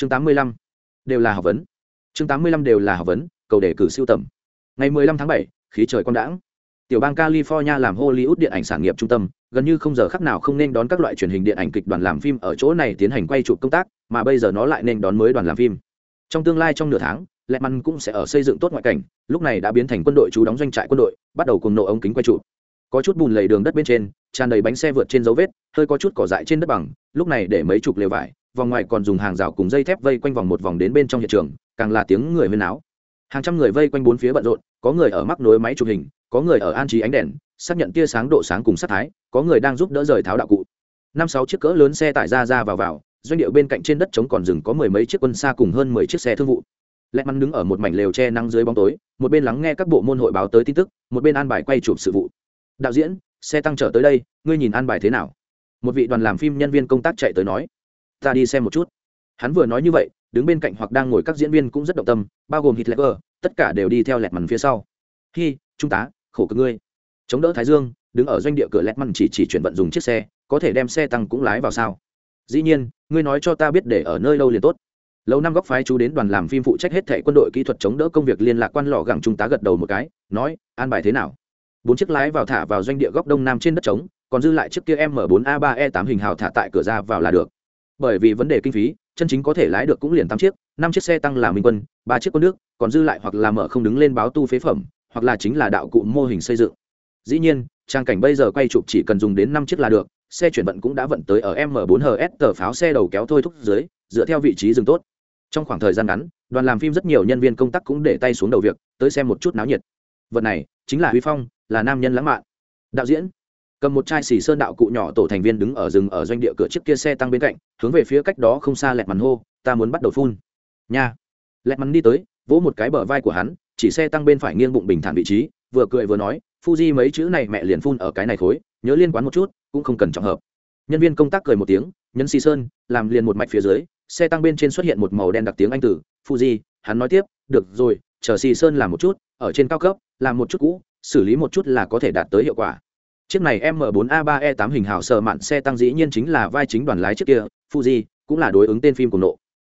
chương tám mươi lăm, đều là học vấn. Chương tám mươi lăm đều là học vấn, cầu đề cử siêu tầm. Ngày mười lăm tháng bảy, khí trời quang đãng. Tiểu bang california làm hollywood điện ảnh sản nghiệp trung tâm, gần như không giờ khắc nào không nên đón các loại truyền hình điện ảnh kịch đoàn làm phim ở chỗ này tiến hành quay chụp công tác, mà bây giờ nó lại nên đón mới đoàn làm phim. Trong tương lai trong nửa tháng lẹ măn cũng sẽ ở xây dựng tốt ngoại cảnh, lúc này đã biến thành quân đội chú đóng doanh trại quân đội, bắt đầu cùng nổ ống kính quay chụp. Có chút bùn lầy đường đất bên trên, tràn đầy bánh xe vượt trên dấu vết, hơi có chút cỏ dại trên đất bằng, lúc này để mấy chục lều vải vòng ngoài còn dùng hàng rào cùng dây thép vây quanh vòng một vòng đến bên trong hiện trường, càng là tiếng người huyên náo. Hàng trăm người vây quanh bốn phía bận rộn, có người ở mắc nối máy chụp hình, có người ở an trí ánh đèn, xác nhận tia sáng độ sáng cùng sắc thái, có người đang giúp đỡ rời tháo đạo cụ. Năm sáu chiếc cỡ lớn xe tải ra ra vào vào, doanh điệu bên cạnh trên đất trống còn rừng có mười mấy chiếc quân xa cùng hơn mười chiếc xe thương vụ. Lẹ mắn đứng ở một mảnh lều che nắng dưới bóng tối, một bên lắng nghe các bộ môn hội báo tới tin tức, một bên an bài quay chụp sự vụ. Đạo diễn, xe tăng trở tới đây, ngươi nhìn an bài thế nào? Một vị đoàn làm phim nhân viên công tác chạy tới nói ta đi xem một chút. Hắn vừa nói như vậy, đứng bên cạnh hoặc đang ngồi các diễn viên cũng rất động tâm, bao gồm hitler, tất cả đều đi theo lẹt mằn phía sau. Hi, trung tá, khổ cực ngươi. Chống đỡ thái dương, đứng ở doanh địa cửa lẹt mằn chỉ chỉ chuyển vận dùng chiếc xe, có thể đem xe tăng cũng lái vào sao? Dĩ nhiên, ngươi nói cho ta biết để ở nơi lâu liền tốt. Lâu năm góc phái chú đến đoàn làm phim phụ trách hết thệ quân đội kỹ thuật chống đỡ công việc liên lạc quan lò gẳng trung tá gật đầu một cái, nói, an bài thế nào? Bốn chiếc lái vào thả vào doanh địa góc đông nam trên đất trống, còn dư lại chiếc kia m 4 a 3 e 8 hình hào thả tại cửa ra vào là được bởi vì vấn đề kinh phí, chân chính có thể lái được cũng liền tám chiếc, năm chiếc xe tăng là minh quân, ba chiếc quân nước còn dư lại hoặc là mở không đứng lên báo tu phế phẩm, hoặc là chính là đạo cụ mô hình xây dựng. Dĩ nhiên, trang cảnh bây giờ quay chụp chỉ cần dùng đến năm chiếc là được, xe chuyển vận cũng đã vận tới ở m 4 hs tờ pháo xe đầu kéo thôi thúc dưới, dựa theo vị trí dừng tốt. Trong khoảng thời gian ngắn, đoàn làm phim rất nhiều nhân viên công tác cũng để tay xuống đầu việc, tới xem một chút náo nhiệt. Vật này chính là huy phong, là nam nhân lãng mạn. Đạo diễn cầm một chai xì sơn đạo cụ nhỏ tổ thành viên đứng ở rừng ở doanh địa cửa chiếc kia xe tăng bên cạnh, hướng về phía cách đó không xa lẹt màn hô, ta muốn bắt đầu phun. Nha. Lẹt mắn đi tới, vỗ một cái bờ vai của hắn, chỉ xe tăng bên phải nghiêng bụng bình thản vị trí, vừa cười vừa nói, fuji mấy chữ này mẹ liền phun ở cái này khối, nhớ liên quan một chút, cũng không cần trọng hợp. Nhân viên công tác cười một tiếng, nhân xì sơn, làm liền một mạch phía dưới, xe tăng bên trên xuất hiện một màu đen đặc tiếng anh tử fuji. Hắn nói tiếp, được rồi, chờ xì sơn làm một chút, ở trên cao cấp, làm một chút cũ, xử lý một chút là có thể đạt tới hiệu quả chiếc này m 4 a 3 e 8 hình hào sờ mạn xe tăng dĩ nhiên chính là vai chính đoàn lái trước kia fuji cũng là đối ứng tên phim cùng nộ.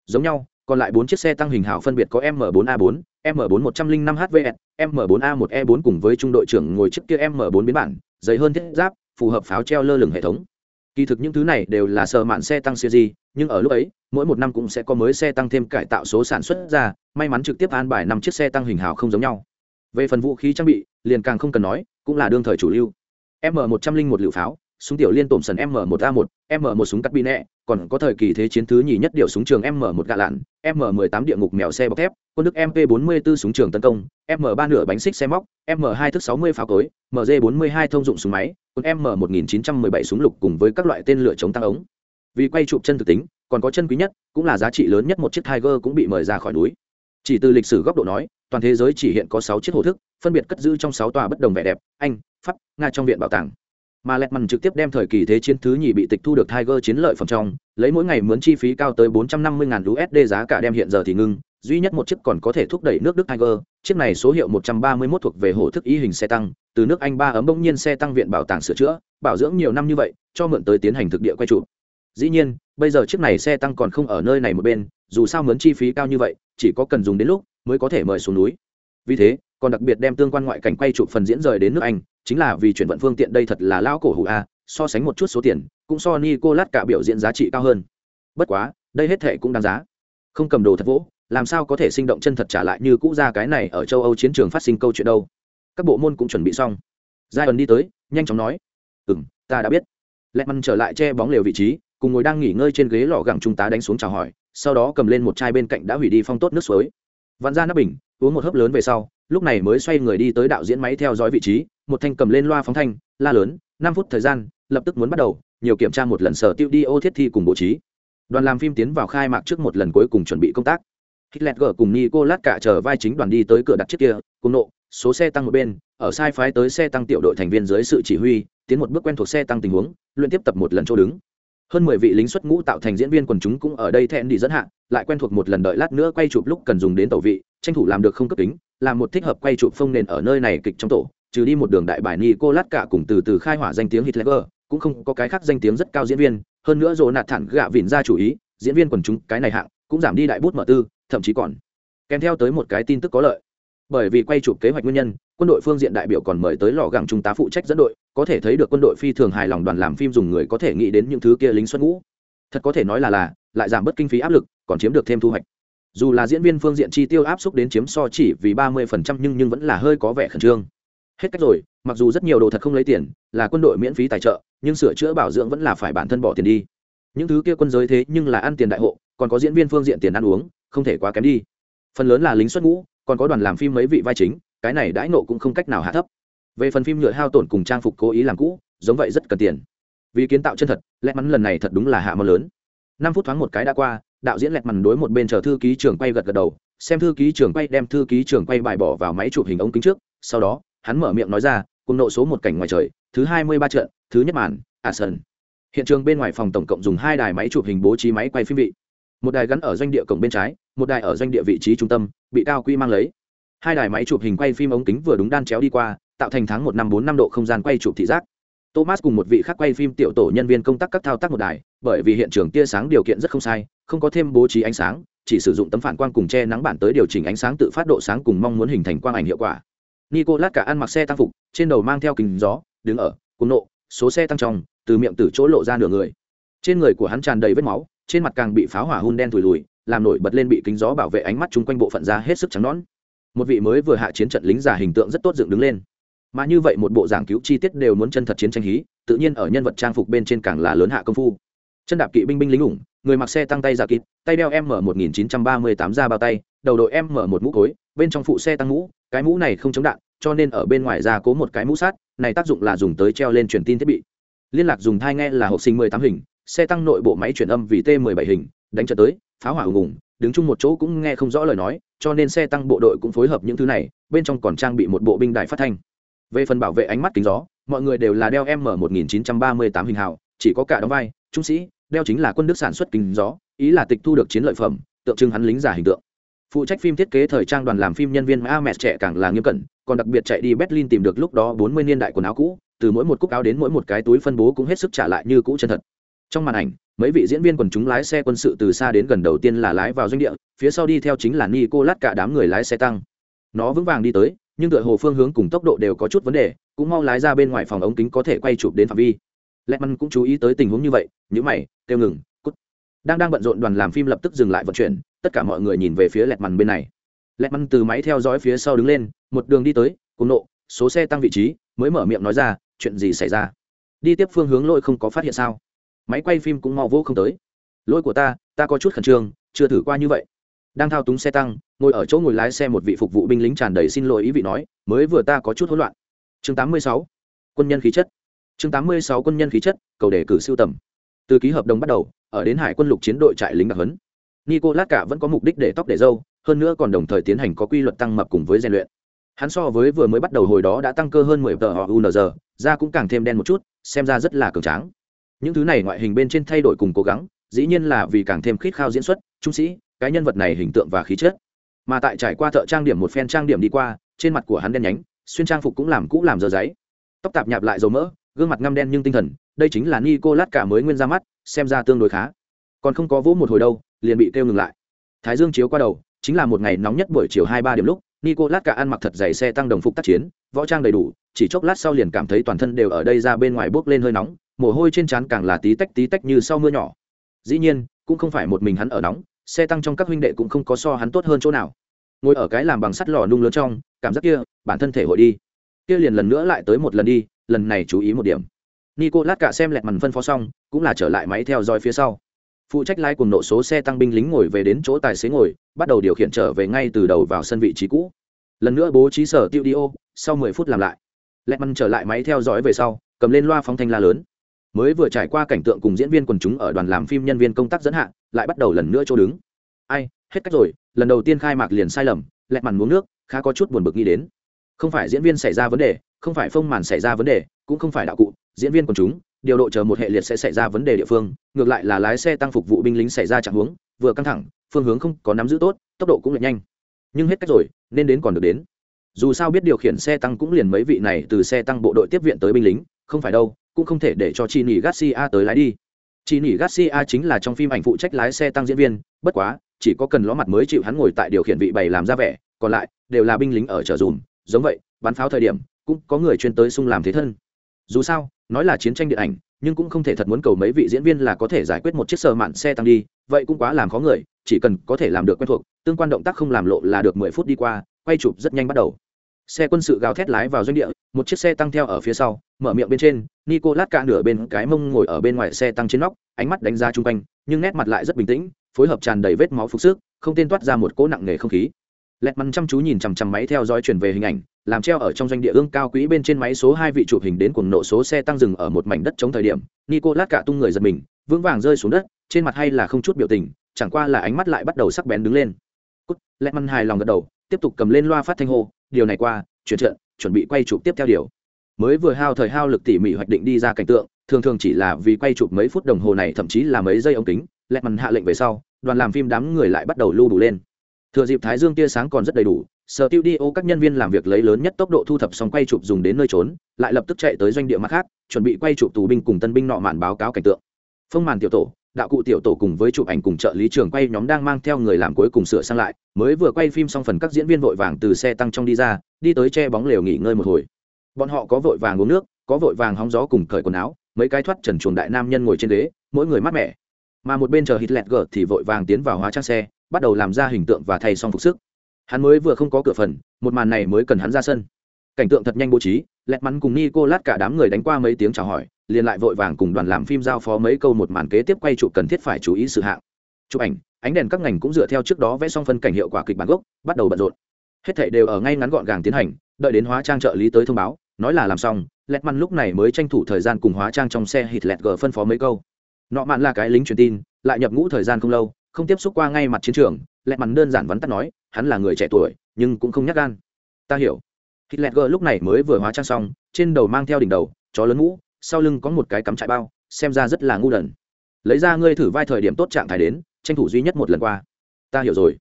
Giống nhau còn lại bốn chiếc xe tăng hình hào phân biệt có m 4 a 4 M4105HVS, m 4 a 1 e 4 cùng với trung đội trưởng ngồi trước kia m 4 biến bản dày hơn thiết giáp phù hợp pháo treo lơ lửng hệ thống. Kỳ thực những thứ này đều là sờ mạn xe tăng series, nhưng ở lúc ấy mỗi một năm cũng sẽ có mới xe tăng thêm cải tạo số sản xuất ra may mắn trực tiếp an bài năm chiếc xe tăng hình hào không giống nhau. Về phần vũ khí trang bị liền càng không cần nói cũng là đương thời chủ lưu m một trăm linh một lựu pháo, súng tiểu liên tổm sần m một a một, m một súng cắt bi nẹ, còn có thời kỳ thế chiến thứ nhì nhất điệu súng trường m một gạ lặn m mười tám địa ngục mèo xe bọc thép, quân đức MP44 súng trường tấn công M3 nửa bánh xích xe móc M2 thức sáu mươi pháo cối mg bốn mươi hai thông dụng súng máy, quân m một nghìn chín trăm mười bảy súng lục cùng với các loại tên lửa chống tăng ống. Vì quay chụp chân thực tính, còn có chân quý nhất, cũng là giá trị lớn nhất một chiếc tiger cũng bị mời ra khỏi núi. Chỉ từ lịch sử góc độ nói toàn thế giới chỉ hiện có sáu chiếc hồ thức, phân biệt cất giữ trong sáu tòa bất đồng vẻ đẹp, anh, pháp, nga trong viện bảo tàng. Mà lẹt mằn trực tiếp đem thời kỳ thế chiến thứ nhì bị tịch thu được tiger chiến lợi phẩm trong, lấy mỗi ngày mướn chi phí cao tới bốn trăm năm mươi usd giá cả đem hiện giờ thì ngưng, duy nhất một chiếc còn có thể thúc đẩy nước đức tiger, chiếc này số hiệu một trăm ba mươi 131 thuộc về hổ thức ý hình xe tăng, từ nước anh ba ấm bỗng nhiên xe tăng viện bảo tàng sửa chữa, bảo dưỡng nhiều năm như vậy, cho mượn tới tiến hành thực địa quay trụ dĩ nhiên, bây giờ chiếc này xe tăng còn không ở nơi này một bên, dù sao mướn chi phí cao như vậy, chỉ có cần dùng đến lúc mới có thể mời xuống núi. Vì thế, còn đặc biệt đem tương quan ngoại cảnh quay chụp phần diễn rời đến nước anh, chính là vì chuyển vận phương tiện đây thật là lao cổ hủ a, so sánh một chút số tiền, cũng so nicolas cả biểu diễn giá trị cao hơn. Bất quá, đây hết thệ cũng đáng giá. Không cầm đồ thật vỗ, làm sao có thể sinh động chân thật trả lại như cũ ra cái này ở châu âu chiến trường phát sinh câu chuyện đâu. Các bộ môn cũng chuẩn bị xong. Giai ẩn đi tới, nhanh chóng nói. Ừ m ta đã biết. Lẹ măn trở lại che bóng lều vị trí, cùng ngồi đang nghỉ ngơi trên ghế lò gẳng trung tá đánh xuống chào hỏi, sau đó cầm lên một chai bên cạnh đã hủy đi phong tốt nước suối vặn ra nắp bình, uống một hớp lớn về sau, lúc này mới xoay người đi tới đạo diễn máy theo dõi vị trí, một thanh cầm lên loa phóng thanh, la lớn, năm phút thời gian, lập tức muốn bắt đầu, nhiều kiểm tra một lần sở tiêu đi ô thiết thi cùng bố trí. Đoàn làm phim tiến vào khai mạc trước một lần cuối cùng chuẩn bị công tác. Hitler g cùng nicolas cả chờ vai chính đoàn đi tới cửa đặt chiếc kia, cùng nộ, số xe tăng một bên, ở sai phái tới xe tăng tiểu đội thành viên dưới sự chỉ huy, tiến một bước quen thuộc xe tăng tình huống, luyện tiếp tập một lần chỗ đứng hơn mười vị lính xuất ngũ tạo thành diễn viên quần chúng cũng ở đây thẹn đi dẫn hạn, lại quen thuộc một lần đợi lát nữa quay chụp lúc cần dùng đến tàu vị tranh thủ làm được không cấp tính làm một thích hợp quay chụp phông nền ở nơi này kịch trong tổ trừ đi một đường đại bài ni cô lát cả cùng từ từ khai hỏa danh tiếng hitler cũng không có cái khác danh tiếng rất cao diễn viên hơn nữa rồi nạt thẳng gạ vịn ra chủ ý diễn viên quần chúng cái này hạng cũng giảm đi đại bút mở tư thậm chí còn kèm theo tới một cái tin tức có lợi. Bởi vì quay chụp kế hoạch nguyên nhân quân đội phương diện đại biểu còn mời tới lò gẳng trung tá phụ trách dẫn đội, có thể thấy được quân đội phi thường hài lòng đoàn làm phim dùng người có thể nghĩ đến những thứ kia lính xuất ngũ. Thật có thể nói là là, lại giảm bớt kinh phí áp lực, còn chiếm được thêm thu hoạch. Dù là diễn viên phương diện chi tiêu áp suất đến chiếm so chỉ vì ba mươi phần trăm nhưng nhưng vẫn là hơi có vẻ khẩn trương. Hết cách rồi, mặc dù rất nhiều đồ thật không lấy tiền, là quân đội miễn phí tài trợ, nhưng sửa chữa bảo dưỡng vẫn là phải bản thân bỏ tiền đi. Những thứ kia quân giới thế nhưng là ăn tiền đại hộ, còn có diễn viên phương diện tiền ăn uống, không thể quá kém đi. Phần lớn là lính xuất ngũ, còn có đoàn làm phim mấy vị vai chính cái này đãi nộ cũng không cách nào hạ thấp. Về phần phim nhựa hao tổn cùng trang phục cố ý làm cũ, giống vậy rất cần tiền. Vì kiến tạo chân thật lẽ mắn lần này thật đúng là hạ mơ lớn. Năm phút thoáng một cái đã qua, đạo diễn lẹt mằn đối một bên chờ thư ký trưởng quay gật gật đầu, xem thư ký trưởng quay đem thư ký trưởng quay bài bỏ vào máy chụp hình ống kính trước, sau đó, hắn mở miệng nói ra, cùng nộ số một cảnh ngoài trời, thứ hai mươi ba trận, thứ nhất màn à sơn hiện trường bên ngoài phòng tổng cộng dùng hai đài máy chụp hình bố trí máy quay phim vị. Một đài gắn ở doanh địa cổng bên trái, một đài ở doanh địa vị trí trung tâm, bị cao quy mang lấy hai đài máy chụp hình quay phim ống kính vừa đúng đan chéo đi qua, tạo thành tháng một năm bốn năm độ không gian quay chụp thị giác. Thomas cùng một vị khác quay phim tiểu tổ nhân viên công tác các thao tác một đài, bởi vì hiện trường tia sáng điều kiện rất không sai, không có thêm bố trí ánh sáng, chỉ sử dụng tấm phản quang cùng che nắng bản tới điều chỉnh ánh sáng tự phát độ sáng cùng mong muốn hình thành quang ảnh hiệu quả. Nicolas cả ăn mặc xe tăng phục, trên đầu mang theo kính gió, đứng ở, cùng nộ, số xe tăng trong từ miệng từ chỗ lộ ra nửa người. Trên người của hắn tràn đầy vết máu, trên mặt càng bị pháo hỏa hun đen thùi lùi, làm nổi bật lên bị kính gió bảo vệ ánh mắt chung quanh bộ phận ra hết sức trắng nón một vị mới vừa hạ chiến trận lính giả hình tượng rất tốt dựng đứng lên. Mà như vậy một bộ giảng cứu chi tiết đều muốn chân thật chiến tranh hí, tự nhiên ở nhân vật trang phục bên trên càng là lớn hạ công phu. Chân đạp kỵ binh binh lính ủng, người mặc xe tăng tay giả kịp, tay đeo m một nghìn chín trăm ba mươi tám ra bao tay, đầu đội m một mũ cối, bên trong phụ xe tăng mũ, cái mũ này không chống đạn, cho nên ở bên ngoài ra cố một cái mũ sát, này tác dụng là dùng tới treo lên truyền tin thiết bị. Liên lạc dùng thai nghe là học sinh mười tám hình, xe tăng nội bộ máy truyền âm vì t mười bảy hình, đánh trận tới, pháo hỏa ủng ủng đứng chung một chỗ cũng nghe không rõ lời nói, cho nên xe tăng bộ đội cũng phối hợp những thứ này, bên trong còn trang bị một bộ binh đài phát thanh. Về phần bảo vệ ánh mắt kính gió, mọi người đều là đeo m một nghìn chín trăm ba mươi tám hình hào, chỉ có cả đóng vai, trung sĩ, đeo chính là quân đức sản xuất kính gió, ý là tịch thu được chiến lợi phẩm, tượng trưng hắn lính giả hình tượng. Phụ trách phim thiết kế thời trang đoàn làm phim nhân viên Ahmed trẻ càng là nghiêm cẩn, còn đặc biệt chạy đi Berlin tìm được lúc đó bốn mươi niên đại quần áo cũ, từ mỗi một cúc áo đến mỗi một cái túi phân bố cũng hết sức trả lại như cũ chân thật. Trong màn ảnh mấy vị diễn viên quần chúng lái xe quân sự từ xa đến gần đầu tiên là lái vào doanh địa, phía sau đi theo chính là nicolas cả đám người lái xe tăng. Nó vững vàng đi tới, nhưng tựa hồ phương hướng cùng tốc độ đều có chút vấn đề, cũng mau lái ra bên ngoài phòng ống kính có thể quay chụp đến phạm vi. Lẹ măn cũng chú ý tới tình huống như vậy nhữ mày, kêu ngừng, cút. Đang đang bận rộn đoàn làm phim lập tức dừng lại vận chuyển, tất cả mọi người nhìn về phía lẹt mằn bên này. Lẹt măn từ máy theo dõi phía sau đứng lên, một đường đi tới, cùng nộ, số xe tăng vị trí, mới mở miệng nói ra, chuyện gì xảy ra? Đi tiếp phương hướng lỗi không có phát hiện sao? Máy quay phim cũng mau vô không tới. Lỗi của ta ta có chút khẩn trương, chưa thử qua như vậy. Đang thao túng xe tăng, ngồi ở chỗ ngồi lái xe một vị phục vụ binh lính tràn đầy xin lỗi ý vị nói, mới vừa ta có chút hỗn loạn. Chương 86. quân nhân khí chất. Chương 86 quân nhân khí chất, cầu đề cử siêu tầm. Từ ký hợp đồng bắt đầu, ở đến hải quân lục chiến đội trại lính đặc huấn. Nicolas cả vẫn có mục đích để tóc để dâu hơn nữa còn đồng thời tiến hành có quy luật tăng mập cùng với rèn luyện. Hắn so với vừa mới bắt đầu hồi đó đã tăng cơ hơn 10 tờ họ unr da cũng càng thêm đen một chút, xem ra rất là cường tráng những thứ này ngoại hình bên trên thay đổi cùng cố gắng, dĩ nhiên là vì càng thêm khít khao diễn xuất, trung sĩ, cái nhân vật này hình tượng và khí chất. Mà tại trải qua thợ trang điểm một phen trang điểm đi qua, trên mặt của hắn đen nhánh, xuyên trang phục cũng làm cũ làm dơ giấy. Tóc tạp nhạp lại dầu mỡ, gương mặt ngăm đen nhưng tinh thần, đây chính là nico lát cả mới nguyên ra mắt, xem ra tương đối khá. Còn không có vỗ một hồi đâu, liền bị kêu ngừng lại. Thái dương chiếu qua đầu, chính là một ngày nóng nhất buổi chiều hai ba điểm lúc nico lát cả ăn mặc thật dày xe tăng đồng phục tác chiến, võ trang đầy đủ, chỉ chốc lát sau liền cảm thấy toàn thân đều ở đây ra bên ngoài bốc lên hơi nóng mồ hôi trên trán càng là tí tách tí tách như sau mưa nhỏ. Dĩ nhiên, cũng không phải một mình hắn ở nóng, xe tăng trong các huynh đệ cũng không có so hắn tốt hơn chỗ nào. Ngồi ở cái làm bằng sắt lò nung lớn trong, cảm giác kia, bản thân thể hội đi. Kia liền lần nữa lại tới một lần đi, lần này chú ý một điểm. Nico lát cả xem lẹt màn phân phó xong, cũng là trở lại máy theo dõi phía sau. Phụ trách lái cùng nộ số xe tăng binh lính ngồi về đến chỗ tài xế ngồi, bắt đầu điều khiển trở về ngay từ đầu vào sân vị trí cũ. Lần nữa bố trí sở tiêu đi ô sau mười phút làm lại. Lẹt mằn trở lại máy theo dõi về sau, cầm lên loa phóng thanh la lớn mới vừa trải qua cảnh tượng cùng diễn viên quần chúng ở đoàn làm phim nhân viên công tác dẫn hạn lại bắt đầu lần nữa chỗ đứng. Ai, hết cách rồi, lần đầu tiên khai mạc liền sai lầm, lẹt màn uống nước, khá có chút buồn bực nghĩ đến. Không phải diễn viên xảy ra vấn đề, không phải phông màn xảy ra vấn đề, cũng không phải đạo cụ, diễn viên quần chúng, điều độ chờ một hệ liệt sẽ xảy ra vấn đề địa phương, ngược lại là lái xe tăng phục vụ binh lính xảy ra trạng huống, vừa căng thẳng, phương hướng không có nắm giữ tốt, tốc độ cũng lệch nhanh. Nhưng hết cách rồi, nên đến còn được đến. Dù sao biết điều khiển xe tăng cũng liền mấy vị này từ xe tăng bộ đội tiếp viện tới binh lính, không phải đâu cũng không thể để cho chi nỉ garcia tới lái đi. Chi nỉ garcia chính là trong phim ảnh phụ trách lái xe tăng diễn viên, bất quá, chỉ có cần ló mặt mới chịu hắn ngồi tại điều khiển vị bày làm ra vẻ, còn lại, đều là binh lính ở chợ dùm. Giống vậy, bắn pháo thời điểm, cũng có người chuyên tới sung làm thế thân. Dù sao, nói là chiến tranh điện ảnh, nhưng cũng không thể thật muốn cầu mấy vị diễn viên là có thể giải quyết một chiếc sờ mạn xe tăng đi, vậy cũng quá làm khó người, chỉ cần có thể làm được quen thuộc, tương quan động tác không làm lộ là được mười phút đi qua, quay chụp rất nhanh bắt đầu. Xe quân sự gào thét lái vào doanh địa, một chiếc xe tăng theo ở phía sau, mở miệng bên trên nico lát cả nửa bên cái mông ngồi ở bên ngoài xe tăng trên nóc, ánh mắt đánh ra trung quanh, nhưng nét mặt lại rất bình tĩnh, phối hợp tràn đầy vết máu phục sức, không tên toát ra một cỗ nặng nề không khí. Lẹt mắn chăm chú nhìn chằm chằm máy theo dõi chuyển về hình ảnh, làm treo ở trong doanh địa ương cao quỹ bên trên máy số hai vị chụp hình đến cuồng nộ số xe tăng dừng ở một mảnh đất chống thời điểm nico lát cả tung người giật mình, vững vàng rơi xuống đất, trên mặt hay là không chút biểu tình, chẳng qua là ánh mắt lại bắt đầu sắc bén đứng lên. Cút lẹt hài lòng gật đầu, tiếp tục cầm lên loa phát thanh hô, điều này qua, chuyển trận, chuẩn bị quay chụp tiếp theo điều mới vừa hao thời hao lực tỉ mỉ hoạch định đi ra cảnh tượng, thường thường chỉ là vì quay chụp mấy phút đồng hồ này, thậm chí là mấy giây ống kính, lẹt mằn hạ lệnh về sau, đoàn làm phim đám người lại bắt đầu lưu đủ lên. Thừa dịp thái dương tia sáng còn rất đầy đủ, sở tiêu đi ô các nhân viên làm việc lấy lớn nhất tốc độ thu thập xong quay chụp dùng đến nơi trốn, lại lập tức chạy tới doanh địa mặt khác, chuẩn bị quay chụp tù binh cùng tân binh nọ mạn báo cáo cảnh tượng. Phong màn tiểu tổ, đạo cụ tiểu tổ cùng với chụp ảnh cùng trợ lý trường quay nhóm đang mang theo người làm cuối cùng sửa sang lại, mới vừa quay phim xong phần các diễn viên vội vàng từ xe tăng trong đi ra, đi tới che bóng lều nghỉ ngơi một hồi bọn họ có vội vàng uống nước, có vội vàng hóng gió cùng cởi quần áo, mấy cái thoát trần chuồng đại nam nhân ngồi trên ghế, mỗi người mát mẻ. Mà một bên chờ hít lẹt gờ thì vội vàng tiến vào hóa trang xe, bắt đầu làm ra hình tượng và thay xong phục sức. Hắn mới vừa không có cửa phần, một màn này mới cần hắn ra sân. Cảnh tượng thật nhanh bố trí, lẹt mắn cùng nico lát cả đám người đánh qua mấy tiếng chào hỏi, liền lại vội vàng cùng đoàn làm phim giao phó mấy câu một màn kế tiếp quay chụp cần thiết phải chú ý sự hạng. Chụp ảnh, ánh đèn các ngành cũng dựa theo trước đó vẽ xong phân cảnh hiệu quả kịch bản gốc, bắt đầu bận rộn. Hết thảy đều ở ngay ngắn gọn gàng tiến hành, đợi đến hóa trang trợ lý tới thông báo nói là làm xong, lẹt măn lúc này mới tranh thủ thời gian cùng hóa trang trong xe hít lẹt gờ phân phó mấy câu. Nọ mạn là cái lính truyền tin, lại nhập ngũ thời gian không lâu, không tiếp xúc qua ngay mặt chiến trường, lẹt măn đơn giản vắn tắt nói, hắn là người trẻ tuổi, nhưng cũng không nhắc gan. Ta hiểu. Hít lẹt gờ lúc này mới vừa hóa trang xong, trên đầu mang theo đỉnh đầu, chó lớn mũ sau lưng có một cái cắm trại bao, xem ra rất là ngu đần. Lấy ra ngươi thử vai thời điểm tốt trạng thái đến, tranh thủ duy nhất một lần qua. Ta hiểu rồi.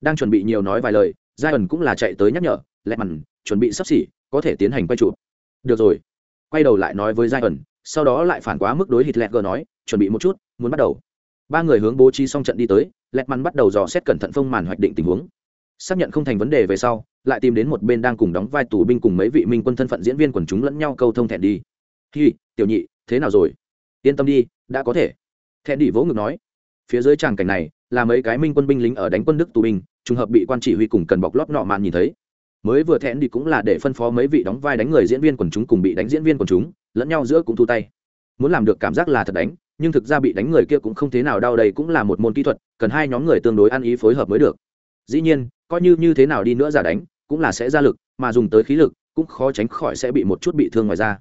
Đang chuẩn bị nhiều nói vài lời giai ẩn cũng là chạy tới nhắc nhở, lẹt mằn chuẩn bị sắp xỉ có thể tiến hành quay chụp. Được rồi. Quay đầu lại nói với giai ẩn sau đó lại phản quá mức đối hít lẹt gờ nói, chuẩn bị một chút, muốn bắt đầu. Ba người hướng bố trí xong trận đi tới lẹt mắn bắt đầu dò xét cẩn thận phong màn hoạch định tình huống. Xác nhận không thành vấn đề về sau, lại tìm đến một bên đang cùng đóng vai tù binh cùng mấy vị minh quân thân phận diễn viên quần chúng lẫn nhau câu thông thẹn đi. Hi, tiểu nhị, thế nào rồi? Yên tâm đi, đã có thể. Thẹn đi vỗ ngực nói. Phía dưới tràng cảnh này, là mấy cái minh quân binh lính ở đánh quân đức tù binh, trùng hợp bị quan chỉ huy cùng cần bọc lót nọ màn nhìn thấy mới vừa thẹn đi cũng là để phân phó mấy vị đóng vai đánh người diễn viên quần chúng cùng bị đánh diễn viên quần chúng, lẫn nhau giữa cũng thu tay. Muốn làm được cảm giác là thật đánh, nhưng thực ra bị đánh người kia cũng không thế nào đau đây cũng là một môn kỹ thuật, cần hai nhóm người tương đối ăn ý phối hợp mới được. Dĩ nhiên, coi như như thế nào đi nữa giả đánh, cũng là sẽ ra lực, mà dùng tới khí lực, cũng khó tránh khỏi sẽ bị một chút bị thương ngoài ra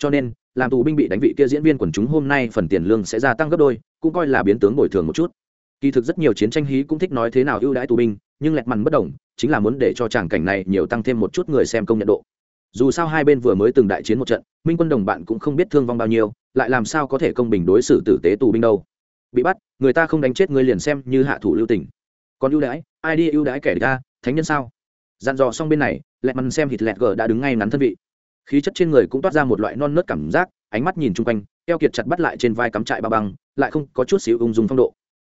cho nên, làm tù binh bị đánh vị kia diễn viên quần chúng hôm nay phần tiền lương sẽ gia tăng gấp đôi, cũng coi là biến tướng bồi thường một chút. Kỳ thực rất nhiều chiến tranh hí cũng thích nói thế nào ưu đãi tù binh, nhưng lẹt mằn bất đồng chính là muốn để cho tràng cảnh này nhiều tăng thêm một chút người xem công nhận độ. Dù sao hai bên vừa mới từng đại chiến một trận, minh quân đồng bạn cũng không biết thương vong bao nhiêu, lại làm sao có thể công bình đối xử tử tế tù binh đâu. Bị bắt, người ta không đánh chết người liền xem như hạ thủ lưu tình. Còn ưu đãi, ai đi ưu đãi kẻ ra thánh nhân sao? Dặn dò xong bên này, lẹt mằn xem thịt lẹt gờ đã đứng ngay ngắn thân vị. Khí chất trên người cũng toát ra một loại non nớt cảm giác, ánh mắt nhìn chung quanh keo kiệt chặt bắt lại trên vai cắm trại ba băng, lại không có chút xíu ung dung phong độ.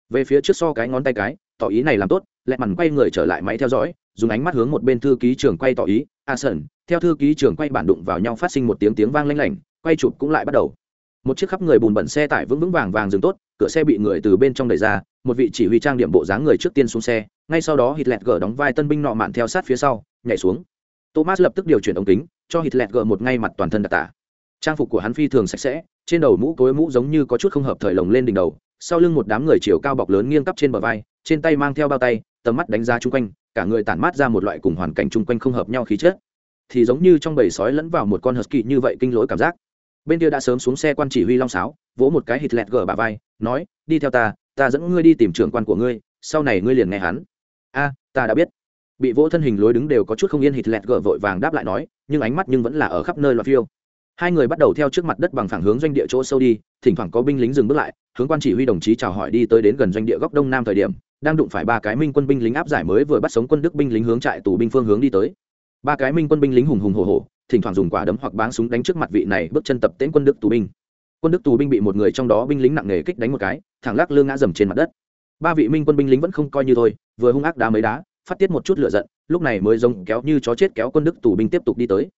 Về phía trước so cái ngón tay cái, tỏ ý này làm tốt lẹ mằn quay người trở lại máy theo dõi, dùng ánh mắt hướng một bên thư ký trưởng quay tỏ ý, a sơn. Theo thư ký trưởng quay bản đụng vào nhau phát sinh một tiếng tiếng vang lanh lảnh, quay chụp cũng lại bắt đầu. Một chiếc khắp người bùn bẩn xe tải vững vững vàng vàng dừng tốt, cửa xe bị người từ bên trong đẩy ra, một vị chỉ huy trang điểm bộ dáng người trước tiên xuống xe, ngay sau đó hít lẹt gờ đóng vai tân binh nọ mạn theo sát phía sau, nhảy xuống. Thomas lập tức điều chuyển ống kính, cho hít lẹt gờ một ngay mặt toàn thân đặc tả. Trang phục của hắn phi thường sạch sẽ, trên đầu mũ cối mũ giống như có chút không hợp thời lồng lên đỉnh đầu, sau lưng một đám người chiều cao bọc lớn nghiêng cắp trên bờ vai, trên tay mang theo bao tay tầm mắt đánh giá chung quanh, cả người tản mát ra một loại cùng hoàn cảnh chung quanh không hợp nhau khí chất. Thì giống như trong bầy sói lẫn vào một con husky như vậy kinh lỗi cảm giác. Bên kia đã sớm xuống xe quan chỉ huy long sáo, vỗ một cái hít lẹt gờ bà vai, nói, đi theo ta ta dẫn ngươi đi tìm trưởng quan của ngươi, sau này ngươi liền nghe hắn. A, ta đã biết. Bị vỗ thân hình lối đứng đều có chút không yên hít lẹt gờ vội vàng đáp lại nói, nhưng ánh mắt nhưng vẫn là ở khắp nơi loạt phiêu. Hai người bắt đầu theo trước mặt đất bằng phẳng hướng doanh địa chỗ sâu đi, thỉnh thoảng có binh lính dừng bước lại, hướng quan chỉ huy đồng chí chào hỏi đi tới đến gần doanh địa góc đông nam thời điểm đang đụng phải ba cái minh quân binh lính áp giải mới vừa bắt sống quân đức binh lính hướng trại tù binh phương hướng đi tới. Ba cái minh quân binh lính hùng hùng hồ hồ thỉnh thoảng dùng quả đấm hoặc báng súng đánh trước mặt vị này bước chân tập tễnh quân đức tù binh. Quân đức tù binh bị một người trong đó binh lính nặng nề kích đánh một cái, thẳng lắc lương ngã dầm trên mặt đất. Ba vị minh quân binh lính vẫn không coi như thôi, vừa hung ác đá mấy đá, phát tiết một chút lửa giận, lúc này mới giống kéo như chó chết kéo quân đức tù binh tiếp tục đi tới.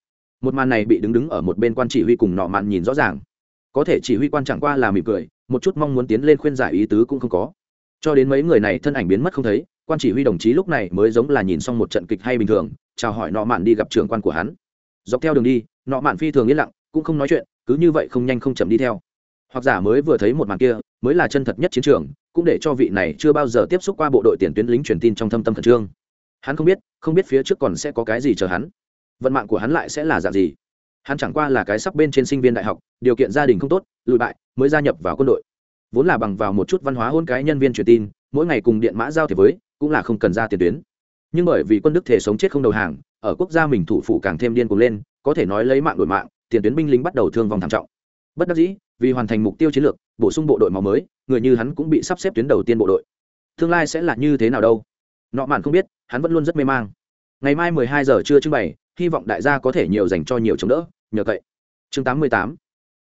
Một màn này bị đứng đứng ở một bên quan chỉ huy cùng nọ mạn nhìn rõ ràng. Có thể chỉ huy quan chẳng qua là mỉm cười, một chút mong muốn tiến lên khuyên giải ý tứ cũng không có cho đến mấy người này thân ảnh biến mất không thấy, quan chỉ huy đồng chí lúc này mới giống là nhìn xong một trận kịch hay bình thường, chào hỏi nọ mạn đi gặp trưởng quan của hắn. Dọc theo đường đi, nọ mạn phi thường yên lặng, cũng không nói chuyện, cứ như vậy không nhanh không chậm đi theo. Hoặc giả mới vừa thấy một màn kia, mới là chân thật nhất chiến trường, cũng để cho vị này chưa bao giờ tiếp xúc qua bộ đội tiền tuyến lính truyền tin trong thâm tâm khẩn trương. Hắn không biết không biết phía trước còn sẽ có cái gì chờ hắn. Vận mạng của hắn lại sẽ là dạng gì? Hắn chẳng qua là cái sắp bên trên sinh viên đại học, điều kiện gia đình không tốt lùi bại, mới gia nhập vào quân đội vốn là bằng vào một chút văn hóa hôn cái nhân viên truyền tin, mỗi ngày cùng điện mã giao thì với, cũng là không cần ra tiền tuyến. Nhưng bởi vì quân đức thể sống chết không đầu hàng, ở quốc gia mình thủ phủ càng thêm điên cuồng lên, có thể nói lấy mạng đổi mạng, tiền tuyến binh lính bắt đầu thương vong thảm trọng. Bất đắc dĩ, vì hoàn thành mục tiêu chiến lược, bổ sung bộ đội màu mới, người như hắn cũng bị sắp xếp tuyến đầu tiên bộ đội. Tương lai sẽ là như thế nào đâu? Nọ mạn không biết, hắn vẫn luôn rất mê mang. Ngày mai mười hai giờ trưa trưng bày, hy vọng đại gia có thể nhiều dành cho nhiều chống đỡ, nhờ cậy. Chương tám mươi tám.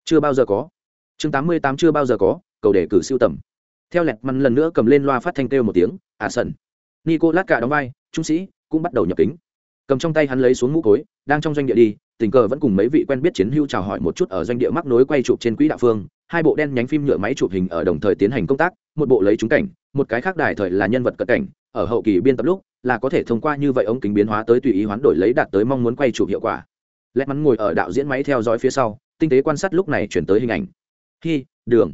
Chưa bao giờ có. Chương tám mươi tám chưa bao giờ có cầu đề cử siêu tầm. Theo lẹt măn lần nữa cầm lên loa phát thanh kêu một tiếng à sần. Nico lát cả đóng vai, trung sĩ, cũng bắt đầu nhập kính. Cầm trong tay hắn lấy xuống mũ cối, đang trong doanh địa đi, tình cờ vẫn cùng mấy vị quen biết chiến hưu chào hỏi một chút ở doanh địa mắc nối quay chụp trên quỹ đạo phương. Hai bộ đen nhánh phim nhựa máy chụp hình ở đồng thời tiến hành công tác, một bộ lấy trúng cảnh, một cái khác đài thời là nhân vật cận cảnh. Ở hậu kỳ biên tập lúc, là có thể thông qua như vậy ống kính biến hóa tới tùy ý hoán đổi lấy đạt tới mong muốn quay chụp hiệu quả. Lẽ mắn ngồi ở đạo diễn máy theo dõi phía sau, tinh tế quan sát lúc này chuyển tới hình ảnh. Khi đường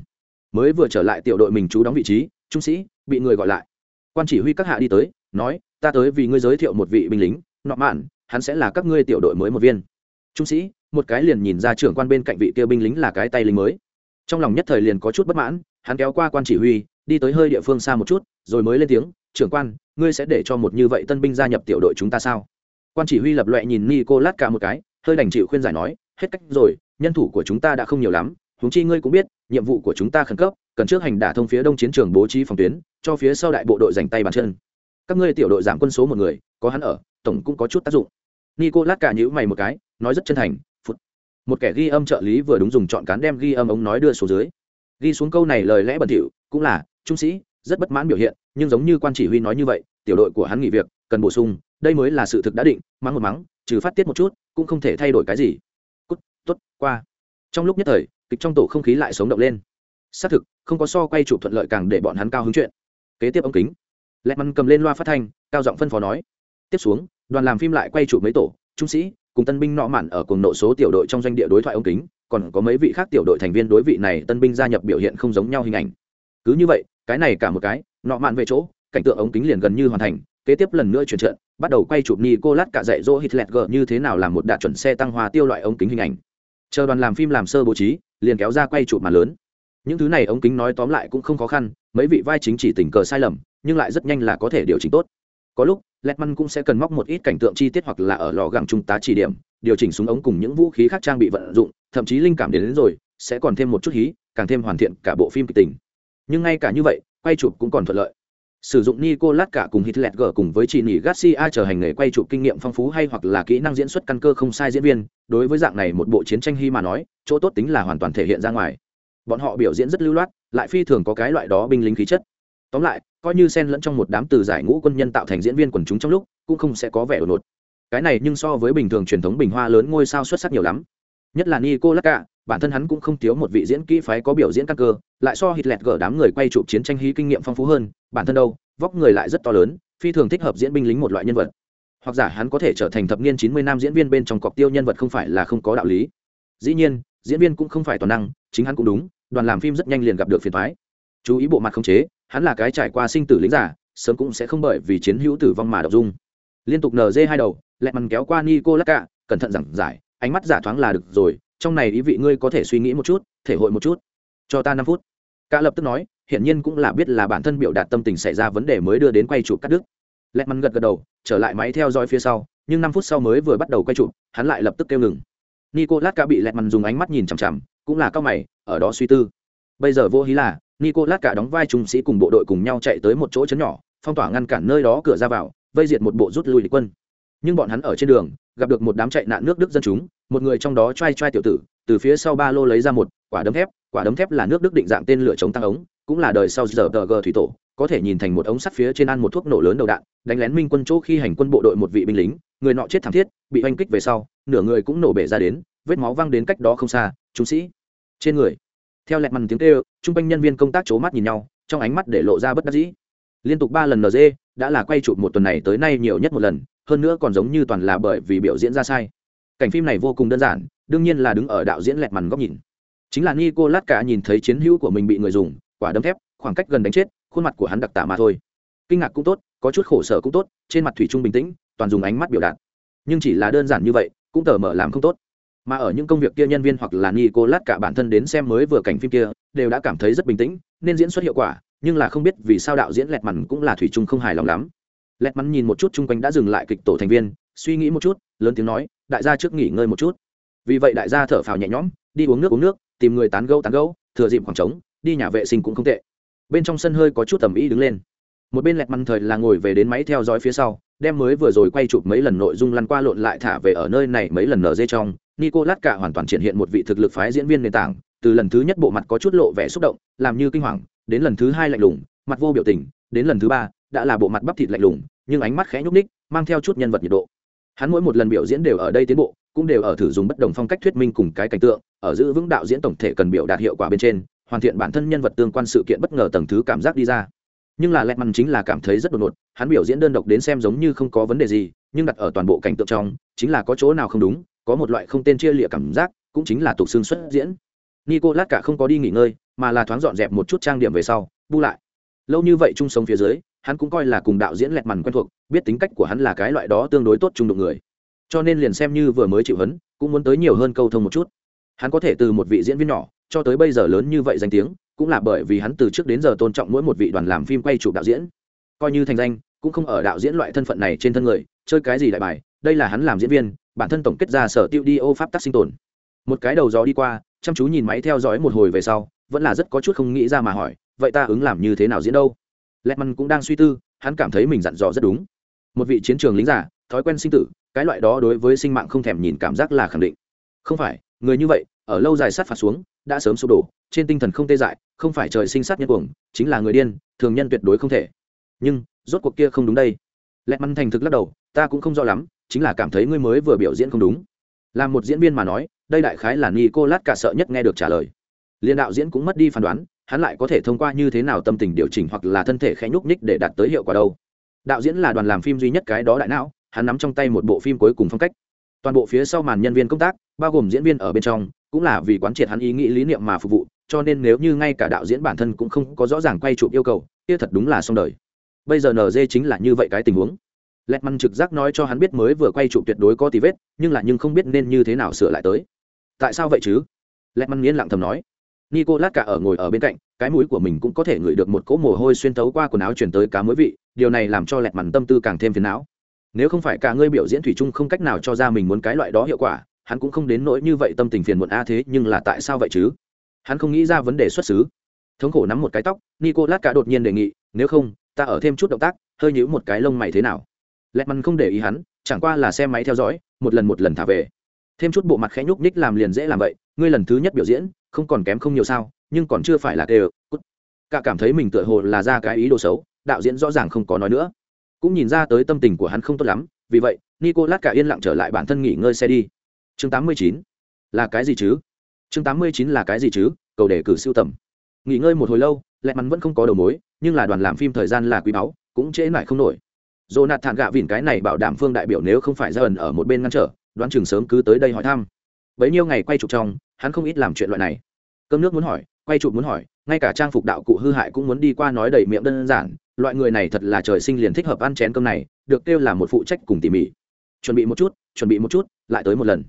mới vừa trở lại tiểu đội mình trú đóng vị trí, trung sĩ, bị người gọi lại. Quan chỉ huy các hạ đi tới, nói, ta tới vì ngươi giới thiệu một vị binh lính, nọ mạn, hắn sẽ là các ngươi tiểu đội mới một viên. Trung sĩ, một cái liền nhìn ra trưởng quan bên cạnh vị kia binh lính là cái tay lính mới. Trong lòng nhất thời liền có chút bất mãn, hắn kéo qua quan chỉ huy, đi tới hơi địa phương xa một chút, rồi mới lên tiếng, trưởng quan, ngươi sẽ để cho một như vậy tân binh gia nhập tiểu đội chúng ta sao? Quan chỉ huy lập loẹ nhìn ni cô lát cả một cái, hơi đành chịu khuyên giải nói, hết cách rồi, nhân thủ của chúng ta đã không nhiều lắm huống chi ngươi cũng biết, nhiệm vụ của chúng ta khẩn cấp, cần trước hành đả thông phía đông chiến trường bố trí phòng tuyến, cho phía sau đại bộ đội dành tay bàn chân. Các ngươi tiểu đội giảm quân số một người, có hắn ở, tổng cũng có chút tác dụng. Nico lát cả nhữ mày một cái, nói rất chân thành phút một kẻ ghi âm trợ lý vừa đúng dùng chọn cán đem ghi âm ống nói đưa xuống dưới. Ghi xuống câu này lời lẽ bẩn thỉu, cũng là, trung sĩ, rất bất mãn biểu hiện, nhưng giống như quan chỉ huy nói như vậy, tiểu đội của hắn nghỉ việc, cần bổ sung, đây mới là sự thực đã định, mắng một mắng, trừ phát tiết một chút, cũng không thể thay đổi cái gì. Cút, tốt, qua. Trong lúc nhất thời kịch trong tổ không khí lại sống động lên. Xác thực không có so quay chụp thuận lợi càng để bọn hắn cao hứng chuyện. Kế tiếp ống kính. Lẹt mắn cầm lên loa phát thanh cao giọng phân phó nói. Tiếp xuống đoàn làm phim lại quay chụp mấy tổ trung sĩ cùng tân binh nọ mạn ở cùng nộ số tiểu đội trong doanh địa đối thoại ống kính còn có mấy vị khác tiểu đội thành viên đối vị này tân binh gia nhập biểu hiện không giống nhau hình ảnh. Cứ như vậy cái này cả một cái nọ mạn về chỗ cảnh tượng ống kính liền gần như hoàn thành kế tiếp lần nữa chuyển trận bắt đầu quay chụp Nicolas cả dạy dỗ Hitler G như thế nào làm một đạt chuẩn xe tăng hòa tiêu loại ống kính hình ảnh. Chờ đoàn làm phim làm sơ bố trí, liền kéo ra quay chụp màn lớn. Những thứ này ống kính nói tóm lại cũng không khó khăn, mấy vị vai chính chỉ tình cờ sai lầm, nhưng lại rất nhanh là có thể điều chỉnh tốt. Có lúc, Letman cũng sẽ cần móc một ít cảnh tượng chi tiết hoặc là ở lò gẳng trung tá chỉ điểm, điều chỉnh súng ống cùng những vũ khí khác trang bị vận dụng, thậm chí linh cảm đến, đến rồi, sẽ còn thêm một chút hí, càng thêm hoàn thiện cả bộ phim kịch tình. Nhưng ngay cả như vậy, quay chụp cũng còn thuận lợi sử dụng Nicolas cả cùng Hitler gở cùng với chị Nỉ Garcia trở hành nghề quay chụp kinh nghiệm phong phú hay hoặc là kỹ năng diễn xuất căn cơ không sai diễn viên, đối với dạng này một bộ chiến tranh hy mà nói, chỗ tốt tính là hoàn toàn thể hiện ra ngoài. Bọn họ biểu diễn rất lưu loát, lại phi thường có cái loại đó binh lính khí chất. Tóm lại, coi như xen lẫn trong một đám từ giải ngũ quân nhân tạo thành diễn viên quần chúng trong lúc, cũng không sẽ có vẻ đột ngột. Cái này nhưng so với bình thường truyền thống bình hoa lớn ngôi sao xuất sắc nhiều lắm. Nhất là Nicolas cả, bản thân hắn cũng không thiếu một vị diễn kỹ phái có biểu diễn căn cơ, lại so Hitler gở đám người quay chụp chiến tranh hí kinh nghiệm phong phú hơn, bản thân đâu, vóc người lại rất to lớn, phi thường thích hợp diễn binh lính một loại nhân vật. Hoặc giả hắn có thể trở thành thập niên chín mươi năm diễn viên bên trong cọc tiêu nhân vật không phải là không có đạo lý. Dĩ nhiên, diễn viên cũng không phải toàn năng, chính hắn cũng đúng, đoàn làm phim rất nhanh liền gặp được phiền thoái Chú ý bộ mặt không chế, hắn là cái trải qua sinh tử lính giả, sớm cũng sẽ không bởi vì chiến hữu tử vong mà đọc dung. Liên tục nz hai đầu, lẹ mằn kéo qua Nico Lacka, cẩn thận giảng giải, ánh mắt giả thoáng là được rồi, trong này ý vị ngươi có thể suy nghĩ một chút, thể hội một chút. Cho ta năm phút. Cả lập tức nói, hiển nhiên cũng là biết là bản thân biểu đạt tâm tình xảy ra vấn đề mới đưa đến quay chụp cắt đứt. Lẹt mắn gật gật đầu, trở lại máy theo dõi phía sau, nhưng năm phút sau mới vừa bắt đầu quay chụp, hắn lại lập tức kêu ngừng. Nico lát cả bị lẹt mắn dùng ánh mắt nhìn chằm chằm, cũng là cao mày, ở đó suy tư. Bây giờ vô hí là nico lát cả đóng vai trung sĩ cùng bộ đội cùng nhau chạy tới một chỗ chấn nhỏ, phong tỏa ngăn cản nơi đó cửa ra vào, vây diệt một bộ rút lui địch quân. Nhưng bọn hắn ở trên đường, gặp được một đám chạy nạn nước đức dân chúng một người trong đó t r a i t r a i tiểu tử, từ phía sau ba lô lấy ra một quả đấm thép, quả đấm thép là nước đức định dạng tên lửa chống tăng ống, cũng là đời sau giờ tờ g thủy tổ, có thể nhìn thành một ống sắt phía trên ăn một thuốc nổ lớn đầu đạn, đánh lén minh quân chỗ khi hành quân bộ đội một vị binh lính, người nọ chết thảm thiết, bị oanh kích về sau, nửa người cũng nổ bể ra đến, vết máu văng đến cách đó không xa trung sĩ trên người. Theo lẹt mằn tiếng kêu chung quanh nhân viên công tác c h ố mắt nhìn nhau, trong ánh mắt để lộ ra bất đắc dĩ. Liên tục ba lần nd đã là quay chụp một tuần này tới nay nhiều nhất một lần, hơn nữa còn giống như toàn là bởi vì biểu diễn ra sai cảnh phim này vô cùng đơn giản, đương nhiên là đứng ở đạo diễn lẹt mằn góc nhìn. Chính là nico lát cả nhìn thấy chiến hữu của mình bị người dùng, quả đấm thép, khoảng cách gần đánh chết, khuôn mặt của hắn đặc tả mà thôi. Kinh ngạc cũng tốt, có chút khổ sở cũng tốt, trên mặt thủy trung bình tĩnh, toàn dùng ánh mắt biểu đạt. Nhưng chỉ là đơn giản như vậy, cũng tờ mở làm không tốt. Mà ở những công việc kia nhân viên hoặc là nicolas cả bản thân đến xem mới vừa cảnh phim kia, đều đã cảm thấy rất bình tĩnh, nên diễn xuất hiệu quả, nhưng là không biết vì sao đạo diễn lẹt mằn cũng là thủy Trung không hài lòng lắm. Lẹt mắn nhìn một chút chung quanh đã dừng lại kịch tổ thành viên suy nghĩ một chút, lớn tiếng nói, đại gia trước nghỉ ngơi một chút. Vì vậy đại gia thở phào nhẹ nhõm, đi uống nước uống nước, tìm người tán gâu tán gâu thừa dịp khoảng trống, đi nhà vệ sinh cũng không tệ. Bên trong sân hơi có chút tầm ý đứng lên. Một bên lẹt mằn thời là ngồi về đến máy theo dõi phía sau, đem mới vừa rồi quay chụp mấy lần nội dung lăn qua lộn lại thả về ở nơi này mấy lần nở dê trong, nicolas cả hoàn toàn triển hiện một vị thực lực phái diễn viên nền tảng, từ lần thứ nhất bộ mặt có chút lộ vẻ xúc động, làm như kinh hoàng, đến lần thứ hai lạnh lùng, mặt vô biểu tình, đến lần thứ ba, đã là bộ mặt bắp thịt lạnh lùng, nhưng ánh mắt khẽ nhúc ních mang theo chút nhân vật nhiệt độ hắn mỗi một lần biểu diễn đều ở đây tiến bộ, cũng đều ở thử dùng bất đồng phong cách thuyết minh cùng cái cảnh tượng, ở giữ vững đạo diễn tổng thể cần biểu đạt hiệu quả bên trên, hoàn thiện bản thân nhân vật tương quan sự kiện bất ngờ tầng thứ cảm giác đi ra. Nhưng là lẹt mằn chính là cảm thấy rất đột ngột, hắn biểu diễn đơn độc đến xem giống như không có vấn đề gì, nhưng đặt ở toàn bộ cảnh tượng trong, chính là có chỗ nào không đúng, có một loại không tên chia lịa cảm giác, cũng chính là tục xương xuất diễn. Nico lát cả không có đi nghỉ ngơi, mà là thoáng dọn dẹp một chút trang điểm về sau, bu lại. Lâu như vậy chung sống phía dưới, hắn cũng coi là cùng đạo diễn lẹt mằn quen thuộc biết tính cách của hắn là cái loại đó tương đối tốt trung đụng người. Cho nên liền xem như vừa mới chịu hấn, cũng muốn tới nhiều hơn câu thông một chút. Hắn có thể từ một vị diễn viên nhỏ, cho tới bây giờ lớn như vậy danh tiếng, cũng là bởi vì hắn từ trước đến giờ tôn trọng mỗi một vị đoàn làm phim quay chụp đạo diễn. Coi như thành danh, cũng không ở đạo diễn loại thân phận này trên thân người, chơi cái gì đại bài, đây là hắn làm diễn viên, bản thân tổng kết ra sở tiêu đi ô pháp tắc sinh tồn. Một cái đầu gió đi qua, chăm chú nhìn máy theo dõi một hồi về sau, vẫn là rất có chút không nghĩ ra mà hỏi, vậy ta ứng làm như thế nào diễn đâu? Lẹt măn cũng đang suy tư, hắn cảm thấy mình dặn dò rất đúng một vị chiến trường lính giả thói quen sinh tử, cái loại đó đối với sinh mạng không thèm nhìn cảm giác là khẳng định. Không phải, người như vậy, ở lâu dài sát phạt xuống, đã sớm sụp đổ, trên tinh thần không tê dại, không phải trời sinh sát nhân cuồng, chính là người điên, thường nhân tuyệt đối không thể. Nhưng, rốt cuộc kia không đúng đây. Lẹt măn thành thực lắc đầu, ta cũng không rõ lắm, chính là cảm thấy ngươi mới vừa biểu diễn không đúng. Làm một diễn viên mà nói, đây đại khái là nicolas lát cả sợ nhất nghe được trả lời. Liên đạo diễn cũng mất đi phán đoán, hắn lại có thể thông qua như thế nào tâm tình điều chỉnh hoặc là thân thể khẽ nhúc nhích để đạt tới hiệu quả đâu đạo diễn là đoàn làm phim duy nhất cái đó đại não, hắn nắm trong tay một bộ phim cuối cùng phong cách. Toàn bộ phía sau màn nhân viên công tác, bao gồm diễn viên ở bên trong, cũng là vì quán triệt hắn ý nghĩ lý niệm mà phục vụ, cho nên nếu như ngay cả đạo diễn bản thân cũng không có rõ ràng quay chụp yêu cầu, kia thật đúng là xong đời. Bây giờ nd chính là như vậy cái tình huống. Lẹt măn trực giác nói cho hắn biết mới vừa quay chụp tuyệt đối có tí vết, nhưng là nhưng không biết nên như thế nào sửa lại tới. Tại sao vậy chứ? Lẹt măn nghiến lặng thầm nói. Nico lát cả ở ngồi ở bên cạnh cái mũi của mình cũng có thể ngửi được một cỗ mồ hôi xuyên tấu qua quần áo chuyển tới cá mới vị, điều này làm cho lẹt mằn tâm tư càng thêm phiền não. Nếu không phải cả ngươi biểu diễn thủy chung không cách nào cho ra mình muốn cái loại đó hiệu quả, hắn cũng không đến nỗi như vậy tâm tình phiền muộn a thế, nhưng là tại sao vậy chứ? Hắn không nghĩ ra vấn đề xuất xứ. Thống khổ nắm một cái tóc nico lát cả đột nhiên đề nghị, nếu không, ta ở thêm chút động tác, hơi nhíu một cái lông mày thế nào? Lẹt mằn không để ý hắn, chẳng qua là xem máy theo dõi, một lần một lần thả về thêm chút bộ mặt khẽ nhúc nhích làm liền dễ làm vậy, ngươi lần thứ nhất biểu diễn, không còn kém không nhiều sao, nhưng còn chưa phải là kêu cả cảm thấy mình tựa hồ là ra cái ý đồ xấu, đạo diễn rõ ràng không có nói nữa. Cũng nhìn ra tới tâm tình của hắn không tốt lắm, vì vậy nico lát cả yên lặng trở lại bản thân nghỉ ngơi xe đi. Chương 89. là cái gì chứ? Chương 89 là cái gì chứ? Cầu đề cử siêu tầm. Nghỉ ngơi một hồi lâu, lẹ mắn vẫn không có đầu mối, nhưng là đoàn làm phim thời gian là quý báu, cũng trễ lại không nổi. Dồn nạt thản gạ vỉn cái này bảo đảm phương đại biểu nếu không phải ra ẩn ở một bên ngăn trở đoán chừng sớm cứ tới đây hỏi thăm. Bấy nhiêu ngày quay chụp trong, hắn không ít làm chuyện loại này. Cơm nước muốn hỏi, quay chụp muốn hỏi, ngay cả trang phục đạo cụ hư hại cũng muốn đi qua nói đầy miệng đơn giản, loại người này thật là trời sinh liền thích hợp ăn chén cơm này, được kêu là một phụ trách cùng tỉ mỉ. Chuẩn bị một chút, chuẩn bị một chút, lại tới một lần.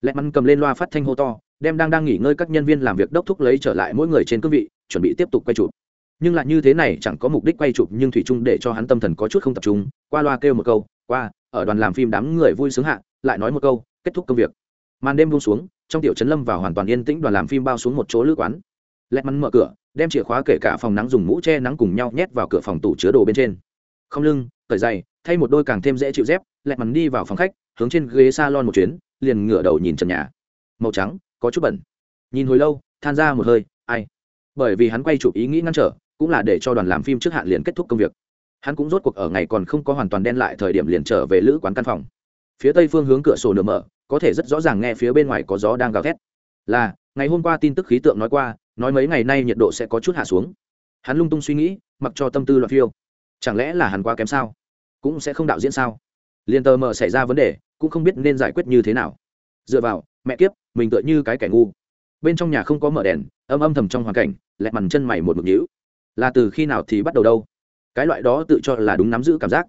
Lẹ mắn cầm lên loa phát thanh hô to, đem đang đang nghỉ ngơi các nhân viên làm việc đốc thúc lấy trở lại mỗi người trên cương vị, chuẩn bị tiếp tục quay chụp. Nhưng lại như thế này chẳng có mục đích quay chụp nhưng thủy chung để cho hắn tâm thần có chút không tập trung, qua loa kêu một câu, qua, ở đoàn làm phim đám người vui sướng hạ lại nói một câu, kết thúc công việc. Màn đêm buông xuống, trong tiểu trấn lâm vào hoàn toàn yên tĩnh đoàn làm phim bao xuống một chỗ lữ quán. Lẹt mắn mở cửa, đem chìa khóa kể cả phòng nắng dùng mũ che nắng cùng nhau nhét vào cửa phòng tủ chứa đồ bên trên. Không lưng, cởi dày thay một đôi càng thêm dễ chịu dép, lẹt mắn đi vào phòng khách, hướng trên ghế salon một chuyến, liền ngửa đầu nhìn trần nhà. Màu trắng, có chút bẩn. Nhìn hồi lâu, than ra một hơi, ai? Bởi vì hắn quay chụp ý nghĩ ngăn trở, cũng là để cho đoàn làm phim trước hạn liền kết thúc công việc. Hắn cũng rốt cuộc ở ngày còn không có hoàn toàn đen lại thời điểm liền trở về lữ quán căn phòng phía tây phương hướng cửa sổ nửa mở, có thể rất rõ ràng nghe phía bên ngoài có gió đang gào thét. Là, ngày hôm qua tin tức khí tượng nói qua, nói mấy ngày nay nhiệt độ sẽ có chút hạ xuống. Hắn lung tung suy nghĩ, mặc cho tâm tư loạn phiêu. Chẳng lẽ là hắn quá kém sao? Cũng sẽ không đạo diễn sao? Liền tờ mờ xảy ra vấn đề, cũng không biết nên giải quyết như thế nào. Dựa vào, mẹ kiếp, mình tựa như cái kẻ ngu. Bên trong nhà không có mở đèn, âm âm thầm trong hoàn cảnh, lẹt mằn chân mày một mực nhữ là từ khi nào thì bắt đầu đâu? Cái loại đó tự cho là đúng nắm giữ cảm giác.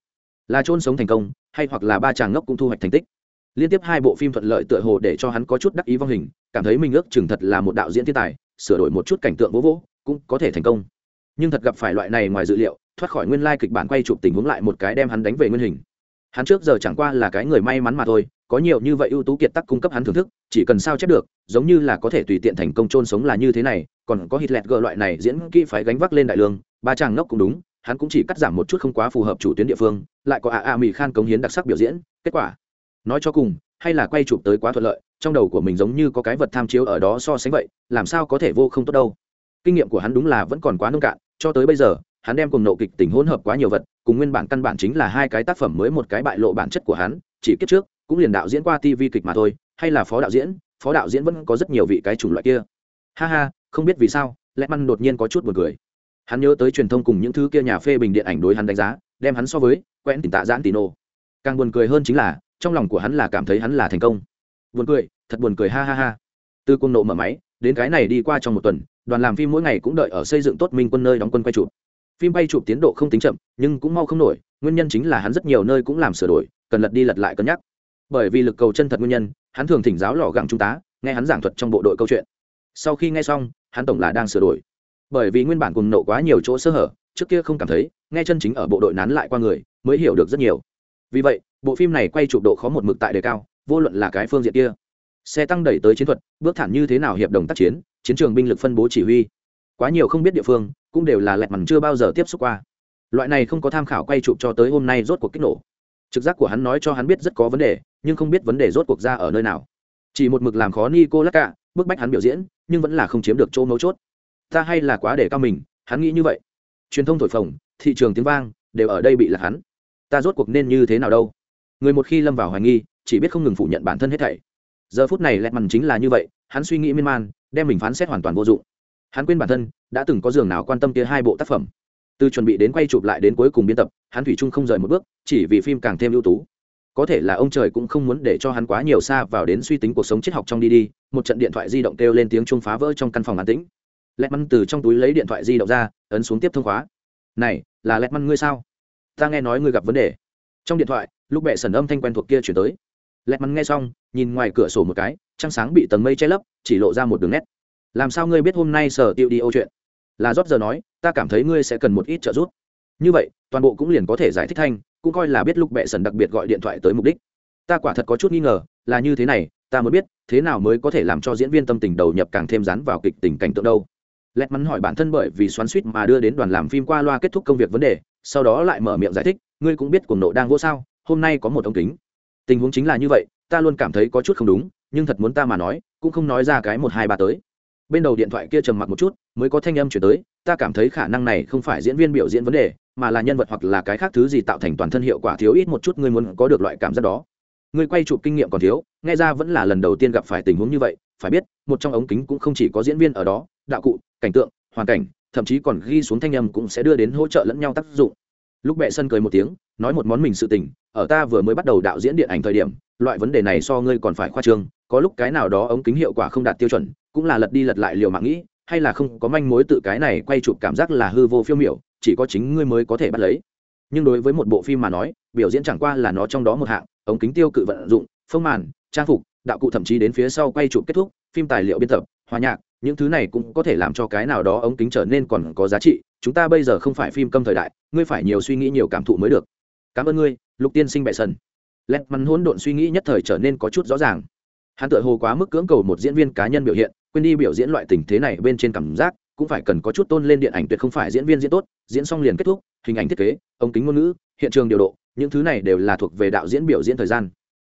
Là trôn sống thành công hay hoặc là ba chàng ngốc cũng thu hoạch thành tích. Liên tiếp hai bộ phim thuận lợi tựa hồ để cho hắn có chút đắc ý vong hình, cảm thấy mình ước chừng thật là một đạo diễn thiên tài, sửa đổi một chút cảnh tượng vỗ vỗ, cũng có thể thành công. Nhưng thật gặp phải loại này ngoài dự liệu, thoát khỏi nguyên lai kịch bản quay chụp tình huống lại một cái đem hắn đánh về nguyên hình. Hắn trước giờ chẳng qua là cái người may mắn mà thôi, có nhiều như vậy ưu tú kiệt tác cung cấp hắn thưởng thức, chỉ cần sao chép được, giống như là có thể tùy tiện thành công trôn sống là như thế này, còn có hít lẹt gờ loại này diễn kỹ phải gánh vác lên đại lương, ba chàng ngốc cũng đúng hắn cũng chỉ cắt giảm một chút không quá phù hợp chủ tuyến địa phương, lại có à à mỹ khan cống hiến đặc sắc biểu diễn, kết quả, nói cho cùng, hay là quay chụp tới quá thuận lợi, trong đầu của mình giống như có cái vật tham chiếu ở đó so sánh vậy, làm sao có thể vô không tốt đâu. Kinh nghiệm của hắn đúng là vẫn còn quá nông cạn, cho tới bây giờ, hắn đem cùng nộ kịch tình hỗn hợp quá nhiều vật, cùng nguyên bản căn bản chính là hai cái tác phẩm mới một cái bại lộ bản chất của hắn, chỉ kiếp trước, cũng liền đạo diễn qua tv kịch mà thôi, hay là phó đạo diễn, phó đạo diễn vẫn có rất nhiều vị cái chủng loại kia. Ha ha, không biết vì sao lẽ măn đột nhiên có chút buồn cười hắn nhớ tới truyền thông cùng những thứ kia nhà phê bình điện ảnh đối hắn đánh giá, đem hắn so với quen tỉnh tạ giãn tì nô càng buồn cười hơn chính là, trong lòng của hắn là cảm thấy hắn là thành công. Buồn cười, thật buồn cười ha ha ha. Từ quân nộ mở máy, đến cái này đi qua trong một tuần, đoàn làm phim mỗi ngày cũng đợi ở xây dựng tốt minh quân nơi đóng quân quay chụp. Phim bay chụp tiến độ không tính chậm, nhưng cũng mau không nổi, nguyên nhân chính là hắn rất nhiều nơi cũng làm sửa đổi, cần lật đi lật lại cân nhắc. Bởi vì lực cầu chân thật nguyên nhân, hắn thường thỉnh giáo lò gặng trung tá, nghe hắn giảng thuật trong bộ đội câu chuyện. Sau khi nghe xong, hắn tổng là đang sửa đổi bởi vì nguyên bản cùng nộ quá nhiều chỗ sơ hở, trước kia không cảm thấy, nghe chân chính ở bộ đội nán lại qua người, mới hiểu được rất nhiều. Vì vậy, bộ phim này quay chụp độ khó một mực tại đề cao, vô luận là cái phương diện kia. Xe tăng đẩy tới chiến thuật, bước thẳng như thế nào hiệp đồng tác chiến chiến trường binh lực phân bố chỉ huy. Quá nhiều không biết địa phương, cũng đều là lẹt mằn chưa bao giờ tiếp xúc qua. Loại này không có tham khảo quay chụp cho tới hôm nay rốt cuộc kích nổ. Trực giác của hắn nói cho hắn biết rất có vấn đề, nhưng không biết vấn đề rốt cuộc ra ở nơi nào. Chỉ một mực làm khó ni cô lắc cả bức bách hắn biểu diễn, nhưng vẫn là không chiếm được chỗ mấu chốt ta hay là quá để cao mình, hắn nghĩ như vậy. Truyền thông thổi phồng, thị trường tiếng vang, đều ở đây bị lạc hắn. Ta rốt cuộc nên như thế nào đâu? Người một khi lâm vào hoài nghi, chỉ biết không ngừng phủ nhận bản thân hết thảy. Giờ phút này lẹt mằn chính là như vậy, hắn suy nghĩ miên man, đem mình phán xét hoàn toàn vô dụng. Hắn quên bản thân, đã từng có giường nào quan tâm kia hai bộ tác phẩm. Từ chuẩn bị đến quay chụp lại đến cuối cùng biên tập, hắn thủy chung không rời một bước, chỉ vì phim càng thêm ưu tú. Có thể là ông trời cũng không muốn để cho hắn quá nhiều xa vào đến suy tính cuộc sống triết học trong đi đi, một trận điện thoại di động kêu lên tiếng chuông phá vỡ trong căn phòng an tĩnh lẹt măn từ trong túi lấy điện thoại di động ra, ấn xuống tiếp thông khóa. Này, là lẹt măn ngươi sao? Ta nghe nói ngươi gặp vấn đề. Trong điện thoại, lúc bệ sần âm thanh quen thuộc kia chuyển tới. Lẹt măn nghe xong, nhìn ngoài cửa sổ một cái, trăng sáng bị tầng mây che lấp, chỉ lộ ra một đường nét. Làm sao ngươi biết hôm nay sở tiêu đi âu chuyện? Là rót giờ nói, ta cảm thấy ngươi sẽ cần một ít trợ giúp. Như vậy, toàn bộ cũng liền có thể giải thích thanh, cũng coi là biết lúc bệ sần đặc biệt gọi điện thoại tới mục đích. Ta quả thật có chút nghi ngờ, là như thế này, ta mới biết, thế nào mới có thể làm cho diễn viên tâm tình đầu nhập càng thêm rắn vào kịch tình cảnh tượng đâu? Lẹt mắn hỏi bản thân bởi vì xoắn suýt mà đưa đến đoàn làm phim qua loa kết thúc công việc vấn đề, sau đó lại mở miệng giải thích, ngươi cũng biết cuồng nộ đang vô sao, hôm nay có một ống kính. Tình huống chính là như vậy, ta luôn cảm thấy có chút không đúng, nhưng thật muốn ta mà nói, cũng không nói ra cái một hai ba tới. Bên đầu điện thoại kia trầm mặc một chút, mới có thanh âm chuyển tới, ta cảm thấy khả năng này không phải diễn viên biểu diễn vấn đề, mà là nhân vật hoặc là cái khác thứ gì tạo thành toàn thân hiệu quả thiếu ít một chút, ngươi muốn có được loại cảm giác đó. Ngươi quay chụp kinh nghiệm còn thiếu, nghe ra vẫn là lần đầu tiên gặp phải tình huống như vậy, phải biết một trong ống kính cũng không chỉ có diễn viên ở đó, đạo cụ, cảnh tượng, hoàn cảnh, thậm chí còn ghi xuống thanh âm cũng sẽ đưa đến hỗ trợ lẫn nhau tác dụng. Lúc bệ sân cười một tiếng, nói một món mình sự tình, ở ta vừa mới bắt đầu đạo diễn điện ảnh thời điểm, loại vấn đề này so ngươi còn phải khoa trương, có lúc cái nào đó ống kính hiệu quả không đạt tiêu chuẩn, cũng là lật đi lật lại liều mạng nghĩ, hay là không có manh mối tự cái này quay chụp cảm giác là hư vô phiêu miểu, chỉ có chính ngươi mới có thể bắt lấy. Nhưng đối với một bộ phim mà nói, biểu diễn chẳng qua là nó trong đó một hạng, ống kính tiêu cự vận dụng, phông màn, trang phục, đạo cụ thậm chí đến phía sau quay chụp kết thúc phim tài liệu biên tập, hòa nhạc, những thứ này cũng có thể làm cho cái nào đó ống kính trở nên còn có giá trị. Chúng ta bây giờ không phải phim câm thời đại, ngươi phải nhiều suy nghĩ nhiều cảm thụ mới được. Cảm ơn ngươi, lục tiên sinh bệ sân lẹt mắn hỗn độn suy nghĩ nhất thời trở nên có chút rõ ràng. Hắn tự hồ quá mức cưỡng cầu một diễn viên cá nhân biểu hiện, quên đi biểu diễn loại tình thế này bên trên cảm giác, cũng phải cần có chút tôn lên điện ảnh tuyệt không phải diễn viên diễn tốt, diễn xong liền kết thúc, hình ảnh thiết kế, ống kính ngôn ngữ, hiện trường điều độ, những thứ này đều là thuộc về đạo diễn biểu diễn thời gian.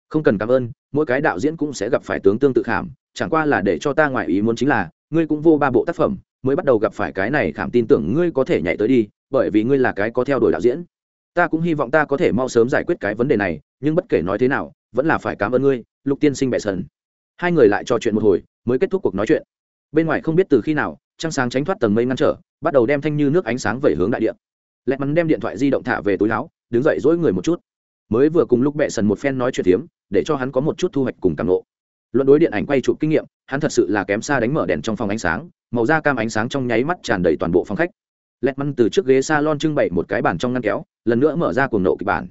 Không cần cảm ơn mỗi cái đạo diễn cũng sẽ gặp phải tướng tương tự khảm, chẳng qua là để cho ta ngoại ý muốn chính là, ngươi cũng vô ba bộ tác phẩm, mới bắt đầu gặp phải cái này khảm tin tưởng ngươi có thể nhảy tới đi, bởi vì ngươi là cái có theo đuổi đạo diễn. Ta cũng hy vọng ta có thể mau sớm giải quyết cái vấn đề này, nhưng bất kể nói thế nào, vẫn là phải cảm ơn ngươi, lục tiên sinh bệ sần. Hai người lại trò chuyện một hồi, mới kết thúc cuộc nói chuyện. Bên ngoài không biết từ khi nào, trăng sáng tránh thoát tầng mây ngăn trở, bắt đầu đem thanh như nước ánh sáng về hướng đại điện lẹt mắn đem điện thoại di động thả về túi láo đứng dậy dỗi người một chút mới vừa cùng lúc bệ sần một phen nói chuyện tiếm để cho hắn có một chút thu hoạch cùng càng lộ luận đối điện ảnh quay chụp kinh nghiệm, hắn thật sự là kém xa đánh mở đèn trong phòng ánh sáng, màu da cam ánh sáng trong nháy mắt tràn đầy toàn bộ phòng khách. Lẹt măn từ trước ghế s a lon trưng bày một cái bản trong ngăn kéo, lần nữa mở ra cuồng nộ kịch bản.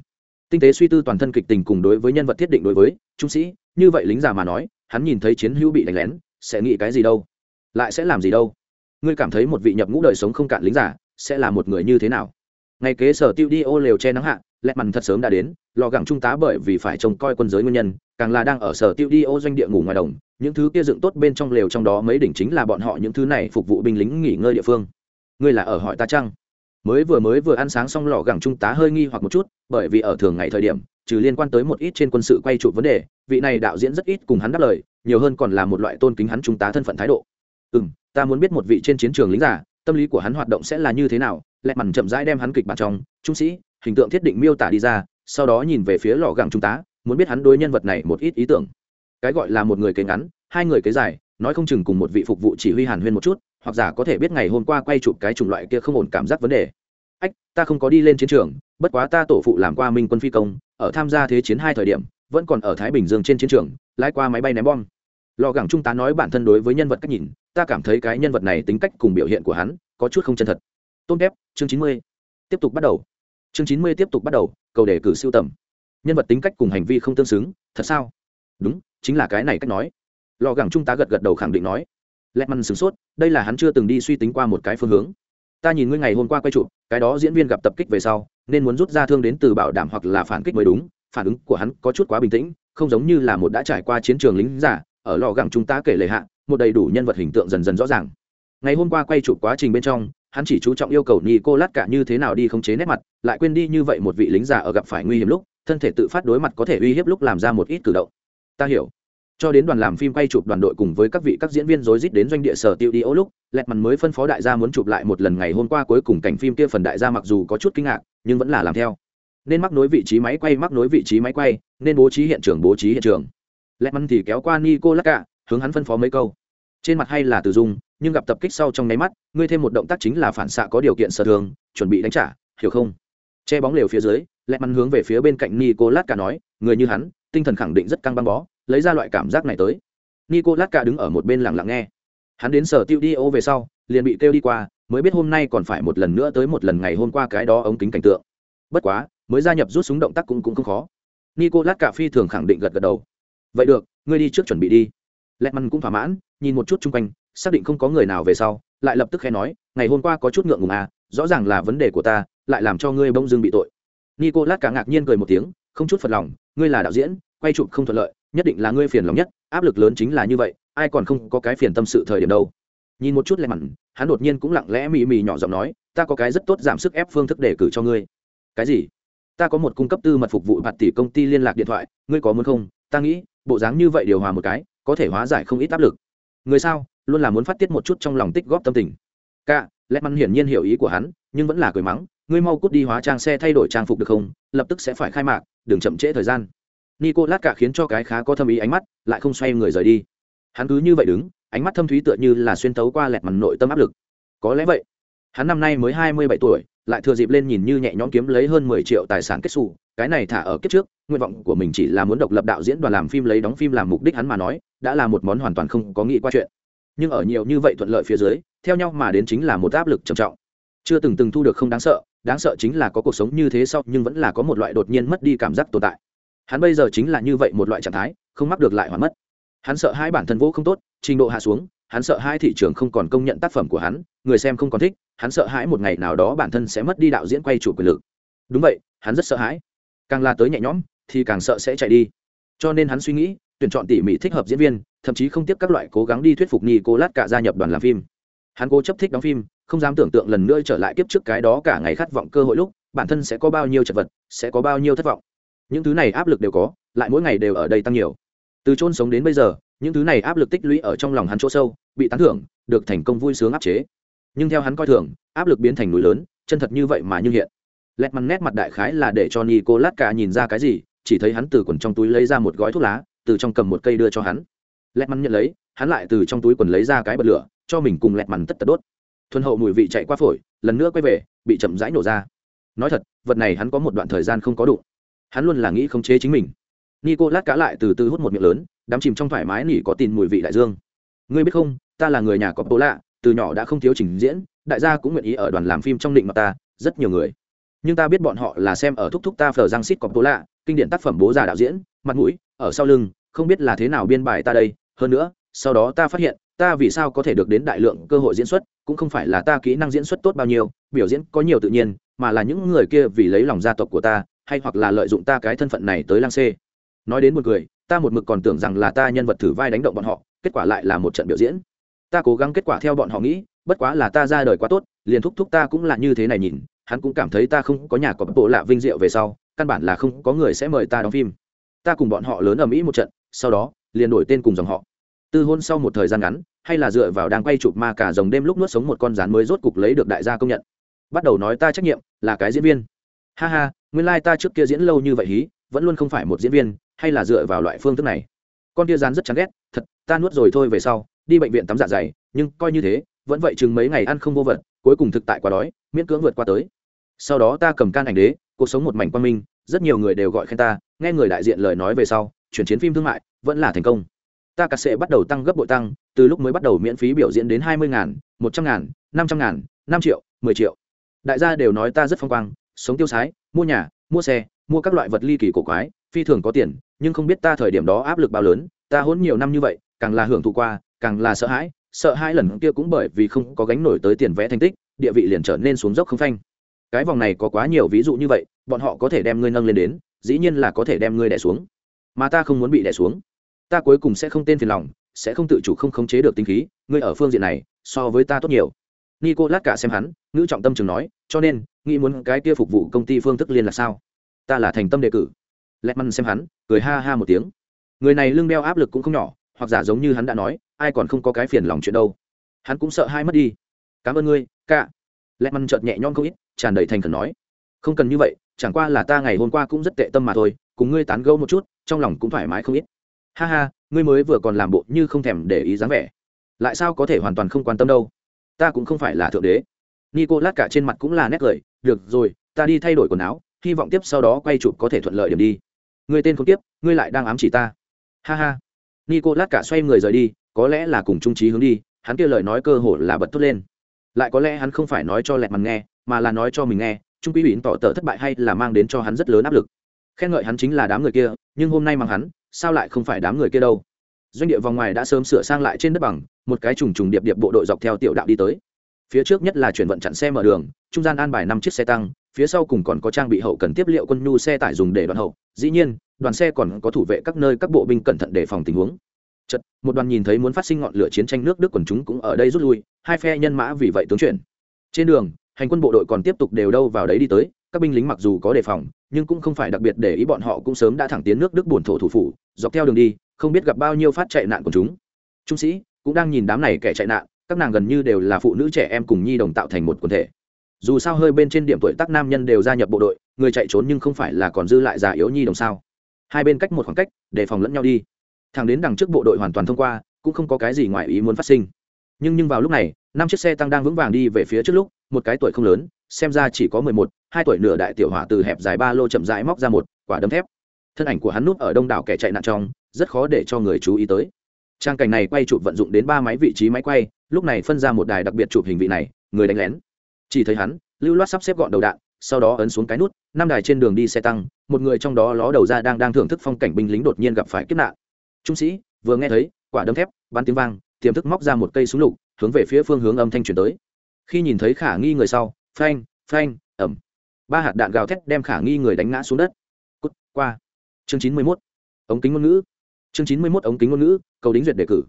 Tinh tế suy tư toàn thân kịch tình cùng đối với nhân vật thiết định đối với, trung sĩ, như vậy lính già mà nói, hắn nhìn thấy chiến hữu bị đánh lén, sẽ nghĩ cái gì đâu? Lại sẽ làm gì đâu? Ngươi cảm thấy một vị nhập ngũ đời sống không cạn lính giả sẽ là một người như thế nào? Ngày kế sở tiêu đi ô lều che nắng hạ lẹt mằn thật sớm đã đến, lò gẳng trung tá bởi vì phải trông coi quân giới nguyên nhân, càng là đang ở sở tiêu đi ô doanh địa ngủ ngoài đồng, những thứ kia dựng tốt bên trong lều trong đó mấy đỉnh chính là bọn họ những thứ này phục vụ binh lính nghỉ ngơi địa phương. Ngươi là ở hỏi ta chăng? Mới vừa mới vừa ăn sáng xong lò gẳng trung tá hơi nghi hoặc một chút, bởi vì ở thường ngày thời điểm, trừ liên quan tới một ít trên quân sự quay trụ vấn đề, vị này đạo diễn rất ít cùng hắn đáp lời, nhiều hơn còn là một loại tôn kính hắn trung tá thân phận thái độ. Ừ m ta muốn biết một vị trên chiến trường lính giả tâm lý của hắn hoạt động sẽ là như thế nào, lẹ mằn chậm rãi đem hắn kịch bản trong, trung sĩ hình tượng thiết định miêu tả đi ra, sau đó nhìn về phía lò gẳng trung tá, muốn biết hắn đối nhân vật này một ít ý tưởng. Cái gọi là một người kế ngắn, hai người kế dài, nói không chừng cùng một vị phục vụ chỉ huy hàn huyên một chút, hoặc giả có thể biết ngày hôm qua quay chụp cái chủng loại kia không ổn cảm giác vấn đề. Ách, ta không có đi lên chiến trường, bất quá ta tổ phụ làm qua minh quân phi công, ở tham gia thế chiến hai thời điểm, vẫn còn ở thái bình dương trên chiến trường, lái qua máy bay ném bom. Lò gẳng trung tá nói bản thân đối với nhân vật cách nhìn, ta cảm thấy cái nhân vật này tính cách cùng biểu hiện của hắn có chút không chân thật. Tôn kép, chương chín mươi. Tiếp tục bắt đầu chương chín mươi tiếp tục bắt đầu, cầu đề cử siêu tầm. Nhân vật tính cách cùng hành vi không tương xứng, thật sao? Đúng, chính là cái này cách nói. Lò gẳng trung tá gật gật đầu khẳng định nói. Lẹt măn sửng sốt, đây là hắn chưa từng đi suy tính qua một cái phương hướng. Ta nhìn ngươi ngày hôm qua quay chụp, cái đó diễn viên gặp tập kích về sau, nên muốn rút ra thương đến từ bảo đảm hoặc là phản kích mới đúng, phản ứng của hắn có chút quá bình tĩnh, không giống như là một đã trải qua chiến trường lính giả, ở lò gẳng chúng ta kể lệ hạ, một đầy đủ nhân vật hình tượng dần dần rõ ràng. Ngày hôm qua quay chụp quá trình bên trong hắn chỉ chú trọng yêu cầu ni cô cả như thế nào đi khống chế nét mặt, lại quên đi như vậy một vị lính già ở gặp phải nguy hiểm lúc, thân thể tự phát đối mặt có thể uy hiếp lúc làm ra một ít cử động. Ta hiểu. Cho đến đoàn làm phim quay chụp đoàn đội cùng với các vị các diễn viên rối rít đến doanh địa sở tiêu đi ô lúc lẹt mặt mới phân phó đại gia muốn chụp lại một lần ngày hôm qua cuối cùng cảnh phim kia phần đại gia mặc dù có chút kinh ngạc, nhưng vẫn là làm theo. Nên mắc nối vị trí máy quay, mắc nối vị trí máy quay, nên bố trí hiện trường, bố trí hiện trường. Lẹt mằn thì kéo qua Nicolas lắc cả hướng hắn phân phó mấy câu. Trên mặt hay là từ dung nhưng gặp tập kích sau trong nháy mắt, ngươi thêm một động tác chính là phản xạ có điều kiện sở thường, chuẩn bị đánh trả, hiểu không? Che bóng lều phía dưới, lẹ mắn hướng về phía bên cạnh nicolas cả nói, người như hắn, tinh thần khẳng định rất căng băng bó, lấy ra loại cảm giác này tới. Nicolas cả đứng ở một bên lặng lặng nghe. Hắn đến sở tiêu đi ô về sau, liền bị kêu đi qua, mới biết hôm nay còn phải một lần nữa tới một lần ngày hôm qua cái đó ống kính cảnh tượng. Bất quá, mới gia nhập rút súng động tác cũng cũng không khó. Nicolas cả phi thường khẳng định gật gật đầu. Vậy được, ngươi đi trước chuẩn bị đi. Lẹ măn cũng thỏa mãn, nhìn một chút chung quanh xác định không có người nào về sau, lại lập tức khẽ nói, ngày hôm qua có chút ngượng ngùng à rõ ràng là vấn đề của ta, lại làm cho ngươi bông dưng bị tội. Nico lát cả ngạc nhiên cười một tiếng, không chút phật lòng, ngươi là đạo diễn, quay chụp không thuận lợi, nhất định là ngươi phiền lòng nhất, áp lực lớn chính là như vậy, ai còn không có cái phiền tâm sự thời điểm đâu. Nhìn một chút lẹ mặn, hắn đột nhiên cũng lặng lẽ mì mì nhỏ giọng nói, ta có cái rất tốt giảm sức ép phương thức để cử cho ngươi. Cái gì? Ta có một cung cấp tư mật phục vụ bạt tỷ công ty liên lạc điện thoại, ngươi có muốn không? Ta nghĩ, bộ dáng như vậy điều hòa một cái, có thể hóa giải không ít áp lực. Người sao? Luôn là muốn phát tiết một chút trong lòng tích góp tâm tình. Ca lẹt mặn hiển nhiên hiểu ý của hắn, nhưng vẫn là cười mắng, ngươi mau cút đi hóa trang xe thay đổi trang phục được không? Lập tức sẽ phải khai mạc, đừng chậm trễ thời gian. Nico lát cả khiến cho cái khá có thâm ý ánh mắt, lại không xoay người rời đi. Hắn cứ như vậy đứng, ánh mắt thâm thúy tựa như là xuyên tấu qua lẹt mặt nội tâm áp lực. Có lẽ vậy, hắn năm nay mới hai mươi bảy tuổi, lại thừa dịp lên nhìn như nhẹ nhõm kiếm lấy hơn mười triệu tài sản kết xù, cái này thả ở kiếp trước, nguyện vọng của mình chỉ là muốn độc lập đạo diễn đoàn làm phim lấy đóng phim làm mục đích hắn mà nói, đã là một món hoàn toàn không có nghĩ qua chuyện nhưng ở nhiều như vậy thuận lợi phía dưới, theo nhau mà đến chính là một áp lực trầm trọng. Chưa từng từng thu được không đáng sợ đáng sợ chính là có cuộc sống như thế sau nhưng vẫn là có một loại đột nhiên mất đi cảm giác tồn tại. Hắn bây giờ chính là như vậy một loại trạng thái, không mắc được lại hoàn mất. Hắn sợ hai bản thân vô không tốt, trình độ hạ xuống, hắn sợ hai thị trường không còn công nhận tác phẩm của hắn, người xem không còn thích, hắn sợ hãi một ngày nào đó bản thân sẽ mất đi đạo diễn quay chủ quyền lực. Đúng vậy, hắn rất sợ hãi. Càng la tới nhẹ nhõm, thì càng sợ sẽ chạy đi. Cho nên hắn suy nghĩ tuyển chọn tỉ mỉ thích hợp diễn viên, thậm chí không tiếp các loại cố gắng đi thuyết phục ni cô lát cả gia nhập đoàn làm phim. Hắn cố chấp thích đóng phim, không dám tưởng tượng lần nữa trở lại kiếp trước cái đó cả ngày khát vọng cơ hội lúc, bản thân sẽ có bao nhiêu chật vật, sẽ có bao nhiêu thất vọng. Những thứ này áp lực đều có, lại mỗi ngày đều ở đây tăng nhiều. Từ chôn sống đến bây giờ, những thứ này áp lực tích lũy ở trong lòng hắn chỗ sâu, bị tán thưởng, được thành công vui sướng áp chế. Nhưng theo hắn coi thường, áp lực biến thành núi lớn, chân thật như vậy mà như hiện. Lẹt mằn nét mặt đại khái là để cho nico lát cả nhìn ra cái gì, chỉ thấy hắn từ quần trong túi lấy ra một gói thuốc lá từ trong cầm một cây đưa cho hắn. Lẹt mắn nhận lấy, hắn lại từ trong túi quần lấy ra cái bật lửa, cho mình cùng lẹt mắn tất tật đốt. Thuần hậu mùi vị chạy qua phổi, lần nữa quay về, bị chậm rãi nổ ra. Nói thật, vật này hắn có một đoạn thời gian không có đủ hắn luôn là nghĩ khống chế chính mình. Nico lát cá lại từ từ hút một miệng lớn, đắm chìm trong thoải mái nỉ có tin mùi vị đại dương. Ngươi biết không, ta là người nhà có bố lạ từ nhỏ đã không thiếu trình diễn, đại gia cũng nguyện ý ở đoàn làm phim trong định mặt ta, rất nhiều người. Nhưng ta biết bọn họ là xem ở thúc thúc ta phờ giang xít có bố lạ kinh điển tác phẩm bố già đạo diễn, mặt mũi ở sau lưng, không biết là thế nào biên bài ta đây, hơn nữa, sau đó ta phát hiện, ta vì sao có thể được đến đại lượng cơ hội diễn xuất, cũng không phải là ta kỹ năng diễn xuất tốt bao nhiêu, biểu diễn có nhiều tự nhiên, mà là những người kia vì lấy lòng gia tộc của ta, hay hoặc là lợi dụng ta cái thân phận này tới lang xê. Nói đến một người ta một mực còn tưởng rằng là ta nhân vật thử vai đánh động bọn họ, kết quả lại là một trận biểu diễn. Ta cố gắng kết quả theo bọn họ nghĩ, bất quá là ta ra đời quá tốt, liền thúc thúc ta cũng là như thế này nhìn, hắn cũng cảm thấy ta không có nhà có bộ lạ vinh diệu về sau, căn bản là không có người sẽ mời ta đóng phim ta cùng bọn họ lớn ở mỹ một trận, sau đó, liền đổi tên cùng dòng họ. Tư hôn sau một thời gian ngắn, hay là dựa vào đang quay chụp ma cả dòng đêm lúc nuốt sống một con rán mới rốt cục lấy được đại gia công nhận. Bắt đầu nói ta trách nhiệm, là cái diễn viên. Ha ha, nguyên lai、like、ta trước kia diễn lâu như vậy hí, vẫn luôn không phải một diễn viên, hay là dựa vào loại phương thức này. Con kia rán rất chán ghét, thật, ta nuốt rồi thôi về sau, đi bệnh viện tắm dạ dày, nhưng coi như thế, vẫn vậy chừng mấy ngày ăn không vô vật, cuối cùng thực tại quá đói, miễn cưỡng vượt qua tới. Sau đó ta cầm can ảnh đế, cuộc sống một mảnh quan minh, rất nhiều người đều gọi khen ta nghe người đại diện lời nói về sau, chuyển chiến phim thương mại vẫn là thành công. Ta cắt sẽ bắt đầu tăng gấp bội tăng, từ lúc mới bắt đầu miễn phí biểu diễn đến hai mươi ngàn, một trăm ngàn, năm trăm ngàn, năm triệu, mười triệu. Đại gia đều nói ta rất phong quang, sống tiêu sái, mua nhà, mua xe, mua các loại vật ly kỳ cổ quái, phi thường có tiền, nhưng không biết ta thời điểm đó áp lực bao lớn, ta hôn nhiều năm như vậy, càng là hưởng thụ qua, càng là sợ hãi, sợ hai lần kia cũng bởi vì không có gánh nổi tới tiền vẽ thành tích, địa vị liền trở nên xuống dốc không phanh. Cái vòng này có quá nhiều ví dụ như vậy, bọn họ có thể đem ngươi nâng lên đến dĩ nhiên là có thể đem ngươi đẻ xuống. Mà ta không muốn bị đẻ xuống. Ta cuối cùng sẽ không tên phiền lòng, sẽ không tự chủ không khống chế được tinh khí, ngươi ở phương diện này, so với ta tốt nhiều. Nico lát cả xem hắn, ngữ trọng tâm chừng nói, cho nên, nghĩ muốn cái kia phục vụ công ty phương thức liên là sao? Ta là thành tâm đề cử. Lẹt măn xem hắn, cười ha ha một tiếng. Người này lưng đeo áp lực cũng không nhỏ, hoặc giả giống như hắn đã nói, ai còn không có cái phiền lòng chuyện đâu. Hắn cũng sợ hai mất đi. Cảm ơn ngươi, cả. lẹt măn chợt nhẹ nhõm không ít, tràn đầy thành khẩn nói. Không cần như vậy chẳng qua là ta ngày hôm qua cũng rất tệ tâm mà thôi, cùng ngươi tán gẫu một chút, trong lòng cũng thoải mái không ít. Ha ha, ngươi mới vừa còn làm bộ như không thèm để ý dáng vẻ. Lại sao có thể hoàn toàn không quan tâm đâu? Ta cũng không phải là thượng đế. Nico lát cả trên mặt cũng là nét cười, được rồi, ta đi thay đổi quần áo, hy vọng tiếp sau đó quay chụp có thể thuận lợi điểm đi. Người tên không tiếp ngươi lại đang ám chỉ ta. Ha ha. Nico lát cả xoay người rời đi, có lẽ là cùng trung trí hướng đi, hắn kia lời nói cơ hồ là bật thốt lên. Lại có lẽ hắn không phải nói cho lẹt mặt nghe, mà là nói cho mình nghe trung quý ủy tỏ tờ thất bại hay là mang đến cho hắn rất lớn áp lực. Khen ngợi hắn chính là đám người kia, nhưng hôm nay mang hắn, sao lại không phải đám người kia đâu? Doanh địa vòng ngoài đã sớm sửa sang lại trên đất bằng, một cái trùng trùng điệp điệp bộ đội dọc theo tiểu đạo đi tới. Phía trước nhất là chuyển vận chặn xe mở đường, trung gian an bài năm chiếc xe tăng, phía sau cùng còn có trang bị hậu cần tiếp liệu quân nhu xe tải dùng để đoàn hậu. Dĩ nhiên, đoàn xe còn có thủ vệ các nơi các bộ binh cẩn thận đề phòng tình huống. Chật một đoàn nhìn thấy muốn phát sinh ngọn lửa chiến tranh nước đức quần chúng cũng ở đây rút lui, hai phe nhân mã vì vậy tướng chuyển. Trên đường hành quân bộ đội còn tiếp tục đều đâu vào đấy đi tới, các binh lính mặc dù có đề phòng, nhưng cũng không phải đặc biệt để ý bọn họ cũng sớm đã thẳng tiến nước đức bổn thổ thủ phủ, dọc theo đường đi, không biết gặp bao nhiêu phát chạy nạn của chúng. Trung sĩ cũng đang nhìn đám này kẻ chạy nạn, các nàng gần như đều là phụ nữ trẻ em cùng nhi đồng tạo thành một quần thể. Dù sao hơi bên trên điểm tuổi tác nam nhân đều gia nhập bộ đội, người chạy trốn nhưng không phải là còn dư lại già yếu nhi đồng sao. Hai bên cách một khoảng cách để phòng lẫn nhau đi. Thằng đến đằng trước bộ đội hoàn toàn thông qua, cũng không có cái gì ngoài ý muốn phát sinh. Nhưng nhưng vào lúc này, năm chiếc xe tăng đang vững vàng đi về phía trước lúc một cái tuổi không lớn, xem ra chỉ có mười một, hai tuổi nửa đại tiểu hỏa từ hẹp dài ba lô chậm rãi móc ra một quả đấm thép. Thân ảnh của hắn núp ở đông đảo kẻ chạy nạn trong, rất khó để cho người chú ý tới. Trang cảnh này quay chụp vận dụng đến ba máy vị trí máy quay, lúc này phân ra một đài đặc biệt chụp hình vị này, người đánh lén. Chỉ thấy hắn, lưu loát sắp xếp gọn đầu đạn, sau đó ấn xuống cái nút, năm đài trên đường đi xe tăng, một người trong đó ló đầu ra đang đang thưởng thức phong cảnh binh lính đột nhiên gặp phải kiếp nạn. Trung sĩ, vừa nghe thấy, quả đấm thép, bắn tiếng vang, tiềm thức móc ra một cây súng lục, hướng về phía phương hướng âm thanh chuyển tới khi nhìn thấy khả nghi người sau, phanh phanh, ẩm. Ba hạt đạn gào thét đem khả nghi người đánh ngã xuống đất. Cút, qua. Chương chín mươi mốt. Ống kính ngôn ngữ. Chương chín mươi mốt ống kính ngôn ngữ, cầu đính duyệt đề cử.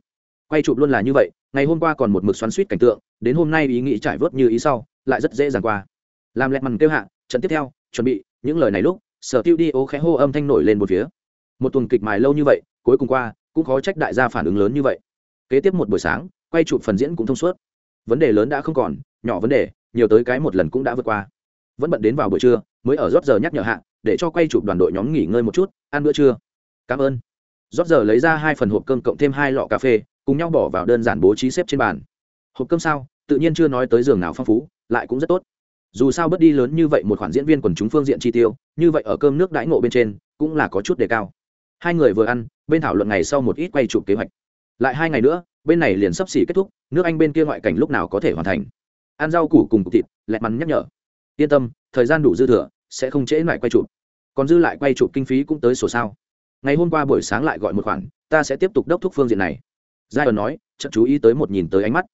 Quay chụp luôn là như vậy, ngày hôm qua còn một mực xoắn suýt cảnh tượng, đến hôm nay ý nghĩ trải vớt như ý sau, lại rất dễ dàng qua. Làm lẹt mằn kêu hạ, trận tiếp theo, chuẩn bị, những lời này lúc, sở tiêu đi ô khẽ hô âm thanh nổi lên một phía. Một tuần kịch mài lâu như vậy, cuối cùng qua, cũng khó trách đại gia phản ứng lớn như vậy. Kế tiếp một buổi sáng, quay chụp phần diễn cũng thông suốt vấn đề lớn đã không còn, nhỏ vấn đề, nhiều tới cái một lần cũng đã vượt qua. Vẫn bận đến vào buổi trưa, mới ở rót giờ nhắc nhở hạ, để cho quay chụp đoàn đội nhóm nghỉ ngơi một chút, ăn bữa trưa. Cảm ơn. Rót giờ lấy ra hai phần hộp cơm cộng thêm hai lọ cà phê, cùng nhau bỏ vào đơn giản bố trí xếp trên bàn. Hộp cơm sao? Tự nhiên chưa nói tới giường nào phong phú, lại cũng rất tốt. Dù sao bớt đi lớn như vậy một khoản diễn viên quần chúng phương diện chi tiêu, như vậy ở cơm nước đãi ngộ bên trên, cũng là có chút đề cao. Hai người vừa ăn, bên thảo luận ngày sau một ít quay chụp kế hoạch. Lại hai ngày nữa bên này liền sắp xỉ kết thúc, nước anh bên kia ngoại cảnh lúc nào có thể hoàn thành. Ăn rau củ cùng cục thịt, lẹt mắn nhắc nhở. Yên tâm, thời gian đủ dư thừa, sẽ không trễ lại quay chụp. Còn dư lại quay chụp kinh phí cũng tới sổ sao. Ngày hôm qua buổi sáng lại gọi một khoản, ta sẽ tiếp tục đốc thúc phương diện này. Giai ẩn nói chậm chú ý tới một nhìn tới ánh mắt.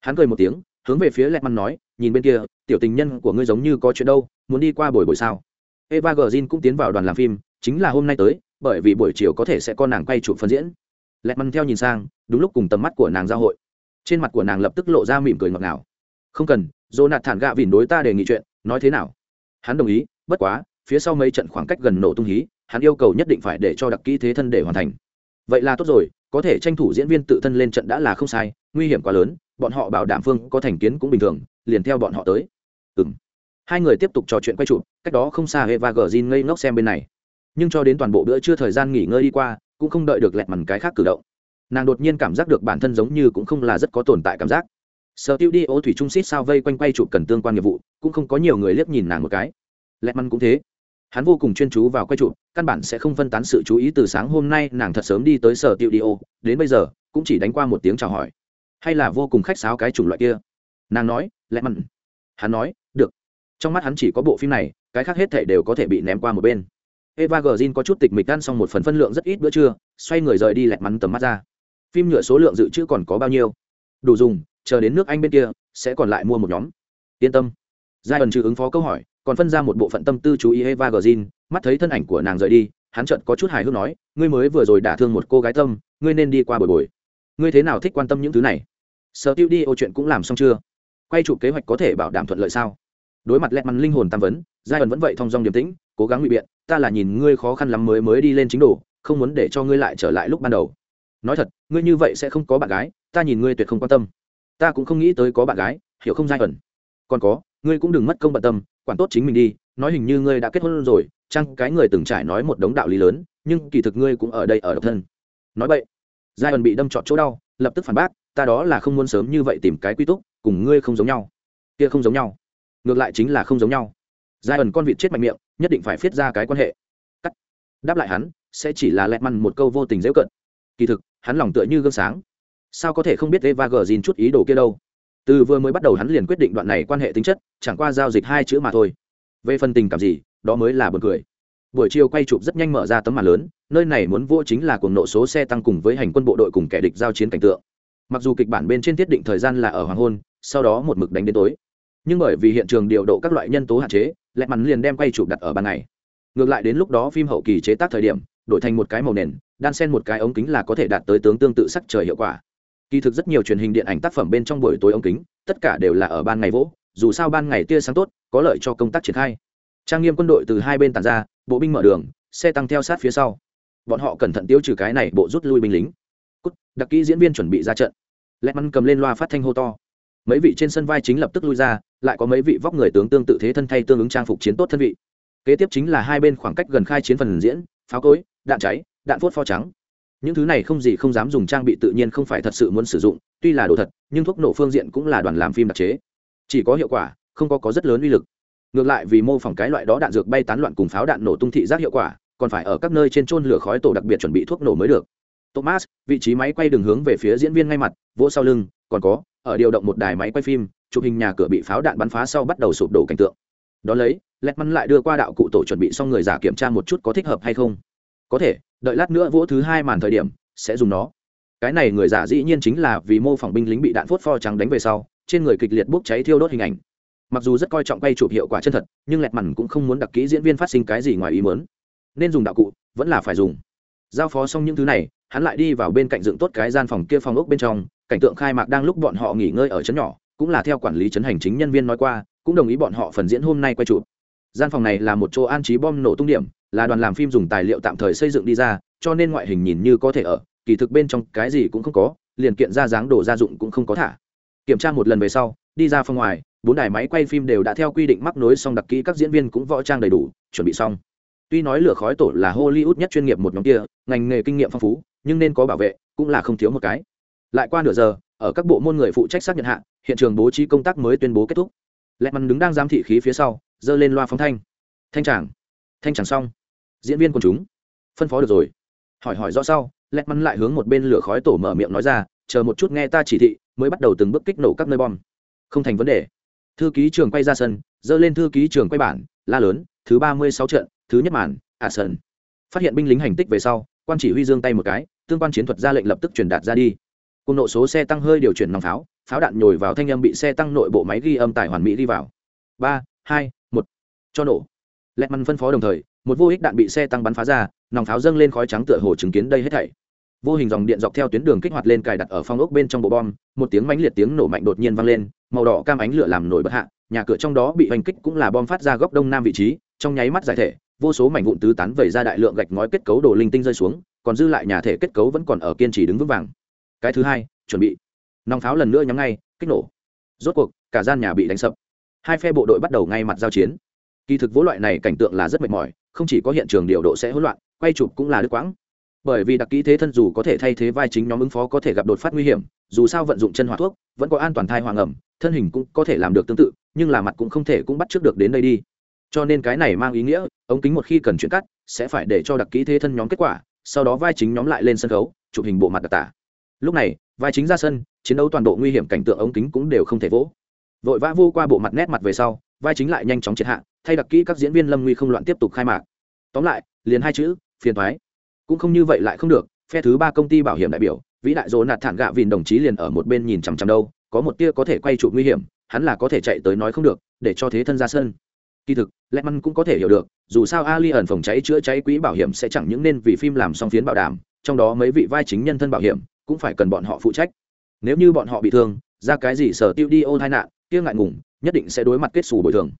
Hắn cười một tiếng, hướng về phía lẹt mắn nói, nhìn bên kia, tiểu tình nhân của ngươi giống như có chuyện đâu, muốn đi qua buổi buổi sao? Eva gờ cũng tiến vào đoàn làm phim, chính là hôm nay tới, bởi vì buổi chiều có thể sẽ con nàng quay chụp phân diễn lẹt măn theo nhìn sang, đúng lúc cùng tầm mắt của nàng giao hội. Trên mặt của nàng lập tức lộ ra mỉm cười ngọt ngào. Không cần dồ nạt thản gạ vỉn đối ta đề nghị chuyện, nói thế nào? Hắn đồng ý, bất quá, phía sau mấy trận khoảng cách gần nổ tung hí, hắn yêu cầu nhất định phải để cho đặc kỹ thế thân để hoàn thành. Vậy là tốt rồi, có thể tranh thủ diễn viên tự thân lên trận đã là không sai, nguy hiểm quá lớn, bọn họ bảo đảm phương có thành kiến cũng bình thường, liền theo bọn họ tới. Ừ m hai người tiếp tục trò chuyện quay chụp, cách đó không xa eva gờ rin ngây ngốc xem bên này. Nhưng cho đến toàn bộ bữa trưa thời gian nghỉ ngơi đi qua cũng không đợi được lẹt mằn cái khác cử động. Nàng đột nhiên cảm giác được bản thân giống như cũng không là rất có tồn tại cảm giác. Sở tiêu đi ô thủy trung xít sao vây quanh quay chụp cần tương quan nghiệp vụ, cũng không có nhiều người liếc nhìn nàng một cái. Lẹt mằn cũng thế. Hắn vô cùng chuyên chú vào quay chụp, căn bản sẽ không phân tán sự chú ý từ sáng hôm nay nàng thật sớm đi tới sở tiêu đi ô, đến bây giờ, cũng chỉ đánh qua một tiếng chào hỏi. Hay là vô cùng khách sáo cái chủng loại kia. Nàng nói, lẹt mằn. Hắn nói, được. Trong mắt hắn chỉ có bộ phim này, cái khác hết thể đều có thể bị ném qua một bên eva g có chút tịch mịch ăn xong một phần phân lượng rất ít bữa trưa, xoay người rời đi lẹt mắn tầm mắt ra. Phim nhựa số lượng dự trữ còn có bao nhiêu? Đủ dùng, chờ đến nước anh bên kia, sẽ còn lại mua một nhóm. Yên tâm. Giai ẩn trừ ứng phó câu hỏi, còn phân ra một bộ phận tâm tư chú ý eva g mắt thấy thân ảnh của nàng rời đi, hắn chợt có chút hài hước nói, ngươi mới vừa rồi đả thương một cô gái tâm, ngươi nên đi qua bồi bồi. Ngươi thế nào thích quan tâm những thứ này? Sở tiêu đi, ô, chuyện cũng làm xong chưa? Quay chụp kế hoạch có thể bảo đảm thuận lợi sao? Đối mặt lẹt mắn linh hồn tam vấn giai ẩn vẫn vậy thong dong điềm tĩnh cố gắng ngụy biện, ta là nhìn ngươi khó khăn lắm mới mới đi lên chính đồ, không muốn để cho ngươi lại trở lại lúc ban đầu. Nói thật, ngươi như vậy sẽ không có bạn gái, ta nhìn ngươi tuyệt không quan tâm. Ta cũng không nghĩ tới có bạn gái, hiểu không, giai ẩn? Còn có, ngươi cũng đừng mất công bận tâm, quản tốt chính mình đi, nói hình như ngươi đã kết hôn rồi, chăng cái người từng trải nói một đống đạo lý lớn, nhưng kỳ thực ngươi cũng ở đây ở độc thân. Nói vậy giai ẩn bị đâm trọt chỗ đau, lập tức phản bác, ta đó là không muốn sớm như vậy tìm cái quy túc, cùng ngươi không giống nhau. Kia không giống nhau. Ngược lại chính là không giống nhau. Giai ẩn con vịt chết mạnh miệng nhất định phải viết ra cái quan hệ. Cắt. Đáp lại hắn, sẽ chỉ là lẹt măn một câu vô tình dễ cận kỳ thực, hắn lòng tựa như gương sáng. Sao có thể không biết eva gờ dìn chút ý đồ kia đâu? Từ vừa mới bắt đầu hắn liền quyết định đoạn này quan hệ tính chất, chẳng qua giao dịch hai chữ mà thôi. Về phần tình cảm gì, đó mới là b u ồ n cười. Buổi chiều quay chụp rất nhanh mở ra tấm màn lớn, nơi này muốn vô chính là cuồng nộ số xe tăng cùng với hành quân bộ đội cùng kẻ địch giao chiến cảnh tượng. Mặc dù kịch bản bên trên tiết định thời gian là ở hoàng hôn, sau đó một mực đánh đến tối. Nhưng bởi vì hiện trường điều độ các loại nhân tố hạn chế lẹt mắn liền đem quay chụp đặt ở ban ngày. Ngược lại đến lúc đó phim hậu kỳ chế tác thời điểm, đổi thành một cái màu nền, đan sen một cái ống kính là có thể đạt tới tướng tương tự sắc trời hiệu quả. Kỳ thực rất nhiều truyền hình điện ảnh tác phẩm bên trong buổi tối ống kính, tất cả đều là ở ban ngày vỗ, dù sao ban ngày tia sáng tốt, có lợi cho công tác triển khai. Trang nghiêm quân đội từ hai bên tàn ra, bộ binh mở đường, xe tăng theo sát phía sau. Bọn họ cẩn thận tiêu trừ cái này bộ rút lui binh lính. Cút, đặc kỹ diễn viên chuẩn bị ra trận. Lẹt mắn cầm lên loa phát thanh hô to mấy vị trên sân vai chính lập tức lui ra, lại có mấy vị vóc người tướng tương tự thế thân thay tương ứng trang phục chiến tốt thân vị. Kế tiếp chính là hai bên khoảng cách gần khai chiến phần diễn, pháo cối, đạn cháy, đạn phốt pho trắng. Những thứ này không gì không dám dùng trang bị tự nhiên không phải thật sự muốn sử dụng, tuy là đồ thật, nhưng thuốc nổ phương diện cũng là đoàn làm phim đặc chế. Chỉ có hiệu quả, không có có rất lớn uy lực. Ngược lại vì mô phỏng cái loại đó đạn dược bay tán loạn cùng pháo đạn nổ tung thị giác hiệu quả, còn phải ở các nơi trên trôn lửa khói tổ đặc biệt chuẩn bị thuốc nổ mới được. Thomas, vị trí máy quay đường hướng về phía diễn viên ngay mặt, vỗ sau lưng còn có, ở điều động một đài máy quay phim, chụp hình nhà cửa bị pháo đạn bắn phá sau bắt đầu sụp đổ cảnh tượng. Đón lấy lẹt mắn lại đưa qua đạo cụ tổ chuẩn bị xong người giả kiểm tra một chút có thích hợp hay không. Có thể, đợi lát nữa vỗ thứ hai màn thời điểm, sẽ dùng nó. Cái này người giả dĩ nhiên chính là vì mô phỏng binh lính bị đạn phốt pho trắng đánh về sau, trên người kịch liệt bốc cháy thiêu đốt hình ảnh. Mặc dù rất coi trọng quay chụp hiệu quả chân thật, nhưng lẹt mằn cũng không muốn đặc kỹ diễn viên phát sinh cái gì ngoài ý mớn nên dùng đạo cụ, vẫn là phải dùng. Giao phó xong những thứ này, hắn lại đi vào bên cạnh dựng tốt cái gian phòng kia phòng ốc bên trong cảnh tượng khai mạc đang lúc bọn họ nghỉ ngơi ở trấn nhỏ, cũng là theo quản lý trấn hành chính nhân viên nói qua, cũng đồng ý bọn họ phần diễn hôm nay quay chụp. Gian phòng này là một chỗ an trí bom nổ tung điểm, là đoàn làm phim dùng tài liệu tạm thời xây dựng đi ra, cho nên ngoại hình nhìn như có thể ở, kỳ thực bên trong cái gì cũng không có, liền kiện ra dáng đồ gia dụng cũng không có thả. Kiểm tra một lần về sau, đi ra phòng ngoài, bốn đài máy quay phim đều đã theo quy định mắc nối xong đặc kỹ các diễn viên cũng võ trang đầy đủ, chuẩn bị xong. Tuy nói lửa khói tổ là hollywood nhất chuyên nghiệp một nhóm kia, ngành nghề kinh nghiệm phong phú, nhưng nên có bảo vệ, cũng là không thiếu một cái lại qua nửa giờ, ở các bộ môn người phụ trách xác nhận hạ, hiện trường bố trí công tác mới tuyên bố kết thúc. Lẹ mắn đứng đang giám thị khí phía sau, giơ lên loa phóng thanh. Thanh tràng thanh tràng xong. Diễn viên quần chúng, phân phó được rồi. Hỏi hỏi rõ sau, lẹ mắn lại hướng một bên lửa khói tổ mở miệng nói ra, chờ một chút nghe ta chỉ thị, mới bắt đầu từng bước kích nổ các nơi bom. Không thành vấn đề. Thư ký trường quay ra sân dơ lên thư ký trường quay bản, la lớn, thứ ba mươi sáu trận, thứ nhất màn ả à sân phát hiện binh lính hành tích về sau, quan chỉ huy dương tay một cái, tương quan chiến thuật ra lệnh lập tức truyền đạt ra đi cùng nộ số xe tăng hơi điều chuyển nòng pháo pháo đạn nhồi vào thanh âm bị xe tăng nội bộ máy ghi âm tải hoàn mỹ đi vào. Ba, hai, một. Cho nổ. Lẹt măn phân phó đồng thời, một vô ích đạn bị xe tăng bắn phá ra, nòng pháo dâng lên khói trắng tựa hồ chứng kiến đây hết thảy. Vô hình dòng điện dọc theo tuyến đường kích hoạt lên cài đặt ở phong ốc bên trong bộ bom, một tiếng mãnh liệt tiếng nổ mạnh đột nhiên vang lên, màu đỏ cam ánh lửa làm nổi bất hạ, nhà cửa trong đó bị hành kích cũng là bom phát ra góc đông nam vị trí, trong nháy mắt giải thể, vô số mảnh vụn tứ tán vẩy ra đại lượng gạch ngói kết cấu đồ linh tinh rơi xuống, còn dư lại nhà thể kết cấu vẫn còn ở kiên trì đứng vững vàng cái thứ hai, chuẩn bị. Nòng pháo lần nữa nhắm ngay, kích nổ. Rốt cuộc, cả gian nhà bị đánh sập. Hai phe bộ đội bắt đầu ngay mặt giao chiến. Kỳ thực vỗ loại này cảnh tượng là rất mệt mỏi, không chỉ có hiện trường điều độ sẽ hỗn loạn, quay chụp cũng là đứt quãng. Bởi vì đặc kỹ thế thân dù có thể thay thế vai chính nhóm ứng phó có thể gặp đột phát nguy hiểm, dù sao vận dụng chân hỏa thuốc, vẫn có an toàn thai hoàng ẩm, thân hình cũng có thể làm được tương tự, nhưng là mặt cũng không thể cũng bắt trước được đến đây đi. Cho nên cái này mang ý nghĩa, ống kính một khi cần chuyển cắt, sẽ phải để cho đặc kỹ thế thân nhóm kết quả, sau đó vai chính nhóm lại lên sân khấu, chụp hình bộ mặt đặc tả lúc này, vai chính ra sân, chiến đấu toàn bộ nguy hiểm cảnh tượng ống kính cũng đều không thể vỗ. Vội vã vô qua bộ mặt nét mặt về sau, vai chính lại nhanh chóng triệt hạ, thay đặc kỹ các diễn viên lâm nguy không loạn tiếp tục khai mạc. Tóm lại, liền hai chữ, phiền thoái cũng không như vậy lại không được, phe thứ ba công ty bảo hiểm đại biểu, vĩ đại dỗ nạt thản gạ vìn đồng chí liền ở một bên nhìn chằm chằm đâu, có một tia có thể quay trụ nguy hiểm, hắn là có thể chạy tới nói không được, để cho thế thân ra sân. Kỳ thực lẽ măn cũng có thể hiểu được, dù sao ali ẩn phòng cháy chữa cháy quỹ bảo hiểm sẽ chẳng những nên vì phim làm xong phiến bảo đảm, trong đó mấy vị vai chính nhân thân bảo hiểm cũng phải cần bọn họ phụ trách. Nếu như bọn họ bị thương, ra cái gì sở tiêu đi ô tai nạn, kia ngại ngùng, nhất định sẽ đối mặt kết xù bồi thường.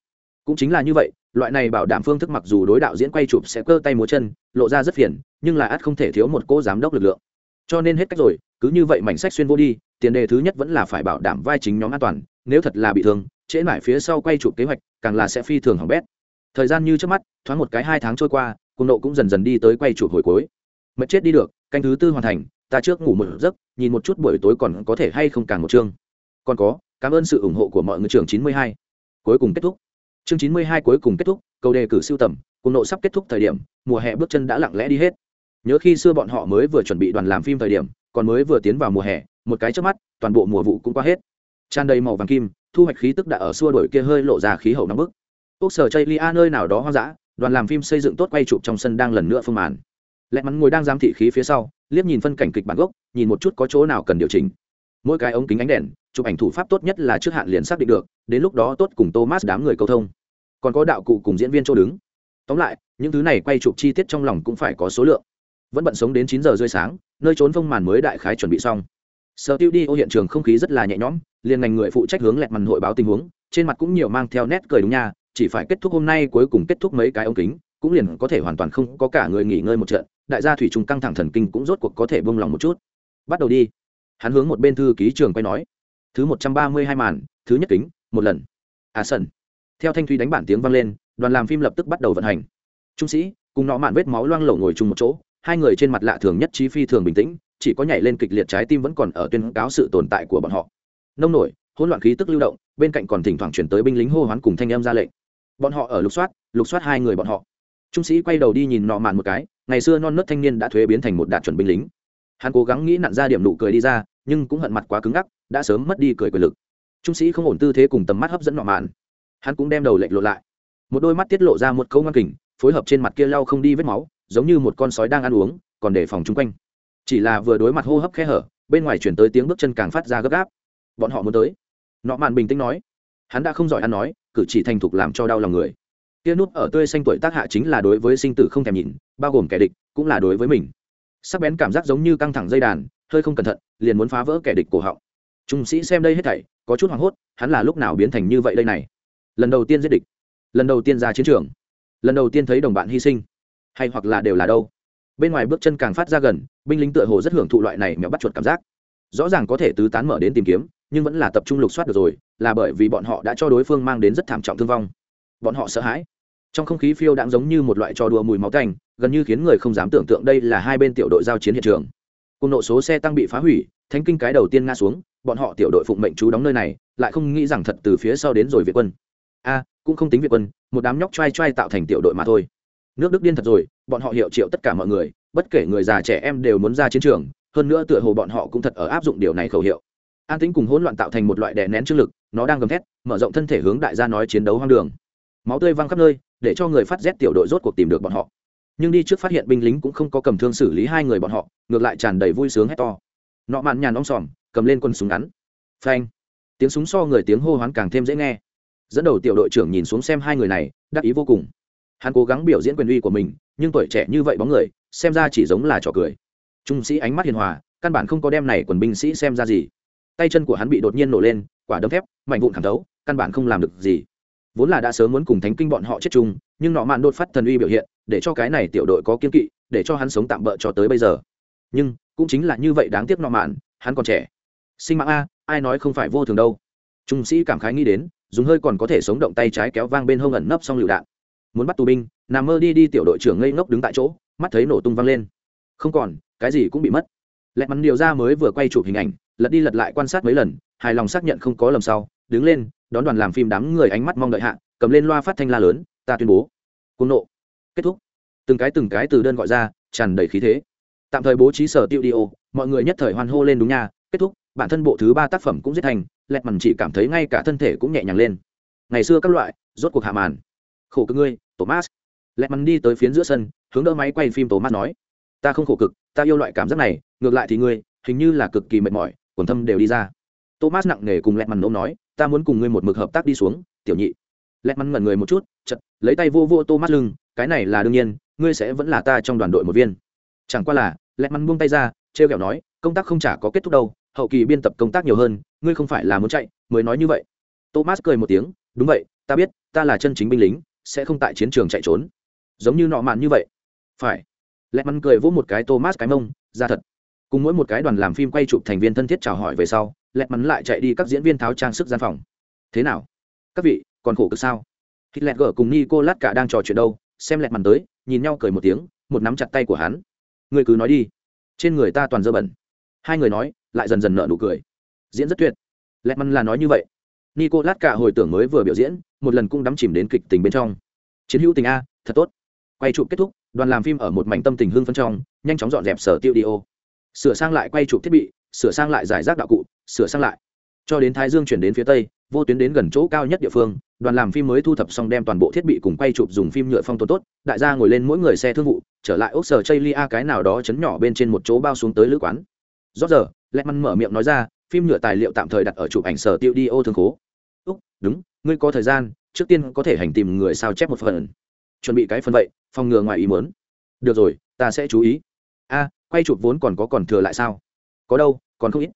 Cũng chính là như vậy, loại này bảo đảm phương thức mặc dù đối đạo diễn quay chụp sẽ cơ tay múa chân, lộ ra rất phiền, nhưng là ắt không thể thiếu một cô giám đốc lực lượng. Cho nên hết cách rồi, cứ như vậy mảnh sách xuyên vô đi, tiền đề thứ nhất vẫn là phải bảo đảm vai chính nhóm an toàn, nếu thật là bị thương, trễ mãi phía sau quay chụp kế hoạch, càng là sẽ phi thường hỏng bét. Thời gian như trước mắt, thoáng một cái hai tháng trôi qua cùng nộ cũng dần dần đi tới quay chụp hồi cuối. Mệt chết đi được, canh thứ tư hoàn thành ta trước ngủ một giấc, nhìn một chút buổi tối còn có thể hay không càng một chương. Còn có, cảm ơn sự ủng hộ của mọi người. Trường chín mươi hai, cuối cùng kết thúc. Chương chín mươi hai cuối cùng kết thúc, câu đề cử siêu tầm cùng nộ sắp kết thúc thời điểm, mùa hè bước chân đã lặng lẽ đi hết. Nhớ khi xưa bọn họ mới vừa chuẩn bị đoàn làm phim thời điểm, còn mới vừa tiến vào mùa hè, một cái trước mắt, toàn bộ mùa vụ cũng qua hết. Tràn đầy màu vàng kim, thu hoạch khí tức đã ở xua đổi kia hơi lộ ra khí hậu nóng bức. Quốc sở chây lia nơi nào đó hoang dã, đoàn làm phim xây dựng tốt quay chụp trong sân đang lần nữa phương màn. Lẹ mắn ngồi đang giám thị khí phía sau liếc nhìn phân cảnh kịch bản gốc, nhìn một chút có chỗ nào cần điều chỉnh. Mỗi cái ống kính ánh đèn, chụp ảnh thủ pháp tốt nhất là trước hạn liền xác định được, đến lúc đó tốt cùng thomas đám người câu thông. Còn có đạo cụ cùng diễn viên chỗ đứng. Tóm lại, những thứ này quay chụp chi tiết trong lòng cũng phải có số lượng. Vẫn bận sống đến chín giờ rơi sáng, nơi trốn phong màn mới đại khái chuẩn bị xong. Sở tiêu đi ô hiện trường không khí rất là nhẹ nhõm, liền ngành người phụ trách hướng lẹt màn hội báo tình huống, trên mặt cũng nhiều mang theo nét cười đúng nha, chỉ phải kết thúc hôm nay cuối cùng kết thúc mấy cái ống kính cũng liền có thể hoàn toàn không có cả người nghỉ ngơi một trận, đại gia thủy trùng căng thẳng thần kinh cũng rốt cuộc có thể bông lòng một chút. Bắt đầu đi. Hắn hướng một bên thư ký trường quay nói. Thứ một trăm ba mươi hai màn, thứ nhất kính, một lần. À sân theo thanh thủy đánh bản tiếng vang lên, đoàn làm phim lập tức bắt đầu vận hành. Trung sĩ, cùng nọ mạn vết máu loang lổ ngồi chung một chỗ, hai người trên mặt lạ thường nhất trí phi thường bình tĩnh, chỉ có nhảy lên kịch liệt trái tim vẫn còn ở tuyên cáo sự tồn tại của bọn họ. Nông nổi, hỗn loạn khí tức lưu động, bên cạnh còn thỉnh thoảng chuyển tới binh lính hô hoán cùng thanh em ra lệnh. Bọn họ ở lục soát lục soát hai người bọn họ trung sĩ quay đầu đi nhìn nọ mạn một cái, ngày xưa non nớt thanh niên đã thuế biến thành một đạt chuẩn binh lính. Hắn cố gắng nghĩ nặn ra điểm nụ cười đi ra, nhưng cũng hận mặt quá cứng ngắc, đã sớm mất đi cười quyền lực. Trung sĩ không ổn tư thế cùng tầm mắt hấp dẫn nọ mạn. Hắn cũng đem đầu lệch lộ lại. Một đôi mắt tiết lộ ra một câu ngang kình, phối hợp trên mặt kia lau không đi vết máu, giống như một con sói đang ăn uống, còn để phòng chung quanh. Chỉ là vừa đối mặt hô hấp khe hở, bên ngoài chuyển tới tiếng bước chân càng phát ra gấp gáp. Bọn họ muốn tới. Nọ mạn bình tĩnh nói. Hắn đã không giỏi ăn nói, cử chỉ thành thục làm cho đau lòng người kia nút ở tươi xanh tuổi tác hạ chính là đối với sinh tử không thèm nhìn, bao gồm kẻ địch, cũng là đối với mình. Sắc bén cảm giác giống như căng thẳng dây đàn, hơi không cẩn thận, liền muốn phá vỡ kẻ địch cổ họng. Trung sĩ xem đây hết thảy, có chút hoảng hốt, hắn là lúc nào biến thành như vậy đây này? Lần đầu tiên giết địch, lần đầu tiên ra chiến trường, lần đầu tiên thấy đồng bạn hy sinh, hay hoặc là đều là đâu? Bên ngoài bước chân càng phát ra gần, binh lính tựa hồ rất hưởng thụ loại này mèo bắt chuột cảm giác. Rõ ràng có thể tứ tán mở đến tìm kiếm, nhưng vẫn là tập trung lục soát được rồi, là bởi vì bọn họ đã cho đối phương mang đến rất thảm trọng thương vong. Bọn họ sợ hãi trong không khí phiêu đãng giống như một loại trò đùa mùi máu tanh, gần như khiến người không dám tưởng tượng đây là hai bên tiểu đội giao chiến hiện trường. Cùng nộ số xe tăng bị phá hủy, thánh kinh cái đầu tiên ngã xuống, bọn họ tiểu đội phụng mệnh chú đóng nơi này, lại không nghĩ rằng thật từ phía sau đến rồi việt quân. A, cũng không tính việt quân, một đám nhóc trai trai tạo thành tiểu đội mà thôi. Nước đức điên thật rồi, bọn họ hiệu triệu tất cả mọi người, bất kể người già trẻ em đều muốn ra chiến trường, hơn nữa tựa hồ bọn họ cũng thật ở áp dụng điều này khẩu hiệu. An tính cùng hỗn loạn tạo thành một loại đè nén trương lực, nó đang gầm thét, mở rộng thân thể hướng đại gia nói chiến đấu hoang đường máu tươi văng khắp nơi, để cho người phát rét tiểu đội rốt cuộc tìm được bọn họ. Nhưng đi trước phát hiện binh lính cũng không có cầm thương xử lý hai người bọn họ, ngược lại tràn đầy vui sướng hét to. Nọ mạn nhàn ong sòm, cầm lên quân súng ngắn. Phanh. Tiếng súng so người tiếng hô hoán càng thêm dễ nghe. Dẫn đầu tiểu đội trưởng nhìn xuống xem hai người này, đắc ý vô cùng. Hắn cố gắng biểu diễn quyền uy của mình, nhưng tuổi trẻ như vậy bóng người, xem ra chỉ giống là trò cười. Trung sĩ ánh mắt hiền hòa, căn bản không có đem này quần binh sĩ xem ra gì. Tay chân của hắn bị đột nhiên nổ lên, quả đấm thép mạnh vụn thẳng thấu, căn bản không làm được gì vốn là đã sớm muốn cùng thánh kinh bọn họ chết chung, nhưng nọ mạn đột phát thần uy biểu hiện, để cho cái này tiểu đội có kiên kỵ, để cho hắn sống tạm bỡ cho tới bây giờ. Nhưng, cũng chính là như vậy đáng tiếc nọ mạn, hắn còn trẻ. Sinh mạng a, ai nói không phải vô thường đâu. Trung sĩ cảm khái nghĩ đến, dùng hơi còn có thể sống động tay trái kéo vang bên hông ẩn nấp xong lựu đạn. Muốn bắt tù binh, nằm mơ đi đi tiểu đội trưởng ngây ngốc đứng tại chỗ, mắt thấy nổ tung vang lên. Không còn, cái gì cũng bị mất. Lẹt mắn điều ra mới vừa quay chụp hình ảnh, lật đi lật lại quan sát mấy lần, hài lòng xác nhận không có lầm sau, đứng lên đón đoàn làm phim đám người ánh mắt mong đợi hạ, cầm lên loa phát thanh la lớn, ta tuyên bố cung nộ. Kết thúc. Từng cái từng cái từ đơn gọi ra, tràn đầy khí thế. Tạm thời bố trí sở tiêu đi ô mọi người nhất thời hoan hô lên đúng nha. Kết thúc, bản thân bộ thứ ba tác phẩm cũng giết thành, lẹt mằn chỉ cảm thấy ngay cả thân thể cũng nhẹ nhàng lên. Ngày xưa các loại, rốt cuộc hạ màn. Khổ cực ngươi, thomas. Lẹt mằn đi tới phiến giữa sân, hướng đỡ máy quay phim thomas nói, ta không khổ cực, ta yêu loại cảm giác này, ngược lại thì ngươi, hình như là cực kỳ mệt mỏi, quần thâm đều đi ra. Thomas nặng nề cùng lẹt mằn ôm nói ta muốn cùng ngươi một mực hợp tác đi xuống, tiểu nhị. Lẹt mắn ngẩn người một chút chật lấy tay vô vô thomas lưng, cái này là đương nhiên, ngươi sẽ vẫn là ta trong đoàn đội một viên. Chẳng qua là, lẹt mắn buông tay ra, trêu kẹo nói, công tác không chả có kết thúc đâu, hậu kỳ biên tập công tác nhiều hơn, ngươi không phải là muốn chạy, mới nói như vậy. Thomas cười một tiếng, đúng vậy, ta biết, ta là chân chính binh lính, sẽ không tại chiến trường chạy trốn. Giống như nọ mạn như vậy. Phải. Lẹt mắn cười vỗ một cái thomas cái mông, ra thật cùng mỗi một cái đoàn làm phim quay chụp thành viên thân thiết chào hỏi về sau, lẹt mắn lại chạy đi các diễn viên tháo trang sức gian phòng. Thế nào? Các vị, còn khổ cực sao? Hít lẹt gở cùng nico lát cả đang trò chuyện đâu? Xem lẹt mắn tới, nhìn nhau cười một tiếng, một nắm chặt tay của hắn. Người cứ nói đi. Trên người ta toàn dơ bẩn. Hai người nói, lại dần dần nợ nụ cười. Diễn rất tuyệt. Lẹt mắn là nói như vậy. Nico lát cả hồi tưởng mới vừa biểu diễn, một lần cũng đắm chìm đến kịch tình bên trong. Chiến hữu tình a, thật tốt. Quay chụp kết thúc, đoàn làm phim ở một mảnh tâm tình hương phân trong, nhanh chóng dọn dẹp sở tiêu đi ô sửa sang lại quay chụp thiết bị, sửa sang lại giải rác đạo cụ, sửa sang lại. Cho đến thái dương chuyển đến phía tây, vô tuyến đến gần chỗ cao nhất địa phương, đoàn làm phim mới thu thập xong đem toàn bộ thiết bị cùng quay chụp dùng phim nhựa phong tồn tốt, đại gia ngồi lên mỗi người xe thương vụ, trở lại ốc sở chây lia cái nào đó chấn nhỏ bên trên một chỗ bao xuống tới lữ quán. Rót giờ lẹ măn mở miệng nói ra, phim nhựa tài liệu tạm thời đặt ở chụp ảnh sở tiêu đi ô thương khố. Úc, đúng, ngươi có thời gian, trước tiên có thể hành tìm người sao chép một phần. Chuẩn bị cái phần vậy, phòng ngừa ngoài ý mớn được rồi, ta sẽ chú ý. A quay chụp vốn còn có còn thừa lại sao? Có đâu, còn không ít.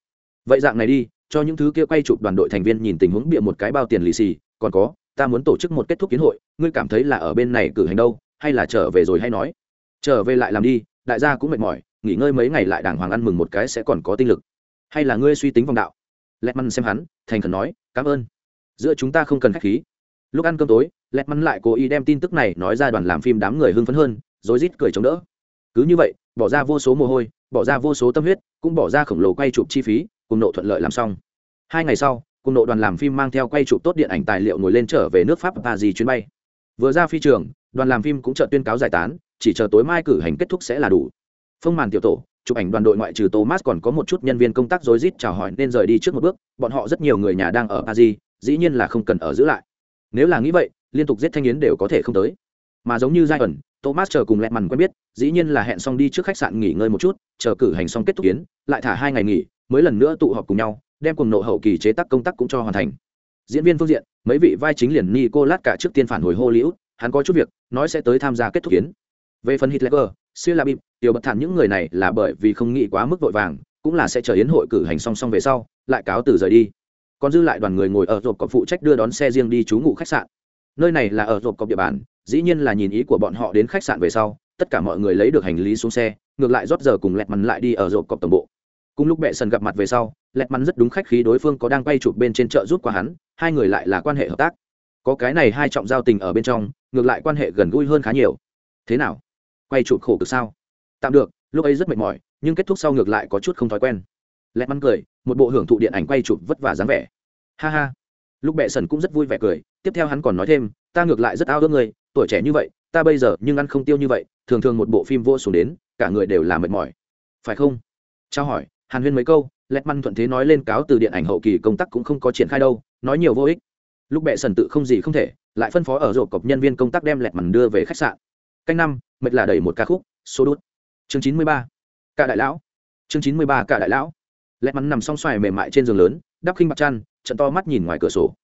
Vậy dạng này đi, cho những thứ kia quay chụp đoàn đội thành viên nhìn tình huống bịa một cái bao tiền lì xì, còn có, ta muốn tổ chức một kết thúc kiến hội, ngươi cảm thấy là ở bên này cử hành đâu, hay là trở về rồi hay nói? Trở về lại làm đi, đại gia cũng mệt mỏi, nghỉ ngơi mấy ngày lại đàng hoàng ăn mừng một cái sẽ còn có tinh lực. Hay là ngươi suy tính vòng đạo? Lẹt măn xem hắn, thành khẩn nói, cảm ơn. Giữa chúng ta không cần khách khí. Lúc ăn cơm tối lẹt măn lại cố ý đem tin tức này nói ra đoàn làm phim đám người hưng phấn hơn, rối rít cười chống đỡ cứ như vậy, bỏ ra vô số mồ hôi, bỏ ra vô số tâm huyết, cũng bỏ ra khổng lồ quay chụp chi phí, cùng nộ thuận lợi làm xong. Hai ngày sau, cùng nộ đoàn làm phim mang theo quay chụp tốt điện ảnh tài liệu ngồi lên trở về nước pháp và paris chuyến bay. Vừa ra phi trường, đoàn làm phim cũng chợt tuyên cáo giải tán, chỉ chờ tối mai cử hành kết thúc sẽ là đủ. Phong màn tiểu tổ, chụp ảnh đoàn đội ngoại trừ thomas còn có một chút nhân viên công tác rối rít chào hỏi nên rời đi trước một bước, bọn họ rất nhiều người nhà đang ở paris, dĩ nhiên là không cần ở giữ lại. Nếu là nghĩ vậy, liên tục giết thanh yến đều có thể không tới. Mà giống như giai ẩn thomas chờ cùng lẹt mằn quen biết, dĩ nhiên là hẹn xong đi trước khách sạn nghỉ ngơi một chút, chờ cử hành xong kết thúc yến lại thả hai ngày nghỉ, mới lần nữa tụ họp cùng nhau, đem cùng nộ hậu kỳ chế tác công tác cũng cho hoàn thành. Diễn viên phương diện, mấy vị vai chính liền nicolas lát cả trước tiên phản hồi hollywood, hắn có chút việc, nói sẽ tới tham gia kết thúc yến về phần hitler, siêu la bịp, tiểu bật thản những người này là bởi vì không nghĩ quá mức vội vàng, cũng là sẽ chờ yến hội cử hành song song về sau, lại cáo từ rời đi. Còn dư lại đoàn người ngồi ở rộp có phụ trách đưa đón xe riêng đi trú ngụ khách sạn nơi này là ở rộp cọc địa bàn, dĩ nhiên là nhìn ý của bọn họ đến khách sạn về sau, tất cả mọi người lấy được hành lý xuống xe, ngược lại rót giờ cùng lẹt mắn lại đi ở rộp cọc tổng bộ. Cùng lúc bệ sần gặp mặt về sau, lẹt mắn rất đúng khách khí đối phương có đang quay chụp bên trên chợ rút qua hắn, hai người lại là quan hệ hợp tác. Có cái này hai trọng giao tình ở bên trong, ngược lại quan hệ gần gũi hơn khá nhiều. Thế nào? Quay chụp khổ cực sao? Tạm được, lúc ấy rất mệt mỏi, nhưng kết thúc sau ngược lại có chút không thói quen. Lẹt mắn cười, một bộ hưởng thụ điện ảnh quay chụp vất vả dáng vẻ. Ha ha. Lúc bệ sần cũng rất vui vẻ cười tiếp theo hắn còn nói thêm, ta ngược lại rất ao ước người tuổi trẻ như vậy, ta bây giờ nhưng ăn không tiêu như vậy, thường thường một bộ phim vô xuống đến, cả người đều là mệt mỏi. Phải không? Trao hỏi, hàn huyên mấy câu, lẹt măn thuận thế nói lên cáo từ điện ảnh hậu kỳ công tác cũng không có triển khai đâu, nói nhiều vô ích. Lúc bệ sần tự không gì không thể, lại phân phó ở rộp cọc nhân viên công tác đem lẹt mằn đưa về khách sạn. Canh năm, mệt là đẩy một ca khúc, số đốt chương chín mươi ba, cả đại lão. Chương chín mươi ba, cả đại lão. Lẹt mằn nằm song xoài mềm mại trên giường lớn, đắp khinh mặt chăn, trận to mắt nhìn ngoài cửa sổ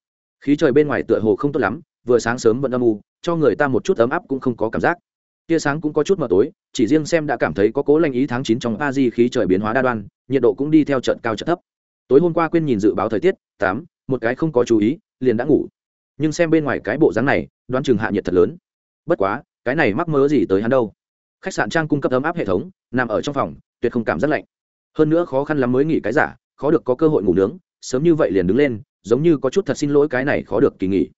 khí trời bên ngoài tựa hồ không tốt lắm, vừa sáng sớm vẫn âm u, cho người ta một chút ấm áp cũng không có cảm giác. Tia sáng cũng có chút mờ tối, chỉ riêng xem đã cảm thấy có cố lanh ý tháng chín trong a di khí trời biến hóa đa đoan, nhiệt độ cũng đi theo trận cao trận thấp. Tối hôm qua quên nhìn dự báo thời tiết, tám, một cái không có chú ý, liền đã ngủ. Nhưng xem bên ngoài cái bộ dáng này, đoán chừng hạ nhiệt thật lớn. Bất quá, cái này mắc mớ gì tới hắn đâu? Khách sạn trang cung cấp ấm áp hệ thống, nằm ở trong phòng, tuyệt không cảm giác lạnh. Hơn nữa khó khăn lắm mới nghỉ cái giả, khó được có cơ hội ngủ nướng, sớm như vậy liền đứng lên giống như có chút thật xin lỗi cái này khó được kỳ nghỉ.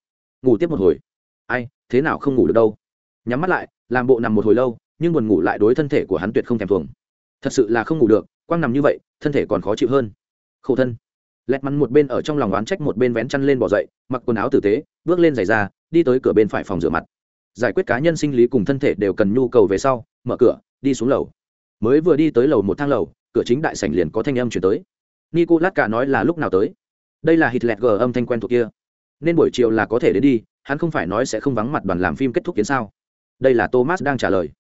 Ngủ tiếp một hồi. Ai, thế nào không ngủ được đâu? Nhắm mắt lại, làm bộ nằm một hồi lâu, nhưng buồn ngủ lại đối thân thể của hắn tuyệt không thèm thuồng. Thật sự là không ngủ được quang nằm như vậy, thân thể còn khó chịu hơn. Khổ thân. Lẹt mắn một bên ở trong lòng oán trách một bên vén chăn lên bỏ dậy, mặc quần áo tử tế, bước lên giày ra, đi tới cửa bên phải phòng rửa mặt. Giải quyết cá nhân sinh lý cùng thân thể đều cần nhu cầu về sau, mở cửa, đi xuống lầu. Mới vừa đi tới lầu một thang lầu, cửa chính đại sảnh liền có thanh âm chuyển tới. Nico lát cả nói là lúc nào tới? Đây là hít lẹt g âm thanh quen thuộc kia. Nên buổi chiều là có thể đến đi, hắn không phải nói sẽ không vắng mặt đoàn làm phim kết thúc kiến sao? Đây là thomas đang trả lời.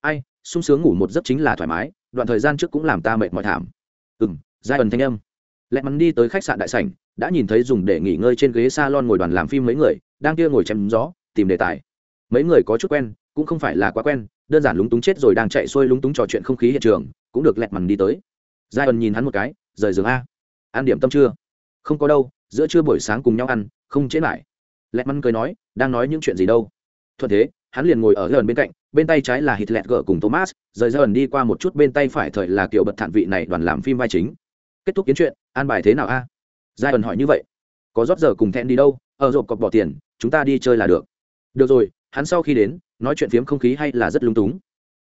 Ai, sung sướng ngủ một giấc chính là thoải mái, đoạn thời gian trước cũng làm ta mệt mỏi thảm. Ừ m giai ẩn thanh âm. Lẹ mắn đi tới khách sạn đại sảnh, đã nhìn thấy dùng để nghỉ ngơi trên ghế s a lon ngồi đoàn làm phim mấy người, đang kia ngồi chém gió, tìm đề tài. Mấy người có chút quen, cũng không phải là quá quen, đơn giản lúng túng chết rồi đang chạy xuôi lúng túng trò chuyện không khí hiện trường, cũng được lẹt mằn đi tới. Giai ẩn nhìn hắn một cái, rời giường a. Ăn điểm tâm chưa? Không có đâu, giữa trưa buổi sáng cùng nhau ăn, không chế lại. Lẹt mằn cười nói, đang nói những chuyện gì đâu? Thuận thế, hắn liền ngồi ở gần bên cạnh, bên tay trái là hít lẹt gở cùng thomas, rời ra ẩn đi qua một chút bên tay phải thời là kiểu bật thản vị này đoàn làm phim vai chính. Kết thúc kiến chuyện, an bài thế nào a? Giai ẩn hỏi như vậy. Có rót giờ cùng thẹn đi đâu? Ở rộp cọc bỏ tiền, chúng ta đi chơi là được. Được rồi, hắn sau khi đến, nói chuyện phiếm không khí hay là rất lung túng.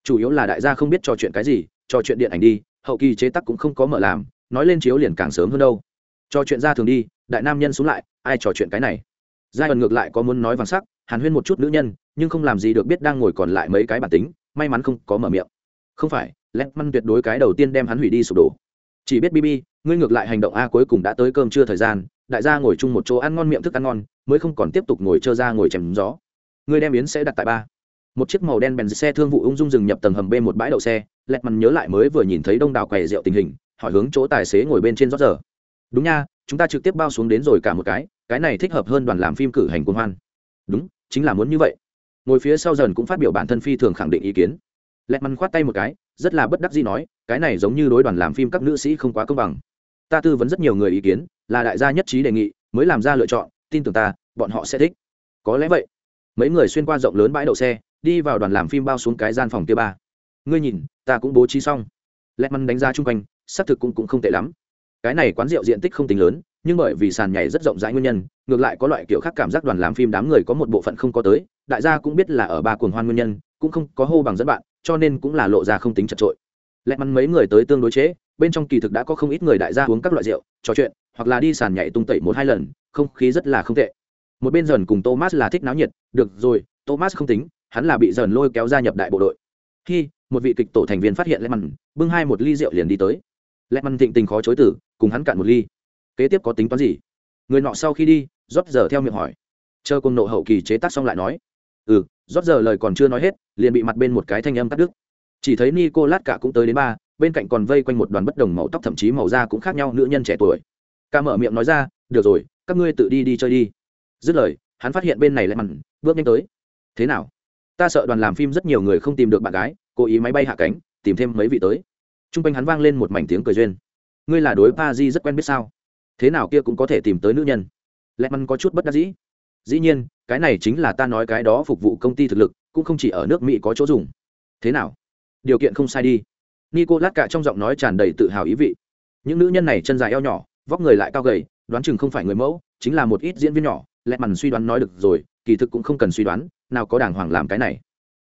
Chủ yếu là đại gia không biết trò chuyện cái gì, trò chuyện điện ảnh đi, hậu kỳ chế tác cũng không có mở làm, nói lên chiếu liền càng sớm hơn đâu trò chuyện ra thường đi, đại nam nhân xuống lại, ai trò chuyện cái này? Giai ẩn ngược lại có muốn nói vàng sắc, hàn huyên một chút nữ nhân, nhưng không làm gì được biết đang ngồi còn lại mấy cái bản tính, may mắn không có mở miệng. Không phải lét măn tuyệt đối cái đầu tiên đem hắn hủy đi sụp đổ. Chỉ biết bb ngươi ngược lại hành động a cuối cùng đã tới cơm trưa thời gian, đại gia ngồi chung một chỗ ăn ngon miệng thức ăn ngon, mới không còn tiếp tục ngồi trơ ra ngồi chèm gió. Ngươi đem yến sẽ đặt tại ba. Một chiếc màu đen bèn xe thương vụ ung dung dừng nhập tầng hầm b một bãi đậu xe lẹt mằn nhớ lại mới vừa nhìn thấy đông đảo quầy rượu tình hình, hỏi hướng chỗ tài xế ngồi bên trên rót giờ đúng nha chúng ta trực tiếp bao xuống đến rồi cả một cái cái này thích hợp hơn đoàn làm phim cử hành quân hoan. Đúng chính là muốn như vậy. Ngồi phía sau dần cũng phát biểu bản thân phi thường khẳng định ý kiến. Lẹt măn khoát tay một cái rất là bất đắc gì nói cái này giống như đối đoàn làm phim các nữ sĩ không quá công bằng. Ta tư vấn rất nhiều người ý kiến là đại gia nhất trí đề nghị mới làm ra lựa chọn tin tưởng ta bọn họ sẽ thích. Có lẽ vậy. Mấy người xuyên qua rộng lớn bãi đậu xe đi vào đoàn làm phim bao xuống cái gian phòng kia ba. Ngươi nhìn ta cũng bố trí xong. Lẹt măn đánh ra chung quanh xác thực cũng, cũng không tệ lắm cái này quán rượu diện tích không tính lớn, nhưng bởi vì sàn nhảy rất rộng rãi nguyên nhân, ngược lại có loại kiểu khác cảm giác đoàn làm phim đám người có một bộ phận không có tới, đại gia cũng biết là ở ba cuồng hoan nguyên nhân, cũng không có hô bằng dẫn bạn, cho nên cũng là lộ ra không tính chật trội Lẽ mắn mấy người tới tương đối chế, bên trong kỳ thực đã có không ít người đại gia uống các loại rượu, trò chuyện, hoặc là đi sàn nhảy tung tẩy một hai lần, không khí rất là không tệ. Một bên dần cùng thomas là thích náo nhiệt, được rồi, thomas không tính, hắn là bị dần lôi kéo ra nhập đại bộ đội. Khi, một vị kịch tổ thành viên phát hiện lẽ mắn bưng hai một ly rượu liền đi tới lẹt mằn thịnh tình khó chối từ cùng hắn cạn một ly. Kế tiếp có tính toán gì? Người nọ sau khi đi, rót giờ theo miệng hỏi. Chờ cùng nộ hậu kỳ chế tác xong lại nói. Ừ rót giờ lời còn chưa nói hết, liền bị mặt bên một cái thanh âm cắt đứt. Chỉ thấy nico lát cả cũng tới đến ba, bên cạnh còn vây quanh một đoàn bất đồng màu tóc thậm chí màu da cũng khác nhau nữ nhân trẻ tuổi. Ca mở miệng nói ra, được rồi, các ngươi tự đi đi chơi đi. Dứt lời, hắn phát hiện bên này lại mặn, bước nhanh tới. Thế nào? Ta sợ đoàn làm phim rất nhiều người không tìm được bạn gái, cố ý máy bay hạ cánh, tìm thêm mấy vị tới t r u n g quanh hắn vang lên một mảnh tiếng cười duyên. Ngươi là đối pa di rất quen biết sao? Thế nào kia cũng có thể tìm tới nữ nhân? Lẹ mắn có chút bất đắc dĩ. Dĩ nhiên, cái này chính là ta nói cái đó phục vụ công ty thực lực, cũng không chỉ ở nước mỹ có chỗ dùng. Thế nào? Điều kiện không sai đi. Nico lát cả trong giọng nói tràn đầy tự hào ý vị. Những nữ nhân này chân dài eo nhỏ, vóc người lại cao gầy, đoán chừng không phải người mẫu, chính là một ít diễn viên nhỏ. Lẹ mằn suy đoán nói được rồi, kỳ thực cũng không cần suy đoán, nào có đàng hoàng làm cái này.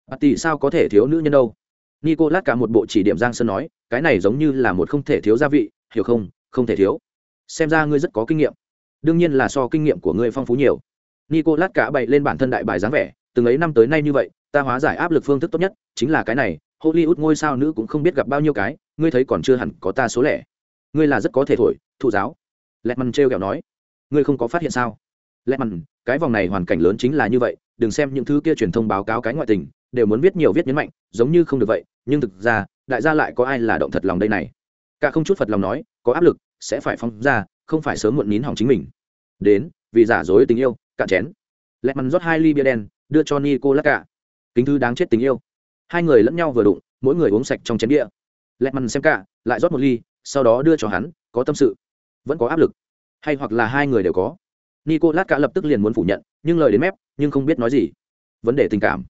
Bà tỷ sao có thể thiếu nữ nhân đâu? Nico lát cả một bộ chỉ điểm giang sơn nói cái này giống như là một không thể thiếu gia vị, hiểu không? Không thể thiếu. Xem ra ngươi rất có kinh nghiệm. Đương nhiên là so kinh nghiệm của ngươi phong phú nhiều. Nico lát cả bày lên bản thân đại bài dáng vẻ, từng ấy năm tới nay như vậy, ta hóa giải áp lực phương thức tốt nhất chính là cái này, hollywood ngôi sao nữ cũng không biết gặp bao nhiêu cái, ngươi thấy còn chưa hẳn có ta số lẻ. Ngươi là rất có thể thổi, thụ giáo. Lẹt mằn trêu kẹo nói. Ngươi không có phát hiện sao? Lẹt mằn cái vòng này hoàn cảnh lớn chính là như vậy, đừng xem những thứ kia truyền thông báo cáo cái ngoại tình, đều muốn viết nhiều viết nhấn mạnh, giống như không được vậy, nhưng thực ra đại gia lại có ai là động thật lòng đây này? Cả không chút phật lòng nói, có áp lực, sẽ phải phong ra, không phải sớm muộn nín hỏng chính mình. Đến, vì giả dối tình yêu, cạn chén. Lẹt mằn rót hai ly bia đen, đưa cho nico lắc cả kính thư đáng chết tình yêu. Hai người lẫn nhau vừa đụng, mỗi người uống sạch trong chén bia. Lẹt mằn xem cả, lại rót một ly, sau đó đưa cho hắn, có tâm sự. Vẫn có áp lực. Hay hoặc là hai người đều có. Nico lát cả lập tức liền muốn phủ nhận, nhưng lời đến mép, nhưng không biết nói gì. Vấn đề tình cảm.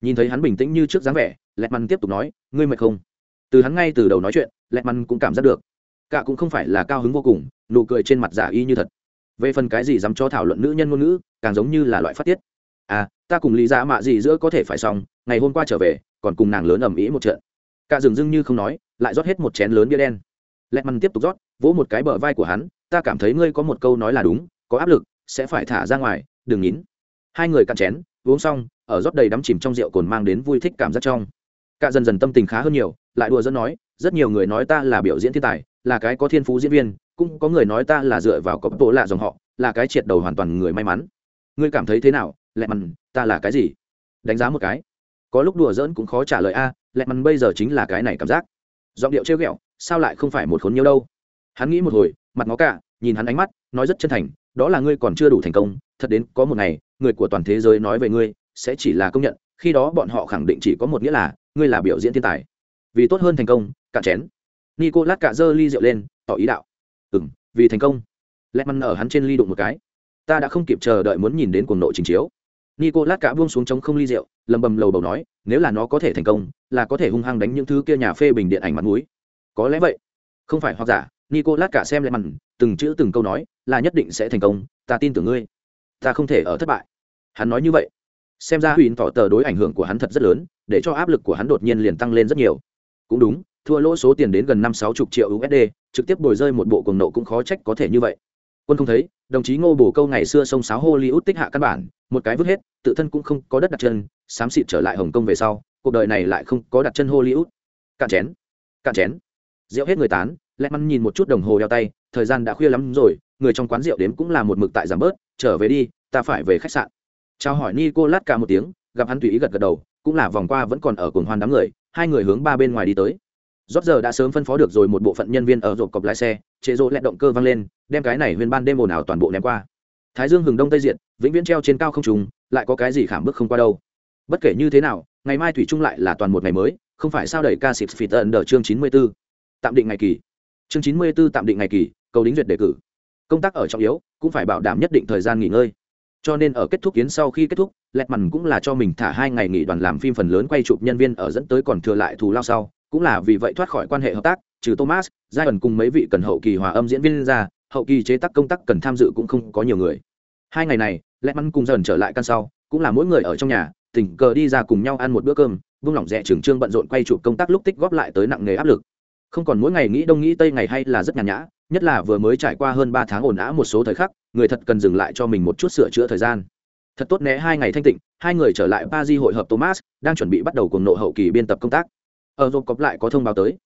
Nhìn thấy hắn bình tĩnh như trước dáng vẻ, lẹt mằn tiếp tục nói, ngươi mệt không? Từ hắn ngay từ đầu nói chuyện lẹt mằn cũng cảm giác được. Cả cũng không phải là cao hứng vô cùng, nụ cười trên mặt giả y như thật. Về phần cái gì dám cho thảo luận nữ nhân ngôn ngữ, càng giống như là loại phát tiết. À ta cùng lý giả mạ gì giữa có thể phải xong, ngày hôm qua trở về, còn cùng nàng lớn ầm ĩ một trận. Cả dừng dưng như không nói, lại rót hết một chén lớn bia đen. Lẹt mằn tiếp tục rót, vỗ một cái bờ vai của hắn, ta cảm thấy ngươi có một câu nói là đúng, có áp lực, sẽ phải thả ra ngoài, đừng nhín hai người cạn chén, uống xong, ở rót đầy đắm chìm trong rượu cồn mang đến vui thích cảm giác trong. Cả dần dần tâm tình khá hơn nhiều lại đùa dẫn nói rất nhiều người nói ta là biểu diễn thiên tài là cái có thiên phú diễn viên cũng có người nói ta là dựa vào cọp bộ lạ dòng họ là cái triệt đầu hoàn toàn người may mắn. Ngươi cảm thấy thế nào lẹ mằn ta là cái gì? Đánh giá một cái. Có lúc đùa giỡn cũng khó trả lời a à, lẹ mằn bây giờ chính là cái này cảm giác. Giọng điệu trêu ghẹo sao lại không phải một khốn nhiêu đâu? Hắn nghĩ một hồi mặt ngó cả nhìn hắn ánh mắt nói rất chân thành đó là ngươi còn chưa đủ thành công thật đến có một ngày người của toàn thế giới nói về ngươi sẽ chỉ là công nhận khi đó bọn họ khẳng định chỉ có một nghĩa là ngươi là biểu diễn thiên tài vì tốt hơn thành công, cạn chén. Nico lát cả dơ ly rượu lên, tỏ ý đạo. Ừ m vì thành công. Lẹt măn ở hắn trên ly đụng một cái. Ta đã không kịp chờ đợi muốn nhìn đến cuồng nộ trình chiếu. Nico lát cả buông xuống chống không ly rượu, lầm bầm lầu bầu nói, nếu là nó có thể thành công, là có thể hung hăng đánh những thứ kia nhà phê bình điện ảnh mặt mũi. Có lẽ vậy. Không phải hoặc giả nico lát cả xem lẹt mặn từng chữ từng câu nói, là nhất định sẽ thành công, ta tin tưởng ngươi. Ta không thể ở thất bại. Hắn nói như vậy. Xem ra huỳnh tỏ tờ đối ảnh hưởng của hắn thật rất lớn, để cho áp lực của hắn đột nhiên liền tăng lên rất nhiều cũng đúng, thua lỗ số tiền đến gần năm sáu chục triệu usd trực tiếp bồi rơi một bộ cuồng nộ cũng khó trách có thể như vậy. Quân không thấy, đồng chí ngô bổ câu ngày xưa sông sáo hollywood tích hạ căn bản, một cái vứt hết, tự thân cũng không có đất đặt chân, xám xịt trở lại hồng kông về sau, cuộc đời này lại không có đặt chân hollywood. Cạn chén cạn chén. Rượu hết người tán, lẹ mắn nhìn một chút đồng hồ đeo tay, thời gian đã khuya lắm rồi, người trong quán rượu đếm cũng là một mực tại giảm bớt, trở về đi, ta phải về khách sạn. Chào hỏi ni cô lát cả một tiếng, gặp hắn tùy ý gật gật đầu, cũng là vòng qua vẫn còn ở cuồng hoan đám người hai người hướng ba bên ngoài đi tới. Rót giờ đã sớm phân phó được rồi một bộ phận nhân viên ở rộp cọc lái xe chế độ lẹt động cơ văng lên, đem cái này huyền ban đêm ồn ào toàn bộ ném qua. Thái dương hừng đông tây diện vĩnh viễn treo trên cao không trùng, lại có cái gì khảm bước không qua đâu. Bất kể như thế nào, ngày mai thủy trung lại là toàn một ngày mới, không phải sao đẩy ca sĩ phỉ tận đờ chương chín mươi 94. tạm định ngày kỳ. Chương chín mươi 94 tạm định ngày kỳ, cầu đính duyệt đề cử. Công tác ở trọng yếu, cũng phải bảo đảm nhất định thời gian nghỉ ngơi cho nên ở kết thúc kiến sau khi kết thúc lẹt mằn cũng là cho mình thả hai ngày nghỉ đoàn làm phim phần lớn quay chụp nhân viên ở dẫn tới còn thừa lại thù lao sau. Cũng là vì vậy thoát khỏi quan hệ hợp tác, trừ thomas giai ẩn cùng mấy vị cần hậu kỳ hòa âm diễn viên ra, hậu kỳ chế tác công tác cần tham dự cũng không có nhiều người. Hai ngày này lẹt mằn cùng dần trở lại căn sau, cũng là mỗi người ở trong nhà, tình cờ đi ra cùng nhau ăn một bữa cơm, vung lỏng rẻ trường trương bận rộn quay chụp công tác lúc tích góp lại tới nặng nghề áp lực. Không còn mỗi ngày nghĩ đông nghĩ tây ngày hay là rất nhàn nhã, nhất là vừa mới trải qua hơn ba tháng ồn ào một số thời khắc người thật cần dừng lại cho mình một chút sửa chữa thời gian. Thật tốt né hai ngày thanh tịnh, hai người trở lại ba di hội hợp thomas, đang chuẩn bị bắt đầu cùng nộ hậu kỳ biên tập công tác. Ở rộp cọp lại có thông báo tới.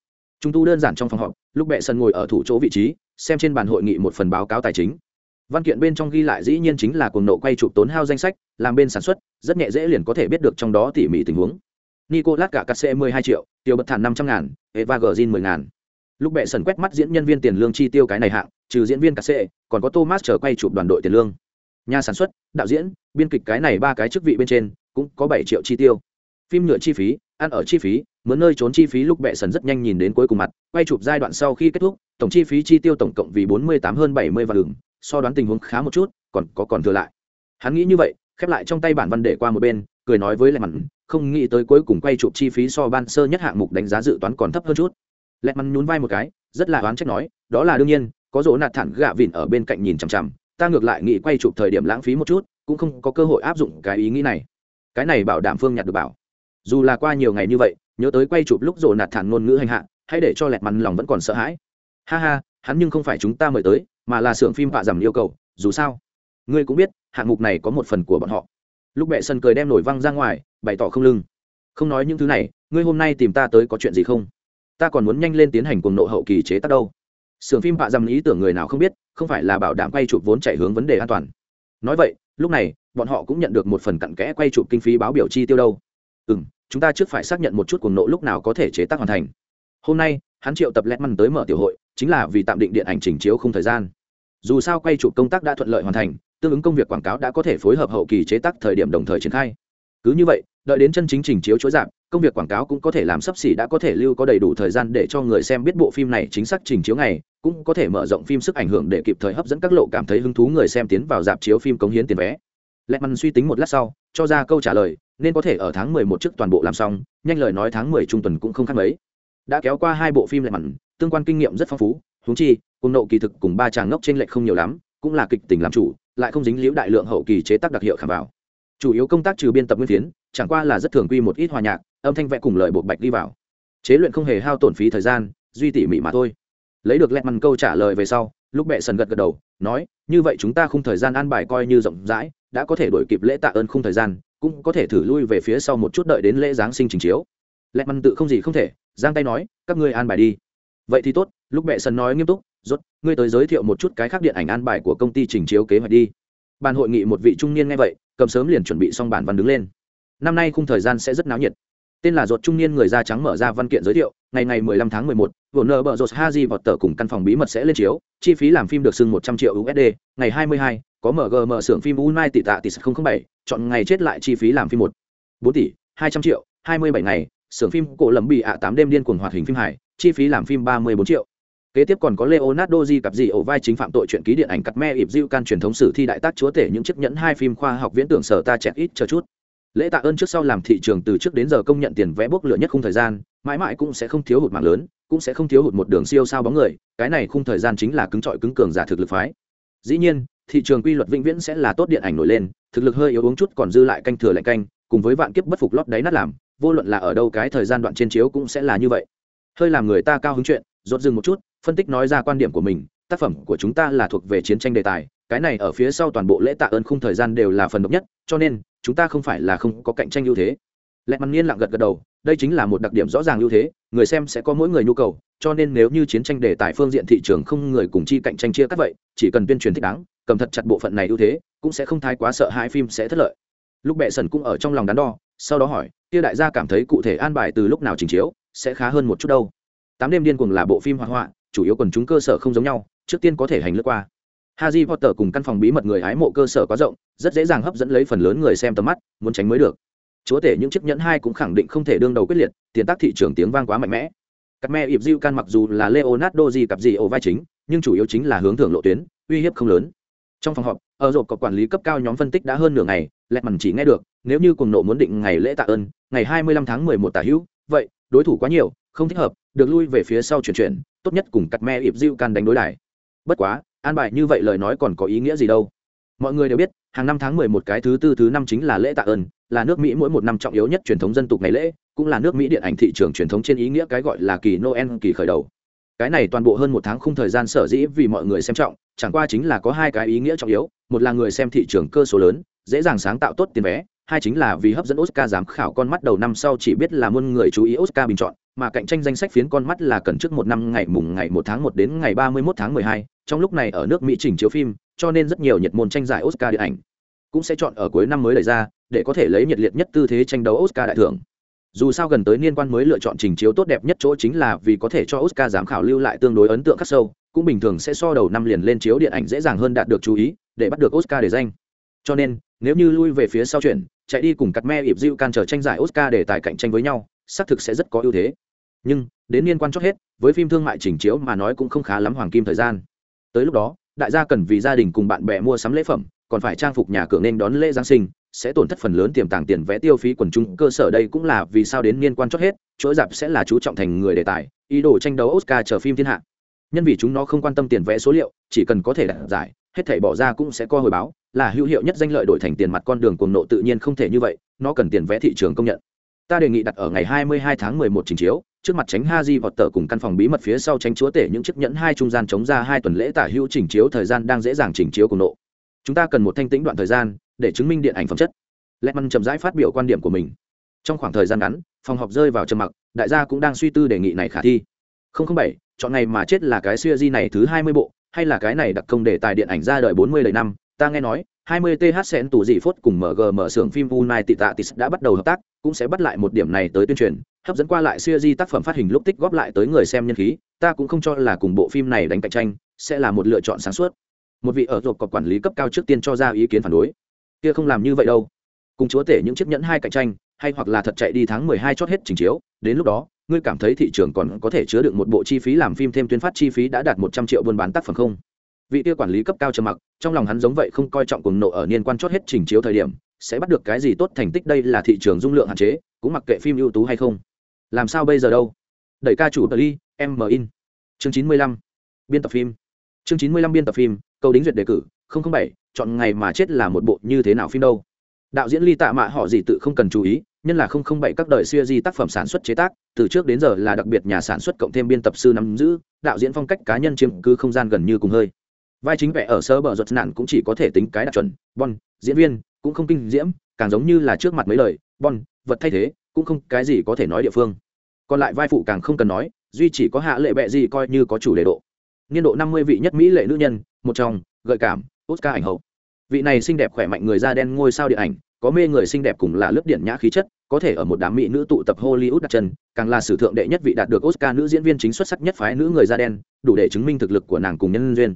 Chúng tu đơn giản trong phòng họp, lúc bệ sân ngồi ở thủ chỗ vị trí, xem trên bàn hội nghị một phần báo cáo tài chính. Văn kiện bên trong ghi lại dĩ nhiên chính là cuồng nộ quay chụp tốn hao danh sách, làm bên sản xuất, rất nhẹ dễ liền có thể biết được trong đó tỉ mỉ tình huống. Nicolas cả cắt xe mười hai triệu tiêu bật thản năm trăm ngàn, eva gờ mười ngàn lúc bệ sần quét mắt diễn nhân viên tiền lương chi tiêu cái này hạng, trừ diễn viên cà sệ, còn có thomas chờ quay chụp đoàn đội tiền lương. Nhà sản xuất, đạo diễn, biên kịch cái này ba cái chức vị bên trên, cũng có bảy triệu chi tiêu. Phim nhựa chi phí, ăn ở chi phí, mướn nơi trốn chi phí lúc bệ sần rất nhanh nhìn đến cuối cùng mặt, quay chụp giai đoạn sau khi kết thúc, tổng chi phí chi tiêu tổng cộng vì bốn mươi tám hơn bảy mươi và đường so đoán tình huống khá một chút, còn có còn thừa lại. Hắn nghĩ như vậy, khép lại trong tay bản văn để qua một bên, cười nói với lẹ mặn không nghĩ tới cuối cùng quay chụp chi phí so ban sơ nhất hạng mục đánh giá dự toán còn thấp hơn chút lẹ mắn nhún vai một cái, rất là oán trách nói, đó là đương nhiên, có rỗ nạt thẳng gạ vịn ở bên cạnh nhìn chằm chằm, ta ngược lại nghĩ quay chụp thời điểm lãng phí một chút, cũng không có cơ hội áp dụng cái ý nghĩ này. Cái này bảo đảm phương nhặt được bảo. Dù là qua nhiều ngày như vậy, nhớ tới quay chụp lúc rỗ nạt thẳng ngôn ngữ hành hạ, hãy để cho lẹt mắn lòng vẫn còn sợ hãi. Ha ha, hắn nhưng không phải chúng ta mời tới, mà là xưởng phim vạ dầm yêu cầu, dù sao, ngươi cũng biết, hạng mục này có một phần của bọn họ. Lúc bệ sân cười đem nổi văng ra ngoài, bày tỏ không lưng. Không nói những thứ này, ngươi hôm nay tìm ta tới có chuyện gì không? Ta còn muốn nhanh lên tiến hành cuồng nộ hậu kỳ chế tác đâu. Sưởng phim vạ dầm ý tưởng người nào không biết, không phải là bảo đảm quay chụp vốn chạy hướng vấn đề an toàn. Nói vậy, lúc này, bọn họ cũng nhận được một phần cặn kẽ quay chụp kinh phí báo biểu chi tiêu đâu. Ừ m chúng ta trước phải xác nhận một chút cuồng nộ lúc nào có thể chế tác hoàn thành. Hôm nay, hắn triệu tập lét măn tới mở tiểu hội, chính là vì tạm định điện ảnh trình chiếu không thời gian. Dù sao quay chụp công tác đã thuận lợi hoàn thành, tương ứng công việc quảng cáo đã có thể phối hợp hậu kỳ chế tác thời điểm đồng thời triển khai cứ như vậy, đợi đến chân chính trình chiếu chối giảm, công việc quảng cáo cũng có thể làm sắp xỉ đã có thể lưu có đầy đủ thời gian để cho người xem biết bộ phim này chính xác trình chiếu ngày, cũng có thể mở rộng phim sức ảnh hưởng để kịp thời hấp dẫn các lộ cảm thấy hứng thú người xem tiến vào dạp chiếu phim cống hiến tiền vé. Lệ măn suy tính một lát sau, cho ra câu trả lời, nên có thể ở tháng mười một trước toàn bộ làm xong, nhanh lời nói tháng mười trung tuần cũng không khác mấy. Đã kéo qua hai bộ phim Lệ mặn tương quan kinh nghiệm rất phong phú húng chi cùng nộ kỳ thực cùng ba chàng ngốc trên lệch không nhiều lắm, cũng là kịch tình làm chủ, lại không dính liễu đại lượng hậu kỳ chế tác đặc hiệu khảm vào chủ yếu công tác trừ biên tập nguyên phiến, chẳng qua là rất thường quy một ít hòa nhạc, âm thanh vẽ cùng lời bộ bạch đi vào. Chế luyện không hề hao tổn phí thời gian, duy tỉ mỉ mà thôi. Lấy được lẹt mằn câu trả lời về sau, lúc bệ sần gật gật đầu, nói, như vậy chúng ta không thời gian an bài coi như rộng rãi, đã có thể đổi kịp lễ tạ ơn không thời gian, cũng có thể thử lui về phía sau một chút đợi đến lễ giáng sinh trình chiếu. Lẹt mằn tự không gì không thể, giang tay nói, các ngươi an bài đi. Vậy thì tốt, lúc bệ sần nói nghiêm túc, rốt, ngươi tới giới thiệu một chút cái khác điện ảnh an bài của công ty trình chiếu kế hoạch đi bàn hội nghị một vị trung niên nghe vậy cầm sớm liền chuẩn bị xong bản văn đứng lên. Năm nay khung thời gian sẽ rất náo nhiệt. Tên là ruột trung niên người da trắng mở ra văn kiện giới thiệu ngày ngày 15 tháng 11, vụ nợ bờ rột haji vọt tờ cùng căn phòng bí mật sẽ lên chiếu chi phí làm phim được xưng 100 triệu usd ngày 22, có mgm xưởng phim unai tỷ tạ tỷ 007, chọn ngày chết lại chi phí làm phim một. 4 tỷ 200 triệu 27 ngày xưởng phim cổ lầm bị ạ tám đêm điên cuồng hoạt hình phim hải chi phí làm phim 34 triệu kế tiếp còn có leonardo di cặp gì ổ vai chính phạm tội chuyện ký điện ảnh cắt me ịp diệu can truyền thống sử thi đại tác chúa tể những chiếc nhẫn hai phim khoa học viễn tưởng sở ta chẹt ít chờ chút. Lễ tạ ơn trước sau làm thị trường từ trước đến giờ công nhận tiền vẽ bốc lửa nhất khung thời gian, mãi mãi cũng sẽ không thiếu hụt mạng lớn, cũng sẽ không thiếu hụt một đường siêu sao bóng người, cái này khung thời gian chính là cứng trọi cứng cường giả thực lực phái. Dĩ nhiên, thị trường quy luật vĩnh viễn sẽ là tốt điện ảnh nổi lên, thực lực hơi yếu uống chút còn dư lại canh thừa lại canh, cùng với vạn kiếp bất phục lót đáy nát làm, vô luận là ở đâu cái thời gian đoạn trên chiếu cũng sẽ là như vậy. Hơi làm người ta cao hứng chuyện, rốt dừng một chút phân tích nói ra quan điểm của mình, tác phẩm của chúng ta là thuộc về chiến tranh đề tài, cái này ở phía sau toàn bộ lễ tạ ơn khung thời gian đều là phần độc nhất, cho nên, chúng ta không phải là không có cạnh tranh ưu thế. Lẹt mặt niên lặng gật gật đầu, đây chính là một đặc điểm rõ ràng ưu thế, người xem sẽ có mỗi người nhu cầu, cho nên nếu như chiến tranh đề tài phương diện thị trường không người cùng chi cạnh tranh chia cắt vậy, chỉ cần tuyên truyền thích đáng, cầm thật chặt bộ phận này ưu thế, cũng sẽ không thái quá sợ hai phim sẽ thất lợi. Lúc bệ sần cũng ở trong lòng đắn đo, sau đó hỏi, kia đại gia cảm thấy cụ thể an bài từ lúc nào trình chiếu, sẽ khá hơn một chút đâu? Tám đêm điên cuồng là bộ phim hoạt họa chủ yếu quần chúng cơ sở không giống nhau trước tiên có thể hành lướt qua Harry Potter cùng căn phòng bí mật người hái mộ cơ sở quá rộng, rất dễ dàng hấp dẫn lấy phần lớn người xem tầm mắt, muốn tránh mới được. Chúa tể những chiếc nhẫn hai cũng khẳng định không thể đương đầu quyết liệt, tiền tác thị trường tiếng vang quá mạnh mẽ. Các mẹ ịp can mặc dù là Leonardo gì cặp gì ổ vai chính, nhưng chủ yếu chính là hướng thưởng lộ tuyến, uy hiếp không lớn. Trong phòng họp, ở rộp có quản lý cấp cao nhóm phân tích đã hơn nửa ngày, lẹt mằn chỉ nghe được, nếu như cùng nộ muốn định ngày lễ tạ ơn, ngày 25 tháng 11 tả hữu, vậy, đối thủ quá nhiều, không thích hợp, được lui về phía sau chuyển chuyển, tốt nhất cùng cắt me ịp dịu can đánh đối đài. Bất quá, an bài như vậy lời nói còn có ý nghĩa gì đâu? Mọi người đều biết hàng năm tháng mười một cái thứ tư thứ năm chính là lễ tạ ơn là nước mỹ mỗi một năm trọng yếu nhất truyền thống dân tục ngày lễ cũng là nước mỹ điện ảnh thị trường truyền thống trên ý nghĩa cái gọi là kỳ noel kỳ khởi đầu. Cái này toàn bộ hơn một tháng khung thời gian sở dĩ vì mọi người xem trọng chẳng qua chính là có hai cái ý nghĩa trọng yếu một là người xem thị trường cơ số lớn dễ dàng sáng tạo tốt tiền vé hai chính là vì hấp dẫn oscar giám khảo con mắt đầu năm sau chỉ biết là muôn người chú ý oscar bình chọn, mà cạnh tranh danh sách phiến con mắt là cần trước một năm ngày mùng ngày một tháng một đến ngày ba mươi 31 tháng mười hai, trong lúc này ở nước mỹ chỉnh chiếu phim, cho nên rất nhiều nhiệt môn tranh giải oscar điện ảnh cũng sẽ chọn ở cuối năm mới đẩy ra để có thể lấy nhiệt liệt nhất tư thế tranh đấu oscar đại thưởng. Dù sao gần tới niên quan mới lựa chọn trình chiếu tốt đẹp nhất chỗ chính là vì có thể cho oscar giám khảo lưu lại tương đối ấn tượng khắc sâu, cũng bình thường sẽ so đầu năm liền lên chiếu điện ảnh dễ dàng hơn đạt được chú ý để bắt được oscar để danh. Cho nên, nếu như lui về phía sau chuyện chạy đi cùng cắt me ịp dịu can trở tranh giải oscar để tài cạnh tranh với nhau, xác thực sẽ rất có ưu thế. Nhưng, đến niên quan chót hết, với phim thương mại trình chiếu mà nói cũng không khá lắm hoàng kim thời gian. Tới lúc đó, đại gia cần vì gia đình cùng bạn bè mua sắm lễ phẩm, còn phải trang phục nhà cửa nên đón lễ giáng sinh, sẽ tổn thất phần lớn tiềm tàng tiền vẽ tiêu phí quần chúng. Cơ sở đây cũng là vì sao đến niên quan chót hết chuỗi dạp sẽ là chú trọng thành người đề tài, ý đồ tranh đấu oscar chờ phim thiên hạ. Nhân vì chúng nó không quan tâm tiền vẽ số liệu, chỉ cần có thể đạt giải hết thảy bỏ ra cũng sẽ có hồi báo là hữu hiệu nhất danh lợi đổi thành tiền mặt con đường cuồng nộ tự nhiên không thể như vậy nó cần tiền vẽ thị trường công nhận ta đề nghị đặt ở ngày 22 tháng 11 trình chiếu trước mặt tránh Haji vọt tờ cùng căn phòng bí mật phía sau tránh chúa tể những chiếc nhẫn hai trung gian chống ra hai tuần lễ tả hữu trình chiếu thời gian đang dễ dàng trình chiếu cuồng nộ. Chúng ta cần một thanh tĩnh đoạn thời gian để chứng minh điện ảnh phẩm chất. Lehman chậm rãi phát biểu quan điểm của mình. Trong khoảng thời gian ngắn, phòng họp rơi vào trầm mặc, đại gia cũng đang suy tư đề nghị này khả thi. 007, chọn ngày mà chết là cái series này thứ 20 bộ, hay là cái này đặc công để tài điện ảnh ra đời 40 đời năm, ta nghe nói 20 TH sẽ tủ dị phốt cùng mgm mở xưởng phim United Tatis đã bắt đầu hợp tác, cũng sẽ bắt lại một điểm này tới tuyên truyền, hấp dẫn qua lại series tác phẩm phát hình lúc tích góp lại tới người xem nhân khí, ta cũng không cho là cùng bộ phim này đánh cạnh tranh, sẽ là một lựa chọn sáng suốt. Một vị ở rộp cọc quản lý cấp cao trước tiên cho ra ý kiến phản đối. Kia không làm như vậy đâu. Cùng chúa tể những chiếc nhẫn hai cạnh tranh, hay hoặc là thật chạy đi tháng 12 chót hết trình chiếu, đến lúc đó, ngươi cảm thấy thị trường còn có thể chứa đựng một bộ chi phí làm phim thêm tuyên phát chi phí đã đạt 100 triệu buôn bán tác phẩm không? vị kia quản lý cấp cao trầm mặc, trong lòng hắn giống vậy không coi trọng cuồng nộ ở niên quan chót hết trình chiếu thời điểm, sẽ bắt được cái gì tốt thành tích đây là thị trường dung lượng hạn chế, cũng mặc kệ phim ưu tú hay không. Làm sao bây giờ đâu? Đẩy ca chủ tờ ly em mở in. Chương chín mươi lăm, biên tập phim. Chương chín mươi lăm biên tập phim câu đính duyệt đề cử bảy, chọn ngày mà chết là một bộ như thế nào phim đâu? Đạo diễn ly tạ mạ họ gì tự không cần chú ý, nhân là không không bảy các đời xưa di tác phẩm sản xuất chế tác, từ trước đến giờ là đặc biệt nhà sản xuất cộng thêm biên tập sư nắm giữ, đạo diễn phong cách cá nhân chiếm cứ không gian gần như cùng hơi. Vai chính vẽ ở sơ bờ giật nạn cũng chỉ có thể tính cái đặc chuẩn, bon, diễn viên, cũng không kinh diễm, càng giống như là trước mặt mấy lời, bon, vật thay thế, cũng không cái gì có thể nói địa phương. Còn lại vai phụ càng không cần nói, duy chỉ có hạ lệ bệ gì coi như có chủ đề độ. Niên độ năm mươi vị nhất mỹ lệ nữ nhân, một trong, gợi cảm, oscar ảnh hậu vị này xinh đẹp khỏe mạnh người da đen ngôi sao điện ảnh, có mê người xinh đẹp cùng là lớp điện nhã khí chất, có thể ở một đám mỹ nữ tụ tập hollywood đặt chân, càng là sử thượng đệ nhất vị đạt được oscar nữ diễn viên chính xuất sắc nhất phái nữ người da đen, đủ để chứng minh thực lực của nàng cùng nhân duyên.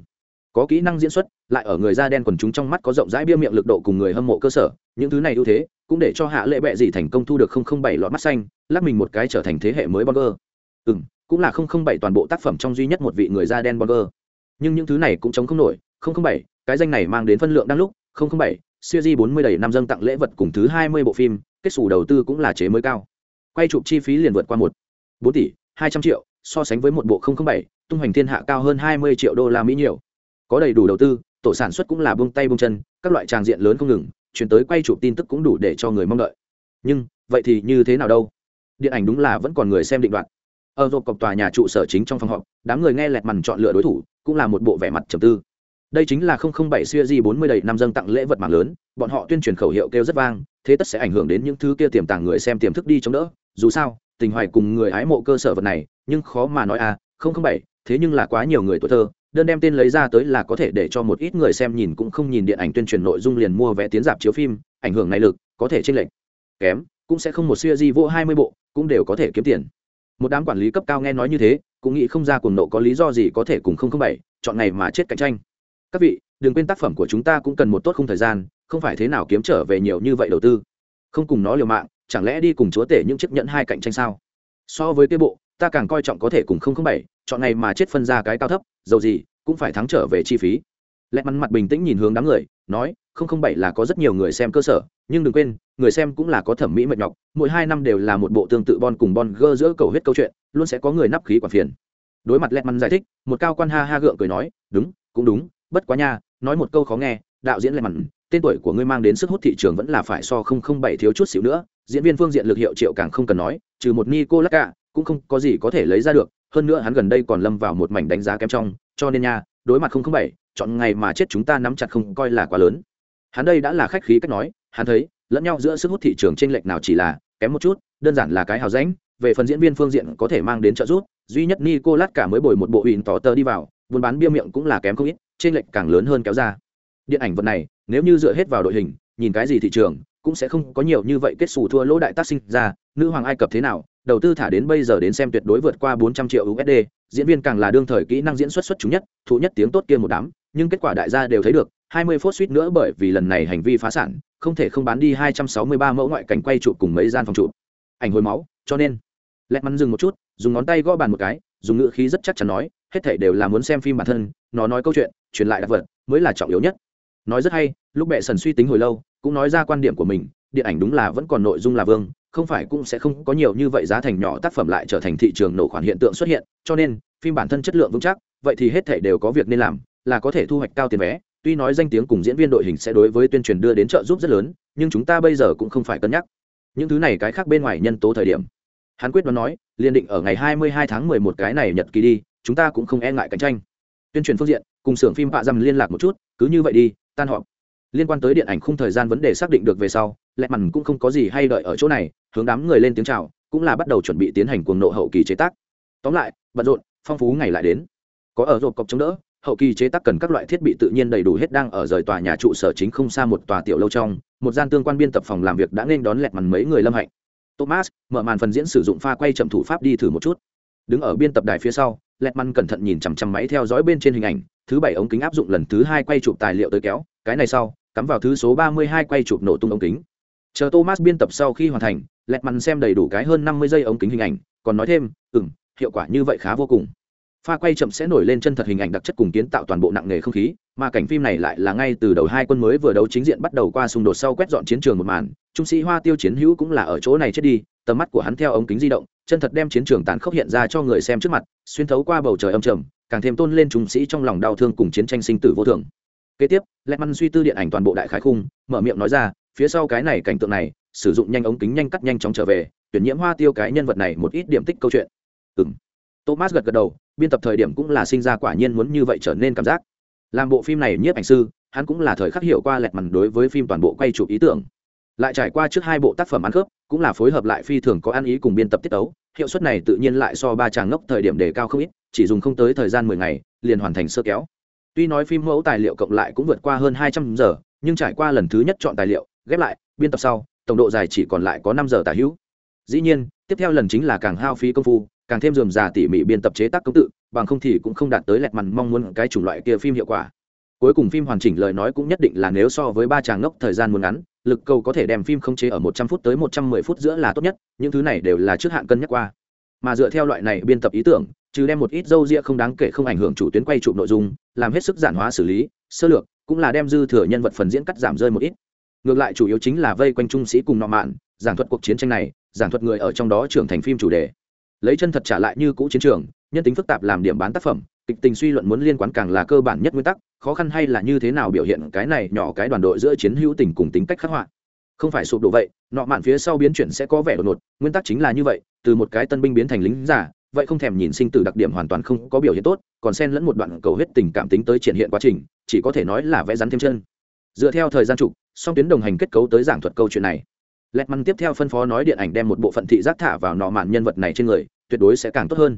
Có kỹ năng diễn xuất, lại ở người da đen quần chúng trong mắt có rộng rãi bia miệng lực độ cùng người hâm mộ cơ sở, những thứ này ưu thế, cũng để cho hạ lệ bệ gì thành công thu được bảy lọt mắt xanh, lắc mình một cái trở thành thế hệ mới burger ừ cũng là bảy toàn bộ tác phẩm trong duy nhất một vị người da đen burger nhưng những thứ này cũng chống không nổi bảy, cái danh này mang đến phân lượng đang lúc bảy, siêu di bốn mươi đầy năm dâng tặng lễ vật cùng thứ hai mươi bộ phim, kết xù đầu tư cũng là chế mới cao. Quay chụp chi phí liền vượt qua một, bốn tỷ, hai trăm triệu, so sánh với một bộ bảy, tung hoành thiên hạ cao hơn hai mươi triệu đô la mỹ nhiều. Có đầy đủ đầu tư, tổ sản xuất cũng là bông tay bông chân, các loại tràng diện lớn không ngừng, chuyển tới quay chụp tin tức cũng đủ để cho người mong đợi. Nhưng, vậy thì như thế nào đâu? Điện ảnh đúng là vẫn còn người xem định đoạn. ở rộp cọc tòa nhà trụ sở chính trong phòng họp, đám người nghe lẹt mằn chọn lựa đối thủ, cũng là một bộ vẻ mặt trầm tư đây chính là không không bảy siêu di bốn mươi đầy năm dâng tặng lễ vật mạng lớn, bọn họ tuyên truyền khẩu hiệu kêu rất vang, thế tất sẽ ảnh hưởng đến những thứ kia tiềm tàng người xem tiềm thức đi chống đỡ. Dù sao, tình hoài cùng người ái mộ cơ sở vật này, nhưng khó mà nói à không không bảy, thế nhưng là quá nhiều người tuổi thơ, đơn đem tên lấy ra tới là có thể để cho một ít người xem nhìn cũng không nhìn điện ảnh tuyên truyền nội dung liền mua vé tiến dạp chiếu phim, ảnh hưởng này lực, có thể chênh lệch. Kém, cũng sẽ không một siêu di vô hai mươi bộ, cũng đều có thể kiếm tiền. Một đám quản lý cấp cao nghe nói như thế, cũng nghĩ không ra cuồng nộ có lý do gì có thể cùng không không bảy, chọn ngày mà chết cạnh tranh các vị, đừng quên tác phẩm của chúng ta cũng cần một tốt không thời gian, không phải thế nào kiếm trở về nhiều như vậy đầu tư. Không cùng nó liều mạng, chẳng lẽ đi cùng chúa tể những chiếc nhẫn hai cạnh tranh sao? So với cái bộ, ta càng coi trọng có thể cùng không không bảy, chọn ngày mà chết phân ra cái cao thấp, dầu gì, cũng phải thắng trở về chi phí. Lẽ mắn mặt bình tĩnh nhìn hướng đám người, nói, không không bảy là có rất nhiều người xem cơ sở, nhưng đừng quên, người xem cũng là có thẩm mỹ mệt nhọc, mỗi hai năm đều là một bộ tương tự bon cùng bon gơ giữa cầu huyết câu chuyện, luôn sẽ có người nắp khí quản phiền. Đối mặt lẹt mắn giải thích, một cao quan ha ha gượng cười nói, đúng, cũng đúng bất quá nha, nói một câu khó nghe, đạo diễn lên mắn tên tuổi của ngươi mang đến sức hút thị trường vẫn là phải so không không bảy thiếu chút xíu nữa. Diễn viên phương diện lực hiệu triệu càng không cần nói, trừ một ni cô lắc cả, cũng không có gì có thể lấy ra được. Hơn nữa hắn gần đây còn lâm vào một mảnh đánh giá kém trong, cho nên nha, đối mặt không không bảy, chọn ngày mà chết chúng ta nắm chặt không coi là quá lớn. Hắn đây đã là khách khí cách nói, hắn thấy, lẫn nhau giữa sức hút thị trường trên lệch nào chỉ là kém một chút, đơn giản là cái hào rãnh, về phần diễn viên phương diện có thể mang đến trợ giúp, duy nhất ni cô lát cả mới bồi một bộ huỳnh tỏ tơ đi vào, buôn bán bia miệng cũng là kém không ít trên lệch càng lớn hơn kéo ra điện ảnh vật này nếu như dựa hết vào đội hình nhìn cái gì thị trường cũng sẽ không có nhiều như vậy kết xù thua lỗ đại tác sinh ra nữ hoàng ai cập thế nào đầu tư thả đến bây giờ đến xem tuyệt đối vượt qua 400 triệu USD, diễn viên càng là đương thời kỹ năng diễn xuất xuất chúng nhất, thụ nhất tiếng tốt kia một đám, nhưng kết quả đại gia đều thấy được, 20 phút suýt nữa bởi vì lần này hành vi phá sản, không thể không bán đi 263 mẫu ngoại cảnh quay chụp cùng mấy gian phòng chụp. Ảnh hồi máu, cho nên, lẹt mắn dừng một chút, dùng ngón tay gõ bàn một cái, dùng ngữ khí rất chắc chắn nói, hết thảy đều là muốn xem phim bản thân, nó nói câu chuyện, truyền lại đặc vật, mới là trọng yếu nhất. Nói rất hay, lúc bệ sần suy tính hồi lâu, cũng nói ra quan điểm của mình, điện ảnh đúng là vẫn còn nội dung là vương, không phải cũng sẽ không có nhiều như vậy giá thành nhỏ tác phẩm lại trở thành thị trường nổ khoản hiện tượng xuất hiện cho nên phim bản thân chất lượng vững chắc vậy thì hết thể đều có việc nên làm là có thể thu hoạch cao tiền vé tuy nói danh tiếng cùng diễn viên đội hình sẽ đối với tuyên truyền đưa đến trợ giúp rất lớn nhưng chúng ta bây giờ cũng không phải cân nhắc những thứ này cái khác bên ngoài nhân tố thời điểm hắn quyết đoán nói liên định ở ngày 22 tháng 11 cái này nhật ký đi chúng ta cũng không e ngại cạnh tranh. Tuyên truyền phương diện, cùng xưởng phim bạ dầm liên lạc một chút, cứ như vậy đi, tan họp. Liên quan tới điện ảnh khung thời gian vấn đề xác định được về sau lẹ mằn cũng không có gì hay đợi ở chỗ này, hướng đám người lên tiếng chào, cũng là bắt đầu chuẩn bị tiến hành cuồng nộ hậu kỳ chế tác. Tóm lại, bận rộn, phong phú ngày lại đến. Có ở rộp cọc chống đỡ, hậu kỳ chế tác cần các loại thiết bị tự nhiên đầy đủ hết đang ở rời tòa nhà trụ sở chính không xa một tòa tiểu lâu trong, một gian tương quan biên tập phòng làm việc đã nên đón lẹt mằn mấy người lâm hạnh. Thomas, mở màn phần diễn sử dụng pha quay chậm thủ pháp đi thử một chút. Đứng ở biên tập đài phía sau lẹt măn cẩn thận nhìn chằm chằm máy theo dõi bên trên hình ảnh, thứ bảy ống kính áp dụng lần thứ hai quay chụp tài liệu tới kéo, cái này sau, cắm vào thứ số ba mươi hai quay chụp nổ tung ống kính. Chờ thomas biên tập sau khi hoàn thành, lẹt măn xem đầy đủ cái hơn năm mươi giây ống kính hình ảnh, còn nói thêm, ừm, hiệu quả như vậy khá vô cùng. Pha quay chậm sẽ nổi lên chân thật hình ảnh đặc chất cùng kiến tạo toàn bộ nặng nề không khí, mà cảnh phim này lại là ngay từ đầu hai quân mới vừa đấu chính diện bắt đầu qua xung đột sau quét dọn chiến trường một màn, trung sĩ hoa tiêu chiến hữu cũng là ở chỗ này chết đi tầm mắt của hắn theo ống kính di động, chân thật đem chiến trường tàn khốc hiện ra cho người xem trước mặt, xuyên thấu qua bầu trời âm trầm, càng thêm tôn lên trung sĩ trong lòng đau thương cùng chiến tranh sinh tử vô thường. Kế tiếp lẹt măn suy tư điện ảnh toàn bộ đại khái khung, mở miệng nói ra, phía sau cái này cảnh tượng này, sử dụng nhanh ống kính nhanh cắt nhanh chóng trở về, tuyển nhiễm hoa tiêu cái nhân vật này một ít điểm tích câu chuyện. Ừ thomas gật gật đầu, biên tập thời điểm cũng là sinh ra quả nhiên muốn như vậy trở nên cảm giác. Làm bộ phim này nhiếp ảnh sư, hắn cũng là thời khắc hiểu qua lẹt mằn đối với phim toàn bộ quay chụp ý tưởng. Lại trải qua trước hai bộ tác phẩm ăn khớp cũng là phối hợp lại phi thường có ăn ý cùng biên tập tiết tấu hiệu suất này tự nhiên lại so ba chàng ngốc thời điểm đề cao không ít, chỉ dùng không tới thời gian mười ngày, liền hoàn thành sơ kéo. Tuy nói phim mẫu tài liệu cộng lại cũng vượt qua hơn hai trăm giờ, nhưng trải qua lần thứ nhất chọn tài liệu, ghép lại, biên tập sau, tổng độ dài chỉ còn lại có năm giờ tả hữu. Dĩ nhiên, tiếp theo lần chính là càng hao phí công phu, càng thêm dườm già tỉ mỉ biên tập chế tác công tự, bằng không thì cũng không đạt tới lẹt mằn mong muốn cái chủng loại kia phim hiệu quả. Cuối cùng phim hoàn chỉnh lời nói cũng nhất định là nếu so với ba chàng ngốc thời gian muốn ngắn lực cầu có thể đem phim không chế ở một trăm phút tới một trăm mười phút giữa là tốt nhất, những thứ này đều là trước hạn cân nhắc qua. Mà dựa theo loại này biên tập ý tưởng, trừ đem một ít dâu ria không đáng kể không ảnh hưởng chủ tuyến quay chụp nội dung, làm hết sức giản hóa xử lý, sơ lược, cũng là đem dư thừa nhân vật phần diễn cắt giảm rơi một ít. Ngược lại chủ yếu chính là vây quanh trung sĩ cùng nọ mạn, giảng thuật cuộc chiến tranh này, giảng thuật người ở trong đó trưởng thành phim chủ đề. Lấy chân thật trả lại như cũ chiến trường, nhân tính phức tạp làm điểm bán tác phẩm kịch tình suy luận muốn liên quan càng là cơ bản nhất nguyên tắc, khó khăn hay là như thế nào biểu hiện cái này nhỏ cái đoàn đội giữa chiến hữu tình cùng tính cách khắc họa. Không phải sụp đổ vậy, nọ mạn phía sau biến chuyển sẽ có vẻ đột ngột, nguyên tắc chính là như vậy, từ một cái tân binh biến thành lính giả vậy không thèm nhìn sinh tử đặc điểm hoàn toàn không có biểu hiện tốt, còn xen lẫn một đoạn cầu hết tình cảm tính tới triển hiện quá trình, chỉ có thể nói là vẽ rắn thêm chân. Dựa theo thời gian trục, song tuyến đồng hành kết cấu tới giảng thuật câu chuyện này. Lẹt măn tiếp theo phân phó nói điện ảnh đem một bộ phận thị giác thả vào nọ mạn nhân vật này trên người, tuyệt đối sẽ càng tốt hơn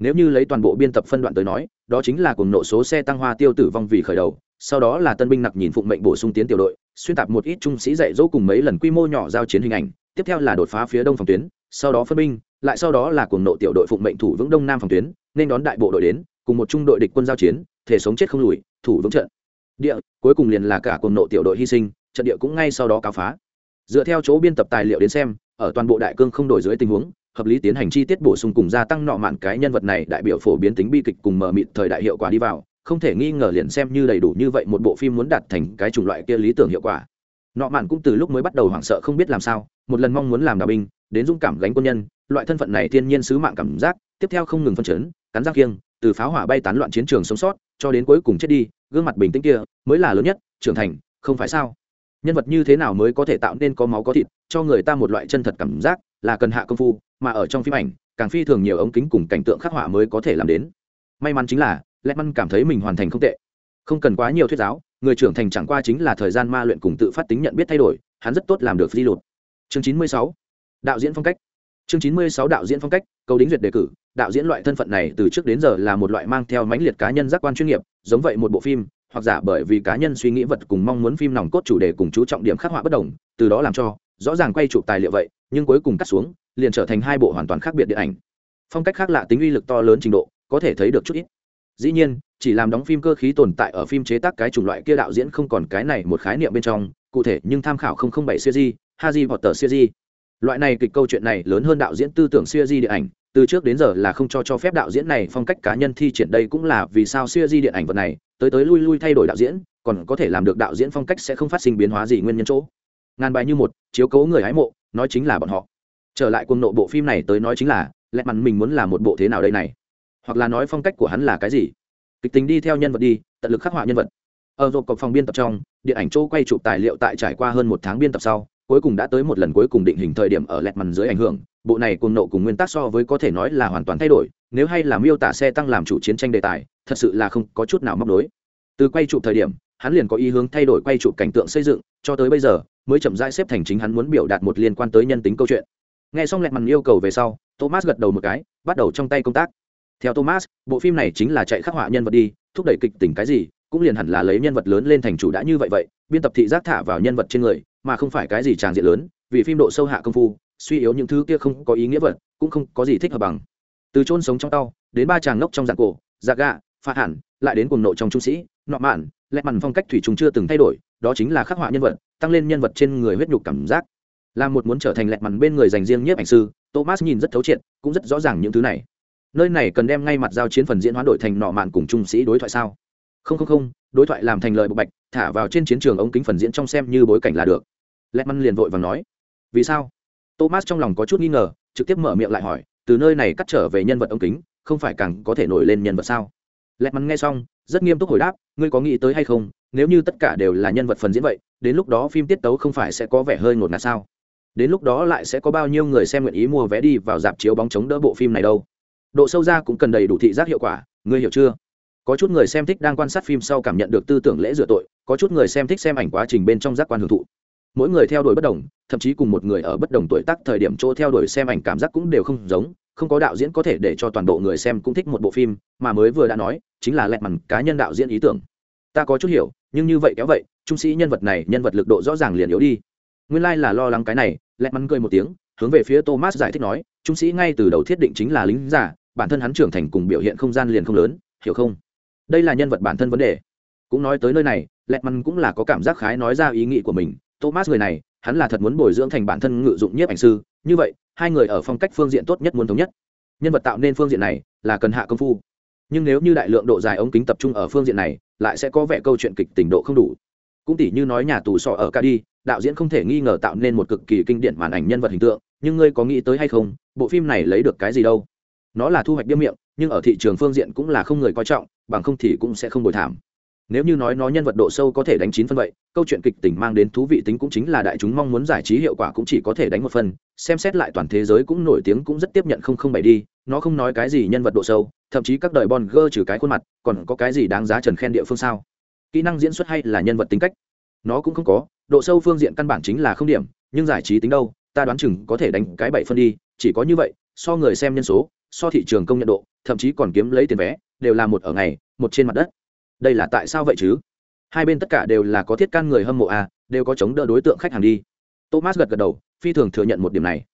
nếu như lấy toàn bộ biên tập phân đoạn tới nói, đó chính là cùng nộ số xe tăng hoa tiêu tử vong vì khởi đầu, sau đó là tân binh nặc nhìn phụng mệnh bổ sung tiến tiểu đội, xuyên tạp một ít trung sĩ dạy dỗ cùng mấy lần quy mô nhỏ giao chiến hình ảnh, tiếp theo là đột phá phía đông phòng tuyến, sau đó phân binh, lại sau đó là cùng nộ tiểu đội phụng mệnh thủ vững đông nam phòng tuyến, nên đón đại bộ đội đến, cùng một trung đội địch quân giao chiến, thể sống chết không lùi, thủ vững trận. Địa, cuối cùng liền là cả cùng nộ tiểu đội hy sinh, trận địa cũng ngay sau đó cáo phá. Dựa theo chỗ biên tập tài liệu đến xem, ở toàn bộ đại cương không đổi dưới tình huống hợp lý tiến hành chi tiết bổ sung cùng gia tăng nọ mạn cái nhân vật này đại biểu phổ biến tính bi kịch cùng mờ mịt thời đại hiệu quả đi vào, không thể nghi ngờ liền xem như đầy đủ như vậy một bộ phim muốn đạt thành cái chủng loại kia lý tưởng hiệu quả. Nọ mạn cũng từ lúc mới bắt đầu hoảng sợ không biết làm sao, một lần mong muốn làm đạo binh, đến dũng cảm gánh quân nhân, loại thân phận này thiên nhiên sứ mạng cảm giác, tiếp theo không ngừng phân chấn, cắn răng kiêng, từ pháo hỏa bay tán loạn chiến trường sống sót, cho đến cuối cùng chết đi, gương mặt bình tĩnh kia, mới là lớn nhất, trưởng thành, không phải sao? Nhân vật như thế nào mới có thể tạo nên có máu có thịt, cho người ta một loại chân thật cảm giác, là cần hạ công phu mà ở trong phim ảnh, càng phi thường nhiều ống kính cùng cảnh tượng khắc họa mới có thể làm đến. May mắn chính là lẽ măn cảm thấy mình hoàn thành không tệ. Không cần quá nhiều thuyết giáo, người trưởng thành chẳng qua chính là thời gian ma luyện cùng tự phát tính nhận biết thay đổi, hắn rất tốt làm được phi lột. chương chín mươi sáu, đạo diễn phong cách. Chương chín mươi sáu, đạo diễn phong cách, cầu đính duyệt đề cử, đạo diễn loại thân phận này từ trước đến giờ là một loại mang theo mãnh liệt cá nhân giác quan chuyên nghiệp, giống vậy một bộ phim, hoặc giả bởi vì cá nhân suy nghĩ vật cùng mong muốn phim nòng cốt chủ đề cùng chú trọng điểm khắc họa bất đồng, từ đó làm cho, rõ ràng quay chụp tài liệu vậy, nhưng cuối cùng cắt xuống liền trở thành hai bộ hoàn toàn khác biệt điện ảnh. Phong cách khác lạ tính uy lực to lớn trình độ, có thể thấy được chút ít. Dĩ nhiên, chỉ làm đóng phim cơ khí tồn tại ở phim chế tác cái chủng loại kia đạo diễn không còn cái này một khái niệm bên trong, cụ thể nhưng tham khảo không không bảy siêu di haji hoặc tờ siêu di loại này kịch câu chuyện này lớn hơn đạo diễn tư tưởng series điện ảnh, từ trước đến giờ là không cho cho phép đạo diễn này phong cách cá nhân thi triển đây cũng là vì sao series điện ảnh vật này, tới tới lui lui thay đổi đạo diễn, còn có thể làm được đạo diễn phong cách sẽ không phát sinh biến hóa gì nguyên nhân chỗ. Ngàn bài như một, chiếu cố người hái mộ, nói chính là bọn họ trở lại cuồng nộ bộ phim này tới nói chính là lẹ mặn mình muốn làm một bộ thế nào đây này? Hoặc là nói phong cách của hắn là cái gì? Kịch tính đi theo nhân vật đi, tận lực khắc họa nhân vật. Ở rộp cọc phòng biên tập trong, điện ảnh chỗ quay chụp tài liệu tại trải qua hơn một tháng biên tập sau, cuối cùng đã tới một lần cuối cùng định hình thời điểm ở lẹt mằn dưới ảnh hưởng, bộ này cùng nộ cùng nguyên tắc so với có thể nói là hoàn toàn thay đổi, nếu hay là miêu tả xe tăng làm chủ chiến tranh đề tài, thật sự là không có chút nào móc đối từ quay chụp thời điểm, hắn liền có ý hướng thay đổi quay chụp cảnh tượng xây dựng, cho tới bây giờ, mới chậm rãi xếp thành chính hắn muốn biểu đạt một liên quan tới nhân tính câu chuyện nghe xong lẹt mằn yêu cầu về sau, thomas gật đầu một cái, bắt đầu trong tay công tác. Theo thomas, bộ phim này chính là chạy khắc họa nhân vật đi, thúc đẩy kịch tính cái gì, cũng liền hẳn là lấy nhân vật lớn lên thành chủ đã như vậy vậy, biên tập thị giác thả vào nhân vật trên người, mà không phải cái gì tràng diện lớn, vì phim độ sâu hạ công phu, suy yếu những thứ kia không có ý nghĩa vật, cũng không có gì thích hợp bằng. Từ chôn sống trong tao, đến ba chàng ngốc trong dạng cổ dạ gà phạt hẳn, lại đến cuồng nộ trong trung sĩ, nọ mạn lẹ mằn phong cách thủy trùng chưa từng thay đổi, đó chính là khắc họa nhân vật, tăng lên nhân vật trên người huyết nhục cảm giác là một muốn trở thành lẹt mặt bên người dành riêng nhiếp ảnh sư, thomas nhìn rất thấu triệt, cũng rất rõ ràng những thứ này. Nơi này cần đem ngay mặt giao chiến phần diễn hoán đổi thành nọ mạn cùng trung sĩ đối thoại sao? Không không không, đối thoại làm thành lời bộ bạch, thả vào trên chiến trường ống kính phần diễn trong xem như bối cảnh là được. Lẹt mặt liền vội và nói, vì sao? Thomas trong lòng có chút nghi ngờ, trực tiếp mở miệng lại hỏi, từ nơi này cắt trở về nhân vật ống kính, không phải càng có thể nổi lên nhân vật sao? Lẹt mặt nghe xong, rất nghiêm túc hồi đáp, ngươi có nghĩ tới hay không, nếu như tất cả đều là nhân vật phần diễn vậy, đến lúc đó phim tiết tấu không phải sẽ có vẻ hơi ngột ngạt sao? Đến lúc đó lại sẽ có bao nhiêu người xem nguyện ý mua vé đi vào dạp chiếu bóng chống đỡ bộ phim này đâu. Độ sâu ra cũng cần đầy đủ thị giác hiệu quả, ngươi hiểu chưa? Có chút người xem thích đang quan sát phim sau cảm nhận được tư tưởng lễ rửa tội, có chút người xem thích xem ảnh quá trình bên trong giác quan hưởng thụ. Mỗi người theo đuổi bất đồng, thậm chí cùng một người ở bất đồng tuổi tác thời điểm chỗ theo đuổi xem ảnh cảm giác cũng đều không giống, không có đạo diễn có thể để cho toàn bộ người xem cũng thích một bộ phim, mà mới vừa đã nói, chính là lẹt mằn cá nhân đạo diễn ý tưởng. Ta có chút hiểu, nhưng như vậy kéo vậy, trung sĩ nhân vật này nhân vật lực độ rõ ràng liền yếu đi nguyên lai là lo lắng cái này lẹt mắn cười một tiếng, hướng về phía thomas giải thích nói, trung sĩ ngay từ đầu thiết định chính là lính giả, bản thân hắn trưởng thành cùng biểu hiện không gian liền không lớn, hiểu không? Đây là nhân vật bản thân vấn đề. Cũng nói tới nơi này lẹt mắn cũng là có cảm giác khái nói ra ý nghĩ của mình. Thomas người này, hắn là thật muốn bồi dưỡng thành bản thân ngự dụng nhiếp ảnh sư, như vậy, hai người ở phong cách phương diện tốt nhất muốn thống nhất. Nhân vật tạo nên phương diện này là cần hạ công phu. Nhưng nếu như đại lượng độ dài ống kính tập trung ở phương diện này, lại sẽ có vẻ câu chuyện kịch tình độ không đủ. Cũng tỉ như nói nhà tù sọ ở ca đi đạo diễn không thể nghi ngờ tạo nên một cực kỳ kinh điển màn ảnh nhân vật hình tượng, nhưng ngươi có nghĩ tới hay không, bộ phim này lấy được cái gì đâu? Nó là thu hoạch biếm miệng, nhưng ở thị trường phương diện cũng là không người coi trọng, bằng không thì cũng sẽ không bồi thảm. Nếu như nói nó nhân vật độ sâu có thể đánh chín phân vậy, câu chuyện kịch tình mang đến thú vị tính cũng chính là đại chúng mong muốn giải trí hiệu quả cũng chỉ có thể đánh một phần, xem xét lại toàn thế giới cũng nổi tiếng cũng rất tiếp nhận không không bảy đi, nó không nói cái gì nhân vật độ sâu, thậm chí các đời bon gơ trừ cái khuôn mặt, còn có cái gì đáng giá trần khen địa phương sao? Kỹ năng diễn xuất hay là nhân vật tính cách? Nó cũng không có độ sâu phương diện căn bản chính là không điểm, nhưng giải trí tính đâu, ta đoán chừng có thể đánh cái bảy phân đi, chỉ có như vậy, so người xem nhân số, so thị trường công nhận độ, thậm chí còn kiếm lấy tiền vé, đều là một ở ngày, một trên mặt đất. Đây là tại sao vậy chứ? Hai bên tất cả đều là có thiết can người hâm mộ à đều có chống đỡ đối tượng khách hàng đi. Thomas gật gật đầu, phi thường thừa nhận một điểm này.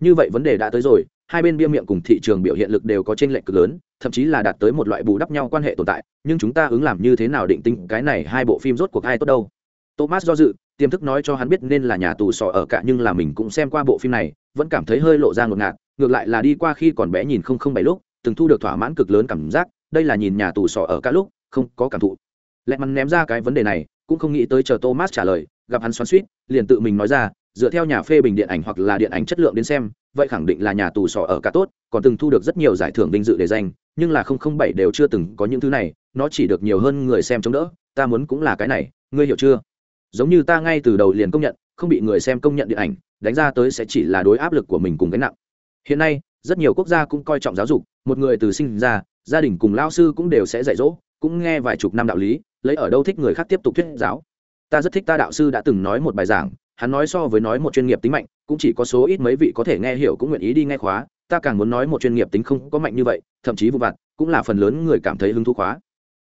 Như vậy vấn đề đã tới rồi, hai bên bia miệng cùng thị trường biểu hiện lực đều có tranh lệch cực lớn, thậm chí là đạt tới một loại bù đắp nhau quan hệ tồn tại, nhưng chúng ta ứng làm như thế nào định tính cái này hai bộ phim rốt cuộc ai tốt đâu? Thomas do dự tiềm thức nói cho hắn biết nên là nhà tù sọ ở cả nhưng là mình cũng xem qua bộ phim này, vẫn cảm thấy hơi lộ ra ngột ngạt, ngược lại là đi qua khi còn bé nhìn không không bảy lúc, từng thu được thỏa mãn cực lớn cảm giác, đây là nhìn nhà tù sọ ở cả lúc, không có cảm thụ. Lẹ mắn ném ra cái vấn đề này, cũng không nghĩ tới chờ thomas trả lời, gặp hắn xoắn suýt liền tự mình nói ra, dựa theo nhà phê bình điện ảnh hoặc là điện ảnh chất lượng đến xem, vậy khẳng định là nhà tù sọ ở cả tốt, còn từng thu được rất nhiều giải thưởng vinh dự để danh, nhưng là không không bảy đều chưa từng có những thứ này, nó chỉ được nhiều hơn người xem chống đỡ, ta muốn cũng là cái này, ngươi hiểu chưa? Giống như ta ngay từ đầu liền công nhận, không bị người xem công nhận điện ảnh, đánh ra tới sẽ chỉ là đối áp lực của mình cùng gánh nặng. Hiện nay, rất nhiều quốc gia cũng coi trọng giáo dục, một người từ sinh ra, gia đình cùng lao sư cũng đều sẽ dạy dỗ, cũng nghe vài chục năm đạo lý, lấy ở đâu thích người khác tiếp tục thuyết giáo. Ta rất thích ta đạo sư đã từng nói một bài giảng, hắn nói so với nói một chuyên nghiệp tính mạnh, cũng chỉ có số ít mấy vị có thể nghe hiểu cũng nguyện ý đi nghe khóa, ta càng muốn nói một chuyên nghiệp tính không có mạnh như vậy, thậm chí vụ vặt, cũng là phần lớn người cảm thấy hứng thú khóa.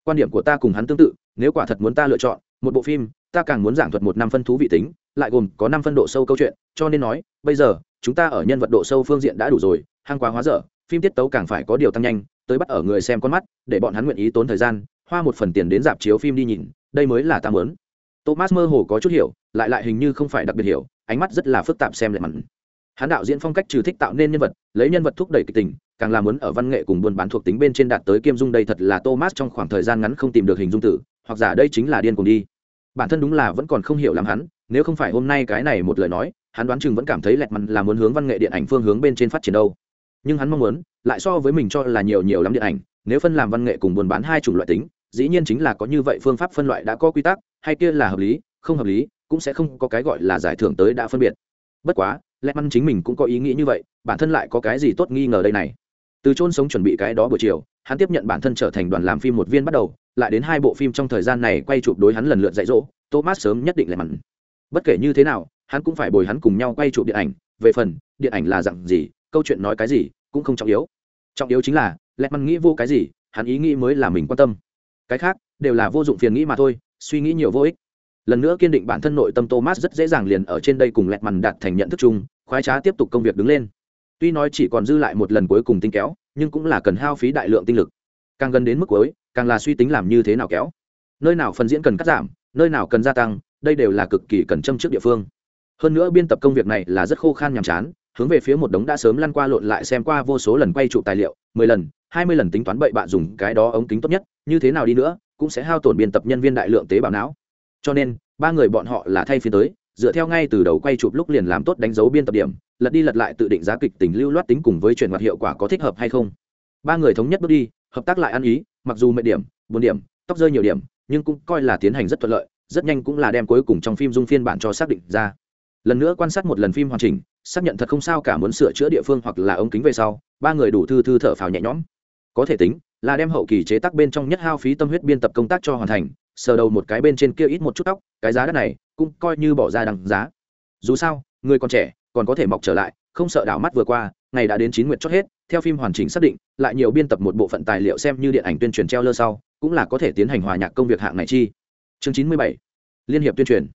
Quan điểm của ta cùng hắn tương tự, nếu quả thật muốn ta lựa chọn một bộ phim, ta càng muốn giảng thuật một năm phân thú vị tính, lại gồm có năm phân độ sâu câu chuyện, cho nên nói, bây giờ, chúng ta ở nhân vật độ sâu phương diện đã đủ rồi hang quá hóa dở, phim tiết tấu càng phải có điều tăng nhanh, tới bắt ở người xem con mắt, để bọn hắn nguyện ý tốn thời gian, hoa một phần tiền đến dạp chiếu phim đi nhìn, đây mới là ta mớn thomas mơ hồ có chút hiểu, lại lại hình như không phải đặc biệt hiểu, ánh mắt rất là phức tạp xem lại mặt hắn đạo diễn phong cách trừ thích tạo nên nhân vật, lấy nhân vật thúc đẩy kịch tình, càng làm muốn ở văn nghệ cùng buôn bán thuộc tính bên trên đạt tới kiêm dung đây thật là thomas trong khoảng thời gian ngắn không tìm được hình dung tử, hoặc giả đây chính là điên cùng đi bản thân đúng là vẫn còn không hiểu lắm hắn, nếu không phải hôm nay cái này một lời nói, hắn đoán chừng vẫn cảm thấy lẹt mặn là muốn hướng văn nghệ điện ảnh phương hướng bên trên phát triển đâu. Nhưng hắn mong muốn, lại so với mình cho là nhiều nhiều lắm điện ảnh, nếu phân làm văn nghệ cùng buôn bán hai chủng loại tính, dĩ nhiên chính là có như vậy phương pháp phân loại đã có quy tắc, hay kia là hợp lý, không hợp lý, cũng sẽ không có cái gọi là giải thưởng tới đã phân biệt. Bất quá, lẹt mặt chính mình cũng có ý nghĩ như vậy, bản thân lại có cái gì tốt nghi ngờ đây này? Từ chôn sống chuẩn bị cái đó buổi chiều hắn tiếp nhận bản thân trở thành đoàn làm phim một viên bắt đầu, lại đến hai bộ phim trong thời gian này quay chụp đối hắn lần lượt dạy dỗ, thomas sớm nhất định lại mặn. Bất kể như thế nào, hắn cũng phải bồi hắn cùng nhau quay chụp điện ảnh. Về phần, điện ảnh là dặn gì, câu chuyện nói cái gì cũng không trọng yếu. Trọng yếu chính là lẹ mặn nghĩ vô cái gì, hắn ý nghĩ mới là mình quan tâm. Cái khác, đều là vô dụng phiền nghĩ mà thôi, suy nghĩ nhiều vô ích. Lần nữa kiên định bản thân nội tâm thomas rất dễ dàng liền ở trên đây cùng lẹt mằn đạt thành nhận thức chung, khoái trá tiếp tục công việc đứng lên. Tuy nói chỉ còn dư lại một lần cuối cùng tinh kéo nhưng cũng là cần hao phí đại lượng tinh lực. Càng gần đến mức cuối, càng là suy tính làm như thế nào kéo. Nơi nào phần diễn cần cắt giảm, nơi nào cần gia tăng, đây đều là cực kỳ cần châm trước địa phương. Hơn nữa biên tập công việc này là rất khô khan nhàm chán, hướng về phía một đống đã sớm lăn qua lộn lại xem qua vô số lần quay trụ tài liệu, mười lần, hai mươi lần tính toán bậy bạn dùng cái đó ống kính tốt nhất, như thế nào đi nữa, cũng sẽ hao tổn biên tập nhân viên đại lượng tế bào não. Cho nên, ba người bọn họ là thay phiên tới dựa theo ngay từ đầu quay chụp lúc liền làm tốt đánh dấu biên tập điểm, lật đi lật lại tự định giá kịch tình lưu loát tính cùng với chuyển mặt hiệu quả có thích hợp hay không. Ba người thống nhất bước đi, hợp tác lại ăn ý, mặc dù mệnh điểm, buồn điểm, tóc rơi nhiều điểm, nhưng cũng coi là tiến hành rất thuận lợi, rất nhanh cũng là đem cuối cùng trong phim dung phiên bản cho xác định ra. Lần nữa quan sát một lần phim hoàn chỉnh, xác nhận thật không sao cả muốn sửa chữa địa phương hoặc là ống kính về sau, ba người đủ thư thư thở phào nhẹ nhõm. Có thể tính, là đem hậu kỳ chế tác bên trong nhất hao phí tâm huyết biên tập công tác cho hoàn thành sờ đầu một cái bên trên kia ít một chút tóc, cái giá đất này cũng coi như bỏ ra đằng giá. Dù sao, người còn trẻ, còn có thể mọc trở lại, không sợ đảo mắt vừa qua, ngày đã đến chín nguyện chót hết, theo phim hoàn chỉnh xác định, lại nhiều biên tập một bộ phận tài liệu xem như điện ảnh tuyên truyền treo lơ sau, cũng là có thể tiến hành hòa nhạc công việc hạng này chi. Chương chín mươi bảy, liên hiệp tuyên truyền.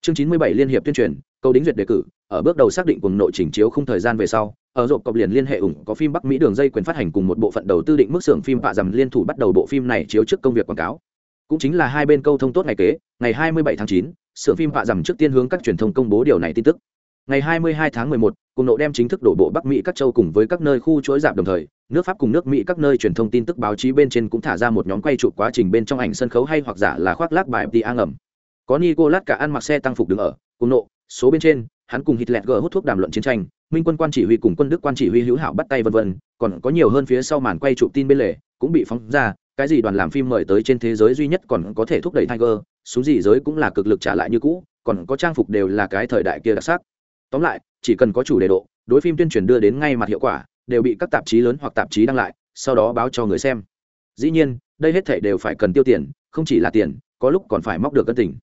Chương chín mươi bảy, liên hiệp tuyên truyền, câu đính duyệt đề cử, ở bước đầu xác định cùng nội chỉnh chiếu không thời gian về sau, ở rộp cọc liền liên hệ ủng có phim bắc mỹ đường dây quyền phát hành cùng một bộ phận đầu tư định mức xưởng phim bạ dầm liên thủ bắt đầu bộ phim này chiếu trước công việc quảng cáo cũng chính là hai bên câu thông tốt ngày kế ngày 27 tháng 9, sưởng phim họa dầm trước tiên hướng các truyền thông công bố điều này tin tức. Ngày 22 tháng 11, cùng nộ đem chính thức đổ bộ bắc mỹ các châu cùng với các nơi khu chuỗi giảm đồng thời nước pháp cùng nước mỹ các nơi truyền thông tin tức báo chí bên trên cũng thả ra một nhóm quay chụp quá trình bên trong ảnh sân khấu hay hoặc giả là khoác lác bài đi a ngầm có nicolas cả ăn mặc xe tăng phục đứng ở cùng nộ số bên trên hắn cùng hitler gỡ hút thuốc đàm luận chiến tranh minh quân quan chỉ huy cùng quân đức quan chỉ huy hữu hảo bắt tay vân vân còn có nhiều hơn phía sau màn quay chụp tin bên lề cũng bị phóng ra cái gì đoàn làm phim mời tới trên thế giới duy nhất còn có thể thúc đẩy tiger xuống gì giới cũng là cực lực trả lại như cũ còn có trang phục đều là cái thời đại kia đặc sắc. Tóm lại chỉ cần có chủ đề độ đối phim tuyên truyền đưa đến ngay mặt hiệu quả đều bị các tạp chí lớn hoặc tạp chí đăng lại sau đó báo cho người xem. Dĩ nhiên đây hết thể đều phải cần tiêu tiền không chỉ là tiền có lúc còn phải móc được cân tình.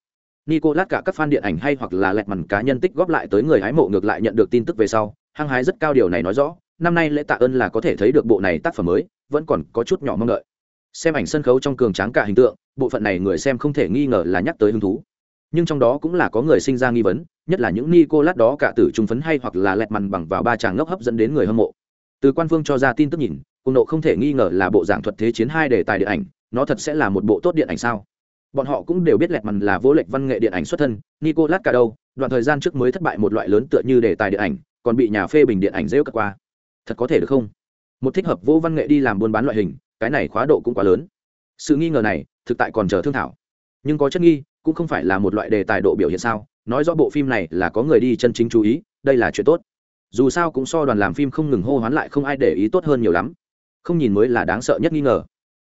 Nicolas cả các fan điện ảnh hay hoặc là lẹt màn cá nhân tích góp lại tới người hái mộ ngược lại nhận được tin tức về sau, hăng hái rất cao điều này nói rõ, năm nay lễ tạ ơn là có thể thấy được bộ này tác phẩm mới, vẫn còn có chút nhỏ mong đợi. Xem ảnh sân khấu trong cường tráng cả hình tượng, bộ phận này người xem không thể nghi ngờ là nhắc tới hứng thú. Nhưng trong đó cũng là có người sinh ra nghi vấn, nhất là những Nicolas đó cả tử trung phấn hay hoặc là lẹt màn bằng vào ba chàng ngốc hấp dẫn đến người hâm mộ. Từ quan phương cho ra tin tức nhìn, cùng độ không thể nghi ngờ là bộ giảng thuật thế chiến hai đề tài điện ảnh, nó thật sẽ là một bộ tốt điện ảnh sao? bọn họ cũng đều biết lẹt mằn là vô lệch văn nghệ điện ảnh xuất thân nicolas cả đâu đoạn thời gian trước mới thất bại một loại lớn tựa như đề tài điện ảnh còn bị nhà phê bình điện ảnh rêu cất qua thật có thể được không một thích hợp vô văn nghệ đi làm buôn bán loại hình cái này khóa độ cũng quá lớn. Sự nghi ngờ này, thực tại còn chờ thương thảo. Nhưng có chất nghi, cũng không phải là một loại đề tài độ biểu hiện sao? Nói rõ bộ phim này là có người đi chân chính chú ý, đây là chuyện tốt. Dù sao cũng so đoàn làm phim không ngừng hô hoán lại không ai để ý tốt hơn nhiều lắm. Không nhìn mới là đáng sợ nhất nghi ngờ.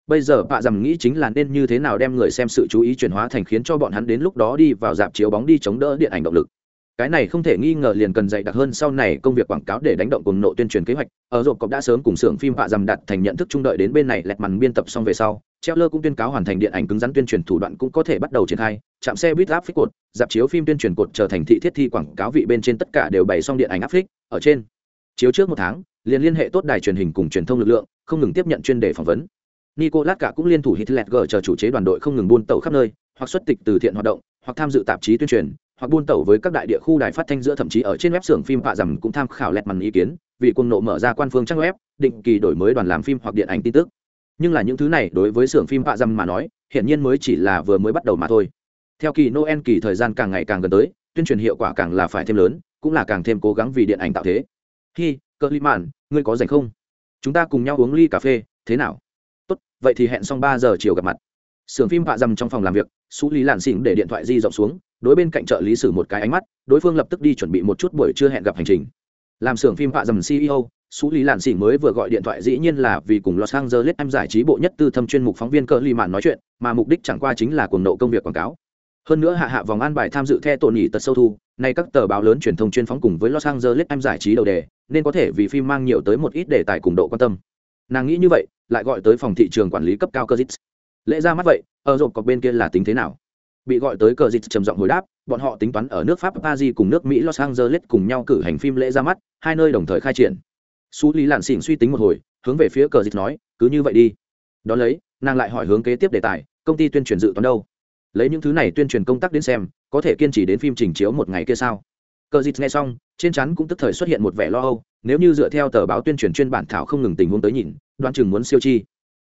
Bây giờ bạ dầm nghĩ chính là nên như thế nào đem người xem sự chú ý chuyển hóa thành khiến cho bọn hắn đến lúc đó đi vào dạp chiếu bóng đi chống đỡ điện ảnh động lực cái này không thể nghi ngờ liền cần dạy đặc hơn sau này công việc quảng cáo để đánh động cùng nộ tuyên truyền kế hoạch. Ở rộp cọc đã sớm cùng xưởng phim bạ dầm đặt thành nhận thức trung đợi đến bên này lẹt màn biên tập xong về sau treo lơ cũng tuyên cáo hoàn thành điện ảnh cứng rắn tuyên truyền thủ đoạn cũng có thể bắt đầu triển khai. Chạm xe buýt áp phích cột dạp chiếu phim tuyên truyền cột trở thành thị thiết thi quảng cáo vị bên trên tất cả đều bày xong điện ảnh áp phích ở trên. Chiếu trước một tháng liền liên hệ tốt đài truyền hình cùng truyền thông lực lượng không ngừng tiếp nhận chuyên đề phỏng vấn. Nicolas cả cũng liên thủ Hitler chờ chủ chế đoàn đội không ngừng buôn tàu khắp nơi, hoặc xuất tịch từ thiện hoạt động, hoặc tham dự tạp chí tuyên truyền, hoặc buôn tẩu với các đại địa khu đài phát thanh giữa thậm chí ở trên web xưởng phim vạ rằm cũng tham khảo lẹt màn ý kiến, vì quân nộ mở ra quan phương trang web, định kỳ đổi mới đoàn làm phim hoặc điện ảnh tin tức. Nhưng là những thứ này đối với xưởng phim vạ rằm mà nói, hiện nhiên mới chỉ là vừa mới bắt đầu mà thôi. Theo kỳ Noel kỳ thời gian càng ngày càng gần tới, tuyên truyền hiệu quả càng là phải thêm lớn, cũng là càng thêm cố gắng vì điện ảnh tạo thế. Hi, Cơ mạn ngươi có rảnh không? Chúng ta cùng nhau uống ly cà phê, thế nào? tốt vậy thì hẹn xong ba giờ chiều gặp mặt xưởng phim vạ dầm trong phòng làm việc xú lý lạn xỉn để điện thoại di rộng xuống đối bên cạnh trợ lý sử một cái ánh mắt đối phương lập tức đi chuẩn bị một chút buổi trưa hẹn gặp hành trình làm xưởng phim họa dầm ceo Sú Lý Lạn Xỉn mới vừa gọi điện thoại dĩ nhiên là vì cùng Los Angeles em giải trí bộ nhất tư thâm chuyên mục phóng viên cơ ly mạn nói chuyện, mà mục đích chẳng qua chính là cuồng nộ công việc quảng cáo. Hơn nữa hạ hạ vòng an bài tham dự the tổn nhị tật sâu thu, nay các tờ báo lớn truyền thông chuyên phóng cùng với Los Angeles em giải trí đầu đề, nên có thể vì phim mang nhiều tới một ít đề tài cùng độ quan tâm. Nàng nghĩ như vậy, lại gọi tới phòng thị trường quản lý cấp cao Cơ Lễ ra mắt vậy, ở rộp cọc bên kia là tính thế nào? Bị gọi tới cờ dịch trầm giọng hồi đáp, bọn họ tính toán ở nước Pháp Paris cùng nước Mỹ Los Angeles cùng nhau cử hành phim lễ ra mắt, hai nơi đồng thời khai triển. Su lý lạn xỉn suy tính một hồi hướng về phía cờ dịch nói cứ như vậy đi. Đón lấy nàng lại hỏi hướng kế tiếp đề tài công ty tuyên truyền dự toán đâu? Lấy những thứ này tuyên truyền công tác đến xem có thể kiên trì đến phim trình chiếu một ngày kia sao? Cờ dịch nghe xong trên chắn cũng tức thời xuất hiện một vẻ lo âu nếu như dựa theo tờ báo tuyên truyền chuyên bản thảo không ngừng tình huống tới nhìn Đoan chừng muốn siêu chi.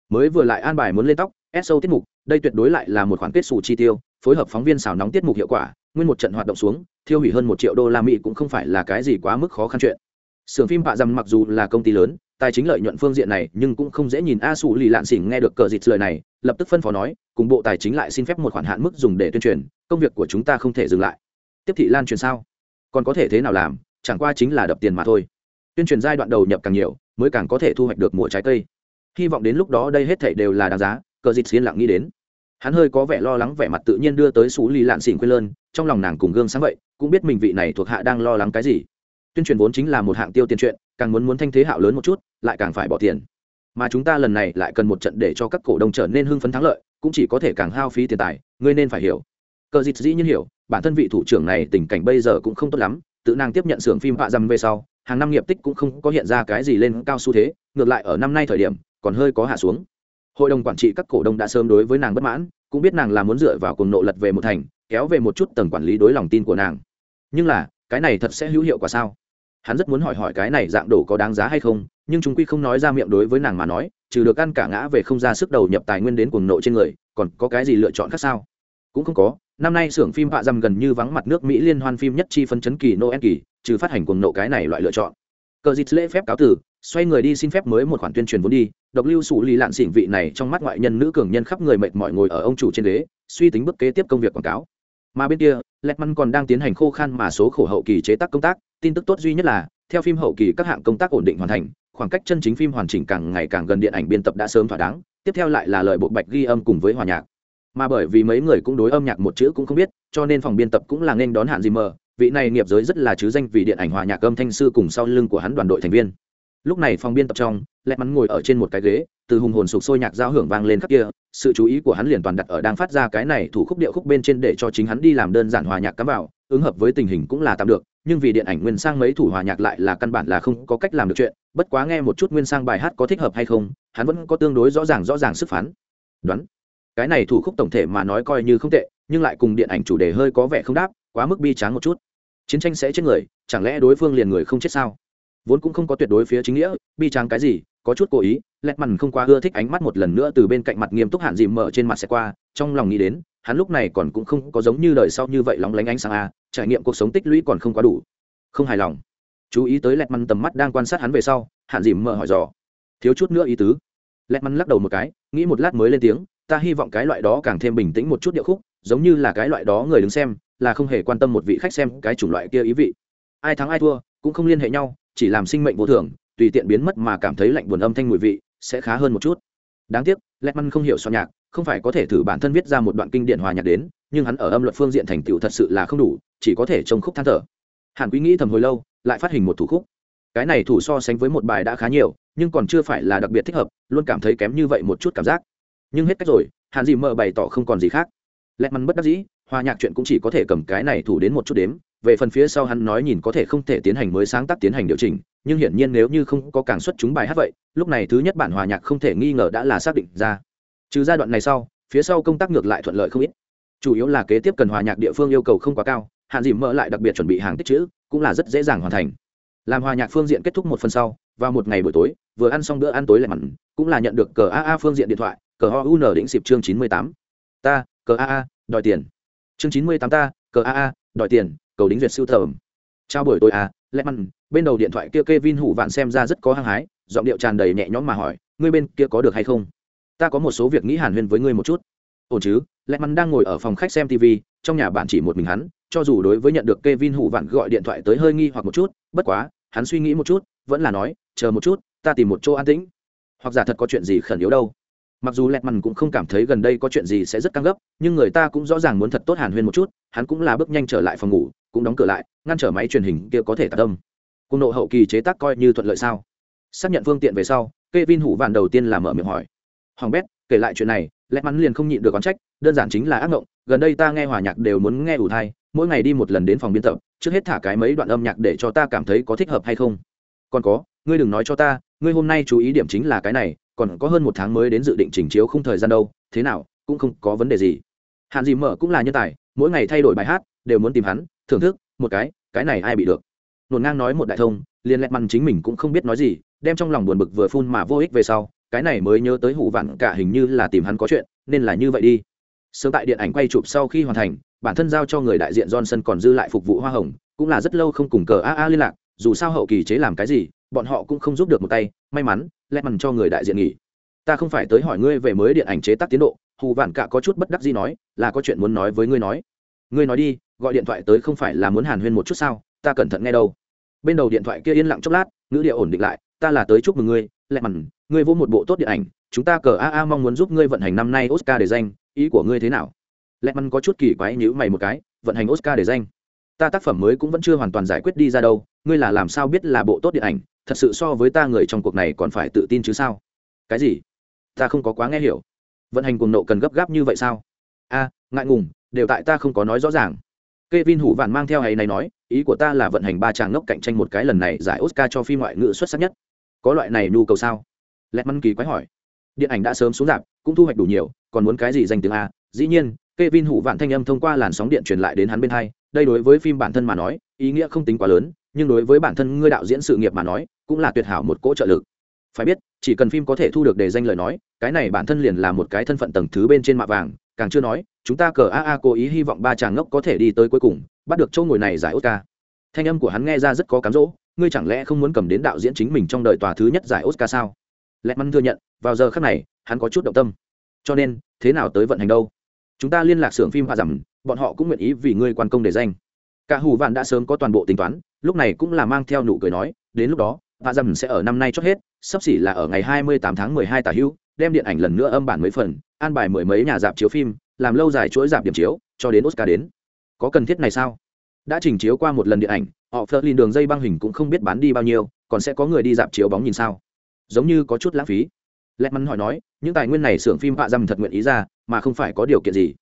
Mới vừa lại an bài muốn lên tóc so sâu tiết mục đây tuyệt đối lại là một khoản kết xù chi tiêu phối hợp phóng viên xào nóng tiết mục hiệu quả nguyên một trận hoạt động xuống thiêu hủy hơn một triệu đô la mỹ cũng không phải là cái gì quá mức khó khăn chuyện Sưởng phim Bạ Dầm mặc dù là công ty lớn, tài chính lợi nhuận phương diện này, nhưng cũng không dễ nhìn A Sủ Lì Lạn Xỉn nghe được cờ dịch lời này, lập tức phân phó nói, cùng bộ tài chính lại xin phép một khoản hạn mức dùng để tuyên truyền, công việc của chúng ta không thể dừng lại. Tiếp thị lan truyền sao? Còn có thể thế nào làm, chẳng qua chính là đập tiền mà thôi. Tuyên truyền giai đoạn đầu nhập càng nhiều, mới càng có thể thu hoạch được mùa trái cây. Hy vọng đến lúc đó đây hết thảy đều là đáng giá, cờ dịch xiên lặng nghĩ đến. Hắn hơi có vẻ lo lắng vẻ mặt tự nhiên đưa tới xú Lì Lạn Xỉn quên lơn, trong lòng nàng cùng gương sáng vậy, cũng biết mình vị này thuộc hạ đang lo lắng cái gì. Tuyên truyền vốn chính là một hạng tiêu tiền chuyện càng muốn muốn thanh thế hạo lớn một chút lại càng phải bỏ tiền. Mà chúng ta lần này lại cần một trận để cho các cổ đông trở nên hưng phấn thắng lợi cũng chỉ có thể càng hao phí tiền tài ngươi nên phải hiểu. Cờ dịt dĩ nhiên hiểu bản thân vị thủ trưởng này tình cảnh bây giờ cũng không tốt lắm tự nàng tiếp nhận xưởng phim họa dăm về sau hàng năm nghiệp tích cũng không có hiện ra cái gì lên cao xu thế ngược lại ở năm nay thời điểm còn hơi có hạ xuống hội đồng quản trị các cổ đông đã sớm đối với nàng bất mãn, cũng biết nàng là muốn dựa vào cùng nộ lật về một thành, kéo về một chút tầng quản lý đối lòng tin của nàng. Nhưng là, cái này thật sẽ hữu hiệu quả sao? Hắn rất muốn hỏi hỏi cái này dạng đồ có đáng giá hay không, nhưng chúng quy không nói ra miệng đối với nàng mà nói, trừ được ăn cả ngã về không ra sức đầu nhập tài nguyên đến cuồng nộ trên người, còn có cái gì lựa chọn khác sao? Cũng không có, năm nay xưởng phim họa dầm gần như vắng mặt nước mỹ liên hoan phim nhất chi phân chấn kỳ noel kỳ, trừ phát hành cuồng nộ cái này loại lựa chọn. Cờ dịt lễ phép cáo tử xoay người đi xin phép mới một khoản tuyên truyền vốn đi. Độc lưu sủ lì lạn xỉn vị này trong mắt ngoại nhân nữ cường nhân khắp người mệt mỏi ngồi ở ông chủ trên ghế, suy tính bước kế tiếp công việc quảng cáo. Mà bên kia lẹt măn còn đang tiến hành khô khan mà số khổ hậu kỳ chế tác công tác. Tin tức tốt duy nhất là, theo phim hậu kỳ các hạng công tác ổn định hoàn thành, khoảng cách chân chính phim hoàn chỉnh càng ngày càng gần điện ảnh biên tập đã sớm thỏa đáng. Tiếp theo lại là lời bộ bạch ghi âm cùng với hòa nhạc. Mà bởi vì mấy người cũng đối âm nhạc một chữ cũng không biết, cho nên phòng biên tập cũng là nên đón hạn gì mờ. Vị này nghiệp giới rất là chứ danh vì điện ảnh hòa nhạc âm thanh sư cùng sau lưng của hắn đoàn đội thành viên lúc này phòng biên tập trong lẹ mắn ngồi ở trên một cái ghế, từ hùng hồn sục sôi nhạc giao hưởng vang lên khắp kia, sự chú ý của hắn liền toàn đặt ở đang phát ra cái này thủ khúc điệu khúc bên trên để cho chính hắn đi làm đơn giản hòa nhạc cắm vào, ứng hợp với tình hình cũng là tạm được, nhưng vì điện ảnh nguyên sang mấy thủ hòa nhạc lại là căn bản là không có cách làm được chuyện, bất quá nghe một chút nguyên sang bài hát có thích hợp hay không, hắn vẫn có tương đối rõ ràng rõ ràng sức phán. Đoán. Cái này thủ khúc tổng thể mà nói coi như không tệ, nhưng lại cùng điện ảnh chủ đề hơi có vẻ không đáp, quá mức bi tráng một chút. Chiến tranh sẽ chết người, chẳng lẽ đối phương liền người không chết sao? Vốn cũng không có tuyệt đối phía chính nghĩa, bi tráng cái gì, có chút cố ý lẹt mằn không quá ưa thích ánh mắt một lần nữa từ bên cạnh mặt nghiêm túc hạn dìm mở trên mặt xe qua, trong lòng nghĩ đến, hắn lúc này còn cũng không có giống như đời sau như vậy lóng lánh ánh sáng a, trải nghiệm cuộc sống tích lũy còn không quá đủ. Không hài lòng. Chú ý tới lẹt mằn tầm mắt đang quan sát hắn về sau, hạn dìm mở hỏi dò. Thiếu chút nữa ý tứ. Lẹt mằn lắc đầu một cái, nghĩ một lát mới lên tiếng, ta hy vọng cái loại đó càng thêm bình tĩnh một chút điệu khúc, giống như là cái loại đó người đứng xem, là không hề quan tâm một vị khách xem cái chủng loại kia ý vị. Ai thắng ai thua, cũng không liên hệ nhau chỉ làm sinh mệnh vô thường, tùy tiện biến mất mà cảm thấy lạnh buồn âm thanh mùi vị, sẽ khá hơn một chút. Đáng tiếc lẹt măn không hiểu soạn nhạc, không phải có thể thử bản thân viết ra một đoạn kinh điển hòa nhạc đến, nhưng hắn ở âm luật phương diện thành tựu thật sự là không đủ, chỉ có thể trông khúc than thở. Hàn quý nghĩ thầm hồi lâu, lại phát hình một thủ khúc. Cái này thủ so sánh với một bài đã khá nhiều, nhưng còn chưa phải là đặc biệt thích hợp, luôn cảm thấy kém như vậy một chút cảm giác. Nhưng hết cách rồi, hàn dì mờ bày tỏ không còn gì khác. Lẹt măn bất đắc dĩ, hòa nhạc chuyện cũng chỉ có thể cầm cái này thủ đến một chút đếm về phần phía sau hắn nói nhìn có thể không thể tiến hành mới sáng tác tiến hành điều chỉnh, nhưng hiển nhiên nếu như không có càng xuất chúng bài hát vậy, lúc này thứ nhất bản hòa nhạc không thể nghi ngờ đã là xác định ra. Trừ giai đoạn này sau, phía sau công tác ngược lại thuận lợi không ít. Chủ yếu là kế tiếp cần hòa nhạc địa phương yêu cầu không quá cao, hạn dìm mỡ lại đặc biệt chuẩn bị hàng tích chữ, cũng là rất dễ dàng hoàn thành. Làm hòa nhạc phương diện kết thúc một phần sau, vào một ngày buổi tối, vừa ăn xong bữa ăn tối lại mặn, cũng là nhận được cờ aa phương diện điện thoại, cờ ho un đỉnh xịp chương chín mươi tám. Ta, cờ aa đòi tiền. Chương chín mươi tám ta, cờ aa đòi tiền cầu đính duyệt siêu thầm. trao buổi tối à lẽ măn. bên đầu điện thoại kia Kevin hủ vạn xem ra rất có hăng hái, giọng điệu tràn đầy nhẹ nhõm mà hỏi, ngươi bên kia có được hay không ta có một số việc nghĩ hàn huyên với ngươi một chút ổn chứ lẽ măn đang ngồi ở phòng khách xem tv trong nhà bạn chỉ một mình hắn, cho dù đối với nhận được Kevin hủ vạn gọi điện thoại tới hơi nghi hoặc một chút, bất quá, hắn suy nghĩ một chút, vẫn là nói, chờ một chút, ta tìm một chỗ an tĩnh hoặc giả thật có chuyện gì khẩn yếu đâu mặc dù lẹt mằn cũng không cảm thấy gần đây có chuyện gì sẽ rất căng gấp, nhưng người ta cũng rõ ràng muốn thật tốt hàn huyên một chút, hắn cũng là bước nhanh trở lại phòng ngủ, cũng đóng cửa lại, ngăn trở máy truyền hình kia có thể tạc tâm. Cùng độ hậu kỳ chế tác coi như thuận lợi sao? Xác nhận phương tiện về sau k e vin hủ vạn đầu tiên là mở miệng hỏi. Hoàng bét, kể lại chuyện này, lẹt mắn liền không nhịn được oán trách, đơn giản chính là ác mộng gần đây ta nghe hòa nhạc đều muốn nghe ủ thai, mỗi ngày đi một lần đến phòng biên tập, trước hết thả cái mấy đoạn âm nhạc để cho ta cảm thấy có thích hợp hay không? Còn có, ngươi đừng nói cho ta, ngươi hôm nay chú ý điểm chính là cái này còn có hơn một tháng mới đến dự định chỉnh chiếu không thời gian đâu, thế nào, cũng không có vấn đề gì. Hạn gì mở cũng là nhân tài, mỗi ngày thay đổi bài hát, đều muốn tìm hắn, thưởng thức, một cái cái này ai bị được. Nổn ngang nói một đại thông, liền lẹt mằn chính mình cũng không biết nói gì, đem trong lòng buồn bực vừa phun mà vô ích về sau, cái này mới nhớ tới hủ vặn cả hình như là tìm hắn có chuyện, nên là như vậy đi. Sớm tại điện ảnh quay chụp sau khi hoàn thành, bản thân giao cho người đại diện johnson còn dư lại phục vụ hoa hồng, cũng là rất lâu không cùng cờ aa liên lạc, dù sao hậu kỳ chế làm cái gì bọn họ cũng không giúp được một tay, may mắn, lẹ mằn cho người đại diện nghỉ. Ta không phải tới hỏi ngươi về mới điện ảnh chế tác tiến độ, hù vạn cả có chút bất đắc gì nói, là có chuyện muốn nói với ngươi nói. Ngươi nói đi, gọi điện thoại tới không phải là muốn hàn huyên một chút sao, ta cẩn thận nghe đâu. Bên đầu điện thoại kia yên lặng chốc lát, ngữ địa ổn định lại, ta là tới chúc mừng ngươi, lẹ mằn ngươi vô một bộ tốt điện ảnh, chúng ta cờ aa mong muốn giúp ngươi vận hành năm nay oscar để danh, ý của ngươi thế nào? Lẹ mằn có chút kỳ quái nhữ mày một cái, vận hành oscar để danh. Ta tác phẩm mới cũng vẫn chưa hoàn toàn giải quyết đi ra đâu, ngươi là làm sao biết là bộ tốt điện ảnh thật sự so với ta người trong cuộc này còn phải tự tin chứ sao cái gì ta không có quá nghe hiểu vận hành cuồng nộ cần gấp gáp như vậy sao a ngại ngùng đều tại ta không có nói rõ ràng Kevin Hủ Vạn mang theo hay này nói, ý của ta là vận hành ba chàng ngốc cạnh tranh một cái lần này giải Oscar cho phim ngoại ngữ xuất sắc nhất. Có loại này nhu cầu sao? Lẹt Măn kỳ quái hỏi. Điện ảnh đã sớm xuống dạp, cũng thu hoạch đủ nhiều, còn muốn cái gì danh tiếng a? Dĩ nhiên, Kevin Hủ Vạn thanh âm thông qua làn sóng điện truyền lại đến hắn bên hai, đây đối với phim bản thân mà nói, ý nghĩa không tính quá lớn, nhưng đối với bản thân ngươi đạo diễn sự nghiệp mà nói, cũng là tuyệt hảo một cỗ trợ lực. Phải biết, chỉ cần phim có thể thu được đề danh lời nói, cái này bản thân liền là một cái thân phận tầng thứ bên trên mạ vàng, càng chưa nói, chúng ta cờ a a cố ý hy vọng ba chàng ngốc có thể đi tới cuối cùng bắt được chỗ ngồi này giải oscar. Thanh âm của hắn nghe ra rất có cám dỗ ngươi chẳng lẽ không muốn cầm đến đạo diễn chính mình trong đời tòa thứ nhất giải oscar sao? Lẹ mắn thừa nhận vào giờ khác này hắn có chút động tâm. Cho nên thế nào tới vận hành đâu? Chúng ta liên lạc xưởng phim hạ rằng bọn họ cũng nguyện ý vì ngươi quan công để danh. Cả hù vạn đã sớm có toàn bộ tính toán lúc này cũng là mang theo nụ cười nói đến lúc đó hạ dầm sẽ ở năm nay chót hết, sắp xỉ là ở ngày 28 tháng 12 tả hữu, đem điện ảnh lần nữa âm bản mấy phần, an bài mười mấy nhà dạp chiếu phim, làm lâu dài chuỗi dạp điểm chiếu, cho đến oscar đến. Có cần thiết này sao? Đã trình chiếu qua một lần điện ảnh, họ phớt lên đường dây băng hình cũng không biết bán đi bao nhiêu, còn sẽ có người đi dạp chiếu bóng nhìn sao? Giống như có chút lãng phí. Lẹt mắn hỏi nói, những tài nguyên này xưởng phim hạ dâm thật nguyện ý ra, mà không phải có điều kiện gì.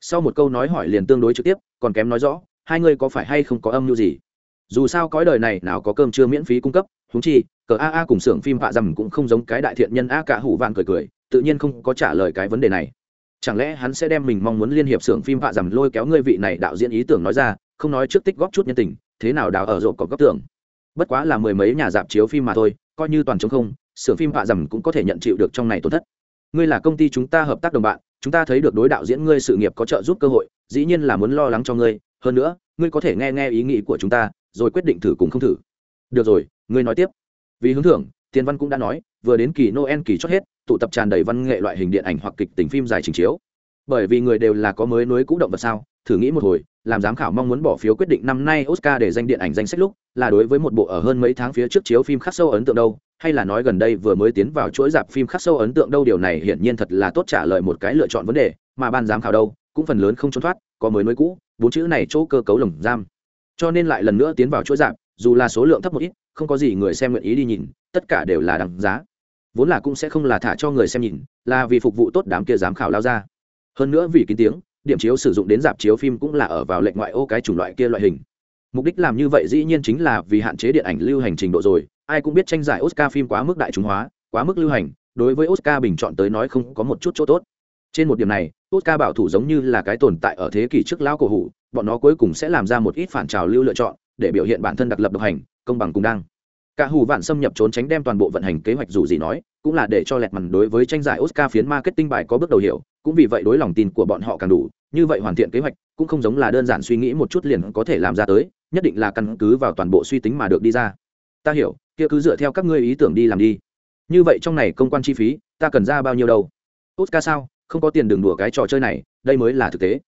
Sau một câu nói hỏi liền tương đối trực tiếp, còn kém nói rõ, hai người có phải hay không có âm mưu gì? Dù sao cõi đời này nào có cơm chưa miễn phí cung cấp húng chi, cờ a a cùng xưởng phim vạ dầm cũng không giống cái đại thiện nhân a cả hủ vạn cười cười, tự nhiên không có trả lời cái vấn đề này. Chẳng lẽ hắn sẽ đem mình mong muốn liên hiệp xưởng phim vạ dầm lôi kéo ngươi vị này đạo diễn ý tưởng nói ra, không nói trước tích góp chút nhân tình, thế nào đào ở rộp có góc tưởng bất quá là mười mấy nhà dạp chiếu phim mà thôi, coi như toàn chống không, xưởng phim vạ dầm cũng có thể nhận chịu được trong này tổn thất. Ngươi là công ty chúng ta hợp tác đồng bạn, chúng ta thấy được đối đạo diễn ngươi sự nghiệp có trợ giúp cơ hội, dĩ nhiên là muốn lo lắng cho ngươi, hơn nữa, ngươi có thể nghe nghe ý nghĩ của chúng ta, rồi quyết định thử cùng không thử. Được rồi ngươi nói tiếp. Vì hướng thưởng, tiền văn cũng đã nói, vừa đến kỳ noel kỳ chót hết, tụ tập tràn đầy văn nghệ loại hình điện ảnh hoặc kịch tình phim dài trình chiếu. Bởi vì người đều là có mới nối cũ động vật sao, thử nghĩ một hồi, làm giám khảo mong muốn bỏ phiếu quyết định năm nay oscar để danh điện ảnh danh sách lúc, là đối với một bộ ở hơn mấy tháng phía trước chiếu phim khắc sâu ấn tượng đâu, hay là nói gần đây vừa mới tiến vào chuỗi dạp phim khắc sâu ấn tượng đâu, điều này hiển nhiên thật là tốt trả lời một cái lựa chọn vấn đề, mà ban giám khảo đâu, cũng phần lớn không trốn thoát, có mới núi cũ, bốn chữ này chỗ cơ cấu lồng giam. Cho nên lại lần nữa tiến vào chuỗi dạp dù là số lượng thấp một ít không có gì người xem nguyện ý đi nhìn, tất cả đều là đằng giá. Vốn là cũng sẽ không là thả cho người xem nhìn, là vì phục vụ tốt đám kia giám khảo lao ra. Hơn nữa vì kín tiếng, điểm chiếu sử dụng đến dạp chiếu phim cũng là ở vào lệnh ngoại ô cái chủng loại kia loại hình. Mục đích làm như vậy dĩ nhiên chính là vì hạn chế điện ảnh lưu hành trình độ rồi, ai cũng biết tranh giải oscar phim quá mức đại chúng hóa, quá mức lưu hành, đối với oscar bình chọn tới nói không có một chút chỗ tốt. Trên một điểm này, oscar bảo thủ giống như là cái tồn tại ở thế kỷ trước lao cổ hủ, bọn nó cuối cùng sẽ làm ra một ít phản trào lưu lựa chọn để biểu hiện bản thân đặc lập độc hành công bằng cùng đang. Cả hù vạn xâm nhập trốn tránh đem toàn bộ vận hành kế hoạch dù gì nói, cũng là để cho lẹt mằn đối với tranh giải oscar phiến marketing bài có bước đầu hiểu, cũng vì vậy đối lòng tin của bọn họ càng đủ, như vậy hoàn thiện kế hoạch, cũng không giống là đơn giản suy nghĩ một chút liền có thể làm ra tới, nhất định là căn cứ vào toàn bộ suy tính mà được đi ra. Ta hiểu, kia cứ dựa theo các ngươi ý tưởng đi làm đi. Như vậy trong này công quan chi phí, ta cần ra bao nhiêu đâu? Oscar sao? Không có tiền đừng đùa cái trò chơi này, đây mới là thực tế.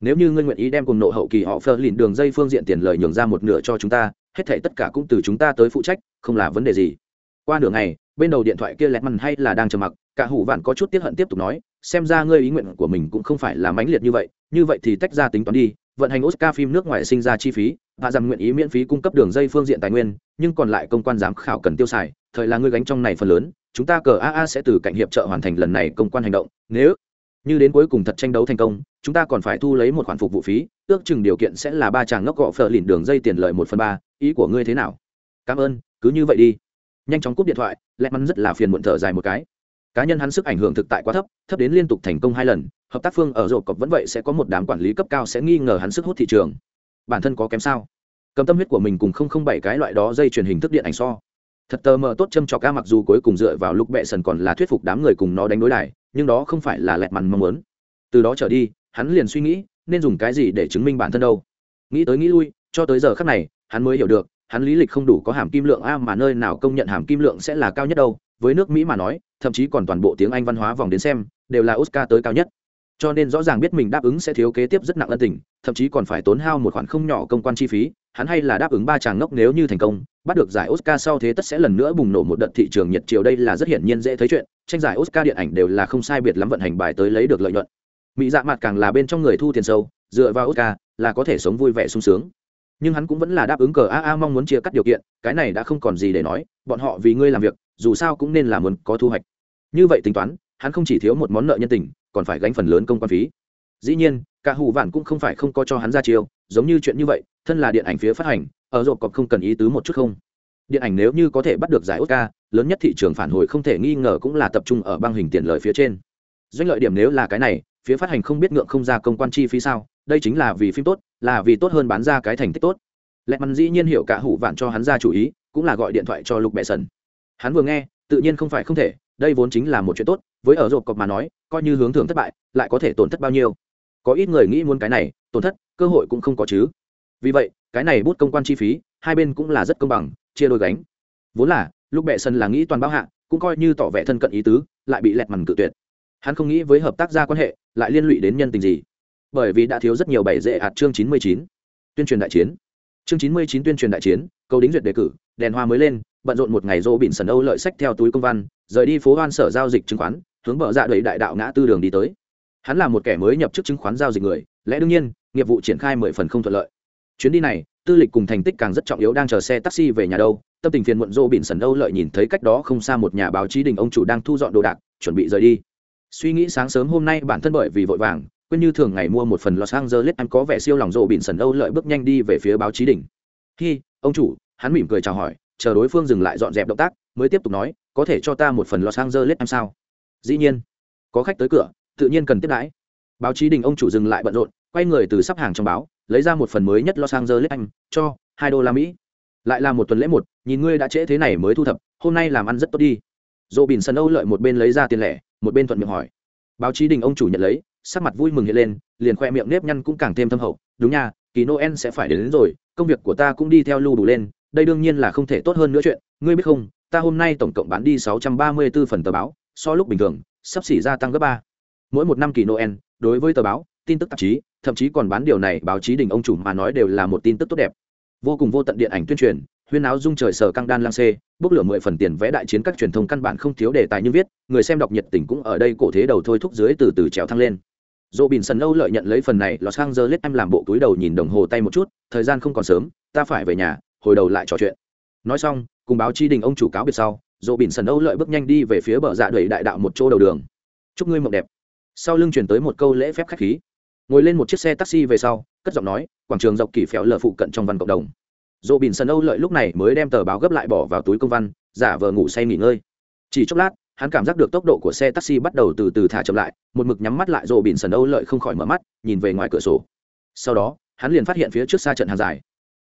Nếu như ngươi nguyện ý đem cùng nộ hậu kỳ họ phơ lìn đường dây phương diện tiền lời nhường ra một nửa cho chúng ta hết thảy tất cả cũng từ chúng ta tới phụ trách, không là vấn đề gì. Qua nửa ngày, bên đầu điện thoại kia lẹt mằn hay là đang trầm mặc, cả hủ vạn có chút tiếc hận tiếp tục nói, xem ra ngươi ý nguyện của mình cũng không phải là mãnh liệt như vậy như vậy thì tách ra tính toán đi, vận hành oscar phim nước ngoài sinh ra chi phí, hạ rằng nguyện ý miễn phí cung cấp đường dây phương diện tài nguyên, nhưng còn lại công quan giám khảo cần tiêu xài, thời là ngươi gánh trong này phần lớn, chúng ta cờ aa sẽ từ cạnh hiệp trợ hoàn thành lần này công quan hành động, nếu như đến cuối cùng thật tranh đấu thành công, chúng ta còn phải thu lấy một khoản phục vụ phí, ước chừng điều kiện sẽ là ba chàng ngốc gọ phở lìn đường dây tiền lợi một phần ba, ý của ngươi thế nào? Cảm ơn, cứ như vậy đi. Nhanh chóng cúp điện thoại, lẹ mắn rất là phiền muộn thở dài một cái. Cá nhân hắn sức ảnh hưởng thực tại quá thấp thấp đến liên tục thành công hai lần, hợp tác phương ở rổ cọc vẫn vậy sẽ có một đám quản lý cấp cao sẽ nghi ngờ hắn sức hút thị trường. Bản thân có kém sao? Cầm tâm huyết của mình cùng không không bảy cái loại đó dây truyền hình thức điện ảnh so. Thật tờ mờ tốt châm trọc ca mặc dù cuối cùng dựa vào lúc bệ sần còn là thuyết phục đám người cùng nó đánh đối lại nhưng đó không phải là lẹt mằn mong muốn. Từ đó trở đi, hắn liền suy nghĩ, nên dùng cái gì để chứng minh bản thân đâu. Nghĩ tới nghĩ lui, cho tới giờ khắc này, hắn mới hiểu được, hắn lý lịch không đủ có hàm kim lượng a mà nơi nào công nhận hàm kim lượng sẽ là cao nhất đâu. Với nước mỹ mà nói, thậm chí còn toàn bộ tiếng anh văn hóa vòng đến xem, đều là oscar tới cao nhất cho nên rõ ràng biết mình đáp ứng sẽ thiếu kế tiếp rất nặng ân tình, thậm chí còn phải tốn hao một khoản không nhỏ công quan chi phí, hắn hay là đáp ứng ba chàng ngốc nếu như thành công, bắt được giải oscar sau thế tất sẽ lần nữa bùng nổ một đợt thị trường nhiệt chiều đây là rất hiển nhiên dễ thấy chuyện, tranh giải oscar điện ảnh đều là không sai biệt lắm vận hành bài tới lấy được lợi nhuận. Mỹ dạ mặt càng là bên trong người thu tiền sâu, dựa vào oscar là có thể sống vui vẻ sung sướng. Nhưng hắn cũng vẫn là đáp ứng cờ aa mong muốn chia cắt điều kiện, cái này đã không còn gì để nói, bọn họ vì ngươi làm việc, dù sao cũng nên là muốn có thu hoạch. Như vậy tính toán, hắn không chỉ thiếu một món nợ nhân tình còn phải gánh phần lớn công quan phí. Dĩ nhiên, cả hủ vạn cũng không phải không có cho hắn ra chiêu, giống như chuyện như vậy, thân là điện ảnh phía phát hành, ở rộp cọp không cần ý tứ một chút không. Điện ảnh nếu như có thể bắt được giải oscar, lớn nhất thị trường phản hồi không thể nghi ngờ cũng là tập trung ở băng hình tiền lợi phía trên. Doanh lợi điểm nếu là cái này, phía phát hành không biết ngượng không ra công quan chi phí sao, đây chính là vì phim tốt, là vì tốt hơn bán ra cái thành tích tốt. Lẹ mắn dĩ nhiên hiểu cả hủ vạn cho hắn ra chủ ý, cũng là gọi điện thoại cho lục bệ sần. Hắn vừa nghe tự nhiên không phải không thể, đây vốn chính là một chuyện tốt, với ở rộp cọc mà nói, coi như hướng thưởng thất bại, lại có thể tổn thất bao nhiêu. Có ít người nghĩ muốn cái này, tổn thất, cơ hội cũng không có chứ. Vì vậy, cái này bút công quan chi phí, hai bên cũng là rất công bằng, chia đôi gánh. Vốn là, lúc bệ sân là nghĩ toàn báo hạ, cũng coi như tỏ vẻ thân cận ý tứ, lại bị lẹt mằn cự tuyệt. Hắn không nghĩ với hợp tác gia quan hệ, lại liên lụy đến nhân tình gì. Bởi vì đã thiếu rất nhiều bảy dễ hạt chương chín mươi chín. Tuyên truyền đại chiến. Chương chín mươi chín tuyên truyền đại chiến, cầu đính duyệt đề cử, đèn hoa mới lên bận rộn một ngày rô bỉn sần âu lợi sách theo túi công văn, rời đi phố hoan sở giao dịch chứng khoán, hướng bờ dạ đầy đại đạo ngã tư đường đi tới. Hắn là một kẻ mới nhập chức chứng khoán giao dịch người, lẽ đương nhiên, nghiệp vụ triển khai mười phần không thuận lợi. Chuyến đi này, tư lịch cùng thành tích càng rất trọng yếu, đang chờ xe taxi về nhà đâu. Tâm tình phiền muộn rô bỉn sần âu lợi nhìn thấy cách đó không xa một nhà báo chí đình ông chủ đang thu dọn đồ đạc, chuẩn bị rời đi. Suy nghĩ sáng sớm hôm nay bản thân bởi vì vội vàng, quên như thường ngày mua một phần los angeles ăn có vẻ siêu lòng rộ bỉn sần âu lợi bước nhanh đi về phía báo chí đỉnh khi ông chủ, hắn mỉm cười chào hỏi chờ đối phương dừng lại dọn dẹp động tác mới tiếp tục nói có thể cho ta một phần los angeles em sao? Dĩ nhiên. Có khách tới cửa tự nhiên cần tiếp đãi. Báo chí đình ông chủ dừng lại bận rộn quay người từ sắp hàng trong báo lấy ra một phần mới nhất los angeles anh, cho hai đô la mỹ. Lại là một tuần lễ một nhìn ngươi đã trễ thế này mới thu thập hôm nay làm ăn rất tốt đi. Dỗ bỉn sân âu lợi một bên lấy ra tiền lẻ một bên thuận miệng hỏi. Báo chí đình ông chủ nhận lấy sắc mặt vui mừng hiện lên liền khoe miệng nếp nhăn cũng càng thêm thâm hậu. Đúng nha kỳ noel sẽ phải đến, đến rồi công việc của ta cũng đi theo lưu đủ lên đây đương nhiên là không thể tốt hơn nữa chuyện, ngươi biết không, ta hôm nay tổng cộng bán đi sáu trăm ba mươi 634 phần tờ báo, so lúc bình thường, sắp xỉ gia tăng gấp ba. Mỗi một năm kỳ noel, đối với tờ báo, tin tức tạp chí, thậm chí còn bán điều này báo chí đình ông chủ mà nói đều là một tin tức tốt đẹp. Vô cùng vô tận điện ảnh tuyên truyền, huyên áo dung trời sở căng đan lang xê, bốc lửa mười phần tiền vẽ đại chiến các truyền thông căn bản không thiếu đề tài như viết, người xem đọc nhiệt tình cũng ở đây cổ thế đầu thôi thúc dưới từ từ trèo thăng lên. Dỗ bình sần lâu lợi nhận lấy phần này los angeles em làm bộ túi đầu nhìn đồng hồ tay một chút, thời gian không còn sớm, ta phải về nhà hồi đầu lại trò chuyện. Nói xong, cùng báo chi đình ông chủ cáo biệt sau, dỗ bỉn sần âu lợi bước nhanh đi về phía bờ dạ đẩy đại đạo một chỗ đầu đường. Chúc ngươi mộng đẹp. Sau lưng chuyển tới một câu lễ phép khách khí. Ngồi lên một chiếc xe taxi về sau, cất giọng nói, quảng trường dọc kỳ phèo lờ phụ cận trong văn cộng đồng. Dỗ bỉn sần âu lợi lúc này mới đem tờ báo gấp lại bỏ vào túi công văn, giả vờ ngủ say nghỉ ngơi. Chỉ chốc lát, hắn cảm giác được tốc độ của xe taxi bắt đầu từ từ thả chậm lại, một mực nhắm mắt lại dỗ bỉn sần âu lợi không khỏi mở mắt, nhìn về ngoài cửa sổ. Sau đó, hắn liền phát hiện phía trước xa trận hàng dài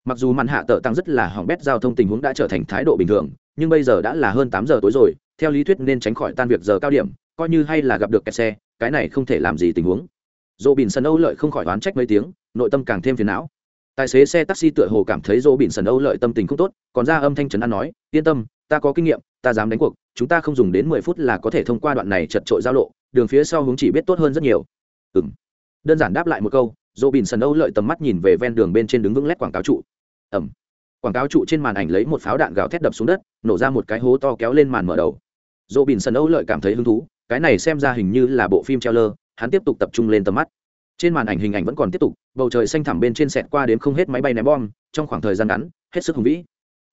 mặc dù màn hạ tợ tăng rất là hỏng bét giao thông tình huống đã trở thành thái độ bình thường, nhưng bây giờ đã là hơn tám giờ tối rồi, theo lý thuyết nên tránh khỏi tan việc giờ cao điểm, coi như hay là gặp được kẹt xe, cái này không thể làm gì tình huống. Dỗ bỉn sần âu lợi không khỏi oán trách mấy tiếng, nội tâm càng thêm phiền não. Tài xế xe taxi tựa hồ cảm thấy dỗ bỉn sần âu lợi tâm tình không tốt, còn ra âm thanh trấn an nói, yên tâm, ta có kinh nghiệm, ta dám đánh cuộc, chúng ta không dùng đến mười phút là có thể thông qua đoạn này chật trội giao lộ, đường phía sau hướng chỉ biết tốt hơn rất nhiều. Ừ đơn giản đáp lại một câu dỗ bỉn sần âu lợi tầm mắt nhìn về ven đường bên trên đứng vững lét quảng cáo trụ ẩm. Quảng cáo trụ trên màn ảnh lấy một pháo đạn gào thét đập xuống đất, nổ ra một cái hố to kéo lên màn mở đầu. Dỗ bình sân âu lợi cảm thấy hứng thú, cái này xem ra hình như là bộ phim treo lơ hắn tiếp tục tập trung lên tầm mắt. Trên màn ảnh hình ảnh vẫn còn tiếp tục, bầu trời xanh thẳm bên trên sẹt qua đến không hết máy bay ném bom, trong khoảng thời gian ngắn, hết sức hùng vĩ.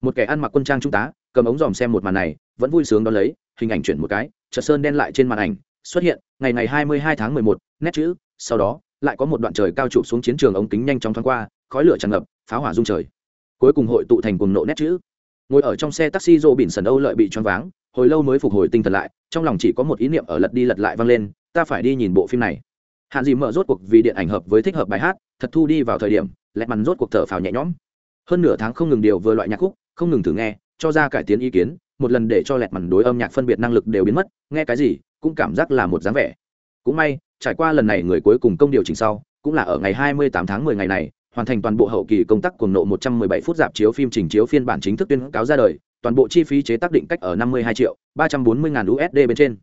Một kẻ ăn mặc quân trang trung tá, cầm ống dòm xem một màn này, vẫn vui sướng đ ó lấy, hình ảnh chuyển một cái, chợt sơn đen lại trên màn ảnh, xuất hiện, ngày ngày hai mươi hai tháng mười một, nét chữ, sau đó, lại có một đoạn trời cao trụ xuống chiến trường ống kính nhanh chóng thoáng qua, khói lửa tràn ngập, pháo hỏa rung trời cuối cùng hội tụ thành cuồng nộ nét chữ. Ngồi ở trong xe taxi rô bỉn sần âu lợi bị choáng váng, hồi lâu mới phục hồi tinh thần lại, trong lòng chỉ có một ý niệm ở lật đi lật lại vang lên, ta phải đi nhìn bộ phim này. Hạn dì mở rốt cuộc vì điện ảnh hợp với thích hợp bài hát, thật thu đi vào thời điểm, lẹt mằn rốt cuộc thở phào nhẹ nhõm. Hơn nửa tháng không ngừng điều vừa loại nhạc khúc, không ngừng thử nghe, cho ra cải tiến ý kiến, một lần để cho lẹt mằn đối âm nhạc phân biệt năng lực đều biến mất, nghe cái gì cũng cảm giác là một dáng vẻ. Cũng may, trải qua lần này người cuối cùng công điều chỉnh sau, cũng là ở ngày 28 tháng 10 ngày này hoàn thành toàn bộ hậu kỳ công tác cuồng nộ 117 phút dạp chiếu phim trình chiếu phiên bản chính thức tuyên cáo ra đời, toàn bộ chi phí chế tác định cách ở 52 triệu 340 ngàn USD bên trên.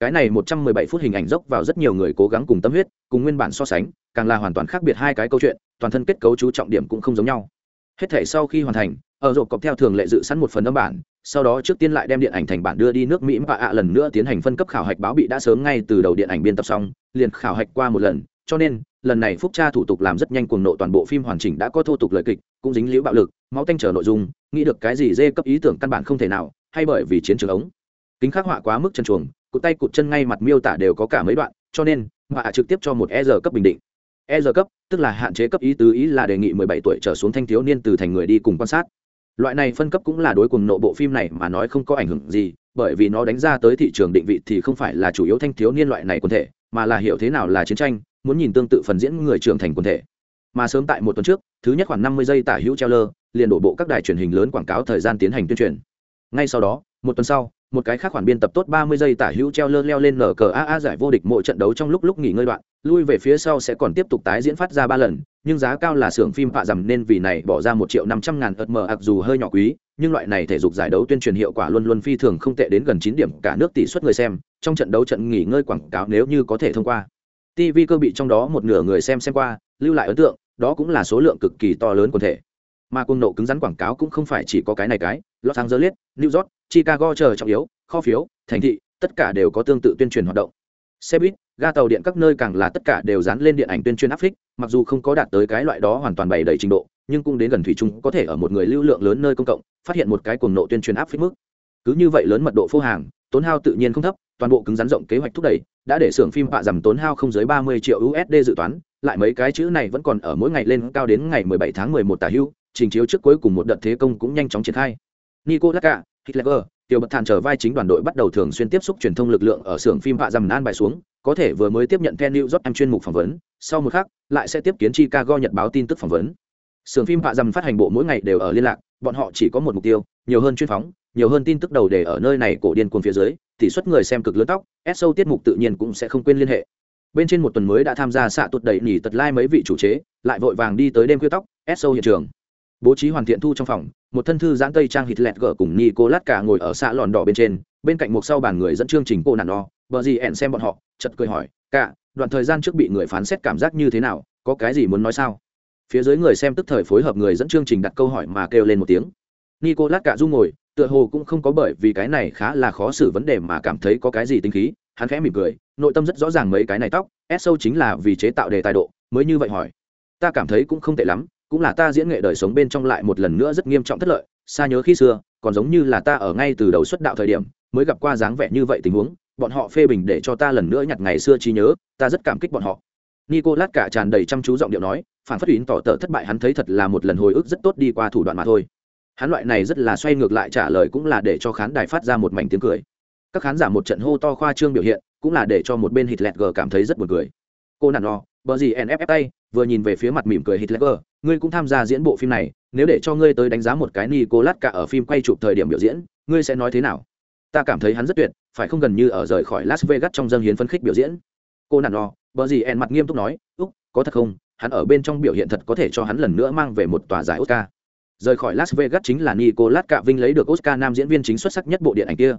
Cái này 117 phút hình ảnh dốc vào rất nhiều người cố gắng cùng tâm huyết, cùng nguyên bản so sánh, càng là hoàn toàn khác biệt hai cái câu chuyện, toàn thân kết cấu chú trọng điểm cũng không giống nhau. Hết thể sau khi hoàn thành, ở rộp cọc theo thường lệ dự sẵn một phần âm bản, sau đó trước tiên lại đem điện ảnh thành bản đưa đi nước mỹ và ạ lần nữa tiến hành phân cấp khảo hạch báo bị đã sớm ngay từ đầu điện ảnh biên tập xong, liền khảo hạch qua một lần, cho nên lần này phúc tra thủ tục làm rất nhanh cuồng nộ toàn bộ phim hoàn chỉnh đã có thô tục lời kịch, cũng dính liễu bạo lực, máu tanh trở nội dung, nghĩ được cái gì dê cấp ý tưởng căn bản không thể nào, hay bởi vì chiến trường ống. Kính khắc họa quá mức chân chuồng cụt tay cụt chân ngay mặt miêu tả đều có cả mấy đoạn, cho nên, họa trực tiếp cho một e cấp bình định. E cấp, tức là hạn chế cấp ý tứ ý là đề nghị 17 tuổi trở xuống thanh thiếu niên từ thành người đi cùng quan sát. Loại này phân cấp cũng là đối cùng nộ bộ phim này mà nói không có ảnh hưởng gì, bởi vì nó đánh ra tới thị trường định vị thì không phải là chủ yếu thanh thiếu niên loại này quần thể, mà là hiểu thế nào là chiến tranh muốn nhìn tương tự phần diễn người trưởng thành quần thể mà sớm tại một tuần trước thứ nhất khoảng 50 giây tả hữu treo lơ liền đổ bộ các đài truyền hình lớn quảng cáo thời gian tiến hành tuyên truyền ngay sau đó một tuần sau một cái khác khoản biên tập tốt 30 giây tả hữu treo lơ leo lên nở cờ AA giải vô địch mỗi trận đấu trong lúc lúc nghỉ ngơi đoạn, lui về phía sau sẽ còn tiếp tục tái diễn phát ra ba lần, nhưng giá cao là xưởng phim phạ rằm nên vì này bỏ ra một triệu năm trăm ngàn ợt mờ ặc dù hơi nhỏ quý, nhưng loại này thể dục giải đấu tuyên truyền hiệu quả luôn luôn phi thường không tệ đến gần chín điểm cả nước tỷ suất người xem, trong trận đấu trận nghỉ ngơi quảng cáo nếu như có thể thông qua. TV cơ bị trong đó một nửa người xem xem qua, lưu lại ấn tượng, đó cũng là số lượng cực kỳ to lớn quần thể. Mà cung nộ cứng rắn quảng cáo cũng không phải chỉ có cái này cái, Los Angeles, New York, Chicago chờ trọng yếu, kho phiếu thành thị tất cả đều có tương tự tuyên truyền hoạt động xe buýt ga tàu điện các nơi càng là tất cả đều dán lên điện ảnh tuyên truyền áp phích mặc dù không có đạt tới cái loại đó hoàn toàn bày đầy trình độ nhưng cũng đến gần thủy chung có thể ở một người lưu lượng lớn nơi công cộng phát hiện một cái cuồng nộ tuyên truyền áp phích mức cứ như vậy lớn mật độ phô hàng tốn hao tự nhiên không thấp, toàn bộ cứng rắn rộng kế hoạch thúc đẩy, đã để xưởng phim bạ giảm tốn hao không dưới ba mươi triệu usd dự toán, lại mấy cái chữ này vẫn còn ở mỗi ngày lên cao đến ngày 17 tháng 11 tả hưu, trình chiếu trước cuối cùng một đợt thế công cũng nhanh chóng triển khai. Nico laka hitler, tiểu bật thản trở vai chính đoàn đội bắt đầu thường xuyên tiếp xúc truyền thông lực lượng ở xưởng phim họa dầm an bài xuống, có thể vừa mới tiếp nhận Ken New York em chuyên mục phỏng vấn, sau một khắc, lại sẽ tiếp kiến Chicago nhật báo tin tức phỏng vấn. Xưởng phim Họa dầm phát hành bộ mỗi ngày đều ở liên lạc bọn họ chỉ có một mục tiêu, nhiều hơn chuyên phóng, nhiều hơn tin tức đầu để ở nơi này cổ điên cuồng phía dưới tỷ suất người xem cực lớn tóc sâu tiết mục tự nhiên cũng sẽ không quên liên hệ. Bên trên một tuần mới đã tham gia xạ tuột đẩy nhỉ tật lai mấy vị chủ chế, lại vội vàng đi tới đêm khuya tóc sâu hiện trường. Bố trí hoàn thiện thu trong phòng, một thân thư giãn tây trang hít lẹt gở cùng nicolas cả ngồi ở xã lòn đỏ bên trên, bên cạnh một sau bàn người dẫn chương trình cô nản đo vợ gì ẻn xem bọn họ chật cười hỏi, cả, đoạn thời gian trước bị người phán xét cảm giác như thế nào, có cái gì muốn nói sao? Phía dưới người xem tức thời phối hợp người dẫn chương trình đặt câu hỏi mà kêu lên một tiếng. Nicolas cả du ngồi, tựa hồ cũng không có bởi vì cái này khá là khó xử vấn đề mà cảm thấy có cái gì tính khí, hắn khẽ mỉm cười, nội tâm rất rõ ràng mấy cái này tóc ép sâu chính là vì chế tạo đề tài độ, mới như vậy hỏi. Ta cảm thấy cũng không tệ lắm, cũng là ta diễn nghệ đời sống bên trong lại một lần nữa rất nghiêm trọng thất lợi, xa nhớ khi xưa, còn giống như là ta ở ngay từ đầu xuất đạo thời điểm, mới gặp qua dáng vẻ như vậy tình huống, bọn họ phê bình để cho ta lần nữa nhặt ngày xưa trí nhớ, ta rất cảm kích bọn họ nicolas cả tràn đầy chăm chú giọng điệu nói, phản phát uyển tỏ tờ thất bại hắn thấy thật là một lần hồi ức rất tốt đi qua thủ đoạn mà thôi. Hắn loại này rất là xoay ngược lại trả lời cũng là để cho khán đài phát ra một mảnh tiếng cười. Các khán giả một trận hô to khoa trương biểu hiện, cũng là để cho một bên Hitler g cảm thấy rất buồn cười. Cô nản lo bờ gì nffa vừa nhìn về phía mặt mỉm cười hitler ngươi cũng tham gia diễn bộ phim này, nếu để cho ngươi tới đánh giá một cái nicolas cả ở phim quay chụp thời điểm biểu diễn, ngươi sẽ nói thế nào? Ta cảm thấy hắn rất tuyệt, phải không gần như ở rời khỏi las vegas trong dân hiến phân khích biểu diễn. Cô nản lo bờ gì en mặt nghiêm túc nói, úc, có thật không? Hắn ở bên trong biểu hiện thật có thể cho hắn lần nữa mang về một tòa giải oscar. Rời khỏi las vegas chính là nicolas cả vinh lấy được oscar nam diễn viên chính xuất sắc nhất bộ điện ảnh kia.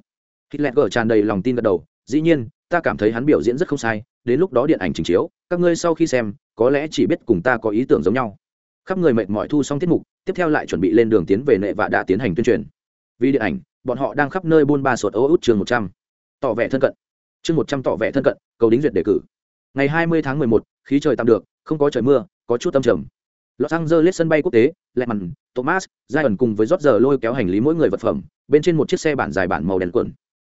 Hitler tràn đầy lòng tin gật đầu, dĩ nhiên, ta cảm thấy hắn biểu diễn rất không sai, đến lúc đó điện ảnh trình chiếu, các ngươi sau khi xem, có lẽ chỉ biết cùng ta có ý tưởng giống nhau. Khắp người mệt mỏi thu xong tiết mục, tiếp theo lại chuẩn bị lên đường tiến về nệ và đã tiến hành tuyên truyền. Vì điện ảnh, bọn họ đang khắp nơi buôn ba sột ô út trường một trăm. Tỏ vẻ thân cận. Chương một trăm tỏ vẻ thân cận, cầu đính duyệt đề cử ngày hai mươi tháng mười một khí trời tạm được không có trời mưa có chút tâm trầm Los Angeles sân bay quốc tế, Lehman, Thomas, Zion cùng với rót giờ lôi kéo hành lý mỗi người vật phẩm, bên trên một chiếc xe bản dài bản màu đen quần.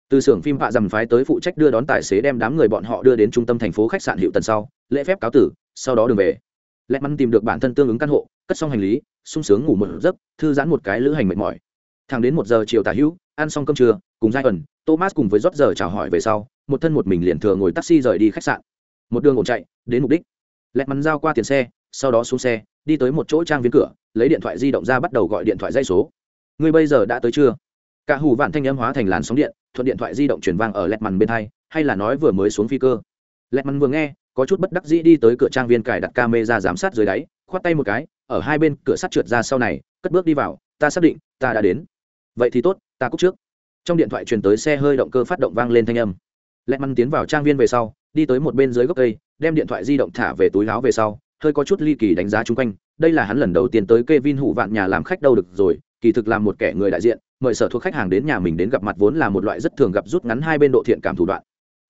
Từ xưởng phim họa dầm phái tới phụ trách đưa đón tài xế đem đám người bọn họ đưa đến trung tâm thành phố khách sạn Hiệu Tần sau, lễ phép cáo tử, sau đó đường về. Lehman tìm được bản thân tương ứng căn hộ, cất xong hành lý, sung sướng ngủ một giấc, thư giãn một cái lữ hành mệt mỏi. Thẳng đến một giờ chiều tả hữu, ăn xong cơm trưa, cùng Zion, Thomas cùng với rót giờ chào hỏi về sau, một thân một mình liền thừa ngồi taxi rời đi khách sạn. Một đường ổn chạy, đến mục đích. lẹt mắn giao qua tiền xe, sau đó xuống xe, đi tới một chỗ trang viên cửa lấy điện thoại di động ra bắt đầu gọi điện thoại dây số. Ngươi bây giờ đã tới chưa? Cả hủ vạn thanh âm hóa thành làn sóng điện thuận điện thoại di động chuyển vang ở lẹt mằn bên hai hay là nói vừa mới xuống phi cơ? Lẹt mằn vừa nghe có chút bất đắc dĩ đi tới cửa trang viên cài đặt camera giám sát dưới đáy khoát tay một cái ở hai bên cửa sắt trượt ra sau này cất bước đi vào ta xác định ta đã đến. Vậy thì tốt ta cúc trước. Trong điện thoại truyền tới xe hơi động cơ phát động vang lên thanh âm. Lẹt mằn tiến vào trang viên về sau đi tới một bên dưới gốc cây đem điện thoại di động thả về túi láo về sau hơi có chút ly kỳ đánh giá chung quanh đây là hắn lần đầu tiên tới Kevin Hủ Vạn nhà làm khách đâu được rồi, kỳ thực làm một kẻ người đại diện, mời sở thuộc khách hàng đến nhà mình đến gặp mặt vốn là một loại rất thường gặp rút ngắn hai bên độ thiện cảm thủ đoạn.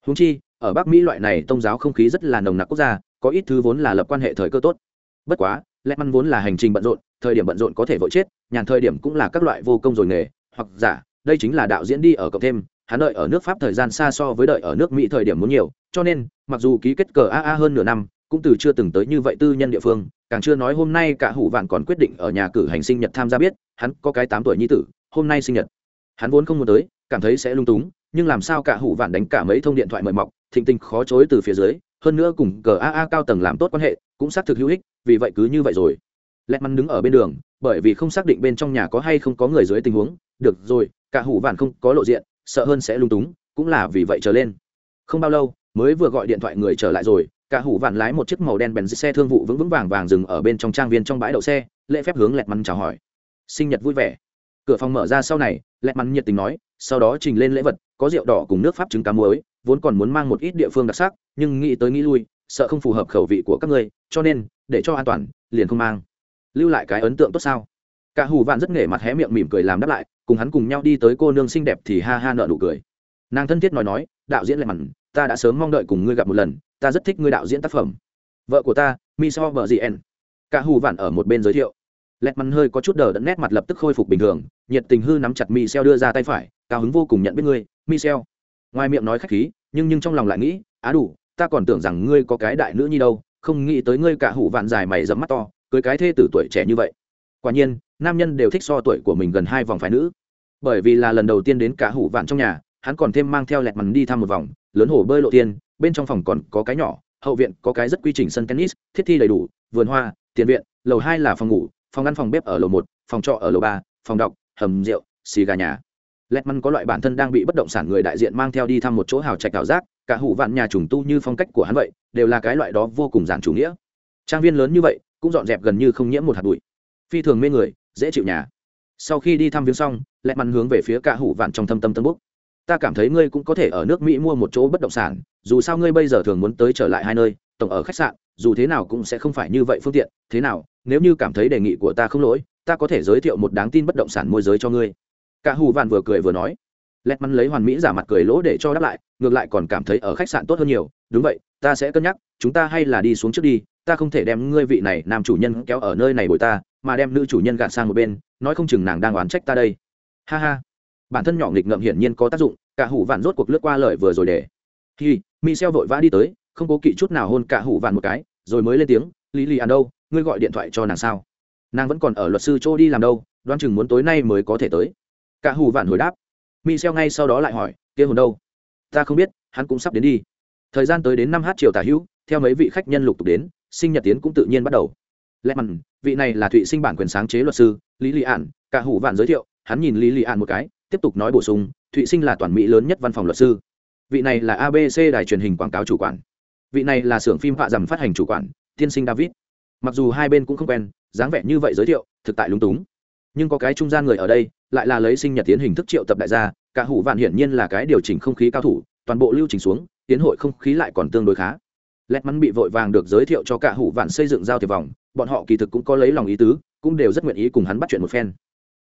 húng chi, ở Bắc Mỹ loại này tôn giáo không khí rất là nồng nặc quốc gia, có ít thứ vốn là lập quan hệ thời cơ tốt. Bất quá, Lehman vốn là hành trình bận rộn, thời điểm bận rộn có thể vội chết, nhàn thời điểm cũng là các loại vô công rồi nghề, hoặc giả, đây chính là đạo diễn đi ở cộng thêm, hắn đợi ở nước Pháp thời gian xa so với đợi ở nước Mỹ thời điểm muốn nhiều, cho nên, mặc dù ký kết cờ AA hơn nửa năm, cũng từ chưa từng tới như vậy tư nhân địa phương càng chưa nói hôm nay cả hủ vạn còn quyết định ở nhà cử hành sinh nhật tham gia biết hắn có cái tám tuổi nhi tử hôm nay sinh nhật. Hắn vốn không muốn tới cảm thấy sẽ lung túng nhưng làm sao cả hủ vạn đánh cả mấy thông điện thoại mời mọc thịnh tình khó chối từ phía dưới hơn nữa cùng gaa cao tầng làm tốt quan hệ cũng xác thực hữu ích vì vậy cứ như vậy rồi. Lẹt mắn đứng ở bên đường bởi vì không xác định bên trong nhà có hay không có người dưới tình huống được rồi cả hủ vạn không có lộ diện sợ hơn sẽ lung túng, cũng là vì vậy trở lên. Không bao lâu, mới vừa gọi điện thoại người trở lại rồi, cả hủ vạn lái một chiếc màu đen bèn xe thương vụ vững vững vàng vàng dừng ở bên trong trang viên trong bãi đậu xe, lễ phép hướng lẹt mắn chào hỏi. Sinh nhật vui vẻ. Cửa phòng mở ra sau này, lẹt mắn nhiệt tình nói, sau đó trình lên lễ vật, có rượu đỏ cùng nước pháp trứng cá muối, vốn còn muốn mang một ít địa phương đặc sắc, nhưng nghĩ tới nghĩ lui, sợ không phù hợp khẩu vị của các ngươi, cho nên, để cho an toàn, liền không mang. Lưu lại cái ấn tượng tốt sao? Cả hủ vạn rất nghề mặt hé miệng mỉm cười làm đáp lại cùng hắn cùng nhau đi tới cô nương xinh đẹp thì ha ha nợ nụ cười. Nàng thân thiết nói nói, đạo diễn lại mặn, ta đã sớm mong đợi cùng ngươi gặp một lần, ta rất thích ngươi đạo diễn tác phẩm. Vợ của ta miso vợ gì en cả hù vạn ở một bên giới thiệu. Lẹt mắn hơi có chút đờ đẫn nét mặt lập tức khôi phục bình thường, nhiệt tình hư nắm chặt mi xeo đưa ra tay phải, cao hứng vô cùng nhận biết ngươi mi xeo ngoài miệng nói khách khí, nhưng nhưng trong lòng lại nghĩ, á đủ, ta còn tưởng rằng ngươi có cái đại nữ nhi đâu, không nghĩ tới ngươi cả hủ vạn dài mày dẫm mắt to, cưới cái thê tử tuổi trẻ như vậy. Quả nhiên, nam nhân đều thích so tuổi của mình gần hai vòng phái nữ bởi vì là lần đầu tiên đến cả hủ vạn trong nhà, hắn còn thêm mang theo lẹt mắn đi thăm một vòng, lớn hồ bơi lộ tiên, bên trong phòng còn có cái nhỏ, hậu viện có cái rất quy trình sân tennis, thiết thi đầy đủ, vườn hoa, tiền viện, lầu hai là phòng ngủ, phòng ăn phòng bếp ở lầu một, phòng trọ ở lầu ba, phòng đọc, hầm rượu, xì gà nhà. Lẹt măn có loại bản thân đang bị bất động sản người đại diện mang theo đi thăm một chỗ hào trạch ảo giác, cả hủ vạn nhà trùng tu như phong cách của hắn vậy, đều là cái loại đó vô cùng giản chủ nghĩa. Trang viên lớn như vậy, cũng dọn dẹp gần như không nhiễm một hạt bụi. Phi thường mê người, dễ chịu nhà sau khi đi thăm viếng xong, lẹ măn hướng về phía cả hủ vạn trong thâm tâm tân búc ta cảm thấy ngươi cũng có thể ở nước mỹ mua một chỗ bất động sản, dù sao ngươi bây giờ thường muốn tới trở lại hai nơi, tổng ở khách sạn, dù thế nào cũng sẽ không phải như vậy phương tiện. Thế nào, nếu như cảm thấy đề nghị của ta không lỗi, ta có thể giới thiệu một đáng tin bất động sản môi giới cho ngươi. Cả hù vạn vừa cười vừa nói. Lẹt mắn lấy hoàn mỹ giả mặt cười lỗ để cho đáp lại, ngược lại còn cảm thấy ở khách sạn tốt hơn nhiều. Đúng vậy, ta sẽ cân nhắc, chúng ta hay là đi xuống trước đi, ta không thể đem ngươi vị này nam chủ nhân kéo ở nơi này bồi ta mà đem nữ chủ nhân gạt sang một bên, nói không chừng nàng đang oán trách ta đây. Ha ha. Bản thân nhỏ nghịch ngợm hiển nhiên có tác dụng, cả hủ vạn rốt cuộc lướt qua lời vừa rồi để. Khi michel vội vã đi tới, không cố kỵ chút nào hôn cả hủ vạn một cái, rồi mới lên tiếng, lý lì ăn à đâu, ngươi gọi điện thoại cho nàng sao? Nàng vẫn còn ở luật sư chỗ đi làm đâu, đoán chừng muốn tối nay mới có thể tới. Cả hủ vạn hồi đáp. Michel ngay sau đó lại hỏi, kia hồn đâu? Ta không biết, hắn cũng sắp đến đi. Thời gian tới đến năm h chiều tả hữu, theo mấy vị khách nhân lục tục đến, sinh nhật tiến cũng tự nhiên bắt đầu lẽ mặn vị này là thụy sinh bản quyền sáng chế luật sư, lý lị ạn cả hủ vạn giới thiệu, hắn nhìn lý lị ạn một cái, tiếp tục nói bổ sung, thụy sinh là toàn mỹ lớn nhất văn phòng luật sư. Vị này là abc đài truyền hình quảng cáo chủ quản. Vị này là xưởng phim họa dầm phát hành chủ quản tiên sinh david. Mặc dù hai bên cũng không quen, dáng vẻ như vậy giới thiệu, thực tại lúng túng. Nhưng có cái trung gian người ở đây, lại là lấy sinh nhật tiến hình thức triệu tập đại gia, cả hủ vạn hiển nhiên là cái điều chỉnh không khí cao thủ, toàn bộ lưu trình xuống, tiến hội không khí lại còn tương đối khá. Lẹt mắn bị vội vàng được giới thiệu cho cả hủ vạn xây dựng giao thiệp vòng bọn họ kỳ thực cũng có lấy lòng ý tứ, cũng đều rất nguyện ý cùng hắn bắt chuyện một phen.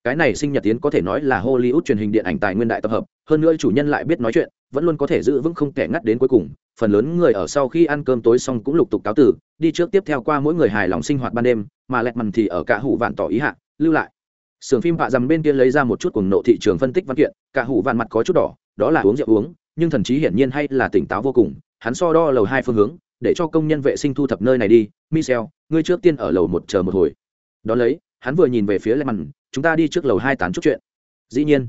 Cái này sinh nhật tiến có thể nói là hollywood truyền hình điện ảnh tài nguyên đại tập hợp, hơn nữa chủ nhân lại biết nói chuyện, vẫn luôn có thể giữ vững không kẻ ngắt đến cuối cùng, phần lớn người ở sau khi ăn cơm tối xong cũng lục tục cáo tử, đi trước tiếp theo qua mỗi người hài lòng sinh hoạt ban đêm, mà lẹt mằn thì ở cả hủ vạn tỏ ý hạ, lưu lại. Sưởng phim họa dầm bên kia lấy ra một chút cuồng nộ thị trường phân tích văn kiện, cả hủ vạn mặt có chút đỏ, đó là uống rượu uống, nhưng thần chí hiển nhiên hay là tỉnh táo vô cùng, hắn so đo lầu hai phương hướng để cho công nhân vệ sinh thu thập nơi này đi, michel, ngươi trước tiên ở lầu một chờ một hồi. Đó lấy, hắn vừa nhìn về phía lẹ mằn chúng ta đi trước lầu hai tán chút chuyện. Dĩ nhiên.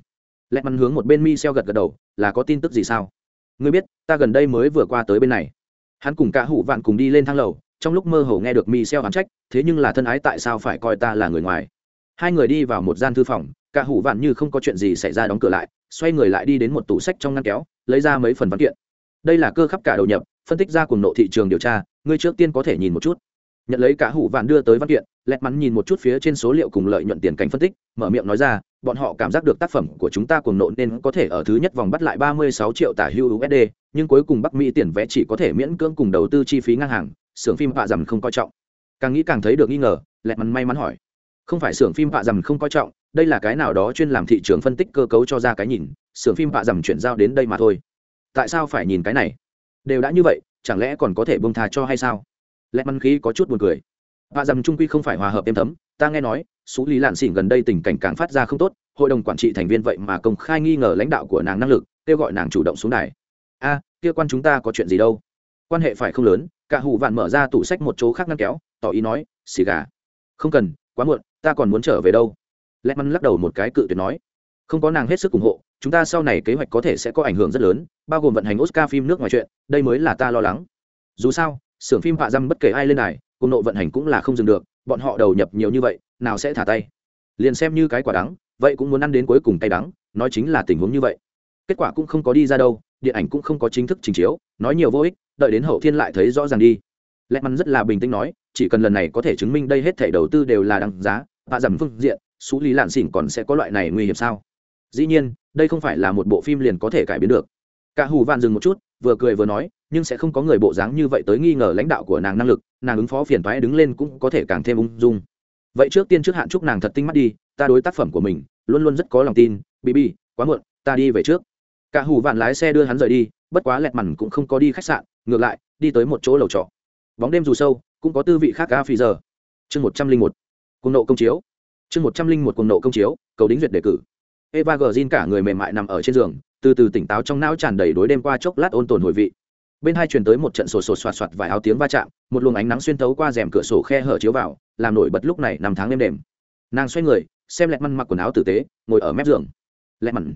Lẹ mằn hướng một bên michel gật gật đầu, là có tin tức gì sao? Ngươi biết, ta gần đây mới vừa qua tới bên này. Hắn cùng cả hủ vạn cùng đi lên thang lầu, trong lúc mơ hồ nghe được michel hắn trách, thế nhưng là thân ái tại sao phải coi ta là người ngoài? Hai người đi vào một gian thư phòng, cả hủ vạn như không có chuyện gì xảy ra đóng cửa lại, xoay người lại đi đến một tủ sách trong ngăn kéo, lấy ra mấy phần văn kiện. Đây là cơ khắp cả đầu nhập phân tích ra cùng nộ thị trường điều tra, ngươi trước tiên có thể nhìn một chút. Nhận lấy cả hủ vạn đưa tới văn kiện, lẹt mắn nhìn một chút phía trên số liệu cùng lợi nhuận tiền cảnh phân tích, mở miệng nói ra, bọn họ cảm giác được tác phẩm của chúng ta cùng nộ nên có thể ở thứ nhất vòng bắt lại ba mươi sáu triệu tả hưu usd nhưng cuối cùng bắc mỹ tiền vé chỉ có thể miễn cưỡng cùng đầu tư chi phí ngang hàng, xưởng phim vạ dầm không coi trọng. Càng nghĩ càng thấy được nghi ngờ, lẹt mắn may mắn hỏi. Không phải xưởng phim vạ dầm không coi trọng, đây là cái nào đó chuyên làm thị trường phân tích cơ cấu cho ra cái nhìn, xưởng phim vạ dầm chuyển giao đến đây mà thôi. Tại sao phải nhìn cái này? Đều đã như vậy, chẳng lẽ còn có thể bông tha cho hay sao? Lẽ măn khí có chút buồn cười. Vạ rằng trung quy không phải hòa hợp êm thấm, ta nghe nói số lý lạn xỉn gần đây tình cảnh càng phát ra không tốt, hội đồng quản trị thành viên vậy mà công khai nghi ngờ lãnh đạo của nàng năng lực, kêu gọi nàng chủ động xuống đài. A, kia quan chúng ta có chuyện gì đâu? Quan hệ phải không lớn, cả hủ vạn mở ra tủ sách một chỗ khác ngăn kéo, tỏ ý nói, xì gà. Không cần, quá muộn, ta còn muốn trở về đâu. Lẽ măn lắc đầu một cái cự tuyệt nói. Không có nàng hết sức ủng hộ chúng ta sau này kế hoạch có thể sẽ có ảnh hưởng rất lớn, bao gồm vận hành oscar phim nước ngoài chuyện, đây mới là ta lo lắng. Dù sao, xưởng phim hạ dăm bất kể ai lên này cùng nộ vận hành cũng là không dừng được, bọn họ đầu nhập nhiều như vậy, nào sẽ thả tay? Liền xem như cái quả đắng, vậy cũng muốn ăn đến cuối cùng tay đắng, nói chính là tình huống như vậy. Kết quả cũng không có đi ra đâu, điện ảnh cũng không có chính thức trình chiếu, nói nhiều vô ích, đợi đến hậu thiên lại thấy rõ ràng đi. Lẽ mắn rất là bình tĩnh nói, chỉ cần lần này có thể chứng minh đây hết thể đầu tư đều là đăng giá, hạ giảm phương diện xú lý lạn xỉn còn sẽ có loại này nguy hiểm sao? Dĩ nhiên, đây không phải là một bộ phim liền có thể cải biến được. Cả hù vạn dừng một chút, vừa cười vừa nói, nhưng sẽ không có người bộ dáng như vậy tới nghi ngờ lãnh đạo của nàng năng lực, nàng ứng phó phiền toái đứng lên cũng có thể càng thêm ung dung. Vậy trước tiên trước hạn chúc nàng thật tinh mắt đi, ta đối tác phẩm của mình, luôn luôn rất có lòng tin bị bi, quá muộn, ta đi về trước. Cả hù vạn lái xe đưa hắn rời đi, bất quá lẹt mằn cũng không có đi khách sạn, ngược lại, đi tới một chỗ lầu trọ. Bóng đêm dù sâu, cũng có tư vị khác ga phi giờ. Chương một trăm linh một cùng nộ công chiếu. Chương một trăm linh một cùng nộ công chiếu, cầu đính duyệt đề cử eva gờ cả người mềm mại nằm ở trên giường, từ từ tỉnh táo trong não tràn đầy đối đêm qua chốc lát ôn tồn hồi vị. Bên hai truyền tới một trận sổ sổ soạt soạt vài áo tiếng va chạm, một luồng ánh nắng xuyên tấu qua rèm cửa sổ khe hở chiếu vào, làm nổi bật lúc này năm tháng êm đềm. Nàng xoay người, xem lẹt măn mặc quần áo tử tế, ngồi ở mép giường. Lẹt măn.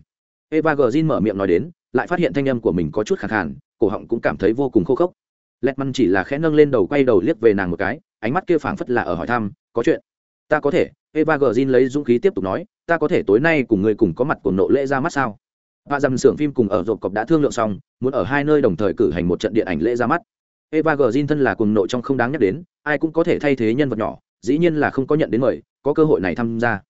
Eva gờ mở miệng nói đến, lại phát hiện thanh âm của mình có chút khẳng khàn, cổ họng cũng cảm thấy vô cùng khô khốc. Lẹt măn chỉ là khẽ nâng lên đầu quay đầu liếc về nàng một cái, ánh mắt kia phảng phất là ở hỏi thăm, có chuyện? Ta có thể eva gờ lấy dũng khí tiếp tục nói, ta có thể tối nay cùng người cùng có mặt của nộ lễ ra mắt sao? Và dằm xưởng phim cùng ở rộp cọp đã thương lượng xong, muốn ở hai nơi đồng thời cử hành một trận điện ảnh lễ ra mắt. Eva gờ thân là cùng nội trong không đáng nhắc đến, ai cũng có thể thay thế nhân vật nhỏ, dĩ nhiên là không có nhận đến mời, có cơ hội này tham gia.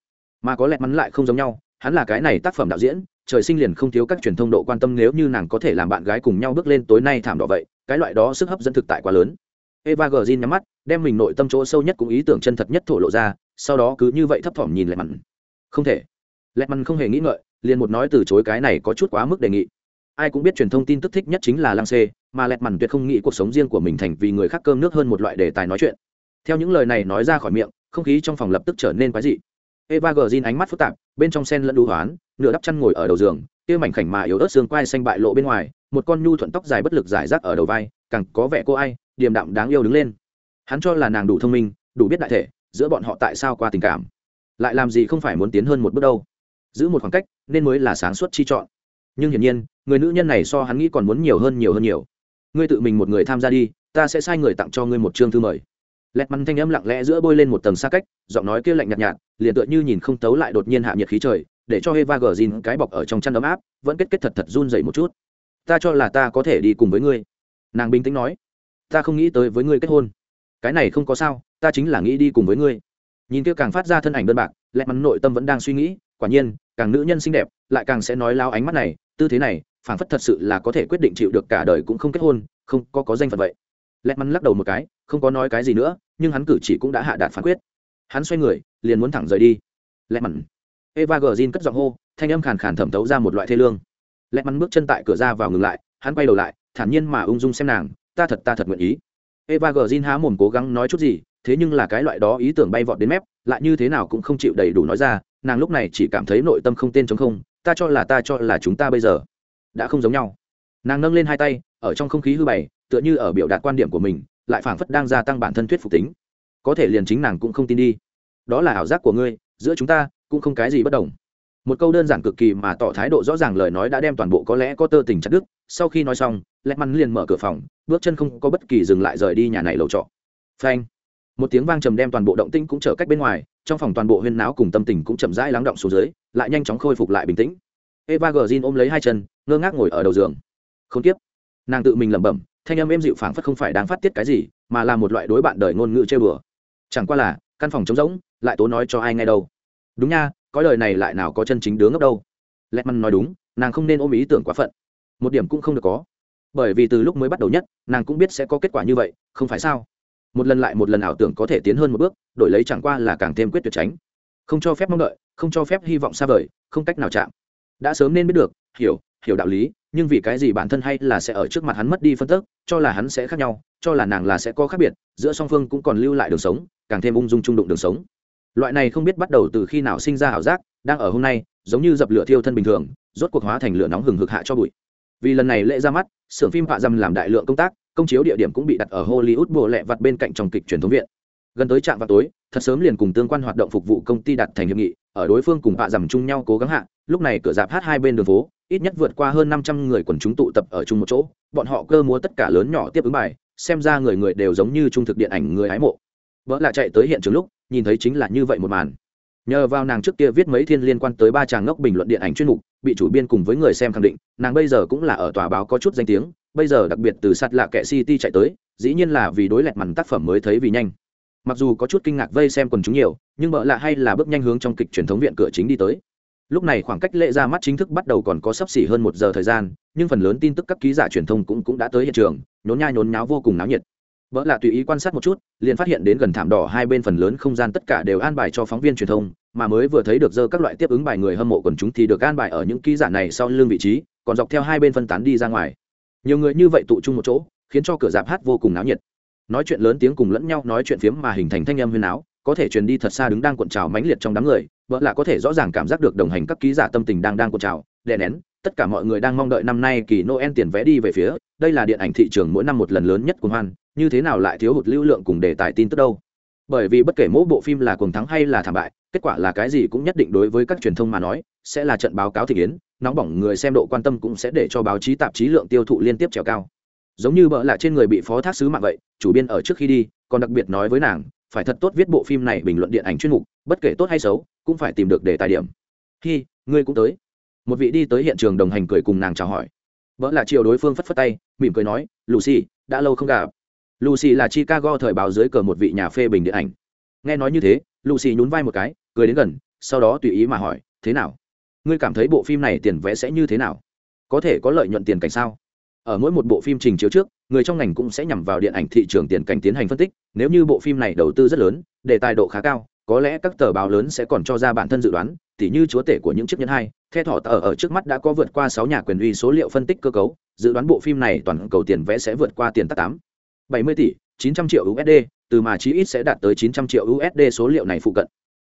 Mà có lẽ mắn lại không giống nhau, hắn là cái này tác phẩm đạo diễn, trời sinh liền không thiếu các truyền thông độ quan tâm nếu như nàng có thể làm bạn gái cùng nhau bước lên tối nay thảm đỏ vậy, cái loại đó sức hấp dẫn thực tại quá lớn. Eva gờ nhắm mắt, đem mình nội tâm chỗ sâu nhất cũng ý tưởng chân thật nhất thổ lộ ra sau đó cứ như vậy thấp thỏm nhìn lại mặn. Không thể. Lẹ mặn không hề nghĩ ngợi, liền một nói từ chối cái này có chút quá mức đề nghị. Ai cũng biết truyền thông tin tức thích nhất chính là lăng xê mà lẹt mặn tuyệt không nghĩ cuộc sống riêng của mình thành vì người khác cơm nước hơn một loại đề tài nói chuyện. Theo những lời này nói ra khỏi miệng, không khí trong phòng lập tức trở nên quái dị. Eva gờ ánh mắt phức tạp, bên trong sen lẫn đu hoán, nửa đắp chăn ngồi ở đầu giường, kia mảnh khảnh mà yếu ớt xương quai xanh bại lộ bên ngoài, một con nhu thuận tóc dài bất lực giải rác ở đầu vai, càng có vẻ cô ai, điềm đạm đáng yêu đứng lên. Hắn cho là nàng đủ thông minh, đủ biết đại thể giữa bọn họ tại sao qua tình cảm? Lại làm gì không phải muốn tiến hơn một bước đâu? Giữ một khoảng cách, nên mới là sáng suốt chi chọn. Nhưng hiển nhiên, người nữ nhân này so hắn nghĩ còn muốn nhiều hơn nhiều hơn nhiều. Ngươi tự mình một người tham gia đi, ta sẽ sai người tặng cho ngươi một chương thư mời. Lẹt mắn thanh âm lặng lẽ giữa bôi lên một tầng xa cách, giọng nói kia lạnh nhạt nhạt, liền tựa như nhìn không tấu lại đột nhiên hạ nhiệt khí trời, để cho Eva gờ dìn cái bọc ở trong chăn ấm áp, vẫn kết kết thật thật run dậy một chút. Ta cho là ta có thể đi cùng với ngươi. Nàng bình tĩnh nói. Ta không nghĩ tới với ngươi kết hôn cái này không có sao, ta chính là nghĩ đi cùng với ngươi. Nhìn kia càng phát ra thân ảnh đơn bạc lẹ mắn nội tâm vẫn đang suy nghĩ, quả nhiên, càng nữ nhân xinh đẹp, lại càng sẽ nói lao ánh mắt này, tư thế này, phảng phất thật sự là có thể quyết định chịu được cả đời cũng không kết hôn, không có có danh phận vậy. Lẹ mắn lắc đầu một cái, không có nói cái gì nữa, nhưng hắn cử chỉ cũng đã hạ đạt phán quyết. Hắn xoay người, liền muốn thẳng rời đi. Lẹ mặn eva gờ cất giọng hô, thanh âm khàn khàn thẩm thấu ra một loại thê lương. Lẹ mặn bước chân tại cửa ra vào ngừng lại, hắn quay đầu lại, thản nhiên mà ung dung xem nàng, ta thật ta thật nguyện ý eva gờ há mồm cố gắng nói chút gì, thế nhưng là cái loại đó ý tưởng bay vọt đến mép, lại như thế nào cũng không chịu đầy đủ nói ra, nàng lúc này chỉ cảm thấy nội tâm không tên chống không, ta cho là ta cho là chúng ta bây giờ đã không giống nhau. Nàng nâng lên hai tay, ở trong không khí hư bày, tựa như ở biểu đạt quan điểm của mình, lại phảng phất đang gia tăng bản thân thuyết phục tính. Có thể liền chính nàng cũng không tin đi. Đó là ảo giác của ngươi, giữa chúng ta cũng không cái gì bất đồng một câu đơn giản cực kỳ mà tỏ thái độ rõ ràng lời nói đã đem toàn bộ có lẽ có tơ tình chặt đức sau khi nói xong, lẹt mắn liền mở cửa phòng, bước chân không có bất kỳ dừng lại rời đi nhà này lầu trọ. Phanh! Một tiếng vang trầm đem toàn bộ động tĩnh cũng trở cách bên ngoài, trong phòng toàn bộ huyên náo cùng tâm tình cũng chậm rãi lắng động xuống dưới, lại nhanh chóng khôi phục lại bình tĩnh. Eva gờ ôm lấy hai chân, ngơ ngác ngồi ở đầu giường. Không tiếp nàng tự mình lẩm bẩm, thanh âm êm dịu phảng phất không phải đang phát tiết cái gì, mà là một loại đối bạn đời ngôn ngữ chơi bừa. Chẳng qua là, căn phòng trống rỗng, lại tố nói cho ai nghe đâu. Đúng nha có lời này lại nào có chân chính đứng ngốc đâu. Lẹt măn nói đúng, nàng không nên ôm ý tưởng quá phận. Một điểm cũng không được có. Bởi vì từ lúc mới bắt đầu nhất, nàng cũng biết sẽ có kết quả như vậy, không phải sao? Một lần lại một lần ảo tưởng có thể tiến hơn một bước, đổi lấy chẳng qua là càng thêm quyết tuyệt tránh. Không cho phép mong đợi, không cho phép hy vọng xa vời, không cách nào chạm. Đã sớm nên biết được, hiểu hiểu đạo lý, nhưng vì cái gì bản thân hay là sẽ ở trước mặt hắn mất đi phân tức, cho là hắn sẽ khác nhau, cho là nàng là sẽ có khác biệt, giữa song phương cũng còn lưu lại đường sống, càng thêm ung dung trung đụng đường sống loại này không biết bắt đầu từ khi nào sinh ra ảo giác, đang ở hôm nay, giống như dập lửa thiêu thân bình thường, rốt cuộc hóa thành lửa nóng hừng hực hạ cho bụi. Vì lần này lễ ra mắt, xưởng phim họa dăm làm đại lượng công tác, công chiếu địa điểm cũng bị đặt ở hollywood bộ lẹ vặt bên cạnh trong kịch truyền thống viện. Gần tới trạm vào tối, thật sớm liền cùng tương quan hoạt động phục vụ công ty đặt thành hiệp nghị, ở đối phương cùng họa dằm chung nhau cố gắng hạ, lúc này cửa dạp hát hai bên đường phố, ít nhất vượt qua hơn năm trăm người quần chúng tụ tập ở chung một chỗ, bọn họ cơ múa tất cả lớn nhỏ tiếp ứng bài, xem ra người người đều giống như trung thực điện ảnh người hái mộ. Vợ lại chạy tới hiện trường lúc nhìn thấy chính là như vậy một màn. Nhờ vào nàng trước kia viết mấy thiên liên quan tới ba chàng ngốc bình luận điện ảnh chuyên mục bị chủ biên cùng với người xem khẳng định nàng bây giờ cũng là ở tòa báo có chút danh tiếng bây giờ đặc biệt từ sạt lạ kệ city chạy tới dĩ nhiên là vì đối lẹt màn tác phẩm mới thấy vì nhanh. Mặc dù có chút kinh ngạc vây xem quần chúng nhiều nhưng bợ lạ hay là bước nhanh hướng trong kịch truyền thống viện cửa chính đi tới. Lúc này khoảng cách lễ ra mắt chính thức bắt đầu còn có sắp xỉ hơn một giờ thời gian nhưng phần lớn tin tức các ký giả truyền thông cũng, cũng đã tới hiện trường nhốn nha nhốn nháo vô cùng náo nhiệt vợ lạ tùy ý quan sát một chút, liền phát hiện đến gần thảm đỏ hai bên phần lớn không gian tất cả đều an bài cho phóng viên truyền thông, mà mới vừa thấy được dơ các loại tiếp ứng bài người hâm mộ quần chúng thì được an bài ở những ký giả này sau lưng vị trí, còn dọc theo hai bên phân tán đi ra ngoài. Nhiều người như vậy tụ chung một chỗ, khiến cho cửa dạp hát vô cùng náo nhiệt. Nói chuyện lớn tiếng cùng lẫn nhau nói chuyện phiếm mà hình thành thanh âm huyên áo có thể truyền đi thật xa đứng đang cuộn trào mãnh liệt trong đám người vợ là có thể rõ ràng cảm giác được đồng hành các ký giả tâm tình đang đang cuộn trào, đè nén, tất cả mọi người đang mong đợi năm nay kỳ noel tiền vé đi về phía, đây là điện ảnh thị trường mỗi năm một lần lớn nhất của hoan như thế nào lại thiếu hụt lưu lượng cùng đề tài tin tức đâu? Bởi vì bất kể mỗi bộ phim là cuồng thắng hay là thảm bại, kết quả là cái gì cũng nhất định đối với các truyền thông mà nói, sẽ là trận báo cáo thị kiến, nóng bỏng người xem độ quan tâm cũng sẽ để cho báo chí tạp chí lượng tiêu thụ liên tiếp trèo cao. Giống như bợ lạ trên người bị phó thác sứ mạng vậy, chủ biên ở trước khi đi, còn đặc biệt nói với nàng, phải thật tốt viết bộ phim này bình luận điện ảnh chuyên mục, bất kể tốt hay xấu, cũng phải tìm được đề tài điểm. Hi, ngươi cũng tới. Một vị đi tới hiện trường đồng hành cười cùng nàng chào hỏi. Vợ là chiều đối phương phất phất tay, mỉm cười nói, lucy, đã lâu không gặp lucy là chicago thời báo dưới cờ một vị nhà phê bình điện ảnh. Nghe nói như thế, lucy nhún vai một cái, cười đến gần, sau đó tùy ý mà hỏi, thế nào? Ngươi cảm thấy bộ phim này tiền vẽ sẽ như thế nào? Có thể có lợi nhuận tiền cảnh sao? Ở mỗi một bộ phim trình chiếu trước, người trong ngành cũng sẽ nhằm vào điện ảnh thị trường tiền cảnh tiến hành phân tích, nếu như bộ phim này đầu tư rất lớn, đề tài độ khá cao, có lẽ các tờ báo lớn sẽ còn cho ra bản thân dự đoán, tỉ như chúa tể của những chiếc nhẫn hai, the thỏ tờ ở trước mắt đã có vượt qua sáu nhà quyền uy số liệu phân tích cơ cấu, dự đoán bộ phim này toàn cầu tiền vẽ sẽ vượt qua tiền tắc tám bảy mươi tỷ, chín trăm triệu usd từ mà chí ít sẽ đạt tới chín trăm triệu usd số liệu này phụ cận.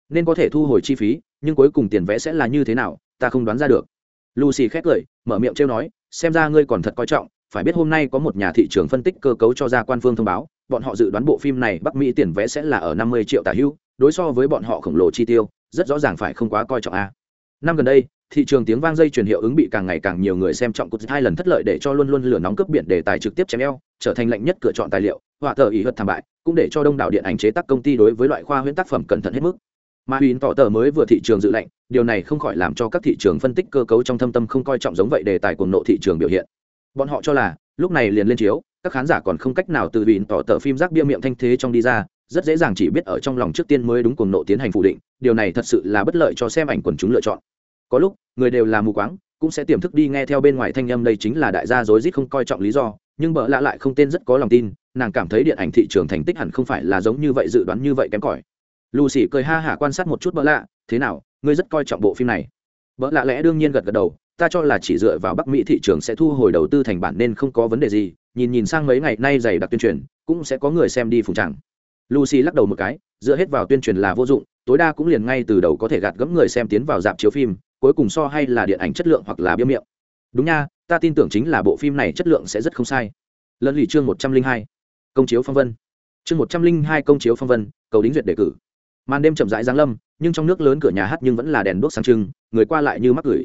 Nên có thể thu hồi chi phí, nhưng cuối cùng tiền vẽ sẽ là như thế nào, ta không đoán ra được. Lucy khét cười, mở miệng trêu nói, xem ra ngươi còn thật coi trọng, phải biết hôm nay có một nhà thị trường phân tích cơ cấu cho ra quan phương thông báo, bọn họ dự đoán bộ phim này bắc mỹ tiền vẽ sẽ là ở năm mươi triệu tả hữu đối so với bọn họ khổng lồ chi tiêu, rất rõ ràng phải không quá coi trọng a. Năm gần đây, thị trường tiếng vang dây truyền hiệu ứng bị càng ngày càng nhiều người xem trọng cột hai lần thất lợi để cho luôn luôn lửa nóng cướp biển để tài trực tiếp chém eo trở thành lệnh nhất cửa chọn tài liệu, họa tờ ý hất thảm bại, cũng để cho đông đảo điện ảnh chế tác công ty đối với loại khoa huyễn tác phẩm cẩn thận hết mức. Mà huyễn tỏ tờ mới vừa thị trường dự lệnh, điều này không khỏi làm cho các thị trường phân tích cơ cấu trong thâm tâm không coi trọng giống vậy đề tài cuồng nộ thị trường biểu hiện. Bọn họ cho là, lúc này liền lên chiếu, các khán giả còn không cách nào từ huyễn tỏ tờ phim rác bia miệng thanh thế trong đi ra, rất dễ dàng chỉ biết ở trong lòng trước tiên mới đúng cuồng nộ tiến hành phủ định, điều này thật sự là bất lợi cho xem ảnh quần chúng lựa chọn. Có lúc, người đều là mù quáng, cũng sẽ tiềm thức đi nghe theo bên ngoài thanh âm, đây chính là đại gia rối rít không coi trọng lý do nhưng bợ lạ lại không tên rất có lòng tin, nàng cảm thấy điện ảnh thị trường thành tích hẳn không phải là giống như vậy, dự đoán như vậy kém cỏi. Lucy cười ha hả quan sát một chút bợ lạ, thế nào, ngươi rất coi trọng bộ phim này? Bợ lạ lẽ đương nhiên gật gật đầu, ta cho là chỉ dựa vào bắc mỹ thị trường sẽ thu hồi đầu tư thành bản nên không có vấn đề gì, nhìn nhìn sang mấy ngày nay dày đặc tuyên truyền, cũng sẽ có người xem đi phùng chẳng lucy lắc đầu một cái, dựa hết vào tuyên truyền là vô dụng, tối đa cũng liền ngay từ đầu có thể gạt gẫm người xem tiến vào dạp chiếu phim, cuối cùng so hay là điện ảnh chất lượng hoặc là biêu miệng đúng nha, ta tin tưởng chính là bộ phim này chất lượng sẽ rất không sai. Lần lì chương một trăm linh hai, công chiếu phong vân. Chương một trăm linh hai, công chiếu phong vân, cầu đính duyệt đề cử. Màn đêm chậm rãi giáng lâm, nhưng trong nước lớn cửa nhà hát nhưng vẫn là đèn đuốc sáng trưng, người qua lại như mắc gửi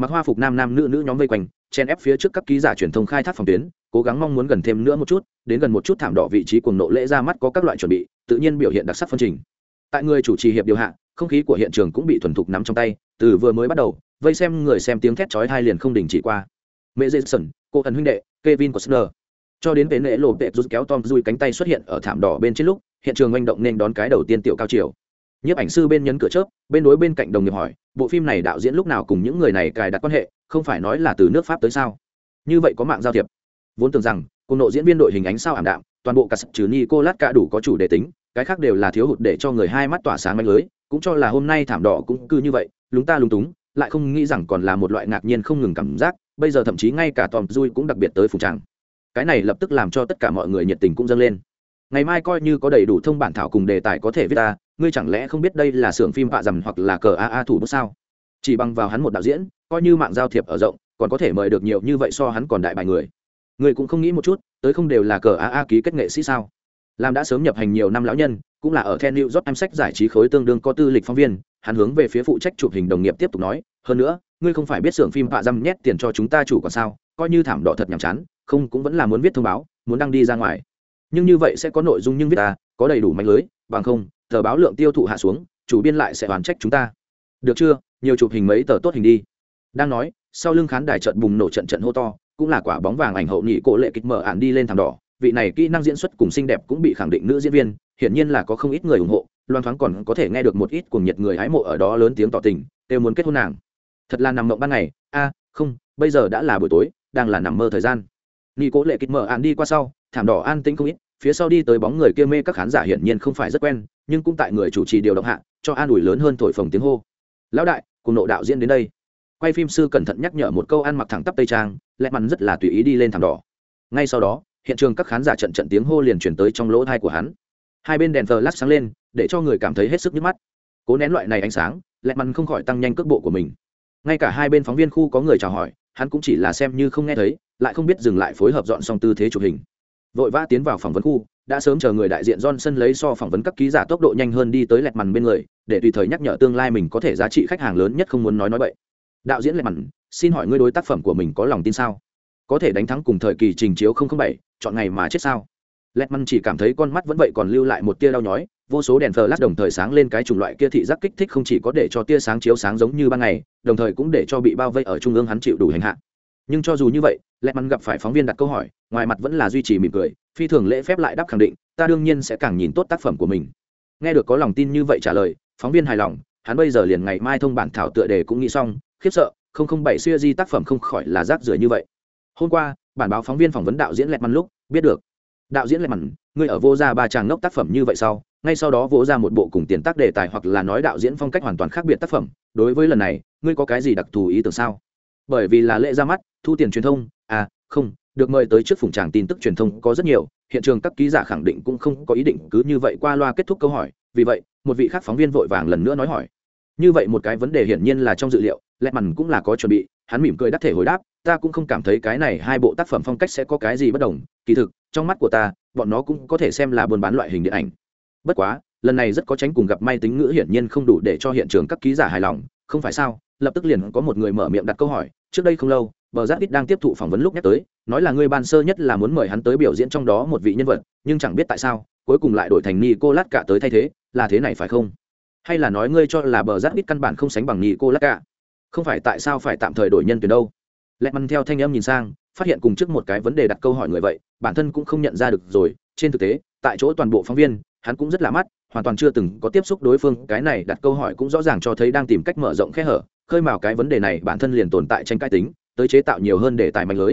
mặc hoa phục nam nam nữ nữ nhóm vây quanh, chen ép phía trước các ký giả truyền thông khai thác phòng tuyến, cố gắng mong muốn gần thêm nữa một chút, đến gần một chút thảm đỏ vị trí cuồng nộ lễ ra mắt có các loại chuẩn bị, tự nhiên biểu hiện đặc sắc phân trình. Tại người chủ trì hiệp điều hạ, không khí của hiện trường cũng bị thuần thục nắm trong tay, từ vừa mới bắt đầu vây xem người xem tiếng thét chói hai liền không đình chỉ qua. Mẹ jason cô thần huynh đệ, kevin costner. Cho đến vế lễ lộ tệ rút kéo tom Rui cánh tay xuất hiện ở thảm đỏ bên trên lúc, hiện trường manh động nên đón cái đầu tiên tiểu cao chiều nhiếp ảnh sư bên nhấn cửa chớp, bên đối bên cạnh đồng nghiệp hỏi, bộ phim này đạo diễn lúc nào cùng những người này cài đặt quan hệ, không phải nói là từ nước pháp tới sao? Như vậy có mạng giao thiệp. Vốn tưởng rằng, cùng nội diễn viên đội hình ánh sao ảm đạm, toàn bộ cả sập trừ Nicolas cô lát cả đủ có chủ đề tính, cái khác đều là thiếu hụt để cho người hai mắt tỏa sáng manh lưới, cũng cho là hôm nay thảm đỏ cũng cứ như vậy, lúng ta lúng túng lại không nghĩ rằng còn là một loại ngạc nhiên không ngừng cảm giác, bây giờ thậm chí ngay cả tom dui cũng đặc biệt tới phùng tràng. Cái này lập tức làm cho tất cả mọi người nhiệt tình cũng dâng lên. Ngày mai coi như có đầy đủ thông bản thảo cùng đề tài có thể viết ta, ngươi chẳng lẽ không biết đây là xưởng phim họa dầm hoặc là cờ a a thủ bút sao? Chỉ bằng vào hắn một đạo diễn, coi như mạng giao thiệp ở rộng, còn có thể mời được nhiều như vậy so hắn còn đại bài người. Người cũng không nghĩ một chút, tới không đều là cờ a a ký kết nghệ sĩ sao? Làm đã sớm nhập hành nhiều năm lão nhân, cũng là ở then new york em sách giải trí khối tương đương có tư lịch phóng viên, hắn hướng về phía phụ trách chụp hình đồng nghiệp tiếp tục nói, hơn nữa, ngươi không phải biết xưởng phim họa dăm nhét tiền cho chúng ta chủ còn sao, coi như thảm đỏ thật nhàm chán, không cũng vẫn là muốn viết thông báo, muốn đăng đi ra ngoài. Nhưng như vậy sẽ có nội dung nhưng viết ta, có đầy đủ mạnh lưới, bằng không, tờ báo lượng tiêu thụ hạ xuống, chủ biên lại sẽ hoàn trách chúng ta. Được chưa? Nhiều chụp hình mấy tờ tốt hình đi. Đang nói, sau lưng khán đài trận bùng nổ trận trận hô to, cũng là quả bóng vàng ảnh hậu nhị cổ lệ kịch mở ạn đi lên thảm đỏ vị này kỹ năng diễn xuất cùng xinh đẹp cũng bị khẳng định nữ diễn viên, hiển nhiên là có không ít người ủng hộ, loan thoáng còn có thể nghe được một ít cuồng nhiệt người hái mộ ở đó lớn tiếng tỏ tình đều muốn kết hôn nàng. Thật là nằm mộng ban ngày. A, không, bây giờ đã là buổi tối, đang là nằm mơ thời gian. Nghi cố lệ kịch mở ạn đi qua sau, thảm đỏ an tĩnh không ít, phía sau đi tới bóng người kia mê các khán giả hiển nhiên không phải rất quen, nhưng cũng tại người chủ trì điều động hạ, cho an ủi lớn hơn thổi phồng tiếng hô. Lão đại, cùng nộ đạo diễn đến đây. Quay phim sư cẩn thận nhắc nhở một câu ăn mặc thẳng tắp tây trang lẹ mắn rất là tùy ý đi lên thảm đỏ. Ngay sau đó hiện trường các khán giả trận trận tiếng hô liền chuyển tới trong lỗ thai của hắn hai bên đèn thờ lát sáng lên để cho người cảm thấy hết sức nhức mắt cố nén loại này ánh sáng lẹ mắn không khỏi tăng nhanh cước bộ của mình ngay cả hai bên phóng viên khu có người chào hỏi hắn cũng chỉ là xem như không nghe thấy lại không biết dừng lại phối hợp dọn xong tư thế chụp hình vội vã tiến vào phỏng vấn khu đã sớm chờ người đại diện Johnson lấy so phỏng vấn các ký giả tốc độ nhanh hơn đi tới lẹt màn bên người, để tùy thời nhắc nhở tương lai mình có thể giá trị khách hàng lớn nhất không muốn nói nói bậy. Đạo diễn lẹt màn, xin hỏi ngươi đối tác phẩm của mình có lòng tin sao? Có thể đánh thắng cùng thời kỳ trình chiếu 007, chọn ngày mà chết sao? Lẹt màn chỉ cảm thấy con mắt vẫn vậy còn lưu lại một tia đau nhói, vô số đèn flash đồng thời sáng lên cái chủng loại kia thị giác kích thích không chỉ có để cho tia sáng chiếu sáng giống như ban ngày, đồng thời cũng để cho bị bao vây ở trung ương hắn chịu đủ hành hạ. Nhưng cho dù như vậy, lẹt màn gặp phải phóng viên đặt câu hỏi, ngoài mặt vẫn là duy trì mỉm cười, phi thường lễ phép lại đáp khẳng định ta đương nhiên sẽ càng nhìn tốt tác phẩm của mình nghe được có lòng tin như vậy trả lời phóng viên hài lòng hắn bây giờ liền ngày mai thông bản thảo tựa đề cũng nghĩ xong khiếp sợ không không bảy xuya di tác phẩm không khỏi là rác rưởi như vậy hôm qua, bản báo phóng viên phỏng vấn đạo diễn lẹt mắn lúc, biết được. Đạo diễn lẹt mắn người ở vô gia ba tràng ngốc tác phẩm như vậy sau, ngay sau đó vỗ ra một bộ cùng tiền tác đề tài hoặc là nói đạo diễn phong cách hoàn toàn khác biệt tác phẩm, đối với lần này, ngươi có cái gì đặc thù ý tưởng sao? Bởi vì là lễ ra mắt, thu tiền truyền thông à không, được mời tới trước phủng tràng tin tức truyền thông có rất nhiều, hiện trường các ký giả khẳng định cũng không có ý định cứ như vậy qua loa kết thúc câu hỏi, vì vậy, một vị khác phóng viên vội vàng lần nữa nói hỏi. Như vậy một cái vấn đề hiển nhiên là trong dự liệu lẹ mằn cũng là có chuẩn bị, hắn mỉm cười đắc thể hồi đáp ta cũng không cảm thấy cái này hai bộ tác phẩm phong cách sẽ có cái gì bất đồng. Kỳ thực, trong mắt của ta, bọn nó cũng có thể xem là buôn bán loại hình điện ảnh. Bất quá, lần này rất có tránh cùng gặp may tính ngữ hiển nhiên không đủ để cho hiện trường các ký giả hài lòng. Không phải sao? Lập tức liền có một người mở miệng đặt câu hỏi. Trước đây không lâu, bờ giáp ít đang tiếp thụ phỏng vấn lúc nhắc tới, nói là người ban sơ nhất là muốn mời hắn tới biểu diễn trong đó một vị nhân vật, nhưng chẳng biết tại sao, cuối cùng lại đổi thành ni cô lát cả tới thay thế. Là thế này phải không? Hay là nói ngươi cho là bờ giáp ít căn bản không sánh bằng ni cô lát cả không phải tại sao phải tạm thời đổi nhân tuyển đâu? Lẹt măn theo thanh âm nhìn sang, phát hiện cùng trước một cái vấn đề đặt câu hỏi người vậy, bản thân cũng không nhận ra được rồi, trên thực tế, tại chỗ toàn bộ phóng viên, hắn cũng rất lạ mắt, hoàn toàn chưa từng có tiếp xúc đối phương, cái này đặt câu hỏi cũng rõ ràng cho thấy đang tìm cách mở rộng khe hở, khơi mào cái vấn đề này bản thân liền tồn tại tranh cãi tính, tới chế tạo nhiều hơn để tài mạnh lưới.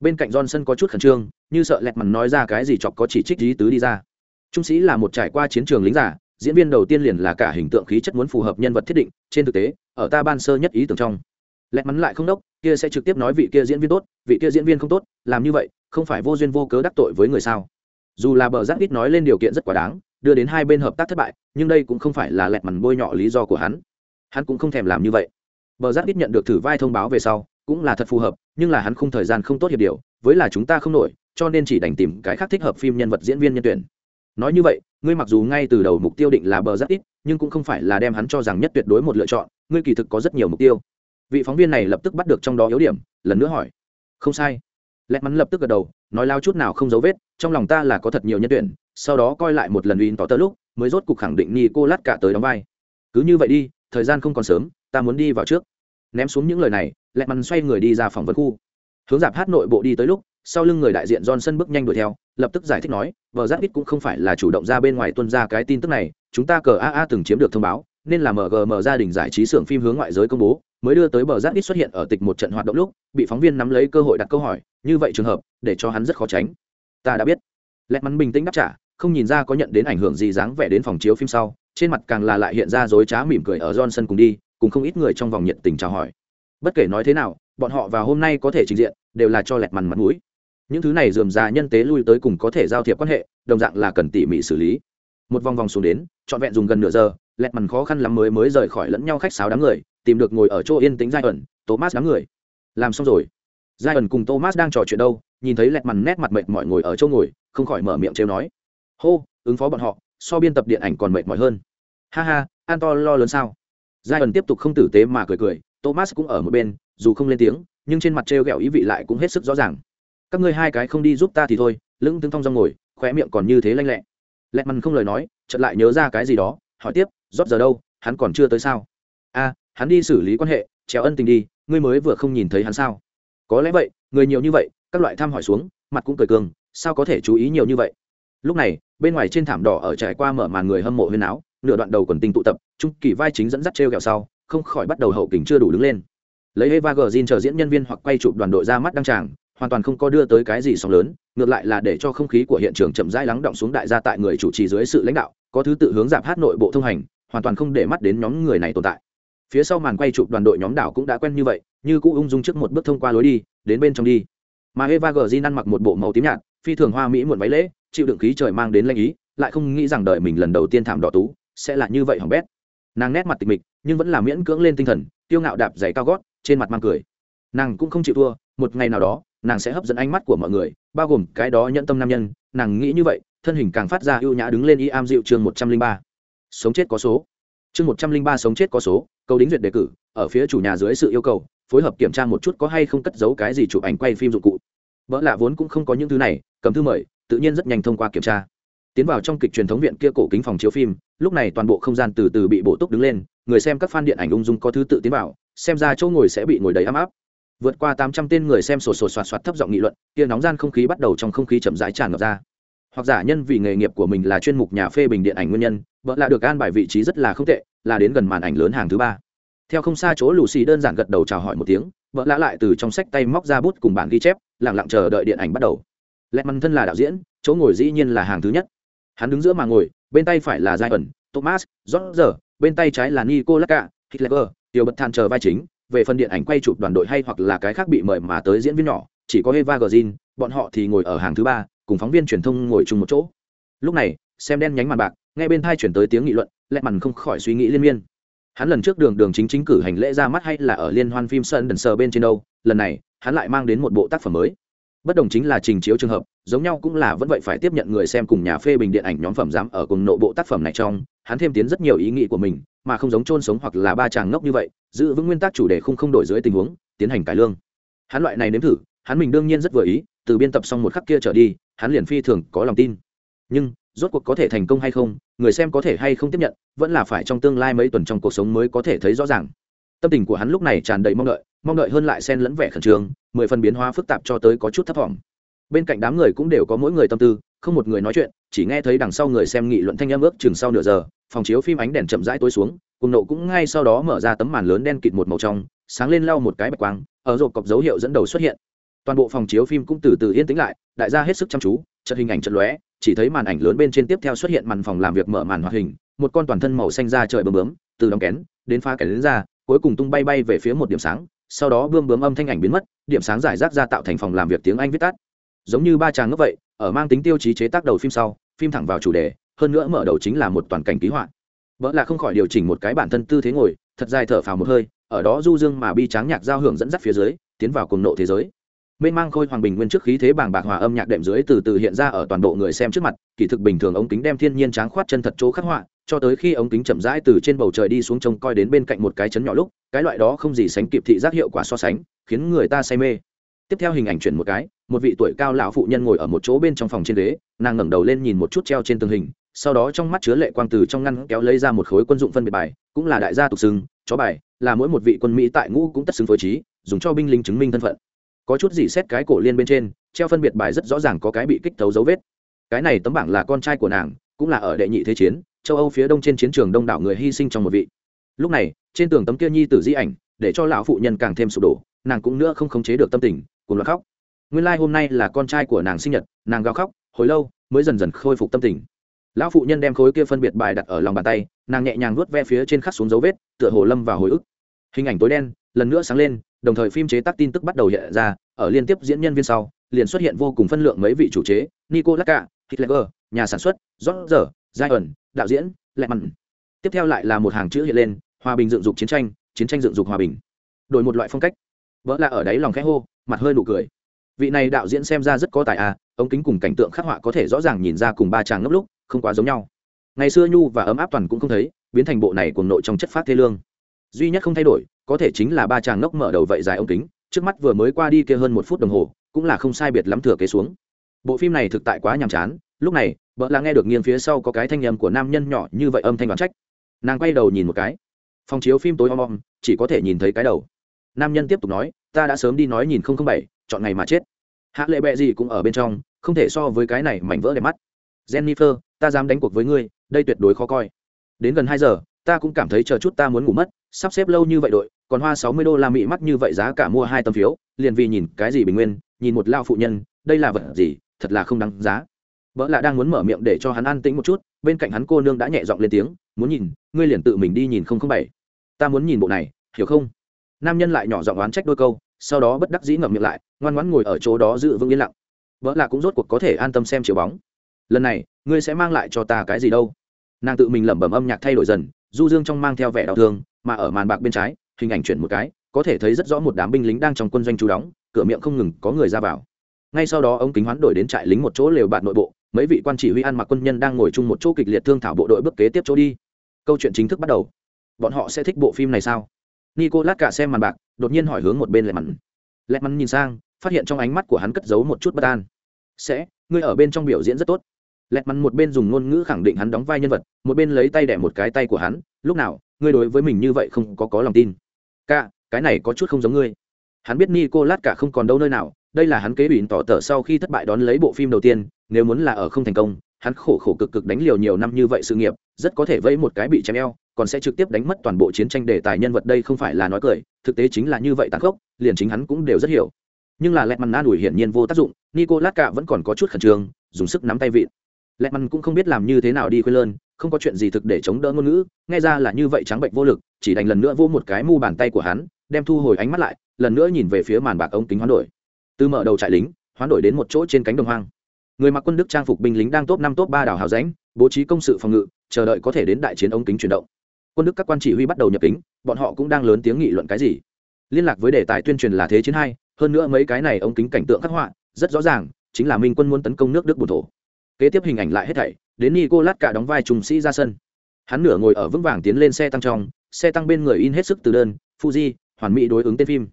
Bên cạnh johnson có chút khẩn trương, như sợ lẹt mặt nói ra cái gì chọc có chỉ trích lý tứ đi ra. Trung sĩ là một trải qua chiến trường lính giả, diễn viên đầu tiên liền là cả hình tượng khí chất muốn phù hợp nhân vật thiết định, trên thực tế, ở ta ban sơ nhất ý tưởng trong. Lẹt mắn lại không đốc kia sẽ trực tiếp nói vị kia diễn viên tốt, vị kia diễn viên không tốt, làm như vậy, không phải vô duyên vô cớ đắc tội với người sao? Dù là bờ giác ít nói lên điều kiện rất quá đáng, đưa đến hai bên hợp tác thất bại, nhưng đây cũng không phải là lẹt mằn bôi nhọ lý do của hắn. Hắn cũng không thèm làm như vậy. Bờ giác ít nhận được thử vai thông báo về sau, cũng là thật phù hợp, nhưng là hắn không thời gian không tốt hiệp điều, với là chúng ta không nổi, cho nên chỉ đành tìm cái khác thích hợp phim nhân vật diễn viên nhân tuyển. Nói như vậy, ngươi mặc dù ngay từ đầu mục tiêu định là bờ giác ít, nhưng cũng không phải là đem hắn cho rằng nhất tuyệt đối một lựa chọn, ngươi kỳ thực có rất nhiều mục tiêu vị phóng viên này lập tức bắt được trong đó yếu điểm lần nữa hỏi. Không sai. Lẹt mắn lập tức gật đầu nói lao chút nào không dấu vết trong lòng ta là có thật nhiều nhân tuyển sau đó coi lại một lần uy tỏ tơ lúc mới rốt cuộc khẳng định ni cô lát cả tới đóng vai. Cứ như vậy đi thời gian không còn sớm ta muốn đi vào trước. Ném xuống những lời này lẹt mắn xoay người đi ra phòng vấn khu. Hướng dạp hát nội bộ đi tới lúc sau lưng người đại diện Johnson bước nhanh đuổi theo, lập tức giải thích nói, vợ Giáp ít cũng không phải là chủ động ra bên ngoài tuân ra cái tin tức này, chúng ta cờ AA từng chiếm được thông báo, nên là MGM gia đình giải trí xưởng phim hướng ngoại giới công bố, mới đưa tới bờ Giáp ít xuất hiện ở tịch một trận hoạt động lúc, bị phóng viên nắm lấy cơ hội đặt câu hỏi, như vậy trường hợp, để cho hắn rất khó tránh. Ta đã biết. Lẹt mắn bình tĩnh đáp trả, không nhìn ra có nhận đến ảnh hưởng gì dáng vẻ đến phòng chiếu phim sau, trên mặt càng là lại hiện ra dối trá mỉm cười ở Johnson cùng đi, cùng không ít người trong vòng nhiệt tình chào hỏi. Bất kể nói thế nào, bọn họ vào hôm nay có thể trình diện, đều là cho lẹt mằn mặt mũi những thứ này dườm ra nhân tế lui tới cùng có thể giao thiệp quan hệ đồng dạng là cần tỉ mỉ xử lý một vòng vòng xuống đến trọn vẹn dùng gần nửa giờ lẹt mằn khó khăn lắm mới mới rời khỏi lẫn nhau khách sáo đám người tìm được ngồi ở chỗ yên tĩnh giai ẩn, thomas đám người. Làm xong rồi. Giai ẩn cùng thomas đang trò chuyện đâu, nhìn thấy lẹt mằn nét mặt mệt mỏi ngồi ở chỗ ngồi, không khỏi mở miệng trêu nói. Hô, ứng phó bọn họ, so biên tập điện ảnh còn mệt mỏi hơn. Ha ha an to lo lớn sao? Giai ẩn tiếp tục không tử tế mà cười cười, thomas cũng ở một bên, dù không lên tiếng, nhưng trên mặt trêu ghẹo ý vị lại cũng hết sức rõ ràng. Các ngươi hai cái không đi giúp ta thì thôi lưng tướng thong dong ngồi, khóe miệng còn như thế lanh lẹ. Lẹt mằn không lời nói, chợt lại nhớ ra cái gì đó, hỏi tiếp rót giờ đâu? Hắn còn chưa tới sao? A hắn đi xử lý quan hệ, trèo ân tình đi, ngươi mới vừa không nhìn thấy hắn sao? Có lẽ vậy, người nhiều như vậy, các loại thăm hỏi xuống, mặt cũng cười cường, sao có thể chú ý nhiều như vậy? Lúc này, bên ngoài trên thảm đỏ ở trải qua mở màn người hâm mộ huyên áo, nửa đoạn đầu quần tinh tụ tập, trung kỳ vai chính dẫn dắt t r kẹo sau, không khỏi bắt đầu hậu kình chưa đủ đứng lên. Lấy eva gờ chờ diễn nhân viên hoặc quay chụp đoàn đội ra mắt đăng tràng, hoàn toàn không có đưa tới cái gì sóng lớn, ngược lại là để cho không khí của hiện trường chậm rãi lắng động xuống đại gia tại người chủ trì dưới sự lãnh đạo, có thứ tự hướng giảm hát nội bộ thông hành, hoàn toàn không để mắt đến nhóm người này tồn tại phía sau màn quay chụp đoàn đội nhóm đảo cũng đã quen như vậy, như cũ ung dung trước một bước thông qua lối đi, đến bên trong đi. Mà eva gờ ăn mặc một bộ màu tím nhạt, phi thường hoa mỹ muộn váy lễ, chịu đựng khí trời mang đến lanh ý, lại không nghĩ rằng đời mình lần đầu tiên thảm đỏ tú, sẽ là như vậy hỏng bét. Nàng nét mặt tịch mịch, nhưng vẫn là miễn cưỡng lên tinh thần tiêu ngạo đạp giày cao gót, trên mặt mang cười. Nàng cũng không chịu thua, một ngày nào đó, nàng sẽ hấp dẫn ánh mắt của mọi người, bao gồm cái đó nhẫn tâm nam nhân. Nàng nghĩ như vậy, thân hình càng phát ra ưu nhã đứng lên y am dịu chương một trăm linh ba. Sống chết có số chương một trăm linh ba sống chết có số câu đính duyệt đề cử, ở phía chủ nhà dưới sự yêu cầu, phối hợp kiểm tra một chút có hay không cất giấu cái gì chụp ảnh quay phim dụng cụ. Vợ lạ vốn cũng không có những thứ này, cầm thư mời, tự nhiên rất nhanh thông qua kiểm tra. Tiến vào trong kịch truyền thống viện kia cổ kính phòng chiếu phim, lúc này toàn bộ không gian từ từ bị bổ túc đứng lên, người xem các fan điện ảnh ung dung có thứ tự tiến vào, xem ra chỗ ngồi sẽ bị ngồi đầy ấm áp. Vượt qua tám trăm tên người xem sổ sổ soạt soạt thấp giọng nghị luận, kia nóng gian không khí bắt đầu trong không khí chậm rãi tràn ngập ra. Hoặc giả nhân vì nghề nghiệp của mình là chuyên mục nhà phê bình điện ảnh nguyên nhân vợ lạ được an bài vị trí rất là không tệ, là đến gần màn ảnh lớn hàng thứ ba. Theo không xa chỗ lù xì đơn giản gật đầu chào hỏi một tiếng vợ lạ lại từ trong sách tay móc ra bút cùng bản ghi chép lẳng lặng chờ đợi điện ảnh bắt đầu. Lẹt mằn thân là đạo diễn, chỗ ngồi dĩ nhiên là hàng thứ nhất. Hắn đứng giữa mà ngồi, bên tay phải là giai ẩn thomas, george, bên tay trái là nico hitler. Tiểu bật than chờ vai chính, về phần điện ảnh quay chụp đoàn đội hay hoặc là cái khác bị mời mà tới diễn viên nhỏ, chỉ có eva gordin bọn họ thì ngồi ở hàng thứ ba, cùng phóng viên truyền thông ngồi chung một chỗ. Lúc này, xem đen nhánh màn bạc nghe bên thai chuyển tới tiếng nghị luận, lẹ mằn không khỏi suy nghĩ liên miên. Hắn lần trước đường đường chính chính cử hành lễ ra mắt hay là ở liên hoan phim sơn đần sờ bên trên đâu, lần này, hắn lại mang đến một bộ tác phẩm mới. Bất đồng chính là trình chiếu trường hợp, giống nhau cũng là vẫn vậy phải tiếp nhận người xem cùng nhà phê bình điện ảnh nhóm phẩm giám ở cùng nội bộ tác phẩm này trong, hắn thêm tiến rất nhiều ý nghĩ của mình, mà không giống chôn sống hoặc là ba chàng ngốc như vậy, giữ vững nguyên tắc chủ đề không không đổi dưới tình huống, tiến hành cải lương. Hắn loại này nếm thử, hắn mình đương nhiên rất vừa ý, từ biên tập xong một khắc kia trở đi, hắn liền phi thường có lòng tin nhưng rốt cuộc có thể thành công hay không, người xem có thể hay không tiếp nhận, vẫn là phải trong tương lai mấy tuần trong cuộc sống mới có thể thấy rõ ràng. Tâm tình của hắn lúc này tràn đầy mong đợi mong đợi hơn lại xen lẫn vẻ khẩn trương, mười phần biến hóa phức tạp cho tới có chút thấp thỏm. Bên cạnh đám người cũng đều có mỗi người tâm tư, không một người nói chuyện, chỉ nghe thấy đằng sau người xem nghị luận thanh âm ước chừng sau nửa giờ, phòng chiếu phim ánh đèn chậm rãi tối xuống, cùng nộ cũng ngay sau đó mở ra tấm màn lớn đen kịt một màu trong, sáng lên lau một cái bạch quang, ở rộp cọc dấu hiệu dẫn đầu xuất hiện. Toàn bộ phòng chiếu phim cũng từ từ yên tĩnh lại, đại gia hết sức chăm chú chật hình ảnh chật lóe chỉ thấy màn ảnh lớn bên trên tiếp theo xuất hiện màn phòng làm việc mở màn hoạt hình, một con toàn thân màu xanh ra trời bướm bướm, từ đóng kén, đến phá kén đến ra, cuối cùng tung bay bay về phía một điểm sáng, sau đó bươm bướm âm thanh ảnh biến mất, điểm sáng giải rác ra tạo thành phòng làm việc tiếng anh viết tắt. Giống như ba tràng ngốc vậy, ở mang tính tiêu chí chế tác đầu phim sau, phim thẳng vào chủ đề, hơn nữa mở đầu chính là một toàn cảnh ký họa. Vợ là không khỏi điều chỉnh một cái bản thân tư thế ngồi, thật dài thở phào một hơi, ở đó du dương mà bi tráng nhạc giao hưởng dẫn dắt phía dưới, tiến vào cùng nộ thế giới mênh mang khôi hoàng bình nguyên trước khí thế bảng bạc hòa âm nhạc đệm dưới từ từ hiện ra ở toàn bộ người xem trước mặt, kỳ thực bình thường ống kính đem thiên nhiên tráng khoát chân thật chỗ khắc họa, cho tới khi ống kính chậm rãi từ trên bầu trời đi xuống trông coi đến bên cạnh một cái chấn nhỏ lúc, cái loại đó không gì sánh kịp thị giác hiệu quả so sánh, khiến người ta say mê. Tiếp theo hình ảnh chuyển một cái, một vị tuổi cao lão phụ nhân ngồi ở một chỗ bên trong phòng trên ghế, nàng ngẩng đầu lên nhìn một chút treo trên tường hình, sau đó trong mắt chứa lệ quang từ trong ngăn kéo lấy ra một khối quân dụng phân biệt bài, cũng là đại gia tục xưng, chó bài, là mỗi một vị quân mỹ tại ngũ cũng tất xứng phối trí, dùng cho binh lính chứng minh thân phận có chút gì xét cái cổ liên bên trên, treo phân biệt bài rất rõ ràng có cái bị kích thấu dấu vết. Cái này tấm bảng là con trai của nàng, cũng là ở đệ nhị thế chiến, châu âu phía đông trên chiến trường đông đảo người hy sinh trong một vị. Lúc này, trên tường tấm kia nhi tử di ảnh, để cho lão phụ nhân càng thêm sụp đổ, nàng cũng nữa không khống chế được tâm tình cùng loạt khóc. Nguyên lai、like、hôm nay là con trai của nàng sinh nhật, nàng gào khóc, hồi lâu mới dần dần khôi phục tâm tình. Lão phụ nhân đem khối kia phân biệt bài đặt ở lòng bàn tay, nàng nhẹ nhàng nuốt ve phía trên khắc xuống dấu vết, tựa hồ lâm vào hồi ức. Hình ảnh tối đen lần nữa sáng lên, đồng thời phim chế tác tin tức bắt đầu hiện ra, ở liên tiếp diễn nhân viên sau, liền xuất hiện vô cùng phân lượng mấy vị chủ chế nico lacca hitler, nhà sản xuất george zion, đạo diễn lẹ mặn tiếp theo lại là một hàng chữ hiện lên, hòa bình dựng dục chiến tranh chiến tranh dựng dục hòa bình. Đổi một loại phong cách. Vỡ là ở đấy lòng khẽ hô, mặt hơi nụ cười. Vị này đạo diễn xem ra rất có tài à ống kính cùng cảnh tượng khắc họa có thể rõ ràng nhìn ra cùng ba chàng ngốc lúc, không quá giống nhau. Ngày xưa nhu và ấm áp toàn cũng không thấy, biến thành bộ này cùng nội trong chất phát thê lương duy nhất không thay đổi, có thể chính là ba chàng ngốc mở đầu vậy dài ống kính, trước mắt vừa mới qua đi kia hơn một phút đồng hồ, cũng là không sai biệt lắm thừa kế xuống. Bộ phim này thực tại quá nhàm chán, lúc này vợ là nghe được nghiêng phía sau có cái thanh âm của nam nhân nhỏ như vậy âm thanh đoán trách. Nàng quay đầu nhìn một cái. Phòng chiếu phim tối om om, chỉ có thể nhìn thấy cái đầu. Nam nhân tiếp tục nói, ta đã sớm đi nói nhìn không không bảy, chọn ngày mà chết. Hạ lệ bẹ gì cũng ở bên trong, không thể so với cái này mảnh vỡ đẹp mắt. Jennifer, ta dám đánh cuộc với ngươi, đây tuyệt đối khó coi. Đến gần hai giờ, ta cũng cảm thấy chờ chút ta muốn ngủ mất sắp xếp lâu như vậy đội, còn hoa sáu mươi đô la mỹ mắc như vậy giá cả mua hai tấm phiếu, liền vì nhìn cái gì bình nguyên, nhìn một lao phụ nhân, đây là vật gì, thật là không đáng giá. Vợ lạ đang muốn mở miệng để cho hắn an tĩnh một chút, bên cạnh hắn cô nương đã nhẹ giọng lên tiếng, muốn nhìn, ngươi liền tự mình đi nhìn không không bảy. Ta muốn nhìn bộ này, hiểu không? Nam nhân lại nhỏ giọng oán trách đôi câu, sau đó bất đắc dĩ ngậm miệng lại, ngoan ngoãn ngồi ở chỗ đó giữ vững yên lặng. Vợ lạ cũng rốt cuộc có thể an tâm xem chiều bóng. Lần này, ngươi sẽ mang lại cho ta cái gì đâu? Nàng tự mình lẩm bẩm âm nhạc thay đổi dần, du dương trong mang theo vẻ đau thương mà ở màn bạc bên trái, hình ảnh chuyển một cái, có thể thấy rất rõ một đám binh lính đang trong quân doanh trú đóng, cửa miệng không ngừng có người ra vào. Ngay sau đó ông kính hoán đổi đến trại lính một chỗ lều bạt nội bộ, mấy vị quan chỉ huy ăn mặc quân nhân đang ngồi chung một chỗ kịch liệt thương thảo bộ đội bước kế tiếp chỗ đi. Câu chuyện chính thức bắt đầu. Bọn họ sẽ thích bộ phim này sao? Nico lát cả xem màn bạc, đột nhiên hỏi hướng một bên lẹ mặn. Lẹ mặn nhìn sang, phát hiện trong ánh mắt của hắn cất giấu một chút bất an. Sẽ, ngươi ở bên trong biểu diễn rất tốt. Lẹt mắn một bên dùng ngôn ngữ khẳng định hắn đóng vai nhân vật, một bên lấy tay đẻ một cái tay của hắn. Lúc nào ngươi đối với mình như vậy không có có lòng tin. Ca cái này có chút không giống ngươi. Hắn biết nico lát cả không còn đâu nơi nào, đây là hắn kế ủy tỏ tờ sau khi thất bại đón lấy bộ phim đầu tiên, nếu muốn là ở không thành công, hắn khổ khổ cực cực đánh liều nhiều năm như vậy sự nghiệp, rất có thể vây một cái bị chém eo, còn sẽ trực tiếp đánh mất toàn bộ chiến tranh đề tài nhân vật đây không phải là nói cười, thực tế chính là như vậy tàn khốc, liền chính hắn cũng đều rất hiểu. Nhưng là lẹt mằn an ủi hiển nhiên vô tác dụng nico lát cả vẫn còn có chút khẩn trương, dùng sức nắm tay vịn. Lẹt mằn cũng không biết làm như thế nào đi khuyên lơn không có chuyện gì thực để chống đỡ ngôn ngữ, nghe ra là như vậy trắng bệnh vô lực, chỉ đành lần nữa vô một cái mu bàn tay của hắn, đem thu hồi ánh mắt lại, lần nữa nhìn về phía màn bạc ống kính hoán đổi. Từ mở đầu trại lính, hoán đổi đến một chỗ trên cánh đồng hoang. Người mặc quân đức trang phục binh lính đang top năm top ba đảo hào ránh bố trí công sự phòng ngự, chờ đợi có thể đến đại chiến ống kính chuyển động. Quân đức các quan chỉ huy bắt đầu nhập kính, bọn họ cũng đang lớn tiếng nghị luận cái gì. Liên lạc với đề tài tuyên truyền là thế chiến hai, hơn nữa mấy cái này ống kính cảnh tượng khắc họa, rất rõ ràng, chính là minh quân muốn tấn công nước đức bùn thổ. Kế tiếp hình ảnh lại hết thảy đến nico lát cả đóng vai trùng sĩ ra sân. Hắn nửa ngồi ở vững vàng tiến lên xe tăng trong, xe tăng bên người in hết sức từ đơn, fuji, hoàn mỹ đối ứng tên phim.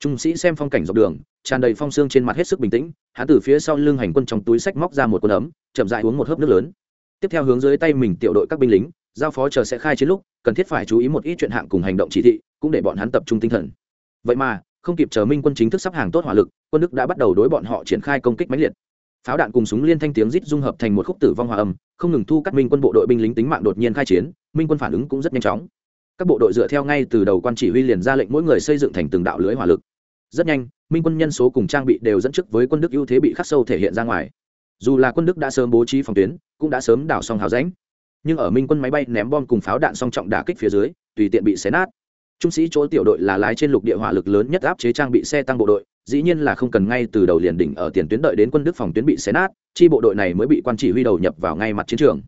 Trung sĩ xem phong cảnh dọc đường, tràn đầy phong sương trên mặt hết sức bình tĩnh, hắn từ phía sau lưng hành quân trong túi sách móc ra một quân ấm, chậm dại uống một hớp nước lớn. Tiếp theo hướng dưới tay mình tiểu đội các binh lính, giao phó chờ sẽ khai chiến lúc, cần thiết phải chú ý một ít chuyện hạng cùng hành động chỉ thị, cũng để bọn hắn tập trung tinh thần. Vậy mà, không kịp chờ minh quân chính thức sắp hàng tốt hỏa lực, quân đức đã bắt đầu đối bọn họ triển khai công kích mãnh liệt pháo đạn cùng súng liên thanh tiếng rít dung hợp thành một khúc tử vong hòa âm, không ngừng thu cắt minh quân bộ đội binh lính tính mạng đột nhiên khai chiến, minh quân phản ứng cũng rất nhanh chóng. Các bộ đội dựa theo ngay từ đầu quan chỉ huy liền ra lệnh mỗi người xây dựng thành từng đạo lưới hỏa lực. Rất nhanh, minh quân nhân số cùng trang bị đều dẫn trước với quân đức ưu thế bị khắc sâu thể hiện ra ngoài. Dù là quân đức đã sớm bố trí phòng tuyến, cũng đã sớm đào xong hào ránh nhưng ở minh quân máy bay ném bom cùng pháo đạn song trọng đả kích phía dưới, tùy tiện bị xé nát trung sĩ chỗ tiểu đội là lái trên lục địa hỏa lực lớn nhất áp chế trang bị xe tăng bộ đội, dĩ nhiên là không cần ngay từ đầu liền đỉnh ở tiền tuyến đợi đến quân đức phòng tuyến bị xé nát, chi bộ đội này mới bị quan chỉ huy đầu nhập vào ngay mặt chiến trường.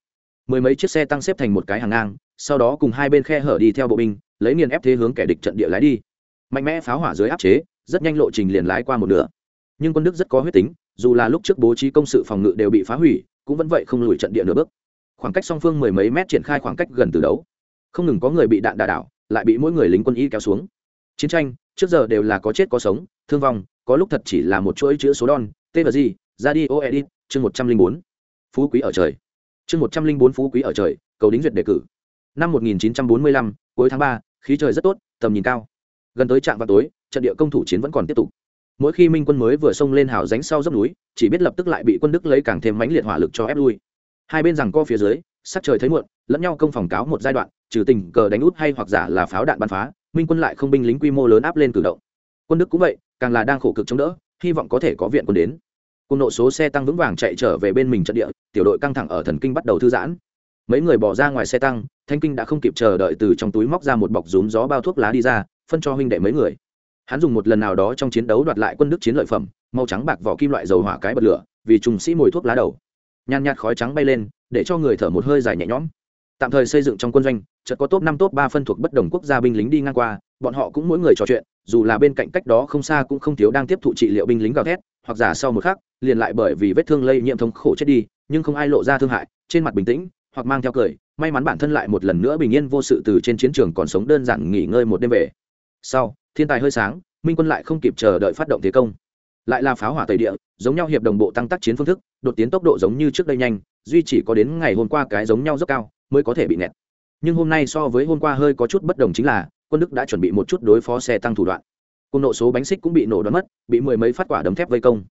Mười mấy chiếc xe tăng xếp thành một cái hàng ngang, sau đó cùng hai bên khe hở đi theo bộ binh, lấy nghiền ép thế hướng kẻ địch trận địa lái đi. Mạnh mẽ pháo hỏa dưới áp chế, rất nhanh lộ trình liền lái qua một nửa. Nhưng quân đức rất có huyết tính, dù là lúc trước bố trí công sự phòng ngự đều bị phá hủy, cũng vẫn vậy không lùi trận địa nửa bước. Khoảng cách song phương mười mấy mét triển khai khoảng cách gần từ đấu. Không ngừng có người bị đạn đà đảo lại bị mỗi người lính quân y kéo xuống. Chiến tranh trước giờ đều là có chết có sống thương vong có lúc thật chỉ là một chuỗi chữ số đòn. t và gì, ra đi ô edit chương một trăm linh bốn. Phú quý ở trời. Chương một trăm linh bốn phú quý ở trời cầu đính duyệt đề cử. Năm một nghìn chín trăm bốn mươi lăm cuối tháng ba khí trời rất tốt tầm nhìn cao. Gần tới trạm vào tối trận địa công thủ chiến vẫn còn tiếp tục. Mỗi khi minh quân mới vừa xông lên hào ránh sau dốc núi chỉ biết lập tức lại bị quân đức lấy càng thêm mãnh liệt hỏa lực cho ép lui. Hai bên rằng co phía dưới sắc trời thấy muộn, lẫn nhau công phòng cáo một giai đoạn, trừ tình cờ đánh út hay hoặc giả là pháo đạn bắn phá, minh quân lại không binh lính quy mô lớn áp lên cử động. Quân đức cũng vậy, càng là đang khổ cực chống đỡ, hy vọng có thể có viện quân đến. Cùng nộ số xe tăng vững vàng chạy trở về bên mình trận địa, tiểu đội căng thẳng ở thần kinh bắt đầu thư giãn. Mấy người bỏ ra ngoài xe tăng, thanh kinh đã không kịp chờ đợi từ trong túi móc ra một bọc rúm gió bao thuốc lá đi ra, phân cho huynh đệ mấy người. Hắn dùng một lần nào đó trong chiến đấu đoạt lại quân đức chiến lợi phẩm, màu trắng bạc vỏ kim loại dầu hỏa cái bật lửa, vì trùng sĩ mồi thuốc lá đầu. Nhàn nhạt khói trắng bay lên để cho người thở một hơi dài nhẹ nhõm. Tạm thời xây dựng trong quân doanh, chợt có top năm, top ba phân thuộc bất đồng quốc gia binh lính đi ngang qua, bọn họ cũng mỗi người trò chuyện, dù là bên cạnh cách đó không xa cũng không thiếu đang tiếp thụ trị liệu binh lính gào thét, hoặc giả sau một khắc, liền lại bởi vì vết thương lây nhiễm thống khổ chết đi, nhưng không ai lộ ra thương hại, trên mặt bình tĩnh, hoặc mang theo cười, may mắn bản thân lại một lần nữa bình yên vô sự từ trên chiến trường còn sống đơn giản nghỉ ngơi một đêm về. Sau, thiên tài hơi sáng, minh quân lại không kịp chờ đợi phát động thế công. Lại là pháo hỏa tẩy địa, giống nhau hiệp đồng bộ tăng tác chiến phương thức, đột tiến tốc độ giống như trước đây nhanh duy chỉ có đến ngày hôm qua cái giống nhau rất cao mới có thể bị nẹt. Nhưng hôm nay so với hôm qua hơi có chút bất đồng chính là, quân đức đã chuẩn bị một chút đối phó xe tăng thủ đoạn. Cùng nộ số bánh xích cũng bị nổ đoán mất, bị mười mấy phát quả đấm thép vây công.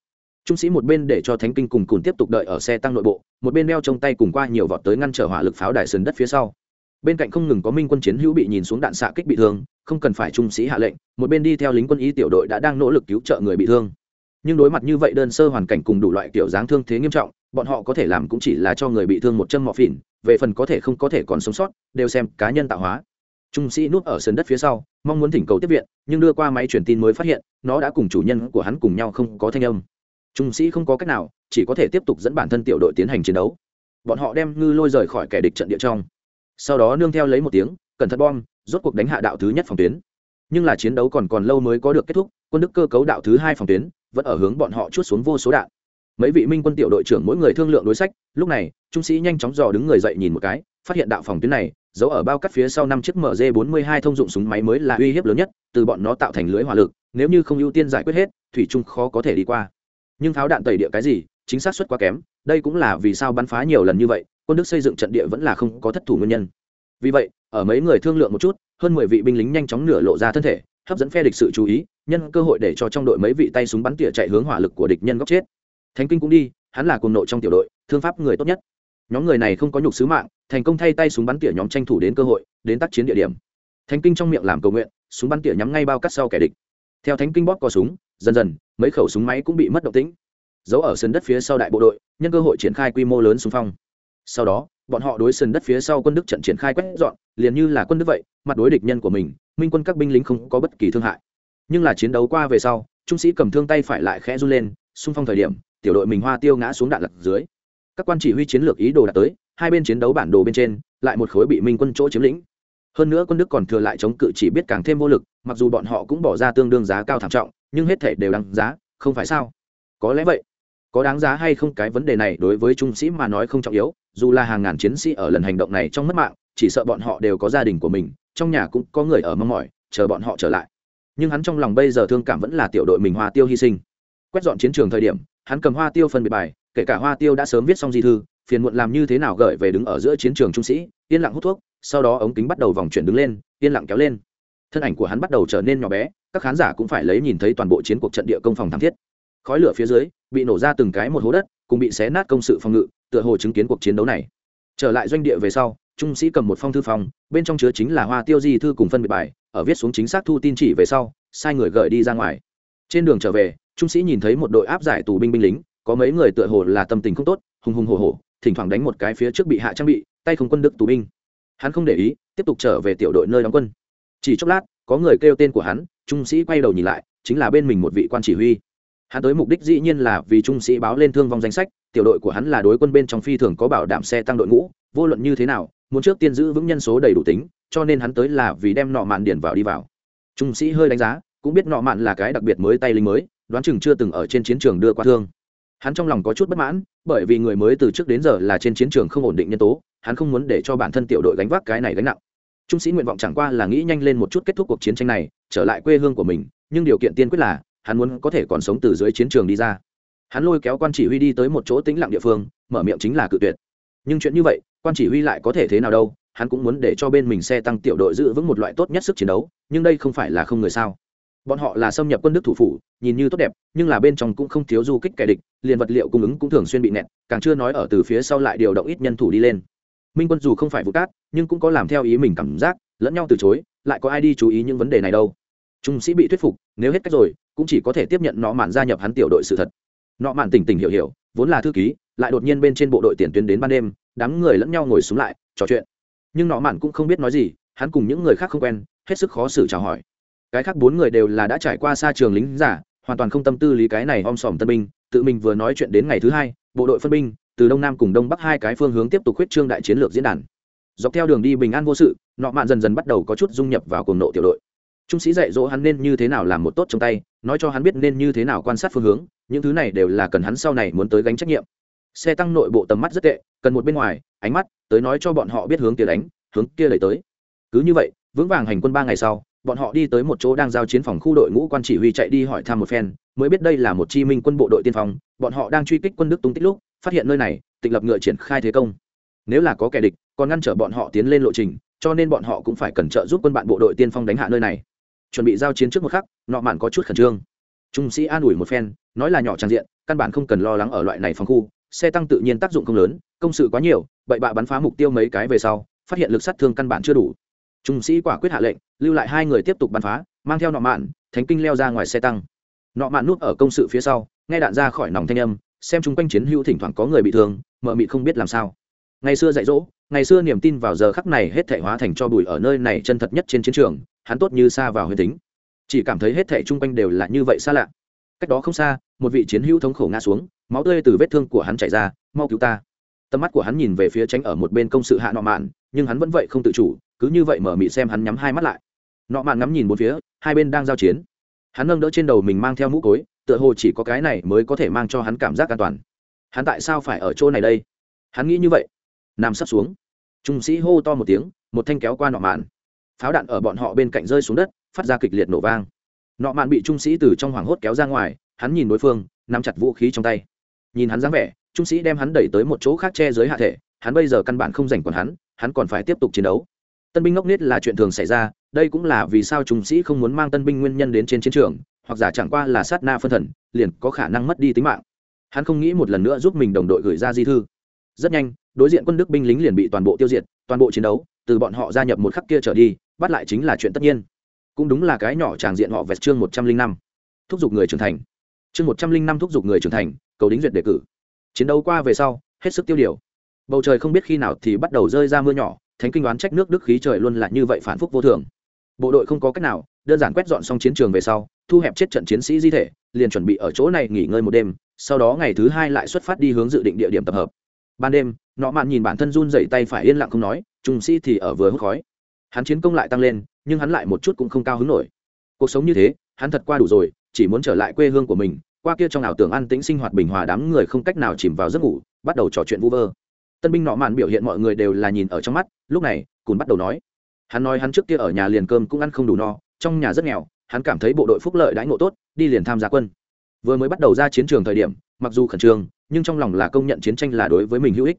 Trung sĩ một bên để cho thánh kinh cùng cùng tiếp tục đợi ở xe tăng nội bộ, một bên đeo trong tay cùng qua nhiều vọt tới ngăn trở hỏa lực pháo đài sườn đất phía sau. Bên cạnh không ngừng có minh quân chiến hữu bị nhìn xuống đạn xạ kích bị thương, không cần phải trung sĩ hạ lệnh, một bên đi theo lính quân y tiểu đội đã đang nỗ lực cứu trợ người bị thương. Nhưng đối mặt như vậy đơn sơ hoàn cảnh cùng đủ loại kiểu dáng thương thế nghiêm trọng bọn họ có thể làm cũng chỉ là cho người bị thương một chân mọ phỉn về phần có thể không có thể còn sống sót, đều xem cá nhân tạo hóa. Trung sĩ núp ở sườn đất phía sau, mong muốn thỉnh cầu tiếp viện, nhưng đưa qua máy truyền tin mới phát hiện, nó đã cùng chủ nhân của hắn cùng nhau không có thanh âm. Trung sĩ không có cách nào, chỉ có thể tiếp tục dẫn bản thân tiểu đội tiến hành chiến đấu. Bọn họ đem ngư lôi rời khỏi kẻ địch trận địa trong. Sau đó nương theo lấy một tiếng, cẩn thận bom, rốt cuộc đánh hạ đạo thứ nhất phòng tuyến. Nhưng là chiến đấu còn còn lâu mới có được kết thúc, quân đức cơ cấu đạo thứ hai phòng tuyến, vẫn ở hướng bọn họ chút xuống vô số đạn mấy vị minh quân tiểu đội trưởng mỗi người thương lượng đối sách, lúc này, trung sĩ nhanh chóng dò đứng người dậy nhìn một cái, phát hiện đạo phòng tuyến này, giấu ở bao cắt phía sau năm chiếc mg 42 thông dụng súng máy mới là uy hiếp lớn nhất, từ bọn nó tạo thành lưới hỏa lực, nếu như không ưu tiên giải quyết hết, thủy trung khó có thể đi qua. Nhưng tháo đạn tẩy địa cái gì, chính xác suất quá kém, đây cũng là vì sao bắn phá nhiều lần như vậy, quân đức xây dựng trận địa vẫn là không có thất thủ nguyên nhân. Vì vậy, ở mấy người thương lượng một chút, hơn mười vị binh lính nhanh chóng nửa lộ ra thân thể, hấp dẫn phe địch sự chú ý, nhân cơ hội để cho trong đội mấy vị tay súng bắn tỉa chạy hướng hỏa lực của địch nhân góc chết thánh kinh cũng đi, hắn là cùng nội trong tiểu đội, thương pháp người tốt nhất. Nhóm người này không có nhục sứ mạng, thành công thay tay súng bắn tỉa nhóm tranh thủ đến cơ hội, đến tác chiến địa điểm. Thánh kinh trong miệng làm cầu nguyện, súng bắn tỉa nhắm ngay bao cắt sau kẻ địch. Theo thánh kinh bóp cò súng, dần dần, mấy khẩu súng máy cũng bị mất động tĩnh. Giấu ở sân đất phía sau đại bộ đội, nhân cơ hội triển khai quy mô lớn xung phong. Sau đó, bọn họ đối sân đất phía sau quân đức trận triển khai quét dọn, liền như là quân đức vậy, mặt đối địch nhân của mình, minh quân các binh lính không có bất kỳ thương hại. Nhưng là chiến đấu qua về sau, trung sĩ cầm thương tay phải lại khẽ run lên, xung phong thời điểm tiểu đội mình hoa tiêu ngã xuống đạn lật dưới. Các quan chỉ huy chiến lược ý đồ đạt tới, hai bên chiến đấu bản đồ bên trên, lại một khối bị minh quân chỗ chiếm lĩnh. Hơn nữa quân đức còn thừa lại chống cự chỉ biết càng thêm vô lực, mặc dù bọn họ cũng bỏ ra tương đương giá cao thảm trọng, nhưng hết thể đều đáng giá, không phải sao? Có lẽ vậy. Có đáng giá hay không cái vấn đề này đối với trung sĩ mà nói không trọng yếu, dù là hàng ngàn chiến sĩ ở lần hành động này trong mất mạng, chỉ sợ bọn họ đều có gia đình của mình, trong nhà cũng có người ở mong mỏi, chờ bọn họ trở lại. Nhưng hắn trong lòng bây giờ thương cảm vẫn là tiểu đội mình hoa tiêu hy sinh. Quét dọn chiến trường thời điểm hắn cầm hoa tiêu phân biệt bài, kể cả hoa tiêu đã sớm viết xong di thư, phiền muộn làm như thế nào gợi về đứng ở giữa chiến trường trung sĩ, yên lặng hút thuốc, sau đó ống kính bắt đầu vòng chuyển đứng lên, yên lặng kéo lên. Thân ảnh của hắn bắt đầu trở nên nhỏ bé, các khán giả cũng phải lấy nhìn thấy toàn bộ chiến cuộc trận địa công phòng thảm thiết. Khói lửa phía dưới, bị nổ ra từng cái một hố đất, cùng bị xé nát công sự phòng ngự, tựa hồ chứng kiến cuộc chiến đấu này. Trở lại doanh địa về sau, trung sĩ cầm một phong thư phòng, bên trong chứa chính là hoa tiêu di thư cùng phân biệt bài, ở viết xuống chính xác thu tin chỉ về sau, sai người gửi đi ra ngoài. Trên đường trở về trung sĩ nhìn thấy một đội áp giải tù binh binh lính, có mấy người tựa hồ là tâm tình không tốt, hùng hùng hồ hồ thỉnh thoảng đánh một cái phía trước bị hạ trang bị, tay không quân đức tù binh. Hắn không để ý, tiếp tục trở về tiểu đội nơi đóng quân. Chỉ chốc lát, có người kêu tên của hắn, trung sĩ quay đầu nhìn lại, chính là bên mình một vị quan chỉ huy. Hắn tới mục đích dĩ nhiên là vì trung sĩ báo lên thương vong danh sách, tiểu đội của hắn là đối quân bên trong phi thường có bảo đảm xe tăng đội ngũ, vô luận như thế nào, muốn trước tiên giữ vững nhân số đầy đủ tính, cho nên hắn tới là vì đem nọ mạn điển vào đi vào. Trung sĩ hơi đánh giá, cũng biết nọ mạn là cái đặc biệt mới tay lính mới đoán chừng chưa từng ở trên chiến trường đưa qua thương. Hắn trong lòng có chút bất mãn, bởi vì người mới từ trước đến giờ là trên chiến trường không ổn định nhân tố, hắn không muốn để cho bản thân tiểu đội gánh vác cái này gánh nặng. Trung sĩ nguyện vọng chẳng qua là nghĩ nhanh lên một chút kết thúc cuộc chiến tranh này, trở lại quê hương của mình, nhưng điều kiện tiên quyết là, hắn muốn có thể còn sống từ dưới chiến trường đi ra. Hắn lôi kéo quan chỉ huy đi tới một chỗ tĩnh lặng địa phương, mở miệng chính là cự tuyệt. Nhưng chuyện như vậy, quan chỉ huy lại có thể thế nào đâu, hắn cũng muốn để cho bên mình xe tăng tiểu đội giữ vững một loại tốt nhất sức chiến đấu, nhưng đây không phải là không người sao bọn họ là xâm nhập quân đức thủ phủ, nhìn như tốt đẹp, nhưng là bên trong cũng không thiếu du kích kẻ địch, liền vật liệu cung ứng cũng thường xuyên bị nẹt, càng chưa nói ở từ phía sau lại điều động ít nhân thủ đi lên. Minh quân dù không phải vụ cát, nhưng cũng có làm theo ý mình cảm giác, lẫn nhau từ chối, lại có ai đi chú ý những vấn đề này đâu. Trung sĩ bị thuyết phục, nếu hết cách rồi, cũng chỉ có thể tiếp nhận nọ mạn gia nhập hắn tiểu đội sự thật. Nọ mạn tỉnh tỉnh hiểu hiểu, vốn là thư ký, lại đột nhiên bên trên bộ đội tiền tuyến đến ban đêm, đám người lẫn nhau ngồi xuống lại, trò chuyện. Nhưng nọ mạn cũng không biết nói gì, hắn cùng những người khác không quen, hết sức khó xử chào hỏi cái khác bốn người đều là đã trải qua xa trường lính giả, hoàn toàn không tâm tư lý cái này om sòm tân binh, tự mình vừa nói chuyện đến ngày thứ hai, bộ đội phân binh, từ đông nam cùng đông bắc hai cái phương hướng tiếp tục huyết trương đại chiến lược diễn đàn. Dọc theo đường đi bình an vô sự, nọ mạn dần dần bắt đầu có chút dung nhập vào cuồng nộ tiểu đội. Trung sĩ dạy dỗ hắn nên như thế nào làm một tốt trong tay, nói cho hắn biết nên như thế nào quan sát phương hướng, những thứ này đều là cần hắn sau này muốn tới gánh trách nhiệm. Xe tăng nội bộ tầm mắt rất tệ, cần một bên ngoài, ánh mắt, tới nói cho bọn họ biết hướng kia đánh, hướng kia đẩy tới. Cứ như vậy, vững vàng hành quân ba ngày sau bọn họ đi tới một chỗ đang giao chiến phòng khu đội ngũ quan chỉ huy chạy đi hỏi thăm một phen, mới biết đây là một chi minh quân bộ đội tiên phong, bọn họ đang truy kích quân đức tung tích lúc, phát hiện nơi này, tịch lập ngựa triển khai thế công. Nếu là có kẻ địch, còn ngăn trở bọn họ tiến lên lộ trình, cho nên bọn họ cũng phải cẩn trợ giúp quân bạn bộ đội tiên phong đánh hạ nơi này. Chuẩn bị giao chiến trước một khắc, nọ mạn có chút khẩn trương. Trung sĩ an ủi một phen, nói là nhỏ trang diện, căn bản không cần lo lắng ở loại này phòng khu, xe tăng tự nhiên tác dụng không lớn, công sự quá nhiều, bậy bạ bắn phá mục tiêu mấy cái về sau, phát hiện lực sát thương căn bản chưa đủ. Trung sĩ quả quyết hạ lệnh lưu lại hai người tiếp tục bắn phá, mang theo nọ mạn, thánh kinh leo ra ngoài xe tăng. Nọ mạn núp ở công sự phía sau, nghe đạn ra khỏi nòng thanh âm, xem chung quanh chiến hữu thỉnh thoảng có người bị thương, mợ mị không biết làm sao. Ngày xưa dạy dỗ, ngày xưa niềm tin vào giờ khắc này hết thể hóa thành cho bụi ở nơi này chân thật nhất trên chiến trường, hắn tốt như xa vào huyền tính. Chỉ cảm thấy hết thể chung quanh đều là như vậy xa lạ. Cách đó không xa, một vị chiến hữu thống khổ ngã xuống, máu tươi từ vết thương của hắn chảy ra, mau cứu ta. Tầm mắt của hắn nhìn về phía tránh ở một bên công sự hạ nọ mạn, nhưng hắn vẫn vậy không tự chủ cứ như vậy mở mị xem hắn nhắm hai mắt lại. Nọ mạn ngắm nhìn bốn phía, hai bên đang giao chiến. Hắn nâng đỡ trên đầu mình mang theo mũ cối, tựa hồ chỉ có cái này mới có thể mang cho hắn cảm giác an toàn. Hắn tại sao phải ở chỗ này đây? Hắn nghĩ như vậy. Nằm sắp xuống. Trung sĩ hô to một tiếng, một thanh kéo qua nọ mạn. Pháo đạn ở bọn họ bên cạnh rơi xuống đất, phát ra kịch liệt nổ vang. Nọ mạn bị trung sĩ từ trong hoảng hốt kéo ra ngoài, hắn nhìn đối phương, nắm chặt vũ khí trong tay. Nhìn hắn dáng vẻ, trung sĩ đem hắn đẩy tới một chỗ khác che dưới hạ thể, hắn bây giờ căn bản không dành còn hắn hắn còn phải tiếp tục chiến đấu tân binh ngốc nết là chuyện thường xảy ra, đây cũng là vì sao trung sĩ không muốn mang tân binh nguyên nhân đến trên chiến trường, hoặc giả chẳng qua là sát na phân thần, liền có khả năng mất đi tính mạng. Hắn không nghĩ một lần nữa giúp mình đồng đội gửi ra di thư. Rất nhanh, đối diện quân đức binh lính liền bị toàn bộ tiêu diệt, toàn bộ chiến đấu, từ bọn họ gia nhập một khắc kia trở đi, bắt lại chính là chuyện tất nhiên. Cũng đúng là cái nhỏ tràng diện họ vẹt chương một trăm linh năm. Thúc giục người trưởng thành. Chương một trăm linh năm thúc giục người trưởng thành, cầu đính duyệt đề cử. Chiến đấu qua về sau, hết sức tiêu điều. Bầu trời không biết khi nào thì bắt đầu rơi ra mưa nhỏ thánh kinh đoán trách nước đức khí trời luôn là như vậy phản phúc vô thường. Bộ đội không có cách nào, đơn giản quét dọn xong chiến trường về sau, thu hẹp chết trận chiến sĩ di thể, liền chuẩn bị ở chỗ này nghỉ ngơi một đêm, sau đó ngày thứ hai lại xuất phát đi hướng dự định địa điểm tập hợp. Ban đêm, nọ mạn nhìn bản thân run dậy tay phải yên lặng không nói trung sĩ thì ở vừa hút khói. Hắn chiến công lại tăng lên, nhưng hắn lại một chút cũng không cao hứng nổi. Cuộc sống như thế, hắn thật qua đủ rồi, chỉ muốn trở lại quê hương của mình, qua kia trong ảo tưởng an tĩnh sinh hoạt bình hòa đám người không cách nào chìm vào giấc ngủ, bắt đầu trò chuyện vu vơ tân binh nọ mạn biểu hiện mọi người đều là nhìn ở trong mắt, lúc này, cùn bắt đầu nói. Hắn nói hắn trước kia ở nhà liền cơm cũng ăn không đủ no, trong nhà rất nghèo, hắn cảm thấy bộ đội phúc lợi đãi ngộ tốt, đi liền tham gia quân. Vừa mới bắt đầu ra chiến trường thời điểm, mặc dù khẩn trương, nhưng trong lòng là công nhận chiến tranh là đối với mình hữu ích.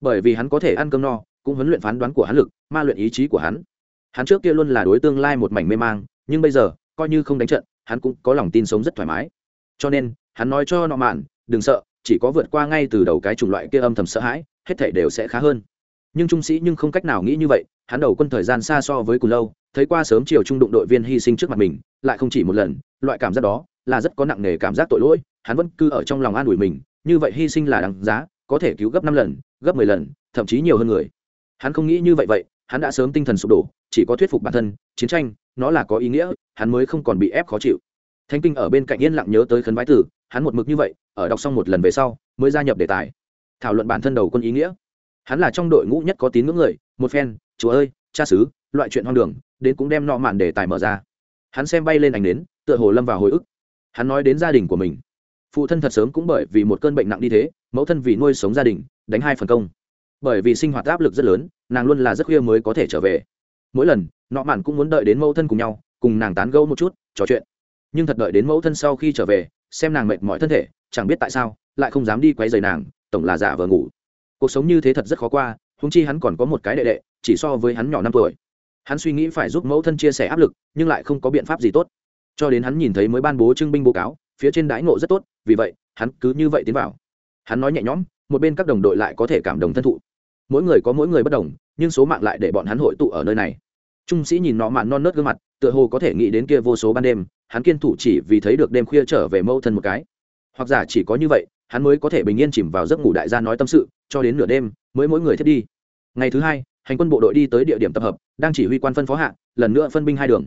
Bởi vì hắn có thể ăn cơm no, cũng huấn luyện phán đoán của hắn lực, ma luyện ý chí của hắn. Hắn trước kia luôn là đối tương lai một mảnh mê mang, nhưng bây giờ, coi như không đánh trận, hắn cũng có lòng tin sống rất thoải mái. Cho nên, hắn nói cho nọ mạn, đừng sợ, chỉ có vượt qua ngay từ đầu cái chủng loại kia âm thầm sợ hãi hết thảy đều sẽ khá hơn. Nhưng trung sĩ nhưng không cách nào nghĩ như vậy, hắn đầu quân thời gian xa so với cùng lâu, thấy qua sớm chiều trung đụng đội viên hy sinh trước mặt mình, lại không chỉ một lần, loại cảm giác đó là rất có nặng nề cảm giác tội lỗi, hắn vẫn cứ ở trong lòng an ủi mình, như vậy hy sinh là đáng giá, có thể cứu gấp năm lần, gấp mười lần, thậm chí nhiều hơn người. Hắn không nghĩ như vậy vậy, hắn đã sớm tinh thần sụp đổ, chỉ có thuyết phục bản thân, chiến tranh, nó là có ý nghĩa, hắn mới không còn bị ép khó chịu. Thanh kinh ở bên cạnh yên lặng nhớ tới khấn vái tử, hắn một mực như vậy, ở đọc xong một lần về sau, mới gia nhập đề tài thảo luận bản thân đầu quân ý nghĩa. Hắn là trong đội ngũ nhất có tín ngưỡng người, một phen, chúa ơi, cha xứ, loại chuyện hoang đường, đến cũng đem nọ mạn đề tài mở ra. Hắn xem bay lên ảnh đến tựa hồ lâm vào hồi ức. Hắn nói đến gia đình của mình. Phụ thân thật sớm cũng bởi vì một cơn bệnh nặng đi thế, mẫu thân vì nuôi sống gia đình, đánh hai phần công. Bởi vì sinh hoạt áp lực rất lớn, nàng luôn là rất khuya mới có thể trở về. Mỗi lần, nọ mạn cũng muốn đợi đến mẫu thân cùng nhau, cùng nàng tán gẫu một chút, trò chuyện. Nhưng thật đợi đến mẫu thân sau khi trở về, xem nàng mệt mỏi thân thể, chẳng biết tại sao, lại không dám đi quấy rầy nàng tổng là giả vờ ngủ. Cuộc sống như thế thật rất khó qua húng chi hắn còn có một cái đệ đệ, chỉ so với hắn nhỏ năm tuổi. Hắn suy nghĩ phải giúp mẫu thân chia sẻ áp lực, nhưng lại không có biện pháp gì tốt. Cho đến hắn nhìn thấy mới ban bố trưng binh báo cáo, phía trên đãi ngộ rất tốt, vì vậy, hắn cứ như vậy tiến vào. Hắn nói nhẹ nhõm, một bên các đồng đội lại có thể cảm động thân thụ. Mỗi người có mỗi người bất đồng, nhưng số mạng lại để bọn hắn hội tụ ở nơi này. Trung sĩ nhìn nọ mạn non nớt gương mặt, tựa hồ có thể nghĩ đến kia vô số ban đêm, hắn kiên thủ chỉ vì thấy được đêm khuya trở về mâu thân một cái. Hoặc giả chỉ có như vậy hắn mới có thể bình yên chìm vào giấc ngủ đại gia nói tâm sự, cho đến nửa đêm, mới mỗi người thiết đi. Ngày thứ hai, hành quân bộ đội đi tới địa điểm tập hợp, đang chỉ huy quan phân phó hạ, lần nữa phân binh hai đường.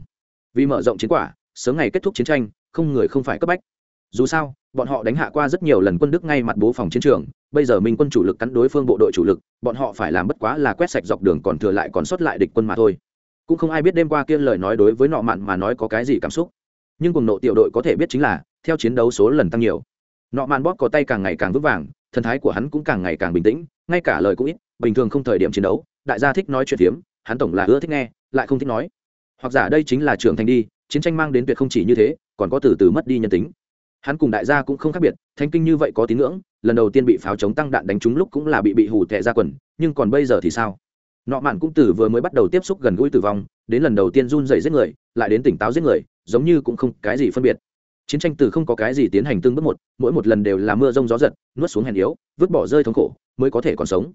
Vì mở rộng chiến quả, sớm ngày kết thúc chiến tranh, không người không phải cấp bách. Dù sao, bọn họ đánh hạ qua rất nhiều lần quân đức ngay mặt bố phòng chiến trường, bây giờ minh quân chủ lực cắn đối phương bộ đội chủ lực, bọn họ phải làm bất quá là quét sạch dọc đường còn thừa lại còn sót lại địch quân mà thôi. Cũng không ai biết đêm qua kia lời nói đối với nọ mạn mà nói có cái gì cảm xúc. Nhưng cùng nộ tiểu đội có thể biết chính là, theo chiến đấu số lần tăng nhiều nọ màn bóp có tay càng ngày càng vững vàng thần thái của hắn cũng càng ngày càng bình tĩnh ngay cả lời cũng ít bình thường không thời điểm chiến đấu đại gia thích nói chuyện hiếm, hắn tổng là ưa thích nghe lại không thích nói. Hoặc giả đây chính là trưởng thành đi chiến tranh mang đến tuyệt không chỉ như thế còn có từ từ mất đi nhân tính. Hắn cùng đại gia cũng không khác biệt thanh kinh như vậy có tín ngưỡng lần đầu tiên bị pháo chống tăng đạn đánh trúng lúc cũng là bị bị hủ tệ ra quần nhưng còn bây giờ thì sao? Nọ mạn cũng từ vừa mới bắt đầu tiếp xúc gần gũi tử vong đến lần đầu tiên run dày giết người lại đến tỉnh táo giết người giống như cũng không cái gì phân biệt chiến tranh từ không có cái gì tiến hành tương bước một, mỗi một lần đều là mưa rông gió giật, nuốt xuống hèn yếu, vứt bỏ rơi thống khổ, mới có thể còn sống.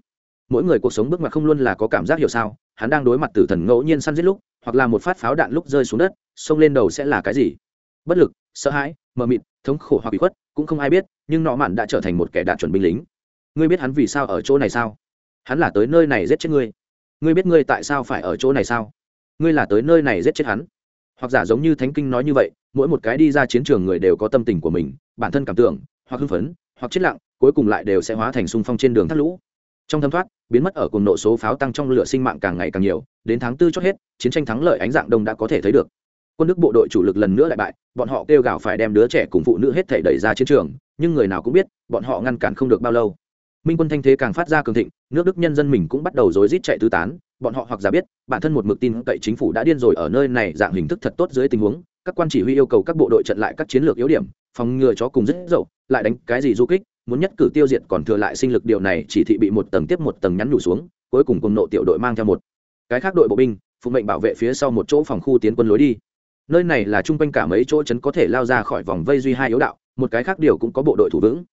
Mỗi người cuộc sống bước mặt không luôn là có cảm giác hiểu sao, hắn đang đối mặt tử thần ngẫu nhiên săn giết lúc, hoặc là một phát pháo đạn lúc rơi xuống đất, xông lên đầu sẽ là cái gì? Bất lực, sợ hãi, mờ mịt, thống khổ hoặc bị khuất, cũng không ai biết, nhưng nọ mạn đã trở thành một kẻ đạt chuẩn binh lính. Ngươi biết hắn vì sao ở chỗ này sao? Hắn là tới nơi này giết chết ngươi. Ngươi biết ngươi tại sao phải ở chỗ này sao? Ngươi là tới nơi này giết chết hắn. Hoặc giả giống như thánh kinh nói như vậy mỗi một cái đi ra chiến trường người đều có tâm tình của mình, bản thân cảm tưởng, hoặc hưng phấn, hoặc chết lặng, cuối cùng lại đều sẽ hóa thành sung phong trên đường thắt lũ. Trong thâm thoát, biến mất ở cùng nộ số pháo tăng trong lửa sinh mạng càng ngày càng nhiều, đến tháng tư chót hết, chiến tranh thắng lợi ánh dạng đông đã có thể thấy được. Quân đức bộ đội chủ lực lần nữa lại bại, bọn họ kêu gào phải đem đứa trẻ cùng phụ nữ hết thể đẩy ra chiến trường, nhưng người nào cũng biết, bọn họ ngăn cản không được bao lâu. Minh quân thanh thế càng phát ra cường thịnh, nước đức nhân dân mình cũng bắt đầu rối rít chạy tứ tán, bọn họ hoặc giả biết, bản thân một mực tin cậy chính phủ đã điên rồi ở nơi này, dạng hình thức thật tốt dưới tình huống các quan chỉ huy yêu cầu các bộ đội trận lại các chiến lược yếu điểm, phòng ngừa chó cùng rất dậu, lại đánh cái gì du kích, muốn nhất cử tiêu diệt còn thừa lại sinh lực điều này chỉ thị bị một tầng tiếp một tầng nhắn nhủ xuống, cuối cùng cùng nộ tiểu đội mang theo một. Cái khác đội bộ binh, phụ mệnh bảo vệ phía sau một chỗ phòng khu tiến quân lối đi. Nơi này là chung quanh cả mấy chỗ trấn có thể lao ra khỏi vòng vây duy hai yếu đạo, một cái khác điều cũng có bộ đội thủ vững.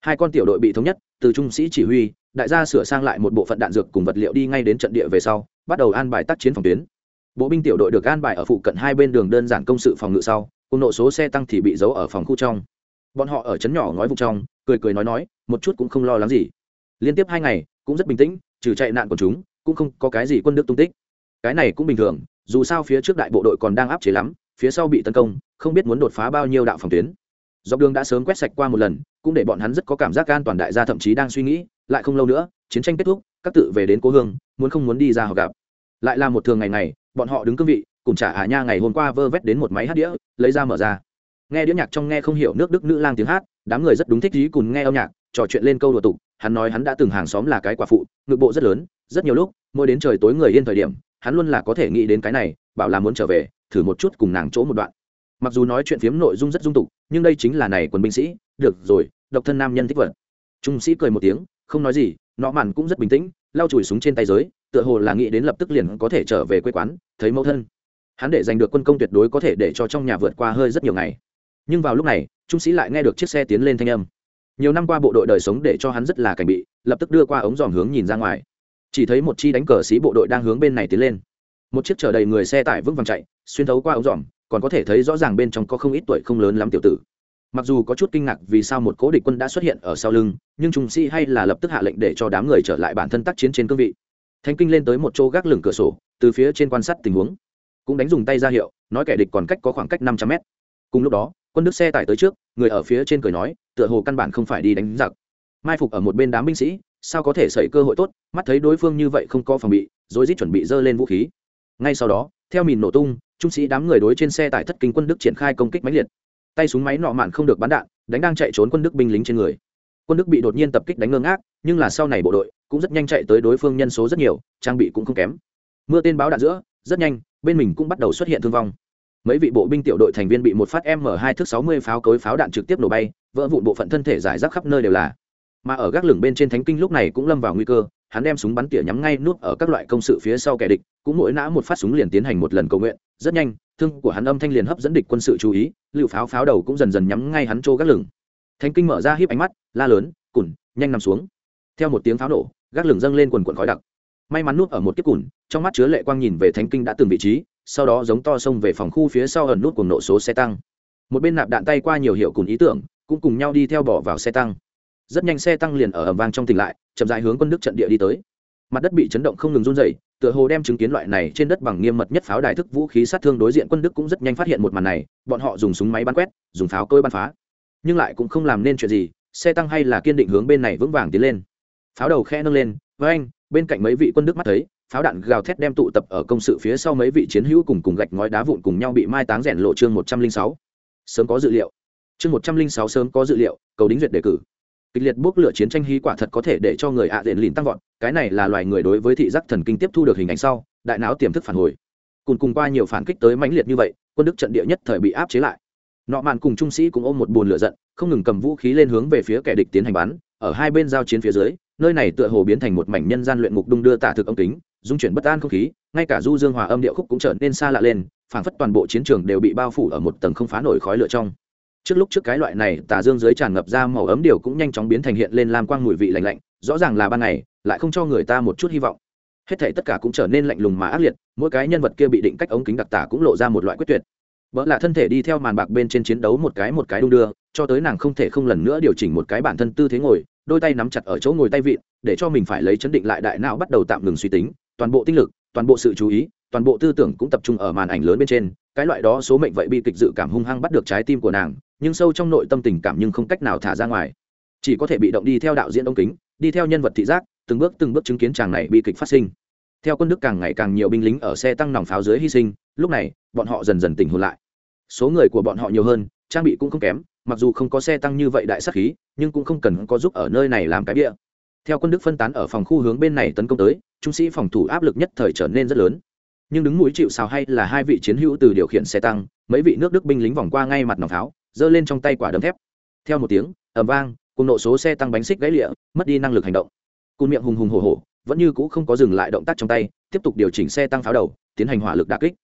Hai con tiểu đội bị thống nhất, từ trung sĩ chỉ huy, đại gia sửa sang lại một bộ phận đạn dược cùng vật liệu đi ngay đến trận địa về sau, bắt đầu an bài tác chiến phòng tuyến bộ binh tiểu đội được an bài ở phụ cận hai bên đường đơn giản công sự phòng ngự sau, cùng nộ số xe tăng thì bị giấu ở phòng khu trong. Bọn họ ở trấn nhỏ ngói vùng trong, cười cười nói nói, một chút cũng không lo lắng gì. Liên tiếp hai ngày, cũng rất bình tĩnh, trừ chạy nạn của chúng, cũng không có cái gì quân đức tung tích. Cái này cũng bình thường, dù sao phía trước đại bộ đội còn đang áp chế lắm, phía sau bị tấn công, không biết muốn đột phá bao nhiêu đạo phòng tuyến. Dọc đường đã sớm quét sạch qua một lần, cũng để bọn hắn rất có cảm giác an toàn đại gia thậm chí đang suy nghĩ, lại không lâu nữa, chiến tranh kết thúc, các tự về đến cố hương, muốn không muốn đi ra họ gặp. Lại là một thường ngày ngày bọn họ đứng cương vị, cùng trả ả nha ngày hôm qua vơ vét đến một máy hát đĩa, lấy ra mở ra. Nghe đĩa nhạc trong nghe không hiểu nước đức nữ lang tiếng hát, đám người rất đúng thích ý cùng nghe âm nhạc, trò chuyện lên câu đùa tục, hắn nói hắn đã từng hàng xóm là cái quả phụ, ngực bộ rất lớn, rất nhiều lúc, mỗi đến trời tối người yên thời điểm, hắn luôn là có thể nghĩ đến cái này, bảo là muốn trở về, thử một chút cùng nàng chỗ một đoạn. Mặc dù nói chuyện phiếm nội dung rất dung tục, nhưng đây chính là này quân binh sĩ, được rồi, độc thân nam nhân thích vật. Trung sĩ cười một tiếng, không nói gì, nọ màn cũng rất bình tĩnh, lau chùi súng trên tay giới tựa hồ là nghĩ đến lập tức liền có thể trở về quê quán, thấy mẫu thân. Hắn để giành được quân công tuyệt đối có thể để cho trong nhà vượt qua hơi rất nhiều ngày. Nhưng vào lúc này, trung sĩ lại nghe được chiếc xe tiến lên thanh âm. Nhiều năm qua bộ đội đời sống để cho hắn rất là cảnh bị, lập tức đưa qua ống dòm hướng nhìn ra ngoài. Chỉ thấy một chi đánh cờ sĩ bộ đội đang hướng bên này tiến lên. Một chiếc chở đầy người xe tải vững vàng chạy, xuyên thấu qua ống dòm, còn có thể thấy rõ ràng bên trong có không ít tuổi không lớn lắm tiểu tử. Mặc dù có chút kinh ngạc vì sao một cố địch quân đã xuất hiện ở sau lưng, nhưng trung sĩ hay là lập tức hạ lệnh để cho đám người trở lại bản thân tác chiến trên cương vị thánh kinh lên tới một chỗ gác lửng cửa sổ, từ phía trên quan sát tình huống. Cũng đánh dùng tay ra hiệu, nói kẻ địch còn cách có khoảng cách năm trăm mét. Cùng lúc đó, quân đức xe tải tới trước, người ở phía trên cười nói, tựa hồ căn bản không phải đi đánh giặc. Mai phục ở một bên đám binh sĩ, sao có thể xảy cơ hội tốt, mắt thấy đối phương như vậy không có phòng bị, rồi rít chuẩn bị dơ lên vũ khí. Ngay sau đó, theo mìn nổ tung, trung sĩ đám người đối trên xe tải thất kinh quân đức triển khai công kích mãnh liệt. Tay súng máy nọ mạn không được bắn đạn, đánh đang chạy trốn quân đức binh lính trên người. Quân đức bị đột nhiên tập kích đánh ngơ ngác, nhưng là sau này bộ đội cũng rất nhanh chạy tới đối phương nhân số rất nhiều, trang bị cũng không kém. Mưa tên báo đạn giữa, rất nhanh, bên mình cũng bắt đầu xuất hiện thương vong. Mấy vị bộ binh tiểu đội thành viên bị một phát m hai thước sáu mươi pháo cối pháo đạn trực tiếp nổ bay, vỡ vụn bộ phận thân thể giải rác khắp nơi đều là. Mà ở gác lửng bên trên thánh kinh lúc này cũng lâm vào nguy cơ, hắn đem súng bắn tỉa nhắm ngay nút ở các loại công sự phía sau kẻ địch, cũng mỗi nã một phát súng liền tiến hành một lần cầu nguyện, rất nhanh, thương của hắn âm thanh liền hấp dẫn địch quân sự chú ý lựu pháo pháo đầu cũng dần dần nhắm ngay hắn trô gác lửng. Thánh kinh mở ra híp ánh mắt, la lớn, cùn, nhanh nằm xuống. Theo một tiếng pháo nổ gác lửng dâng lên quần quần khói đặc. May mắn nuốt ở một kiếp cùn, trong mắt chứa lệ quang nhìn về thánh kinh đã từng vị trí, sau đó giống to xông về phòng khu phía sau ẩn nút cùng nổ số xe tăng. Một bên nạp đạn tay qua nhiều hiệu cùng ý tưởng, cũng cùng nhau đi theo bỏ vào xe tăng. Rất nhanh xe tăng liền ở ẩm vang trong tỉnh lại, chậm dài hướng quân đức trận địa đi tới. Mặt đất bị chấn động không ngừng run dày tựa hồ đem chứng kiến loại này trên đất bằng nghiêm mật nhất pháo đài thức vũ khí sát thương đối diện quân đức cũng rất nhanh phát hiện một màn này, bọn họ dùng súng máy bắn quét, dùng pháo côi bắn phá. Nhưng lại cũng không làm nên chuyện gì, xe tăng hay là kiên định hướng bên này vững vàng tiến lên pháo đầu khe nâng lên, với anh, bên cạnh mấy vị quân đức mắt thấy, pháo đạn gào thét đem tụ tập ở công sự phía sau mấy vị chiến hữu cùng cùng gạch ngói đá vụn cùng nhau bị mai táng rèn lộ chương một trăm linh sáu. Sớm có dự liệu. Chương một trăm linh sáu sớm có dự liệu, cầu đính duyệt đề cử. Kịch liệt bốc lửa chiến tranh hy quả thật có thể để cho người ạ à diện lìn tăng vọt, cái này là loài người đối với thị giác thần kinh tiếp thu được hình ảnh sau, đại não tiềm thức phản hồi. Cùng cùng qua nhiều phản kích tới mãnh liệt như vậy, quân đức trận địa nhất thời bị áp chế lại. Nọ mạn cùng trung sĩ cũng ôm một bồn lửa giận, không ngừng cầm vũ khí lên hướng về phía kẻ địch tiến hành bắn ở hai bên giao chiến phía dưới, nơi này tựa hồ biến thành một mảnh nhân gian luyện ngục đung đưa tả thực âm kính, dung chuyển bất an không khí, ngay cả du dương hòa âm điệu khúc cũng trở nên xa lạ lên, phảng phất toàn bộ chiến trường đều bị bao phủ ở một tầng không phá nổi khói lửa trong. Trước lúc trước cái loại này, tà dương dưới tràn ngập ra màu ấm điều cũng nhanh chóng biến thành hiện lên lam quang mùi vị lạnh lạnh, rõ ràng là ban ngày, lại không cho người ta một chút hy vọng. Hết thể tất cả cũng trở nên lạnh lùng mà ác liệt, mỗi cái nhân vật kia bị định cách ống kính đặc tả cũng lộ ra một loại quyết tuyệt. Vợ là thân thể đi theo màn bạc bên trên chiến đấu một cái một cái đung đưa, cho tới nàng không thể không lần nữa điều chỉnh một cái bản thân tư thế ngồi đôi tay nắm chặt ở chỗ ngồi tay vịn, để cho mình phải lấy chấn định lại đại não bắt đầu tạm ngừng suy tính, toàn bộ tinh lực, toàn bộ sự chú ý, toàn bộ tư tưởng cũng tập trung ở màn ảnh lớn bên trên, cái loại đó số mệnh vậy bị kịch dự cảm hung hăng bắt được trái tim của nàng, nhưng sâu trong nội tâm tình cảm nhưng không cách nào thả ra ngoài. Chỉ có thể bị động đi theo đạo diễn ống kính, đi theo nhân vật thị giác, từng bước từng bước chứng kiến chàng này bi kịch phát sinh. Theo quân đức càng ngày càng nhiều binh lính ở xe tăng nòng pháo dưới hy sinh, lúc này, bọn họ dần dần tỉnh hồn lại. Số người của bọn họ nhiều hơn, trang bị cũng không kém mặc dù không có xe tăng như vậy đại sắc khí, nhưng cũng không cần có giúp ở nơi này làm cái bia. Theo quân đức phân tán ở phòng khu hướng bên này tấn công tới, trung sĩ phòng thủ áp lực nhất thời trở nên rất lớn. Nhưng đứng mũi chịu xào hay là hai vị chiến hữu từ điều khiển xe tăng, mấy vị nước đức binh lính vòng qua ngay mặt nòng pháo giơ lên trong tay quả đấm thép. Theo một tiếng, ầm vang, cùng nộ số xe tăng bánh xích gãy lịa, mất đi năng lực hành động. Cùn miệng hùng hùng hổ hổ, vẫn như cũ không có dừng lại động tác trong tay, tiếp tục điều chỉnh xe tăng pháo đầu, tiến hành hỏa lực đà kích.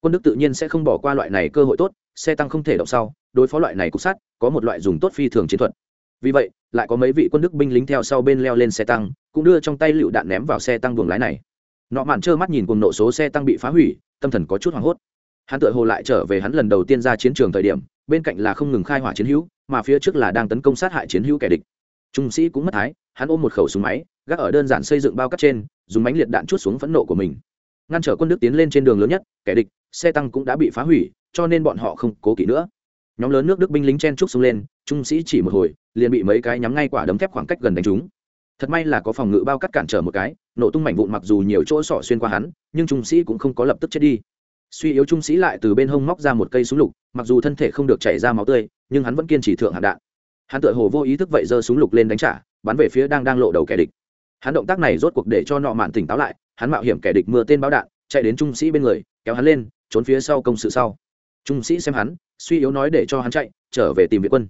Quân đức tự nhiên sẽ không bỏ qua loại này cơ hội tốt, xe tăng không thể động sau đối phó loại này cục sát có một loại dùng tốt phi thường chiến thuật. Vì vậy, lại có mấy vị quân đức binh lính theo sau bên leo lên xe tăng, cũng đưa trong tay lựu đạn ném vào xe tăng buồng lái này. Nọ mạn trơ mắt nhìn cùng nộ số xe tăng bị phá hủy, tâm thần có chút hoảng hốt. Hắn tự hồ lại trở về hắn lần đầu tiên ra chiến trường thời điểm, bên cạnh là không ngừng khai hỏa chiến hữu, mà phía trước là đang tấn công sát hại chiến hữu kẻ địch. Trung sĩ cũng mất thái, hắn ôm một khẩu súng máy, gác ở đơn giản xây dựng bao cắt trên, dùng bánh liệt đạn chút xuống phẫn nộ của mình. Ngăn trở quân đức tiến lên trên đường lớn nhất, kẻ địch, xe tăng cũng đã bị phá hủy, cho nên bọn họ không cố kỵ nữa nhóm lớn nước đức binh lính chen trúc xuống lên, trung sĩ chỉ một hồi, liền bị mấy cái nhắm ngay quả đấm thép khoảng cách gần đánh trúng. Thật may là có phòng ngự bao cắt cản trở một cái, nổ tung mảnh vụn mặc dù nhiều chỗ sọ xuyên qua hắn, nhưng trung sĩ cũng không có lập tức chết đi. Suy yếu trung sĩ lại từ bên hông móc ra một cây súng lục, mặc dù thân thể không được chảy ra máu tươi, nhưng hắn vẫn kiên trì thượng hạng đạn. Hắn tựa hồ vô ý thức vậy giơ súng lục lên đánh trả, bắn về phía đang đang lộ đầu kẻ địch. Hắn động tác này rốt cuộc để cho nọ mạn tỉnh táo lại, hắn mạo hiểm kẻ địch mưa tên báo đạn, chạy đến trung sĩ bên người, kéo hắn lên, trốn phía sau công sự sau trung sĩ xem hắn, suy yếu nói để cho hắn chạy, trở về tìm viện quân.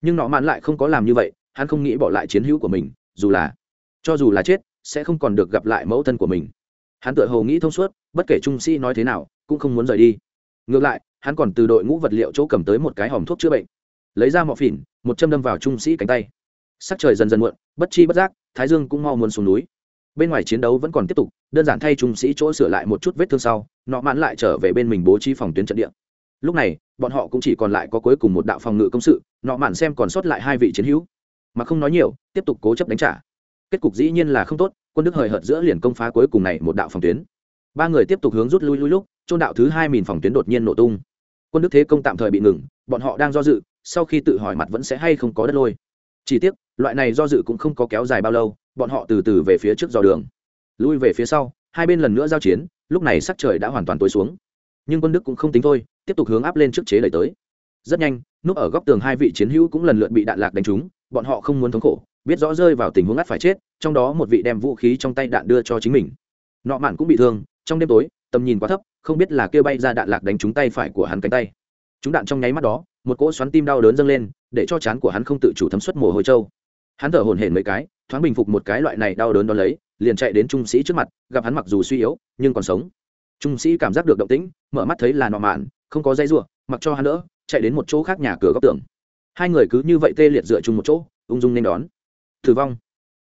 Nhưng nọ mạn lại không có làm như vậy, hắn không nghĩ bỏ lại chiến hữu của mình, dù là, cho dù là chết, sẽ không còn được gặp lại mẫu thân của mình. Hắn tự hồ nghĩ thông suốt, bất kể trung sĩ nói thế nào, cũng không muốn rời đi. Ngược lại, hắn còn từ đội ngũ vật liệu chỗ cầm tới một cái hòm thuốc chữa bệnh. Lấy ra mọ phỉn, một châm đâm vào trung sĩ cánh tay. Sắc trời dần dần muộn, bất chi bất giác, thái dương cũng mau muốn xuống núi. Bên ngoài chiến đấu vẫn còn tiếp tục, đơn giản thay trung sĩ chỗ sửa lại một chút vết thương sau, nọ mãn lại trở về bên mình bố trí phòng tuyến trận địa lúc này, bọn họ cũng chỉ còn lại có cuối cùng một đạo phòng ngự công sự, nọ mạn xem còn sót lại hai vị chiến hữu. Mà không nói nhiều, tiếp tục cố chấp đánh trả. Kết cục dĩ nhiên là không tốt, quân đức hời hợt giữa liền công phá cuối cùng này một đạo phòng tuyến. Ba người tiếp tục hướng rút lui lui lúc trôn đạo thứ hai mìn phòng tuyến đột nhiên nổ tung. Quân đức thế công tạm thời bị ngừng, bọn họ đang do dự, sau khi tự hỏi mặt vẫn sẽ hay không có đất lôi. Chỉ tiếc, loại này do dự cũng không có kéo dài bao lâu, bọn họ từ từ về phía trước dò đường. Lui về phía sau, hai bên lần nữa giao chiến, lúc này sắc trời đã hoàn toàn tối xuống. Nhưng quân đức cũng không tính thôi tiếp tục hướng áp lên trước chế đẩy tới. Rất nhanh, núp ở góc tường hai vị chiến hữu cũng lần lượt bị đạn lạc đánh trúng, bọn họ không muốn thống khổ, biết rõ rơi vào tình huống ngắt phải chết, trong đó một vị đem vũ khí trong tay đạn đưa cho chính mình. Nọ mạn cũng bị thương, trong đêm tối, tầm nhìn quá thấp, không biết là kêu bay ra đạn lạc đánh trúng tay phải của hắn cánh tay. Chúng đạn trong nháy mắt đó, một cỗ xoắn tim đau đớn dâng lên, để cho chán của hắn không tự chủ thấm suất mồ hôi trâu. Hắn thở hổn hển mấy cái, thoáng bình phục một cái loại này đau đớn đó lấy, liền chạy đến trung sĩ trước mặt, gặp hắn mặc dù suy yếu, nhưng còn sống. Trung sĩ cảm giác được động tĩnh, mở mắt thấy là nọ mạn không có dây rùa, mặc cho hắn đỡ chạy đến một chỗ khác nhà cửa góc tường. Hai người cứ như vậy tê liệt dựa chung một chỗ ung dung nên đón. Thử vong.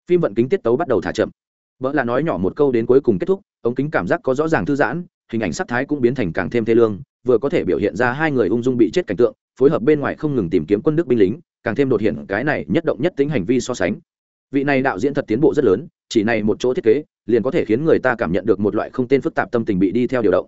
Phim vận kính tiết tấu bắt đầu thả chậm. Vợ là nói nhỏ một câu đến cuối cùng kết thúc ống kính cảm giác có rõ ràng thư giãn hình ảnh sắc thái cũng biến thành càng thêm thê lương vừa có thể biểu hiện ra hai người ung dung bị chết cảnh tượng phối hợp bên ngoài không ngừng tìm kiếm quân đức binh lính càng thêm đột hiện cái này nhất động nhất tính hành vi so sánh. Vị này đạo diễn thật tiến bộ rất lớn chỉ này một chỗ thiết kế liền có thể khiến người ta cảm nhận được một loại không tên phức tạp tâm tình bị đi theo điều động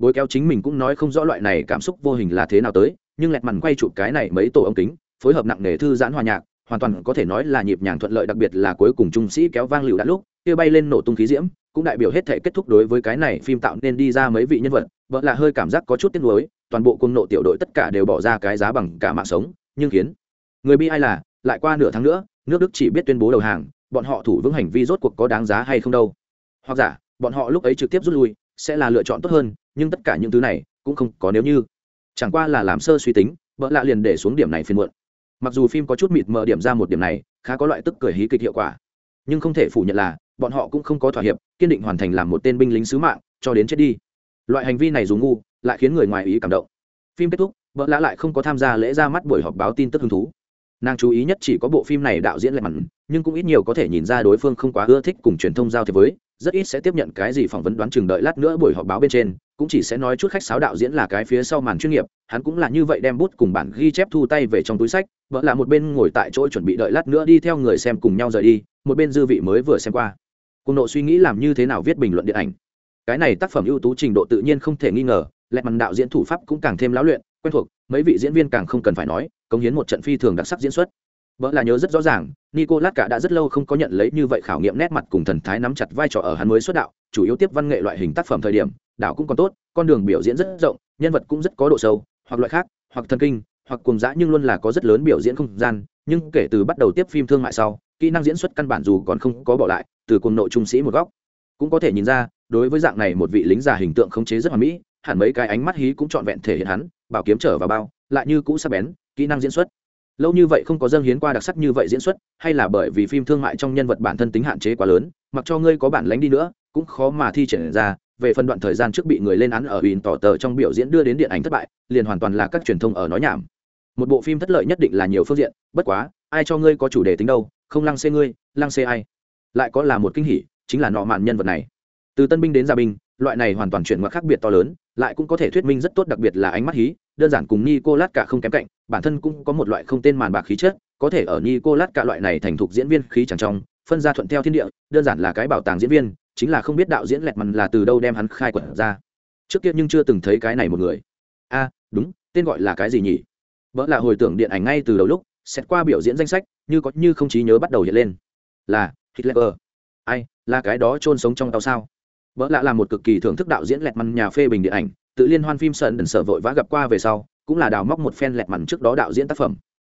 bối kéo chính mình cũng nói không rõ loại này cảm xúc vô hình là thế nào tới, nhưng lẹt mằn quay chụp cái này mấy tổ ống kính, phối hợp nặng nề thư giãn hòa nhạc, hoàn toàn có thể nói là nhịp nhàng thuận lợi đặc biệt là cuối cùng trung sĩ kéo vang lựu đã lúc, kia bay lên nổ tung khí diễm, cũng đại biểu hết thể kết thúc đối với cái này phim tạo nên đi ra mấy vị nhân vật, vợ là hơi cảm giác có chút tiếc nuối, toàn bộ quân nộ tiểu đội tất cả đều bỏ ra cái giá bằng cả mạng sống, nhưng khiến người bi ai là, lại qua nửa tháng nữa, nước đức chỉ biết tuyên bố đầu hàng, bọn họ thủ vững hành vi rốt cuộc có đáng giá hay không đâu. Hoặc giả, bọn họ lúc ấy trực tiếp rút lui, sẽ là lựa chọn tốt hơn nhưng tất cả những thứ này cũng không có nếu như. Chẳng qua là làm sơ suy tính, vợ lạ liền để xuống điểm này phiên muộn. Mặc dù phim có chút mịt mờ điểm ra một điểm này, khá có loại tức cười hí kịch hiệu quả. Nhưng không thể phủ nhận là, bọn họ cũng không có thỏa hiệp, kiên định hoàn thành làm một tên binh lính sứ mạng, cho đến chết đi. Loại hành vi này dù ngu, lại khiến người ngoài ý cảm động. Phim kết thúc, vợ lạ lại không có tham gia lễ ra mắt buổi họp báo tin tức hứng thú. Nàng chú ý nhất chỉ có bộ phim này đạo diễn lệ mặn nhưng cũng ít nhiều có thể nhìn ra đối phương không quá ưa thích cùng truyền thông giao thế với, rất ít sẽ tiếp nhận cái gì phỏng vấn đoán chừng đợi lát nữa buổi họp báo bên trên cũng chỉ sẽ nói chút khách sáo đạo diễn là cái phía sau màn chuyên nghiệp, hắn cũng là như vậy đem bút cùng bản ghi chép thu tay về trong túi sách, vợ là một bên ngồi tại chỗ chuẩn bị đợi lát nữa đi theo người xem cùng nhau rời đi, một bên dư vị mới vừa xem qua. Cùng nộ suy nghĩ làm như thế nào viết bình luận điện ảnh. Cái này tác phẩm ưu tú trình độ tự nhiên không thể nghi ngờ lẹt màn đạo diễn thủ pháp cũng càng thêm lão luyện, quen thuộc, mấy vị diễn viên càng không cần phải nói, cống hiến một trận phi thường đặc sắc diễn xuất vợ là nhớ rất rõ ràng, nicolas cả đã rất lâu không có nhận lấy như vậy khảo nghiệm nét mặt cùng thần thái nắm chặt vai trò ở hắn mới xuất đạo, chủ yếu tiếp văn nghệ loại hình tác phẩm thời điểm, đạo cũng còn tốt, con đường biểu diễn rất rộng, nhân vật cũng rất có độ sâu, hoặc loại khác, hoặc thần kinh, hoặc cùng dã nhưng luôn là có rất lớn biểu diễn không gian, nhưng kể từ bắt đầu tiếp phim thương mại sau, kỹ năng diễn xuất căn bản dù còn không có bỏ lại, từ cùng nội trung sĩ một góc. Cũng có thể nhìn ra, đối với dạng này một vị lính già hình tượng khống chế rất hoàn mỹ, hẳn mấy cái ánh mắt hí cũng trọn vẹn thể hiện hắn, bảo kiếm trở vào bao, lại như cũ sắc bén, kỹ năng diễn xuất lâu như vậy không có dâng hiến qua đặc sắc như vậy diễn xuất, hay là bởi vì phim thương mại trong nhân vật bản thân tính hạn chế quá lớn, mặc cho ngươi có bản lánh đi nữa, cũng khó mà thi triển ra, về phần đoạn thời gian trước bị người lên án ở ủy tỏ tờ trong biểu diễn đưa đến điện ảnh thất bại, liền hoàn toàn là các truyền thông ở nói nhảm. Một bộ phim thất lợi nhất định là nhiều phương diện, bất quá, ai cho ngươi có chủ đề tính đâu, không lăng xê ngươi, lăng xê ai. Lại có là một kinh hỉ, chính là nọ mạn nhân vật này. Từ tân binh đến gia binh loại này hoàn toàn chuyển ngoặt khác biệt to lớn lại cũng có thể thuyết minh rất tốt đặc biệt là ánh mắt hí đơn giản cùng Nicolas cả không kém cạnh, bản thân cũng có một loại không tên màn bạc khí chất, có thể ở Nicolas cả loại này thành thục diễn viên khí chẳng trong, phân ra thuận theo thiên địa, đơn giản là cái bảo tàng diễn viên, chính là không biết đạo diễn lẹt mằn là từ đâu đem hắn khai quật ra. Trước kia nhưng chưa từng thấy cái này một người. A, à, đúng, tên gọi là cái gì nhỉ? Vỡ là hồi tưởng điện ảnh ngay từ đầu lúc, xét qua biểu diễn danh sách, như có như không trí nhớ bắt đầu hiện lên. Là Hitler. Ai, là cái đó chôn sống trong tàu sao? Vỡ lạ là một cực kỳ thưởng thức đạo diễn lẹt mằn nhà phê bình điện ảnh, tự liên hoan phim sơn đần sở vội vã gặp qua về sau cũng là đào móc một phen lẹt mằn trước đó đạo diễn tác phẩm.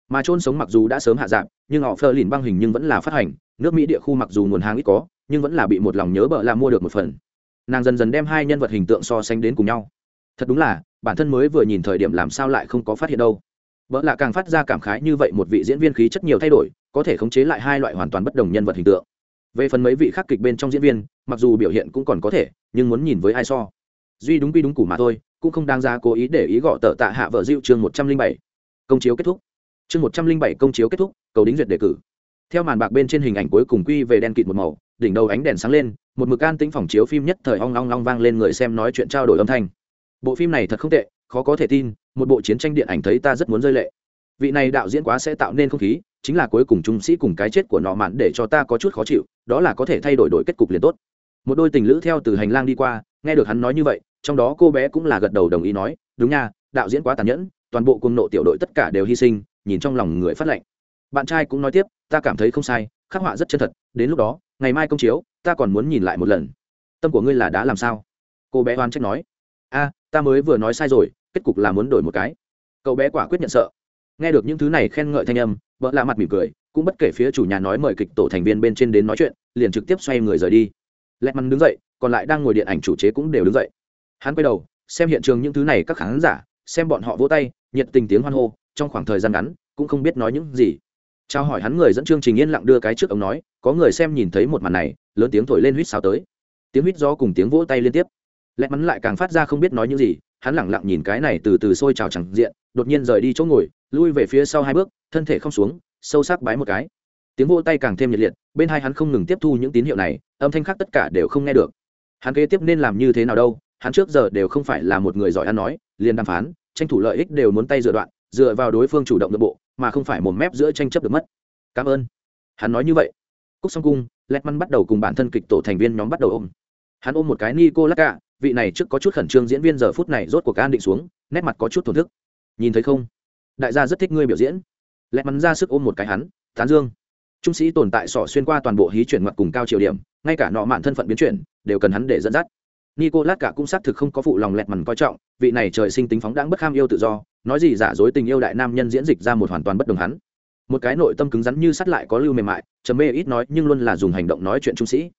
Mà trôn sống mặc dù đã sớm hạ dạng nhưng họ phơ lìn băng hình nhưng vẫn là phát hành nước mỹ địa khu mặc dù nguồn hàng ít có nhưng vẫn là bị một lòng nhớ bợ là mua được một phần. Nàng dần dần đem hai nhân vật hình tượng so sánh đến cùng nhau. Thật đúng là bản thân mới vừa nhìn thời điểm làm sao lại không có phát hiện đâu. Vợ lạ càng phát ra cảm khái như vậy một vị diễn viên khí chất nhiều thay đổi có thể khống chế lại hai loại hoàn toàn bất đồng nhân vật hình tượng về phần mấy vị khác kịch bên trong diễn viên, mặc dù biểu hiện cũng còn có thể, nhưng muốn nhìn với ai so. Duy đúng quy đúng củ mà thôi, cũng không đáng ra cố ý để ý gõ tờ tạ hạ vợ diệu chương một trăm linh bảy. Công chiếu kết thúc. Chương một trăm linh bảy công chiếu kết thúc, cầu đính duyệt đề cử. Theo màn bạc bên trên hình ảnh cuối cùng quy về đen kịt một màu, đỉnh đầu ánh đèn sáng lên, một mực an tính phòng chiếu phim nhất thời ong long long vang lên người xem nói chuyện trao đổi âm thanh. Bộ phim này thật không tệ, khó có thể tin, một bộ chiến tranh điện ảnh thấy ta rất muốn rơi lệ. Vị này đạo diễn quá sẽ tạo nên không khí chính là cuối cùng trung sĩ cùng cái chết của nọ mạn để cho ta có chút khó chịu, đó là có thể thay đổi đổi kết cục liền tốt. Một đôi tình lữ theo từ hành lang đi qua, nghe được hắn nói như vậy, trong đó cô bé cũng là gật đầu đồng ý nói, đúng nha, đạo diễn quá tàn nhẫn, toàn bộ cùng nộ tiểu đội tất cả đều hy sinh, nhìn trong lòng người phát lệnh. Bạn trai cũng nói tiếp, ta cảm thấy không sai, khắc họa rất chân thật, đến lúc đó, ngày mai công chiếu, ta còn muốn nhìn lại một lần. Tâm của ngươi là đã làm sao? Cô bé oan trách nói. A, ta mới vừa nói sai rồi, kết cục là muốn đổi một cái. Cậu bé quả quyết nhận sợ. Nghe được những thứ này khen ngợi thanh âm vợ lạ mặt mỉm cười, cũng bất kể phía chủ nhà nói mời kịch tổ thành viên bên trên đến nói chuyện, liền trực tiếp xoay người rời đi. Lẹt mắn đứng dậy, còn lại đang ngồi điện ảnh chủ chế cũng đều đứng dậy. Hắn quay đầu, xem hiện trường những thứ này các khán giả, xem bọn họ vỗ tay, nhiệt tình tiếng hoan hô, trong khoảng thời gian ngắn, cũng không biết nói những gì. Trao hỏi hắn người dẫn chương trình yên lặng đưa cái trước ông nói, có người xem nhìn thấy một màn này, lớn tiếng thổi lên huýt sao tới. Tiếng huýt gió cùng tiếng vỗ tay liên tiếp. Lẽ mắn lại càng phát ra không biết nói những gì, hắn lẳng lặng nhìn cái này từ từ sôi trào chẳng diện, đột nhiên rời đi chỗ ngồi lui về phía sau hai bước, thân thể không xuống, sâu sắc bái một cái. Tiếng vỗ tay càng thêm nhiệt liệt, bên hai hắn không ngừng tiếp thu những tín hiệu này, âm thanh khác tất cả đều không nghe được. Hắn kế tiếp nên làm như thế nào đâu, hắn trước giờ đều không phải là một người giỏi ăn nói, liền đàm phán, tranh thủ lợi ích đều muốn tay dựa đoạn, dựa vào đối phương chủ động nội bộ, mà không phải một mép giữa tranh chấp được mất. Cảm ơn. Hắn nói như vậy. Cúc song cung lẹt măn bắt đầu cùng bản thân kịch tổ thành viên nhóm bắt đầu ôm. Hắn ôm một cái nico lắc cả vị này trước có chút khẩn trương diễn viên giờ phút này rốt cuộc an định xuống, nét mặt có chút thổn thức. Nhìn thấy không? Đại gia rất thích ngươi biểu diễn. Lẹt mắn ra sức ôm một cái hắn, tán dương. Trung sĩ tồn tại sỏ xuyên qua toàn bộ hí chuyển mặt cùng cao triều điểm, ngay cả nọ mạn thân phận biến chuyển, đều cần hắn để dẫn dắt. Nicolas cả cũng xác thực không có phụ lòng lẹt mằn coi trọng, vị này trời sinh tính phóng đáng bất kham yêu tự do, nói gì giả dối tình yêu đại nam nhân diễn dịch ra một hoàn toàn bất đồng hắn. Một cái nội tâm cứng rắn như sắt lại có lưu mềm mại chấm mê ít nói nhưng luôn là dùng hành động nói chuyện trung sĩ.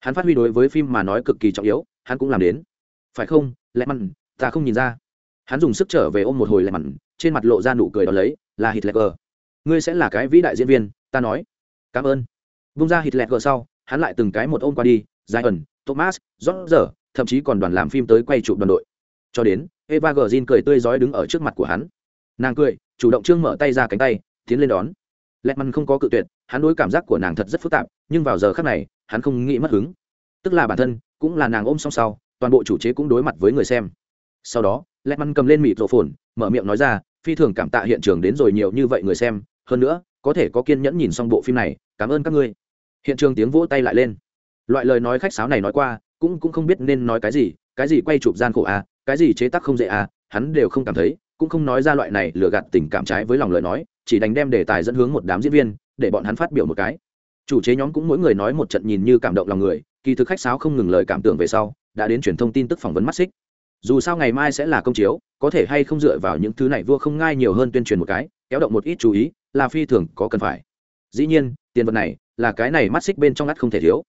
Hắn phát huy đối với phim mà nói cực kỳ trọng yếu, hắn cũng làm đến. Phải không, lẹt mằn ta không nhìn ra hắn dùng sức trở về ôm một hồi lẹ mặn, trên mặt lộ ra nụ cười đó lấy, là hít lẹ gờ ngươi sẽ là cái vĩ đại diễn viên, ta nói. Cảm ơn. Vung ra hít lẹ gờ sau, hắn lại từng cái một ôm qua đi dài ẩn thomas rót giờ thậm chí còn đoàn làm phim tới quay chụp đoàn đội. Cho đến, eva gờ cười tươi rói đứng ở trước mặt của hắn. Nàng cười, chủ động trương mở tay ra cánh tay, tiến lên đón. Lẹt mặn không có cự tuyệt, hắn đối cảm giác của nàng thật rất phức tạp, nhưng vào giờ khác này, hắn không nghĩ mất hứng. Tức là bản thân, cũng là nàng ôm song sau, toàn bộ chủ chế cũng đối mặt với người xem. Sau đó lẹt măn cầm lên mịt rộ phồn, mở miệng nói ra, phi thường cảm tạ hiện trường đến rồi nhiều như vậy người xem, hơn nữa, có thể có kiên nhẫn nhìn xong bộ phim này, cảm ơn các ngươi. Hiện trường tiếng vỗ tay lại lên. Loại lời nói khách sáo này nói qua, cũng cũng không biết nên nói cái gì cái gì quay chụp gian khổ à cái gì chế tác không dễ à hắn đều không cảm thấy, cũng không nói ra loại này lừa gạt tình cảm trái với lòng lời nói, chỉ đánh đem đề tài dẫn hướng một đám diễn viên, để bọn hắn phát biểu một cái. Chủ chế nhóm cũng mỗi người nói một trận nhìn như cảm động lòng người, kỳ thực khách sáo không ngừng lời cảm tưởng về sau, đã đến truyền thông tin tức phỏng vấn mắt xích dù sao ngày mai sẽ là công chiếu, có thể hay không dựa vào những thứ này vua không ngai nhiều hơn tuyên truyền một cái, kéo động một ít chú ý, là phi thường có cần phải. Dĩ nhiên, tiền vật này, là cái này mắt xích bên trong ngắt không thể thiếu.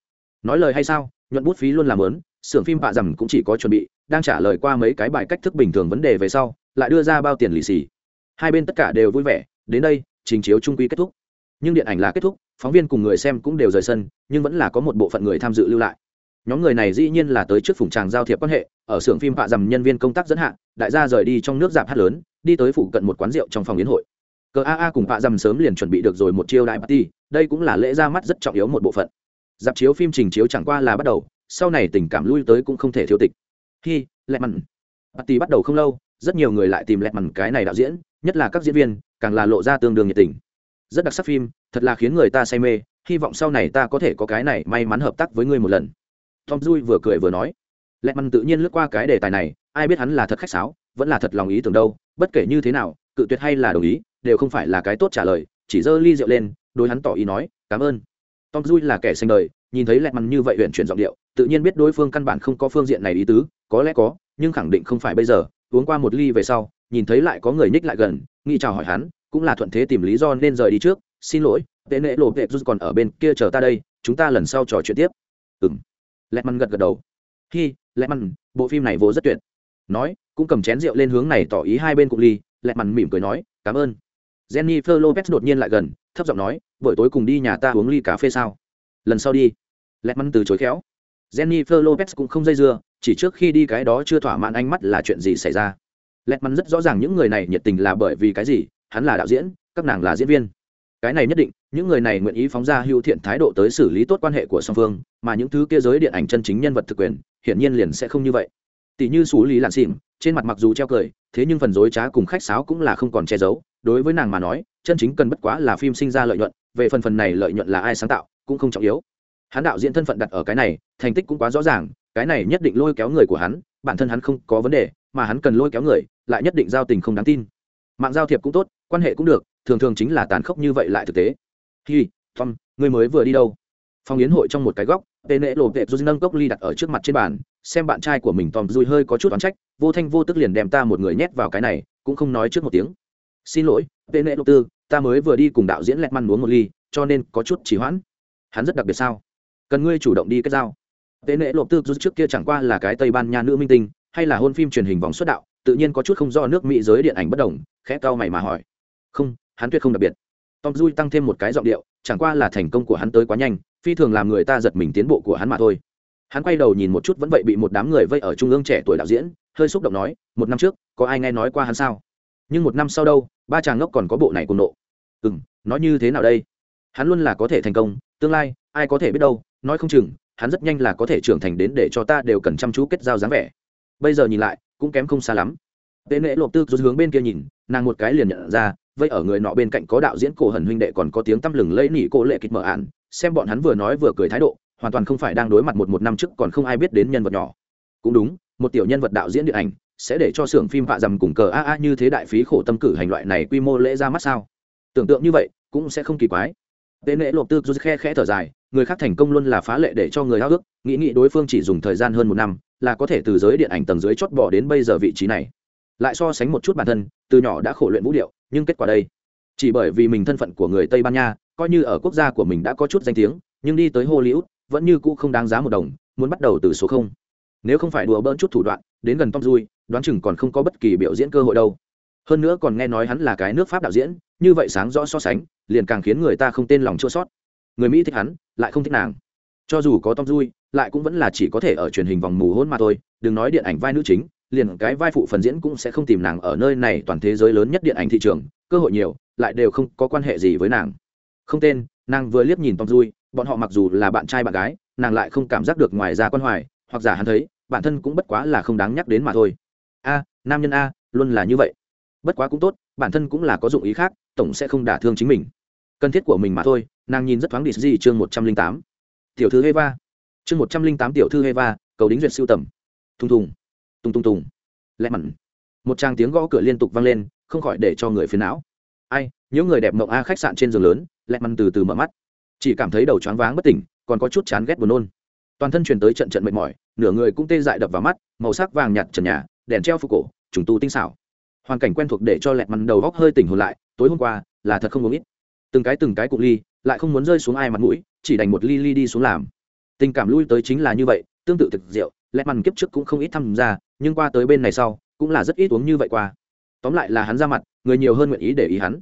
Nói lời hay sao, nhuận bút phí luôn làm lớn xưởng phim bạ rằm cũng chỉ có chuẩn bị, đang trả lời qua mấy cái bài cách thức bình thường vấn đề về sau, lại đưa ra bao tiền lì xì. Hai bên tất cả đều vui vẻ, đến đây, trình chiếu trung quy kết thúc. Nhưng điện ảnh là kết thúc, phóng viên cùng người xem cũng đều rời sân, nhưng vẫn là có một bộ phận người tham dự lưu lại nhóm người này dĩ nhiên là tới trước phùng tràng giao thiệp quan hệ, ở xưởng phim họa dầm nhân viên công tác dẫn hạn đại gia rời đi trong nước dạp hát lớn, đi tới phụ cận một quán rượu trong phòng yến hội. Cờ aa cùng họa dầm sớm liền chuẩn bị được rồi một chiêu đại party, đây cũng là lễ ra mắt rất trọng yếu một bộ phận. Dạp chiếu phim trình chiếu chẳng qua là bắt đầu, sau này tình cảm lui tới cũng không thể thiếu tịch. Khi lẹ mặn party bắt đầu không lâu, rất nhiều người lại tìm lẹ mặn cái này đạo diễn, nhất là các diễn viên, càng là lộ ra tương đương nhiệt tình. Rất đặc sắc phim, thật là khiến người ta say mê, hy vọng sau này ta có thể có cái này may mắn hợp tác với ngươi một lần tom dui vừa cười vừa nói. Lẹ mặn tự nhiên lướt qua cái đề tài này, ai biết hắn là thật khách sáo, vẫn là thật lòng ý tưởng đâu, bất kể như thế nào, cự tuyệt hay là đồng ý, đều không phải là cái tốt trả lời, chỉ giơ ly rượu lên, đối hắn tỏ ý nói, cảm ơn. Tom dui là kẻ xanh đời, nhìn thấy lẹ mặn như vậy huyện chuyển giọng điệu, tự nhiên biết đối phương căn bản không có phương diện này ý tứ, có lẽ có, nhưng khẳng định không phải bây giờ, uống qua một ly về sau, nhìn thấy lại có người nhích lại gần, nghĩ chào hỏi hắn, cũng là thuận thế tìm lý do nên rời đi trước, xin lỗi, tệ nệ lộ vệ rút còn ở bên kia chờ ta đây, chúng ta lần sau trò chuyện tiếp. Ừng lẹt măn gật gật đầu. Hi, lẹt măn, bộ phim này vô rất tuyệt. Nói, cũng cầm chén rượu lên hướng này tỏ ý hai bên cụng ly, lẹt măn mỉm cười nói, cảm ơn. Jennifer lopez đột nhiên lại gần, thấp giọng nói, buổi tối cùng đi nhà ta uống ly cà phê sao? Lần sau đi. Lẹt măn từ chối khéo. Jennifer lopez cũng không dây dưa, chỉ trước khi đi cái đó chưa thỏa mãn ánh mắt là chuyện gì xảy ra. Lẹt măn rất rõ ràng những người này nhiệt tình là bởi vì cái gì, hắn là đạo diễn, các nàng là diễn viên cái này nhất định, những người này nguyện ý phóng ra hưu thiện thái độ tới xử lý tốt quan hệ của song phương, mà những thứ kia giới điện ảnh chân chính nhân vật thực quyền, hiển nhiên liền sẽ không như vậy. Tỷ như xú lý lạn xỉm trên mặt mặc dù treo cười, thế nhưng phần dối trá cùng khách sáo cũng là không còn che giấu, đối với nàng mà nói, chân chính cần bất quá là phim sinh ra lợi nhuận, về phần phần này lợi nhuận là ai sáng tạo, cũng không trọng yếu. Hắn đạo diễn thân phận đặt ở cái này, thành tích cũng quá rõ ràng, cái này nhất định lôi kéo người của hắn, bản thân hắn không có vấn đề, mà hắn cần lôi kéo người, lại nhất định giao tình không đáng tin. Mạng giao thiệp cũng tốt, quan hệ cũng được thường thường chính là tàn khốc như vậy lại thực tế. Hi, tom, ngươi mới vừa đi đâu? Phòng yến hội trong một cái góc tê nệ lộ vẻ dù nâng cốc ly đặt ở trước mặt trên bàn, xem bạn trai của mình tom dùi hơi có chút oán trách, vô thanh vô tức liền đem ta một người nhét vào cái này, cũng không nói trước một tiếng. Xin lỗi tê nệ lộ tư, ta mới vừa đi cùng đạo diễn lẹt măn uống một ly, cho nên có chút trì hoãn. Hắn rất đặc biệt sao? Cần ngươi chủ động đi kết giao tệ nệ lộ tư trước kia chẳng qua là cái tây ban nha nữ minh tinh, hay là hôn phim truyền hình vòng xuất đạo, tự nhiên có chút không do nước mỹ giới điện ảnh bất đồng, khẽ cao mày mà hỏi. Không hắn tuyệt không đặc biệt. Tom dui tăng thêm một cái giọng điệu, chẳng qua là thành công của hắn tới quá nhanh, phi thường làm người ta giật mình tiến bộ của hắn mà thôi. Hắn quay đầu nhìn một chút vẫn vậy bị một đám người vây ở trung ương trẻ tuổi đạo diễn, hơi xúc động nói, một năm trước, có ai nghe nói qua hắn sao? Nhưng một năm sau đâu, ba chàng ngốc còn có bộ này cùng nộ. Ừ m nói như thế nào đây? Hắn luôn là có thể thành công, tương lai, ai có thể biết đâu, nói không chừng, hắn rất nhanh là có thể trưởng thành đến để cho ta đều cần chăm chú kết giao dáng vẻ. Bây giờ nhìn lại, cũng kém không xa lắm. Tệ nệ lộp tư rút hướng bên kia nhìn, nàng một cái liền nhận ra vây ở người nọ bên cạnh có đạo diễn cổ hần huynh đệ còn có tiếng tăm lừng lẫy nỉ cô lệ kịch mở ạn, xem bọn hắn vừa nói vừa cười thái độ, hoàn toàn không phải đang đối mặt một một năm trước còn không ai biết đến nhân vật nhỏ. Cũng đúng, một tiểu nhân vật đạo diễn điện ảnh, sẽ để cho xưởng phim vạ dầm cùng cờ a a như thế đại phí khổ tâm cử hành loại này quy mô lễ ra mắt sao? Tưởng tượng như vậy, cũng sẽ không kỳ quái. Tên lễ lộp tư rút khe khẽ thở dài, người khác thành công luôn là phá lệ để cho người háo ước nghĩ nghĩ đối phương chỉ dùng thời gian hơn một năm, là có thể từ giới điện ảnh tầng dưới chót bỏ đến bây giờ vị trí này lại so sánh một chút bản thân, từ nhỏ đã khổ luyện vũ điệu, nhưng kết quả đây, chỉ bởi vì mình thân phận của người tây ban nha, coi như ở quốc gia của mình đã có chút danh tiếng, nhưng đi tới hollywood, vẫn như cũ không đáng giá một đồng, muốn bắt đầu từ số không. Nếu không phải đùa bỡn chút thủ đoạn, đến gần tom dui đoán chừng còn không có bất kỳ biểu diễn cơ hội đâu. Hơn nữa còn nghe nói hắn là cái nước pháp đạo diễn, như vậy sáng rõ so sánh, liền càng khiến người ta không tên lòng chua sót. Người mỹ thích hắn, lại không thích nàng. Cho dù có tom dui lại cũng vẫn là chỉ có thể ở truyền hình vòng mù hôn mà thôi, đừng nói điện ảnh vai nữ chính liền cái vai phụ phần diễn cũng sẽ không tìm nàng ở nơi này toàn thế giới lớn nhất điện ảnh thị trường, cơ hội nhiều, lại đều không có quan hệ gì với nàng. Không tên, nàng vừa liếc nhìn tom dui bọn họ mặc dù là bạn trai bạn gái, nàng lại không cảm giác được ngoài ra quan hoài, hoặc giả hắn thấy, bản thân cũng bất quá là không đáng nhắc đến mà thôi. A, nam nhân a, luôn là như vậy. Bất quá cũng tốt, bản thân cũng là có dụng ý khác, tổng sẽ không đả thương chính mình. Cần thiết của mình mà thôi, nàng nhìn rất thoáng đi gì chương một trăm linh tám. Tiểu thư heva. Chương một trăm linh tám tiểu thư heva, cầu đính duyệt siêu tầm. Thùng thùng tung tung tùng. Lẹ mặn. Một tràng tiếng gõ cửa liên tục vang lên, không khỏi để cho người phiền não. Ai, những người đẹp mộng a khách sạn trên giường lớn, lẹ mặn từ từ mở mắt. Chỉ cảm thấy đầu choáng váng bất tỉnh, còn có chút chán ghét buồn nôn. Toàn thân truyền tới trận trận mệt mỏi, nửa người cũng tê dại đập vào mắt, màu sắc vàng nhạt trần nhà, đèn treo phục cổ, trùng tu tinh xảo. Hoàn cảnh quen thuộc để cho lẹt mặn đầu góc hơi tỉnh hồn lại, tối hôm qua, là thật không uống ít. Từng cái từng cái cục ly, lại không muốn rơi xuống ai mặt mũi, chỉ đành một ly ly đi xuống làm. Tình cảm lui tới chính là như vậy, tương tự thực rượu lẹt mặn kiếp trước cũng không ít tham gia nhưng qua tới bên này sau, cũng là rất ít uống như vậy qua. Tóm lại là hắn ra mặt, người nhiều hơn nguyện ý để ý hắn.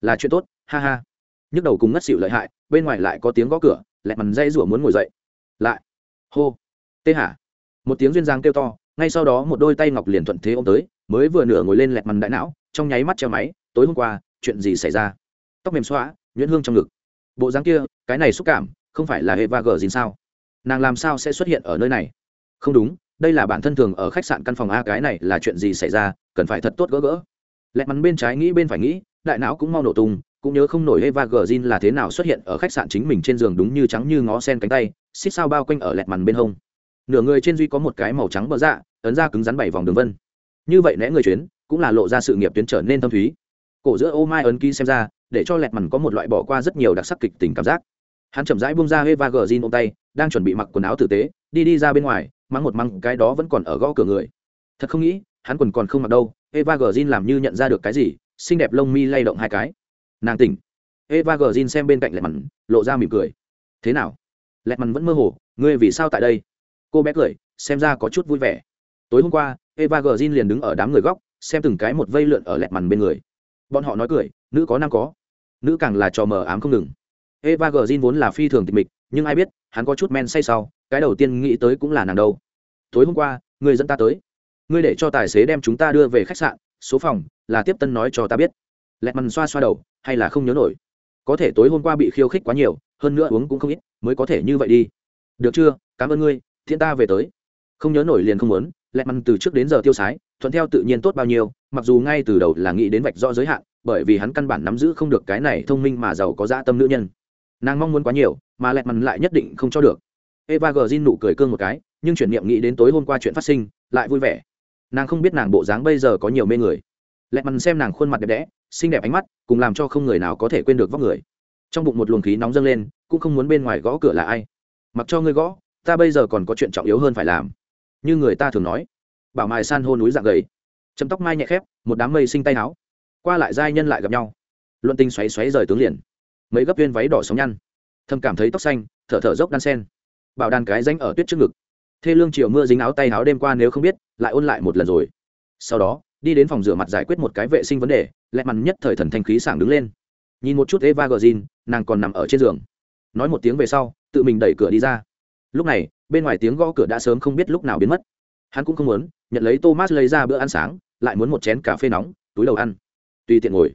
Là chuyện tốt, ha ha. Nhức đầu cùng ngất xịu lợi hại, bên ngoài lại có tiếng gõ cửa lẹt mằn dây rủa muốn ngồi dậy. Lại. Hô. Tê hả? Một tiếng duyên giang kêu to, ngay sau đó một đôi tay ngọc liền thuận thế ô m tới, mới vừa nửa ngồi lên lẹt mằn đại não, trong nháy mắt treo máy, tối hôm qua, chuyện gì xảy ra? Tóc mềm xóa nhuyễn hương trong ngực. Bộ dáng kia, cái này xúc cảm, không phải là hệ va gờ gì sao? Nàng làm sao sẽ xuất hiện ở nơi này? Không đúng đây là bản thân thường ở khách sạn căn phòng a cái này là chuyện gì xảy ra cần phải thật tốt gỡ gỡ lẹt mắn bên trái nghĩ bên phải nghĩ đại não cũng mau nổ tung cũng nhớ không nổi Eva Green là thế nào xuất hiện ở khách sạn chính mình trên giường đúng như trắng như ngó sen cánh tay, xích sao bao quanh ở lẹt màn bên hông. Nửa người trên duy có một cái màu trắng bờ dạ, ấn ra cứng rắn bảy vòng đường vân. Như vậy né người chuyến, cũng là lộ ra sự nghiệp tuyến trở nên thâm thúy. Cổ giữa ô mai ấn ký xem ra, để cho lẹt màn có một loại bỏ qua rất nhiều đặc sắc kịch tình cảm giác. Hắn chậm rãi buông ra Eva Green ôm tay, đang chuẩn bị mặc quần áo tử tế, đi đi ra bên ngoài, mắng một mắng cái đó vẫn còn ở gõ cửa người. Thật không nghĩ, hắn quần còn không mặc đâu. Eva Green làm như nhận ra được cái gì, xinh đẹp lông mi lay động hai cái. Nàng tỉnh. Eva gờ zin xem bên cạnh lẹt mặn lộ ra mỉm cười. Thế nào? Lẹt mặn vẫn mơ hồ ngươi vì sao tại đây? Cô bé cười xem ra có chút vui vẻ. Tối hôm qua eva gờ zin liền đứng ở đám người góc xem từng cái một vây lượn ở lẹt mặn bên người. Bọn họ nói cười nữ có nam có. Nữ càng là trò mờ ám không ngừng. Eva gờ zin vốn là phi thường tịch mịch nhưng ai biết hắn có chút men say sau cái đầu tiên nghĩ tới cũng là nàng đâu. Tối hôm qua người dẫn ta tới. Ngươi để cho tài xế đem chúng ta đưa về khách sạn, số phòng, là tiếp tân nói cho ta biết. Lẹt mằn xoa xoa đầu, hay là không nhớ nổi. Có thể tối hôm qua bị khiêu khích quá nhiều, hơn nữa uống cũng không ít, mới có thể như vậy đi. Được chưa? Cảm ơn ngươi, thiện ta về tới. Không nhớ nổi liền không muốn, lẹt mằn từ trước đến giờ tiêu sái, thuận theo tự nhiên tốt bao nhiêu, mặc dù ngay từ đầu là nghĩ đến vạch rõ giới hạn, bởi vì hắn căn bản nắm giữ không được cái này thông minh mà giàu có dã tâm nữ nhân. Nàng mong muốn quá nhiều, mà lẹt mằn lại nhất định không cho được eva gờ nụ cười cương một cái, nhưng chuyển niệm nghĩ đến tối hôm qua chuyện phát sinh, lại vui vẻ. Nàng không biết nàng bộ dáng bây giờ có nhiều mê người. Lẹ mằn xem nàng khuôn mặt đẹp đẽ, xinh đẹp ánh mắt, cùng làm cho không người nào có thể quên được vóc người. Trong bụng một luồng khí nóng dâng lên, cũng không muốn bên ngoài gõ cửa là ai. Mặc cho ngươi gõ, ta bây giờ còn có chuyện trọng yếu hơn phải làm. Như người ta thường nói, bảo mài san hô núi dạng gầy. Chấm tóc mai nhẹ khép, một đám mây sinh tay áo. Qua lại giai nhân lại gặp nhau. Luận tinh xoáy xoáy rời tướng liền. Mấy gấp viên váy đỏ sóng nhăn. Thâm cảm thấy tóc xanh, thở thở dốc đan sen bảo đàn cái danh ở tuyết trước ngực. Thê lương chiều mưa dính áo tay áo đêm qua nếu không biết, lại ôn lại một lần rồi. Sau đó, đi đến phòng rửa mặt giải quyết một cái vệ sinh vấn đề, lẹ mặn nhất thời thần thanh khí sảng đứng lên. Nhìn một chút eva gờ zin nàng còn nằm ở trên giường. Nói một tiếng về sau, tự mình đẩy cửa đi ra. Lúc này, bên ngoài tiếng gõ cửa đã sớm không biết lúc nào biến mất. Hắn cũng không muốn, nhận lấy thomas lấy ra bữa ăn sáng, lại muốn một chén cà phê nóng, túi đầu ăn. Tùy tiện ngồi.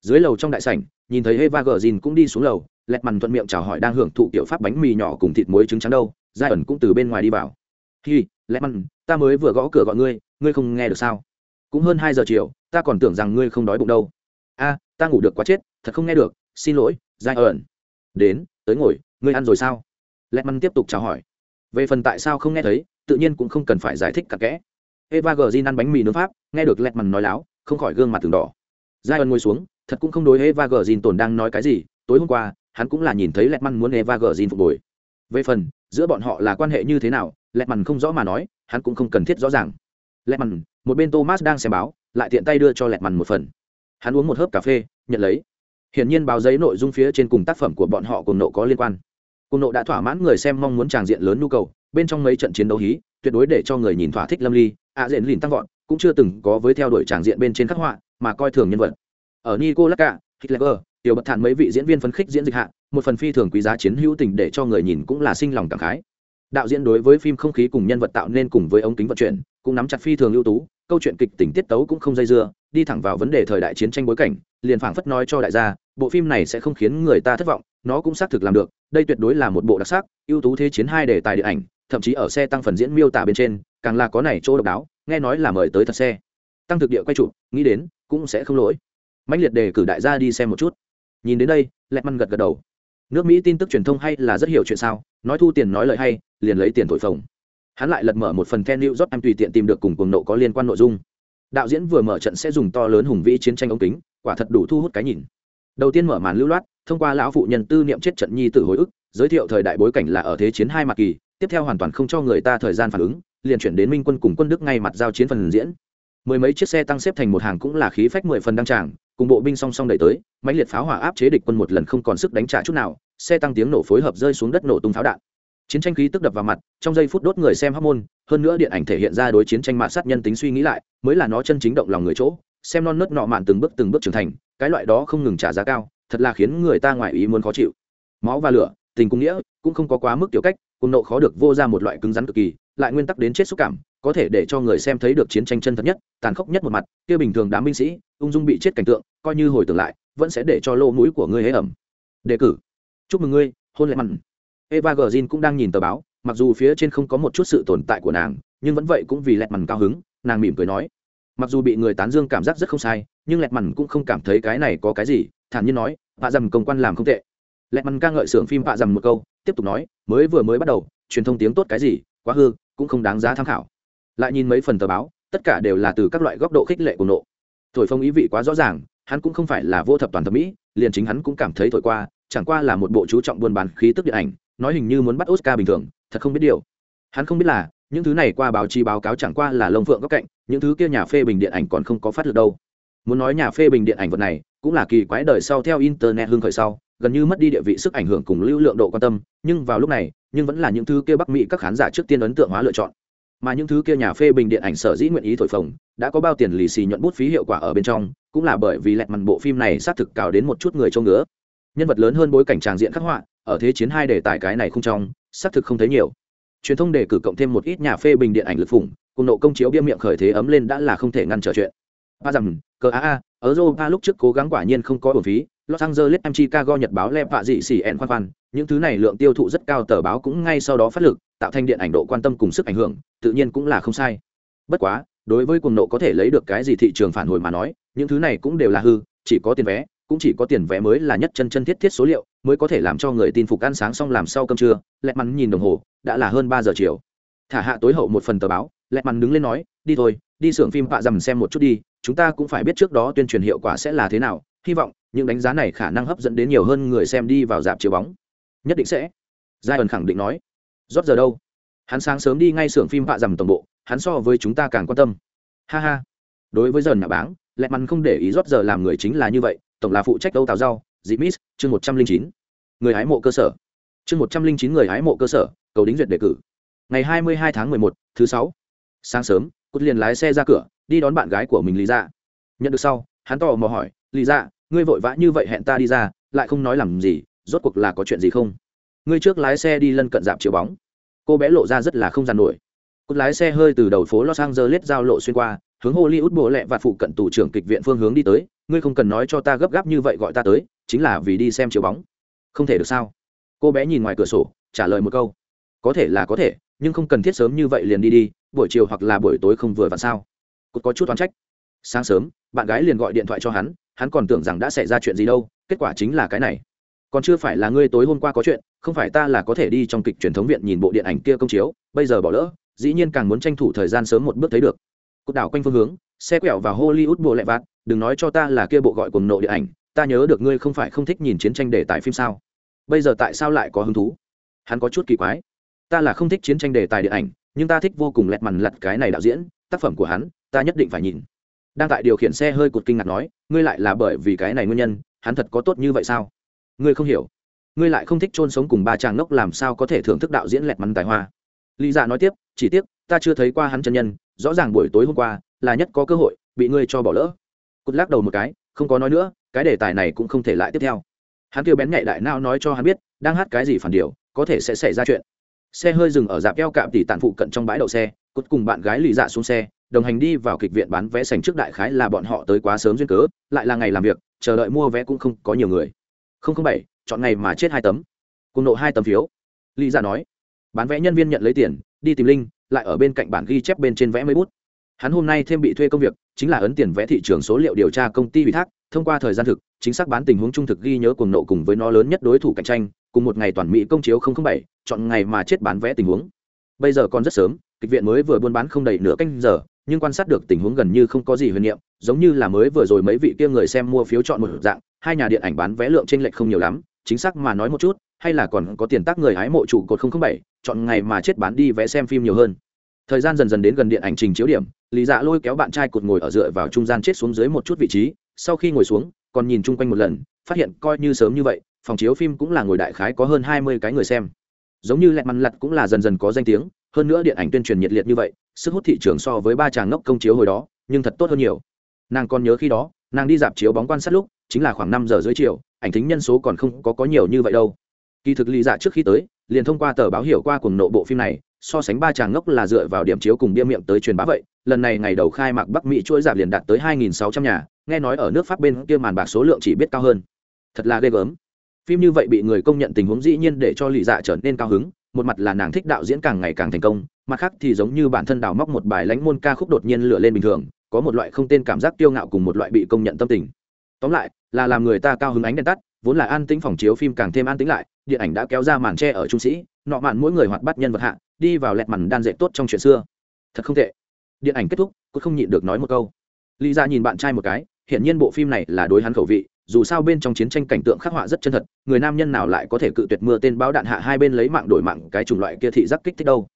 Dưới lầu trong đại sảnh, nhìn thấy eva gờ dìn cũng đi xuống lầu lẹt mằn thuận miệng chào hỏi đang hưởng thụ kiểu pháp bánh mì nhỏ cùng thịt muối trứng trắng đâu, giai ẩn cũng từ bên ngoài đi vào. Hi, lẹt mằn, ta mới vừa gõ cửa gọi ngươi ngươi không nghe được sao? Cũng hơn hai giờ chiều, ta còn tưởng rằng ngươi không đói bụng đâu. A, ta ngủ được quá chết, thật không nghe được, xin lỗi, giai ẩn. Đến, tới ngồi, ngươi ăn rồi sao? Lẹt mằn tiếp tục chào hỏi. Về phần tại sao không nghe thấy, tự nhiên cũng không cần phải giải thích cặn kẽ. Eva gờ ăn bánh mì nướng pháp, nghe được lẹt mằn nói láo, không khỏi gương mặt từng đỏ. Giai ẩn ngồi xuống, thật cũng không đối eva gờ tồn đang nói cái gì, tối hôm qua hắn cũng là nhìn thấy lẹt măn muốn eva gờ phục hồi. Về phần, giữa bọn họ là quan hệ như thế nào, lẹt mằn không rõ mà nói, hắn cũng không cần thiết rõ ràng. Lẹt mằn một bên thomas đang xem báo, lại tiện tay đưa cho lẹt mằn một phần. Hắn uống một hớp cà phê, nhận lấy. Hiển nhiên báo giấy nội dung phía trên cùng tác phẩm của bọn họ cùng nộ có liên quan. Cùng nộ đã thỏa mãn người xem mong muốn tràng diện lớn nhu cầu, bên trong mấy trận chiến đấu hí, tuyệt đối để cho người nhìn thỏa thích lâm ly, ạ diện lìn tăng vọt, cũng chưa từng có với theo đuổi tràng diện bên trên khắc họa, mà coi thường nhân vật. Ở nico hitler tiểu bật thản mấy vị diễn viên phấn khích diễn dịch hạ, một phần phi thường quý giá chiến hữu tình để cho người nhìn cũng là sinh lòng cảm khái. Đạo diễn đối với phim không khí cùng nhân vật tạo nên cùng với ống kính vận chuyển, cũng nắm chặt phi thường ưu tú, câu chuyện kịch tính tiết tấu cũng không dây dưa, đi thẳng vào vấn đề thời đại chiến tranh bối cảnh, liền phảng phất nói cho đại gia, bộ phim này sẽ không khiến người ta thất vọng, nó cũng xác thực làm được, đây tuyệt đối là một bộ đặc sắc, ưu tú thế chiến hai đề tài điện ảnh, thậm chí ở xe tăng phần diễn miêu tả bên trên, càng là có này chỗ độc đáo, nghe nói là mời tới thật xe. Tăng thực địa quay chụp, nghĩ đến, cũng sẽ không lỗi. Mãnh liệt đề cử đại gia đi xem một chút nhìn đến đây, lẹt măn gật gật đầu. Nước mỹ tin tức truyền thông hay là rất hiểu chuyện sao? Nói thu tiền nói lời hay, liền lấy tiền thổi phồng. Hắn lại lật mở một phần then new job em tùy tiện tìm được cùng cuồng nộ có liên quan nội dung. Đạo diễn vừa mở trận sẽ dùng to lớn hùng vĩ chiến tranh ống kính, quả thật đủ thu hút cái nhìn. Đầu tiên mở màn lưu loát, thông qua lão phụ nhân tư niệm chết trận nhi tử hồi ức, giới thiệu thời đại bối cảnh là ở thế chiến hai mặt kỳ, tiếp theo hoàn toàn không cho người ta thời gian phản ứng, liền chuyển đến minh quân cùng quân đức ngay mặt giao chiến phần diễn. Mười mấy chiếc xe tăng xếp thành một hàng cũng là khí phách mười phần đăng tràng cùng bộ binh song song đẩy tới, mãnh liệt pháo hỏa áp chế địch quân một lần không còn sức đánh trả chút nào, xe tăng tiếng nổ phối hợp rơi xuống đất nổ tung pháo đạn. Chiến tranh khí tức đập vào mặt, trong giây phút đốt người xem hóc môn, hơn nữa điện ảnh thể hiện ra đối chiến tranh mạng sát nhân tính suy nghĩ lại, mới là nó chân chính động lòng người chỗ, xem non nớt nọ mạn từng bước từng bước trưởng thành, cái loại đó không ngừng trả giá cao, thật là khiến người ta ngoại ý muốn khó chịu. Máu và lửa, tình cung nghĩa, cũng không có quá mức tiểu cách, cùng nộ khó được vô ra một loại cứng rắn cực kỳ, lại nguyên tắc đến chết xúc cảm, có thể để cho người xem thấy được chiến tranh chân thật nhất, tàn khốc nhất một mặt, kia bình thường đám binh sĩ ung dung bị chết cảnh tượng, coi như hồi tưởng lại, vẫn sẽ để cho lô mũi của ngươi hế ẩm. Đề cử. Chúc mừng ngươi, hôn lễ mặn. Eva gờ cũng đang nhìn tờ báo, mặc dù phía trên không có một chút sự tồn tại của nàng, nhưng vẫn vậy cũng vì lẹt mằn cao hứng, nàng mỉm cười nói. Mặc dù bị người tán dương cảm giác rất không sai, nhưng lẹt mằn cũng không cảm thấy cái này có cái gì, thản nhiên nói bạ dầm công quan làm không tệ. Lẹt mằn ca ngợi xưởng phim bạ dầm một câu, tiếp tục nói, mới vừa mới bắt đầu, truyền thông tiếng tốt cái gì, quá hư, cũng không đáng giá tham khảo. Lại nhìn mấy phần tờ báo, tất cả đều là từ các loại góc độ khích lệ của nộ thổi phong ý vị quá rõ ràng, hắn cũng không phải là vô thập toàn thẩm mỹ, liền chính hắn cũng cảm thấy thổi qua, chẳng qua là một bộ chú trọng buôn bán khí tức điện ảnh, nói hình như muốn bắt oscar bình thường, thật không biết điều. Hắn không biết là, những thứ này qua báo chí báo cáo chẳng qua là lông phượng góc cạnh, những thứ kia nhà phê bình điện ảnh còn không có phát được đâu. Muốn nói nhà phê bình điện ảnh vật này, cũng là kỳ quái đời sau theo internet hương khởi sau, gần như mất đi địa vị sức ảnh hưởng cùng lưu lượng độ quan tâm, nhưng vào lúc này, nhưng vẫn là những thứ kia bắc mỹ các khán giả trước tiên ấn tượng hóa lựa chọn mà những thứ kia nhà phê bình điện ảnh sở dĩ nguyện ý thổi phồng, đã có bao tiền lì xì nhuận bút phí hiệu quả ở bên trong, cũng là bởi vì lẹt màn bộ phim này xác thực cào đến một chút người trông ngứa. Nhân vật lớn hơn bối cảnh tràng diện khắc họa, ở thế chiến hai đề tài cái này không trong, xác thực không thấy nhiều. Truyền thông đề cử cộng thêm một ít nhà phê bình điện ảnh lực phủng cùng nộ công chiếu bia miệng khởi thế ấm lên đã là không thể ngăn trở chuyện. Ba rằng cờ a a ở europa lúc trước cố gắng quả nhiên không có bổn phí, los angeles em chicago, nhật báo lem vạ dị xỉ ẹn khoan khoan, những thứ này lượng tiêu thụ rất cao tờ báo cũng ngay sau đó phát lực tạo thành điện ảnh độ quan tâm cùng sức ảnh hưởng, tự nhiên cũng là không sai. Bất quá, đối với cuồng nộ có thể lấy được cái gì thị trường phản hồi mà nói, những thứ này cũng đều là hư, chỉ có tiền vé, cũng chỉ có tiền vé mới là nhất chân chân thiết thiết số liệu, mới có thể làm cho người tin phục ăn sáng xong làm sau cơm trưa Lệ mắn nhìn đồng hồ, đã là hơn ba giờ chiều. Thả hạ tối hậu một phần tờ báo Lệ mắn đứng lên nói, đi thôi, đi xưởng phim họa dầm xem một chút đi, chúng ta cũng phải biết trước đó tuyên truyền hiệu quả sẽ là thế nào, hy vọng những đánh giá này khả năng hấp dẫn đến nhiều hơn người xem đi vào dạp chiếu bóng. Nhất định sẽ. Giai ẩn khẳng định nói rót giờ đâu? Hắn sáng sớm đi ngay xưởng phim vạ dầm tổng bộ, hắn so với chúng ta càng quan tâm. Ha ha. Đối với giờ nhà báng, lẹ mắn không để ý rót giờ làm người chính là như vậy, tổng là phụ trách đâu tào rau dị mít, chương một trăm linh chín. Người hái mộ cơ sở. Chương một trăm linh chín người hái mộ cơ sở, cầu đính duyệt đề cử. Ngày hai mươi hai tháng mười một, thứ sáu. Sáng sớm, cút liền lái xe ra cửa, đi đón bạn gái của mình lý ra nhận được sau, hắn tò mò hỏi, lý ra ngươi vội vã như vậy hẹn ta đi ra, lại không nói làm gì, rốt cuộc là có chuyện gì không? Ngươi trước lái xe đi lân cận dạp chiếu bóng. Cô bé lộ ra rất là không dàn nổi. Cút lái xe hơi từ đầu phố los angeles giao lộ xuyên qua, hướng hollywood bộ lẹ và phụ cận tù trưởng kịch viện phương hướng đi tới. Ngươi không cần nói cho ta gấp gáp như vậy gọi ta tới, chính là vì đi xem chiếu bóng. Không thể được sao? Cô bé nhìn ngoài cửa sổ, trả lời một câu. Có thể là có thể, nhưng không cần thiết sớm như vậy liền đi đi, buổi chiều hoặc là buổi tối không vừa vặn sao? Cút có chút toán trách. Sáng sớm, bạn gái liền gọi điện thoại cho hắn hắn còn tưởng rằng đã xảy ra chuyện gì đâu, kết quả chính là cái này. Còn chưa phải là ngươi tối hôm qua có chuyện không phải ta là có thể đi trong kịch truyền thống viện nhìn bộ điện ảnh kia công chiếu, bây giờ bỏ lỡ, dĩ nhiên càng muốn tranh thủ thời gian sớm một bước thấy được. Cột đảo quanh phương hướng, xe quẹo vào hollywood bộ lẹ vạt, đừng nói cho ta là kia bộ gọi cùng nộ điện ảnh, ta nhớ được ngươi không phải không thích nhìn chiến tranh đề tài phim sao. Bây giờ tại sao lại có hứng thú? Hắn có chút kỳ quái. Ta là không thích chiến tranh đề tài điện ảnh, nhưng ta thích vô cùng lẹt mằn lặt cái này đạo diễn, tác phẩm của hắn, ta nhất định phải nhìn. Đang tại điều khiển xe hơi cột kinh ngạc nói, ngươi lại là bởi vì cái này nguyên nhân, hắn thật có tốt như vậy sao? Ngươi không hiểu ngươi lại không thích chôn sống cùng ba chàng ngốc, làm sao có thể thưởng thức đạo diễn lẹt mắn tài hoa? Lý dạ nói tiếp, chỉ tiếc, ta chưa thấy qua hắn chân nhân, rõ ràng buổi tối hôm qua là nhất có cơ hội bị ngươi cho bỏ lỡ. Cút lắc đầu một cái, không có nói nữa, cái đề tài này cũng không thể lại tiếp theo. Hắn kêu bén nhạy đại nao nói cho hắn biết, đang hát cái gì phản điều, có thể sẽ xảy ra chuyện. Xe hơi dừng ở dạp keo cạm tỉ tàn phụ cận trong bãi đậu xe cút cùng bạn gái lì dạ xuống xe, đồng hành đi vào kịch viện bán vé sành trước đại khái là bọn họ tới quá sớm duyên cớ, lại là ngày làm việc, chờ đợi mua vé cũng không có nhiều người. Không không bảy chọn ngày mà chết hai tấm. Cùng nộ hai tấm phiếu. Lý giả nói, bán vé nhân viên nhận lấy tiền, đi tìm linh, lại ở bên cạnh bản ghi chép bên trên vẽ mấy bút. Hắn hôm nay thêm bị thuê công việc, chính là ấn tiền vẽ thị trường số liệu điều tra công ty ủy thác, thông qua thời gian thực, chính xác bán tình huống trung thực ghi nhớ cuồng nộ cùng với nó lớn nhất đối thủ cạnh tranh, cùng một ngày toàn mỹ công chiếu bảy, chọn ngày mà chết bán vẽ tình huống. Bây giờ còn rất sớm, kịch viện mới vừa buôn bán không đầy nửa canh giờ, nhưng quan sát được tình huống gần như không có gì huyền niệm, giống như là mới vừa rồi mấy vị kia người xem mua phiếu chọn một dạng, hai nhà điện ảnh bán vé lượng trên lệch không nhiều lắm chính xác mà nói một chút, hay là còn có tiền tác người hái mộ trụ cột bảy, chọn ngày mà chết bán đi vé xem phim nhiều hơn. Thời gian dần dần đến gần điện ảnh trình chiếu điểm, lý dạ lôi kéo bạn trai cột ngồi ở dựa vào trung gian chết xuống dưới một chút vị trí, sau khi ngồi xuống, còn nhìn chung quanh một lần, phát hiện coi như sớm như vậy, phòng chiếu phim cũng là ngồi đại khái có hơn hai mươi cái người xem. Giống như lẹt măn lặt cũng là dần dần có danh tiếng, hơn nữa điện ảnh tuyên truyền nhiệt liệt như vậy, sức hút thị trường so với ba chàng ngốc công chiếu hồi đó, nhưng thật tốt hơn nhiều. Nàng còn nhớ khi đó, nàng đi dạp chiếu bóng quan sát lúc, chính là khoảng năm giờ dưới chiều ảnh thính nhân số còn không có có nhiều như vậy đâu. Kỳ thực lý dạ trước khi tới, liền thông qua tờ báo hiểu qua cùng nộ bộ phim này, so sánh ba chàng ngốc là dựa vào điểm chiếu cùng bia miệng tới truyền bá vậy, lần này ngày đầu khai mạc bắc mỹ chuỗi giảm liền đạt tới 2.600 nhà, nghe nói ở nước pháp bên kia màn bạc số lượng chỉ biết cao hơn. Thật là ghê gớm. Phim như vậy bị người công nhận tình huống dĩ nhiên để cho lì dạ trở nên cao hứng, một mặt là nàng thích đạo diễn càng ngày càng thành công, mặt khác thì giống như bản thân đào móc một bài lãnh môn ca khúc đột nhiên lửa lên bình thường, có một loại không tên cảm giác tiêu ngạo cùng một loại bị công nhận tâm tình. Tóm lại là làm người ta cao hứng ánh đèn tắt, vốn là an tĩnh phòng chiếu phim càng thêm an tĩnh lại, điện ảnh đã kéo ra màn tre ở trung sĩ, nọ mạn mỗi người hoạt bắt nhân vật hạ, đi vào lẹt màn đan dệt tốt trong chuyện xưa. Thật không tệ. Điện ảnh kết thúc, cũng không nhịn được nói một câu. Lý ra nhìn bạn trai một cái, hiển nhiên bộ phim này là đối hắn khẩu vị, dù sao bên trong chiến tranh cảnh tượng khắc họa rất chân thật, người nam nhân nào lại có thể cự tuyệt mưa tên báo đạn hạ hai bên lấy mạng đổi mạng cái chủng loại kia thị giác kích thích đâu.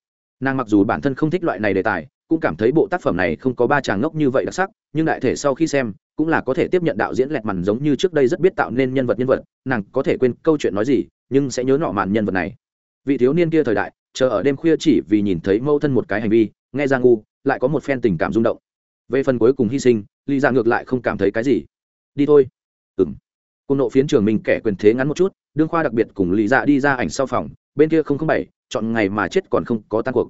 Nàng mặc dù bản thân không thích loại này đề tài cũng cảm thấy bộ tác phẩm này không có ba chàng ngốc như vậy đặc sắc, nhưng đại thể sau khi xem, cũng là có thể tiếp nhận đạo diễn lẹt mằn giống như trước đây rất biết tạo nên nhân vật nhân vật, nàng có thể quên câu chuyện nói gì, nhưng sẽ nhớ nọ màn nhân vật này. Vị thiếu niên kia thời đại, chờ ở đêm khuya chỉ vì nhìn thấy mâu thân một cái hành vi, nghe ra ngu, lại có một phen tình cảm rung động. Về phần cuối cùng hy sinh ly ra dạ ngược lại không cảm thấy cái gì. Đi thôi. Ừng cùng nộ phiến trường mình kẻ quyền thế ngắn một chút, đương khoa đặc biệt cùng lý dạ đi ra ảnh sau phòng, bên kia không không bảy, chọn ngày mà chết còn không có tan cuộc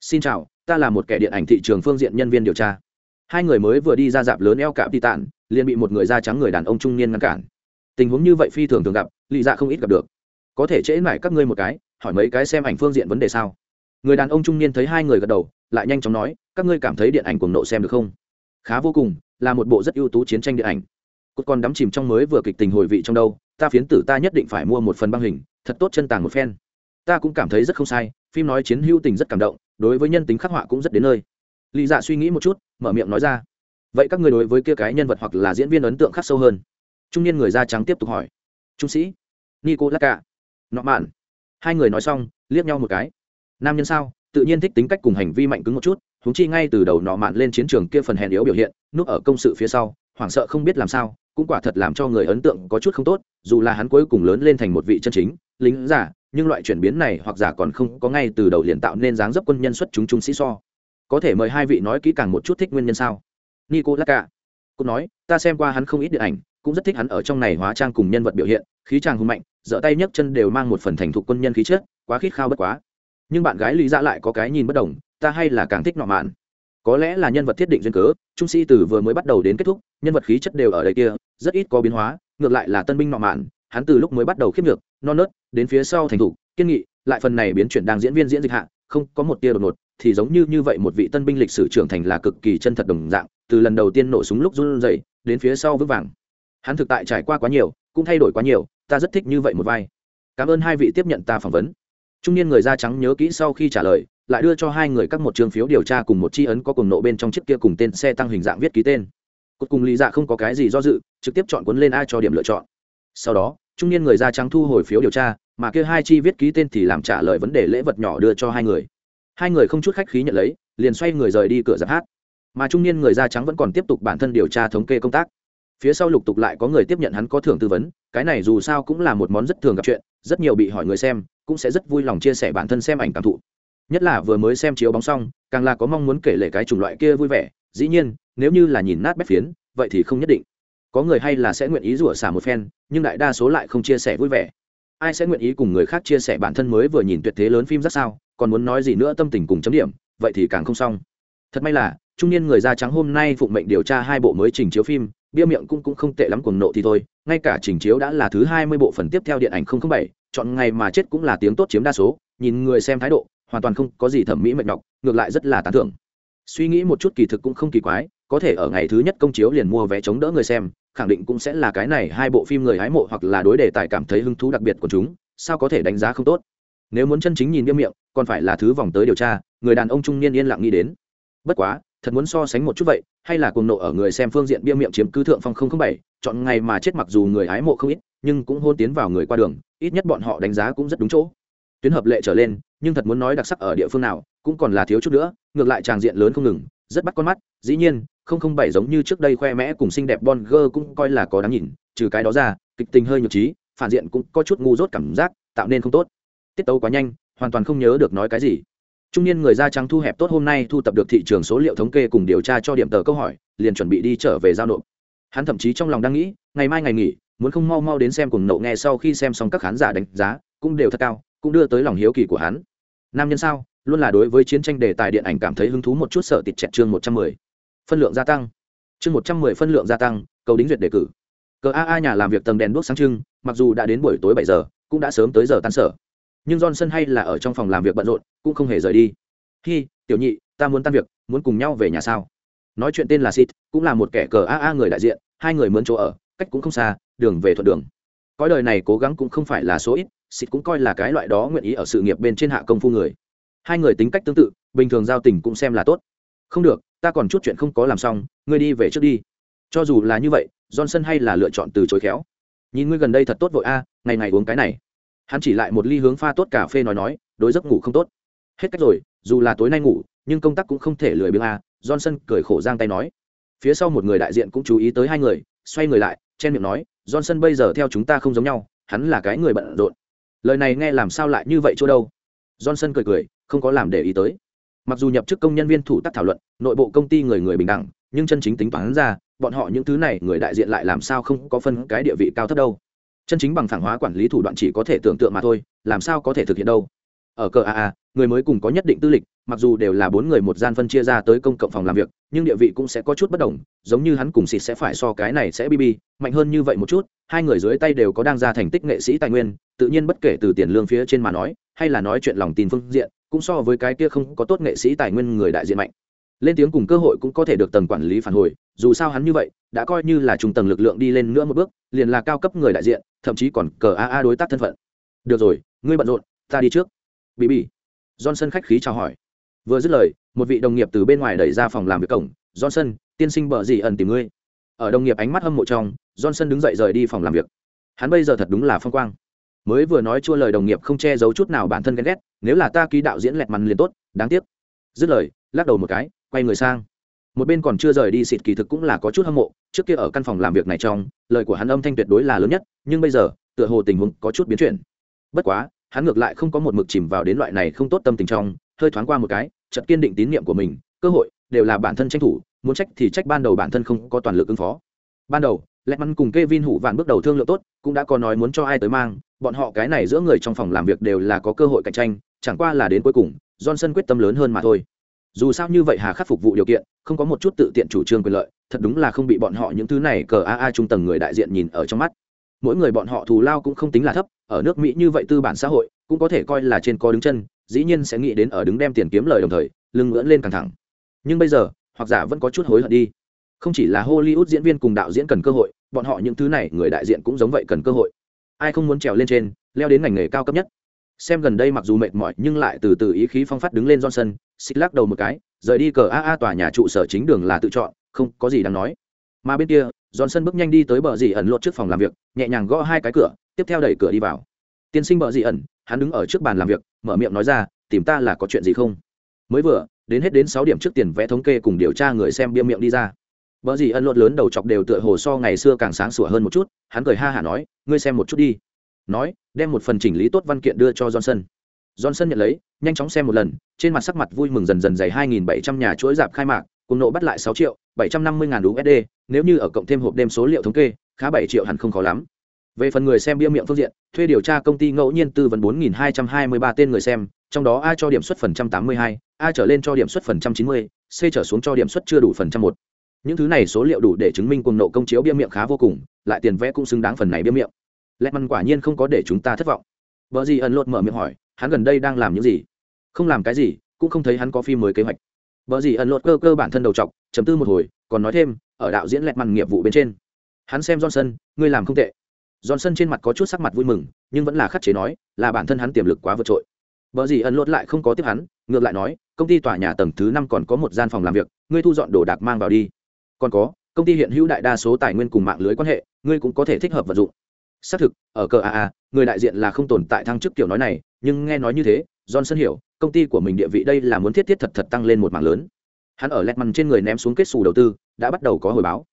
xin chào, ta là một kẻ điện ảnh thị trường phương diện nhân viên điều tra. Hai người mới vừa đi ra dạp lớn eo cạp đi tản liền bị một người da trắng người đàn ông trung niên ngăn cản. Tình huống như vậy phi thường thường gặp, lì dạ không ít gặp được. Có thể trễ mải các ngươi một cái, hỏi mấy cái xem ảnh phương diện vấn đề sao? Người đàn ông trung niên thấy hai người gật đầu, lại nhanh chóng nói, các ngươi cảm thấy điện ảnh cuồng nộ xem được không? Khá vô cùng, là một bộ rất ưu tú chiến tranh điện ảnh. Cốt còn đắm chìm trong mới vừa kịch tình hồi vị trong đâu, ta phiến tử ta nhất định phải mua một phần băng hình, thật tốt chân tàng một phen. Ta cũng cảm thấy rất không sai, phim nói chiến hữu tình rất cảm động đối với nhân tính khắc họa cũng rất đến nơi. Lý dạ suy nghĩ một chút, mở miệng nói ra. Vậy các người đối với kia cái nhân vật hoặc là diễn viên ấn tượng khắc sâu hơn? Trung niên người da trắng tiếp tục hỏi. Trung sĩ nico laka nọ mạn hai người nói xong, liếc nhau một cái. Nam nhân sao? Tự nhiên thích tính cách cùng hành vi mạnh cứng một chút húng chi ngay từ đầu nọ mạn lên chiến trường kia phần hèn yếu biểu hiện, núp ở công sự phía sau, hoảng sợ không biết làm sao, cũng quả thật làm cho người ấn tượng có chút không tốt, dù là hắn cuối cùng lớn lên thành một vị chân chính, lính giả nhưng loại chuyển biến này hoặc giả còn không có ngay từ đầu liền tạo nên dáng dấp quân nhân xuất chúng trung sĩ so. Có thể mời hai vị nói kỹ càng một chút thích nguyên nhân sao? Nico lacca cô nói, ta xem qua hắn không ít điện ảnh, cũng rất thích hắn ở trong này hóa trang cùng nhân vật biểu hiện, khí tràng hùng mạnh dở tay nhấc chân đều mang một phần thành thục quân nhân khí chất, quá khít khao bất quá. Nhưng bạn gái lý dạ lại có cái nhìn bất đồng, ta hay là càng thích nọ mạn. Có lẽ là nhân vật thiết định duyên cớ, trung sĩ từ vừa mới bắt đầu đến kết thúc, nhân vật khí chất đều ở đây kia, rất ít có biến hóa, ngược lại là tân binh nọ mạn, hắn từ lúc mới bắt đầu khiếp nhược non nớt, đến phía sau thành thục kiên nghị, lại phần này biến chuyển đang diễn viên diễn dịch hạ, không có một tia đột ngột, thì giống như như vậy một vị tân binh lịch sử trưởng thành là cực kỳ chân thật đồng dạng, từ lần đầu tiên nổ súng lúc run dậy đến phía sau vững vàng. Hắn thực tại trải qua quá nhiều, cũng thay đổi quá nhiều, ta rất thích như vậy một vai. Cảm ơn hai vị tiếp nhận ta phỏng vấn. Trung niên người da trắng nhớ kỹ sau khi trả lời, lại đưa cho hai người các một trường phiếu điều tra cùng một chi ấn có cùng nộ bên trong chiếc kia cùng tên xe tăng hình dạng viết ký tên. Cuối cùng lý dạ không có cái gì do dự, trực tiếp chọn cuốn lên ai cho điểm lựa chọn. Sau đó trung niên người da trắng thu hồi phiếu điều tra, mà kia hai chi viết ký tên thì làm trả lời vấn đề lễ vật nhỏ đưa cho hai người. Hai người không chút khách khí nhận lấy, liền xoay người rời đi cửa giáp hát. Mà trung niên người da trắng vẫn còn tiếp tục bản thân điều tra thống kê công tác. Phía sau lục tục lại có người tiếp nhận hắn có thưởng tư vấn, cái này dù sao cũng là một món rất thường gặp chuyện, rất nhiều bị hỏi người xem, cũng sẽ rất vui lòng chia sẻ bản thân xem ảnh cảm thụ. Nhất là vừa mới xem chiếu bóng xong, càng là có mong muốn kể lể cái chủng loại kia vui vẻ, dĩ nhiên, nếu như là nhìn nát bét phiến, vậy thì không nhất định có người hay là sẽ nguyện ý rủa xả một phen, nhưng đại đa số lại không chia sẻ vui vẻ. Ai sẽ nguyện ý cùng người khác chia sẻ bản thân mới vừa nhìn tuyệt thế lớn phim rất sao, còn muốn nói gì nữa tâm tình cùng chấm điểm, vậy thì càng không xong. Thật may là, trung niên người da trắng hôm nay phụng mệnh điều tra hai bộ mới trình chiếu phim, bia miệng cũng cũng không tệ lắm cuồng nộ thì thôi, ngay cả trình chiếu đã là thứ hai mươi bộ phần tiếp theo điện ảnh không bảy, chọn ngày mà chết cũng là tiếng tốt chiếm đa số, nhìn người xem thái độ, hoàn toàn không có gì thẩm mỹ mệt nhọc, ngược lại rất là tán thưởng. Suy nghĩ một chút kỳ thực cũng không kỳ quái, có thể ở ngày thứ nhất công chiếu liền mua vé chống đỡ người xem khẳng định cũng sẽ là cái này hai bộ phim người hái mộ hoặc là đối đề tài cảm thấy hứng thú đặc biệt của chúng, sao có thể đánh giá không tốt? Nếu muốn chân chính nhìn bia miệng, còn phải là thứ vòng tới điều tra, người đàn ông trung niên yên lặng nghĩ đến. Bất quá, thật muốn so sánh một chút vậy, hay là cuồng nộ ở người xem phương diện bia miệng chiếm cứ thượng phong không bảy, chọn ngày mà chết mặc dù người hái mộ không ít, nhưng cũng hôn tiến vào người qua đường, ít nhất bọn họ đánh giá cũng rất đúng chỗ. Tuyến hợp lệ trở lên, nhưng thật muốn nói đặc sắc ở địa phương nào, cũng còn là thiếu chút nữa, ngược lại tràng diện lớn không ngừng, rất bắt con mắt, dĩ nhiên không không bảy giống như trước đây khoe mẽ cùng xinh đẹp bon gơ cũng coi là có đáng nhìn, trừ cái đó ra, kịch tình hơi nhược trí, phản diện cũng có chút ngu dốt cảm giác, tạo nên không tốt. Tiết tấu quá nhanh, hoàn toàn không nhớ được nói cái gì. Trung niên người da trắng thu hẹp tốt hôm nay thu tập được thị trường số liệu thống kê cùng điều tra cho điểm tờ câu hỏi, liền chuẩn bị đi trở về giao nộp. Hắn thậm chí trong lòng đang nghĩ, ngày mai ngày nghỉ, muốn không mau mau đến xem cùng nậu nghe sau khi xem xong các khán giả đánh giá, cũng đều thật cao, cũng đưa tới lòng hiếu kỳ của hắn. Nam nhân sao? Luôn là đối với chiến tranh đề tài điện ảnh cảm thấy hứng thú một chút sợ tịt chẹt chương một trăm mười phân lượng gia tăng. Chương một trăm mười phân lượng gia tăng, cầu đính duyệt đề cử. Cờ a a nhà làm việc tầng đèn đuốc sáng trưng, mặc dù đã đến buổi tối bảy giờ, cũng đã sớm tới giờ tan sở. Nhưng johnson hay là ở trong phòng làm việc bận rộn, cũng không hề rời đi. Hi, tiểu nhị, ta muốn tan việc, muốn cùng nhau về nhà sao? Nói chuyện tên là sit cũng là một kẻ cờ a a người đại diện, hai người mướn chỗ ở, cách cũng không xa, đường về thuận đường. Cõi đời này cố gắng cũng không phải là số ít xịt cũng coi là cái loại đó nguyện ý ở sự nghiệp bên trên hạ công phu người. Hai người tính cách tương tự, bình thường giao tình cũng xem là tốt không được, ta còn chút chuyện không có làm xong, ngươi đi về trước đi. Cho dù là như vậy, johnson hay là lựa chọn từ chối khéo. Nhìn ngươi gần đây thật tốt vội a, ngày ngày uống cái này. Hắn chỉ lại một ly hướng pha tốt cà phê nói nói, đối giấc ngủ không tốt. Hết cách rồi, dù là tối nay ngủ, nhưng công tác cũng không thể lười biếng a, johnson cười khổ giang tay nói. Phía sau một người đại diện cũng chú ý tới hai người, xoay người lại, chen miệng nói, johnson bây giờ theo chúng ta không giống nhau, hắn là cái người bận rộn. Lời này nghe làm sao lại như vậy chỗ đâu? Johnson cười cười, không có làm để ý tới mặc dù nhập chức công nhân viên thủ tắc thảo luận, nội bộ công ty người người bình đẳng, nhưng chân chính tính toán ra, bọn họ những thứ này người đại diện lại làm sao không có phân cái địa vị cao thấp đâu. Chân chính bằng phẳng hóa quản lý thủ đoạn chỉ có thể tưởng tượng mà thôi, làm sao có thể thực hiện đâu? Ở cờ aa người mới cùng có nhất định tư lịch mặc dù đều là bốn người một gian phân chia ra tới công cộng phòng làm việc, nhưng địa vị cũng sẽ có chút bất đồng, giống như hắn cùng xịt sẽ phải so cái này sẽ bb mạnh hơn như vậy một chút, hai người dưới tay đều có đang ra thành tích nghệ sĩ tài nguyên, tự nhiên bất kể từ tiền lương phía trên mà nói, hay là nói chuyện lòng tin phương diện, cũng so với cái kia không có tốt nghệ sĩ tài nguyên người đại diện mạnh. Lên tiếng cùng cơ hội cũng có thể được tầng quản lý phản hồi, dù sao hắn như vậy, đã coi như là trung tầng lực lượng đi lên nữa một bước, liền là cao cấp người đại diện, thậm chí còn cờ a a đối tác thân phận. Được rồi, ngươi bận rộn, ta đi trước. Bb johnson khách khí chào hỏi vừa dứt lời, một vị đồng nghiệp từ bên ngoài đẩy ra phòng làm việc cổng. Johnson, tiên sinh bờ gì ẩn tìm ngươi? Ở đồng nghiệp ánh mắt hâm mộ trong, johnson đứng dậy rời đi phòng làm việc. Hắn bây giờ thật đúng là phong quang. Mới vừa nói chua lời đồng nghiệp không che giấu chút nào bản thân ghen ghét, nếu là ta ký đạo diễn lẹt mằn liền tốt, đáng tiếc. Dứt lời, lắc đầu một cái, quay người sang. Một bên còn chưa rời đi xịt kỳ thực cũng là có chút hâm mộ, trước kia ở căn phòng làm việc này trong, lời của hắn âm thanh tuyệt đối là lớn nhất, nhưng bây giờ, tựa hồ tình huống có chút biến chuyển. Bất quá, hắn ngược lại không có một mực chìm vào đến loại này không tốt tâm tình trong hơi thoáng qua một cái, chợt kiên định tín nhiệm của mình, cơ hội đều là bản thân tranh thủ, muốn trách thì trách ban đầu bản thân không có toàn lực ứng phó. Ban đầu lẹt mắn cùng Kevin hủ vạn bước đầu thương lượng tốt, cũng đã có nói muốn cho ai tới mang, bọn họ cái này giữa người trong phòng làm việc đều là có cơ hội cạnh tranh, chẳng qua là đến cuối cùng, johnson quyết tâm lớn hơn mà thôi. Dù sao như vậy hà khắc phục vụ điều kiện, không có một chút tự tiện chủ trương quyền lợi, thật đúng là không bị bọn họ những thứ này cờ a a trung tầng người đại diện nhìn ở trong mắt. Mỗi người bọn họ thù lao cũng không tính là thấp, ở nước mỹ như vậy tư bản xã hội, cũng có thể coi là trên co đứng chân dĩ nhiên sẽ nghĩ đến ở đứng đem tiền kiếm lời đồng thời, lưng ngưỡng lên căng thẳng. Nhưng bây giờ, hoặc giả vẫn có chút hối hận đi. Không chỉ là hollywood diễn viên cùng đạo diễn cần cơ hội, bọn họ những thứ này người đại diện cũng giống vậy cần cơ hội. Ai không muốn trèo lên trên, leo đến ngành nghề cao cấp nhất. Xem gần đây mặc dù mệt mỏi nhưng lại từ từ ý khí phong phát đứng lên johnson, xích lắc đầu một cái, rời đi cờ a a tòa nhà trụ sở chính đường là tự chọn, không có gì đáng nói. Mà bên kia, johnson bước nhanh đi tới bờ dì ẩn lột trước phòng làm việc, nhẹ nhàng gõ hai cái cửa, tiếp theo đẩy cửa đi vào. Tiên sinh bờ dì ẩn, hắn đứng ở trước bàn làm việc mở miệng nói ra tìm ta là có chuyện gì không mới vừa đến hết đến sáu điểm trước tiền vẽ thống kê cùng điều tra người xem bia miệng đi ra Bở gì ân lột lớn đầu chọc đều tựa hồ so ngày xưa càng sáng sủa hơn một chút, hắn cười ha hả nói, ngươi xem một chút đi. Nói, đem một phần chỉnh lý tốt văn kiện đưa cho Johnson. Johnson nhận lấy, nhanh chóng xem một lần, trên mặt sắc mặt vui mừng dần dần dày 2700 nhà chuỗi dạp khai mạc, cùng nộ bắt lại 6 triệu, 750 ngàn USD, nếu như ở cộng thêm hộp đêm số liệu thống kê, khá 7 triệu hẳn không khó lắm. Về phần người xem bia miệng phương diện, thuê điều tra công ty ngẫu nhiên tư vấn 4223 tên người xem, trong đó A cho điểm suất phần trăm 82, A trở lên cho điểm suất phần trăm 90, C trở xuống cho điểm suất chưa đủ phần trăm 1 những thứ này số liệu đủ để chứng minh cuồng nộ công chiếu bia miệng khá vô cùng lại tiền vẽ cũng xứng đáng phần này bia miệng. Lẹt măn quả nhiên không có để chúng ta thất vọng. Vợ gì ẩn lột mở miệng hỏi hắn gần đây đang làm những gì? Không làm cái gì cũng không thấy hắn có phim mới kế hoạch. Vợ gì ẩn lột cơ cơ bản thân đầu t chấm tư một hồi còn nói thêm ở đạo diễn lẹt măn nghiệp vụ bên trên. Hắn xem johnson ngươi làm không tệ johnson trên mặt có chút sắc mặt vui mừng, nhưng vẫn là khắc chế nói, là bản thân hắn tiềm lực quá vượt trội. Vợ gì ẩn lột lại không có tiếp hắn, ngược lại nói, công ty tòa nhà tầng thứ năm còn có một gian phòng làm việc, ngươi thu dọn đồ đạc mang vào đi. Còn có, công ty hiện hữu đại đa số tài nguyên cùng mạng lưới quan hệ, ngươi cũng có thể thích hợp vận dụng. Xác thực, ở cờ aa người đại diện là không tồn tại thăng chức kiểu nói này, nhưng nghe nói như thế johnson hiểu, công ty của mình địa vị đây là muốn thiết thiết thật thật tăng lên một mảng lớn. Hắn ở lẹt mằn trên người ném xuống kết xù đầu tư, đã bắt đầu có hồi báo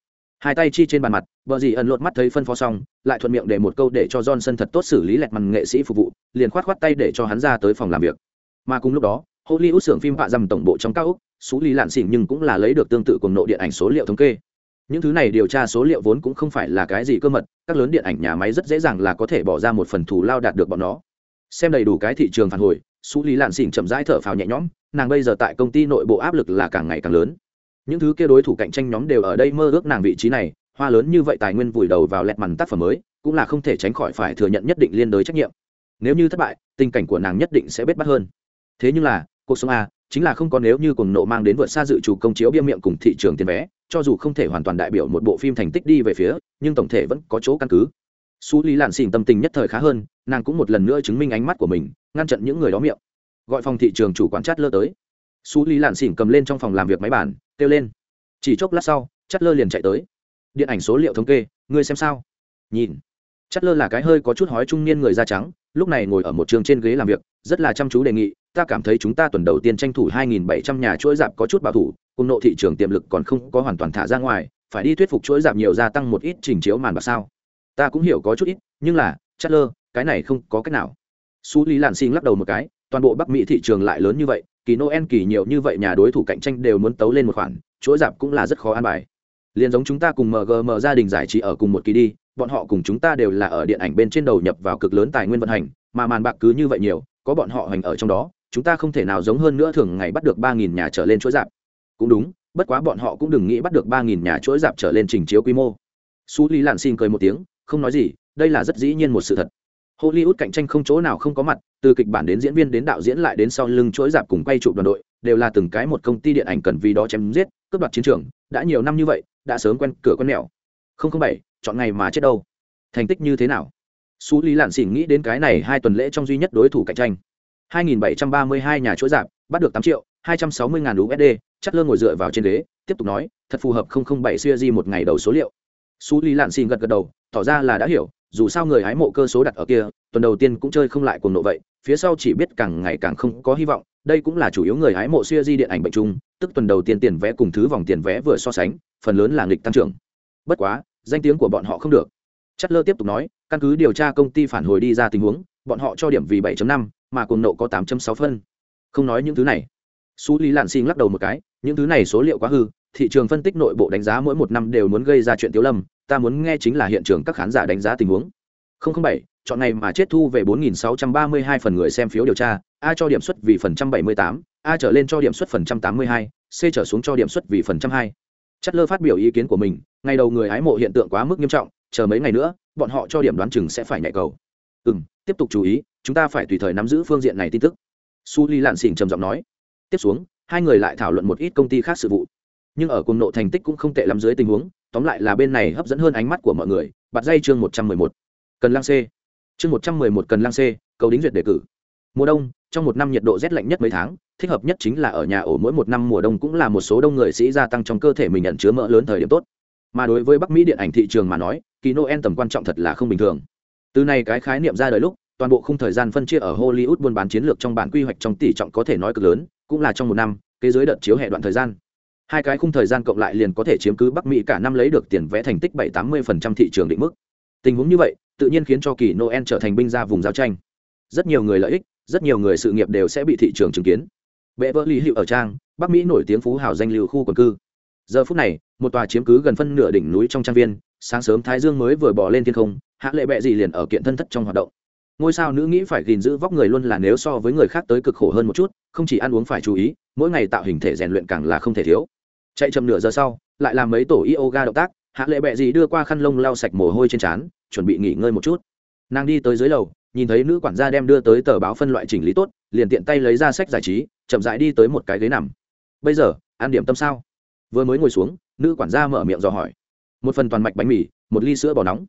hai tay chi trên bàn mặt, vợ gì ẩn lột mắt thấy phân phó xong, lại thuận miệng để một câu để cho johnson thật tốt xử lý lẹt mặt nghệ sĩ phục vụ, liền khoát khoát tay để cho hắn ra tới phòng làm việc. Mà cùng lúc đó, hollywood xưởng phim vạ dầm tổng bộ trong cao úc xú lý lạn xỉn nhưng cũng là lấy được tương tự cùng nộ điện ảnh số liệu thống kê. Những thứ này điều tra số liệu vốn cũng không phải là cái gì cơ mật, các lớn điện ảnh nhà máy rất dễ dàng là có thể bỏ ra một phần thù lao đạt được bọn nó. Xem đầy đủ cái thị trường phản hồi, xú lý lạn xỉn chậm rãi thở phào nhẹ nhõm, nàng bây giờ tại công ty nội bộ áp lực là càng ngày càng lớn những thứ kia đối thủ cạnh tranh nhóm đều ở đây mơ ước nàng vị trí này, hoa lớn như vậy tài nguyên vùi đầu vào lẹt mằn tác phẩm mới, cũng là không thể tránh khỏi phải thừa nhận nhất định liên đối trách nhiệm. Nếu như thất bại, tình cảnh của nàng nhất định sẽ bết bắt hơn. Thế nhưng là, cuộc sống a, chính là không có nếu như cùng nộ mang đến vượt xa dự chủ công chiếu bia miệng cùng thị trường tiền vé, cho dù không thể hoàn toàn đại biểu một bộ phim thành tích đi về phía, nhưng tổng thể vẫn có chỗ căn cứ. Su lý lạn xỉn tâm tình nhất thời khá hơn, nàng cũng một lần nữa chứng minh ánh mắt của mình, ngăn chặn những người đó miệng. Gọi phòng thị trường chủ quán chát lơ tới. Su lý lạn xỉn cầm lên trong phòng làm việc máy bản kêu lên. Chỉ chốc lát sau chất lơ liền chạy tới. Điện ảnh số liệu thống kê, ngươi xem sao? Nhìn. Chất lơ là cái hơi có chút hói trung niên người da trắng, lúc này ngồi ở một trường trên ghế làm việc, rất là chăm chú đề nghị, ta cảm thấy chúng ta tuần đầu tiên tranh thủ 2.700 nhà chuỗi dạp có chút bảo thủ, cùng nộ thị trường tiềm lực còn không có hoàn toàn thả ra ngoài, phải đi thuyết phục chuỗi dạp nhiều gia tăng một ít trình chiếu màn bạc sao? Ta cũng hiểu có chút ít, nhưng là chất lơ cái này không có cách nào. Su lý lạn xin lắc đầu một cái, toàn bộ bắc mỹ thị trường lại lớn như vậy kỳ noel kỳ nhiều như vậy nhà đối thủ cạnh tranh đều muốn tấu lên một khoản chuỗi dạp cũng là rất khó an bài. Liền giống chúng ta cùng mgm gia đình giải trí ở cùng một kỳ đi, bọn họ cùng chúng ta đều là ở điện ảnh bên trên đầu nhập vào cực lớn tài nguyên vận hành, mà màn bạc cứ như vậy nhiều, có bọn họ hành ở trong đó, chúng ta không thể nào giống hơn nữa thường ngày bắt được ba nghìn nhà trở lên chuỗi dạp. Cũng đúng, bất quá bọn họ cũng đừng nghĩ bắt được ba nghìn nhà chuỗi dạp trở lên trình chiếu quy mô. Su lý lạn xin cười một tiếng, không nói gì, đây là rất dĩ nhiên một sự thật. Hollywood cạnh tranh không chỗ nào không có mặt từ kịch bản đến diễn viên đến đạo diễn lại đến sau lưng chuỗi dạp cùng quay chụp đoàn đội, đều là từng cái một công ty điện ảnh cần vì đó chém giết, cướp đoạt chiến trường, đã nhiều năm như vậy, đã sớm quen cửa con mèo không không bảy, chọn ngày mà chết đâu. Thành tích như thế nào? Xú lý lạn xỉn nghĩ đến cái này hai tuần lễ trong duy nhất đối thủ cạnh tranh. 2.732 nhà chuỗi dạp, bắt được 8 triệu 260 ngàn usd chắc lơ ngồi dựa vào trên ghế, tiếp tục nói, thật phù hợp 007 siêu một ngày đầu số liệu. Xú lý lạn xỉn gật gật đầu, tỏ ra là đã hiểu, dù sao người hái mộ cơ số đặt ở kia, tuần đầu tiên cũng chơi không lại cuồng nộ vậy phía sau chỉ biết càng ngày càng không có hy vọng đây cũng là chủ yếu người hái mộ xuya di điện ảnh bệnh chung tức tuần đầu tiên tiền vé cùng thứ vòng tiền vé vừa so sánh phần lớn là nghịch tăng trưởng. Bất quá danh tiếng của bọn họ không được. Chất lơ tiếp tục nói căn cứ điều tra công ty phản hồi đi ra tình huống bọn họ cho điểm vì 7.5, mà cuồng nộ có 8.6 phân. Không nói những thứ này. Su lý lạn xin lắc đầu một cái những thứ này số liệu quá hư thị trường phân tích nội bộ đánh giá mỗi một năm đều muốn gây ra chuyện tiếu lâm ta muốn nghe chính là hiện trường các khán giả đánh giá tình huống. Không không bảy chọn ngày mà chết thu về 4.632 phần người xem phiếu điều tra a cho điểm suất vì phần trăm 78, a trở lên cho điểm suất phần trăm 82, c trở xuống cho điểm suất vì phần trăm 2. chất lơ phát biểu ý kiến của mình ngày đầu người hái mộ hiện tượng quá mức nghiêm trọng chờ mấy ngày nữa bọn họ cho điểm đoán chừng sẽ phải nhạy cầu. Ừm, tiếp tục chú ý chúng ta phải tùy thời nắm giữ phương diện này tin tức. Su ly lạn xỉn trầm giọng nói. Tiếp xuống hai người lại thảo luận một ít công ty khác sự vụ. Nhưng ở cùng nộ thành tích cũng không tệ lắm dưới tình huống tóm lại là bên này hấp dẫn hơn ánh mắt của mọi người bạt dây chương một trăm mười một. Cần lang c chương một trăm mười một cần lang c cầu đính duyệt đề cử. Mùa đông, trong một năm nhiệt độ rét lạnh nhất mấy tháng, thích hợp nhất chính là ở nhà ổ mỗi một năm mùa đông cũng là một số đông người sĩ gia tăng trong cơ thể mình nhận chứa mỡ lớn thời điểm tốt. Mà đối với bắc mỹ điện ảnh thị trường mà nói, kỳ noel tầm quan trọng thật là không bình thường. Từ này cái khái niệm ra đời lúc, toàn bộ khung thời gian phân chia ở hollywood buôn bán chiến lược trong bản quy hoạch trong tỷ trọng có thể nói cực lớn, cũng là trong một năm, kế giới đợt chiếu hệ đoạn thời gian. Hai cái khung thời gian cộng lại liền có thể chiếm cứ bắc mỹ cả năm lấy được tiền vẽ thành tích bảy tám mươi thị trường định mức. Tình huống như vậy tự nhiên khiến cho kỳ noel trở thành binh ra vùng giao tranh. Rất nhiều người lợi ích, rất nhiều người sự nghiệp đều sẽ bị thị trường chứng kiến. Bệ vỡ Lý hiệu ở trang, bắc mỹ nổi tiếng phú hào danh lưu khu quần cư. Giờ phút này, một tòa chiếm cứ gần phân nửa đỉnh núi trong trang viên, sáng sớm thái dương mới vừa bỏ lên thiên không, hạ lệ bệ gì liền ở kiện thân thất trong hoạt động. Ngôi sao nữ nghĩ phải gìn giữ vóc người luôn là nếu so với người khác tới cực khổ hơn một chút, không chỉ ăn uống phải chú ý, mỗi ngày tạo hình thể rèn luyện càng là không thể thiếu. Chạy chậm nửa giờ sau, lại làm mấy tổ yoga động tác, hạ lệ bệ gì đưa qua khăn lông lau sạch mồ hôi trên trán chuẩn bị nghỉ ngơi một chút. Nàng đi tới dưới lầu, nhìn thấy nữ quản gia đem đưa tới tờ báo phân loại chỉnh lý tốt, liền tiện tay lấy ra sách giải trí, chậm rãi đi tới một cái ghế nằm. Bây giờ, ăn điểm tâm sao? Vừa mới ngồi xuống, nữ quản gia mở miệng dò hỏi. Một phần toàn mạch bánh mì, một ly sữa bò nóng.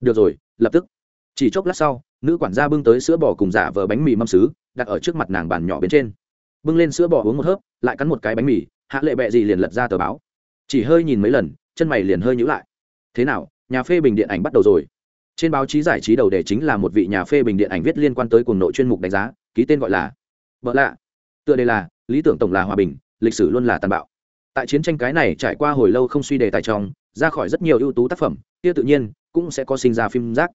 Được rồi, lập tức. Chỉ chốc lát sau, nữ quản gia bưng tới sữa bò cùng giả vờ bánh mì mâm xứ đặt ở trước mặt nàng bàn nhỏ bên trên. Bưng lên sữa bò uống một hớp, lại cắn một cái bánh mì, hạ lệ bẹ gì liền lật ra tờ báo. Chỉ hơi nhìn mấy lần, chân mày liền hơi nhữ lại. Thế nào, nhà phê bình điện ảnh bắt đầu rồi? Trên báo chí giải trí đầu đề chính là một vị nhà phê bình điện ảnh viết liên quan tới cuồng nội chuyên mục đánh giá, ký tên gọi là vợ lạ. Tựa đề là, lý tưởng tổng là hòa bình, lịch sử luôn là tàn bạo. Tại chiến tranh cái này trải qua hồi lâu không suy đề tài trong, ra khỏi rất nhiều ưu tú tác phẩm, kia tự nhiên cũng sẽ có sinh ra phim rác.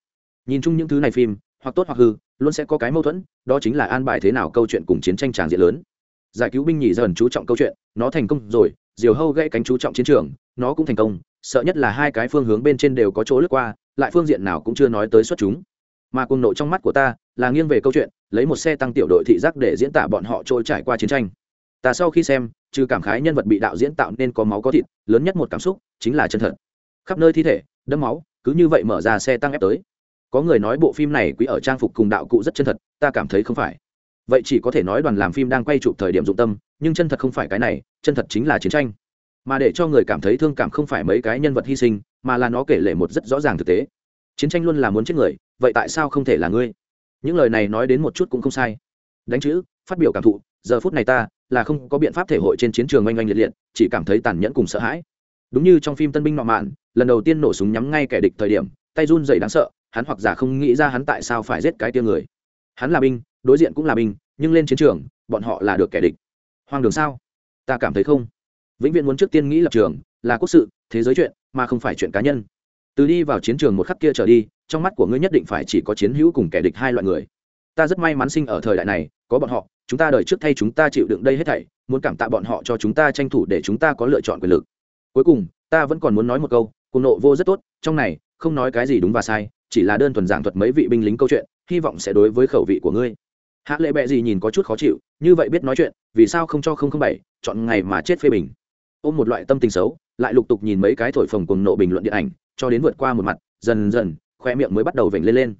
Nhìn chung những thứ này phim, hoặc tốt hoặc hư, luôn sẽ có cái mâu thuẫn, đó chính là an bài thế nào câu chuyện cùng chiến tranh tràng diện lớn. Giải cứu binh nhì dần chú trọng câu chuyện, nó thành công rồi diều hâu gãy cánh chú trọng chiến trường, nó cũng thành công, sợ nhất là hai cái phương hướng bên trên đều có chỗ lướt qua, lại phương diện nào cũng chưa nói tới xuất chúng. Mà cuồng nộ trong mắt của ta là nghiêng về câu chuyện, lấy một xe tăng tiểu đội thị giác để diễn tả bọn họ trôi trải qua chiến tranh. Ta sau khi xem, trừ cảm khái nhân vật bị đạo diễn tạo nên có máu có thịt, lớn nhất một cảm xúc chính là chân thật. Khắp nơi thi thể, đẫm máu, cứ như vậy mở ra xe tăng ép tới. Có người nói bộ phim này quý ở trang phục cùng đạo cụ rất chân thật, ta cảm thấy không phải. Vậy chỉ có thể nói đoàn làm phim đang quay chụp thời điểm dụng tâm nhưng chân thật không phải cái này, chân thật chính là chiến tranh. Mà để cho người cảm thấy thương cảm không phải mấy cái nhân vật hy sinh, mà là nó kể lể một rất rõ ràng thực tế. Chiến tranh luôn là muốn chết người, vậy tại sao không thể là ngươi? Những lời này nói đến một chút cũng không sai. Đánh chữ, phát biểu cảm thụ, giờ phút này ta là không có biện pháp thể hội trên chiến trường oanh oanh liệt liệt, chỉ cảm thấy tàn nhẫn cùng sợ hãi. Đúng như trong phim tân binh nọ mạn, lần đầu tiên nổ súng nhắm ngay kẻ địch thời điểm, tay run dày đáng sợ, hắn hoặc giả không nghĩ ra hắn tại sao phải giết cái tia người. Hắn là binh, đối diện cũng là binh, nhưng lên chiến trường, bọn họ là được kẻ địch hoang đường sao? Ta cảm thấy không. Vĩnh viễn muốn trước tiên nghĩ lập trường, là quốc sự, thế giới chuyện, mà không phải chuyện cá nhân. Từ đi vào chiến trường một khắc kia trở đi, trong mắt của ngươi nhất định phải chỉ có chiến hữu cùng kẻ địch hai loại người. Ta rất may mắn sinh ở thời đại này, có bọn họ, chúng ta đời trước thay chúng ta chịu đựng đây hết thảy, muốn cảm tạ bọn họ cho chúng ta tranh thủ để chúng ta có lựa chọn quyền lực. Cuối cùng, ta vẫn còn muốn nói một câu cuộc nộ vô rất tốt, trong này, không nói cái gì đúng và sai, chỉ là đơn thuần giảng thuật mấy vị binh lính câu chuyện, hy vọng sẽ đối với khẩu vị của ngươi hạ lệ bẹ gì nhìn có chút khó chịu, như vậy biết nói chuyện, vì sao không cho không không bảy, chọn ngày mà chết phê bình. Ôm một loại tâm tình xấu, lại lục tục nhìn mấy cái thổi phồng cùng nộ bình luận điện ảnh, cho đến vượt qua một mặt, dần dần, khoe miệng mới bắt đầu vểnh lên lên.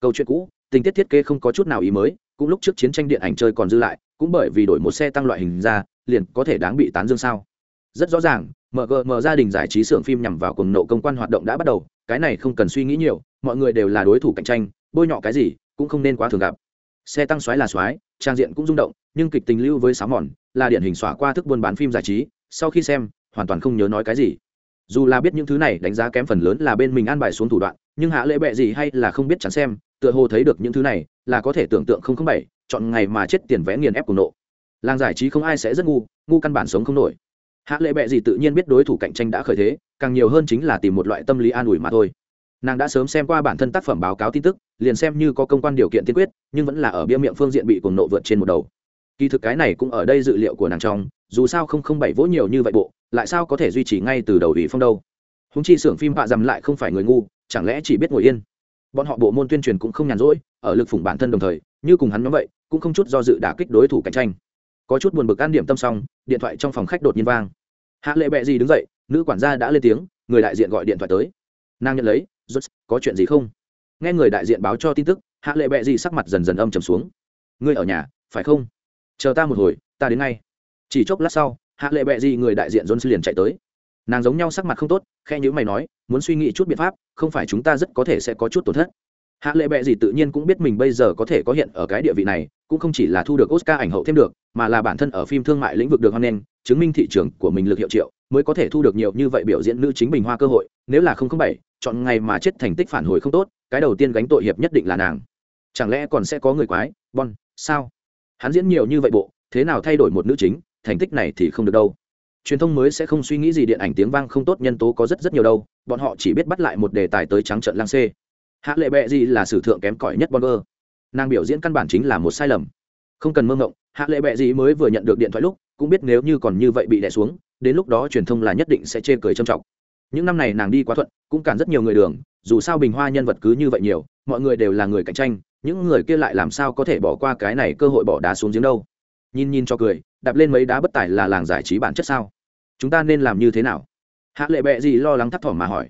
Câu chuyện cũ, tình tiết thiết kế không có chút nào ý mới, cũng lúc trước chiến tranh điện ảnh chơi còn dư lại, cũng bởi vì đổi một xe tăng loại hình ra, liền có thể đáng bị tán dương sao. Rất rõ ràng mgm gia đình giải trí xưởng phim nhằm vào cùng nộ công quan hoạt động đã bắt đầu, cái này không cần suy nghĩ nhiều, mọi người đều là đối thủ cạnh tranh, bôi nhọ cái gì, cũng không nên quá thường gặp xe tăng xoáy là xoáy, trang diện cũng rung động, nhưng kịch tình lưu với sáo mòn là điển hình xóa qua thức buôn bán phim giải trí, sau khi xem, hoàn toàn không nhớ nói cái gì. Dù là biết những thứ này đánh giá kém phần lớn là bên mình an bài xuống thủ đoạn, nhưng hạ lễ bệ gì hay là không biết chẳng xem, tựa hồ thấy được những thứ này là có thể tưởng tượng không không bảy, chọn ngày mà chết tiền vẽ nghiền ép cùng nộ. Làng giải trí không ai sẽ rất ngu ngu căn bản sống không nổi. Hạ lệ bệ gì tự nhiên biết đối thủ cạnh tranh đã khởi thế, càng nhiều hơn chính là tìm một loại tâm lý an ủi mà thôi nàng đã sớm xem qua bản thân tác phẩm báo cáo tin tức, liền xem như có công quan điều kiện tiên quyết, nhưng vẫn là ở bia miệng phương diện bị cuồng nộ vượt trên một đầu. Kỳ thực cái này cũng ở đây dự liệu của nàng trong, dù sao không không bảy vỗ nhiều như vậy bộ, lại sao có thể duy trì ngay từ đầu ủy phong đâu? Húng chi xưởng phim họa dầm lại không phải người ngu, chẳng lẽ chỉ biết ngồi yên? Bọn họ bộ môn tuyên truyền cũng không nhàn rỗi, ở lực phủng bản thân đồng thời, như cùng hắn nói vậy, cũng không chút do dự đả kích đối thủ cạnh tranh. Có chút buồn bực ăn điểm tâm xong, điện thoại trong phòng khách đột nhiên vang. Hạ lệ bẹ gì đứng dậy, nữ quản gia đã lên tiếng, người đại diện gọi điện thoại tới. Nàng nhận lấy rút có chuyện gì không? Nghe người đại diện báo cho tin tức, hạ lệ bẹ gì sắc mặt dần dần âm trầm xuống. Ngươi ở nhà, phải không? Chờ ta một hồi, ta đến ngay. Chỉ chốc lát sau, hạ lệ bẹ gì người đại diện jones liền chạy tới. Nàng giống nhau sắc mặt không tốt khe nhữ mày nói, muốn suy nghĩ chút biện pháp, không phải chúng ta rất có thể sẽ có chút tổn thất. Hạ lệ bệ gì tự nhiên cũng biết mình bây giờ có thể có hiện ở cái địa vị này, cũng không chỉ là thu được oscar ảnh hậu thêm được, mà là bản thân ở phim thương mại lĩnh vực được hoan nghênh, chứng minh thị trường của mình lực hiệu triệu mới có thể thu được nhiều như vậy biểu diễn nữ chính bình hoa cơ hội, nếu là không không bảy, chọn ngày mà chết thành tích phản hồi không tốt, cái đầu tiên gánh tội hiệp nhất định là nàng. Chẳng lẽ còn sẽ có người quái? Bon, sao? Hắn diễn nhiều như vậy bộ, thế nào thay đổi một nữ chính, thành tích này thì không được đâu. Truyền thông mới sẽ không suy nghĩ gì điện ảnh tiếng vang không tốt, nhân tố có rất rất nhiều đâu, bọn họ chỉ biết bắt lại một đề tài tới trắng trận lang xê. Hạ lệ bệ gì là sử thượng kém cỏi nhất bonner nàng biểu diễn căn bản chính là một sai lầm. Không cần mơ ngộng, hạ lệ bệ gì mới vừa nhận được điện thoại lúc, cũng biết nếu như còn như vậy bị đè xuống đến lúc đó truyền thông là nhất định sẽ chê cười trầm trọng. Những năm này nàng đi quá thuận, cũng cản rất nhiều người đường, dù sao bình hoa nhân vật cứ như vậy nhiều, mọi người đều là người cạnh tranh, những người kia lại làm sao có thể bỏ qua cái này cơ hội bỏ đá xuống giếng đâu? Nhìn nhìn cho cười, đạp lên mấy đá bất tài là làng giải trí bản chất sao? Chúng ta nên làm như thế nào? Hạ lệ bệ gì lo lắng thấp thỏm mà hỏi.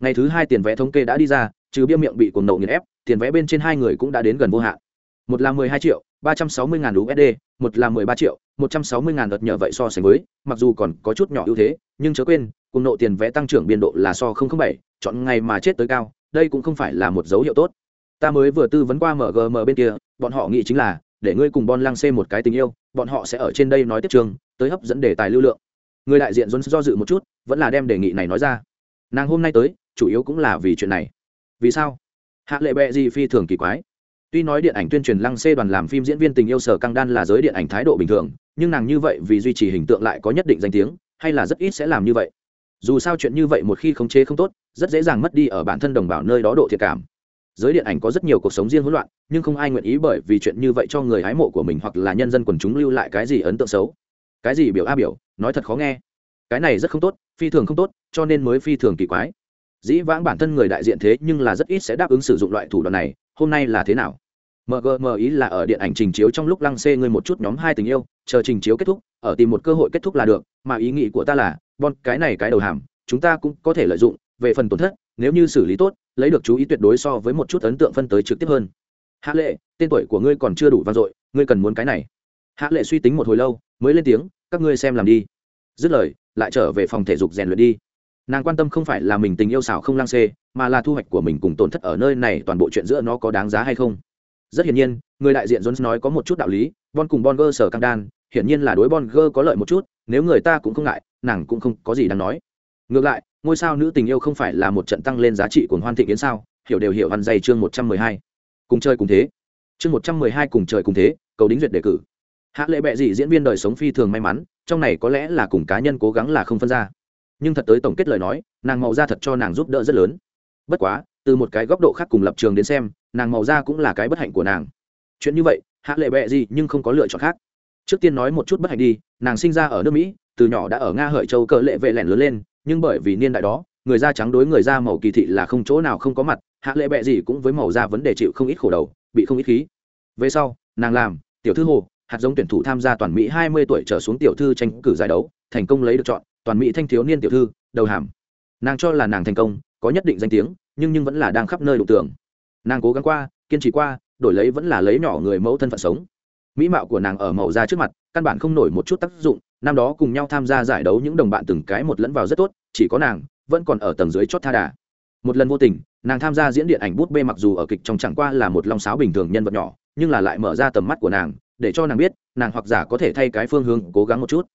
Ngày thứ hai tiền vé thống kê đã đi ra, trừ bia miệng bị cuồng nậu nghiền ép, tiền vé bên trên hai người cũng đã đến gần vô hạn một là mười hai triệu, ba trăm sáu mươi ngàn usd một là mười ba triệu, một trăm sáu mươi ngàn đợt nhờ vậy so sánh với, mặc dù còn có chút nhỏ ưu thế, nhưng chớ quên, cùng nộ tiền vẽ tăng trưởng biên độ là so không không bảy, chọn ngày mà chết tới cao, đây cũng không phải là một dấu hiệu tốt. Ta mới vừa tư vấn qua mgm bên kia, bọn họ nghĩ chính là, để ngươi cùng bon lăng xê một cái tình yêu, bọn họ sẽ ở trên đây nói tiếp trường, tới hấp dẫn đề tài lưu lượng. Người đại diện do dự một chút, vẫn là đem đề nghị này nói ra. Nàng hôm nay tới, chủ yếu cũng là vì chuyện này. Vì sao? Hạ lệ bệ gì phi thường kỳ quái tuy nói điện ảnh tuyên truyền lăng xê đoàn làm phim diễn viên tình yêu sở căng đan là giới điện ảnh thái độ bình thường, nhưng nàng như vậy vì duy trì hình tượng lại có nhất định danh tiếng, hay là rất ít sẽ làm như vậy. Dù sao chuyện như vậy một khi khống chế không tốt, rất dễ dàng mất đi ở bản thân đồng bào nơi đó độ thiệt cảm. Giới điện ảnh có rất nhiều cuộc sống riêng hỗn loạn, nhưng không ai nguyện ý bởi vì chuyện như vậy cho người hái mộ của mình hoặc là nhân dân quần chúng lưu lại cái gì ấn tượng xấu. Cái gì biểu a biểu, nói thật khó nghe. Cái này rất không tốt, phi thường không tốt, cho nên mới phi thường kỳ quái. Dĩ vãng bản thân người đại diện thế nhưng là rất ít sẽ đáp ứng sử dụng loại thủ đoạn này hôm nay là thế nào? Mgm ý là ở điện ảnh trình chiếu trong lúc lăng xê ngươi một chút nhóm hai tình yêu, chờ trình chiếu kết thúc, ở tìm một cơ hội kết thúc là được, mà ý nghĩ của ta là bon cái này cái đầu hàm, chúng ta cũng có thể lợi dụng, về phần tổn thất, nếu như xử lý tốt, lấy được chú ý tuyệt đối so với một chút ấn tượng phân tới trực tiếp hơn. Hạ lệ, tên tuổi của ngươi còn chưa đủ vang dội, ngươi cần muốn cái này. Hạ lệ suy tính một hồi lâu, mới lên tiếng, các ngươi xem làm đi. Dứt lời, lại trở về phòng thể dục rèn luyện đi. Nàng quan tâm không phải là mình tình yêu xảo không lang xê mà là thu hoạch của mình cùng tổn thất ở nơi này, toàn bộ chuyện giữa nó có đáng giá hay không? Rất hiển nhiên, người đại diện jones nói có một chút đạo lý, bon cùng Bonger sở căng đan, hiển nhiên là đối Bonger có lợi một chút, nếu người ta cũng không ngại, nàng cũng không có gì đáng nói. Ngược lại, ngôi sao nữ tình yêu không phải là một trận tăng lên giá trị của hoan thị kiến sao? Hiểu đều hiểu văn dày chương một trăm mười hai. Cùng chơi cùng thế. Chương một trăm mười hai cùng trời cùng thế, cầu đính duyệt đề cử. Hạ lệ bệ dị diễn viên đời sống phi thường may mắn, trong này có lẽ là cùng cá nhân cố gắng là không phân ra. Nhưng thật tới tổng kết lời nói, nàng màu ra thật cho nàng giúp đỡ rất lớn bất quá, từ một cái góc độ khác cùng lập trường đến xem, nàng màu da cũng là cái bất hạnh của nàng. Chuyện như vậy, hạ lệ bệ gì nhưng không có lựa chọn khác. Trước tiên nói một chút bất hạnh đi, nàng sinh ra ở nước mỹ, từ nhỏ đã ở nga hợi châu cỡ lệ vệ lẻn lớn lên, nhưng bởi vì niên đại đó, người da trắng đối người da màu kỳ thị là không chỗ nào không có mặt, hạ lệ bệ gì cũng với màu da vấn đề chịu không ít khổ đầu, bị không ít khí. Về sau, nàng làm tiểu thư hồ, hạt giống tuyển thủ tham gia toàn mỹ hai mươi tuổi trở xuống tiểu thư tranh cử giải đấu, thành công lấy được chọn toàn mỹ thanh thiếu niên tiểu thư, đầu hàm. Nàng cho là nàng thành công có nhất định danh tiếng, nhưng nhưng vẫn là đang khắp nơi đụng tường. nàng cố gắng qua, kiên trì qua, đổi lấy vẫn là lấy nhỏ người mẫu thân phận sống. Mỹ mạo của nàng ở màu da trước mặt, căn bản không nổi một chút tác dụng, năm đó cùng nhau tham gia giải đấu những đồng bạn từng cái một lẫn vào rất tốt, chỉ có nàng vẫn còn ở tầng dưới chót tha đà. Một lần vô tình, nàng tham gia diễn điện ảnh bút bê mặc dù ở kịch trong chẳng qua là một long sáo bình thường nhân vật nhỏ, nhưng là lại mở ra tầm mắt của nàng, để cho nàng biết, nàng hoặc giả có thể thay cái phương hướng cố gắng một chút.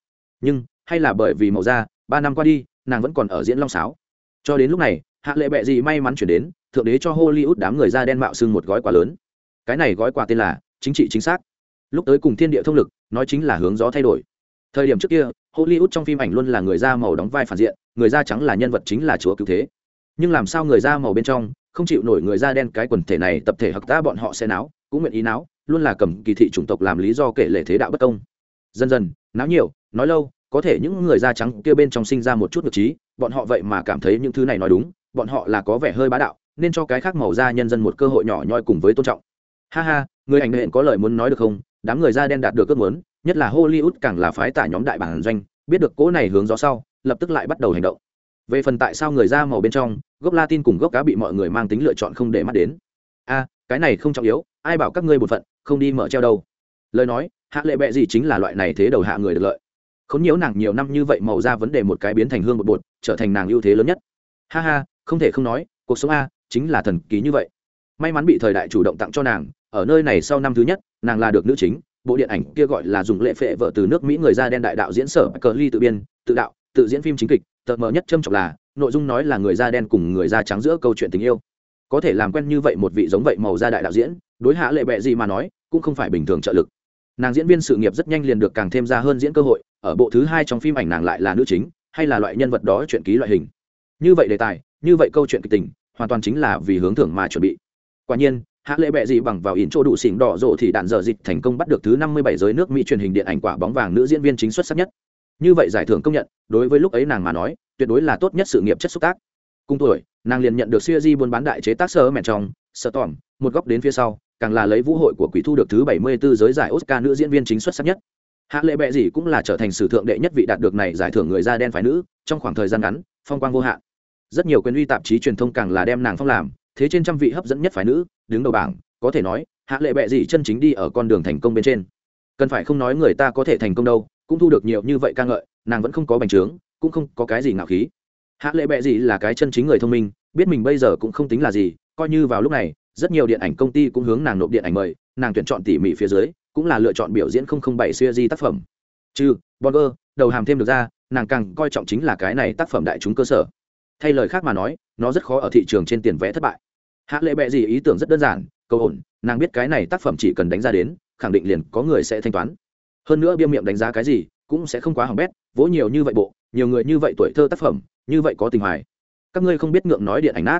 Nhưng, hay là bởi vì màu da, ba năm qua đi, nàng vẫn còn ở diễn long sáo cho đến lúc này, hạ lệ bệ gì may mắn chuyển đến, thượng đế cho hollywood đám người da đen mạo xưng một gói quà lớn. Cái này gói quà tên là chính trị chính xác. Lúc tới cùng thiên địa thông lực, nói chính là hướng gió thay đổi. Thời điểm trước kia, hollywood trong phim ảnh luôn là người da màu đóng vai phản diện, người da trắng là nhân vật chính là chúa cứu thế. Nhưng làm sao người da màu bên trong không chịu nổi người da đen cái quần thể này tập thể hợp ta bọn họ sẽ náo, cũng nguyện ý náo, luôn là cầm kỳ thị chủng tộc làm lý do kể lệ thế đạo bất công. Dần dần, náo nhiều, nói lâu có thể những người da trắng kia bên trong sinh ra một chút ngược trí, bọn họ vậy mà cảm thấy những thứ này nói đúng, bọn họ là có vẻ hơi bá đạo, nên cho cái khác màu da nhân dân một cơ hội nhỏ nhoi cùng với tôn trọng. Ha ha, người ảnh hiện có lời muốn nói được không? Đám người da đen đạt được ước muốn, nhất là hollywood càng là phái tả nhóm đại bản doanh, biết được cỗ này hướng gió sau, lập tức lại bắt đầu hành động. Về phần tại sao người da màu bên trong, gốc latin cùng gốc cá bị mọi người mang tính lựa chọn không để mắt đến? A, cái này không trọng yếu, ai bảo các ngươi một phận, không đi mở treo đâu. Lời nói, hạ lệ bệ gì chính là loại này thế đầu hạ người được lợi khốn nhiễu nàng nhiều năm như vậy màu ra vấn đề một cái biến thành hương một bột, trở thành nàng ưu thế lớn nhất. Ha ha, không thể không nói, cuộc sống a chính là thần ký như vậy. May mắn bị thời đại chủ động tặng cho nàng, ở nơi này sau năm thứ nhất, nàng là được nữ chính, bộ điện ảnh kia gọi là dùng lệ phệ vợ từ nước mỹ người da đen đại đạo diễn sở cờ ly tự biên, tự đạo, tự diễn phim chính kịch, tợt mờ nhất châm trọng là, nội dung nói là người da đen cùng người da trắng giữa câu chuyện tình yêu. Có thể làm quen như vậy một vị giống vậy màu da đại đạo diễn, đối hạ lệ bệ gì mà nói, cũng không phải bình thường trợ lực. Nàng diễn viên sự nghiệp rất nhanh liền được càng thêm ra hơn diễn cơ hội ở bộ thứ hai trong phim ảnh nàng lại là nữ chính, hay là loại nhân vật đó chuyện ký loại hình? Như vậy đề tài, như vậy câu chuyện kịch tình, hoàn toàn chính là vì hướng thưởng mà chuẩn bị. Quả nhiên, hạ lệ bệ gì bằng vào ỉn chỗ đủ xỉn đỏ rộ thì đạn dở dịch thành công bắt được thứ năm mươi bảy giới nước mỹ truyền hình điện ảnh quả bóng vàng nữ diễn viên chính xuất sắc nhất. Như vậy giải thưởng công nhận, đối với lúc ấy nàng mà nói, tuyệt đối là tốt nhất sự nghiệp chất xúc tác. Cùng tuổi, nàng liền nhận được siêu di buôn bán đại chế tác sơ mẹn trong sơ tỏm một góc đến phía sau, càng là lấy vũ hội của quỷ thu được thứ bảy mươi 74 giới giải oscar nữ diễn viên chính xuất sắc nhất hạ lệ bệ gì cũng là trở thành sử thượng đệ nhất vị đạt được này giải thưởng người da đen phái nữ, trong khoảng thời gian ngắn, phong quang vô hạn. Rất nhiều quyền uy tạp chí truyền thông càng là đem nàng phong làm, thế trên trăm vị hấp dẫn nhất phái nữ, đứng đầu bảng, có thể nói, hạ lệ bệ gì chân chính đi ở con đường thành công bên trên. Cần phải không nói người ta có thể thành công đâu, cũng thu được nhiều như vậy ca ngợi, nàng vẫn không có bành trướng, cũng không có cái gì ngạo khí. Hạ lệ bệ gì là cái chân chính người thông minh, biết mình bây giờ cũng không tính là gì, coi như vào lúc này, rất nhiều điện ảnh công ty cũng hướng nàng nộp điện ảnh mời, nàng tuyển chọn tỉ mỉ phía dưới cũng là lựa chọn biểu diễn không không bảy siêu di tác phẩm. Chứ bonner đầu hàm thêm được ra, nàng càng coi trọng chính là cái này tác phẩm đại chúng cơ sở. Thay lời khác mà nói, nó rất khó ở thị trường trên tiền vé thất bại. Hạ lệ bệ gì ý tưởng rất đơn giản câu ổn, nàng biết cái này tác phẩm chỉ cần đánh ra đến, khẳng định liền có người sẽ thanh toán. Hơn nữa biêm miệng đánh giá cái gì, cũng sẽ không quá hỏng bét, vỗ nhiều như vậy bộ, nhiều người như vậy tuổi thơ tác phẩm, như vậy có tình hoài. Các ngươi không biết ngượng nói điện ảnh nát.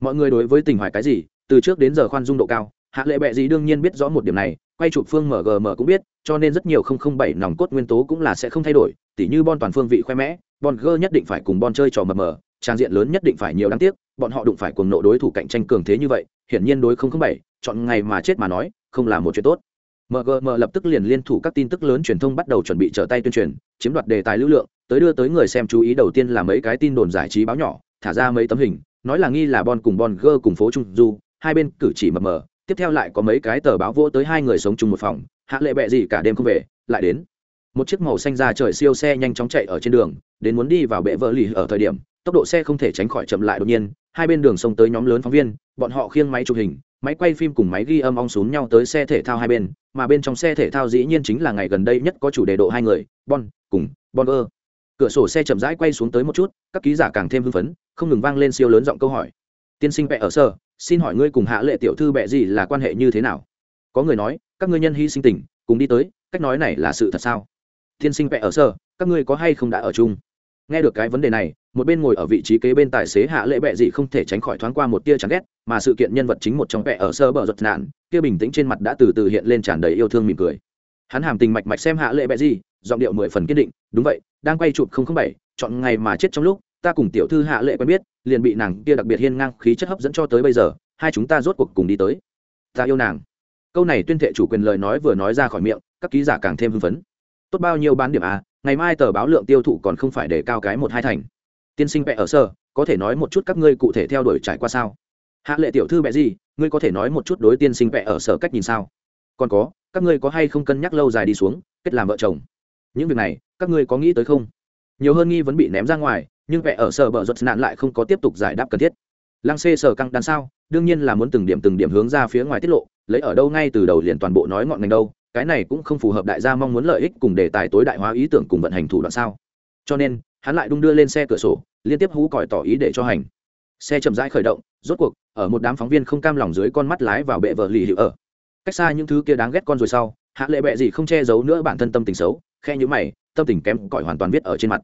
Mọi người đối với tình hoài cái gì, từ trước đến giờ khoan dung độ cao, hạ lệ bệ gì đương nhiên biết rõ một điểm này quay chụp phương mgm cũng biết, cho nên rất nhiều không không bảy nòng cốt nguyên tố cũng là sẽ không thay đổi, tỉ như bon toàn phương vị khoe mẽ, bon gơ nhất định phải cùng bon chơi trò mờ mờ, trang diện lớn nhất định phải nhiều đáng tiếc, bọn họ đụng phải cùng nộ đối thủ cạnh tranh cường thế như vậy, hiển nhiên đối không không bảy, chọn ngày mà chết mà nói, không là một chuyện tốt. Mgm lập tức liền liên thủ các tin tức lớn truyền thông bắt đầu chuẩn bị trở tay tuyên truyền, chiếm đoạt đề tài lưu lượng, tới đưa tới người xem chú ý đầu tiên là mấy cái tin đồn giải trí báo nhỏ, thả ra mấy tấm hình, nói là nghi là bon cùng bon gơ cùng phố trung du, hai bên cử chỉ mờ mờ tiếp theo lại có mấy cái tờ báo vô tới hai người sống chung một phòng, hạ lệ bẹ gì cả đêm không về, lại đến. Một chiếc màu xanh ra trời siêu xe nhanh chóng chạy ở trên đường, đến muốn đi vào bệ vợ lì ở thời điểm, tốc độ xe không thể tránh khỏi chậm lại đột nhiên, hai bên đường sông tới nhóm lớn phóng viên, bọn họ khiêng máy chụp hình, máy quay phim cùng máy ghi âm ong xuống nhau tới xe thể thao hai bên, mà bên trong xe thể thao dĩ nhiên chính là ngày gần đây nhất có chủ đề độ hai người, bon, cùng bon ơ cửa sổ xe chậm rãi quay xuống tới một chút, các ký giả càng thêm hưng phấn, không ngừng vang lên siêu lớn giọng câu hỏi tiên sinh vẽ ở sơ, xin hỏi ngươi cùng hạ lệ tiểu thư bệ gì là quan hệ như thế nào? Có người nói, các ngươi nhân hy sinh tình, cùng đi tới, cách nói này là sự thật sao? Tiên sinh vẽ ở sơ, các ngươi có hay không đã ở chung? Nghe được cái vấn đề này, một bên ngồi ở vị trí kế bên tài xế hạ lệ bệ gì không thể tránh khỏi thoáng qua một tia chán ghét, mà sự kiện nhân vật chính một trong vẽ ở sơ bờ giật nạn, kia bình tĩnh trên mặt đã từ từ hiện lên tràn đầy yêu thương mỉm cười. Hắn hàm tình mạch mạch xem hạ lệ bệ gì, giọng điệu mười phần kiên định, đúng vậy, đang quay chụp không không bảy, chọn ngày mà chết trong lúc ta cùng tiểu thư hạ lệ quen biết, liền bị nàng kia đặc biệt hiên ngang khí chất hấp dẫn cho tới bây giờ, hai chúng ta rốt cuộc cùng đi tới. Ta yêu nàng. Câu này tuyên thệ chủ quyền lời nói vừa nói ra khỏi miệng, các ký giả càng thêm hưng phấn. Tốt bao nhiêu bán điểm à ngày mai tờ báo lượng tiêu thụ còn không phải để cao cái một hai thành. Tiên sinh vẽ ở sơ, có thể nói một chút các ngươi cụ thể theo đuổi trải qua sao? Hạ lệ tiểu thư vẽ gì, ngươi có thể nói một chút đối tiên sinh vẽ ở sở cách nhìn sao? Còn có, các ngươi có hay không cân nhắc lâu dài đi xuống, kết làm vợ chồng? Những việc này, các ngươi có nghĩ tới không? Nhiều hơn nghi vẫn bị ném ra ngoài nhưng vẽ ở sở bờ giật nạn lại không có tiếp tục giải đáp cần thiết. Lăng xê sở căng đan sao? Đương nhiên là muốn từng điểm từng điểm hướng ra phía ngoài tiết lộ, lấy ở đâu ngay từ đầu liền toàn bộ nói ngọn ngành đâu, cái này cũng không phù hợp đại gia mong muốn lợi ích cùng đề tài tối đại hóa ý tưởng cùng vận hành thủ đoạn sao. Cho nên, hắn lại đung đưa lên xe cửa sổ, liên tiếp hú còi tỏ ý để cho hành. Xe chậm rãi khởi động, rốt cuộc, ở một đám phóng viên không cam lòng dưới con mắt lái vào bệ vợ lì hiệu ở. Cách xa những thứ kia đáng ghét con rồi sau, hạ lệ bệ gì không che giấu nữa bản thân tâm tình xấu, khe nhữ mày, tâm tình kém cỏi hoàn toàn viết ở trên mặt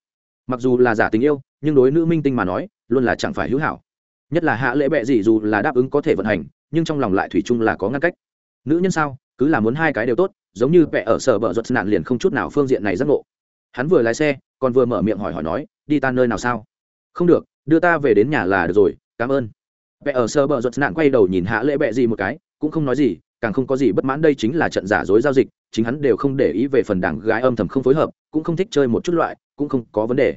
mặc dù là giả tình yêu, nhưng đối nữ minh tinh mà nói, luôn là chẳng phải hữu hảo. Nhất là hạ Lễ bệ gì dù là đáp ứng có thể vận hành, nhưng trong lòng lại thủy chung là có ngăn cách. Nữ nhân sao, cứ là muốn hai cái đều tốt, giống như vẽ ở sở bờ ruột nạn liền không chút nào phương diện này giác ngộ. Hắn vừa lái xe, còn vừa mở miệng hỏi hỏi nói, đi ta nơi nào sao? Không được, đưa ta về đến nhà là được rồi, cảm ơn. Vẽ ở sở bờ ruột nạn quay đầu nhìn hạ Lễ bệ gì một cái, cũng không nói gì càng không có gì bất mãn đây chính là trận giả dối giao dịch, chính hắn đều không để ý về phần đảng gái âm thầm không phối hợp, cũng không thích chơi một chút loại, cũng không có vấn đề.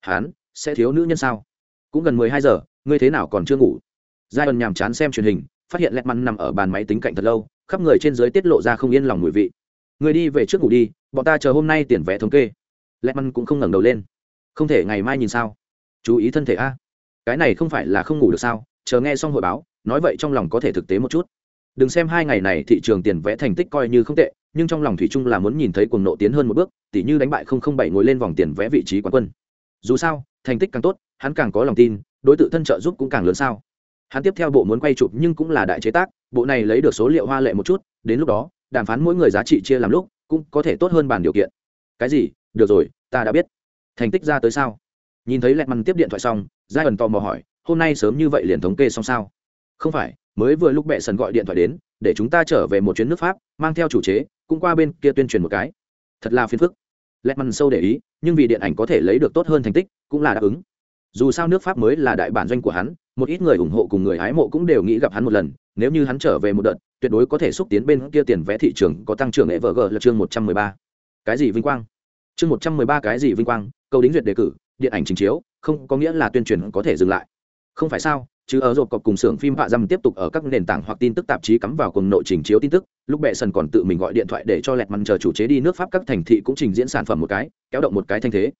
Hắn, sẽ thiếu nữ nhân sao? Cũng gần mười hai giờ, ngươi thế nào còn chưa ngủ? Giai ẩn nhàm chán xem truyền hình, phát hiện lẹt mặn nằm ở bàn máy tính cạnh thật lâu, khắp người trên dưới tiết lộ ra không yên lòng mùi vị. Người đi về trước ngủ đi, bọn ta chờ hôm nay tiền vé thống kê. Lẹt mặn cũng không ngẩng đầu lên. Không thể ngày mai nhìn sao? Chú ý thân thể a. Cái này không phải là không ngủ được sao? Chờ nghe xong hội báo, nói vậy trong lòng có thể thực tế một chút đừng xem hai ngày này thị trường tiền vẽ thành tích coi như không tệ, nhưng trong lòng thủy chung là muốn nhìn thấy cuồng nộ tiến hơn một bước, tỉ như đánh bại không không bảy ngồi lên vòng tiền vẽ vị trí quán quân. Dù sao, thành tích càng tốt, hắn càng có lòng tin, đối tượng thân trợ giúp cũng càng lớn sao. Hắn tiếp theo bộ muốn quay chụp nhưng cũng là đại chế tác, bộ này lấy được số liệu hoa lệ một chút, đến lúc đó, đàm phán mỗi người giá trị chia làm lúc, cũng có thể tốt hơn bàn điều kiện. Cái gì? Được rồi, ta đã biết. Thành tích ra tới sao? Nhìn thấy lẹt măn tiếp điện thoại xong giai ẩn tò mò hỏi, hôm nay sớm như vậy liền thống kê xong sao? Không phải mới vừa lúc bệ sần gọi điện thoại đến, để chúng ta trở về một chuyến nước pháp, mang theo chủ chế, cũng qua bên kia tuyên truyền một cái. Thật là phiền phức. Lẹt mằn sâu để ý, nhưng vì điện ảnh có thể lấy được tốt hơn thành tích, cũng là đáp ứng. Dù sao nước pháp mới là đại bản doanh của hắn, một ít người ủng hộ cùng người hái mộ cũng đều nghĩ gặp hắn một lần, nếu như hắn trở về một đợt, tuyệt đối có thể xúc tiến bên kia tiền vẽ thị trường có tăng trưởng e vg là chương một trăm mười ba. Cái gì vinh quang? Chương một trăm mười ba cái gì vinh quang? Câu đính duyệt đề cử, điện ảnh trình chiếu, không có nghĩa là tuyên truyền có thể dừng lại. Không phải sao? Chứ ở rộp cọc cùng xưởng phim vạ dăm tiếp tục ở các nền tảng hoặc tin tức tạp chí cắm vào cùng nội trình chiếu tin tức, lúc bệ sần còn tự mình gọi điện thoại để cho lẹt măn chờ chủ chế đi nước pháp các thành thị cũng trình diễn sản phẩm một cái, kéo động một cái thanh thế.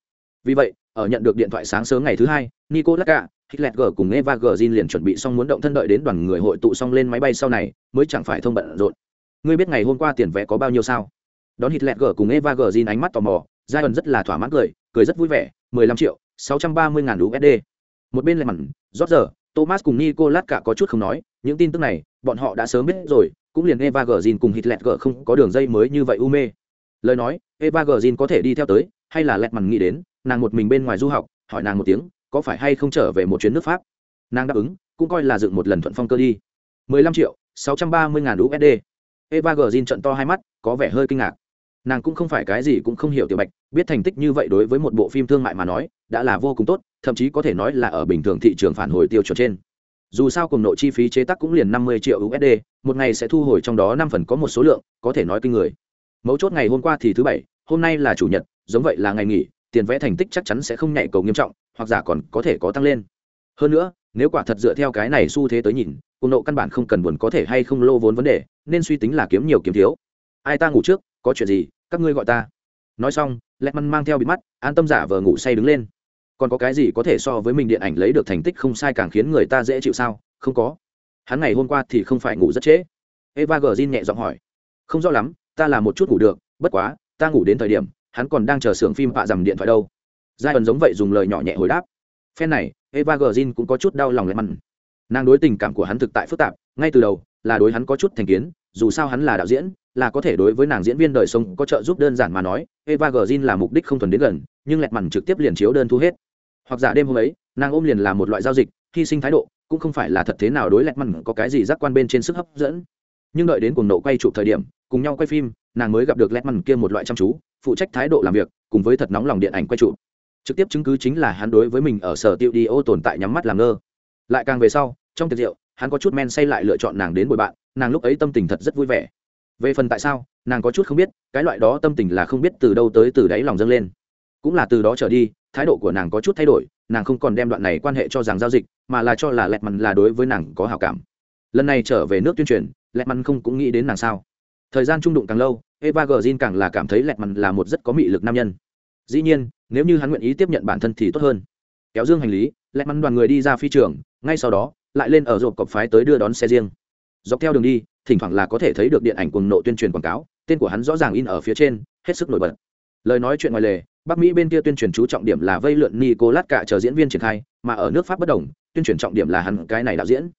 Vì vậy, ở nhận được điện thoại sáng sớm ngày thứ hai nico lacka hitler g cùng eva g liền chuẩn bị xong muốn động thân đợi đến đoàn người hội tụ xong lên máy bay sau này, mới chẳng phải thông bận rộn. Ngươi biết ngày hôm qua tiền vé có bao nhiêu sao? Đón hitler g cùng eva g ánh mắt tò mò giai ẩn rất là thỏa mãn cười cười rất vui vẻ 15 triệu 630 ngàn usd một bên lại mặn rót giờ thomas cùng Nicolas cả có chút không nói, những tin tức này, bọn họ đã sớm biết rồi, cũng liền eva g cùng hitler gở không có đường dây mới như vậy u mê. Lời nói, eva g có thể đi theo tới, hay là lẹt mằn nghĩ đến, nàng một mình bên ngoài du học, hỏi nàng một tiếng, có phải hay không trở về một chuyến nước pháp? Nàng đáp ứng, cũng coi là dựng một lần thuận phong cơ đi. mười lăm triệu sáu trăm ba mươi ngàn usd eva gờ trận to hai mắt, có vẻ hơi kinh ngạc nàng cũng không phải cái gì cũng không hiểu tiểu bạch, biết thành tích như vậy đối với một bộ phim thương mại mà nói, đã là vô cùng tốt, thậm chí có thể nói là ở bình thường thị trường phản hồi tiêu chuẩn trên. Dù sao cùng nội chi phí chế tác cũng liền năm mươi triệu usd một ngày sẽ thu hồi trong đó năm phần có một số lượng, có thể nói kinh người. Mấu chốt ngày hôm qua thì thứ bảy, hôm nay là chủ nhật, giống vậy là ngày nghỉ, tiền vẽ thành tích chắc chắn sẽ không nhạy cầu nghiêm trọng, hoặc giả còn có thể có tăng lên. Hơn nữa, nếu quả thật dựa theo cái này xu thế tới nhìn, cùng nộ căn bản không cần buồn có thể hay không lô vốn vấn đề, nên suy tính là kiếm nhiều kiếm thiếu. Ai ta ngủ trước có chuyện gì, các ngươi gọi ta. Nói xong lẹt măn mang theo bị mắt, an tâm giả vờ ngủ say đứng lên. Còn có cái gì có thể so với mình điện ảnh lấy được thành tích không sai càng khiến người ta dễ chịu sao? Không có. Hắn ngày hôm qua thì không phải ngủ rất trễ. Eva gờ nhẹ giọng hỏi. Không rõ lắm, ta là một chút ngủ được, bất quá, ta ngủ đến thời điểm, hắn còn đang chờ xưởng phim họa dằm điện thoại đâu. Giai ẩn giống vậy dùng lời nhỏ nhẹ hồi đáp. Phen này, eva g cũng có chút đau lòng lẹt măn nàng đối tình cảm của hắn thực tại phức tạp, ngay từ đầu là đối hắn có chút thành kiến, dù sao hắn là đạo diễn là có thể đối với nàng diễn viên đời sống có trợ giúp đơn giản mà nói, eva g là mục đích không thuần đến gần, nhưng lẹt mằn trực tiếp liền chiếu đơn thu hết. Hoặc giả đêm hôm ấy, nàng ôm liền là một loại giao dịch, hy sinh thái độ, cũng không phải là thật thế nào đối lẹt mằn có cái gì giác quan bên trên sức hấp dẫn. Nhưng đợi đến cuồng nộ quay chụp thời điểm, cùng nhau quay phim, nàng mới gặp được lẹt mằn kia một loại chăm chú, phụ trách thái độ làm việc, cùng với thật nóng lòng điện ảnh quay trụ trực tiếp chứng cứ chính là hắn đối với mình ở sở tiệu đi ô tồn tại nhắm mắt làm ngơ. Lại càng về sau, trong tiệc rượu, hắn có chút men say lại lựa chọn nàng đến bồi bạn, nàng lúc ấy tâm tình thật rất vui vẻ về phần tại sao, nàng có chút không biết, cái loại đó tâm tình là không biết từ đâu tới từ đáy lòng dâng lên. Cũng là từ đó trở đi, thái độ của nàng có chút thay đổi, nàng không còn đem đoạn này quan hệ cho rằng giao dịch, mà là cho là lẹt mặn là đối với nàng có hào cảm. Lần này trở về nước tuyên truyền, lẹt mặn không cũng nghĩ đến nàng sao. Thời gian trung đụng càng lâu, eva g càng là cảm thấy lẹt mặn là một rất có mị lực nam nhân. Dĩ nhiên, nếu như hắn nguyện ý tiếp nhận bản thân thì tốt hơn. Kéo dương hành lý, lẹt mặn đoàn người đi ra phi trường, ngay sau đó, lại lên ở rộp cọc phái tới đưa đón xe riêng. Dọc theo đường đi thỉnh thoảng là có thể thấy được điện ảnh cuồng nộ tuyên truyền quảng cáo, tên của hắn rõ ràng in ở phía trên, hết sức nổi bật. Lời nói chuyện ngoài lề, bắc mỹ bên kia tuyên truyền chú trọng điểm là vây lượn nicolas cả chờ diễn viên triển khai, mà ở nước pháp bất đồng, tuyên truyền trọng điểm là hắn cái này đạo diễn.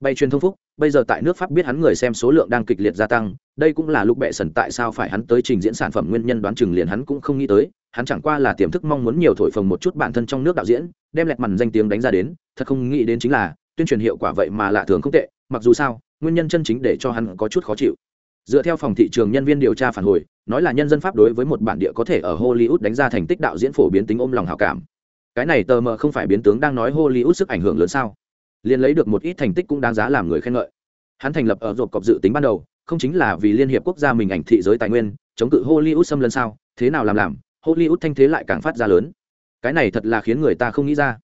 Bay truyền thông phúc, bây giờ tại nước pháp biết hắn người xem số lượng đang kịch liệt gia tăng, đây cũng là lúc bệ sần tại sao phải hắn tới trình diễn sản phẩm nguyên nhân đoán chừng liền hắn cũng không nghĩ tới, hắn chẳng qua là tiềm thức mong muốn nhiều thổi phồng một chút bản thân trong nước đạo diễn, đem lẹt mằn danh tiếng đánh ra đến, thật không nghĩ đến chính là, tuyên truyền hiệu quả vậy mà lạ thường không tệ, mặc dù sao nguyên nhân chân chính để cho hắn có chút khó chịu. Dựa theo phòng thị trường nhân viên điều tra phản hồi, nói là nhân dân pháp đối với một bản địa có thể ở hollywood đánh ra thành tích đạo diễn phổ biến tính ôm lòng hảo cảm. Cái này tờ mờ không phải biến tướng đang nói hollywood sức ảnh hưởng lớn sao? Liền lấy được một ít thành tích cũng đáng giá làm người khen ngợi. Hắn thành lập ở rộp cọp dự tính ban đầu, không chính là vì liên hiệp quốc gia mình ảnh thị giới tài nguyên, chống cự hollywood xâm lấn sao? Thế nào làm làm, hollywood thanh thế lại càng phát ra lớn. Cái này thật là khiến người ta không nghĩ ra.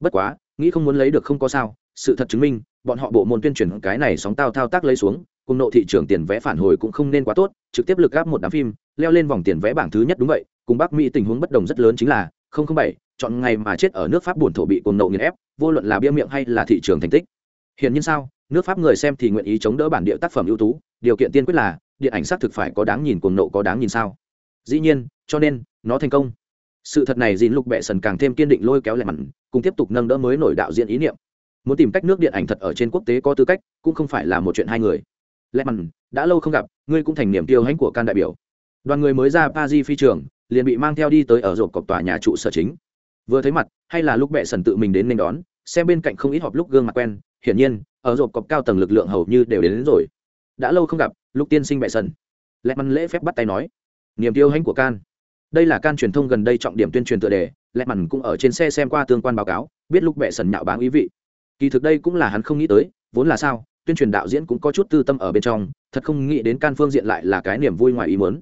Bất quá, nghĩ không muốn lấy được không có sao, sự thật chứng minh bọn họ bộ môn tuyên truyền cái này sóng tao thao tác lấy xuống, cùng nộ thị trường tiền vé phản hồi cũng không nên quá tốt, trực tiếp lực gáp một đám phim, leo lên vòng tiền vé bảng thứ nhất đúng vậy, cùng bắc mỹ tình huống bất đồng rất lớn chính là không không bảy, chọn ngày mà chết ở nước pháp buồn thổ bị cùng nộ nghiền ép, vô luận là bia miệng hay là thị trường thành tích. Hiện nhiên sao, nước pháp người xem thì nguyện ý chống đỡ bản địa tác phẩm ưu tú, điều kiện tiên quyết là, điện ảnh xác thực phải có đáng nhìn cùng nộ có đáng nhìn sao? Dĩ nhiên, cho nên, nó thành công. Sự thật này dìn lục bệ sần càng thêm kiên định lôi kéo lại mặn cùng tiếp tục nâng đỡ mới nổi đạo diễn ý niệm muốn tìm cách nước điện ảnh thật ở trên quốc tế có tư cách cũng không phải là một chuyện hai người. Lẽ mặn đã lâu không gặp ngươi cũng thành niềm tiêu hãnh của can đại biểu. Đoàn người mới ra Paris phi trường liền bị mang theo đi tới ở rộp cọc tòa nhà trụ sở chính. Vừa thấy mặt hay là lúc bệ sần tự mình đến nên đón xem bên cạnh không ít họp lúc gương mặt quen hiển nhiên ở rộp cọc cao tầng lực lượng hầu như đều đến, đến rồi. Đã lâu không gặp lúc tiên sinh bệ sần. Lẽ mặn lễ phép bắt tay nói niềm tiêu hãnh của can. Đây là can truyền thông gần đây trọng điểm tuyên truyền tựa đề lẽ mặn cũng ở trên xe xem qua tương quan báo cáo biết lúc bệ sần nhạo báng ý vị kỳ thực đây cũng là hắn không nghĩ tới, vốn là sao, tuyên truyền đạo diễn cũng có chút tư tâm ở bên trong, thật không nghĩ đến can phương diện lại là cái niềm vui ngoài ý muốn.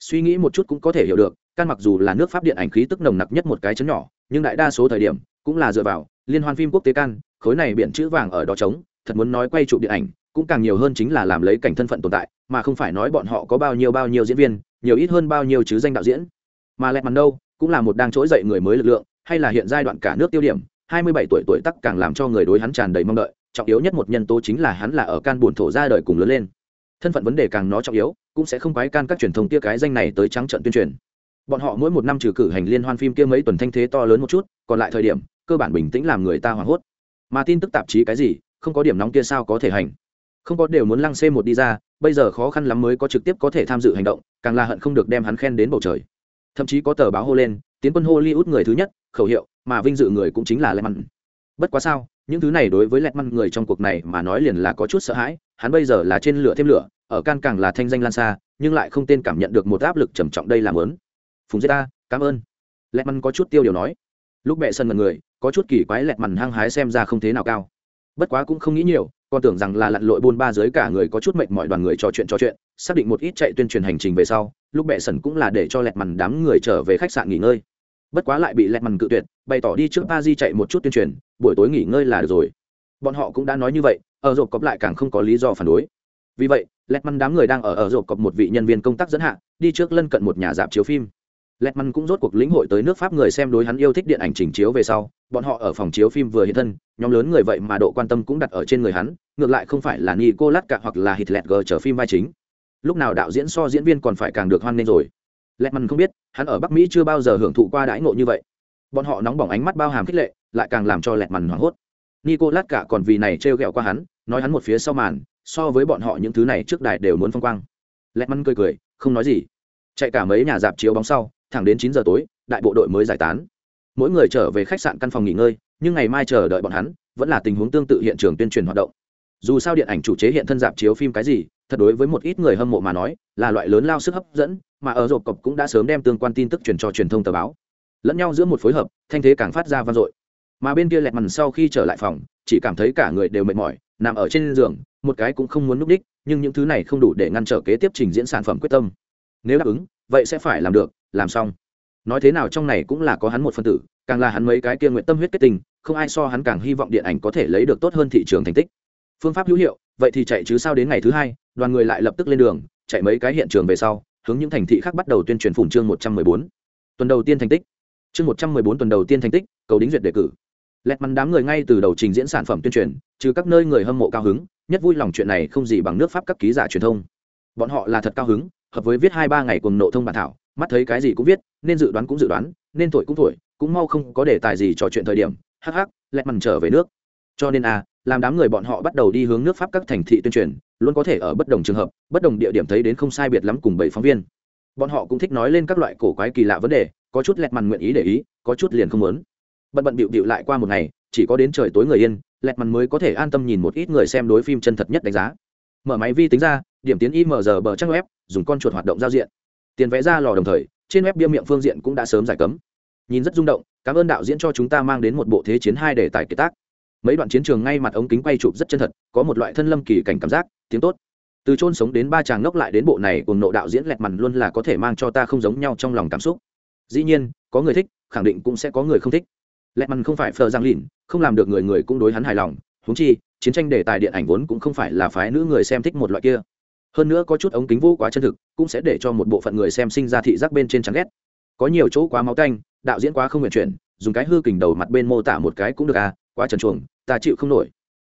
Suy nghĩ một chút cũng có thể hiểu được, can mặc dù là nước pháp điện ảnh khí tức nồng nặc nhất một cái chấn nhỏ, nhưng đại đa số thời điểm, cũng là dựa vào, liên hoan phim quốc tế can, khối này biện chữ vàng ở đó trống, thật muốn nói quay chụp điện ảnh, cũng càng nhiều hơn chính là làm lấy cảnh thân phận tồn tại, mà không phải nói bọn họ có bao nhiêu bao nhiêu diễn viên, nhiều ít hơn bao nhiêu chứ danh đạo diễn. Mà lẹt mặt đâu, cũng là một đang trỗi dậy người mới lực lượng, hay là hiện giai đoạn cả nước tiêu điểm 27 tuổi tuổi tắc càng làm cho người đối hắn tràn đầy mong đợi, trọng yếu nhất một nhân tố chính là hắn là ở can buồn thổ ra đời cùng lớn lên. Thân phận vấn đề càng nó trọng yếu, cũng sẽ không quái can các truyền thông kia cái danh này tới trắng trận tuyên truyền. Bọn họ mỗi một năm trừ cử hành liên hoan phim kia mấy tuần thanh thế to lớn một chút, còn lại thời điểm, cơ bản bình tĩnh làm người ta hoảng hốt. Mà tin tức tạp chí cái gì, không có điểm nóng kia sao có thể hành? Không có đều muốn lăng xê một đi ra, bây giờ khó khăn lắm mới có trực tiếp có thể tham dự hành động, càng là hận không được đem hắn khen đến bầu trời. Thậm chí có tờ báo hô lên, tiến quân hollywood người thứ nhất, khẩu hiệu mà vinh dự người cũng chính là lẹt măn. Bất quá sao, những thứ này đối với lẹt măn người trong cuộc này mà nói liền là có chút sợ hãi, hắn bây giờ là trên lửa thêm lửa, ở can càng là thanh danh lan xa, nhưng lại không tên cảm nhận được một áp lực trầm trọng đây làm lớn phùng giết ta cảm ơn. Lẹt măn có chút tiêu điều nói. Lúc bệ sân mật người, có chút kỳ quái lẹt mằn hăng hái xem ra không thế nào cao. Bất quá cũng không nghĩ nhiều, còn tưởng rằng là lặn lội buôn ba dưới cả người có chút mệnh mọi đoàn người trò chuyện trò chuyện, xác định một ít chạy tuyên truyền hành trình về sau, lúc bệ sần cũng là để cho lẹt mằn đám người trở về khách sạn nghỉ ngơi bất quá lại bị lẹt mằn cự tuyệt, bày tỏ đi trước pa di chạy một chút tuyên truyền, buổi tối nghỉ ngơi là được rồi. Bọn họ cũng đã nói như vậy, ở rộp cọp lại càng không có lý do phản đối. Vì vậy, lẹt mằn đám người đang ở ở rộp cọp một vị nhân viên công tác dẫn hạ, đi trước lân cận một nhà dạp chiếu phim. Lẹt mằn cũng rốt cuộc lĩnh hội tới nước pháp người xem đối hắn yêu thích điện ảnh trình chiếu về sau, bọn họ ở phòng chiếu phim vừa hiện thân, nhóm lớn người vậy mà độ quan tâm cũng đặt ở trên người hắn, ngược lại không phải là nico lát cả hoặc là hitler gờ chờ phim vai chính. Lúc nào đạo diễn so diễn viên còn phải càng được hoan nghênh rồi. Lẹt mằn không biết hắn ở bắc mỹ chưa bao giờ hưởng thụ qua đãi ngộ như vậy bọn họ nóng bỏng ánh mắt bao hàm khích lệ lại càng làm cho lẹt mằn hoảng hốt nico lát cả còn vì này trêu ghẹo qua hắn nói hắn một phía sau màn so với bọn họ những thứ này trước đài đều muốn phong quang lẹt mằn cười cười không nói gì chạy cả mấy nhà dạp chiếu bóng sau thẳng đến chín giờ tối đại bộ đội mới giải tán mỗi người trở về khách sạn căn phòng nghỉ ngơi nhưng ngày mai chờ đợi bọn hắn vẫn là tình huống tương tự hiện trường tuyên truyền hoạt động dù sao điện ảnh chủ chế hiện thân dạp chiếu phim cái gì thật đối với một ít người hâm mộ mà nói là loại lớn lao sức hấp dẫn mà ở rộp cọc cũng đã sớm đem tương quan tin tức truyền cho truyền thông tờ báo. Lẫn nhau giữa một phối hợp, thanh thế càng phát ra vang dội. Mà bên kia lẹt mằn sau khi trở lại phòng, chỉ cảm thấy cả người đều mệt mỏi, nằm ở trên giường, một cái cũng không muốn núp đích, nhưng những thứ này không đủ để ngăn trở kế tiếp trình diễn sản phẩm quyết tâm. Nếu đáp ứng, vậy sẽ phải làm được, làm xong. Nói thế nào trong này cũng là có hắn một phân tử, càng là hắn mấy cái kia nguyện tâm huyết kết tình, không ai so hắn càng hy vọng điện ảnh có thể lấy được tốt hơn thị trường thành tích. Phương pháp hữu hiệu, vậy thì chạy chứ sao đến ngày thứ hai, đoàn người lại lập tức lên đường, chạy mấy cái hiện trường về sau hướng những thành thị khác bắt đầu tuyên truyền phủn chương một trăm mười bốn. Tuần đầu tiên thành tích. Chương một trăm mười bốn tuần đầu tiên thành tích, cầu đính duyệt đề cử. Lẹt mắn đám người ngay từ đầu trình diễn sản phẩm tuyên truyền, trừ các nơi người hâm mộ cao hứng, nhất vui lòng chuyện này không gì bằng nước pháp các ký giả truyền thông. Bọn họ là thật cao hứng, hợp với viết hai ba ngày cùng nộ thông bản thảo, mắt thấy cái gì cũng viết, nên dự đoán cũng dự đoán, nên thổi cũng thổi, cũng mau không có đề tài gì trò chuyện thời điểm, hắc hắc, lẹt mằn trở về nước. Cho nên a làm đám người bọn họ bắt đầu đi hướng nước pháp các thành thị tuyên truyền luôn có thể ở bất đồng trường hợp, bất đồng địa điểm thấy đến không sai biệt lắm cùng bảy phóng viên. Bọn họ cũng thích nói lên các loại cổ quái kỳ lạ vấn đề, có chút lẹt mằn nguyện ý để ý, có chút liền không muốn. Bận bận bịu bịu lại qua một ngày, chỉ có đến trời tối người yên, lẹt mằn mới có thể an tâm nhìn một ít người xem đối phim chân thật nhất đánh giá. Mở máy vi tính ra, điểm tiến img bờ trang web, dùng con chuột hoạt động giao diện. Tiền vẽ ra lò đồng thời, trên web bia miệng phương diện cũng đã sớm giải cấm. Nhìn rất rung động, cảm ơn đạo diễn cho chúng ta mang đến một bộ thế chiến hai để tài kiệt tác mấy đoạn chiến trường ngay mặt ống kính quay chụp rất chân thật, có một loại thân lâm kỳ cảnh cảm giác, tiếng tốt. Từ chôn sống đến ba chàng ngốc lại đến bộ này cùng nộ đạo diễn lẹt mằn luôn là có thể mang cho ta không giống nhau trong lòng cảm xúc. Dĩ nhiên, có người thích, khẳng định cũng sẽ có người không thích. Lẹt mằn không phải phờ giang lìn không làm được người người cũng đối hắn hài lòng húng chi, chiến tranh đề tài điện ảnh vốn cũng không phải là phái nữ người xem thích một loại kia. Hơn nữa có chút ống kính vô quá chân thực, cũng sẽ để cho một bộ phận người xem sinh ra thị giác bên trên chán ghét. Có nhiều chỗ quá máu canh đạo diễn quá không nguyện chuyển, dùng cái hư kình đầu mặt bên mô tả một cái cũng được à quá trần chuồng, ta chịu không nổi.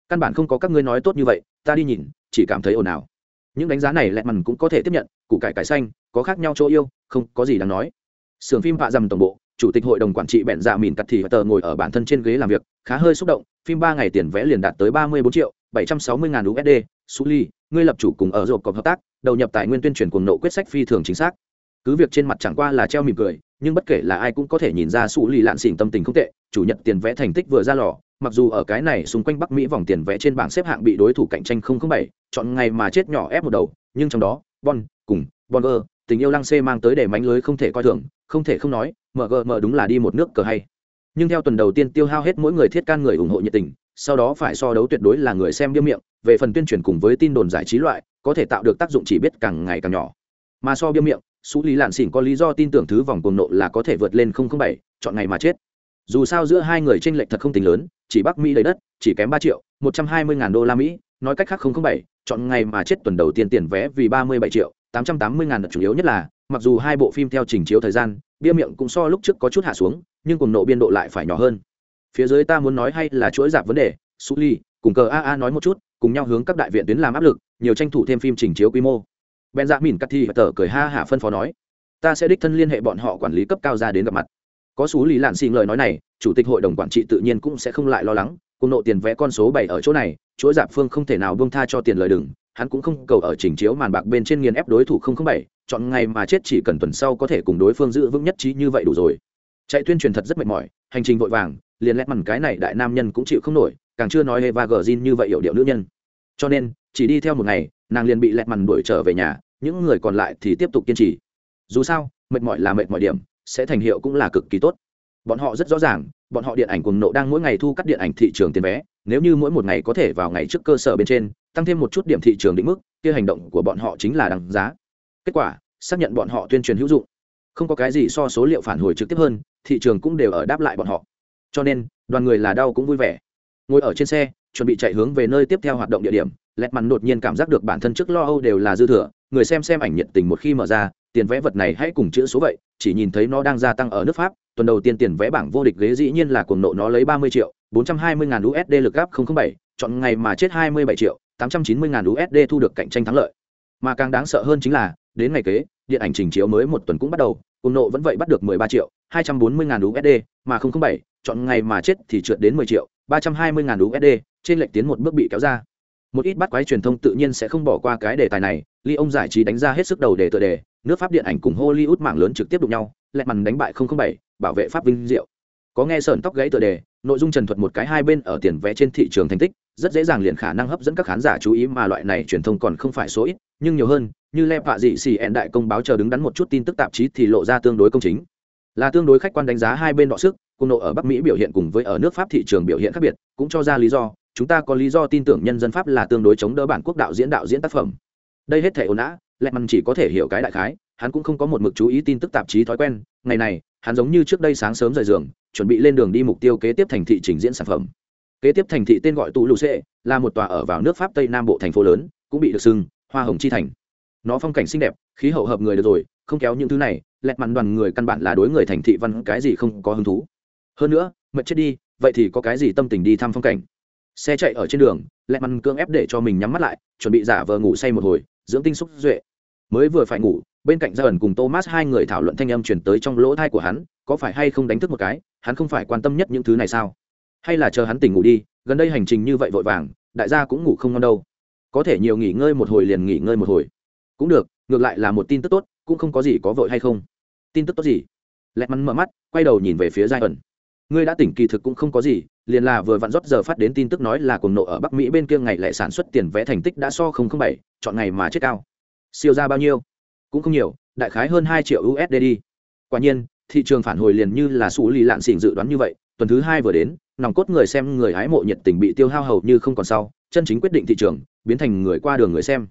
Căn bản không có các ngươi nói tốt như vậy, ta đi nhìn, chỉ cảm thấy ồn ào. Những đánh giá này lẹ mằn cũng có thể tiếp nhận, củ cải cải xanh, có khác nhau chỗ yêu, không có gì đáng nói. Sưởng phim hạ dầm tổng bộ, chủ tịch hội đồng quản trị bẹn dạ mìn cắt thì tờ ngồi ở bản thân trên ghế làm việc, khá hơi xúc động, phim ba ngày tiền vẽ liền đạt tới ba mươi bốn triệu, bảy trăm sáu mươi ngàn usd su ly ngươi lập chủ cùng ở rộp cọc hợp tác, đầu nhập tài nguyên tuyên truyền cuồng nộ quyết sách phi thường chính xác. Cứ việc trên mặt chẳng qua là treo mỉm cười nhưng bất kể là ai cũng có thể nhìn ra su lì lạn xỉn tâm tình không tệ, chủ nhật tiền vẽ thành tích vừa ra lò, mặc dù ở cái này xung quanh bắc mỹ vòng tiền vẽ trên bảng xếp hạng bị đối thủ cạnh tranh không không bảy, chọn ngày mà chết nhỏ ép một đầu, nhưng trong đó, bon, cùng bonner tình yêu lăng xê mang tới để mánh lưới không thể coi thường, không thể không nói mgm đúng là đi một nước cờ hay. Nhưng theo tuần đầu tiên tiêu hao hết mỗi người thiết can người ủng hộ nhiệt tình, sau đó phải so đấu tuyệt đối là người xem biêu miệng, về phần tuyên truyền cùng với tin đồn giải trí loại, có thể tạo được tác dụng chỉ biết càng ngày càng nhỏ. Mà so biêu miệng xú lý lạn xỉn có lý do tin tưởng thứ vòng cuồng nộ là có thể vượt lên không không bảy, chọn ngày mà chết. Dù sao giữa hai người tranh lệch thật không tính lớn, chỉ bắc mỹ đầy đất, chỉ kém ba triệu, một trăm hai mươi ngàn đô la mỹ, nói cách khác không không bảy, chọn ngày mà chết tuần đầu tiên tiền vé vì ba mươi bảy triệu, tám trăm tám mươi ngàn đợt chủ yếu nhất là, mặc dù hai bộ phim theo trình chiếu thời gian, bia miệng cũng so lúc trước có chút hạ xuống, nhưng cùng nộ biên độ lại phải nhỏ hơn. Phía dưới ta muốn nói hay là chuỗi giảm vấn đề su ly cùng cờ aa nói một chút, cùng nhau hướng các đại viện tuyến làm áp lực, nhiều tranh thủ thêm phim trình chiếu quy mô ben dạ mìn cắt thi và tờ cười ha hả phân phó nói, ta sẽ đích thân liên hệ bọn họ quản lý cấp cao ra đến gặp mặt. Có xú lý lạn xin lời nói này, chủ tịch hội đồng quản trị tự nhiên cũng sẽ không lại lo lắng, cùng nộ tiền vẽ con số bảy ở chỗ này, chuỗi giảm phương không thể nào buông tha cho tiền lời đừng, hắn cũng không cầu ở trình chiếu màn bạc bên trên nghiền ép đối thủ không không bảy, chọn ngày mà chết chỉ cần tuần sau có thể cùng đối phương giữ vững nhất trí như vậy đủ rồi. Chạy tuyên truyền thật rất mệt mỏi, hành trình vội vàng, liền lét mằn cái này đại nam nhân cũng chịu không nổi, càng chưa nói eva gờ như vậy hiểu điệu nữ nhân. Cho nên, chỉ đi theo một ngày nàng liền bị lẹt mằn đuổi trở về nhà, những người còn lại thì tiếp tục kiên trì. Dù sao, mệt mỏi là mệt mỏi điểm, sẽ thành hiệu cũng là cực kỳ tốt. Bọn họ rất rõ ràng, bọn họ điện ảnh cuồng nộ đang mỗi ngày thu cắt điện ảnh thị trường tiền vé, nếu như mỗi một ngày có thể vào ngày trước cơ sở bên trên, tăng thêm một chút điểm thị trường định mức, kia hành động của bọn họ chính là đằng giá. Kết quả, xác nhận bọn họ tuyên truyền hữu dụng. Không có cái gì so số liệu phản hồi trực tiếp hơn, thị trường cũng đều ở đáp lại bọn họ. Cho nên, đoàn người là đau cũng vui vẻ. Ngồi ở trên xe, chuẩn bị chạy hướng về nơi tiếp theo hoạt động địa điểm lẹt mắn đột nhiên cảm giác được bản thân trước lo âu đều là dư thừa, người xem xem ảnh nhiệt tình một khi mở ra, tiền vẽ vật này hãy cùng chữ số vậy, chỉ nhìn thấy nó đang gia tăng ở nước pháp, tuần đầu tiên tiền vẽ bảng vô địch ghế dĩ nhiên là cuồng nộ nó lấy ba mươi triệu, bốn trăm hai mươi ngàn usd lực gáp bảy, chọn ngày mà chết hai mươi bảy triệu, tám trăm chín mươi ngàn usd thu được cạnh tranh thắng lợi. Mà càng đáng sợ hơn chính là, đến ngày kế, điện ảnh trình chiếu mới một tuần cũng bắt đầu, cuồng nộ vẫn vậy bắt được 13 triệu 240 ngàn usd mà không không bảy, chọn ngày mà chết thì trượt đến 10 triệu 320 ngàn usd trên lệch tiến một bước bị kéo ra một ít bắt quái truyền thông tự nhiên sẽ không bỏ qua cái đề tài này ly ông giải trí đánh ra hết sức đầu đề tựa đề nước pháp điện ảnh cùng hollywood mạng lớn trực tiếp đụng nhau lẹt màn đánh bại 007, bảo vệ pháp vinh diệu. Có nghe sờn tóc gãy tựa đề nội dung trần thuật một cái hai bên ở tiền vẽ trên thị trường thành tích rất dễ dàng liền khả năng hấp dẫn các khán giả chú ý mà loại này truyền thông còn không phải số ít nhưng nhiều hơn như lẹp vạ dị xì ẹn đại công báo chờ đứng đắn một chút tin tức tạp chí thì lộ ra tương đối công chính. Là tương đối khách quan đánh giá hai bên đọ sức cùng nộ ở bắc mỹ biểu hiện cùng với ở nước pháp thị trường biểu hiện khác biệt cũng cho ra lý do chúng ta có lý do tin tưởng nhân dân pháp là tương đối chống đỡ bản quốc đạo diễn đạo diễn tác phẩm. Đây hết thể ồn ào, lẹ mằn chỉ có thể hiểu cái đại khái, hắn cũng không có một mực chú ý tin tức tạp chí thói quen. Ngày này, hắn giống như trước đây sáng sớm rời giường, chuẩn bị lên đường đi mục tiêu kế tiếp thành thị trình diễn sản phẩm. Kế tiếp thành thị tên gọi tù lù xê, là một tòa ở vào nước pháp tây nam bộ thành phố lớn, cũng bị được xưng hoa hồng chi thành. Nó phong cảnh xinh đẹp, khí hậu hợp người được rồi, không kéo những thứ này lẹt mặn đoàn người căn bản là đối người thành thị văn cái gì không có hứng thú. Hơn nữa, mệt chết đi, vậy thì có cái gì tâm tình đi thăm phong cảnh? Xe chạy ở trên đường lẹt mằn cưỡng ép để cho mình nhắm mắt lại, chuẩn bị giả vờ ngủ say một hồi, dưỡng tinh xúc duệ. Mới vừa phải ngủ, bên cạnh gia ẩn cùng thomas hai người thảo luận thanh âm chuyển tới trong lỗ thai của hắn, có phải hay không đánh thức một cái, hắn không phải quan tâm nhất những thứ này sao? Hay là chờ hắn tỉnh ngủ đi, gần đây hành trình như vậy vội vàng, đại gia cũng ngủ không ngon đâu. Có thể nhiều nghỉ ngơi một hồi liền nghỉ ngơi một hồi. Cũng được, ngược lại là một tin tức tốt, cũng không có gì có vội hay không. Tin tức tốt gì? Lẹt mắn mở mắt, quay đầu nhìn về phía giai ẩn ngươi đã tỉnh kỳ thực cũng không có gì liền là vừa vặn rót giờ phát đến tin tức nói là cuồng nộ ở bắc mỹ bên kia ngày lại sản xuất tiền vẽ thành tích đã so không không bảy, chọn ngày mà chết cao. Siêu ra bao nhiêu? Cũng không nhiều, đại khái hơn hai triệu usd đi. Quả nhiên, thị trường phản hồi liền như là sủ lì lạn xỉn dự đoán như vậy, tuần thứ hai vừa đến, nòng cốt người xem người hái mộ nhiệt tình bị tiêu hao hầu như không còn sau, chân chính quyết định thị trường, biến thành người qua đường người xem.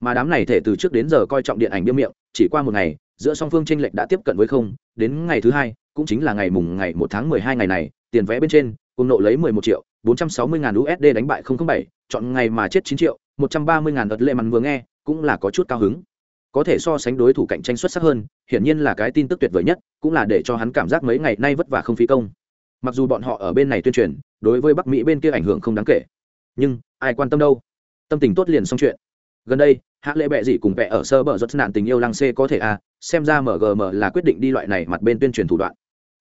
Mà đám này thể từ trước đến giờ coi trọng điện ảnh biêm miệng, chỉ qua một ngày, giữa song phương chênh lệch đã tiếp cận với không, đến ngày thứ hai, cũng chính là ngày mùng ngày một tháng mười hai ngày này, tiền vé bên trên cùng nộ lấy mười một triệu, bốn trăm sáu mươi ngàn usd đánh bại không không bảy, chọn ngày mà chết 9 triệu, một trăm ba mươi ngàn ợt lệ mặn vừa nghe, cũng là có chút cao hứng. Có thể so sánh đối thủ cạnh tranh xuất sắc hơn, hiển nhiên là cái tin tức tuyệt vời nhất, cũng là để cho hắn cảm giác mấy ngày nay vất vả không phí công. Mặc dù bọn họ ở bên này tuyên truyền, đối với bắc mỹ bên kia ảnh hưởng không đáng kể, nhưng ai quan tâm đâu? Tâm tình tốt liền xong chuyện. Gần đây, hạ lệ bệ dị cùng vẽ ở sơ bờ rốt nạn tình yêu lăng xê có thể à xem ra mgm là quyết định đi loại này mặt bên tuyên truyền thủ đoạn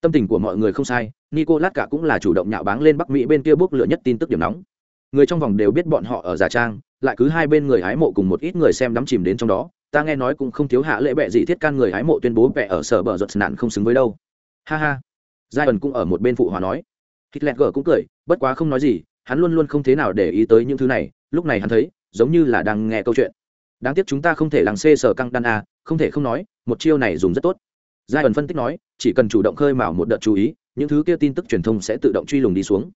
tâm tình của mọi người không sai nico lát cả cũng là chủ động nhạo báng lên bắc mỹ bên kia bốc lửa nhất tin tức điểm nóng. Người trong vòng đều biết bọn họ ở giả trang, lại cứ hai bên người hái mộ cùng một ít người xem đắm chìm đến trong đó. Ta nghe nói cũng không thiếu hạ lễ bệ gì thiết can người hái mộ tuyên bố vẽ ở sở bờ giật nạn không xứng với đâu. Ha ha. Giai ẩn cũng ở một bên phụ hòa nói. Hitler gờ cũng cười, bất quá không nói gì, hắn luôn luôn không thế nào để ý tới những thứ này. Lúc này hắn thấy, giống như là đang nghe câu chuyện. Đáng tiếc chúng ta không thể làng xê sở căng đan a không thể không nói, một chiêu này dùng rất tốt. Giai ẩn phân tích nói chỉ cần chủ động khơi mào một đợt chú ý, những thứ kia tin tức truyền thông sẽ tự động truy lùng đi xuống.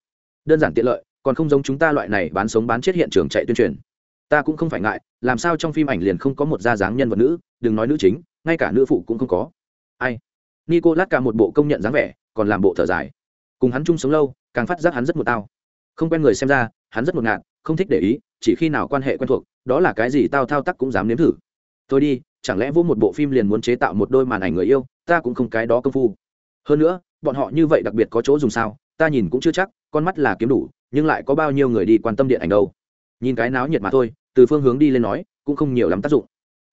Đơn giản tiện lợi, còn không giống chúng ta loại này bán sống bán chết hiện trường chạy tuyên truyền. Ta cũng không phải ngại, làm sao trong phim ảnh liền không có một gia dáng nhân vật nữ, đừng nói nữ chính, ngay cả nữ phụ cũng không có. Ai? Nico lát cả một bộ công nhận dáng vẻ, còn làm bộ thở dài. Cùng hắn chung sống lâu, càng phát giác hắn rất một tao. Không quen người xem ra, hắn rất một ngạn không thích để ý, chỉ khi nào quan hệ quen thuộc, đó là cái gì tao thao tác cũng dám nếm thử. Tôi đi chẳng lẽ vô một bộ phim liền muốn chế tạo một đôi màn ảnh người yêu, ta cũng không cái đó công phu. Hơn nữa, bọn họ như vậy đặc biệt có chỗ dùng sao, ta nhìn cũng chưa chắc, con mắt là kiếm đủ, nhưng lại có bao nhiêu người đi quan tâm điện ảnh đâu. Nhìn cái náo nhiệt mà thôi, từ phương hướng đi lên nói, cũng không nhiều lắm tác dụng.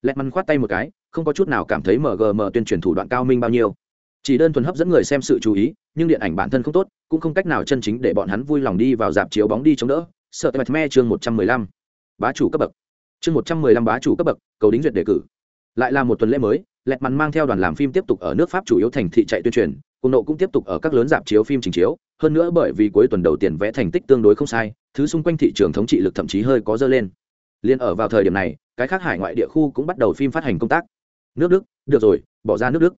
Lẹt măn khoát tay một cái, không có chút nào cảm thấy mgm tuyên truyền thủ đoạn cao minh bao nhiêu. Chỉ đơn thuần hấp dẫn người xem sự chú ý, nhưng điện ảnh bản thân không tốt, cũng không cách nào chân chính để bọn hắn vui lòng đi vào dạp chiếu bóng đi chống đỡ. Sợ tệ me chương một trăm mười lăm. Bá chủ cấp bậc. Chương một trăm mười lăm bá chủ cấp bậc, cầu đính duyệt đề cử lại là một tuần lễ mới, lẹt mắn mang theo đoàn làm phim tiếp tục ở nước pháp chủ yếu thành thị chạy tuyên truyền, cùng nộ cũng tiếp tục ở các lớn dạp chiếu phim trình chiếu, hơn nữa bởi vì cuối tuần đầu tiền vẽ thành tích tương đối không sai, thứ xung quanh thị trường thống trị lực thậm chí hơi có dơ lên. Liên ở vào thời điểm này, cái khác hải ngoại địa khu cũng bắt đầu phim phát hành công tác. Nước đức, được rồi, bỏ ra nước đức.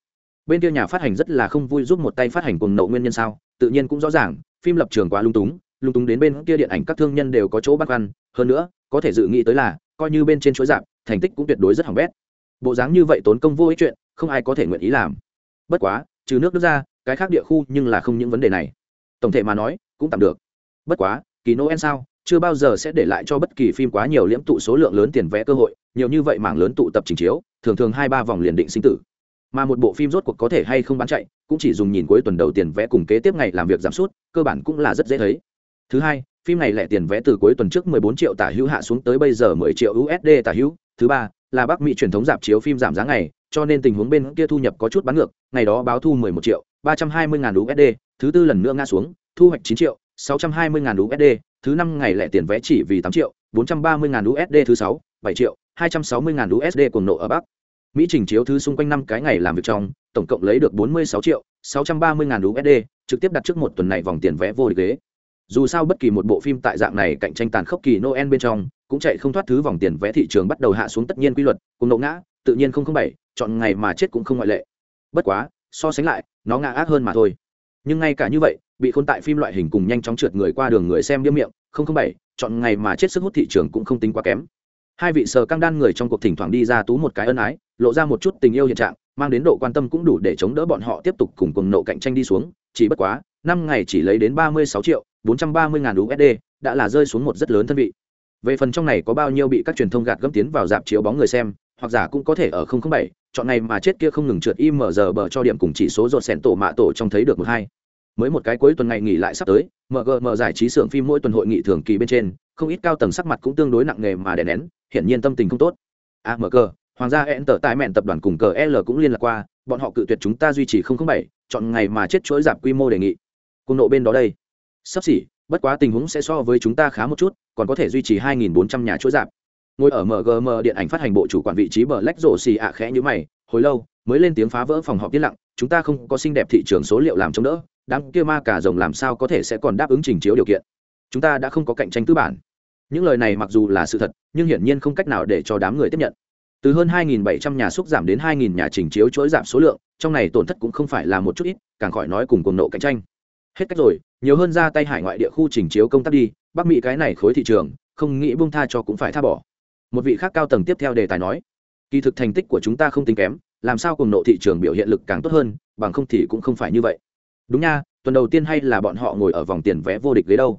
Bên kia nhà phát hành rất là không vui giúp một tay phát hành cùng nộ nguyên nhân sao, tự nhiên cũng rõ ràng, phim lập trường quá lung túng lung túng đến bên kia điện ảnh các thương nhân đều có chỗ bắt khoăn, hơn nữa, có thể dự nghĩ tới là, coi như bên trên chuỗi dạp, thành tích cũng tuyệt đối rất hỏng bét bộ dáng như vậy tốn công vô ích chuyện, không ai có thể nguyện ý làm. Bất quá, trừ nước đức ra, cái khác địa khu nhưng là không những vấn đề này. Tổng thể mà nói, cũng tạm được. Bất quá, kỳ noel sao, chưa bao giờ sẽ để lại cho bất kỳ phim quá nhiều liễm tụ số lượng lớn tiền vẽ cơ hội, nhiều như vậy mảng lớn tụ tập trình chiếu, thường thường hai ba vòng liền định sinh tử. Mà một bộ phim rốt cuộc có thể hay không bán chạy, cũng chỉ dùng nhìn cuối tuần đầu tiền vẽ cùng kế tiếp ngày làm việc giảm sút, cơ bản cũng là rất dễ thấy. Thứ hai, phim này lẻ tiền vẽ từ cuối tuần trước 14 triệu tả hữu hạ xuống tới bây giờ 10 triệu usd tả hữu. Thứ ba là bắc mỹ truyền thống giảm chiếu phim giảm giá ngày, cho nên tình huống bên kia thu nhập có chút bán ngược, ngày đó báo thu 11 triệu 320 ngàn usd thứ tư lần nữa ngã xuống, thu hoạch 9 triệu 620 ngàn usd thứ năm ngày lẻ tiền vé chỉ vì 8 triệu 430 ngàn usd thứ sáu 7 triệu 260 ngàn usd cùng nộ ở bắc. Mỹ trình chiếu thứ xung quanh năm cái ngày làm việc trong, tổng cộng lấy được 46 triệu 630 ngàn usd trực tiếp đặt trước một tuần này vòng tiền vé vô địch ghế. Dù sao bất kỳ một bộ phim tại dạng này cạnh tranh tàn khốc kỳ noel bên trong cũng chạy không thoát thứ vòng tiền vé thị trường bắt đầu hạ xuống tất nhiên quy luật, cùng nộ ngã, tự nhiên không không bảy, chọn ngày mà chết cũng không ngoại lệ. Bất quá, so sánh lại, nó ngã ác hơn mà thôi. Nhưng ngay cả như vậy, bị khôn tại phim loại hình cùng nhanh chóng trượt người qua đường người xem điếm miệng, không không bảy, chọn ngày mà chết sức hút thị trường cũng không tính quá kém. Hai vị sờ căng đan người trong cuộc thỉnh thoảng đi ra tú một cái ân ái, lộ ra một chút tình yêu hiện trạng, mang đến độ quan tâm cũng đủ để chống đỡ bọn họ tiếp tục cùng cùng nộ cạnh tranh đi xuống. Chỉ bất quá, năm ngày chỉ lấy đến ba mươi sáu triệu bốn trăm ba mươi ngàn usd đã là rơi xuống một rất lớn thân vị về phần trong này có bao nhiêu bị các truyền thông gạt gẫm tiến vào dạp chiếu bóng người xem hoặc giả cũng có thể ở 007, chọn này mà chết kia không ngừng trượt im mở giờ bờ cho điểm cùng chỉ số rột sẹn tổ mạ tổ trong thấy được một hai. Mới một cái cuối tuần ngày nghỉ lại sắp tới mgm giải trí xưởng phim mỗi tuần hội nghị thường kỳ bên trên không ít cao tầng sắc mặt cũng tương đối nặng nề mà đè nén hiển nhiên tâm tình không tốt. À, Amg hoàng gia hẹn tờ tại mẹn tập đoàn cùng cờ l cũng liên lạc qua bọn họ cự tuyệt chúng ta duy trì 007, chọn ngày mà chết chuỗi giảm quy mô đề nghị. Cùng nộ bên đó đây. Sắp xỉ bất quá tình huống sẽ so với chúng ta khá một chút còn có thể duy trì 2.400 nhà chuỗi giảm ngồi ở mgm điện ảnh phát hành bộ chủ quản vị trí bờ lách rổ xì ạ khẽ như mày, hồi lâu, mới lên tiếng phá vỡ phòng họp yên lặng, chúng ta không có xinh đẹp thị trường số liệu làm chống đỡ, đám kia ma cả rồng làm sao có thể sẽ còn đáp ứng trình chiếu điều kiện? Chúng ta đã không có cạnh tranh tư bản. Những lời này mặc dù là sự thật, nhưng hiển nhiên không cách nào để cho đám người tiếp nhận. Từ hơn 2.700 nhà xúc giảm đến 2.000 nhà trình chiếu chuỗi giảm số lượng, trong này tổn thất cũng không phải là một chút ít, càng khỏi nói cùng cuồng nộ cạnh tranh hết cách rồi, nhiều hơn ra tay hải ngoại địa khu trình chiếu công tác đi, bắc mỹ cái này khối thị trường, không nghĩ buông tha cho cũng phải tha bỏ. Một vị khác cao tầng tiếp theo đề tài nói, kỳ thực thành tích của chúng ta không tính kém, làm sao cùng nộ thị trường biểu hiện lực càng tốt hơn, bằng không thì cũng không phải như vậy. Đúng nha, tuần đầu tiên hay là bọn họ ngồi ở vòng tiền vé vô địch ghế đâu.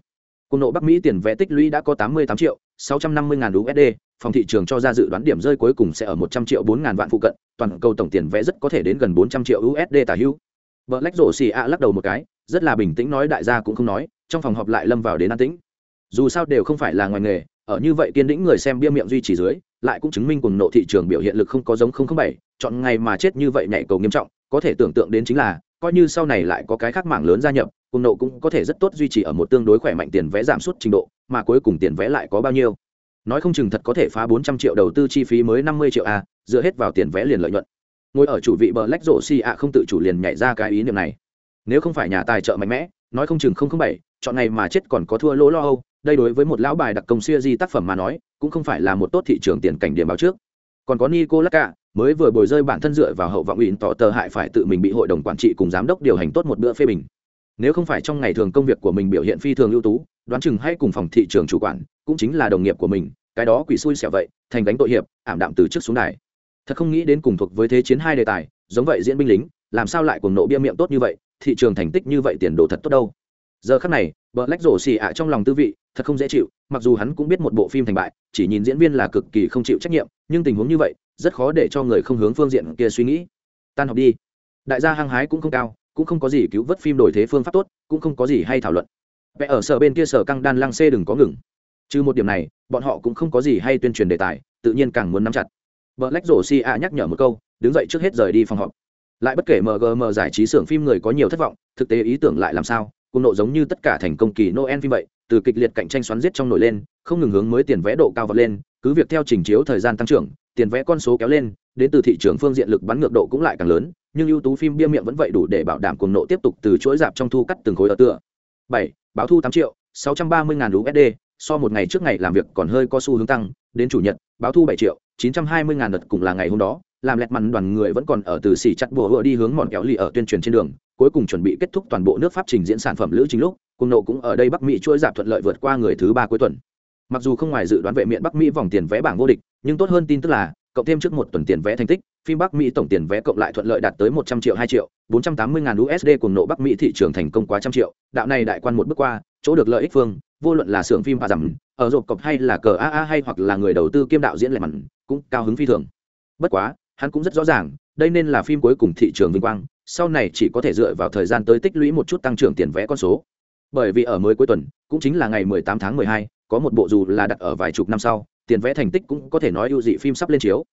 Cùng nộ bắc mỹ tiền vé tích lũy đã có tám mươi tám triệu, sáu trăm năm mươi ngàn usd phòng thị trường cho ra dự đoán điểm rơi cuối cùng sẽ ở một trăm triệu bốn ngàn vạn phụ cận, toàn cầu tổng tiền vé rất có thể đến gần bốn trăm triệu usd tả hữu vợ lách rổ xì ạ lắc đầu một cái, rất là bình tĩnh nói đại gia cũng không nói, trong phòng họp lại lâm vào đến an tĩnh. Dù sao đều không phải là ngoài nghề, ở như vậy kiên đĩnh người xem bia miệng duy trì dưới, lại cũng chứng minh cùng nộ thị trường biểu hiện lực không có giống không không bảy, chọn ngày mà chết như vậy nhảy cầu nghiêm trọng, có thể tưởng tượng đến chính là, coi như sau này lại có cái khác mảng lớn gia nhập cùng nộ cũng có thể rất tốt duy trì ở một tương đối khỏe mạnh tiền vé giảm suất trình độ, mà cuối cùng tiền vé lại có bao nhiêu. Nói không chừng thật có thể phá bốn trăm triệu đầu tư chi phí mới năm mươi triệu a, dựa hết vào tiền vé liền lợi nhuận ngồi ở chủ vị bờ lách rổ xi ạ không tự chủ liền nhảy ra cái ý niệm này. Nếu không phải nhà tài trợ mạnh mẽ nói không chừng không không bảy chọn ngày mà chết còn có thua lỗ lo âu đây đối với một lão bài đặc công xuya di tác phẩm mà nói cũng không phải là một tốt thị trường tiền cảnh điểm báo trước. Còn có nico Lacca, mới vừa bồi rơi bản thân dựa vào hậu vọng ủy tỏ tờ hại phải tự mình bị hội đồng quản trị cùng giám đốc điều hành tốt một bữa phê bình. Nếu không phải trong ngày thường công việc của mình biểu hiện phi thường ưu tú đoán chừng hay cùng phòng thị trường chủ quản cũng chính là đồng nghiệp của mình cái đó quỷ xui xẻo vậy thành đánh tội hiệp ảm đạm từ trước xuống này thật không nghĩ đến cùng thuộc với thế chiến hai đề tài, giống vậy diễn binh lính, làm sao lại cùng nộ bia miệng tốt như vậy, thị trường thành tích như vậy tiền đồ thật tốt đâu. Giờ khắc này vợ lách rổ xì ạ trong lòng tư vị, thật không dễ chịu, mặc dù hắn cũng biết một bộ phim thành bại, chỉ nhìn diễn viên là cực kỳ không chịu trách nhiệm, nhưng tình huống như vậy, rất khó để cho người không hướng phương diện kia suy nghĩ. Tan học đi. Đại gia hăng hái cũng không cao, cũng không có gì cứu vớt phim đổi thế phương pháp tốt, cũng không có gì hay thảo luận. Vẽ ở sở bên kia sở căng đan lăng xê đừng có ngừng. Trừ một điểm này, bọn họ cũng không có gì hay tuyên truyền đề tài, tự nhiên càng muốn nắm chặt vợ lách rổ si a nhắc nhở một câu, đứng dậy trước hết rời đi phòng họp. Lại bất kể mgm giải trí xưởng phim người có nhiều thất vọng, thực tế ý tưởng lại làm sao, cùng nộ giống như tất cả thành công kỳ noel phim vậy, từ kịch liệt cạnh tranh xoắn giết trong nổi lên, không ngừng hướng mới tiền vé độ cao vọt lên, cứ việc theo trình chiếu thời gian tăng trưởng, tiền vé con số kéo lên, đến từ thị trường phương diện lực bắn ngược độ cũng lại càng lớn, nhưng ưu tú phim bia miệng vẫn vậy đủ để bảo đảm cuồng nộ tiếp tục từ chuỗi dạp trong thu cắt từng khối ở tựa. Bảy, báo thu tám triệu, sáu trăm ba mươi ngàn usd so một ngày trước ngày làm việc còn hơi có xu hướng tăng, đến chủ nhật, báo thu bảy triệu, chín trăm hai mươi ngàn đợt cùng là ngày hôm đó, làm lẹt mặn đoàn người vẫn còn ở từ xỉ chặt bùa hựa đi hướng mòn kéo lì ở tuyên truyền trên đường, cuối cùng chuẩn bị kết thúc toàn bộ nước pháp trình diễn sản phẩm lữ chính lúc, cùng nộ cũng ở đây bắc mỹ chuỗi giảm thuận lợi vượt qua người thứ ba cuối tuần. Mặc dù không ngoài dự đoán vệ miện bắc mỹ vòng tiền vé bảng vô địch, nhưng tốt hơn tin tức là, cộng thêm trước một tuần tiền vé thành tích, phim bắc mỹ tổng tiền vé cộng lại thuận lợi đạt tới một trăm triệu, hai triệu, bốn trăm tám mươi ngàn usd cùng nộ bắc mỹ thị trường thành công quá trăm triệu. Đạo này đại quan một bước qua, chỗ được lợi ích phương vô luận là xưởng phim và giảm ở rộp cọc hay là cờ aa hay hoặc là người đầu tư kiêm đạo diễn lệ mặn cũng cao hứng phi thường. Bất quá hắn cũng rất rõ ràng đây nên là phim cuối cùng thị trường vinh quang sau này chỉ có thể dựa vào thời gian tới tích lũy một chút tăng trưởng tiền vé con số. Bởi vì ở mới cuối tuần cũng chính là ngày 18 tháng 12, có một bộ dù là đặt ở vài chục năm sau tiền vé thành tích cũng có thể nói ưu dị phim sắp lên chiếu.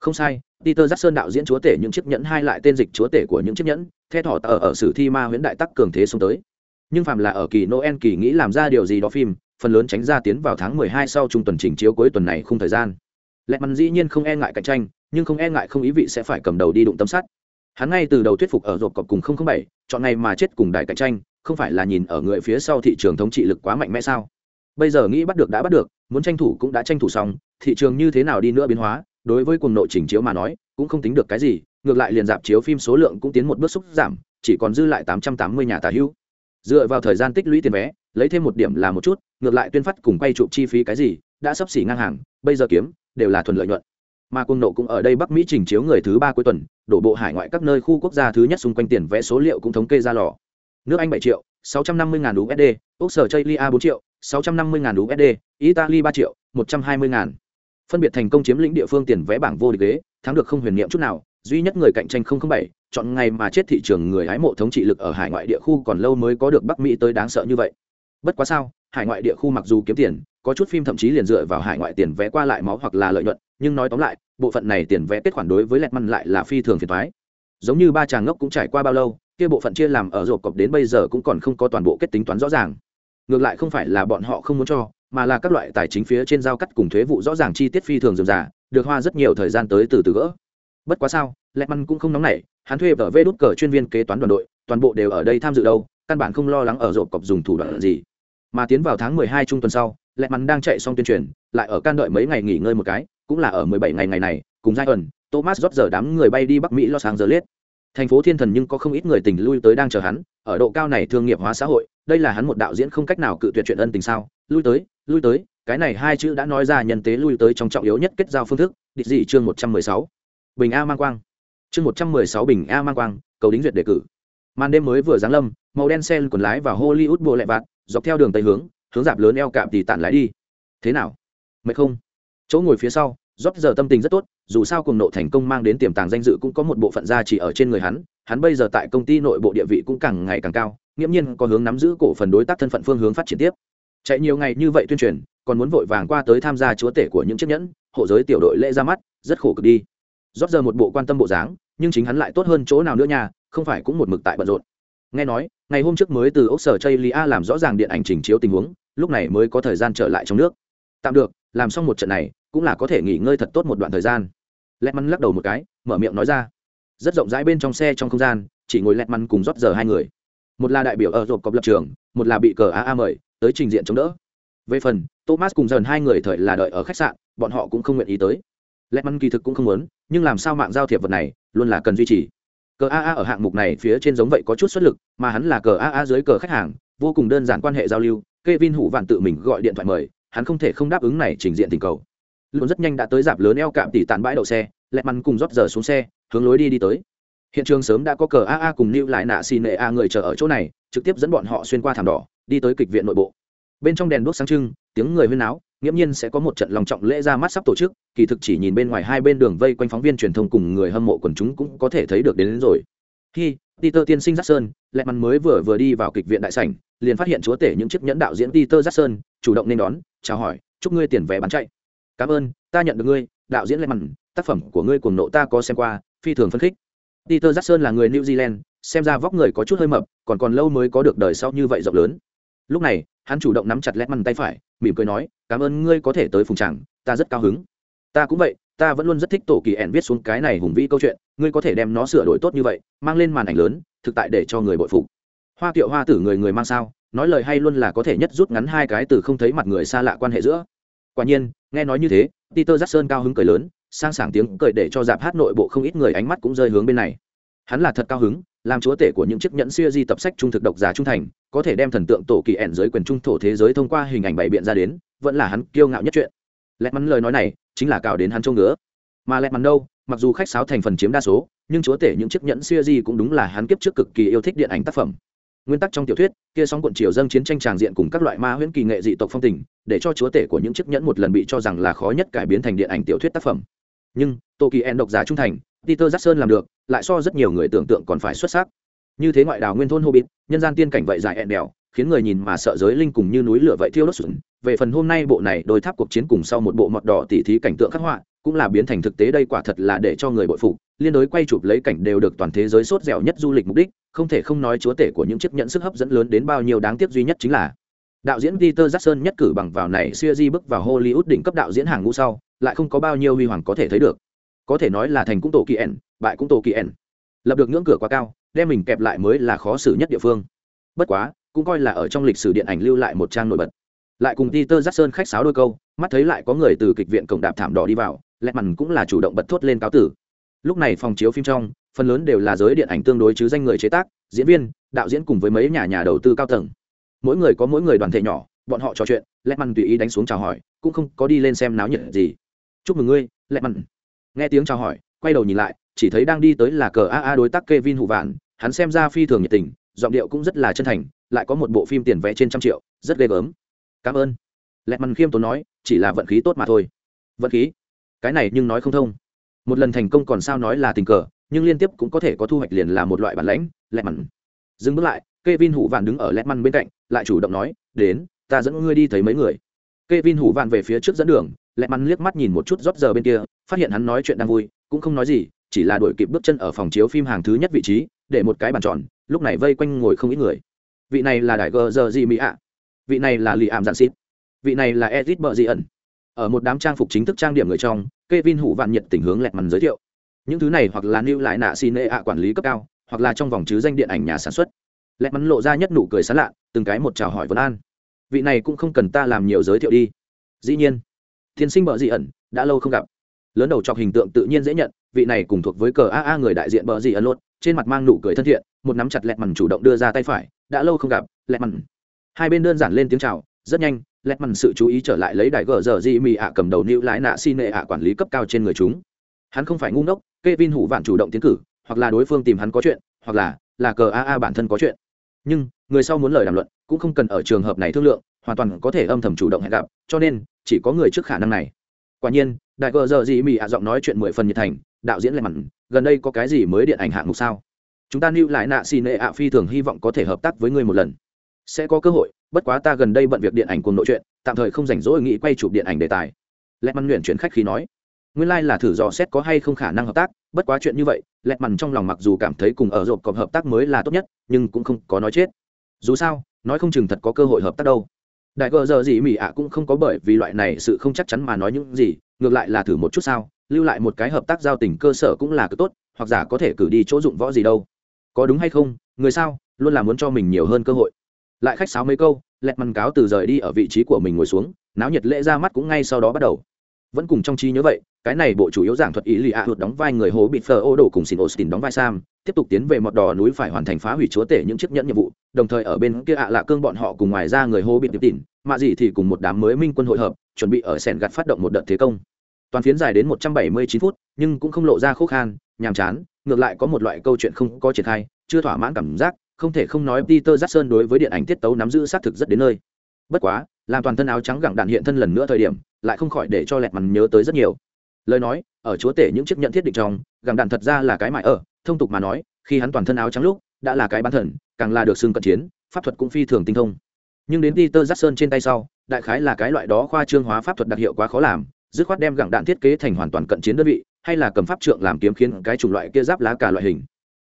Không sai peter jackson đạo diễn chúa tể những chiếc nhẫn hai lại tên dịch chúa tể của những chiếc nhẫn the thọ ở ở sử thi ma huyễn đại tắc cường thế xuống tới nhưng phạm là ở kỳ noel kỳ nghĩ làm ra điều gì đó phim, phần lớn tránh ra tiến vào tháng 12 sau trung tuần trình chiếu cuối tuần này không thời gian. Lẹ mắn dĩ nhiên không e ngại cạnh tranh, nhưng không e ngại không ý vị sẽ phải cầm đầu đi đụng tấm sắt. Hắn ngay từ đầu thuyết phục ở rộp cọc cùng không bảy, chọn ngày mà chết cùng đại cạnh tranh, không phải là nhìn ở người phía sau thị trường thống trị lực quá mạnh mẽ sao? Bây giờ nghĩ bắt được đã bắt được, muốn tranh thủ cũng đã tranh thủ xong, thị trường như thế nào đi nữa biến hóa, đối với cuồng nội trình chiếu mà nói, cũng không tính được cái gì, ngược lại liền dạp chiếu phim số lượng cũng tiến một bước xúc giảm, chỉ còn dư lại tám trăm tám mươi nhà tà hữu dựa vào thời gian tích lũy tiền vé, lấy thêm một điểm là một chút, ngược lại tuyên phát cùng quay chụp chi phí cái gì, đã sắp xỉ ngang hàng, bây giờ kiếm, đều là thuần lợi nhuận. Mà cung nộ cũng ở đây bắc mỹ trình chiếu người thứ ba cuối tuần, đổ bộ hải ngoại các nơi khu quốc gia thứ nhất xung quanh tiền vé số liệu cũng thống kê ra lò. Nước anh bảy triệu, sáu trăm năm mươi ngàn usd úc sở chây lia bốn triệu, sáu trăm năm mươi ngàn usd italy ba triệu, một trăm hai mươi ngàn. Phân biệt thành công chiếm lĩnh địa phương tiền vé bảng vô địch ghế, thắng được không huyền niệm chút nào duy nhất người cạnh tranh không không bảy, chọn ngày mà chết thị trường người hái mộ thống trị lực ở hải ngoại địa khu còn lâu mới có được bắc mỹ tới đáng sợ như vậy. Bất quá sao, hải ngoại địa khu mặc dù kiếm tiền, có chút phim thậm chí liền dựa vào hải ngoại tiền vé qua lại máu hoặc là lợi nhuận, nhưng nói tóm lại, bộ phận này tiền vé kết khoản đối với lẹt măn lại là phi thường phiền thoái giống như ba chàng ngốc cũng trải qua bao lâu, kia bộ phận chia làm ở rộp cọc đến bây giờ cũng còn không có toàn bộ kết tính toán rõ ràng. Ngược lại không phải là bọn họ không muốn cho, mà là các loại tài chính phía trên giao cắt cùng thuế vụ rõ ràng chi tiết phi thường dườm giả được hoa rất nhiều thời gian tới từ từ gỡ bất quá sao lẹt măn cũng không nóng nảy, hắn thuê ở vê đút cờ chuyên viên kế toán đoàn đội, toàn bộ đều ở đây tham dự đâu, căn bản không lo lắng ở rộp cọc dùng thủ đoạn gì. Mà tiến vào tháng 12 trung tuần sau lẹt mắn đang chạy xong tuyên truyền, lại ở can đợi mấy ngày nghỉ ngơi một cái, cũng là ở 17 ngày ngày này, cùng giai ẩn, thomas rót giờ đám người bay đi bắc mỹ los angeles. Thành phố thiên thần nhưng có không ít người tình lui tới đang chờ hắn, ở độ cao này thương nghiệp hóa xã hội, đây là hắn một đạo diễn không cách nào cự tuyệt chuyện ân tình sao. Lui tới lui tới, cái này hai chữ đã nói ra nhân tế lui tới trong trọng yếu nhất kết giao phương thức địch dị chương 116 bình a mang quang. Chương 116 bình a mang quang, cầu đính duyệt đề cử. Màn đêm mới vừa giáng lâm, màu đen xe quần lái và hollywood bộ lẹ vạt, dọc theo đường tây hướng hướng dạp lớn eo cạm thì tản lái đi. Thế nào? Mệt không? Chỗ ngồi phía sau rót giờ tâm tình rất tốt, dù sao cùng nộ thành công mang đến tiềm tàng danh dự cũng có một bộ phận gia chỉ ở trên người hắn hắn bây giờ tại công ty nội bộ địa vị cũng càng ngày càng cao, nghiễm nhiên có hướng nắm giữ cổ phần đối tác thân phận phương hướng phát triển tiếp. Chạy nhiều ngày như vậy tuyên truyền, còn muốn vội vàng qua tới tham gia chúa tể của những chiếc nhẫn, hộ giới tiểu đội lễ ra mắt, rất khổ cực đi rót giờ một bộ quan tâm bộ dáng, nhưng chính hắn lại tốt hơn chỗ nào nữa nha, không phải cũng một mực tại bận rộn. Nghe nói, ngày hôm trước mới từ ốc sở chây lia làm rõ ràng điện ảnh trình chiếu tình huống, lúc này mới có thời gian trở lại trong nước. Tạm được, làm xong một trận này, cũng là có thể nghỉ ngơi thật tốt một đoạn thời gian. Lẹt mắn lắc đầu một cái, mở miệng nói ra. Rất rộng rãi bên trong xe trong không gian, chỉ ngồi lẹt mắn cùng rót giờ hai người. Một là đại biểu ở rộp cọc lập trường, một là bị cờ a mời tới trình diện chống đỡ. Về phần, thomas cùng dần hai người thời là đợi ở khách sạn, bọn họ cũng không nguyện ý tới lẹt mắn kỳ thực cũng không muốn, nhưng làm sao mạng giao thiệp vật này luôn là cần duy trì? Cờ aa ở hạng mục này phía trên giống vậy có chút xuất lực, mà hắn là cờ aa dưới cờ khách hàng, vô cùng đơn giản quan hệ giao lưu, Kevin hủ vạn tự mình gọi điện thoại mời, hắn không thể không đáp ứng này trình diện tình cầu. Luôn rất nhanh đã tới dạp lớn eo cạm tỉ tàn bãi đậu xe, lẹt mắn cùng rót giờ xuống xe, hướng lối đi đi tới. Hiện trường sớm đã có cờ aa cùng lưu lại nạ xì nệ a người chờ ở chỗ này, trực tiếp dẫn bọn họ xuyên qua thảm đỏ, đi tới kịch viện nội bộ. Bên trong đèn đuốc sáng trưng, tiếng người huyên náo nghiễm nhiên sẽ có một trận lòng trọng lễ ra mắt sắp tổ chức kỳ thực chỉ nhìn bên ngoài hai bên đường vây quanh phóng viên truyền thông cùng người hâm mộ quần chúng cũng có thể thấy được đến, đến rồi. Khi peter tiên sinh jackson lẹ mắn mới vừa vừa đi vào kịch viện đại sảnh liền phát hiện chúa tể những chiếc nhẫn đạo diễn peter jackson chủ động nên đón chào hỏi chúc ngươi tiền vé bán chạy. Cảm ơn ta nhận được ngươi đạo diễn lẹ mắn tác phẩm của ngươi cuồng nộ ta có xem qua phi thường phân khích. Peter jackson là người new zealand xem ra vóc người có chút hơi mập còn còn lâu mới có được đời sau như vậy rộng lớn. Lúc này hắn chủ động nắm chặt lẹ mắn tay phải mỉm cười nói, cảm ơn ngươi có thể tới phùng tràng, ta rất cao hứng. Ta cũng vậy, ta vẫn luôn rất thích tổ kỳ ẻn viết xuống cái này hùng vĩ câu chuyện, ngươi có thể đem nó sửa đổi tốt như vậy, mang lên màn ảnh lớn, thực tại để cho người bội phục. Hoa kiệu hoa tử người người mang sao, nói lời hay luôn là có thể nhất rút ngắn hai cái từ không thấy mặt người xa lạ quan hệ giữa. Quả nhiên, nghe nói như thế, peter jackson cao hứng cười lớn, sang sảng tiếng cười để cho dạp hát nội bộ không ít người ánh mắt cũng rơi hướng bên này. Hắn là thật cao hứng, làm chúa tể của những chiếc nhẫn xuya di tập sách trung thực độc giả trung thành có thể đem thần tượng tổ kỳ ẻn dưới quyền trung thổ thế giới thông qua hình ảnh bày biện ra đến, vẫn là hắn kiêu ngạo nhất chuyện. Lẹt mắn lời nói này, chính là cào đến hắn trông ngứa. Mà lẹt mắn đâu, mặc dù khách sáo thành phần chiếm đa số, nhưng chúa tể những chiếc nhẫn siêu di cũng đúng là hắn kiếp trước cực kỳ yêu thích điện ảnh tác phẩm. Nguyên tắc trong tiểu thuyết, kia sóng cuộn chiều dâng chiến tranh tràng diện cùng các loại ma huyễn kỳ nghệ dị tộc phong tình, để cho chúa tể của những chiếc nhẫn một lần bị cho rằng là khó nhất cải biến thành điện ảnh tiểu thuyết tác phẩm. Nhưng tô kỳ en độc giả trung thành, peter jackson làm được, lại so rất nhiều người tưởng tượng còn phải xuất sắc như thế ngoại đảo nguyên thôn hobbit, nhân gian tiên cảnh vậy dài ẹn đèo, khiến người nhìn mà sợ giới linh cùng như núi lửa vậy thiêu đốt sụn. Về phần hôm nay bộ này đôi tháp cuộc chiến cùng sau một bộ mọt đỏ tỉ thí cảnh tượng khắc họa, cũng là biến thành thực tế đây quả thật là để cho người bội phục. Liên đối quay chụp lấy cảnh đều được toàn thế giới sốt dẻo nhất du lịch mục đích, không thể không nói chúa tể của những chiếc nhẫn sức hấp dẫn lớn đến bao nhiêu đáng tiếc duy nhất chính là đạo diễn Peter Jackson nhất cử bằng vào này siêu di bước vào Hollywood đỉnh cấp đạo diễn hàng ngũ sau, lại không có bao nhiêu huy hoàng có thể thấy được. Có thể nói là thành cũng tổ kỳ ẻn bại cũng tổ kỳ ẻn lập được ngưỡng cửa quá cao đem mình kẹp lại mới là khó xử nhất địa phương. Bất quá, cũng coi là ở trong lịch sử điện ảnh lưu lại một trang nổi bật. Lại cùng peter jackson khách sáo đôi câu, mắt thấy lại có người từ kịch viện cổng đạp thảm đỏ đi vào lẹt mằn cũng là chủ động bật thốt lên cáo tử. Lúc này phòng chiếu phim trong, phần lớn đều là giới điện ảnh tương đối chứ danh người chế tác, diễn viên, đạo diễn cùng với mấy nhà nhà đầu tư cao tầng. Mỗi người có mỗi người đoàn thể nhỏ, bọn họ trò chuyện lẹt mằn tùy ý đánh xuống chào hỏi, cũng không có đi lên xem náo nhiệt gì. Chúc mừng ngươi lẹt mằn nghe tiếng chào hỏi, quay đầu nhìn lại chỉ thấy đang đi tới là cờ aa đối tác Kevin Hụ Vạn, hắn xem ra phi thường nhiệt tình, giọng điệu cũng rất là chân thành, lại có một bộ phim tiền vẽ trên trăm triệu, rất ghê gớm. Cảm ơn. Lẹt mằn khiêm tốn nói, chỉ là vận khí tốt mà thôi. Vận khí? Cái này nhưng nói không thông. Một lần thành công còn sao nói là tình cờ, nhưng liên tiếp cũng có thể có thu hoạch liền là một loại bản lãnh, lẹt mằn. Dừng bước lại, Kevin Hụ Vạn đứng ở lẹt mằn bên cạnh, lại chủ động nói, "Đến, ta dẫn ngươi đi thấy mấy người." Kevin Hủ Vạn về phía trước dẫn đường, lẹt Mân liếc mắt nhìn một chút rót giờ bên kia, phát hiện hắn nói chuyện đang vui, cũng không nói gì, chỉ là đuổi kịp bước chân ở phòng chiếu phim hàng thứ nhất vị trí, để một cái bàn tròn, lúc này vây quanh ngồi không ít người. Vị này là đại gờ giờ gì mỹ ạ. Vị này là lì ảm giản xít vị này là edit bờ dị ẩn. Ở một đám trang phục chính thức trang điểm người trong, Kevin hủ vạn nhiệt tình hướng lẹt mằn giới thiệu. Những thứ này hoặc là lưu lại nạ xin nệ ạ, quản lý cấp cao, hoặc là trong vòng chứ danh điện ảnh nhà sản xuất. Lẹt mắn lộ ra nhất nụ cười sán lạ, từng cái một chào hỏi vân an. Vị này cũng không cần ta làm nhiều giới thiệu đi. Dĩ nhiên, thiên sinh bờ dị ẩn đã lâu không gặp. Lớn đầu chọc hình tượng tự nhiên dễ nhận vị này cùng thuộc với cờ aa người đại diện bờ gì ân lốt trên mặt mang nụ cười thân thiện, một nắm chặt lẹt mằn chủ động đưa ra tay phải, đã lâu không gặp, lẹt mằn. Hai bên đơn giản lên tiếng chào, rất nhanh, lẹt mằn sự chú ý trở lại lấy đại gờ giờ di mì ạ cầm đầu nữ lái nạ xin nệ ạ quản lý cấp cao trên người chúng. Hắn không phải ngu ngốc, Kevin hủ vạn chủ động tiến cử, hoặc là đối phương tìm hắn có chuyện, hoặc là là cờ aa bản thân có chuyện. Nhưng, người sau muốn lời đàm luận, cũng không cần ở trường hợp này thương lượng, hoàn toàn có thể âm thầm chủ động hẹn gặp, cho nên, chỉ có người trước khả năng này. Quả nhiên đại gờ giờ gì mì ạ giọng nói chuyện mười phần nhiệt thành đạo diễn lại mặn gần đây có cái gì mới điện ảnh hạng mục sao? Chúng ta lưu lại nạ xì nệ ạ phi thường hy vọng có thể hợp tác với ngươi một lần. Sẽ có cơ hội, bất quá ta gần đây bận việc điện ảnh cùng nội chuyện tạm thời không rảnh rỗi nghĩ quay chụp điện ảnh đề tài. Lẹt mặn luyện chuyển khách khi nói. Nguyên lai、like、là thử dò xét có hay không khả năng hợp tác, bất quá chuyện như vậy lẹt mặn trong lòng mặc dù cảm thấy cùng ở rộp cọp hợp tác mới là tốt nhất, nhưng cũng không có nói chết. Dù sao, nói không chừng thật có cơ hội hợp tác đâu. Đại gờ giờ gì mỹ ạ cũng không có bởi vì loại này sự không chắc chắn mà nói những gì, ngược lại là thử một chút sao lưu lại một cái hợp tác giao tình cơ sở cũng là cực tốt, hoặc giả có thể cử đi chỗ dụng võ gì đâu. Có đúng hay không? Người sao? Luôn là muốn cho mình nhiều hơn cơ hội. Lại khách sáo mấy câu, lẹt mằn cáo từ rời đi ở vị trí của mình ngồi xuống, náo nhiệt lễ ra mắt cũng ngay sau đó bắt đầu. Vẫn cùng trong trí nhớ vậy, cái này bộ chủ yếu giảng thuật ý lì ạ thuật đóng vai người hố bị phờ ô đổ cùng xin austin đóng vai sam, tiếp tục tiến về mọt đò núi phải hoàn thành phá hủy chúa tể những chiếc nhẫn nhiệm vụ, đồng thời ở bên kia ạ lạ cương bọn họ cùng ngoài ra người hố bị tiếp tỉn, mạ gì thì cùng một đám mới minh quân hội hợp, chuẩn bị ở sẻn gặt phát động một đợt thế công toàn phiến dài đến một trăm bảy mươi chín phút, nhưng cũng không lộ ra khô khan, nhàm chán, ngược lại có một loại câu chuyện không có triển khai, chưa thỏa mãn cảm giác, không thể không nói peter jackson đối với điện ảnh tiết tấu nắm giữ xác thực rất đến nơi. Bất quá, làm toàn thân áo trắng gẳng đạn hiện thân lần nữa thời điểm, lại không khỏi để cho lẹt mằn nhớ tới rất nhiều. Lời nói, ở chúa tể những chiếc nhận thiết định trong, gẳng đạn thật ra là cái mại ở, thông tục mà nói, khi hắn toàn thân áo trắng lúc, đã là cái bán thần, càng là được xưng cận chiến, pháp thuật cũng phi thường tinh thông. Nhưng đến peter jackson trên tay sau, đại khái là cái loại đó khoa trương hóa pháp thuật đặc hiệu quá khó làm dứt khoát đem gặng đạn thiết kế thành hoàn toàn cận chiến đơn vị, hay là cầm pháp trượng làm kiếm khiến cái chủng loại kia giáp lá cả loại hình.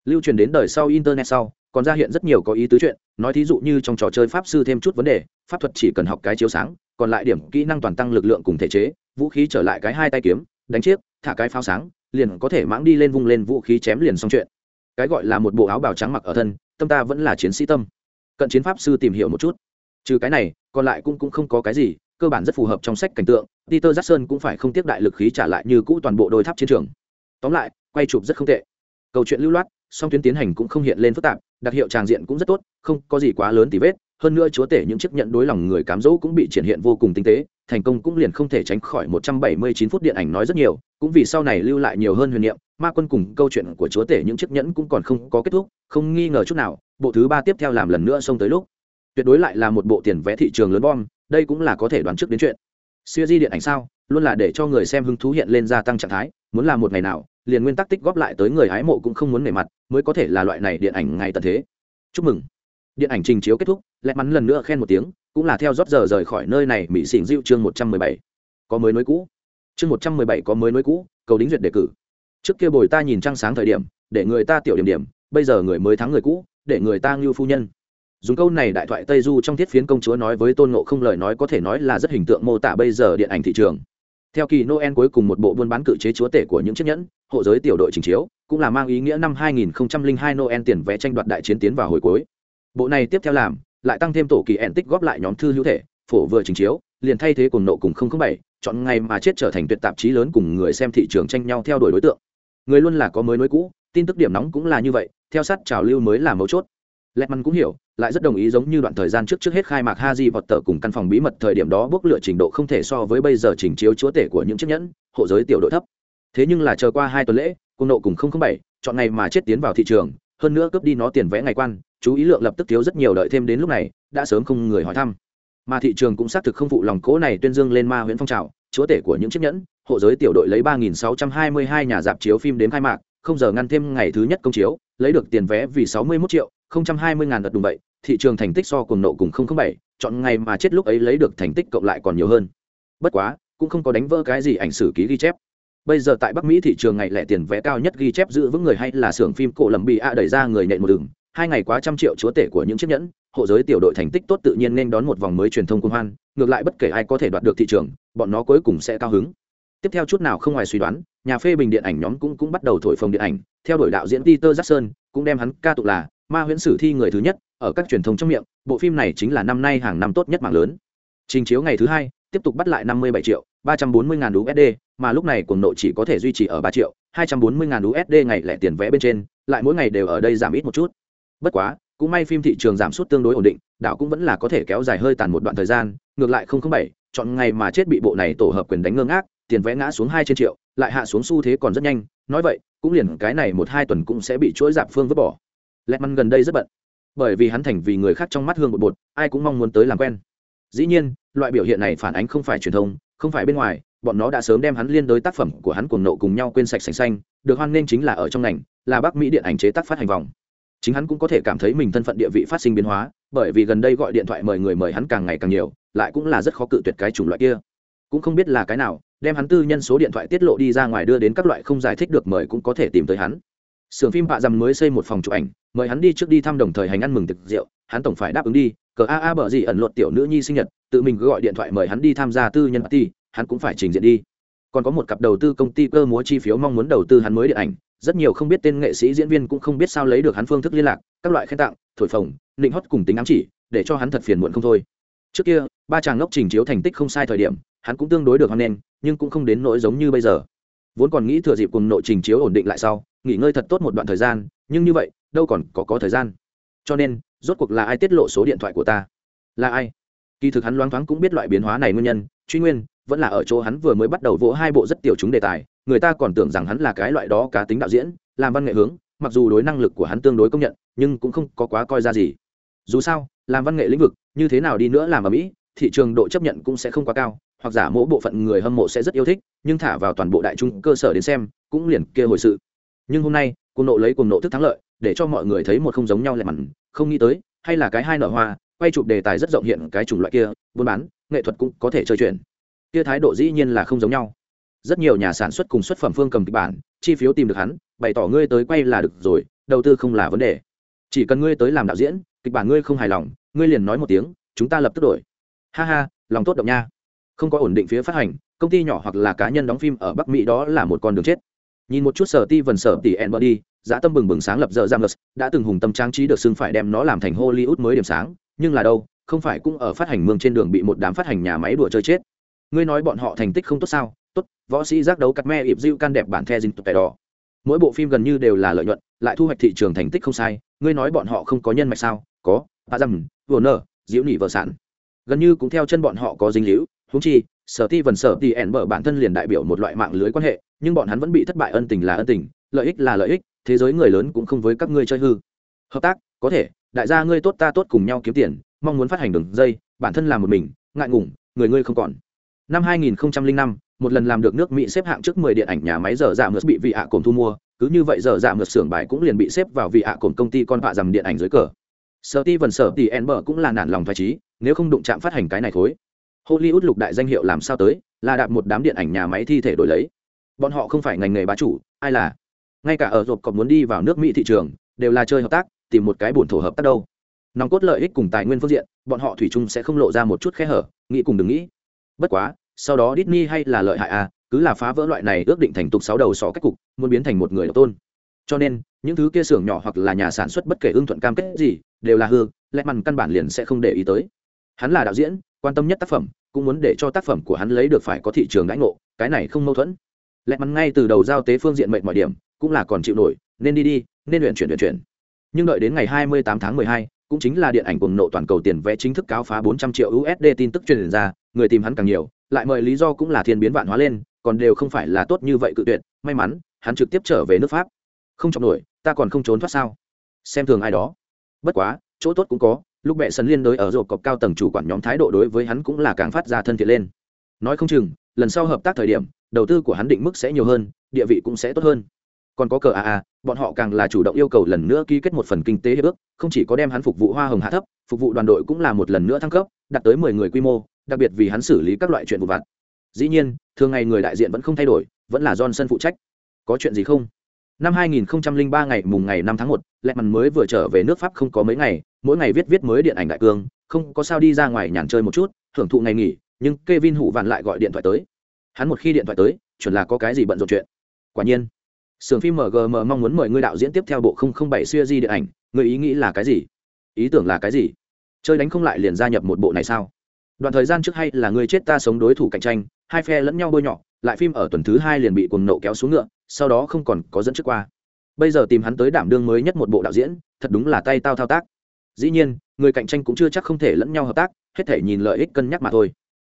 Lưu truyền đến đời sau internet sau, còn ra hiện rất nhiều có ý tứ chuyện, nói thí dụ như trong trò chơi pháp sư thêm chút vấn đề, pháp thuật chỉ cần học cái chiếu sáng, còn lại điểm kỹ năng toàn tăng lực lượng cùng thể chế, vũ khí trở lại cái hai tay kiếm, đánh chiếc, thả cái pháo sáng, liền có thể mãng đi lên vung lên vũ khí chém liền xong chuyện. Cái gọi là một bộ áo bào trắng mặc ở thân, tâm ta vẫn là chiến sĩ tâm. Cận chiến pháp sư tìm hiểu một chút. Trừ cái này, còn lại cũng cũng không có cái gì cơ bản rất phù hợp trong sách cảnh tượng, peter jackson cũng phải không tiếc đại lực khí trả lại như cũ toàn bộ đôi tháp chiến trường. Tóm lại, quay chụp rất không tệ. Câu chuyện lưu loát, song tuyến tiến hành cũng không hiện lên phức tạp, đặc hiệu tràng diện cũng rất tốt, không có gì quá lớn tí vết, hơn nữa chúa tể những chiếc nhận đối lòng người cám dỗ cũng bị triển hiện vô cùng tinh tế, thành công cũng liền không thể tránh khỏi một trăm bảy mươi chín phút điện ảnh nói rất nhiều, cũng vì sau này lưu lại nhiều hơn huyền niệm, ma quân cùng câu chuyện của chúa tể những chiếc nhẫn cũng còn không có kết thúc, không nghi ngờ chút nào, bộ thứ ba tiếp theo làm lần nữa xông tới lúc tuyệt đối lại là một bộ tiền vẽ thị trường lớn bom, đây cũng là có thể đoán trước đến chuyện. Siêu di điện ảnh sao, luôn là để cho người xem hứng thú hiện lên gia tăng trạng thái, muốn làm một ngày nào, liền nguyên tắc tích góp lại tới người hái mộ cũng không muốn nề mặt, mới có thể là loại này điện ảnh ngày tận thế. Chúc mừng. Điện ảnh trình chiếu kết thúc lẹ mắn lần nữa khen một tiếng, cũng là theo rót giờ rời khỏi nơi này, mỹ xỉn diệu chương một trăm mười bảy. Có mới nối cũ. Chương một trăm mười bảy có mới nối cũ, cầu đính duyệt đề cử. Trước kia bồi ta nhìn trăng sáng thời điểm, để người ta tiểu điểm điểm, bây giờ người mới thắng người cũ, để người ta ngưu phu nhân dùng câu này đại thoại tây du trong thiết phiến công chúa nói với tôn ngộ không lời nói có thể nói là rất hình tượng mô tả bây giờ điện ảnh thị trường. Theo kỳ noel cuối cùng một bộ buôn bán cự chế chúa tể của những chiếc nhẫn, hộ giới tiểu đội trình chiếu, cũng là mang ý nghĩa năm 2002 noel tiền vé tranh đoạt đại chiến tiến vào hồi cuối. Bộ này tiếp theo làm, lại tăng thêm tổ kỳ ẹn tích góp lại nhóm thư hữu thể, phổ vừa trình chiếu, liền thay thế cùng nộ cùng không bảy, chọn ngày mà chết trở thành tuyệt tạp chí lớn cùng người xem thị trường tranh nhau theo đuổi đối tượng. Người luôn là có mới nối cũ, tin tức điểm nóng cũng là như vậy, theo sát trào lưu mới là mấu chốt. Lẹt măn cũng hiểu lại rất đồng ý giống như đoạn thời gian trước trước hết khai mạc ha di vọt tờ cùng căn phòng bí mật thời điểm đó bước lựa trình độ không thể so với bây giờ trình chiếu chúa tể của những chiếc nhẫn, hộ giới tiểu đội thấp. Thế nhưng là chờ qua hai tuần lễ, cung nộ cùng 007, chọn ngày mà chết tiến vào thị trường, hơn nữa cướp đi nó tiền vẽ ngày quan, chú ý lượng lập tức thiếu rất nhiều đợi thêm đến lúc này, đã sớm không người hỏi thăm. Mà thị trường cũng xác thực không phụ lòng cố này tuyên dương lên ma huyễn phong trào, chúa tể của những chiếc nhẫn, hộ giới tiểu đội lấy 3622 nhà dạp chiếu phim đến khai mạc, không giờ ngăn thêm ngày thứ nhất công chiếu, lấy được tiền vé vì 61 triệu, 020 ngàn đợt đúng vậy, thị trường thành tích so cùng nộ cùng 007, chọn ngày mà chết lúc ấy lấy được thành tích cộng lại còn nhiều hơn. Bất quá, cũng không có đánh vỡ cái gì ảnh sử ký ghi chép. Bây giờ tại Bắc Mỹ thị trường ngày lẻ tiền vé cao nhất ghi chép giữ vững người hay là xưởng phim cổ lầm bị a đẩy ra người nện một đường, hai ngày quá trăm triệu chúa tể của những chiếc nhẫn, hộ giới tiểu đội thành tích tốt tự nhiên nên đón một vòng mới truyền thông cung hoan, ngược lại bất kể ai có thể đoạt được thị trường, bọn nó cuối cùng sẽ cao hứng. Tiếp theo chút nào không ngoài suy đoán, nhà phê bình điện ảnh nhóm cũng cũng bắt đầu thổi phồng điện ảnh, theo đuổi đạo diễn Peter Jackson, cũng đem hắn ca tụng là ma huyễn sử thi người thứ nhất, ở các truyền thông trong miệng, bộ phim này chính là năm nay hàng năm tốt nhất mạng lớn. Trình chiếu ngày thứ hai, tiếp tục bắt lại 57 triệu, 340 ngàn USD, mà lúc này cuồng nộ chỉ có thể duy trì ở 3 triệu, 240 ngàn USD ngày lẻ tiền vẽ bên trên, lại mỗi ngày đều ở đây giảm ít một chút. Bất quá, cũng may phim thị trường giảm sút tương đối ổn định, đạo cũng vẫn là có thể kéo dài hơi tàn một đoạn thời gian, ngược lại không không bảy, chọn ngày mà chết bị bộ này tổ hợp quyền đánh ngơ ngác, tiền vẽ ngã xuống hai trên triệu, lại hạ xuống xu thế còn rất nhanh, nói vậy, cũng liền cái này một hai tuần cũng sẽ bị chuỗi giảm phương vứt bỏ. Lẹt măn gần đây rất bận, bởi vì hắn thành vì người khác trong mắt hương một bột, ai cũng mong muốn tới làm quen. Dĩ nhiên, loại biểu hiện này phản ánh không phải truyền thông, không phải bên ngoài, bọn nó đã sớm đem hắn liên đối tác phẩm của hắn cuồng nộ cùng nhau quên sạch sành xanh, được hoan nên chính là ở trong ngành, là Bắc Mỹ điện ảnh chế tác phát hành vòng. Chính hắn cũng có thể cảm thấy mình thân phận địa vị phát sinh biến hóa bởi vì gần đây gọi điện thoại mời người mời hắn càng ngày càng nhiều lại cũng là rất khó cự tuyệt cái chủng loại kia. Cũng không biết là cái nào đem hắn tư nhân số điện thoại tiết lộ đi ra ngoài đưa đến các loại không giải thích được mời cũng có thể tìm tới hắn sưởng phim bạ dầm mới xây một phòng chụp ảnh, mời hắn đi trước đi thăm đồng thời hành ăn mừng thực rượu, hắn tổng phải đáp ứng đi, cờ a a bờ gì ẩn luật tiểu nữ nhi sinh nhật, tự mình cứ gọi điện thoại mời hắn đi tham gia tư nhân party, hắn cũng phải trình diện đi. Còn có một cặp đầu tư công ty cơ múa chi phiếu mong muốn đầu tư hắn mới điện ảnh, rất nhiều không biết tên nghệ sĩ diễn viên cũng không biết sao lấy được hắn phương thức liên lạc, các loại khen tặng, thổi phồng định hót cùng tính ám chỉ, để cho hắn thật phiền muộn không thôi. Trước kia, ba chàng ngốc trình chiếu thành tích không sai thời điểm, hắn cũng tương đối được hoan nghênh, nhưng cũng không đến nỗi giống như bây giờ vốn còn nghĩ thừa dịp cùng nội trình chiếu ổn định lại sau, nghỉ ngơi thật tốt một đoạn thời gian, nhưng như vậy, đâu còn có có thời gian. Cho nên, rốt cuộc là ai tiết lộ số điện thoại của ta? Là ai? Kỳ thực hắn loáng thoáng cũng biết loại biến hóa này nguyên nhân, truy nguyên, vẫn là ở chỗ hắn vừa mới bắt đầu vỗ hai bộ rất tiểu chúng đề tài, người ta còn tưởng rằng hắn là cái loại đó cá tính đạo diễn, làm văn nghệ hướng, mặc dù đối năng lực của hắn tương đối công nhận, nhưng cũng không có quá coi ra gì. Dù sao, làm văn nghệ lĩnh vực, như thế nào đi nữa làm ở mỹ, thị trường độ chấp nhận cũng sẽ không quá cao hoặc giả mỗi bộ phận người hâm mộ sẽ rất yêu thích, nhưng thả vào toàn bộ đại chúng cơ sở đến xem, cũng liền kia hồi sự. Nhưng hôm nay cùng nộ lấy cùng nộ thức thắng lợi, để cho mọi người thấy một không giống nhau lẹ mặn, không nghĩ tới, hay là cái hai nở hoa, quay chụp đề tài rất rộng hiện cái chủng loại kia, buôn bán, nghệ thuật cũng có thể chơi chuyện. Kia thái độ dĩ nhiên là không giống nhau. Rất nhiều nhà sản xuất cùng xuất phẩm phương cầm kịch bản, chi phiếu tìm được hắn, bày tỏ ngươi tới quay là được rồi, đầu tư không là vấn đề. Chỉ cần ngươi tới làm đạo diễn, kịch bản ngươi không hài lòng, ngươi liền nói một tiếng, chúng ta lập tức đổi. Ha ha, lòng tốt động nha không có ổn định phía phát hành, công ty nhỏ hoặc là cá nhân đóng phim ở bắc mỹ đó là một con đường chết. Nhìn một chút sở ti vần sở tỷ en giá tâm bừng bừng sáng lập giờ giang đã từng hùng tâm trang trí được xưng phải đem nó làm thành hollywood mới điểm sáng, nhưng là đâu, không phải cũng ở phát hành mương trên đường bị một đám phát hành nhà máy đùa chơi chết. Ngươi nói bọn họ thành tích không tốt sao? Tốt, võ sĩ giác đấu cắt me ịp dịu can đẹp bản the dinh tục tẻ đỏ. Mỗi bộ phim gần như đều là lợi nhuận, lại thu hoạch thị trường thành tích không sai, ngươi nói bọn họ không có nhân mạch sao? Có a dầm vừa nở diễu nỉ vợ sản. Gần như cũng theo chân bọn họ có dính liễu húng chi sở ti vần sở ti ẻn bở bản thân liền đại biểu một loại mạng lưới quan hệ nhưng bọn hắn vẫn bị thất bại ân tình là ân tình lợi ích là lợi ích thế giới người lớn cũng không với các ngươi chơi hư. Hợp tác có thể đại gia ngươi tốt ta tốt cùng nhau kiếm tiền mong muốn phát hành đường dây bản thân làm một mình ngại ngùng người ngươi không còn. Năm 2005, một lần làm được nước mỹ xếp hạng trước 10 điện ảnh nhà máy dở dạ mượt bị vị ạ cồn thu mua cứ như vậy dở dạ mượt xưởng bài cũng liền bị xếp vào vị ạ cồn công ty con họa dầm điện ảnh dưới cờ. Sở ti vần sở thì bở cũng là nản lòng thoải trí nếu không đụng chạm phát hành cái này thối hollywood lục đại danh hiệu làm sao tới là đạp một đám điện ảnh nhà máy thi thể đổi lấy bọn họ không phải ngành nghề bá chủ ai là ngay cả ở rộp còn muốn đi vào nước mỹ thị trường đều là chơi hợp tác tìm một cái bổn thổ hợp tác đâu nòng cốt lợi ích cùng tài nguyên phương diện bọn họ thủy chung sẽ không lộ ra một chút khe hở nghĩ cùng đừng nghĩ bất quá sau đó Disney hay là lợi hại à, cứ là phá vỡ loại này ước định thành tục sáu đầu sọ cách cục, muốn biến thành một người độc tôn. Cho nên, những thứ kia xưởng nhỏ hoặc là nhà sản xuất bất kể ưng thuận cam kết gì, đều là hư, lẽ mằn căn bản liền sẽ không để ý tới. Hắn là đạo diễn, quan tâm nhất tác phẩm, cũng muốn để cho tác phẩm của hắn lấy được phải có thị trường đãi ngộ, cái này không mâu thuẫn. Lẽ mắn ngay từ đầu giao tế phương diện mệnh mọi điểm, cũng là còn chịu nổi, nên đi đi, nên luyện chuyển luyện chuyển. Nhưng đợi đến ngày 28 tháng 12, cũng chính là điện ảnh cuồng nộ toàn cầu tiền vẽ chính thức cáo phá 400 triệu USD tin tức truyền ra, người tìm hắn càng nhiều, lại mời lý do cũng là thiên biến vạn hóa lên, còn đều không phải là tốt như vậy cự tuyệt, may mắn, hắn trực tiếp trở về nước Pháp. Không chọc nổi, ta còn không trốn thoát sao? Xem thường ai đó. Bất quá, chỗ tốt cũng có, lúc bệ sân liên đối ở rộp cọc cao tầng chủ quản nhóm thái độ đối với hắn cũng là càng phát ra thân thiện lên. Nói không chừng, lần sau hợp tác thời điểm, đầu tư của hắn định mức sẽ nhiều hơn, địa vị cũng sẽ tốt hơn. Còn có cờ a a bọn họ càng là chủ động yêu cầu lần nữa ký kết một phần kinh tế hiệp ước không chỉ có đem hắn phục vụ hoa hồng hạ thấp phục vụ đoàn đội cũng là một lần nữa thăng cấp đạt tới mười người quy mô đặc biệt vì hắn xử lý các loại chuyện vụ vặt. Dĩ nhiên thường ngày người đại diện vẫn không thay đổi vẫn là johnson phụ trách. Có chuyện gì không? Năm 2003 ngày mùng ngày 5 tháng 1, lẹ mằn mới vừa trở về nước pháp không có mấy ngày mỗi ngày viết viết mới điện ảnh đại cương không có sao đi ra ngoài nhàn chơi một chút hưởng thụ ngày nghỉ nhưng Kevin hủ vạn lại gọi điện thoại tới hắn một khi điện thoại tới chuẩn là có cái gì bận rộn chuyện quả nhiên Sưởng phim MGM mong muốn mời ngươi đạo diễn tiếp theo bộ 007 series điện ảnh, người ý nghĩ là cái gì? Ý tưởng là cái gì? Chơi đánh không lại liền gia nhập một bộ này sao? Đoạn thời gian trước hay là ngươi chết ta sống đối thủ cạnh tranh, hai phe lẫn nhau bôi nhọ, lại phim ở tuần thứ hai liền bị cuồng nộ kéo xuống ngựa, sau đó không còn có dẫn trước qua. Bây giờ tìm hắn tới đảm đương mới nhất một bộ đạo diễn, thật đúng là tay tao thao tác. Dĩ nhiên, người cạnh tranh cũng chưa chắc không thể lẫn nhau hợp tác, hết thể nhìn lợi ích cân nhắc mà thôi.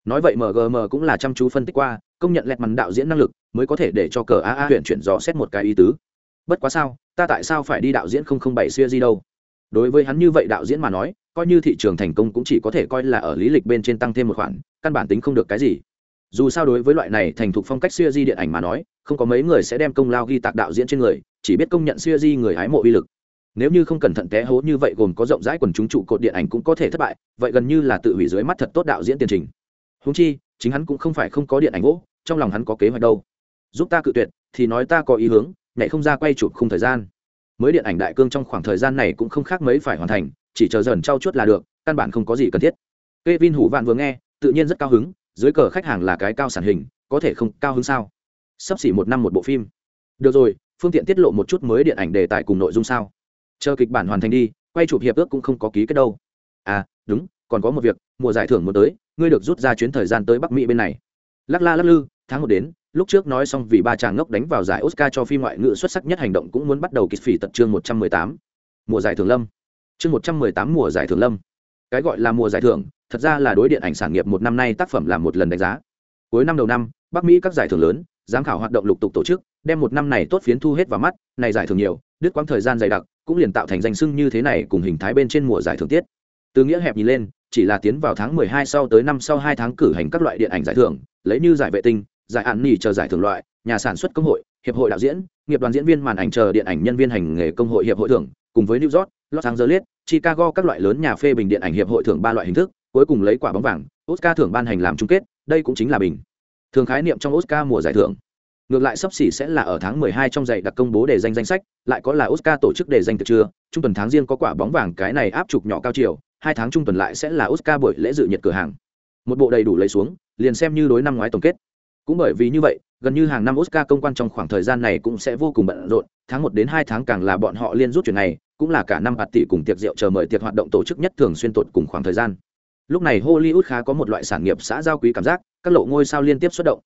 Nói vậy MGM cũng là chăm chú phân tích qua, công nhận lẹt mắn đạo diễn năng lực mới có thể để cho cờ a a huyện chuyển dò xét một cái ý tứ. Bất quá sao ta tại sao phải đi đạo diễn không không bảy xưa gì đâu? Đối với hắn như vậy đạo diễn mà nói coi như thị trường thành công cũng chỉ có thể coi là ở lý lịch bên trên tăng thêm một khoản căn bản tính không được cái gì. Dù sao đối với loại này thành thục phong cách siêu di điện ảnh mà nói không có mấy người sẽ đem công lao ghi tạc đạo diễn trên người chỉ biết công nhận siêu di người hái mộ uy lực nếu như không cẩn thận té hố như vậy gồm có rộng rãi quần chúng trụ cột điện ảnh cũng có thể thất bại vậy gần như là tự hủy dưới mắt thật tốt đạo diễn tiền trình húng chi chính hắn cũng không phải không có điện ảnh gỗ trong lòng hắn có kế hoạch đâu giúp ta cự tuyệt thì nói ta có ý hướng nhảy không ra quay chụp không thời gian mới điện ảnh đại cương trong khoảng thời gian này cũng không khác mấy phải hoàn thành chỉ chờ dần trau chuốt là được căn bản không có gì cần thiết Kevin Hủ Vạn vừa nghe, tự nhiên rất cao hứng, dưới cờ khách hàng là cái cao sản hình, có thể không cao hứng sao? Sắp xỉ một năm một bộ phim. Được rồi, phương tiện tiết lộ một chút mới điện ảnh đề tài cùng nội dung sao? Chờ kịch bản hoàn thành đi, quay chụp hiệp ước cũng không có ký kết đâu. À, đúng, còn có một việc, mùa giải thưởng muốn tới, ngươi được rút ra chuyến thời gian tới Bắc Mỹ bên này. Lắc la lắc lư, tháng một đến lúc trước nói xong vì ba chàng ngốc đánh vào giải oscar cho phim ngoại ngữ xuất sắc nhất hành động cũng muốn bắt đầu kịch phỉ tận chương một trăm mười tám mùa giải thưởng lâm chương một trăm mười tám mùa giải thưởng lâm cái gọi là mùa giải thưởng thật ra là đối điện ảnh sản nghiệp một năm nay tác phẩm làm một lần đánh giá cuối năm đầu năm bắc mỹ các giải thưởng lớn giám khảo hoạt động lục tục tổ chức đem một năm này tốt phiến thu hết vào mắt này giải thưởng nhiều đứt quãng thời gian dày đặc cũng liền tạo thành danh sưng như thế này cùng hình thái bên trên mùa giải thưởng tiết. Từ nghĩa hẹp nhìn lên, chỉ là tiến vào tháng 12 sau tới năm sau hai tháng cử hành các loại điện ảnh giải thưởng, lấy như giải vệ tinh, giải án nỉ chờ giải thưởng loại, nhà sản xuất công hội, hiệp hội đạo diễn, nghiệp đoàn diễn viên màn ảnh chờ điện ảnh nhân viên hành nghề công hội hiệp hội thưởng, cùng với new york, los angeles, chicago các loại lớn nhà phê bình điện ảnh hiệp hội thưởng ba loại hình thức, cuối cùng lấy quả bóng vàng, oscar thưởng ban hành làm chung kết, đây cũng chính là bình. Thường khái niệm trong oscar mùa giải thưởng ngược lại sắp xỉ sẽ là ở tháng 12 trong giày đặc công bố đề danh danh sách, lại có là oscar tổ chức đề danh từ trưa trung tuần tháng riêng có quả bóng vàng cái này áp trục nhỏ cao chiều, hai tháng trung tuần lại sẽ là oscar buổi lễ dự nhiệt cửa hàng. Một bộ đầy đủ lấy xuống, liền xem như đối năm ngoái tổng kết. Cũng bởi vì như vậy, gần như hàng năm oscar công quan trong khoảng thời gian này cũng sẽ vô cùng bận rộn, tháng một đến hai tháng càng là bọn họ liên rút chuyện này, cũng là cả năm bạt tỷ cùng tiệc rượu chờ mời tiệc hoạt động tổ chức nhất thường xuyên tột cùng khoảng thời gian. Lúc này hollywood khá có một loại sản nghiệp xã giao quý cảm giác, các lộ ngôi sao liên tiếp xuất động.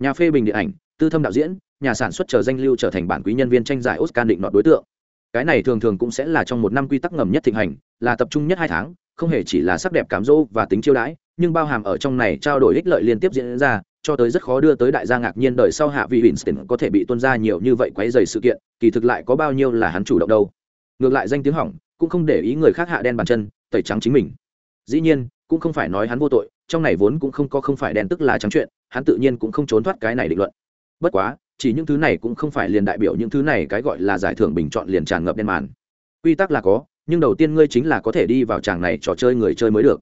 Nhà phê bình điện ảnh tư thâm đạo diễn nhà sản xuất chờ danh lưu trở thành bản quý nhân viên tranh giải oscar định đoạt đối tượng cái này thường thường cũng sẽ là trong một năm quy tắc ngầm nhất thịnh hành là tập trung nhất hai tháng không hề chỉ là sắc đẹp cám dỗ và tính chiêu đãi nhưng bao hàm ở trong này trao đổi ích lợi liên tiếp diễn ra cho tới rất khó đưa tới đại gia ngạc nhiên đời sau hạ vị Winston có thể bị tuân ra nhiều như vậy quấy rầy sự kiện, kỳ thực lại có bao nhiêu là hắn chủ động đâu. Ngược lại danh tiếng hỏng, cũng không để ý người khác hạ đen bàn chân, tẩy trắng chính mình. Dĩ nhiên, cũng không phải nói hắn vô tội, trong này vốn cũng không có không phải đen tức là trắng chuyện, hắn tự nhiên cũng không trốn thoát cái này định luận. Bất quá, chỉ những thứ này cũng không phải liền đại biểu những thứ này cái gọi là giải thưởng bình chọn liền tràn ngập đen màn. Quy tắc là có, nhưng đầu tiên ngươi chính là có thể đi vào tràng này trò chơi người chơi mới được.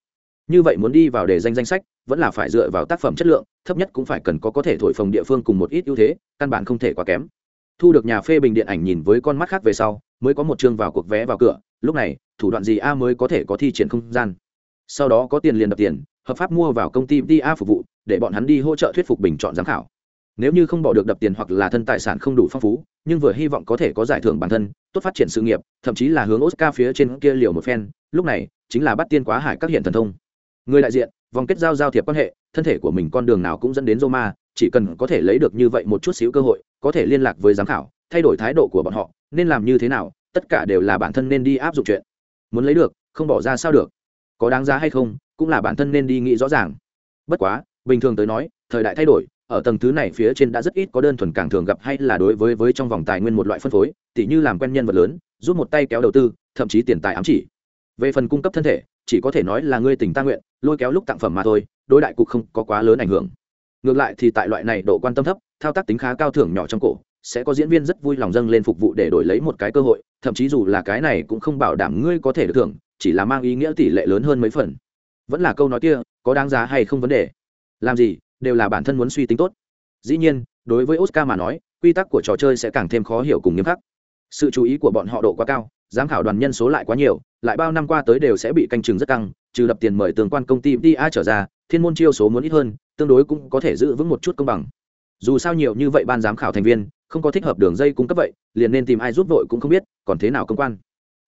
Như vậy muốn đi vào đề danh danh sách vẫn là phải dựa vào tác phẩm chất lượng thấp nhất cũng phải cần có có thể thổi phồng địa phương cùng một ít ưu thế căn bản không thể quá kém. Thu được nhà phê bình điện ảnh nhìn với con mắt khác về sau mới có một chương vào cuộc vé vào cửa lúc này thủ đoạn gì a mới có thể có thi triển không gian. Sau đó có tiền liền đập tiền hợp pháp mua vào công ty a phục vụ để bọn hắn đi hỗ trợ thuyết phục bình chọn giám khảo nếu như không bỏ được đập tiền hoặc là thân tài sản không đủ phong phú, nhưng vừa hy vọng có thể có giải thưởng bản thân, tốt phát triển sự nghiệp, thậm chí là hướng oscar phía trên kia liều một phen, lúc này, chính là bắt tiên quá hải các hiện thần thông. Người đại diện, vòng kết giao giao thiệp quan hệ, thân thể của mình con đường nào cũng dẫn đến roma, chỉ cần có thể lấy được như vậy một chút xíu cơ hội, có thể liên lạc với giám khảo, thay đổi thái độ của bọn họ, nên làm như thế nào, tất cả đều là bản thân nên đi áp dụng chuyện. Muốn lấy được, không bỏ ra sao được. Có đáng giá hay không, cũng là bản thân nên đi nghĩ rõ ràng. Bất quá, bình thường tới nói, thời đại thay đổi ở tầng thứ này phía trên đã rất ít có đơn thuần càng thường gặp hay là đối với với trong vòng tài nguyên một loại phân phối, tỉ như làm quen nhân vật lớn, giúp một tay kéo đầu tư, thậm chí tiền tài ám chỉ. Về phần cung cấp thân thể, chỉ có thể nói là ngươi tình ta nguyện, lôi kéo lúc tặng phẩm mà thôi, đối đại cục không có quá lớn ảnh hưởng. Ngược lại thì tại loại này độ quan tâm thấp, thao tác tính khá cao thưởng nhỏ trong cổ, sẽ có diễn viên rất vui lòng dâng lên phục vụ để đổi lấy một cái cơ hội, thậm chí dù là cái này cũng không bảo đảm ngươi có thể được thưởng, chỉ là mang ý nghĩa tỷ lệ lớn hơn mấy phần. Vẫn là câu nói kia, có đáng giá hay không vấn đề? Làm gì đều là bản thân muốn suy tính tốt. Dĩ nhiên, đối với oscar mà nói, quy tắc của trò chơi sẽ càng thêm khó hiểu cùng nghiêm khắc. Sự chú ý của bọn họ độ quá cao, giám khảo đoàn nhân số lại quá nhiều, lại bao năm qua tới đều sẽ bị canh chừng rất căng, trừ đập tiền mời tương quan công ty DI trở ra, thiên môn chiêu số muốn ít hơn, tương đối cũng có thể giữ vững một chút công bằng. Dù sao nhiều như vậy ban giám khảo thành viên, không có thích hợp đường dây cung cấp vậy, liền nên tìm ai giúp vội cũng không biết, còn thế nào công quan.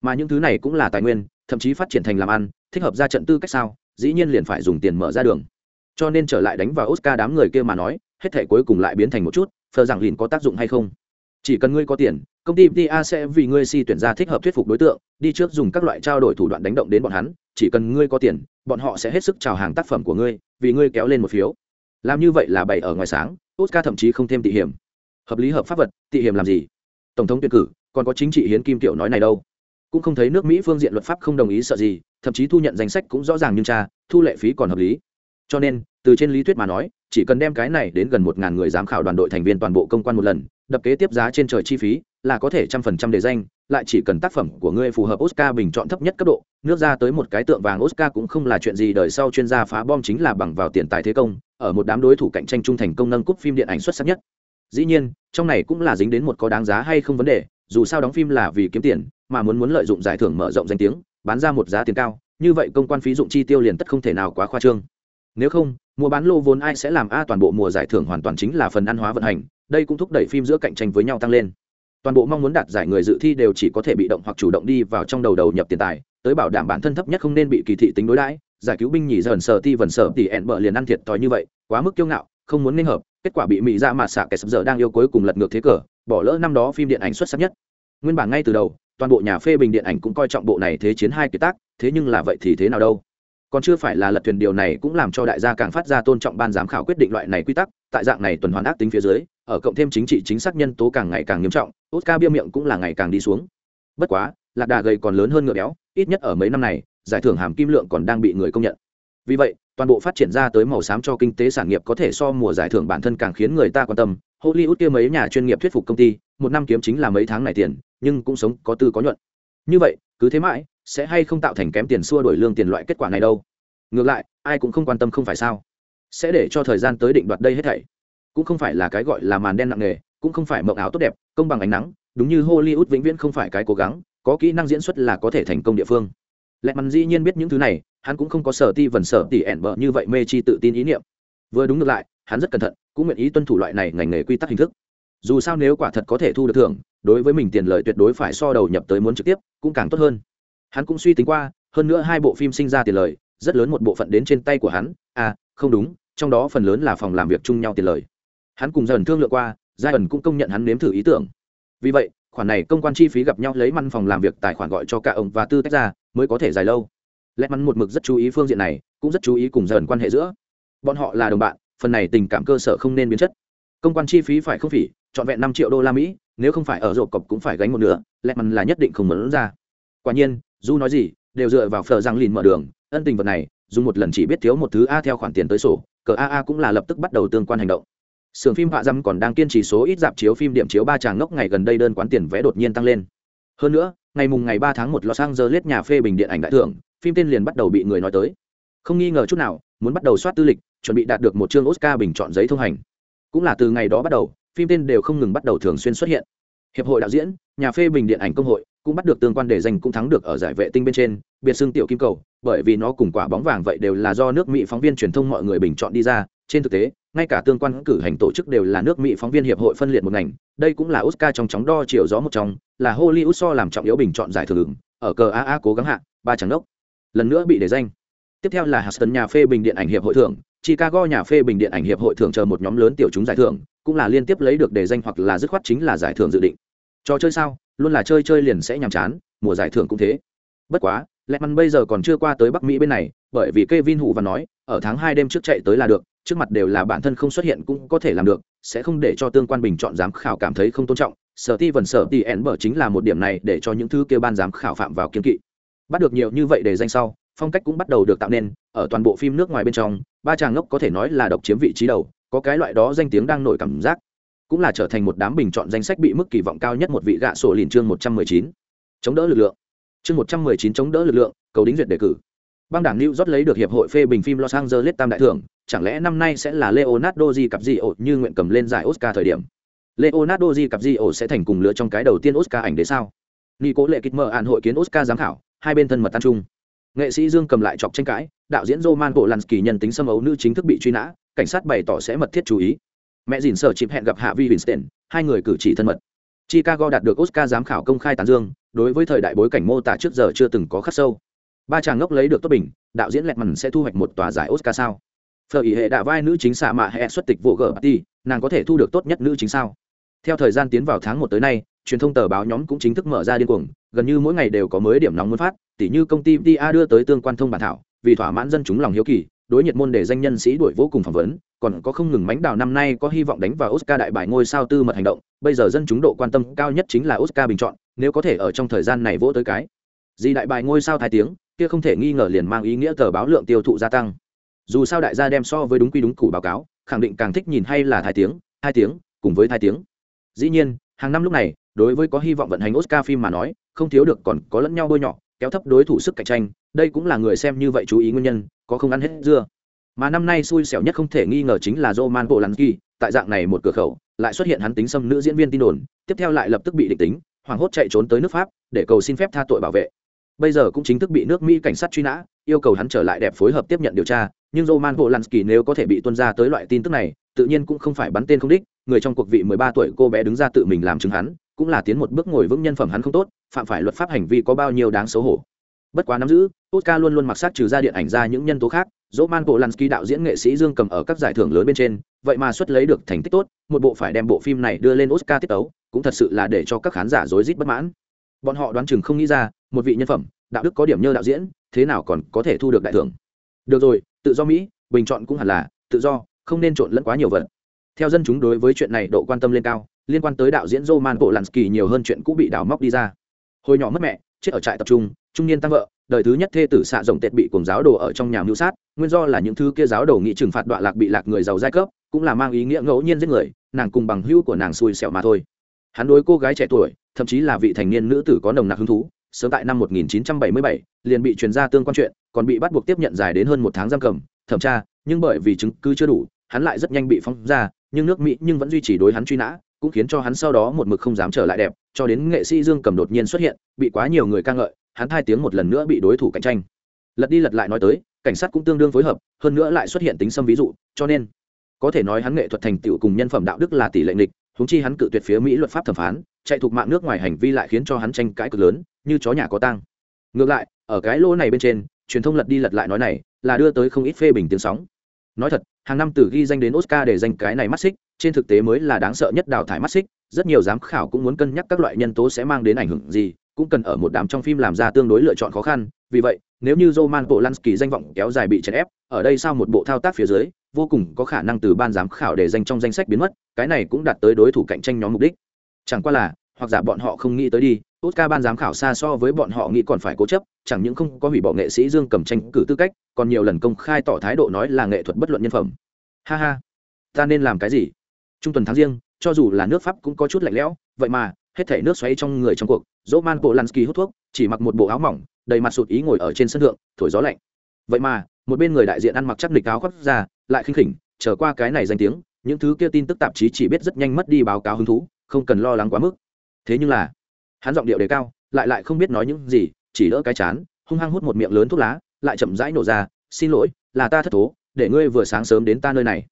Mà những thứ này cũng là tài nguyên, thậm chí phát triển thành làm ăn, thích hợp ra trận tư cách sao, dĩ nhiên liền phải dùng tiền mở ra đường cho nên trở lại đánh vào oscar đám người kia mà nói, hết thể cuối cùng lại biến thành một chút, phờ rằng lìn có tác dụng hay không? Chỉ cần ngươi có tiền, công ty ta sẽ vì ngươi si tuyển ra thích hợp thuyết phục đối tượng, đi trước dùng các loại trao đổi thủ đoạn đánh động đến bọn hắn, chỉ cần ngươi có tiền, bọn họ sẽ hết sức chào hàng tác phẩm của ngươi, vì ngươi kéo lên một phiếu. Làm như vậy là bày ở ngoài sáng, oscar thậm chí không thêm tị hiểm. Hợp lý hợp pháp vật, tị hiểm làm gì? Tổng thống tuyển cử, còn có chính trị hiến kim tiểu nói này đâu? Cũng không thấy nước mỹ phương diện luật pháp không đồng ý sợ gì, thậm chí thu nhận danh sách cũng rõ ràng nhưng cha, thu lệ phí còn hợp lý cho nên, từ trên lý thuyết mà nói, chỉ cần đem cái này đến gần một ngàn người giám khảo đoàn đội thành viên toàn bộ công quan một lần, đập kế tiếp giá trên trời chi phí, là có thể trăm phần trăm đề danh, lại chỉ cần tác phẩm của ngươi phù hợp oscar bình chọn thấp nhất cấp độ, nước ra tới một cái tượng vàng oscar cũng không là chuyện gì, đời sau chuyên gia phá bom chính là bằng vào tiền tài thế công, ở một đám đối thủ cạnh tranh trung thành công nâng cúp phim điện ảnh xuất sắc nhất. Dĩ nhiên, trong này cũng là dính đến một có đáng giá hay không vấn đề, dù sao đóng phim là vì kiếm tiền, mà muốn muốn lợi dụng giải thưởng mở rộng danh tiếng, bán ra một giá tiền cao, như vậy công quan phí dụng chi tiêu liền tất không thể nào quá khoa trương nếu không, mua bán lô vốn ai sẽ làm? A, toàn bộ mùa giải thưởng hoàn toàn chính là phần ăn hóa vận hành, đây cũng thúc đẩy phim giữa cạnh tranh với nhau tăng lên. Toàn bộ mong muốn đạt giải người dự thi đều chỉ có thể bị động hoặc chủ động đi vào trong đầu đầu nhập tiền tài, tới bảo đảm bản thân thấp nhất không nên bị kỳ thị tính đối đãi. Giải cứu binh nhì dần sờ ti vần sờ tỉ ẹn bợ liền ăn thiệt thòi như vậy, quá mức kiêu ngạo, không muốn nên hợp. Kết quả bị mỹ ra mà xạ kẻ sập giờ đang yêu cuối cùng lật ngược thế cờ, bỏ lỡ năm đó phim điện ảnh xuất sắc nhất. Nguyên bản ngay từ đầu, toàn bộ nhà phê bình điện ảnh cũng coi trọng bộ này thế chiến hai kiệt tác, thế nhưng là vậy thì thế nào đâu? Còn chưa phải là lật thuyền điều này cũng làm cho đại gia càng phát ra tôn trọng ban giám khảo quyết định loại này quy tắc, tại dạng này tuần hoàn ác tính phía dưới, ở cộng thêm chính trị chính xác nhân tố càng ngày càng nghiêm trọng, oscar bia miệng cũng là ngày càng đi xuống. Bất quá, lạc đà gầy còn lớn hơn ngựa béo, ít nhất ở mấy năm này, giải thưởng hàm kim lượng còn đang bị người công nhận. Vì vậy, toàn bộ phát triển ra tới màu xám cho kinh tế sản nghiệp có thể so mùa giải thưởng bản thân càng khiến người ta quan tâm. Hollywood kia mấy nhà chuyên nghiệp thuyết phục công ty, một năm kiếm chính là mấy tháng này tiền, nhưng cũng sống có tư có nhuận. Như vậy cứ thế mãi, sẽ hay không tạo thành kém tiền xua đổi lương tiền loại kết quả này đâu. Ngược lại, ai cũng không quan tâm không phải sao. Sẽ để cho thời gian tới định đoạt đây hết thảy. Cũng không phải là cái gọi là màn đen nặng nề, cũng không phải mộng áo tốt đẹp, công bằng ánh nắng, đúng như hollywood vĩnh viễn không phải cái cố gắng, có kỹ năng diễn xuất là có thể thành công địa phương. Lẹ mắn dĩ nhiên biết những thứ này, hắn cũng không có sở ti vần sở tỉ ẻn bở như vậy mê chi tự tin ý niệm. Vừa đúng ngược lại, hắn rất cẩn thận, cũng nguyện ý tuân thủ loại này ngành nghề quy tắc hình thức dù sao nếu quả thật có thể thu được thưởng, đối với mình tiền lợi tuyệt đối phải so đầu nhập tới muốn trực tiếp, cũng càng tốt hơn. Hắn cũng suy tính qua, hơn nữa hai bộ phim sinh ra tiền lợi rất lớn một bộ phận đến trên tay của hắn. À không đúng, trong đó phần lớn là phòng làm việc chung nhau tiền lợi hắn cùng dần thương lượng qua, giai ẩn cũng công nhận hắn nếm thử ý tưởng. Vì vậy, khoản này công quan chi phí gặp nhau lấy măn phòng làm việc tài khoản gọi cho cả ông và tư tách ra, mới có thể dài lâu. Lẽ mắn một mực rất chú ý phương diện này, cũng rất chú ý cùng dần quan hệ giữa. Bọn họ là đồng bạn, phần này tình cảm cơ sở không nên biến chất công quan chi phí phải không phỉ trọn vẹn năm triệu đô la mỹ nếu không phải ở rộp cọc cũng phải gánh một nửa lẹ mắn là nhất định không muốn ra quả nhiên du nói gì đều dựa vào phờ rằng lìn mở đường ân tình vật này dùng một lần chỉ biết thiếu một thứ a theo khoản tiền tới sổ cờ aa cũng là lập tức bắt đầu tương quan hành động Sưởng phim Họa Dăm còn đang kiên trì số ít dạp chiếu phim điểm chiếu ba tràng ngốc ngày gần đây đơn quán tiền vé đột nhiên tăng lên. Hơn nữa, ngày mùng ngày ba tháng một Los Angeles nhà phê bình điện ảnh đại thưởng, phim tên liền bắt đầu bị người nói tới. Không nghi ngờ chút nào, muốn bắt đầu soát tư lịch, chuẩn bị đạt được một chương Oscar bình chọn giấy thông hành. Cũng là từ ngày đó bắt đầu, phim tên đều không ngừng bắt đầu thường xuyên xuất hiện. Hiệp hội đạo diễn, nhà phê bình điện ảnh công hội cũng bắt được tương quan đề danh cũng thắng được ở giải vệ tinh bên trên, biệt xương tiểu kim cầu, bởi vì nó cùng quả bóng vàng vậy đều là do nước Mỹ phóng viên truyền thông mọi người bình chọn đi ra, trên thực tế, ngay cả tương quan cử hành tổ chức đều là nước mỹ phóng viên hiệp hội phân liệt một ngành. Đây cũng là oscar trong chóng đo chiều gió một trong là hollywood so làm trọng yếu bình chọn giải thưởng ở cờ aa cố gắng hạ ba chẳng đốc lần nữa bị đề danh. Tiếp theo là Houston nhà phê bình điện ảnh hiệp hội thưởng chicago nhà phê bình điện ảnh hiệp hội thưởng chờ một nhóm lớn tiểu chúng giải thưởng, cũng là liên tiếp lấy được đề danh hoặc là dứt khoát chính là giải thưởng dự định. Trò chơi sao? Luôn là chơi chơi liền sẽ nhàm chán, mùa giải thưởng cũng thế. Bất quá Lehman bây giờ còn chưa qua tới bắc mỹ bên này, bởi vì Kevin hụ và nói, ở tháng hai đêm trước chạy tới là được, trước mặt đều là bản thân không xuất hiện cũng có thể làm được, sẽ không để cho tương quan bình chọn giám khảo cảm thấy không tôn trọng. Sở ti vần sở ti ẻn bở chính là một điểm này để cho những thứ kia ban giám khảo phạm vào kiêng kỵ. Bắt được nhiều như vậy để danh sau phong cách cũng bắt đầu được tạo nên, ở toàn bộ phim nước ngoài bên trong, ba chàng ngốc có thể nói là độc chiếm vị trí đầu, có cái loại đó danh tiếng đang nổi cảm giác. Cũng là trở thành một đám bình chọn danh sách bị mức kỳ vọng cao nhất một vị gạ sổ liền chương một trăm mười chín. Chống đỡ lực lượng. Chương một trăm mười chín chống đỡ lực lượng, cầu đính duyệt đề cử. Băng đảng new york lấy được hiệp hội phê bình phim los angeles tam đại thưởng, chẳng lẽ năm nay sẽ là leonardo di cặp di ổ như nguyện cầm lên giải oscar thời điểm? Leonardo di cặp di ổ sẽ thành cùng lứa trong cái đầu tiên oscar ảnh đế sao? Nico lệ kịch mở ạn hội kiến oscar giám khảo, hai bên thân mật tan trung nghệ sĩ dương cầm lại chọc tranh cãi, đạo diễn roman polanski nhân tính xâm ấu nữ chính thức bị truy nã, cảnh sát bày tỏ sẽ mật thiết chú ý. Mẹ dìn sở chịp hẹn gặp hạ vi winston hai người cử chỉ thân mật. Chicago đạt được oscar giám khảo công khai tán dương, đối với thời đại bối cảnh mô tả trước giờ chưa từng có khắc sâu. Ba chàng ngốc lấy được tốt bình, đạo diễn lẹt mằn sẽ thu hoạch một tòa giải oscar sao? Phở ý hệ đạ vai nữ chính xạ mạ hệ xuất tịch vụ gờ party, nàng có thể thu được tốt nhất nữ chính sao? Theo thời gian tiến vào tháng một tới nay truyền thông tờ báo nhóm cũng chính thức mở ra điên cuồng, gần như mỗi ngày đều có mới điểm nóng muốn phát, tỉ như công ty ta đưa tới tương quan thông bản thảo, vì thỏa mãn dân chúng lòng hiếu kỳ, đối nhiệt môn để danh nhân sĩ đuổi vô cùng phỏng vấn, còn có không ngừng mánh đào năm nay có hy vọng đánh vào oscar đại bài ngôi sao tư mật hành động, bây giờ dân chúng độ quan tâm cao nhất chính là oscar bình chọn, nếu có thể ở trong thời gian này vỗ tới cái gì đại bài ngôi sao thái tiếng, kia không thể nghi ngờ liền mang ý nghĩa tờ báo lượng tiêu thụ gia tăng. Dù sao đại gia đem so với đúng quy đúng củ báo cáo, khẳng định càng thích nhìn hay là thái tiếng, hai tiếng, cùng với thái tiếng. Dĩ nhiên, hàng năm lúc này đối với có hy vọng vận hành oscar phim mà nói không thiếu được còn có lẫn nhau bôi nhọ kéo thấp đối thủ sức cạnh tranh đây cũng là người xem như vậy chú ý nguyên nhân có không ăn hết dưa mà năm nay xui xẻo nhất không thể nghi ngờ chính là Roman Polanski, tại dạng này một cửa khẩu, lại xuất hiện hắn tính xâm nữ diễn viên tin đồn, tiếp theo lại lập tức bị định tính, hoảng hốt chạy trốn tới nước Pháp, để cầu xin phép tha tội bảo vệ. Bây giờ cũng chính thức bị nước Mỹ cảnh sát truy nã, yêu cầu hắn trở lại đẹp phối hợp tiếp nhận điều tra, nhưng Roman Polanski nếu có thể bị tuân ra tới loại tin tức này, tự nhiên cũng không phải bắn tên không đích, người trong cuộc vị 13 tuổi cô bé đứng ra tự mình làm chứng hắn, cũng là tiến một bước ngồi vững nhân phẩm hắn không tốt, phạm phải luật pháp hành vi có bao nhiêu đáng xấu hổ. Bất quá nắm giữ, Oscar luôn luôn mặc sát trừ ra điện ảnh ra những nhân tố khác, Roman Polanski đạo diễn nghệ sĩ Dương cầm ở các giải thưởng lớn bên trên, vậy mà xuất lấy được thành tích tốt, một bộ phải đem bộ phim này đưa lên Oscar tiết tấu, cũng thật sự là để cho các khán giả rối rít bất mãn. Bọn họ đoán chừng không nghĩ ra, một vị nhân phẩm, đạo đức có điểm như đạo diễn, thế nào còn có thể thu được đại thưởng. Được rồi, tự do Mỹ, bình chọn cũng hẳn là tự do, không nên trộn lẫn quá nhiều vật. Theo dân chúng đối với chuyện này độ quan tâm lên cao, liên quan tới đạo diễn Roman Polanski nhiều hơn chuyện cũ bị đào móc đi ra. Hồi nhỏ mất mẹ, chết ở trại tập trung, trung niên tăng vợ, đời thứ nhất thê tử xạ rộng tẹt bị cuồng giáo đồ ở trong nhà mưu sát nguyên do là những thứ kia giáo đồ nghị trừng phạt đoạn lạc bị lạc người giàu giai cấp cũng là mang ý nghĩa ngẫu nhiên giết người nàng cùng bằng hữu của nàng xui xẻo mà thôi hắn đối cô gái trẻ tuổi thậm chí là vị thành niên nữ tử có nồng nặc hứng thú sớm tại năm 1977, liền bị truyền ra tương quan chuyện còn bị bắt buộc tiếp nhận dài đến hơn một tháng giam cầm thẩm tra nhưng bởi vì chứng cứ chưa đủ hắn lại rất nhanh bị phóng ra nhưng nước mỹ nhưng vẫn duy trì đối hắn truy nã cũng khiến cho hắn sau đó một mực không dám trở lại đẹp, cho đến nghệ sĩ dương cầm đột nhiên xuất hiện, bị quá nhiều người ca ngợi, hắn hai tiếng một lần nữa bị đối thủ cạnh tranh. Lật đi lật lại nói tới, cảnh sát cũng tương đương phối hợp, hơn nữa lại xuất hiện tính xâm ví dụ, cho nên, có thể nói hắn nghệ thuật thành tựu cùng nhân phẩm đạo đức là tỷ lệ nghịch húng chi hắn cự tuyệt phía mỹ luật pháp thẩm phán, chạy thuộc mạng nước ngoài hành vi lại khiến cho hắn tranh cãi cực lớn, như chó nhà có tăng ngược lại, ở cái lô này bên trên, truyền thông lật đi lật lại nói này, là đưa tới không ít phê bình tiếng sóng. Nói thật hàng năm từ ghi danh đến oscar để danh cái này mắt xích, trên thực tế mới là đáng sợ nhất đào thải mắt xích, rất nhiều giám khảo cũng muốn cân nhắc các loại nhân tố sẽ mang đến ảnh hưởng gì, cũng cần ở một đám trong phim làm ra tương đối lựa chọn khó khăn. Vì vậy, nếu như Roman Polanski danh vọng kéo dài bị chèn ép, ở đây sau một bộ thao tác phía dưới, vô cùng có khả năng từ ban giám khảo để danh trong danh sách biến mất, cái này cũng đạt tới đối thủ cạnh tranh nhóm mục đích. Chẳng qua là, hoặc giả bọn họ không nghĩ tới đi Oscar ban giám khảo xa so với bọn họ nghĩ còn phải cố chấp, chẳng những không có hủy bỏ nghệ sĩ Dương Cầm tranh cử tư cách, còn nhiều lần công khai tỏ thái độ nói là nghệ thuật bất luận nhân phẩm. Ha ha, ta nên làm cái gì? Trung tuần tháng riêng, cho dù là nước Pháp cũng có chút lạnh lẽo, vậy mà, hết thảy nước xoáy trong người trong cuộc, Roman Polanski hút thuốc, chỉ mặc một bộ áo mỏng, đầy mặt sụt ý ngồi ở trên sân thượng, thổi gió lạnh. Vậy mà, một bên người đại diện ăn mặc chắc lịch áo khoác ra, lại khinh khỉnh, trở qua cái này danh tiếng, những thứ kia tin tức tạp chí chỉ biết rất nhanh mất đi báo cáo hứng thú, không cần lo lắng quá mức. Thế nhưng là, hắn giọng điệu đề cao, lại lại không biết nói những gì, chỉ đỡ cái chán, hung hăng hút một miệng lớn thuốc lá, lại chậm rãi nổ ra, "Xin lỗi, là ta thất thố, để ngươi vừa sáng sớm đến ta nơi này.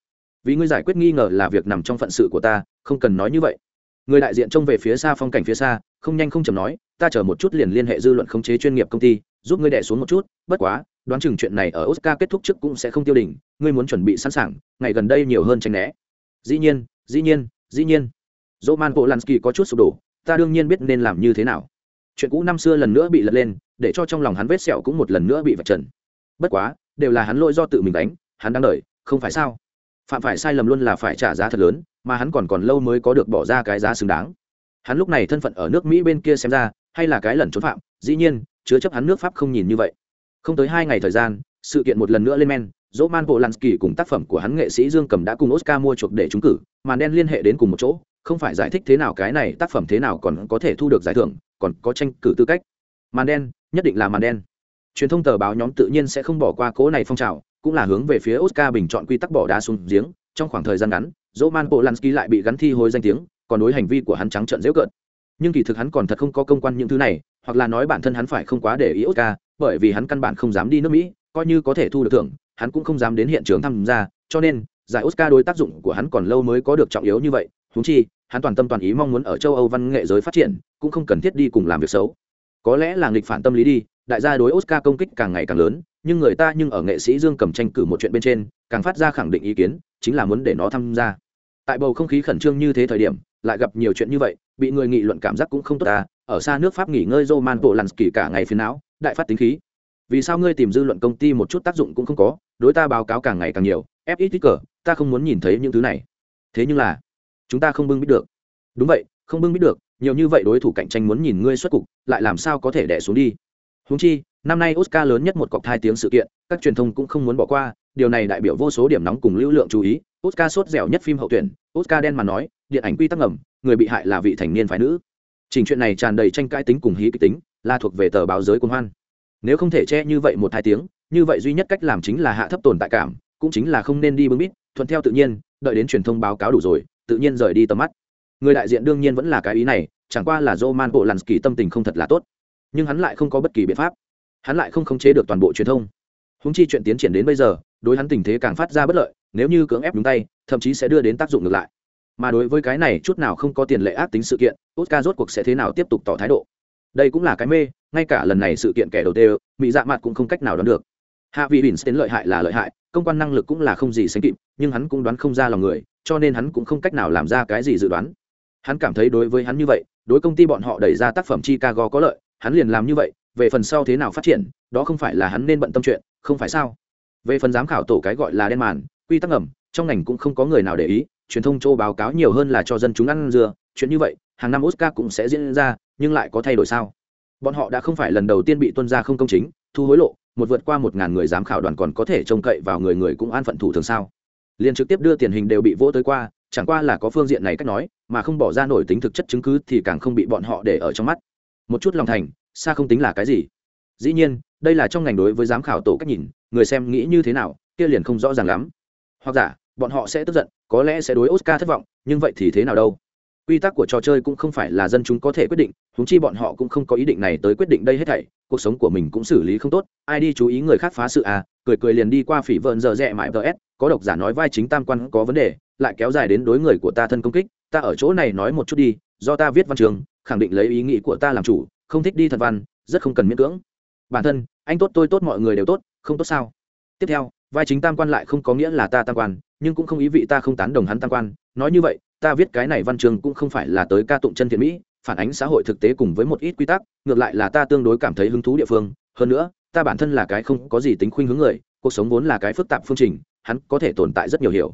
Vì ngươi giải quyết nghi ngờ là việc nằm trong phận sự của ta, không cần nói như vậy." người đại diện trông về phía xa phong cảnh phía xa không nhanh không chầm nói ta chờ một chút liền liên hệ dư luận khống chế chuyên nghiệp công ty giúp ngươi đẻ xuống một chút bất quá đoán chừng chuyện này ở oscar kết thúc trước cũng sẽ không tiêu đỉnh ngươi muốn chuẩn bị sẵn sàng ngày gần đây nhiều hơn tranh né dĩ nhiên dĩ nhiên dĩ nhiên roman polanski có chút sụp đổ ta đương nhiên biết nên làm như thế nào. Chuyện cũ năm xưa lần nữa bị lật lên, để cho trong lòng hắn vết sẹo cũng một lần nữa bị vạch trần. Bất quá, đều là hắn lỗi do tự mình đánh, hắn đang đợi, không phải sao? Phạm phải sai lầm luôn là phải trả giá thật lớn, mà hắn còn còn lâu mới có được bỏ ra cái giá xứng đáng. Hắn lúc này thân phận ở nước mỹ bên kia xem ra, hay là cái lần trốn phạm, dĩ nhiên, chứa chấp hắn nước pháp không nhìn như vậy. Không tới hai ngày thời gian, sự kiện một lần nữa lên men dỗ man bộ lansky cùng tác phẩm của hắn nghệ sĩ dương cầm đã cùng oscar mua chuộc để trúng cử, màn đen liên hệ đến cùng một chỗ không phải giải thích thế nào cái này tác phẩm thế nào còn có thể thu được giải thưởng, còn có tranh cử tư cách. Màn đen, nhất định là màn đen. Truyền thông tờ báo nhóm tự nhiên sẽ không bỏ qua cố này phong trào, cũng là hướng về phía oscar bình chọn quy tắc bỏ đá xuống giếng. Trong khoảng thời gian ngắn dỗ man polanski lại bị gắn thi hồi danh tiếng, còn đối hành vi của hắn trắng trợn dễ cợt. Nhưng kỳ thực hắn còn thật không có công quan những thứ này, hoặc là nói bản thân hắn phải không quá để ý oscar, bởi vì hắn căn bản không dám đi nước mỹ, coi như có thể thu được thưởng, hắn cũng không dám đến hiện trường tham gia. Cho nên, giải oscar đối tác dụng của hắn còn lâu mới có được trọng yếu như vậy huống chi, hắn toàn tâm toàn ý mong muốn ở châu âu văn nghệ giới phát triển, cũng không cần thiết đi cùng làm việc xấu. Có lẽ là nghịch phản tâm lý đi, đại gia đối oscar công kích càng ngày càng lớn, nhưng người ta nhưng ở nghệ sĩ dương cầm tranh cử một chuyện bên trên, càng phát ra khẳng định ý kiến, chính là muốn để nó tham gia. Tại bầu không khí khẩn trương như thế thời điểm, lại gặp nhiều chuyện như vậy, bị người nghị luận cảm giác cũng không tốt ta, ở xa nước pháp nghỉ ngơi roman bộ lằn kỳ cả ngày phiền não, đại phát tính khí. Vì sao ngươi tìm dư luận công ty một chút tác dụng cũng không có, đối ta báo cáo càng ngày càng nhiều ép ít cờ ta không muốn nhìn thấy những thứ này. Thế nhưng là chúng ta không bưng biết được. Đúng vậy, không bưng biết được, nhiều như vậy đối thủ cạnh tranh muốn nhìn ngươi xuất cục, lại làm sao có thể đẻ xuống đi? Húng chi, năm nay oscar lớn nhất một cọc hai tiếng sự kiện, các truyền thông cũng không muốn bỏ qua, điều này đại biểu vô số điểm nóng cùng lưu lượng chú ý. Oscar sốt dẻo nhất phim hậu tuyển, oscar đen mà nói, điện ảnh quy tắc ngầm, người bị hại là vị thành niên phái nữ. Trình chuyện này tràn đầy tranh cãi tính cùng hí kịch tính, là thuộc về tờ báo giới quân hoan. Nếu không thể che như vậy một hai tiếng, như vậy duy nhất cách làm chính là hạ thấp tồn tại cảm, cũng chính là không nên đi bưng bít, thuận theo tự nhiên, đợi đến truyền thông báo cáo đủ rồi tự nhiên rời đi tầm mắt. Người đại diện đương nhiên vẫn là cái ý này, chẳng qua là roman bộ làn kỳ tâm tình không thật là tốt. Nhưng hắn lại không có bất kỳ biện pháp. Hắn lại không khống chế được toàn bộ truyền thông. Húng chi chuyện tiến triển đến bây giờ, đối hắn tình thế càng phát ra bất lợi, nếu như cưỡng ép đúng tay, thậm chí sẽ đưa đến tác dụng ngược lại. Mà đối với cái này chút nào không có tiền lệ ác tính sự kiện, oscar rốt cuộc sẽ thế nào tiếp tục tỏ thái độ? Đây cũng là cái mê, ngay cả lần này sự kiện kẻ đầu tiên, mỹ dạ mặt cũng không cách nào đoán được hạ vị bỉn đến lợi hại là lợi hại, công quan năng lực cũng là không gì sánh kịp, nhưng hắn cũng đoán không ra lòng người, cho nên hắn cũng không cách nào làm ra cái gì dự đoán. Hắn cảm thấy đối với hắn như vậy, đối công ty bọn họ đẩy ra tác phẩm chicago có lợi, hắn liền làm như vậy, về phần sau thế nào phát triển, đó không phải là hắn nên bận tâm chuyện, không phải sao? Về phần giám khảo tổ cái gọi là đen màn, quy tắc ẩm trong ngành cũng không có người nào để ý, truyền thông châu báo cáo nhiều hơn là cho dân chúng ăn dưa, chuyện như vậy, hàng năm oscar cũng sẽ diễn ra, nhưng lại có thay đổi sao? Bọn họ đã không phải lần đầu tiên bị tuân ra không công chính, thu hối lộ một vượt qua một ngàn người giám khảo đoàn còn có thể trông cậy vào người người cũng an phận thủ thường sao? Liền trực tiếp đưa tiền hình đều bị vỗ tới qua, chẳng qua là có phương diện này cách nói, mà không bỏ ra nổi tính thực chất chứng cứ thì càng không bị bọn họ để ở trong mắt. Một chút lòng thành, xa không tính là cái gì. Dĩ nhiên, đây là trong ngành đối với giám khảo tổ cách nhìn, người xem nghĩ như thế nào, kia liền không rõ ràng lắm. Hoặc giả, bọn họ sẽ tức giận, có lẽ sẽ đối oscar thất vọng, nhưng vậy thì thế nào đâu? Quy tắc của trò chơi cũng không phải là dân chúng có thể quyết định húng chi bọn họ cũng không có ý định này tới quyết định đây hết thảy, cuộc sống của mình cũng xử lý không tốt, ai đi chú ý người khác phá sự à cười cười liền đi qua phỉ vợn dở dẹ mãi vs có độc giả nói vai chính tam quan có vấn đề, lại kéo dài đến đối người của ta thân công kích, ta ở chỗ này nói một chút đi, do ta viết văn trường, khẳng định lấy ý nghĩ của ta làm chủ, không thích đi thật văn, rất không cần miễn cưỡng. Bản thân, anh tốt tôi tốt mọi người đều tốt, không tốt sao? Tiếp theo, vai chính tam quan lại không có nghĩa là ta tam quan, nhưng cũng không ý vị ta không tán đồng hắn tam quan, nói như vậy ta viết cái này văn chương cũng không phải là tới ca tụng chân thiện mỹ, phản ánh xã hội thực tế cùng với một ít quy tắc, ngược lại là ta tương đối cảm thấy hứng thú địa phương. Hơn nữa, ta bản thân là cái không có gì tính khuynh hướng người, cuộc sống vốn là cái phức tạp phương trình, hắn có thể tồn tại rất nhiều hiểu.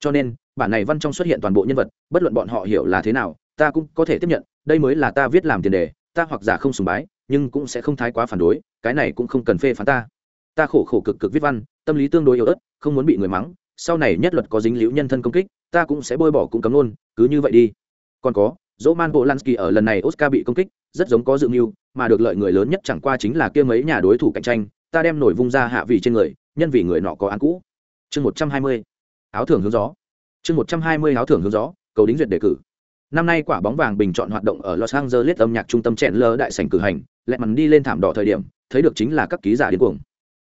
Cho nên, bản này văn trong xuất hiện toàn bộ nhân vật, bất luận bọn họ hiểu là thế nào, ta cũng có thể tiếp nhận, đây mới là ta viết làm tiền đề, ta hoặc giả không sùng bái, nhưng cũng sẽ không thái quá phản đối, cái này cũng không cần phê phán ta. Ta khổ khổ cực cực viết văn, tâm lý tương đối yếu ớt, không muốn bị người mắng, sau này nhất luật có dính liễu nhân thân công kích ta cũng sẽ bôi bỏ cũng cấm luôn, cứ như vậy đi. Còn có dỗ man polanski ở lần này oscar bị công kích, rất giống có dự mưu, mà được lợi người lớn nhất chẳng qua chính là kia mấy nhà đối thủ cạnh tranh, ta đem nổi vung ra hạ vị trên người, nhân vì người nọ có án cũ. Chương một trăm hai mươi, áo thưởng hướng gió. Chương một trăm hai mươi, áo thưởng hướng gió, cầu đính duyệt đề cử. Năm nay quả bóng vàng bình chọn hoạt động ở los angeles âm nhạc trung tâm chẹn lơ đại sảnh cử hành, lẹ mằn đi lên thảm đỏ thời điểm, thấy được chính là các ký giả điên cuồng.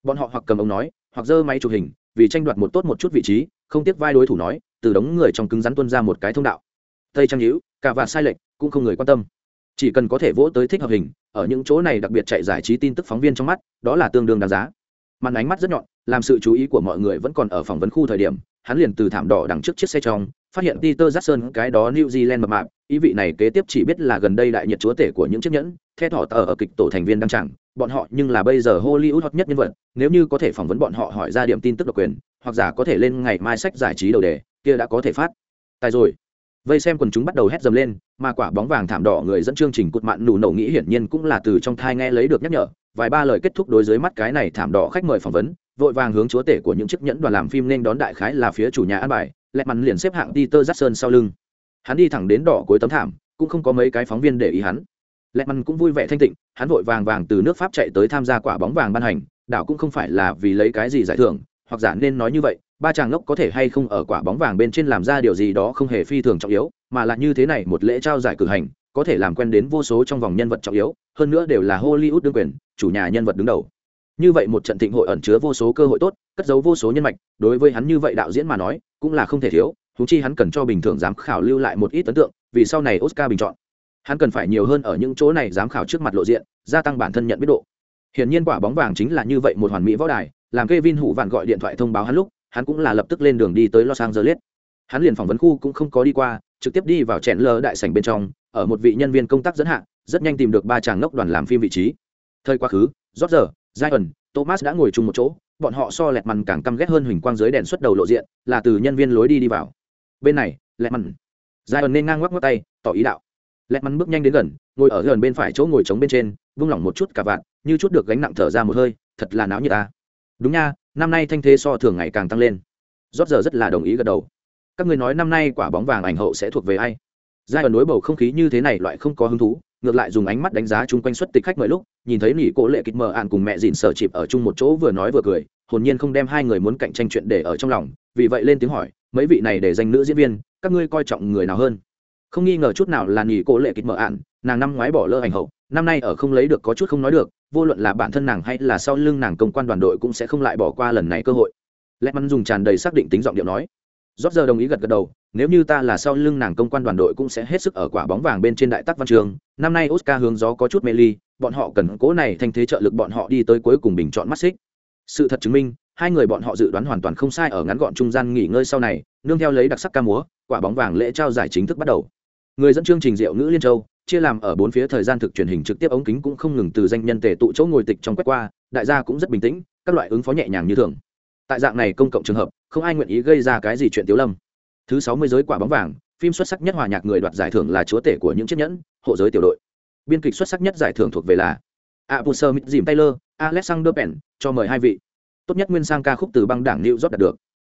Bọn họ hoặc cầm ống nói, hoặc giơ máy chụp hình, vì tranh đoạt một tốt một chút vị trí không tiếc vai đối thủ nói từ đống người trong cứng rắn tuân ra một cái thông đạo. Tây trang hữu cả và sai lệch cũng không người quan tâm. Chỉ cần có thể vỗ tới thích hợp hình ở những chỗ này đặc biệt chạy giải trí tin tức phóng viên trong mắt đó là tương đương đáng giá. Màn ánh mắt rất nhọn làm sự chú ý của mọi người vẫn còn ở phỏng vấn khu thời điểm hắn liền từ thảm đỏ đằng trước chiếc xe trong phát hiện Peter Jackson cái đó New Zealand mập mạp, ý vị này kế tiếp chỉ biết là gần đây đại nhiệt chúa tể của những chiếc nhẫn, the thỏ tờ ở kịch tổ thành viên đăng chẳng, bọn họ nhưng là bây giờ hollywood hot nhất nhân vật, nếu như có thể phỏng vấn bọn họ hỏi ra điểm tin tức độc quyền, hoặc giả có thể lên ngày mai sách giải trí đầu đề, kia đã có thể phát. Tài rồi. Vây xem quần chúng bắt đầu hét dầm lên, mà quả bóng vàng thảm đỏ người dẫn chương trình cụt mạn nụ nổ nghĩ hiển nhiên cũng là từ trong thai nghe lấy được nhắc nhở. Vài ba lời kết thúc đối dưới mắt cái này thảm đỏ khách mời phỏng vấn, vội vàng hướng chúa tể của những chiếc nhẫn đoàn làm phim nên đón đại khái là phía chủ nhà an bài lẹ mắn liền xếp hạng peter jackson sau lưng. Hắn đi thẳng đến đỏ cuối tấm thảm, cũng không có mấy cái phóng viên để ý hắn lẹt mắn cũng vui vẻ thanh tịnh, hắn vội vàng vàng từ nước pháp chạy tới tham gia quả bóng vàng ban hành, đảo cũng không phải là vì lấy cái gì giải thưởng, hoặc giả nên nói như vậy, ba chàng ngốc có thể hay không ở quả bóng vàng bên trên làm ra điều gì đó không hề phi thường trọng yếu, mà là như thế này một lễ trao giải cử hành, có thể làm quen đến vô số trong vòng nhân vật trọng yếu, hơn nữa đều là hollywood đương quyền, chủ nhà nhân vật đứng đầu. Như vậy một trận thịnh hội ẩn chứa vô số cơ hội tốt, cất giấu vô số nhân mạch, đối với hắn như vậy đạo diễn mà nói, cũng là không thể thiếu thú chi hắn cần cho bình thường giám khảo lưu lại một ít ấn tượng, vì sau này oscar bình chọn hắn cần phải nhiều hơn ở những chỗ này giám khảo trước mặt lộ diện, gia tăng bản thân nhận biết độ. Hiển nhiên quả bóng vàng chính là như vậy một hoàn mỹ võ đài, làm k e vin hủ vạn gọi điện thoại thông báo hắn lúc, hắn cũng là lập tức lên đường đi tới los angeles. Hắn liền phỏng vấn khu cũng không có đi qua, trực tiếp đi vào chèn lơ đại sảnh bên trong, ở một vị nhân viên công tác dẫn hạ, rất nhanh tìm được ba chàng ngốc đoàn làm phim vị trí. Thời quá khứ rót giờ giai thomas đã ngồi chung một chỗ, bọn họ so lẹt mằn càng căm ghét hơn huỳnh quang dưới đèn xuất đầu lộ diện, là từ nhân viên lối đi đi vào. Bên này lẹt mằn giai nên ngang ngoắc ngoắc tay, tỏ ý đạo lẹt mắn bước nhanh đến gần, ngồi ở gần bên phải chỗ ngồi trống bên trên, vung lỏng một chút cả vạn như chút được gánh nặng thở ra một hơi, thật là náo như ta. Đúng nha, năm nay thanh thế so thường ngày càng tăng lên. Rót giờ rất là đồng ý gật đầu. Các người nói năm nay quả bóng vàng ảnh hậu sẽ thuộc về ai? Giai đoạn đối bầu không khí như thế này loại không có hứng thú, ngược lại dùng ánh mắt đánh giá chung quanh xuất tịch khách mọi lúc, nhìn thấy nỉ cố lệ kịch mờ ạn cùng mẹ dìn sở chịp ở chung một chỗ vừa nói vừa cười, hồn nhiên không đem hai người muốn cạnh tranh chuyện để ở trong lòng, vì vậy lên tiếng hỏi, mấy vị này để danh nữ diễn viên, các ngươi coi trọng người nào hơn? Không nghi ngờ chút nào là nghỉ cố lệ kịch mở ạn nàng năm ngoái bỏ lỡ ảnh hậu, năm nay ở không lấy được có chút không nói được, vô luận là bản thân nàng hay là sau lưng nàng công quan đoàn đội cũng sẽ không lại bỏ qua lần này cơ hội. Lẽ mắn dùng tràn đầy xác định tính giọng điệu nói. Rót giờ đồng ý gật gật đầu, nếu như ta là sau lưng nàng công quan đoàn đội cũng sẽ hết sức ở quả bóng vàng bên trên đại tắc văn trường, năm nay oscar hướng gió có chút mê ly, bọn họ cần cố này thành thế trợ lực bọn họ đi tới cuối cùng bình chọn mắt xích. Sự thật chứng minh, hai người bọn họ dự đoán hoàn toàn không sai ở ngắn gọn trung gian nghỉ ngơi sau này, nương theo lấy đặc sắc ca múa, quả bóng vàng lễ trao giải chính thức bắt đầu người dẫn chương trình diệu ngữ liên châu chia làm ở bốn phía thời gian thực truyền hình trực tiếp ống kính cũng không ngừng từ danh nhân tề tụ chỗ ngồi tịch trong quét qua đại gia cũng rất bình tĩnh các loại ứng phó nhẹ nhàng như thường tại dạng này công cộng trường hợp không ai nguyện ý gây ra cái gì chuyện tiếu lâm thứ sáu mươi giới quả bóng vàng phim xuất sắc nhất hòa nhạc người đoạt giải thưởng là chúa tể của những chiếc nhẫn hộ giới tiểu đội biên kịch xuất sắc nhất giải thưởng thuộc về là Abuser Dìm Taylor, Alexander Penn, cho mời hai vị. Tốt nhất nguyên sang ca khúc từ băng đảng New York đạt được.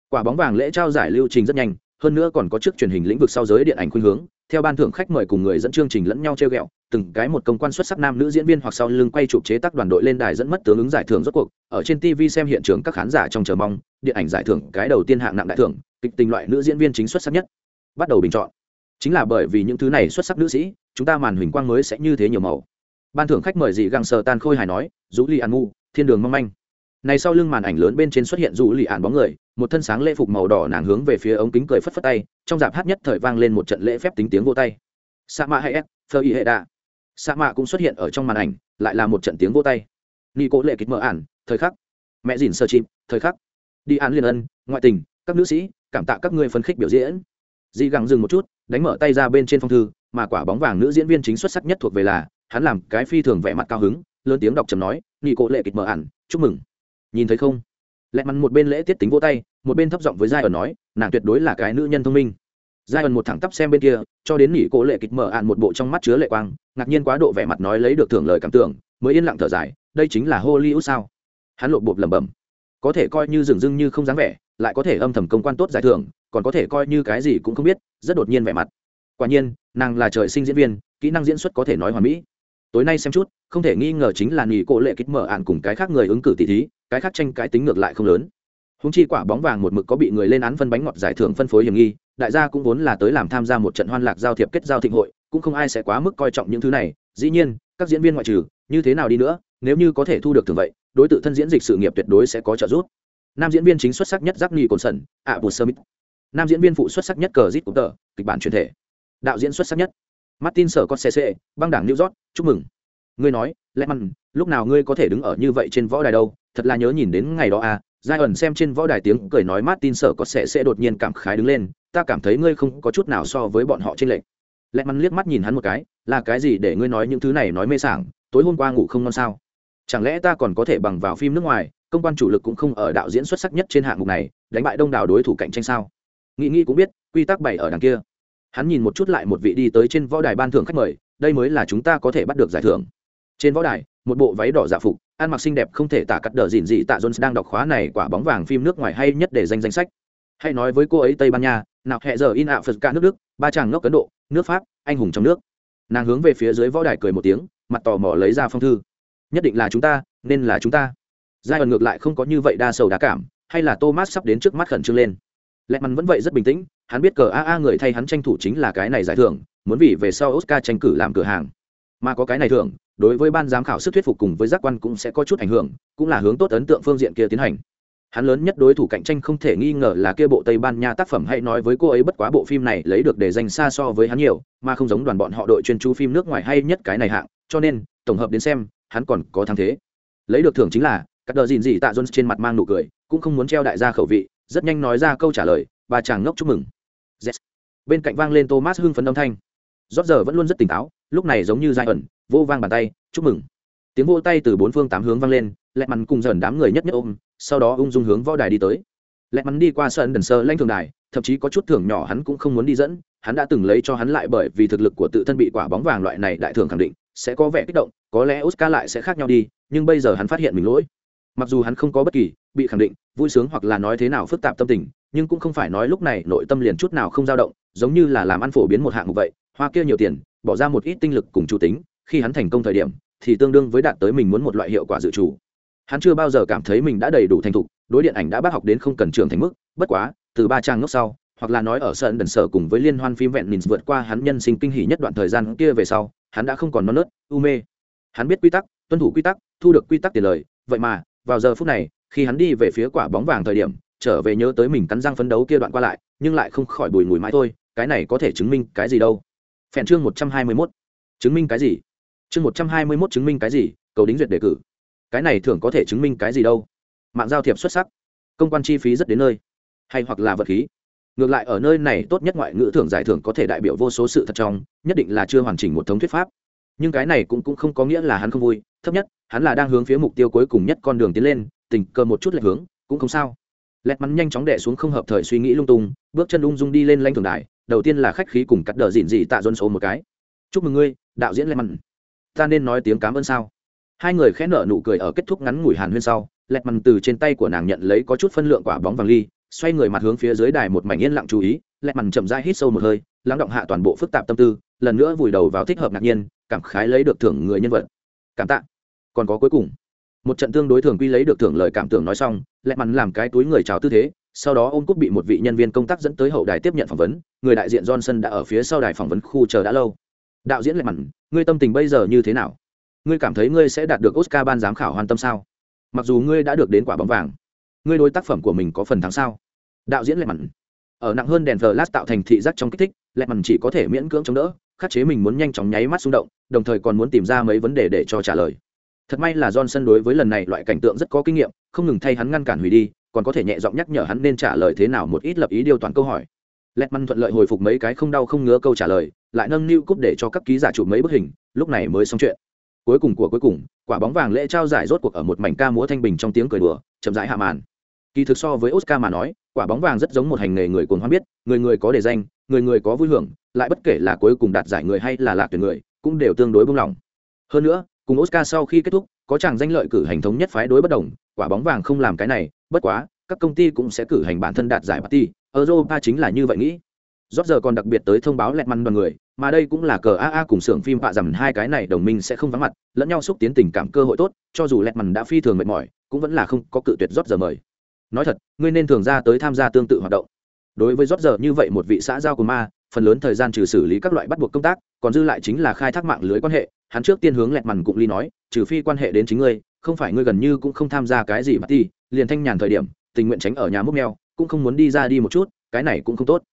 Quả bóng vàng lễ trao giải lưu trình rất nhanh, hơn nữa còn có trước truyền hình lĩnh vực sau giới điện ảnh khuynh hướng, theo ban thưởng khách mời cùng người dẫn chương trình lẫn nhau treo ghẹo từng cái một công quan xuất sắc nam nữ diễn viên hoặc sau lưng quay chụp chế tác đoàn đội lên đài dẫn mất tướng ứng giải thưởng rốt cuộc. Ở trên tv xem hiện trường các khán giả trong chờ mong điện ảnh giải thưởng cái đầu tiên hạng nặng đại thưởng kịch tình loại nữ diễn viên chính xuất sắc nhất. Bắt đầu bình chọn. Chính là bởi vì những thứ này xuất sắc nữ sĩ chúng ta màn huỳnh quang mới sẽ như thế nhiều màu. Ban thưởng khách mời gì găng sờ tan khôi hài nói dũ ly an ngu thiên đường mong manh này sau lưng màn ảnh lớn bên trên xuất hiện dù lì ạn bóng người, một thân sáng lễ phục màu đỏ nàng hướng về phía ống kính cười phất phất tay, trong dạp hát nhất thời vang lên một trận lễ phép tính tiếng vô tay. Sa mạ hay s phơ y hệ đạ. Sa mạ cũng xuất hiện ở trong màn ảnh, lại là một trận tiếng vô tay. Ni cố lệ kịch mở ản, thời khắc. Mẹ dìn sơ chim thời khắc. Đi án liên ân, ngoại tình, các nữ sĩ, cảm tạ các ngươi phấn khích biểu diễn. Di gắng dừng một chút, đánh mở tay ra bên trên phong thư, mà quả bóng vàng nữ diễn viên chính xuất sắc nhất thuộc về là, hắn làm cái phi thường vẻ mặt cao hứng, lớn tiếng đọc chầm nói ni cố lệ kịch mở ản, chúc mừng nhìn thấy không? Lẹ mắn một bên lễ tiết tính vô tay, một bên thấp giọng với giai ẩn nói, nàng tuyệt đối là cái nữ nhân thông minh. Giai ẩn một thẳng tắp xem bên kia, cho đến nghỉ cố lệ kịch mở ạn một bộ trong mắt chứa lệ quang, ngạc nhiên quá độ vẻ mặt nói lấy được thưởng lời cảm tưởng, mới yên lặng thở dài, đây chính là hollywood sao? Hắn lộ bộp lẩm bẩm. Có thể coi như dừng dưng như không dáng vẻ, lại có thể âm thầm công quan tốt giải thưởng, còn có thể coi như cái gì cũng không biết, rất đột nhiên vẻ mặt. Quả nhiên, nàng là trời sinh diễn viên, kỹ năng diễn xuất có thể nói hoàn mỹ. Tối nay xem chút, không thể nghi ngờ chính là nghỉ cổ lệ kịch mở ạn cùng cái khác người ứng cử tỷ thí cái khác tranh cãi tính ngược lại không lớn húng chi quả bóng vàng một mực có bị người lên án phân bánh ngọt giải thưởng phân phối hiểm nghi đại gia cũng vốn là tới làm tham gia một trận hoan lạc giao thiệp kết giao thịnh hội cũng không ai sẽ quá mức coi trọng những thứ này dĩ nhiên các diễn viên ngoại trừ như thế nào đi nữa nếu như có thể thu được thường vậy đối tượng thân diễn dịch sự nghiệp tuyệt đối sẽ có trợ giúp nam diễn viên chính xuất sắc nhất Jack sẩn ạ Bù Smith. Nam diễn viên phụ xuất sắc nhất Cờ Zit Cooper, kịch bản truyền thể. Đạo diễn xuất sắc nhất Martin Scorsese, băng đảng New York, chúc mừng. Ngươi nói, Lehman, lúc nào ngươi có thể đứng ở như vậy trên võ đài đâu? Thật là nhớ nhìn đến ngày đó à, giai ẩn xem trên võ đài tiếng cười nói mát tin sợ có sẽ sẽ đột nhiên cảm khái đứng lên ta cảm thấy ngươi không có chút nào so với bọn họ trên lệnh lẽ mặn liếc mắt nhìn hắn một cái là cái gì để ngươi nói những thứ này nói mê sảng tối hôm qua ngủ không ngon sao? Chẳng lẽ ta còn có thể bằng vào phim nước ngoài công quan chủ lực cũng không ở đạo diễn xuất sắc nhất trên hạng mục này đánh bại đông đảo đối thủ cạnh tranh sao? Nghĩ nghĩ cũng biết quy tắc bảy ở đằng kia. Hắn nhìn một chút lại một vị đi tới trên võ đài ban thưởng khách mời đây mới là chúng ta có thể bắt được giải thưởng trên võ đài, một bộ váy đỏ dạ phục, ăn mặc xinh đẹp không thể tả cắt đờ dìn dị tạ jones đang đọc khóa này quả bóng vàng phim nước ngoài hay nhất để danh danh sách. Hay nói với cô ấy tây ban nha, nào, hẹ giờ in ạ phật cả nước đức, ba chàng ngốc ấn độ, nước pháp, anh hùng trong nước. Nàng hướng về phía dưới võ đài cười một tiếng, mặt tò mò lấy ra phong thư. Nhất định là chúng ta, nên là chúng ta. Giai đoạn ngược lại không có như vậy đa sầu đá cảm, hay là thomas sắp đến trước mắt khẩn trương lên. Lẹ mắn vẫn vậy rất bình tĩnh, hắn biết cờ a a người thay hắn tranh thủ chính là cái này giải thưởng, muốn vì về sau oscar tranh cử làm cửa hàng mà có cái này thưởng, đối với ban giám khảo sức thuyết phục cùng với giác quan cũng sẽ có chút ảnh hưởng, cũng là hướng tốt ấn tượng phương diện kia tiến hành. Hắn lớn nhất đối thủ cạnh tranh không thể nghi ngờ là kia bộ tây ban nha tác phẩm hay nói với cô ấy bất quá bộ phim này lấy được để dành xa so với hắn nhiều, mà không giống đoàn bọn họ đội chuyên chú phim nước ngoài hay nhất cái này hạng, cho nên, tổng hợp đến xem, hắn còn có thắng thế. Lấy được thưởng chính là các đợt gìn gì tạ jones trên mặt mang nụ cười, cũng không muốn treo đại gia khẩu vị, rất nhanh nói ra câu trả lời, bà chàng ngốc chúc mừng. Yes. bên cạnh vang lên thomas hưng phấn âm thanh. Rót giờ vẫn luôn rất tỉnh táo lúc này giống như giai ẩn, vô vang bàn tay, chúc mừng. Tiếng vô tay từ bốn phương tám hướng vang lên, lẹ mắn cùng dần đám người nhất nhất ôm, sau đó ung dung hướng võ đài đi tới. Lẹ mắn đi qua sân đần sơ lanh thường đài, thậm chí có chút thưởng nhỏ hắn cũng không muốn đi dẫn, hắn đã từng lấy cho hắn lại bởi vì thực lực của tự thân bị quả bóng vàng loại này đại thường khẳng định, sẽ có vẻ kích động, có lẽ oscar lại sẽ khác nhau đi, nhưng bây giờ hắn phát hiện mình lỗi. Mặc dù hắn không có bất kỳ bị khẳng định, vui sướng hoặc là nói thế nào phức tạp tâm tình, nhưng cũng không phải nói lúc này nội tâm liền chút nào không dao động, giống như là làm ăn phổ biến một hạng mục vậy hoa kia nhiều tiền, bỏ ra một ít tinh lực cùng chủ tính, khi hắn thành công thời điểm, thì tương đương với đạt tới mình muốn một loại hiệu quả dự trù. Hắn chưa bao giờ cảm thấy mình đã đầy đủ thành thục, đối điện ảnh đã bác học đến không cần trường thành mức, bất quá, từ ba trang ngốc sau, hoặc là nói ở sân đần sở cùng với liên hoan phim vẹn nhìn vượt qua hắn nhân sinh kinh hỉ nhất đoạn thời gian kia về sau, hắn đã không còn non nớt, u mê. Hắn biết quy tắc, tuân thủ quy tắc, thu được quy tắc tiền lời, vậy mà, vào giờ phút này, khi hắn đi về phía quả bóng vàng thời điểm, trở về nhớ tới mình cắn răng phấn đấu kia đoạn qua lại, nhưng lại không khỏi bùi ngùi mãi thôi, cái này có thể chứng minh cái gì đâu phèn chương một trăm hai mươi mốt. Chứng minh cái gì? Chương một trăm hai mươi mốt chứng minh cái gì? Cầu đính duyệt đề cử. Cái này thường có thể chứng minh cái gì đâu? Mạng giao thiệp xuất sắc. Công quan chi phí rất đến nơi. Hay hoặc là vật khí. Ngược lại ở nơi này tốt nhất ngoại ngữ thưởng giải thưởng có thể đại biểu vô số sự thật trong nhất định là chưa hoàn chỉnh một thống thuyết pháp. Nhưng cái này cũng, cũng không có nghĩa là hắn không vui. Thấp nhất hắn là đang hướng phía mục tiêu cuối cùng nhất con đường tiến lên tình cờ một chút lệch hướng cũng không sao. Lẹt mắn nhanh chóng đẻ xuống không hợp thời suy nghĩ lung tung bước chân ung dung đi lên lanh thường đài đầu tiên là khách khí cùng cắt đờ dịn dị tạ dôn số một cái. Chúc mừng ngươi, đạo diễn lê mặn ta nên nói tiếng cảm ơn sao? Hai người khẽ nở nụ cười ở kết thúc ngắn ngủi hàn huyên sau lẹt mằn từ trên tay của nàng nhận lấy có chút phân lượng quả bóng vàng ly, xoay người mặt hướng phía dưới đài một mảnh yên lặng chú ý lẹt mằn chậm rãi hít sâu một hơi, lắng động hạ toàn bộ phức tạp tâm tư, lần nữa vùi đầu vào thích hợp ngạc nhiên, cảm khái lấy được thưởng người nhân vật. Cảm tạ. Còn có cuối cùng. Một trận tương đối thường quy lấy được thưởng lời cảm tưởng nói xong lẹ mằn làm cái túi người chào tư thế sau đó ôm cúc bị một vị nhân viên công tác dẫn tới hậu đài tiếp nhận phỏng vấn, người đại diện johnson đã ở phía sau đài phỏng vấn khu chờ đã lâu. Đạo diễn lệ mặn, ngươi tâm tình bây giờ như thế nào? Ngươi cảm thấy ngươi sẽ đạt được oscar ban giám khảo hoàn tâm sao? Mặc dù ngươi đã được đến quả bóng vàng, ngươi đối tác phẩm của mình có phần thắng sao? Đạo diễn lệ mặn, ở nặng hơn đèn thờ lát tạo thành thị giác trong kích thích lệ mặn chỉ có thể miễn cưỡng chống đỡ, khắc chế mình muốn nhanh chóng nháy mắt xung động, đồng thời còn muốn tìm ra mấy vấn đề để cho trả lời. Thật may là johnson đối với lần này loại cảnh tượng rất có kinh nghiệm, không ngừng thay hắn ngăn cản hủy đi còn có thể nhẹ giọng nhắc nhở hắn nên trả lời thế nào một ít lập ý điều toàn câu hỏi. Lẹt măn thuận lợi hồi phục mấy cái không đau không ngứa câu trả lời, lại nâng niu cúp để cho các ký giả chụp mấy bức hình, lúc này mới xong chuyện. Cuối cùng của cuối cùng, quả bóng vàng lễ trao giải rốt cuộc ở một mảnh ca múa thanh bình trong tiếng cười đùa, chậm rãi hạ màn. Kỳ thực so với oscar mà nói, quả bóng vàng rất giống một hành nghề người cuồng hoan biết, người người có đề danh, người người có vui hưởng, lại bất kể là cuối cùng đạt giải người hay là lạc tuyển người, cũng đều tương đối buông lỏng hơn nữa, cùng oscar sau khi kết thúc, có chàng danh lợi cử hành thống nhất phái đối bất đồng quả bóng vàng không làm cái này, bất quá, các công ty cũng sẽ cử hành bản thân đạt giải party. Europa chính là như vậy nghĩ. Rót giờ còn đặc biệt tới thông báo lẹt măn đoàn người, mà đây cũng là cờ aa cùng xưởng phim họa dầm hai cái này đồng minh sẽ không vắng mặt, lẫn nhau xúc tiến tình cảm cơ hội tốt, cho dù lẹt măn đã phi thường mệt mỏi, cũng vẫn là không có cự tuyệt rót giờ mời. Nói thật, ngươi nên thường ra tới tham gia tương tự hoạt động. Đối với rót giờ như vậy một vị xã giao của ma, phần lớn thời gian trừ xử lý các loại bắt buộc công tác, còn dư lại chính là khai thác mạng lưới quan hệ. Hắn trước tiên hướng lẹt mằn cụng ly nói, trừ phi quan hệ đến chính ngươi không phải ngươi gần như cũng không tham gia cái gì mà ti liền thanh nhàn thời điểm, tình nguyện tránh ở nhà múc mèo, cũng không muốn đi ra đi một chút, cái này cũng không tốt.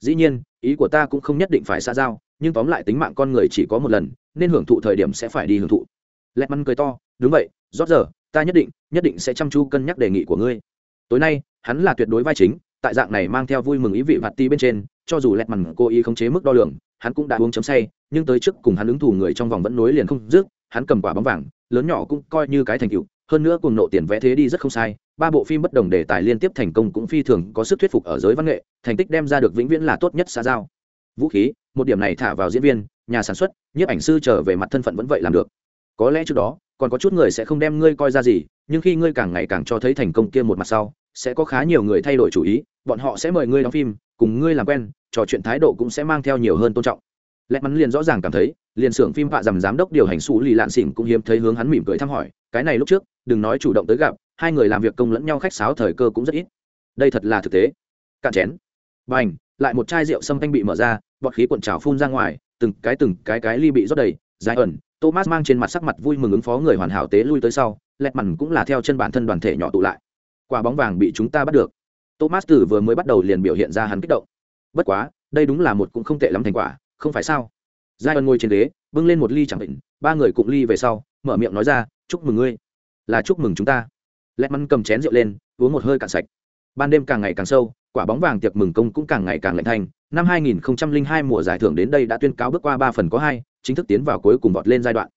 Dĩ nhiên, ý của ta cũng không nhất định phải xa giao, nhưng tóm lại tính mạng con người chỉ có một lần, nên hưởng thụ thời điểm sẽ phải đi hưởng thụ. Lẹt măn cười to, đúng vậy, rót giờ, ta nhất định nhất định sẽ chăm chú cân nhắc đề nghị của ngươi. Tối nay, hắn là tuyệt đối vai chính, tại dạng này mang theo vui mừng ý vị vặt ti bên trên, cho dù lẹt mằn cố ý khống chế mức đo lường, hắn cũng đã uống chấm say, nhưng tới trước cùng hắn ứng thủ người trong vòng vẫn nối liền không dứt hắn cầm quả bóng vàng, lớn nhỏ cũng coi như cái thành tựu, hơn nữa cùng nộ tiền vẽ thế đi rất không sai, ba bộ phim bất đồng đề tài liên tiếp thành công cũng phi thường có sức thuyết phục ở giới văn nghệ, thành tích đem ra được vĩnh viễn là tốt nhất xã giao. Vũ khí, một điểm này thả vào diễn viên, nhà sản xuất, nhiếp ảnh sư trở về mặt thân phận vẫn vậy làm được. Có lẽ trước đó, còn có chút người sẽ không đem ngươi coi ra gì, nhưng khi ngươi càng ngày càng cho thấy thành công kia một mặt sau, sẽ có khá nhiều người thay đổi chủ ý, bọn họ sẽ mời ngươi đóng phim, cùng ngươi làm quen, trò chuyện thái độ cũng sẽ mang theo nhiều hơn tôn trọng lẹt mắn liền rõ ràng cảm thấy, liền xưởng phim họa dằm giám đốc điều hành xú lì lạn xỉn cũng hiếm thấy hướng hắn mỉm cười thăm hỏi, cái này lúc trước, đừng nói chủ động tới gặp, hai người làm việc công lẫn nhau khách sáo thời cơ cũng rất ít. Đây thật là thực tế. Cạn chén. B à n h lại một chai rượu sâm thanh bị mở ra, bọt khí cuộn trào phun ra ngoài, từng cái từng cái cái ly bị rót đầy, dài ẩn, thomas mang trên mặt sắc mặt vui mừng ứng phó người hoàn hảo tế lui tới sau, lẹt mằn cũng là theo chân bản thân đoàn thể nhỏ tụ lại. Quả bóng vàng bị chúng ta bắt được. Thomas từ vừa mới bắt đầu liền biểu hiện ra hắn kích động. Bất quá, đây đúng là một cũng không tệ lắm thành quả không phải sao? Giai ân ngồi trên ghế, bưng lên một ly chẳng định, ba người cụng ly về sau, mở miệng nói ra, chúc mừng ngươi. Là chúc mừng chúng ta. Lẹt mắn cầm chén rượu lên, uống một hơi cạn sạch. Ban đêm càng ngày càng sâu, quả bóng vàng tiệc mừng công cũng càng ngày càng lạnh thanh. Năm 2002 mùa giải thưởng đến đây đã tuyên cáo bước qua ba phần có hai, chính thức tiến vào cuối cùng vọt lên giai đoạn.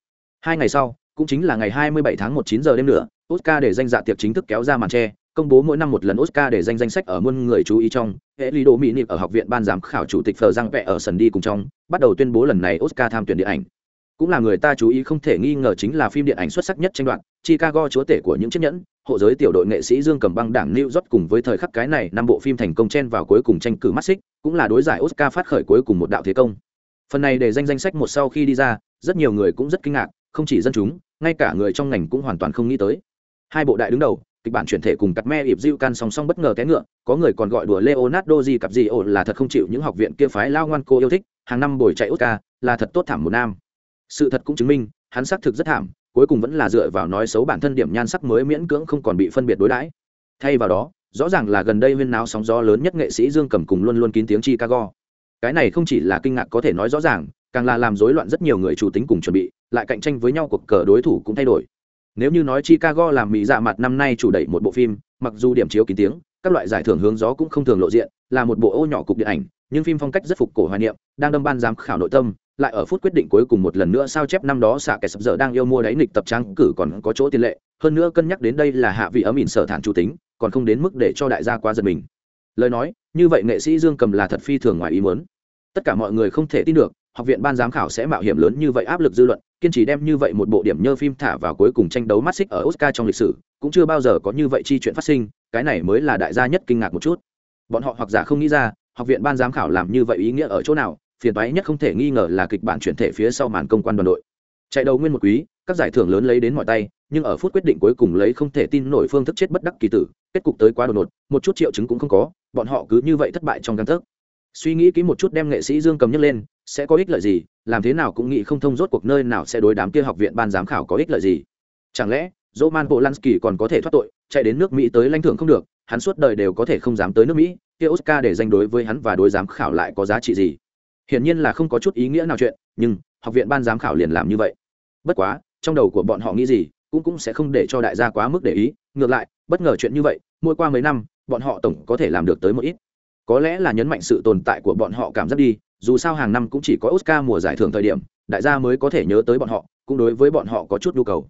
Hai ngày sau, cũng chính là ngày 27 tháng 1 9 giờ đêm nữa, oscar để danh dạ tiệc chính thức kéo ra màn tre công bố mỗi năm một lần Oscar để danh danh sách ở muôn người chú ý trong. Hệ lý đồ mỹ niệm ở học viện ban giám khảo chủ tịch Phờ Giang Vẽ ở sân đi cùng trong, bắt đầu tuyên bố lần này Oscar tham tuyển điện ảnh. Cũng là người ta chú ý không thể nghi ngờ chính là phim điện ảnh xuất sắc nhất tranh đoạn, Chicago chúa tể của những chiếc nhẫn, hộ giới tiểu đội nghệ sĩ Dương Cầm Băng đảng New York cùng với thời khắc cái này năm bộ phim thành công chen vào cuối cùng tranh cử mắt xích, cũng là đối giải Oscar phát khởi cuối cùng một đạo thế công. Phần này để danh danh sách một sau khi đi ra, rất nhiều người cũng rất kinh ngạc, không chỉ dân chúng, ngay cả người trong ngành cũng hoàn toàn không nghĩ tới. Hai bộ đại đứng đầu, kịch bản chuyển thể cùng cặp me ịp diệu can song song bất ngờ té ngựa, có người còn gọi đùa leonardo di cặp di ổ là thật không chịu những học viện kia phái lao ngoan cô yêu thích, hàng năm bồi chạy oscar, là thật tốt thảm một nam. Sự thật cũng chứng minh, hắn xác thực rất thảm, cuối cùng vẫn là dựa vào nói xấu bản thân điểm nhan sắc mới miễn cưỡng không còn bị phân biệt đối đãi. Thay vào đó, rõ ràng là gần đây huyên náo sóng gió lớn nhất nghệ sĩ dương cầm cùng luôn luôn kín tiếng chicago. Cái này không chỉ là kinh ngạc có thể nói rõ ràng, càng là làm rối loạn rất nhiều người chủ tính cùng chuẩn bị, lại cạnh tranh với nhau cuộc cờ đối thủ cũng thay đổi nếu như nói chicago làm mỹ dạ mặt năm nay chủ đẩy một bộ phim, mặc dù điểm chiếu kín tiếng, các loại giải thưởng hướng gió cũng không thường lộ diện, là một bộ ô nhỏ cục điện ảnh, nhưng phim phong cách rất phục cổ hoài niệm, đang đâm ban giám khảo nội tâm, lại ở phút quyết định cuối cùng một lần nữa sao chép năm đó xạ kẻ sập dở đang yêu mua đáy nghịch tập trang cử còn có chỗ tiền lệ, hơn nữa cân nhắc đến đây là hạ vị ấm ỉn sở thản chủ tính, còn không đến mức để cho đại gia quá giật mình. Lời nói, như vậy nghệ sĩ dương cầm là thật phi thường ngoài ý muốn. Tất cả mọi người không thể tin được học viện ban giám khảo sẽ mạo hiểm lớn như vậy áp lực dư luận, kiên trì đem như vậy một bộ điểm nhơ phim thả vào cuối cùng tranh đấu mắt xích ở oscar trong lịch sử, cũng chưa bao giờ có như vậy chi chuyện phát sinh, cái này mới là đại gia nhất kinh ngạc một chút. Bọn họ hoặc giả không nghĩ ra, học viện ban giám khảo làm như vậy ý nghĩa ở chỗ nào, phiền toái nhất không thể nghi ngờ là kịch bản chuyển thể phía sau màn công quan đoàn đội. Chạy đầu nguyên một quý, các giải thưởng lớn lấy đến mọi tay, nhưng ở phút quyết định cuối cùng lấy không thể tin nổi phương thức chết bất đắc kỳ tử, kết cục tới quá đột ngột, một chút triệu chứng cũng không có, bọn họ cứ như vậy thất bại trong căn thức suy nghĩ kỹ một chút đem nghệ sĩ dương cầm nhấc lên sẽ có ích lợi gì, làm thế nào cũng nghĩ không thông rốt cuộc nơi nào sẽ đối đám kia học viện ban giám khảo có ích lợi gì. Chẳng lẽ, roman polanski còn có thể thoát tội, chạy đến nước mỹ tới lãnh thưởng không được, hắn suốt đời đều có thể không dám tới nước mỹ, kia oscar để danh đối với hắn và đối giám khảo lại có giá trị gì? Hiển nhiên là không có chút ý nghĩa nào chuyện, nhưng, học viện ban giám khảo liền làm như vậy. Bất quá, trong đầu của bọn họ nghĩ gì, cũng cũng sẽ không để cho đại gia quá mức để ý, ngược lại, bất ngờ chuyện như vậy, mỗi qua mấy năm, bọn họ tổng có thể làm được tới một ít có lẽ là nhấn mạnh sự tồn tại của bọn họ cảm giác đi, dù sao hàng năm cũng chỉ có oscar mùa giải thưởng thời điểm, đại gia mới có thể nhớ tới bọn họ, cũng đối với bọn họ có chút nhu cầu.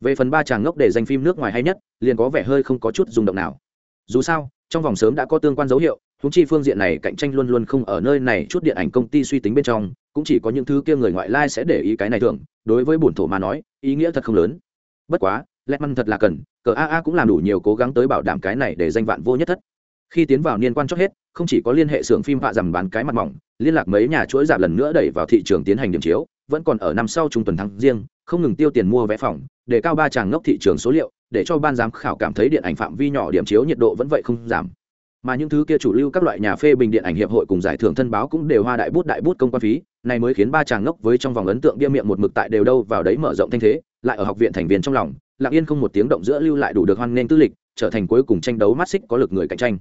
Về phần ba chàng ngốc để danh phim nước ngoài hay nhất, liền có vẻ hơi không có chút rung động nào. Dù sao, trong vòng sớm đã có tương quan dấu hiệu húng chi phương diện này cạnh tranh luôn luôn không ở nơi này, chút điện ảnh công ty suy tính bên trong, cũng chỉ có những thứ kia người ngoại lai sẽ để ý cái này thường đối với bổn thổ mà nói, ý nghĩa thật không lớn. Bất quá lẹt măn thật là cần, cờ aa cũng làm đủ nhiều cố gắng tới bảo đảm cái này để danh vạn vô nhất thất khi tiến vào niên quan chót hết, không chỉ có liên hệ xưởng phim vạ dằm bán cái mặt mỏng, liên lạc mấy nhà chuỗi giảm lần nữa đẩy vào thị trường tiến hành điểm chiếu, vẫn còn ở năm sau trung tuần tháng riêng, không ngừng tiêu tiền mua vé phòng, để cao ba tràng ngốc thị trường số liệu, để cho ban giám khảo cảm thấy điện ảnh phạm vi nhỏ điểm chiếu nhiệt độ vẫn vậy không giảm. Mà những thứ kia chủ lưu các loại nhà phê bình điện ảnh hiệp hội cùng giải thưởng thân báo cũng đều hoa đại bút đại bút công quan phí, này mới khiến ba chàng ngốc với trong vòng ấn tượng bia miệng một mực tại đều đâu vào đấy mở rộng thanh thế, lại ở học viện thành viên trong lòng, lặng yên không một tiếng động giữa lưu lại đủ được hoan nghênh tư lịch, trở thành cuối cùng tranh đấu mắt xích có lực người cạnh tranh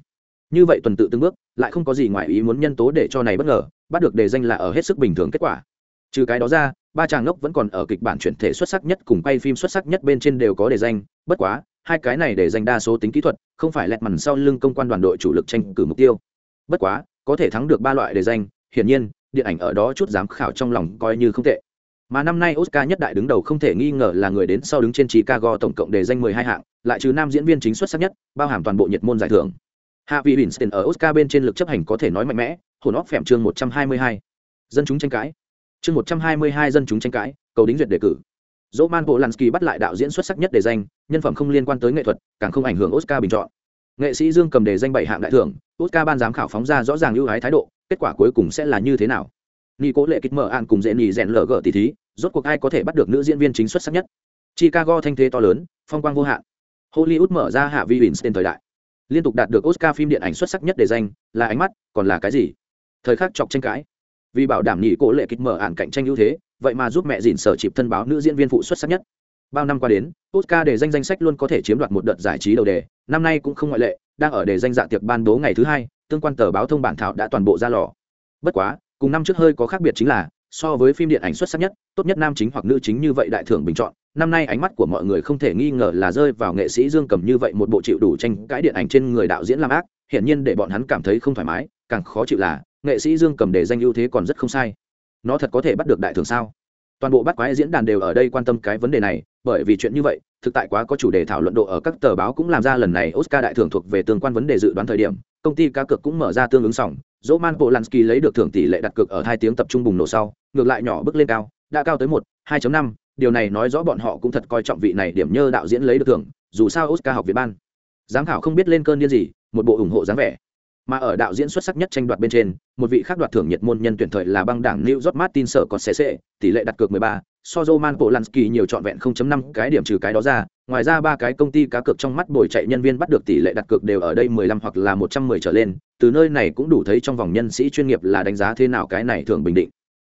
như vậy tuần tự từng bước, lại không có gì ngoài ý muốn nhân tố để cho này bất ngờ, bắt được đề danh là ở hết sức bình thường kết quả. Trừ cái đó ra, ba chàng ngốc vẫn còn ở kịch bản chuyển thể xuất sắc nhất cùng quay phim xuất sắc nhất bên trên đều có đề danh, bất quá, hai cái này để danh đa số tính kỹ thuật, không phải lẹt mằn sau lưng công quan đoàn đội chủ lực tranh cử mục tiêu. Bất quá, có thể thắng được ba loại đề danh, hiển nhiên, điện ảnh ở đó chút giám khảo trong lòng coi như không tệ. Mà năm nay oscar nhất đại đứng đầu không thể nghi ngờ là người đến sau đứng trên chicago tổng cộng đề danh 12 hạng, lại trừ nam diễn viên chính xuất sắc nhất, bao hàm toàn bộ nhiệt môn giải thưởng hạ vị winston ở oscar bên trên lực chấp hành có thể nói mạnh mẽ hồn óc phèm chương 122. dân chúng tranh cãi chương 122 dân chúng tranh cãi cầu đính duyệt đề cử Roman Polanski bắt lại đạo diễn xuất sắc nhất để danh, nhân phẩm không liên quan tới nghệ thuật, càng không ảnh hưởng Oscar bình chọn. Nghệ sĩ Dương cầm đề danh bảy hạng đại thưởng, Oscar ban giám khảo phóng ra rõ ràng ưu ái thái độ, kết quả cuối cùng sẽ là như thế nào? Ni cố lệ kịch mở an cùng dễ nhì rèn lở gỡ tỷ thí, rốt cuộc ai có thể bắt được nữ diễn viên chính xuất sắc nhất? Chicago thanh thế to lớn, phong quang vô hạn. Hollywood mở ra hạ vi Winston thời đại. Liên tục đạt được Oscar phim điện ảnh xuất sắc nhất đề danh, là ánh mắt, còn là cái gì? Thời khắc chọc tranh cãi. Vì bảo đảm nhị cổ lệ kịch mở ạn cạnh tranh ưu thế, vậy mà giúp mẹ dìn sở chịp thân báo nữ diễn viên phụ xuất sắc nhất bao năm qua đến oscar để danh danh sách luôn có thể chiếm đoạt một đợt giải trí đầu đề năm nay cũng không ngoại lệ đang ở đề danh dạ tiệc ban bố ngày thứ hai tương quan tờ báo thông bản thảo đã toàn bộ ra lò bất quá cùng năm trước hơi có khác biệt chính là so với phim điện ảnh xuất sắc nhất tốt nhất nam chính hoặc nữ chính như vậy đại thưởng bình chọn năm nay ánh mắt của mọi người không thể nghi ngờ là rơi vào nghệ sĩ dương cầm như vậy một bộ chịu đủ tranh cãi điện ảnh trên người đạo diễn làm ác, hiển nhiên để bọn hắn cảm thấy không thoải mái, càng khó chịu là, nghệ sĩ dương cầm để danh ưu thế còn rất không sai. Nó thật có thể bắt được đại thưởng sao? Toàn bộ bắt quái diễn đàn đều ở đây quan tâm cái vấn đề này, bởi vì chuyện như vậy, thực tại quá có chủ đề thảo luận độ ở các tờ báo cũng làm ra lần này oscar đại thưởng thuộc về tương quan vấn đề dự đoán thời điểm, công ty cá cược cũng mở ra tương ứng sòng. Roman polanski lấy được thưởng tỷ lệ đặt cược ở hai tiếng tập trung bùng nổ sau, ngược lại nhỏ bước lên cao, đã cao tới một 2 năm điều này nói rõ bọn họ cũng thật coi trọng vị này điểm nhơ đạo diễn lấy được thưởng dù sao oscar học việt ban giám khảo không biết lên cơn điên gì một bộ ủng hộ dáng vẻ mà ở đạo diễn xuất sắc nhất tranh đoạt bên trên một vị khác đoạt thưởng nhiệt môn nhân tuyển thời là băng đảng New York Martin sở còn CC, tỷ lệ đặt cược 13, so Roman Polanski nhiều trọn vẹn 0.5 cái điểm trừ cái đó ra, ngoài ra ba cái công ty cá cược trong mắt bồi chạy nhân viên bắt được tỷ lệ đặt cược đều ở đây 15 hoặc là 110 trở lên, từ nơi này cũng đủ thấy trong vòng nhân sĩ chuyên nghiệp là đánh giá thế nào cái này thường bình định.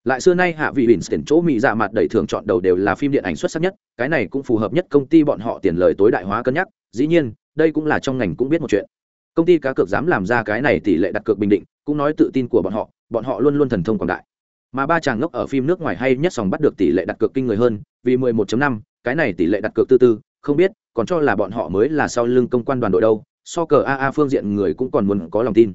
Lại xưa nay hạ vị Winston chỗ mỹ dạ mặt đẩy thường chọn đầu đều là phim điện ảnh xuất sắc nhất, cái này cũng phù hợp nhất công ty bọn họ tiền lời tối đại hóa cân nhắc, dĩ nhiên, đây cũng là trong ngành cũng biết một chuyện. Công ty cá cược dám làm ra cái này tỷ lệ đặt cược bình định cũng nói tự tin của bọn họ bọn họ luôn luôn thần thông quảng đại. Mà ba chàng ngốc ở phim nước ngoài hay nhất sòng bắt được tỷ lệ đặt cược kinh người hơn vì 11.5, cái này tỷ lệ đặt cược tư tư không biết còn cho là bọn họ mới là sau lưng công quan đoàn đội đâu so cờ aa phương diện người cũng còn muốn có lòng tin.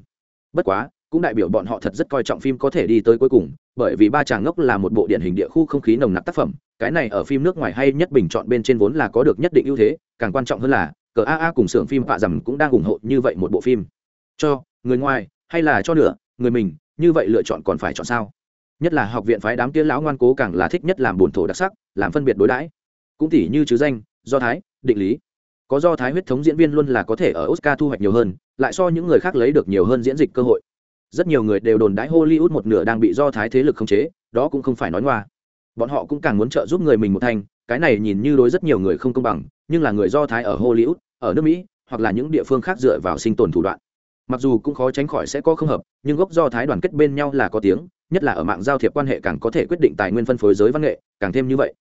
Bất quá cũng đại biểu bọn họ thật rất coi trọng phim có thể đi tới cuối cùng bởi vì ba chàng ngốc là một bộ điện hình địa khu không khí nồng nặc tác phẩm, cái này ở phim nước ngoài hay nhất bình chọn bên trên vốn là có được nhất định ưu thế, càng quan trọng hơn là, cờ aa cùng xưởng phim họa rằm cũng đang ủng hộ như vậy một bộ phim. Cho, người ngoài, hay là cho nửa, người mình, như vậy lựa chọn còn phải chọn sao? Nhất là học viện phái đám kia lão ngoan cố càng là thích nhất làm bổn thổ đặc sắc, làm phân biệt đối đãi. Cũng tỉ như chứ danh, do thái, định lý. Có do thái huyết thống diễn viên luôn là có thể ở oscar thu hoạch nhiều hơn, lại so những người khác lấy được nhiều hơn diễn dịch cơ hội rất nhiều người đều đồn đãi hollywood một nửa đang bị do thái thế lực khống chế, đó cũng không phải nói ngoa. Bọn họ cũng càng muốn trợ giúp người mình một thanh cái này nhìn như đối rất nhiều người không công bằng, nhưng là người do thái ở hollywood, ở nước mỹ, hoặc là những địa phương khác dựa vào sinh tồn thủ đoạn. Mặc dù cũng khó tránh khỏi sẽ có không hợp, nhưng gốc do thái đoàn kết bên nhau là có tiếng, nhất là ở mạng giao thiệp quan hệ càng có thể quyết định tài nguyên phân phối giới văn nghệ, càng thêm như vậy.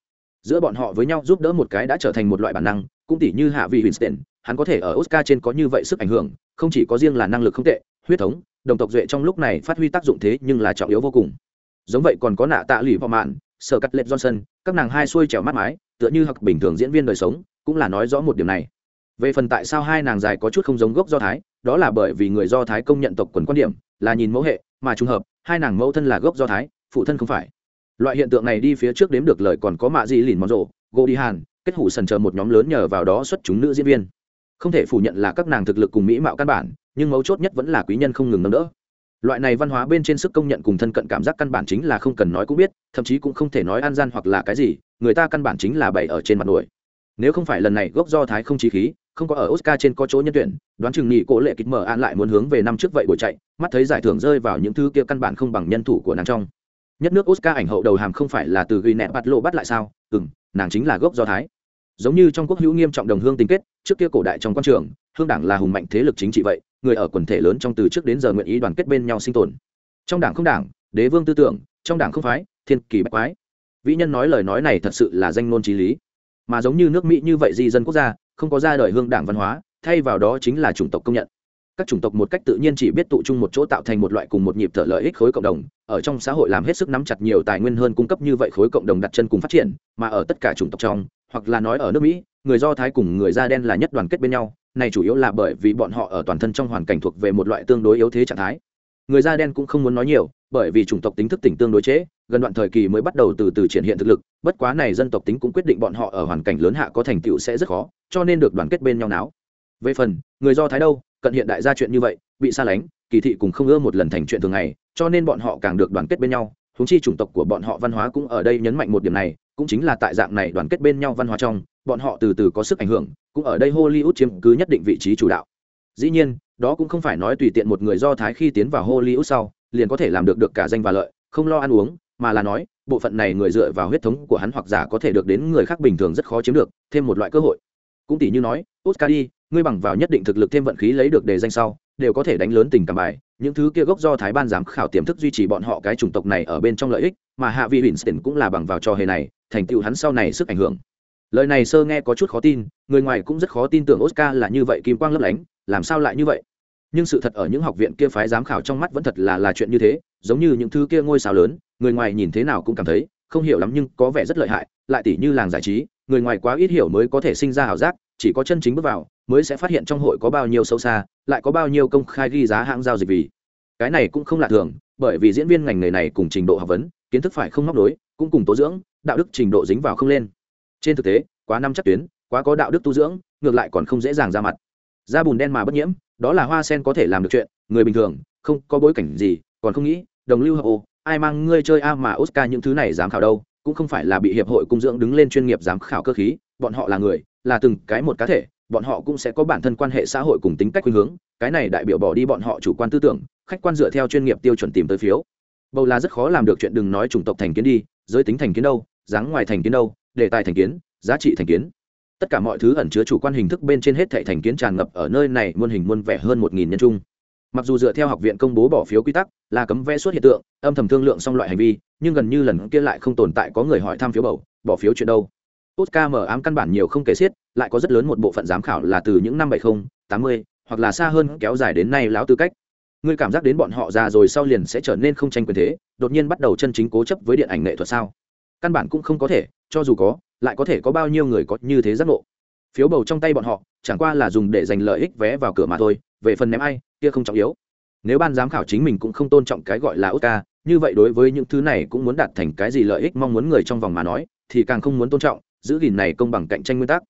Giữa bọn họ với nhau giúp đỡ một cái đã trở thành một loại bản năng, cũng tỷ như hạ vị winston hắn có thể ở oscar trên có như vậy sức ảnh hưởng, không chỉ có riêng là năng lực không tệ, huyết thống đồng tộc duệ trong lúc này phát huy tác dụng thế nhưng là trọng yếu vô cùng. Giống vậy còn có nạ tạ lụy vào mạn, sở cắt lệch johnson, các nàng hai xuôi trèo mắt mái, tựa như học bình thường diễn viên đời sống, cũng là nói rõ một điểm này. Về phần tại sao hai nàng dài có chút không giống gốc do thái, đó là bởi vì người do thái công nhận tộc quần quan điểm, là nhìn mẫu hệ, mà trùng hợp, hai nàng mẫu thân là gốc do thái, phụ thân không phải. Loại hiện tượng này đi phía trước đếm được lời còn có mạ gì lìn mòn rộ, gô đi hàn, kết hủ sần chờ một nhóm lớn nhờ vào đó xuất chúng nữ diễn viên không thể phủ nhận là các nàng thực lực cùng mỹ mạo căn bản, nhưng mấu chốt nhất vẫn là quý nhân không ngừng nâng đỡ. Loại này văn hóa bên trên sức công nhận cùng thân cận cảm giác căn bản chính là không cần nói cũng biết, thậm chí cũng không thể nói an gian hoặc là cái gì, người ta căn bản chính là bày ở trên mặt nổi. Nếu không phải lần này gốc do thái không trí khí, không có ở oscar trên có chỗ nhân tuyển, đoán chừng nghị cổ lệ kịch mở an lại muốn hướng về năm trước vậy buổi chạy, mắt thấy giải thưởng rơi vào những thứ kia căn bản không bằng nhân thủ của nàng trong. Nhất nước oscar ảnh hậu đầu hàm không phải là từ ghi nẹ bắt lộ bắt lại sao? Ừ nàng chính là gốc do thái. Giống như trong quốc hữu nghiêm trọng đồng hương tình kết trước kia cổ đại trong quan trường, hương đảng là hùng mạnh thế lực chính trị vậy, người ở quần thể lớn trong từ trước đến giờ nguyện ý đoàn kết bên nhau sinh tồn. Trong đảng không đảng, đế vương tư tưởng, trong đảng không phái, thiên kỳ bách quái. Vĩ nhân nói lời nói này thật sự là danh ngôn trí lý. Mà giống như nước mỹ như vậy di dân quốc gia, không có ra đời hương đảng văn hóa, thay vào đó chính là chủng tộc công nhận. Các chủng tộc một cách tự nhiên chỉ biết tụ chung một chỗ tạo thành một loại cùng một nhịp thở lợi ích khối cộng đồng, ở trong xã hội làm hết sức nắm chặt nhiều tài nguyên hơn cung cấp như vậy khối cộng đồng đặt chân cùng phát triển, mà ở tất cả chủng tộc trong, hoặc là nói ở nước mỹ người do thái cùng người da đen là nhất đoàn kết bên nhau, này chủ yếu là bởi vì bọn họ ở toàn thân trong hoàn cảnh thuộc về một loại tương đối yếu thế trạng thái. Người da đen cũng không muốn nói nhiều, bởi vì chủng tộc tính thức tỉnh tương đối chế, gần đoạn thời kỳ mới bắt đầu từ từ triển hiện thực lực, bất quá này dân tộc tính cũng quyết định bọn họ ở hoàn cảnh lớn hạ có thành tựu sẽ rất khó, cho nên được đoàn kết bên nhau náo. Về phần, người do thái đâu, cận hiện đại gia chuyện như vậy, bị xa lánh, kỳ thị cùng không ưa một lần thành chuyện thường ngày, cho nên bọn họ càng được đoàn kết bên nhau húng chi chủng tộc của bọn họ văn hóa cũng ở đây nhấn mạnh một điểm này cũng chính là tại dạng này đoàn kết bên nhau văn hóa trong, bọn họ từ từ có sức ảnh hưởng, cũng ở đây hollywood chiếm cứ nhất định vị trí chủ đạo. Dĩ nhiên, đó cũng không phải nói tùy tiện một người do thái khi tiến vào hollywood sau, liền có thể làm được được cả danh và lợi, không lo ăn uống, mà là nói, bộ phận này người dựa vào huyết thống của hắn hoặc giả có thể được đến người khác bình thường rất khó chiếm được, thêm một loại cơ hội. Cũng tỷ như nói, oscar đi, ngươi bằng vào nhất định thực lực thêm vận khí lấy được đề danh sau đều có thể đánh lớn tình cảm bài. Những thứ kia gốc do thái ban giám khảo tiềm thức duy trì bọn họ cái chủng tộc này ở bên trong lợi ích, mà hạ vị winston cũng là bằng vào trò hề này, thành tựu hắn sau này sức ảnh hưởng. Lời này sơ nghe có chút khó tin, người ngoài cũng rất khó tin tưởng oscar là như vậy kim quang lấp lánh, làm sao lại như vậy? Nhưng sự thật ở những học viện kia phái giám khảo trong mắt vẫn thật là là chuyện như thế, giống như những thứ kia ngôi sao lớn, người ngoài nhìn thế nào cũng cảm thấy không hiểu lắm nhưng có vẻ rất lợi hại, lại tỉ như làng giải trí, người ngoài quá ít hiểu mới có thể sinh ra ảo giác chỉ có chân chính bước vào, mới sẽ phát hiện trong hội có bao nhiêu sâu xa, lại có bao nhiêu công khai ghi giá hãng giao dịch vì. Cái này cũng không lạ thường, bởi vì diễn viên ngành nghề này cùng trình độ học vấn, kiến thức phải không móc đối cũng cùng tố dưỡng, đạo đức trình độ dính vào không lên. Trên thực tế, quá năm chắc tuyến, quá có đạo đức tu dưỡng, ngược lại còn không dễ dàng ra mặt. Da bùn đen mà bất nhiễm, đó là hoa sen có thể làm được chuyện, người bình thường, không có bối cảnh gì, còn không nghĩ, đồng lưu hậu, ai mang ngươi chơi a mà oscar những thứ này dám khảo đâu, cũng không phải là bị hiệp hội cung dưỡng đứng lên chuyên nghiệp giám khảo cơ khí, bọn họ là người là từng cái một cá thể, bọn họ cũng sẽ có bản thân quan hệ xã hội cùng tính cách khuynh hướng, cái này đại biểu bỏ đi bọn họ chủ quan tư tưởng, khách quan dựa theo chuyên nghiệp tiêu chuẩn tìm tới phiếu. Bầu là rất khó làm được chuyện đừng nói chủng tộc thành kiến đi, giới tính thành kiến đâu, dáng ngoài thành kiến đâu, đề tài thành kiến, giá trị thành kiến. Tất cả mọi thứ ẩn chứa chủ quan hình thức bên trên hết thệ thành kiến tràn ngập ở nơi này muôn hình muôn vẻ hơn một nghìn nhân chung mặc dù dựa theo học viện công bố bỏ phiếu quy tắc, là cấm vẽ suốt hiện tượng, âm thầm thương lượng xong loại hành vi, nhưng gần như lần kia lại không tồn tại có người hỏi thăm phiếu bầu, bỏ phiếu chuyện đâu oscar mở ám căn bản nhiều không kể xiết, lại có rất lớn một bộ phận giám khảo là từ những năm bảy mươi tám mươi, hoặc là xa hơn kéo dài đến nay láo tư cách. Ngươi cảm giác đến bọn họ già rồi sau liền sẽ trở nên không tranh quyền thế, đột nhiên bắt đầu chân chính cố chấp với điện ảnh nghệ thuật sao? Căn bản cũng không có thể, cho dù có, lại có thể có bao nhiêu người có như thế giác ngộ. Phiếu bầu trong tay bọn họ, chẳng qua là dùng để giành lợi ích vé vào cửa mà thôi, về phần ném ai, kia không trọng yếu. Nếu ban giám khảo chính mình cũng không tôn trọng cái gọi là oscar, như vậy đối với những thứ này cũng muốn đạt thành cái gì lợi ích mong muốn người trong vòng mà nói, thì càng không muốn tôn trọng giữ gìn này công bằng cạnh tranh nguyên tắc.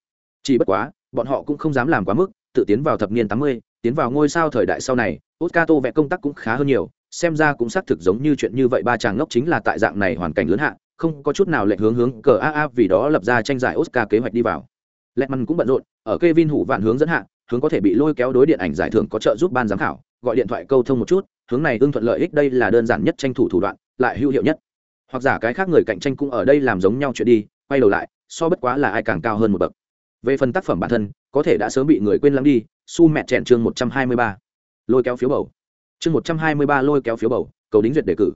Chỉ bất quá, bọn họ cũng không dám làm quá mức, tự tiến vào thập niên tám mươi, tiến vào ngôi sao thời đại sau này, oscar tô vẽ công tác cũng khá hơn nhiều, xem ra cũng xác thực giống như chuyện như vậy, ba chàng ngốc chính là tại dạng này hoàn cảnh lớn hạ, không có chút nào lệnh hướng hướng cờ a a vì đó lập ra tranh giải oscar kế hoạch đi vào. Lệ măn cũng bận rộn, ở Kevin hủ vạn hướng dẫn hạ, hướng có thể bị lôi kéo đối điện ảnh giải thưởng có trợ giúp ban giám khảo, gọi điện thoại câu thông một chút, hướng này ưng thuận lợi ích đây là đơn giản nhất tranh thủ thủ đoạn, lại hữu hiệu nhất. Hoặc giả cái khác người cạnh tranh cũng ở đây làm giống nhau chuyện đi, quay đầu lại so bất quá là ai càng cao hơn một bậc. Về phần tác phẩm bản thân, có thể đã sớm bị người quên lắng đi, su mẹ chèn chương một trăm hai mươi ba. Lôi kéo phiếu bầu. Chương một trăm hai mươi ba lôi kéo phiếu bầu, cầu đính duyệt đề cử.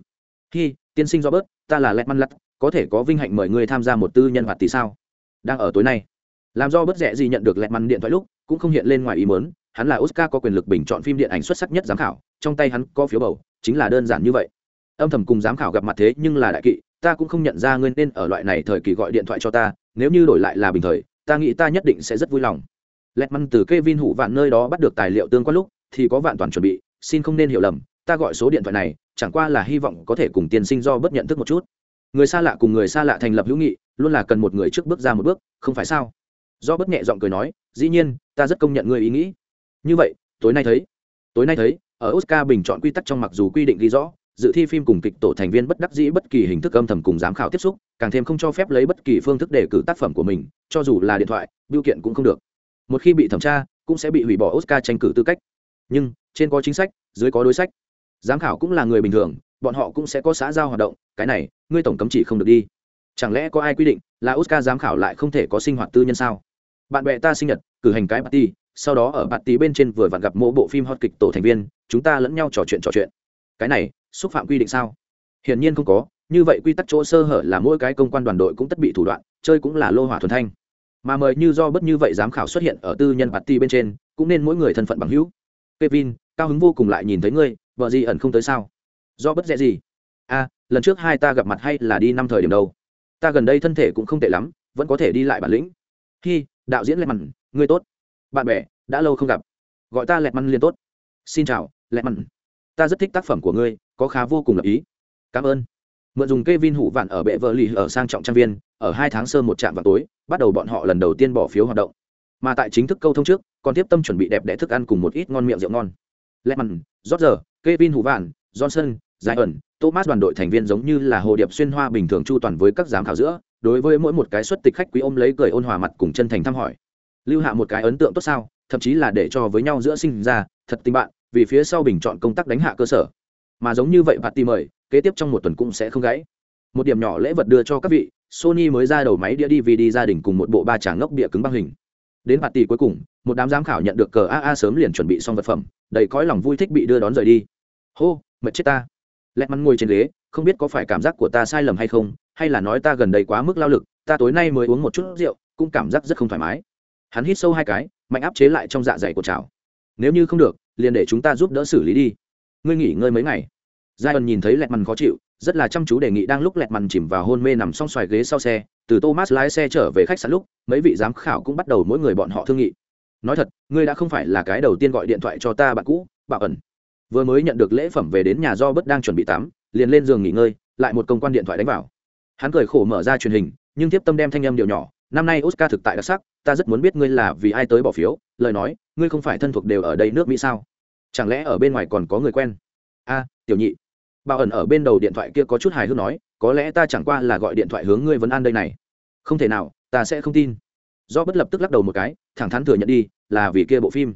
Khi tiên sinh do bớt ta là lẹt măn lặt có thể có vinh hạnh mời người tham gia một tư nhân hoạt tỷ sao? Đang ở tối nay. Làm do bất rẻ gì nhận được lẹt măn điện thoại lúc, cũng không hiện lên ngoài ý mớn hắn là oscar có quyền lực bình chọn phim điện ảnh xuất sắc nhất giám khảo, trong tay hắn có phiếu bầu, chính là đơn giản như vậy âm thầm cùng giám khảo gặp mặt thế nhưng là đại kỵ, ta cũng không nhận ra ngươi nên ở loại này thời kỳ gọi điện thoại cho ta, nếu như đổi lại là bình thời, ta nghĩ ta nhất định sẽ rất vui lòng. Lẹt măn từ k e vin hủ vạn nơi đó bắt được tài liệu tương quan lúc, thì có vạn toàn chuẩn bị, xin không nên hiểu lầm, ta gọi số điện thoại này, chẳng qua là hy vọng có thể cùng tiên sinh do bất nhận thức một chút. Người xa lạ cùng người xa lạ thành lập hữu nghị, luôn là cần một người trước bước ra một bước, không phải sao? Do bất nhẹ giọng cười nói, dĩ nhiên, ta rất công nhận người ý nghĩ. Như vậy, tối nay thấy. Tối nay thấy, ở oscar bình chọn quy tắc trong mặc dù quy định ghi rõ dự thi phim cùng kịch tổ thành viên bất đắc dĩ bất kỳ hình thức âm thầm cùng giám khảo tiếp xúc, càng thêm không cho phép lấy bất kỳ phương thức đề cử tác phẩm của mình, cho dù là điện thoại biểu kiện cũng không được. Một khi bị thẩm tra, cũng sẽ bị hủy bỏ oscar tranh cử tư cách. Nhưng, trên có chính sách, dưới có đối sách. Giám khảo cũng là người bình thường, bọn họ cũng sẽ có xã giao hoạt động, cái này, ngươi tổng cấm chỉ không được đi. Chẳng lẽ có ai quy định là oscar giám khảo lại không thể có sinh hoạt tư nhân sao? Bạn bè ta sinh nhật, cử hành cái party, sau đó ở party bên trên vừa vặn gặp mỗi bộ phim hot kịch tổ thành viên, chúng ta lẫn nhau trò chuyện trò chuyện. Cái này xúc phạm quy định sao? Hiển nhiên không có, như vậy quy tắc chỗ sơ hở là mỗi cái công quan đoàn đội cũng tất bị thủ đoạn, chơi cũng là lô hỏa thuần thanh. Mà mời như do bất như vậy giám khảo xuất hiện ở tư nhân party bên trên, cũng nên mỗi người thân phận bằng hữu. Kevin, cao hứng vô cùng lại nhìn thấy ngươi, vợ gì ẩn không tới sao? Do bất dễ gì? A lần trước hai ta gặp mặt hay là đi năm thời điểm đâu? Ta gần đây thân thể cũng không tệ lắm, vẫn có thể đi lại bản lĩnh. Khi đạo diễn lẹt mặn ngươi tốt. Bạn bè, đã lâu không gặp. Gọi ta lẹt mặn liền tốt. Xin chào lẹt mặn ta rất thích tác phẩm của ngươi có khá vô cùng lập ý. Cảm ơn. Mượn dùng kê vin hủ vạn ở bệ vợ lì ở sang trọng trang viên, ở hai tháng sơ một trạm vào tối, bắt đầu bọn họ lần đầu tiên bỏ phiếu hoạt động. Mà tại chính thức câu thông trước, còn tiếp tâm chuẩn bị đẹp đẽ thức ăn cùng một ít ngon miệng rượu ngon. Lemon roger, kevin hủ vạn, johnson giải ẩn thomas đoàn đội thành viên giống như là hồ điệp xuyên hoa bình thường chu toàn với các giám khảo giữa, đối với mỗi một cái xuất tịch khách quý ôm lấy cười ôn hòa mặt cùng chân thành thăm hỏi. Lưu hạ một cái ấn tượng tốt sao, thậm chí là để cho với nhau giữa sinh ra, thật tình bạn, vì phía sau bình chọn công tác đánh hạ cơ sở mà giống như vậy bạn tìm mời, kế tiếp trong một tuần cũng sẽ không gãy. Một điểm nhỏ lễ vật đưa cho các vị, sony mới ra đầu máy đĩa dvd gia đình cùng một bộ ba tràng ngốc bịa cứng băng hình. Đến bạt tỷ cuối cùng, một đám giám khảo nhận được cờ aa sớm liền chuẩn bị xong vật phẩm, đầy cõi lòng vui thích bị đưa đón rời đi. Hô, mệt chết ta. Lẹt mắn ngồi trên ghế, không biết có phải cảm giác của ta sai lầm hay không, hay là nói ta gần đây quá mức lao lực, ta tối nay mới uống một chút rượu, cũng cảm giác rất không thoải mái. Hắn hít sâu hai cái, mạnh áp chế lại trong dạ dày của chảo. Nếu như không được, liền để chúng ta giúp đỡ xử lý đi ngươi nghỉ ngơi mấy ngày. Giai ẩn nhìn thấy lẹt mằn khó chịu, rất là chăm chú đề nghị đang lúc lẹt mằn chìm vào hôn mê nằm xong xoài ghế sau xe, từ thomas lái xe trở về khách sạn lúc, mấy vị giám khảo cũng bắt đầu mỗi người bọn họ thương nghị. Nói thật, ngươi đã không phải là cái đầu tiên gọi điện thoại cho ta bạn cũ bảo ẩn. Vừa mới nhận được lễ phẩm về đến nhà do bất đang chuẩn bị tắm, liền lên giường nghỉ ngơi, lại một công quan điện thoại đánh vào. Hắn cười khổ mở ra truyền hình, nhưng tiếp tâm đem thanh âm điệu nhỏ, năm nay oscar thực tại đặc sắc, ta rất muốn biết ngươi là vì ai tới bỏ phiếu, lời nói, ngươi không phải thân thuộc đều ở đây nước mỹ sao? Chẳng lẽ ở bên ngoài còn có người quen? A tiểu nhị. Bảo ẩn ở bên đầu điện thoại kia có chút hài hước nói có lẽ ta chẳng qua là gọi điện thoại hướng ngươi vấn an đây này. Không thể nào ta sẽ không tin. Do bất lập tức lắc đầu một cái thẳng thắn thừa nhận đi là vì kia bộ phim.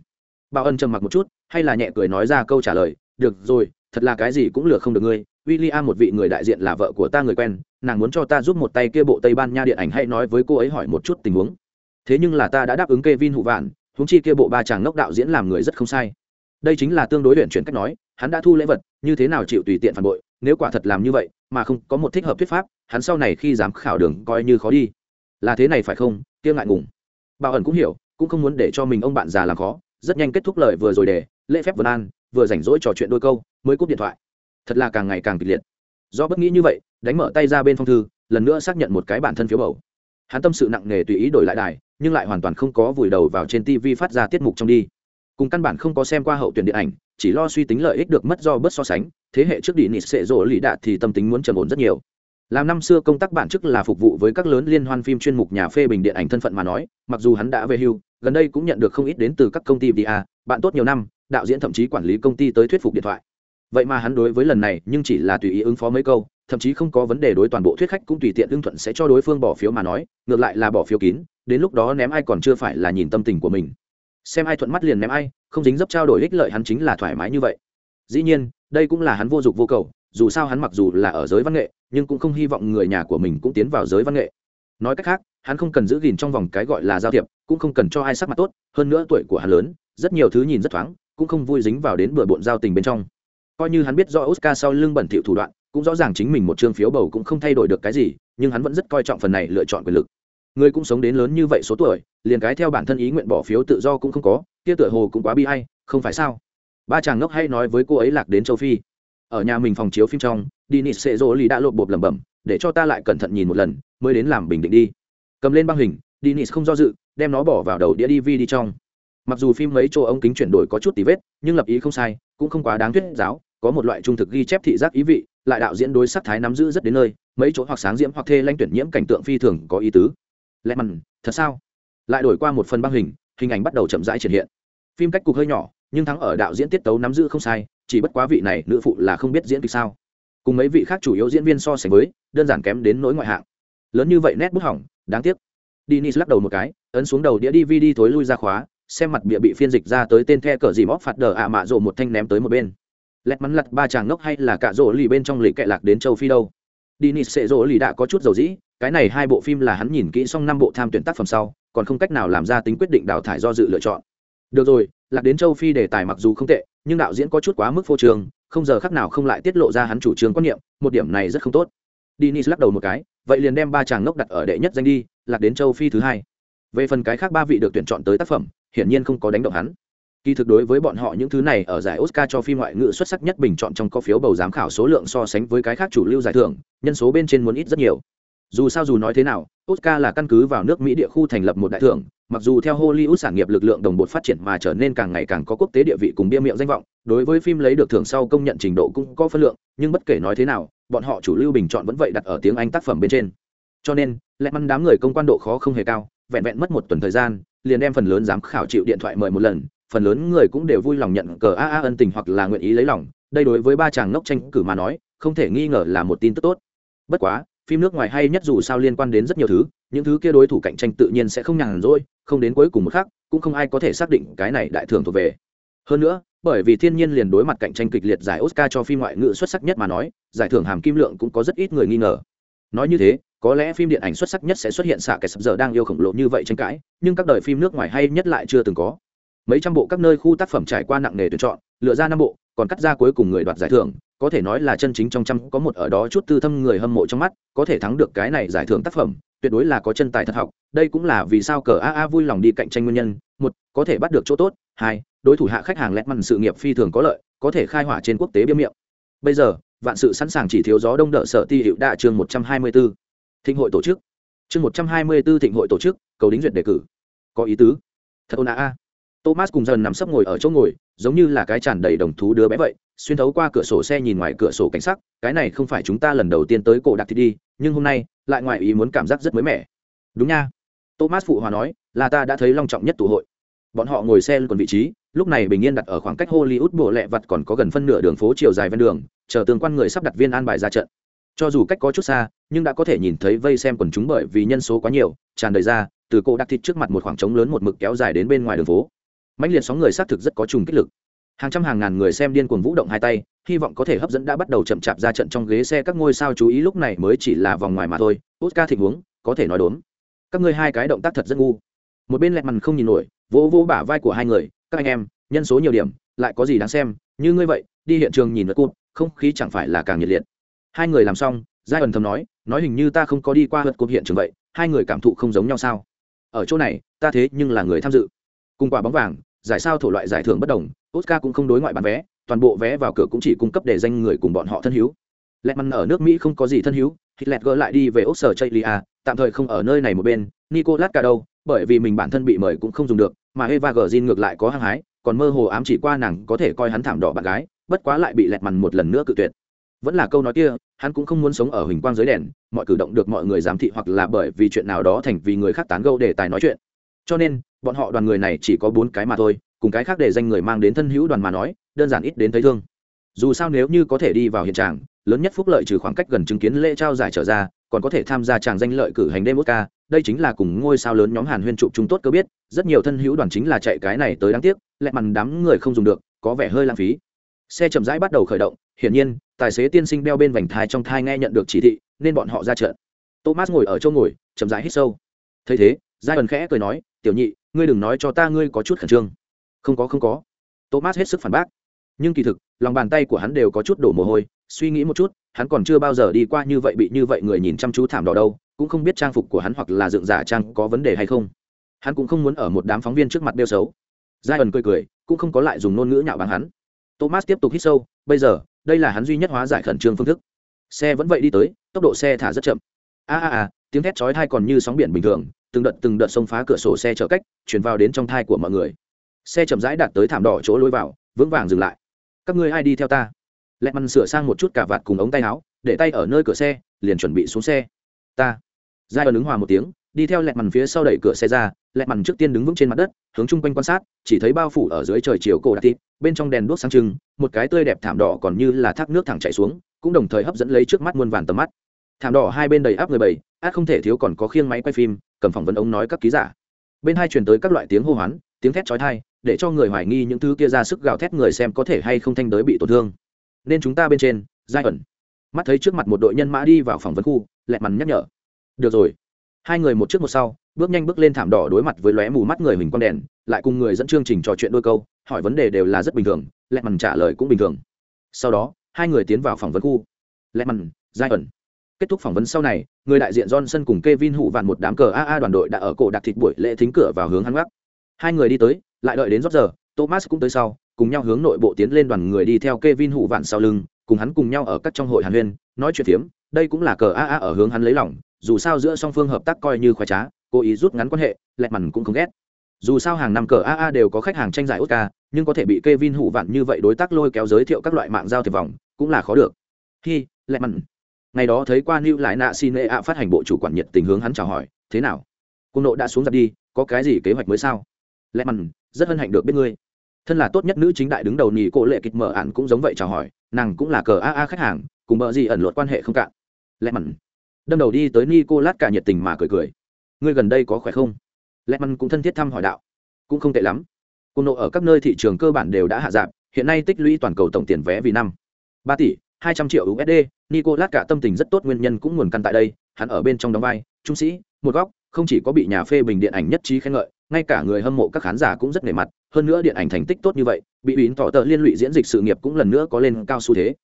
Bảo ẩn trầm mặc một chút hay là nhẹ cười nói ra câu trả lời được rồi thật là cái gì cũng lừa không được ngươi. William một vị người đại diện là vợ của ta người quen, nàng muốn cho ta giúp một tay kia bộ Tây Ban Nha điện ảnh hay nói với cô ấy hỏi một chút tình huống. Thế nhưng là ta đã đáp ứng Kevin Hụ Vạn, húng chi kia bộ ba chàng ngốc đạo diễn làm người rất không sai. Đây chính là tương đối luyện chuyển cách nói, hắn đã thu lễ vật, như thế nào chịu tùy tiện phản bội, nếu quả thật làm như vậy, mà không có một thích hợp thuyết pháp, hắn sau này khi dám khảo đường coi như khó đi. Là thế này phải không? Kia ngại ngùng. Bảo ẩn cũng hiểu, cũng không muốn để cho mình ông bạn già làm khó, rất nhanh kết thúc lời vừa rồi để, lễ phép vân an, vừa rảnh rỗi trò chuyện đôi câu, mới cúp điện thoại thật là càng ngày càng kịch liệt do bất nghĩ như vậy đánh mở tay ra bên phong thư lần nữa xác nhận một cái bản thân phiếu bầu hắn tâm sự nặng nề tùy ý đổi lại đài nhưng lại hoàn toàn không có vùi đầu vào trên tv phát ra tiết mục trong đi cùng căn bản không có xem qua hậu tuyển điện ảnh, chỉ lo suy tính lợi ích được mất do bớt so sánh, thế hệ trước đi nịt sệ rỗ lì đạt thì tâm tính muốn trầm ổn rất nhiều. Làm năm xưa công tác bản chức là phục vụ với các lớn liên hoan phim chuyên mục nhà phê bình điện ảnh thân phận mà nói, mặc dù hắn đã về hưu, gần đây cũng nhận được không ít đến từ các công ty va bạn tốt nhiều năm, đạo diễn thậm chí quản lý công ty tới thuyết phục điện thoại. Vậy mà hắn đối với lần này nhưng chỉ là tùy ý ứng phó mấy câu, thậm chí không có vấn đề đối toàn bộ thuyết khách cũng tùy tiện ưng thuận sẽ cho đối phương bỏ phiếu mà nói, ngược lại là bỏ phiếu kín, đến lúc đó ném ai còn chưa phải là nhìn tâm tình của mình xem ai thuận mắt liền ném ai, không dính dấp trao đổi ích lợi hắn chính là thoải mái như vậy. Dĩ nhiên, đây cũng là hắn vô dụng vô cầu, dù sao hắn mặc dù là ở giới văn nghệ, nhưng cũng không hy vọng người nhà của mình cũng tiến vào giới văn nghệ. Nói cách khác, hắn không cần giữ gìn trong vòng cái gọi là giao thiệp, cũng không cần cho ai sắc mặt tốt, hơn nữa tuổi của hắn lớn, rất nhiều thứ nhìn rất thoáng, cũng không vui dính vào đến bừa bộn giao tình bên trong. Coi như hắn biết do oscar sau lưng bẩn thỉu thủ đoạn, cũng rõ ràng chính mình một chương phiếu bầu cũng không thay đổi được cái gì, nhưng hắn vẫn rất coi trọng phần này lựa chọn quyền lực người cũng sống đến lớn như vậy số tuổi, liền cái theo bản thân ý nguyện bỏ phiếu tự do cũng không có, kia tựa hồ cũng quá bi hay không phải sao? Ba chàng ngốc hay nói với cô ấy lạc đến châu phi. Ở nhà mình phòng chiếu phim trong đi nịt xệ rỗ lì đã lộp bộp lẩm bẩm, để cho ta lại cẩn thận nhìn một lần, mới đến làm bình định đi. Cầm lên băng hình đi nịt không do dự, đem nó bỏ vào đầu đĩa dv đi trong. Mặc dù phim mấy chỗ ống kính chuyển đổi có chút tí vết, nhưng lập ý không sai, cũng không quá đáng thuyết giáo, có một loại trung thực ghi chép thị giác ý vị, lại đạo diễn đối sắc thái nắm giữ rất đến nơi, mấy chỗ hoặc sáng diễm hoặc thê lanh tuyển nhiễm cảnh tượng phi thường có ý tứ lẹ mằn, thật sao? Lại đổi qua một phần băng hình hình ảnh bắt đầu chậm rãi triển hiện. Phim cách cục hơi nhỏ, nhưng thắng ở đạo diễn tiết tấu nắm giữ không sai, chỉ bất quá vị này nữ phụ là không biết diễn kịch sao. Cùng mấy vị khác chủ yếu diễn viên so sánh với, đơn giản kém đến nỗi ngoại hạng. Lớn như vậy nét bút hỏng, đáng tiếc. Dennis lắc đầu một cái, ấn xuống đầu đĩa dvd thối lui ra khóa, xem mặt bịa bị phiên dịch ra tới tên the cờ gì móc phạt đờ ạ mạ rộ một thanh ném tới một bên. Lẹt mắn lặt ba chàng ngốc hay là cả rỗ lì bên trong lì kệ lạc đến châu phi đâu? Đi sẽ sệ rỗ lì đã có chút dầu dĩ cái này hai bộ phim là hắn nhìn kỹ xong năm bộ tham tuyển tác phẩm sau còn không cách nào làm ra tính quyết định đào thải do dự lựa chọn được rồi lạc đến châu phi đề tài mặc dù không tệ nhưng đạo diễn có chút quá mức phô trường không giờ khác nào không lại tiết lộ ra hắn chủ trương quan niệm một điểm này rất không tốt Dennis lắc đầu một cái, vậy liền đem ba chàng ngốc đặt ở đệ nhất danh đi, lạc đến châu Phi thứ hai. Về phần cái khác ba vị được tuyển chọn tới tác phẩm, hiển nhiên không có đánh động hắn. Kỳ thực đối với bọn họ những thứ này ở giải Oscar cho phim ngoại ngữ xuất sắc nhất bình chọn trong có phiếu bầu giám khảo số lượng so sánh với cái khác chủ lưu giải thưởng, nhân số bên trên muốn ít rất nhiều. Dù sao dù nói thế nào, Oscar là căn cứ vào nước Mỹ địa khu thành lập một đại thưởng, mặc dù theo Hollywood sản nghiệp lực lượng đồng bộ phát triển mà trở nên càng ngày càng có quốc tế địa vị cùng bia miệng danh vọng, đối với phim lấy được thưởng sau công nhận trình độ cũng có phân lượng, nhưng bất kể nói thế nào, bọn họ chủ lưu bình chọn vẫn vậy đặt ở tiếng anh tác phẩm bên trên. Cho nên lẽ mắn đám người công quan độ khó không hề cao vẹn vẹn mất một tuần thời gian liền đem phần lớn giám khảo chịu điện thoại mời một lần phần lớn người cũng đều vui lòng nhận cờ a a ân tình hoặc là nguyện ý lấy lòng đây đối với ba chàng ngốc tranh cử mà nói không thể nghi ngờ là một tin tức tốt. Bất quá phim nước ngoài hay nhất dù sao liên quan đến rất nhiều thứ, những thứ kia đối thủ cạnh tranh tự nhiên sẽ không nhàn rỗi, không đến cuối cùng một khác cũng không ai có thể xác định cái này đại thưởng thuộc về. Hơn nữa, bởi vì thiên nhiên liền đối mặt cạnh tranh kịch liệt giải oscar cho phim ngoại ngữ xuất sắc nhất mà nói, giải thưởng hàm kim lượng cũng có rất ít người nghi ngờ. Nói như thế, có lẽ phim điện ảnh xuất sắc nhất sẽ xuất hiện xạ kẻ sập giờ đang yêu khổng lồ như vậy tranh cãi, nhưng các đời phim nước ngoài hay nhất lại chưa từng có. Mấy trăm bộ các nơi khu tác phẩm trải qua nặng nề tuyển chọn, lựa ra năm bộ, còn cắt ra cuối cùng người đoạt giải thưởng có thể nói là chân chính trong trăm, có một ở đó chút tư thâm người hâm mộ trong mắt, có thể thắng được cái này giải thưởng tác phẩm, tuyệt đối là có chân tài thật học, đây cũng là vì sao cờ aa vui lòng đi cạnh tranh nguyên nhân. Một, có thể bắt được chỗ tốt. Hai, đối thủ hạ khách hàng lẹt mặn sự nghiệp phi thường có lợi, có thể khai hỏa trên quốc tế biêm miệng. Bây giờ, vạn sự sẵn sàng chỉ thiếu gió đông đỡ sở ti hiệu đạ chương một trăm hai mươi 124. thịnh hội tổ chức. Chương một trăm hai mươi 124 thịnh hội tổ chức, cầu đính duyệt đề cử. Có ý tứ. Thật ôn a thomas cùng dần nằm sấp ngồi ở chỗ ngồi, giống như là cái tràn đầy đồng thú đứa bé vậy, xuyên thấu qua cửa sổ xe nhìn ngoài cửa sổ cảnh sắc, cái này không phải chúng ta lần đầu tiên tới cổ đặc thì đi, nhưng hôm nay, lại ngoài ý muốn cảm giác rất mới mẻ. Đúng nha. Thomas phụ hòa nói, là ta đã thấy long trọng nhất tụ hội. Bọn họ ngồi xe còn vị trí, lúc này bình yên đặt ở khoảng cách hollywood bộ lẹ vặt còn có gần phân nửa đường phố chiều dài ven đường, chờ tương quan người sắp đặt viên an bài ra trận. Cho dù cách có chút xa, nhưng đã có thể nhìn thấy vây xem quần chúng bởi vì nhân số quá nhiều, tràn đầy ra, từ cổ đặc thịt trước mặt một khoảng trống lớn một mực kéo dài đến bên ngoài đường phố mãnh liệt sóng người xác thực rất có trùng kích lực. Hàng trăm hàng ngàn người xem điên cuồng vũ động hai tay, hy vọng có thể hấp dẫn đã bắt đầu chậm chạp ra trận trong ghế xe các ngôi sao chú ý lúc này mới chỉ là vòng ngoài mà thôi. Oscar thịnh huống, có thể nói đốn. Các ngươi hai cái động tác thật rất ngu. Một bên lẹt mằn không nhìn nổi, vỗ vỗ bả vai của hai người, các anh em, nhân số nhiều điểm, lại có gì đáng xem? Như ngươi vậy, đi hiện trường nhìn vật cụt, không khí chẳng phải là càng nhiệt liệt. Hai người làm xong, giai ẩn thầm nói nói hình như ta không có đi qua vật cụt hiện trường vậy, hai người cảm thụ không giống nhau sao? Ở chỗ này, ta thế nhưng là người tham dự cùng quả bóng vàng, giải sao thổ loại giải thưởng bất đồng, oscar cũng không đối ngoại bán vé, toàn bộ vé vào cửa cũng chỉ cung cấp để danh người cùng bọn họ thân hữu lẹt măn ở nước mỹ không có gì thân hữu hít lẹt gỡ lại đi về ốc sở chây tạm thời không ở nơi này một bên, nicolas cả đâu bởi vì mình bản thân bị mời cũng không dùng được, mà eva gờ ngược lại có hăng hái, còn mơ hồ ám chỉ qua nàng có thể coi hắn thảm đỏ bạn gái, bất quá lại bị lẹt mằn một lần nữa cự tuyệt. Vẫn là câu nói kia, hắn cũng không muốn sống ở huỳnh quang dưới đèn, mọi cử động được mọi người giám thị hoặc là bởi vì chuyện nào đó thành vì người khác tán gâu để tài nói chuyện cho nên, bọn họ đoàn người này chỉ có bốn cái mà thôi, cùng cái khác để danh người mang đến thân hữu đoàn mà nói, đơn giản ít đến thấy thương. Dù sao nếu như có thể đi vào hiện trạng, lớn nhất phúc lợi trừ khoảng cách gần chứng kiến lễ trao giải trở ra, còn có thể tham gia tràng danh lợi cử hành đêm ca đây chính là cùng ngôi sao lớn nhóm hàn huyên trụ chúng tốt cơ biết, rất nhiều thân hữu đoàn chính là chạy cái này tới đáng tiếc, lẹ mằn đám người không dùng được, có vẻ hơi lãng phí. Xe chậm rãi bắt đầu khởi động, hiển nhiên, tài xế tiên sinh đeo bên vành thai trong thai nghe nhận được chỉ thị, nên bọn họ ra trận. Thomas ngồi ở chỗ ngồi, chậm rãi hít sâu. Thấy thế giai ẩn khẽ cười nói, tiểu nhị, ngươi đừng nói cho ta ngươi có chút khẩn trương. Không có không có. Thomas hết sức phản bác. Nhưng kỳ thực, lòng bàn tay của hắn đều có chút đổ mồ hôi, suy nghĩ một chút, hắn còn chưa bao giờ đi qua như vậy bị như vậy người nhìn chăm chú thảm đỏ đâu, cũng không biết trang phục của hắn hoặc là dựng giả trang có vấn đề hay không. Hắn cũng không muốn ở một đám phóng viên trước mặt đeo xấu. Giai ẩn cười cười, cũng không có lại dùng ngôn ngữ nhạo bằng hắn. Thomas tiếp tục hít sâu, bây giờ, đây là hắn duy nhất hóa giải khẩn trương phương thức. Xe vẫn vậy đi tới, tốc độ xe thả rất chậm. A a a, tiếng thét chói thai còn như sóng biển bình thường từng đợt từng đợt xông phá cửa sổ xe chở cách, chuyển vào đến trong thai của mọi người. Xe chậm rãi đạt tới thảm đỏ chỗ lối vào, vững vàng dừng lại. Các ngươi ai đi theo ta? Lẹ mằn sửa sang một chút cả vạt cùng ống tay áo, để tay ở nơi cửa xe, liền chuẩn bị xuống xe. Ta. Giai ẩn ứng hòa một tiếng, đi theo lẹ mằn phía sau đẩy cửa xe ra lẹ mằn trước tiên đứng vững trên mặt đất, hướng chung quanh quan sát, chỉ thấy bao phủ ở dưới trời chiều cổ đặc tịp bên trong đèn đuốc sáng trưng, một cái tươi đẹp thảm đỏ còn như là thác nước thẳng chảy xuống, cũng đồng thời hấp dẫn lấy trước mắt muôn vàn tầm mắt thảm đỏ hai bên đầy áp người bầy, át không thể thiếu còn có khiêng máy quay phim, cầm phỏng vấn ông nói các ký giả. Bên hai truyền tới các loại tiếng hô hoán, tiếng thét chói tai, để cho người hoài nghi những thứ kia ra sức gào thét người xem có thể hay không thanh đới bị tổn thương. Nên chúng ta bên trên, giai ẩn. Mắt thấy trước mặt một đội nhân mã đi vào phỏng vấn khu, lẹt mằn nhắc nhở. Được rồi. Hai người một trước một sau, bước nhanh bước lên thảm đỏ đối mặt với lóe mù mắt người mình con đèn, lại cùng người dẫn chương trình trò chuyện đôi câu, hỏi vấn đề đều là rất bình thường, lẹt mằn trả lời cũng bình thường. Sau đó, hai người tiến vào phỏng vấn khu. Lẹt mằn, giai ẩn kết thúc phỏng vấn sau này, người đại diện johnson cùng Kevin hụ vạn một đám cờ aa đoàn đội đã ở cổ đặt thịt buổi lễ thính cửa vào hướng hắn gác. Hai người đi tới, lại đợi đến rót giờ, thomas cũng tới sau, cùng nhau hướng nội bộ tiến lên đoàn người đi theo Kevin hụ vạn sau lưng, cùng hắn cùng nhau ở các trong hội hàn huyên, nói chuyện phiếm, đây cũng là cờ aa ở hướng hắn lấy lòng, dù sao giữa song phương hợp tác coi như khoái trá, cố ý rút ngắn quan hệ, lẹt mằn cũng không ghét. Dù sao hàng năm cờ aa đều có khách hàng tranh giải oscar, nhưng có thể bị Kevin hụ vạn như vậy đối tác lôi kéo giới thiệu các loại mạng giao thiệp vòng, cũng là khó được. Hi, lẹt mằn ngày đó thấy qua new lại nạ xin ạ phát hành bộ chủ quản nhiệt tình hướng hắn chào hỏi, thế nào? Cung nộ đã xuống giặt đi, có cái gì kế hoạch mới sao? Lẽ mặn rất hân hạnh được biết ngươi. Thân là tốt nhất nữ chính đại đứng đầu nhì cô lệ kịch mở ạn cũng giống vậy chào hỏi, nàng cũng là cờ a a khách hàng, cùng bợ gì ẩn luật quan hệ không cạn. Lẽ mặn đâm đầu đi tới ni cô lát cả nhiệt tình mà cười cười. Ngươi gần đây có khỏe không? Lẽ mặn cũng thân thiết thăm hỏi đạo, cũng không tệ lắm. Cung nộ ở các nơi thị trường cơ bản đều đã hạ giảm hiện nay tích lũy toàn cầu tổng tiền vé vì năm. Ba tỷ hai trăm triệu usd nicolas cả tâm tình rất tốt, nguyên nhân cũng nguồn căn tại đây. Hắn ở bên trong đóng vai, trung sĩ, một góc, không chỉ có bị nhà phê bình điện ảnh nhất trí khen ngợi, ngay cả người hâm mộ các khán giả cũng rất nề mặt. Hơn nữa điện ảnh thành tích tốt như vậy, bị ủy tỏ tờ liên lụy diễn dịch sự nghiệp cũng lần nữa có lên cao xu thế.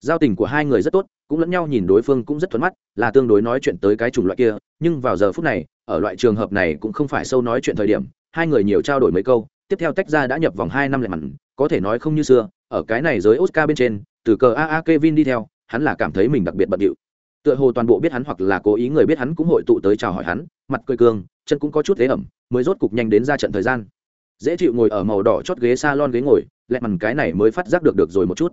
Giao tình của hai người rất tốt, cũng lẫn nhau nhìn đối phương cũng rất thuận mắt, là tương đối nói chuyện tới cái chủng loại kia. Nhưng vào giờ phút này, ở loại trường hợp này cũng không phải sâu nói chuyện thời điểm, hai người nhiều trao đổi mấy câu, tiếp theo tách ra đã nhập vòng hai năm lại mặn có thể nói không như xưa, ở cái này giới oscar bên trên, từ cờ aa kevin đi theo, hắn là cảm thấy mình đặc biệt bận điệu. Tựa hồ toàn bộ biết hắn hoặc là cố ý người biết hắn cũng hội tụ tới chào hỏi hắn, mặt cười cương chân cũng có chút thế ẩm, mới rốt cục nhanh đến ra trận thời gian. Dễ chịu ngồi ở màu đỏ chót ghế s a lon ghế ngồi, lẹ mằn cái này mới phát giác được được rồi một chút.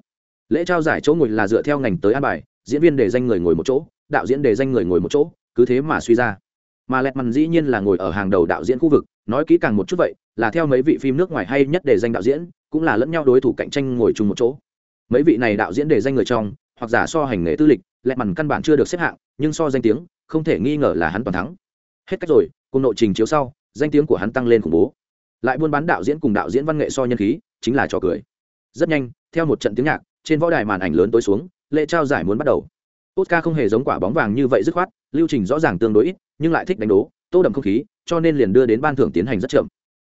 Lễ trao giải chỗ ngồi là dựa theo ngành tới an bài, diễn viên để danh người ngồi một chỗ, đạo diễn để danh người ngồi một chỗ, cứ thế mà suy ra mà lẹt mằn dĩ nhiên là ngồi ở hàng đầu đạo diễn khu vực nói kỹ càng một chút vậy là theo mấy vị phim nước ngoài hay nhất để danh đạo diễn cũng là lẫn nhau đối thủ cạnh tranh ngồi chung một chỗ. Mấy vị này đạo diễn để danh người trong hoặc giả so hành nghề tư lịch lẹt mằn căn bản chưa được xếp hạng nhưng so danh tiếng không thể nghi ngờ là hắn toàn thắng. Hết cách rồi cùng nội trình chiếu sau danh tiếng của hắn tăng lên khủng bố. Lại buôn bán đạo diễn cùng đạo diễn văn nghệ so nhân khí chính là trò cười. Rất nhanh theo một trận tiếng nhạc trên võ đài màn ảnh lớn tối xuống lễ trao giải muốn bắt đầu. Oscar không hề giống quả bóng vàng như vậy dứt khoát, lưu trình rõ ràng tương đối ít, nhưng lại thích đánh đố, tô đậm không khí, cho nên liền đưa đến ban thưởng tiến hành rất chậm.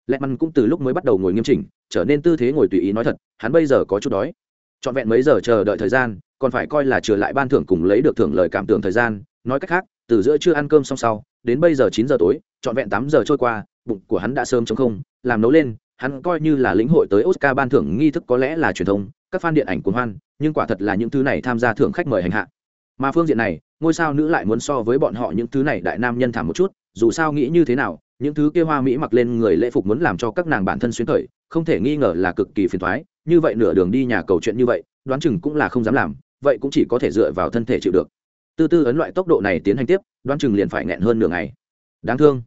Lệ Măn cũng từ lúc mới bắt đầu ngồi nghiêm chỉnh, trở nên tư thế ngồi tùy ý nói thật, hắn bây giờ có chút đói. Trọn vẹn mấy giờ chờ đợi thời gian, còn phải coi là trừ lại ban thưởng cùng lấy được thưởng lời cảm tưởng thời gian, nói cách khác, từ giữa trưa ăn cơm xong sau, đến bây giờ chín giờ tối, trọn vẹn tám giờ trôi qua, bụng của hắn đã sớm trống không, làm nấu lên, hắn coi như là lĩnh hội tới Oscar ban thưởng nghi thức có lẽ là truyền thông, các fan điện ảnh cuồng hoan, nhưng quả thật là những thứ này tham gia thưởng khách mời hành hạ mà phương diện này ngôi sao nữ lại muốn so với bọn họ những thứ này đại nam nhân thảm một chút, dù sao nghĩ như thế nào, những thứ kia hoa mỹ mặc lên người lễ phục muốn làm cho các nàng bản thân xuyến khởi, không thể nghi ngờ là cực kỳ phiền thoái như vậy nửa đường đi nhà cầu chuyện như vậy, đoán chừng cũng là không dám làm, vậy cũng chỉ có thể dựa vào thân thể chịu được. Tư tư ấn loại tốc độ này tiến hành tiếp, đoán chừng liền phải nghẹn hơn nửa ngày. Đáng thương.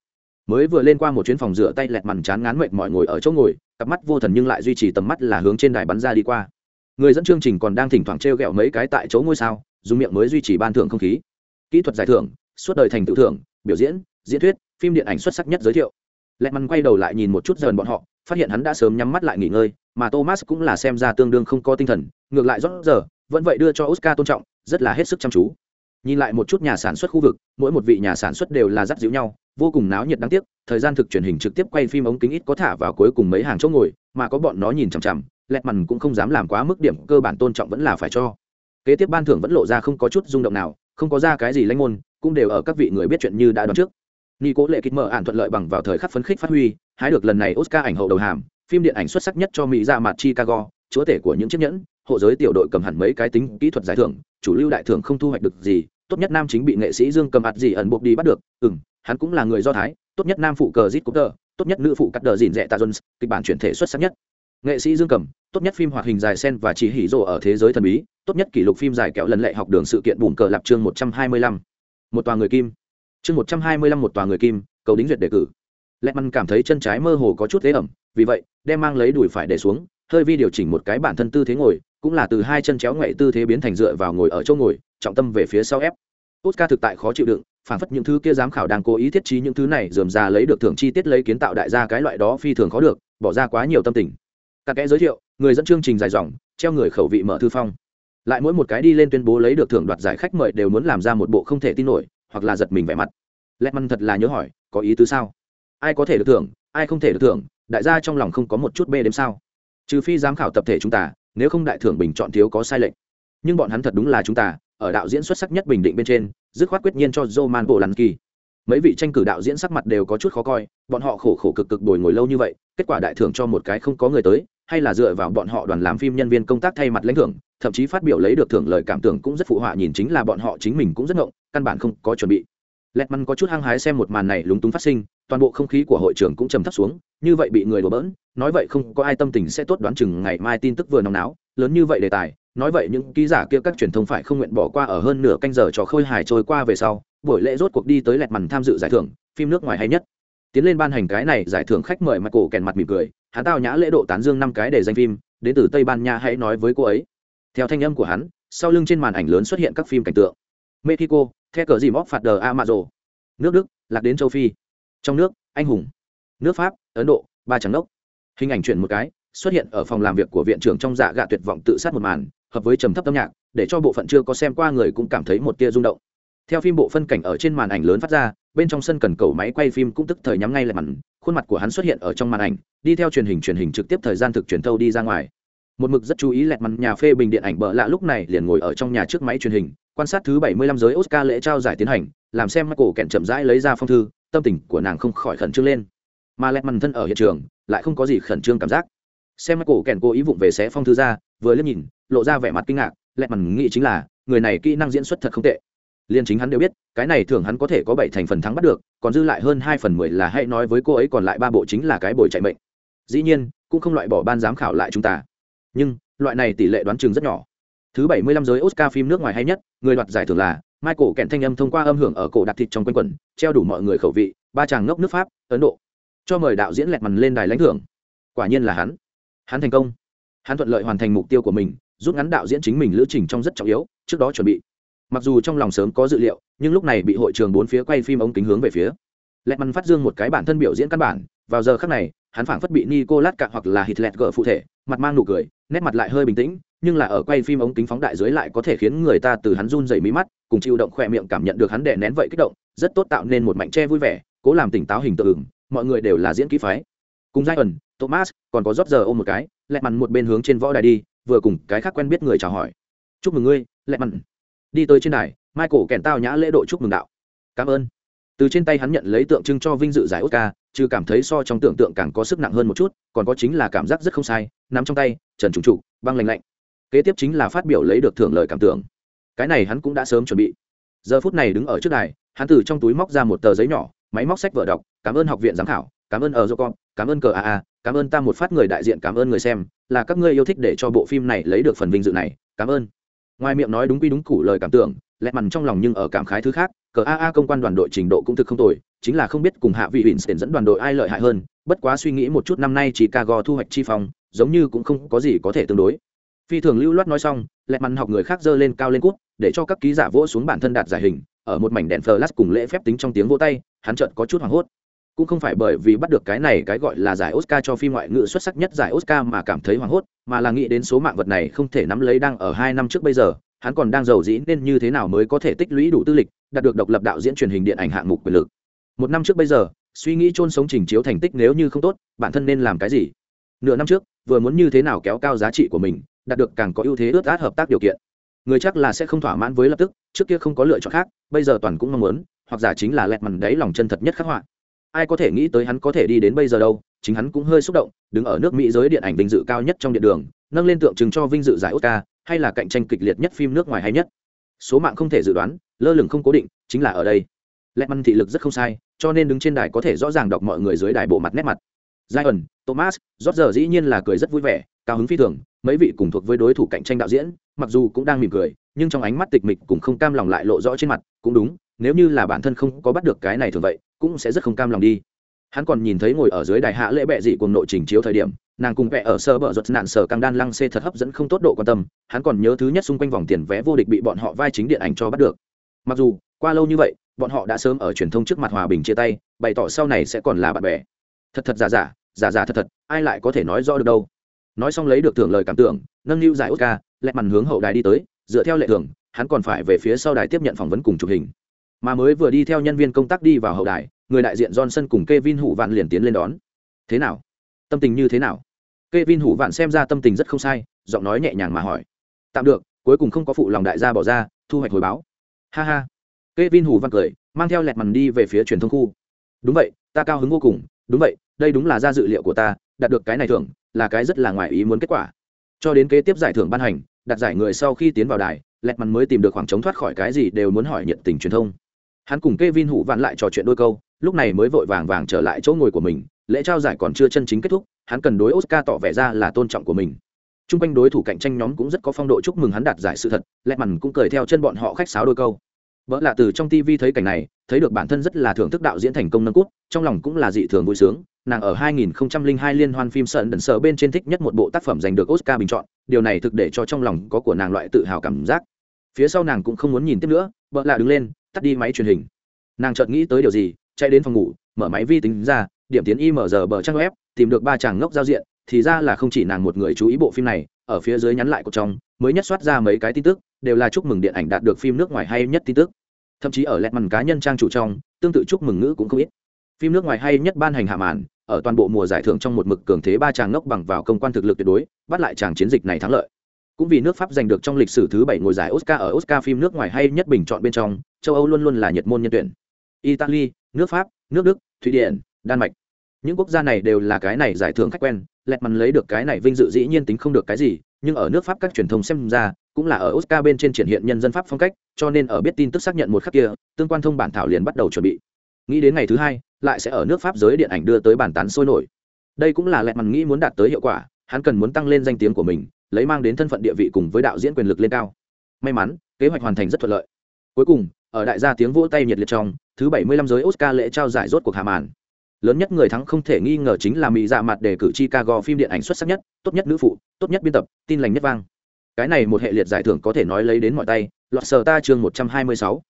Mới vừa lên qua một chuyến phòng rửa tay lẹt mằn chán ngán mệt mọi ngồi ở chỗ ngồi, cặp mắt vô thần nhưng lại duy trì tầm mắt là hướng trên đài bắn ra đi qua người dẫn chương trình còn đang thỉnh thoảng t r e o g ẹ o mấy cái tại chỗ ngôi sao, dùng miệng mới duy trì ban thưởng không khí. Kỹ thuật giải thưởng, suốt đời thành tự thưởng, biểu diễn diễn thuyết, phim điện ảnh xuất sắc nhất giới thiệu. Lẹ mắn quay đầu lại nhìn một chút dần bọn họ, phát hiện hắn đã sớm nhắm mắt lại nghỉ ngơi, mà thomas cũng là xem ra tương đương không có tinh thần, ngược lại rót giờ, vẫn vậy đưa cho oscar tôn trọng, rất là hết sức chăm chú. Nhìn lại một chút nhà sản xuất khu vực, mỗi một vị nhà sản xuất đều là dắt díu nhau, vô cùng náo nhiệt đáng tiếc, thời gian thực truyền hình trực tiếp quay phim ống kính ít có thả vào cuối cùng mấy hàng chỗ ngồi, mà có bọn nó nhìn chằm chằm lẹt mằn cũng không dám làm quá mức điểm cơ bản tôn trọng vẫn là phải cho. Kế tiếp ban thưởng vẫn lộ ra không có chút rung động nào, không có ra cái gì lanh môn, cũng đều ở các vị người biết chuyện như đã đoán trước. Ni cố lệ kịch mở ản thuận lợi bằng vào thời khắc phấn khích phát huy, hái được lần này oscar ảnh hậu đầu hàm, phim điện ảnh xuất sắc nhất cho mỹ ra mặt chicago, chúa tể của những chiếc nhẫn, hộ giới tiểu đội cầm hẳn mấy cái tính kỹ thuật giải thưởng, chủ lưu đại thưởng không thu hoạch được gì, tốt nhất nam chính bị nghệ sĩ dương cầm ạt gì ẩn buộc đi bắt được ừ hắn cũng là người do thái, tốt nhất nam phụ cờ zit cúp tốt nhất nữ phụ cắt đờ dìn rẽ ta jones, kịch bản chuyển thể xuất sắc nhất nghệ sĩ dương cầm tốt nhất phim hoạt hình dài sen và chỉ hỉ rộ ở thế giới thần bí, tốt nhất kỷ lục phim dài kẹo lần lệ học đường sự kiện bùn cờ lạp chương một trăm hai mươi lăm. Một tòa người kim. Chương một trăm hai mươi lăm một tòa người kim, cầu đính duyệt đề cử. Lẹ măn cảm thấy chân trái mơ hồ có chút thế ẩm, vì vậy, đem mang lấy đùi phải để xuống, hơi vi điều chỉnh một cái bản thân tư thế ngồi, cũng là từ hai chân chéo ngoại tư thế biến thành dựa vào ngồi ở chỗ ngồi, trọng tâm về phía sau ép. Oscar thực tại khó chịu đựng, phản phất những thứ kia giám khảo đang cố ý thiết trí những thứ này dườm ra lấy được thưởng chi tiết lấy kiến tạo đại gia cái loại đó phi thường khó được, bỏ ra quá nhiều tâm tình ta kẽ giới thiệu người dẫn chương trình dài dòng treo người khẩu vị mở thư phong. Lại mỗi một cái đi lên tuyên bố lấy được thưởng đoạt giải khách mời đều muốn làm ra một bộ không thể tin nổi hoặc là giật mình vẻ mặt. Lẹt măn thật là nhớ hỏi có ý tứ sao? Ai có thể được thưởng ai không thể được thưởng đại gia trong lòng không có một chút bê đếm sao? Trừ phi giám khảo tập thể chúng ta nếu không đại thưởng bình chọn thiếu có sai lệch. Nhưng bọn hắn thật đúng là chúng ta ở đạo diễn xuất sắc nhất bình định bên trên dứt khoát quyết nhiên cho Roman kỳ Mấy vị tranh cử đạo diễn sắc mặt đều có chút khó coi, bọn họ khổ khổ cực cực bồi ngồi lâu như vậy, kết quả đại thưởng cho một cái không có người tới, hay là dựa vào bọn họ đoàn làm phim nhân viên công tác thay mặt lãnh thưởng, thậm chí phát biểu lấy được thưởng lời cảm tưởng cũng rất phụ họa nhìn chính là bọn họ chính mình cũng rất ngộng, căn bản không có chuẩn bị. Lẹt măn có chút hăng hái xem một màn này lúng túng phát sinh, toàn bộ không khí của hội trường cũng trầm thấp xuống, như vậy bị người đổ bỡn, nói vậy không có ai tâm tình sẽ tốt đoán chừng ngày mai tin tức vừa nóng náo, lớn như vậy đề tài, nói vậy những ký giả kia các truyền thông phải không nguyện bỏ qua ở hơn nửa canh giờ cho khôi hài trôi qua về sau buổi lễ rốt cuộc đi tới lẹt mằn tham dự giải thưởng phim nước ngoài hay nhất tiến lên ban hành cái này giải thưởng khách mời mặt cổ kèn mặt mỉm cười hắn tao nhã lễ độ tán dương năm cái để danh phim, đến từ tây ban nha hãy nói với cô ấy. Theo thanh âm của hắn, sau lưng trên màn ảnh lớn xuất hiện các phim cảnh tượng. Mexico, the cờ dì móc phạt đờ amazon nước đức, lạc đến châu phi. Trong nước, anh hùng. Nước pháp, ấn độ, ba trắng đốc. Hình ảnh chuyển một cái, xuất hiện ở phòng làm việc của viện trưởng trong dạ gạ tuyệt vọng tự sát một màn, hợp với trầm thấp âm nhạc, để cho bộ phận chưa có xem qua người cũng cảm thấy một tia rung động theo phim bộ phân cảnh ở trên màn ảnh lớn phát ra, bên trong sân cần cầu máy quay phim cũng tức thời nhắm ngay lại màn, khuôn mặt của hắn xuất hiện ở trong màn ảnh, đi theo truyền hình truyền hình trực tiếp thời gian thực truyền thâu đi ra ngoài. Một mực rất chú ý lẹt mặt nhà phê bình điện ảnh bợ lạ lúc này liền ngồi ở trong nhà trước máy truyền hình, quan sát thứ bảy mươi lăm giới oscar lễ trao giải tiến hành, làm xem michael kẹn chậm rãi lấy ra phong thư, tâm tình của nàng không khỏi khẩn trương lên. Mà lẹt mặt thân ở hiện trường, lại không có gì khẩn trương cảm giác. Xem michael kẹn cố ý vụng về xé phong thư ra, vừa liếc nhìn, lộ ra vẻ mặt kinh ngạc lẹt mặt nghĩ chính là, người này kỹ năng diễn xuất thật không tệ liên chính hắn đều biết, cái này thường hắn có thể có bảy thành phần thắng bắt được, còn dư lại hơn hai phần mười là hãy nói với cô ấy còn lại ba bộ chính là cái bồi chạy mệnh. Dĩ nhiên, cũng không loại bỏ ban giám khảo lại chúng ta. Nhưng, loại này tỷ lệ đoán chừng rất nhỏ. Thứ bảy mươi lăm giới oscar phim nước ngoài hay nhất, người đoạt giải thưởng là michael kẹn thanh âm thông qua âm hưởng ở cổ đặt thịt trong quanh quẩn, treo đủ mọi người khẩu vị, ba chàng ngốc nước pháp, ấn độ. Cho mời đạo diễn lẹt mằn lên đài lãnh thưởng. Quả nhiên là hắn. Hắn thành công. Hắn thuận lợi hoàn thành mục tiêu của mình, rút ngắn đạo diễn chính mình lữ trình trong rất trọng yếu, trước đó chuẩn bị mặc dù trong lòng sớm có dự liệu, nhưng lúc này bị hội trường bốn phía quay phim ống kính hướng về phía. Lẹ mắn phát dương một cái bản thân biểu diễn căn bản, vào giờ khác này, hắn phảng phất bị nicolas cạ hoặc là hít lẹt gỡ phụ thể, mặt mang nụ cười, nét mặt lại hơi bình tĩnh, nhưng là ở quay phim ống kính phóng đại dưới lại có thể khiến người ta từ hắn run dày mí mắt, cùng chịu động khỏe miệng cảm nhận được hắn đè nén vậy kích động, rất tốt tạo nên một mảnh tre vui vẻ, cố làm tỉnh táo hình tượng mọi người đều là diễn kỹ phái. Cùng giai ẩn, thomas, còn có rót giờ ôm một cái lẹ mặn một bên hướng trên võ đài đi, vừa cùng cái khác quen biết người chào hỏi. Chúc mừng ngươi lẹ mặn đi tới trên đài michael kèn tao nhã lễ độ chúc mừng đạo. Cảm ơn. Từ trên tay hắn nhận lấy tượng trưng cho vinh dự giải oscar chứ cảm thấy so trong tưởng tượng càng có sức nặng hơn một chút còn có chính là cảm giác rất không sai nằm trong tay trần trùng trụ băng lành lạnh. Kế tiếp chính là phát biểu lấy được thưởng lời cảm tưởng. Cái này hắn cũng đã sớm chuẩn bị. Giờ phút này đứng ở trước đài hắn từ trong túi móc ra một tờ giấy nhỏ máy móc sách vở đọc cảm ơn học viện giám khảo cảm ơn ở Jocom, cảm ơn cờ aa cảm ơn ta một phát người đại diện cảm ơn người xem là các ngươi yêu thích để cho bộ phim này lấy được phần vinh dự này cảm ơn ngoài miệng nói đúng quy đúng củ lời cảm tưởng lẹ mằn trong lòng nhưng ở cảm khái thứ khác, cờ aa công quan đoàn đội trình độ cũng thực không tồi, chính là không biết cùng hạ vị Winston dẫn đoàn đội ai lợi hại hơn, bất quá suy nghĩ một chút năm nay chỉ Chicago thu hoạch chi phong, giống như cũng không có gì có thể tương đối. Phi thường lưu loát nói xong lẹ mằn học người khác dơ lên cao lên cút, để cho các ký giả vỗ xuống bản thân đạt giải hình, ở một mảnh đèn flash cùng lễ phép tính trong tiếng vỗ tay, hắn chợt có chút hoảng hốt cũng không phải bởi vì bắt được cái này cái gọi là giải Oscar cho phim ngoại ngữ xuất sắc nhất giải Oscar mà cảm thấy hoảng hốt, mà là nghĩ đến số mạng vật này không thể nắm lấy đang ở hai năm trước bây giờ, hắn còn đang giàu dĩ nên như thế nào mới có thể tích lũy đủ tư lịch, đạt được độc lập đạo diễn truyền hình điện ảnh hạng mục quyền lực. Một năm trước bây giờ, suy nghĩ chôn sống trình chiếu thành tích nếu như không tốt, bản thân nên làm cái gì? Nửa năm trước, vừa muốn như thế nào kéo cao giá trị của mình, đạt được càng có ưu thế ướt át hợp tác điều kiện. Người chắc là sẽ không thỏa mãn với lập tức, trước kia không có lựa chọn khác, bây giờ toàn cũng mong muốn, hoặc giả chính là lẹt mằn đấy lòng chân thật nhất khắc họa ai có thể nghĩ tới hắn có thể đi đến bây giờ đâu chính hắn cũng hơi xúc động đứng ở nước mỹ giới điện ảnh vinh dự cao nhất trong điện đường nâng lên tượng trưng cho vinh dự giải oscar hay là cạnh tranh kịch liệt nhất phim nước ngoài hay nhất. Số mạng không thể dự đoán lơ lửng không cố định chính là ở đây. Lẹ măn thị lực rất không sai cho nên đứng trên đài có thể rõ ràng đọc mọi người dưới đài bộ mặt nét mặt. Zion, Thomas, rót giờ dĩ nhiên là cười rất vui vẻ, cao hứng phi thường, mấy vị cùng thuộc với đối thủ cạnh tranh đạo diễn, mặc dù cũng đang mỉm cười, nhưng trong ánh mắt tịch mịch cũng không cam lòng lại lộ rõ trên mặt, cũng đúng, nếu như là bản thân không có bắt được cái này thường vậy, cũng sẽ rất không cam lòng đi. Hắn còn nhìn thấy ngồi ở dưới đài hạ lễ bệ dị cùng nội trình chiếu thời điểm, nàng cùng vẽ ở sơ bờ giật nạn sở căng đan lăng xê thật hấp dẫn không tốt độ quan tâm, hắn còn nhớ thứ nhất xung quanh vòng tiền vé vô địch bị bọn họ vai chính điện ảnh cho bắt được. Mặc dù, qua lâu như vậy, bọn họ đã sớm ở truyền thông trước mặt hòa bình chia tay, bày tỏ sau này sẽ còn là bạn bè. Thật thật giả giả giả giả thật thật, ai lại có thể nói rõ được đâu? Nói xong lấy được thưởng lời cảm tưởng, nâng niu giải oscar lẹ mằn hướng hậu đài đi tới, dựa theo lệ thường hắn còn phải về phía sau đài tiếp nhận phỏng vấn cùng chụp hình mà mới vừa đi theo nhân viên công tác đi vào hậu đài, người đại diện johnson cùng Kevin hủ vạn liền tiến lên đón. Thế nào? Tâm tình như thế nào? Kevin hủ vạn xem ra tâm tình rất không sai, giọng nói nhẹ nhàng mà hỏi. Tạm được, cuối cùng không có phụ lòng đại gia bỏ ra, thu hoạch hồi báo. Ha ha. Kevin hủ vạn cười, mang theo lẹt mằn đi về phía truyền thông khu. Đúng vậy, ta cao hứng vô cùng, đúng vậy, đây đúng là ra dự liệu của ta, đạt được cái này thưởng, là cái rất là ngoài ý muốn kết quả. Cho đến kế tiếp giải thưởng ban hành, đặt giải người sau khi tiến vào đài, lẹt mằn mới tìm được khoảng trống thoát khỏi cái gì đều muốn hỏi nhiệt tình truyền thông hắn cùng Kevin hủ vạn lại trò chuyện đôi câu lúc này mới vội vàng vàng trở lại chỗ ngồi của mình lễ trao giải còn chưa chân chính kết thúc hắn cần đối oscar tỏ vẻ ra là tôn trọng của mình Trung quanh đối thủ cạnh tranh nhóm cũng rất có phong độ chúc mừng hắn đạt giải sự thật, lẹ mằn cũng cười theo chân bọn họ khách sáo đôi câu. Vỡ lạ từ trong TV thấy cảnh này, thấy được bản thân rất là thưởng thức đạo diễn thành công nâng cút, trong lòng cũng là dị thường vui sướng. Nàng ở 2002 liên hoan phim sợn đần sở bên trên thích nhất một bộ tác phẩm giành được Oscar bình chọn, điều này thực để cho trong lòng có của nàng loại tự hào cảm giác. Phía sau nàng cũng không muốn nhìn tiếp nữa, vợ lạ đứng lên, tắt đi máy truyền hình. Nàng chợt nghĩ tới điều gì, chạy đến phòng ngủ, mở máy vi tính ra, điểm tiến img bờ trang web, tìm được ba chàng ngốc giao diện, thì ra là không chỉ nàng một người chú ý bộ phim này, ở phía dưới nhắn lại của trong, mới nhất soát ra mấy cái tin tức, đều là chúc mừng điện ảnh đạt được phim nước ngoài hay nhất tin tức. Thậm chí ở lẹt mằn cá nhân trang chủ trong tương tự chúc mừng ngữ cũng không ít. Phim nước ngoài hay nhất ban hành hạ màn ở toàn bộ mùa giải thưởng trong một mực cường thế ba chàng ngốc bằng vào công quan thực lực tuyệt đối bắt lại chàng chiến dịch này thắng lợi. Cũng vì nước pháp giành được trong lịch sử thứ bảy ngôi giải oscar ở oscar phim nước ngoài hay nhất bình chọn bên trong châu âu luôn luôn là nhiệt môn nhân tuyển. Italy, nước pháp, nước đức, thụy điển, đan mạch. Những quốc gia này đều là cái này giải thưởng khách quen, lẹt mằn lấy được cái này vinh dự dĩ nhiên tính không được cái gì, nhưng ở nước pháp các truyền thông xem ra, cũng là ở oscar bên trên triển hiện nhân dân pháp phong cách, cho nên ở biết tin tức xác nhận một khắc kia, tương quan thông bản thảo liền bắt đầu chuẩn bị. Nghĩ đến ngày thứ hai, lại sẽ ở nước pháp giới điện ảnh đưa tới bản tán sôi nổi. Đây cũng là lẹt mằn nghĩ muốn đạt tới hiệu quả, hắn cần muốn tăng lên danh tiếng của mình, lấy mang đến thân phận địa vị cùng với đạo diễn quyền lực lên cao. May mắn, kế hoạch hoàn thành rất thuận lợi. Cuối cùng ở đại gia tiếng vỗ tay nhiệt liệt trong, thứ 75 giới oscar lễ trao giải rốt cuộc hạ màn. Lớn nhất người thắng không thể nghi ngờ chính là mỹ dạ mặt đề cử chicago phim điện ảnh xuất sắc nhất, tốt nhất nữ phụ, tốt nhất biên tập, tin lành nhất vang. Cái này một hệ liệt giải thưởng có thể nói lấy đến mọi tay loạt sờ ta chương một trăm hai mươi sáu.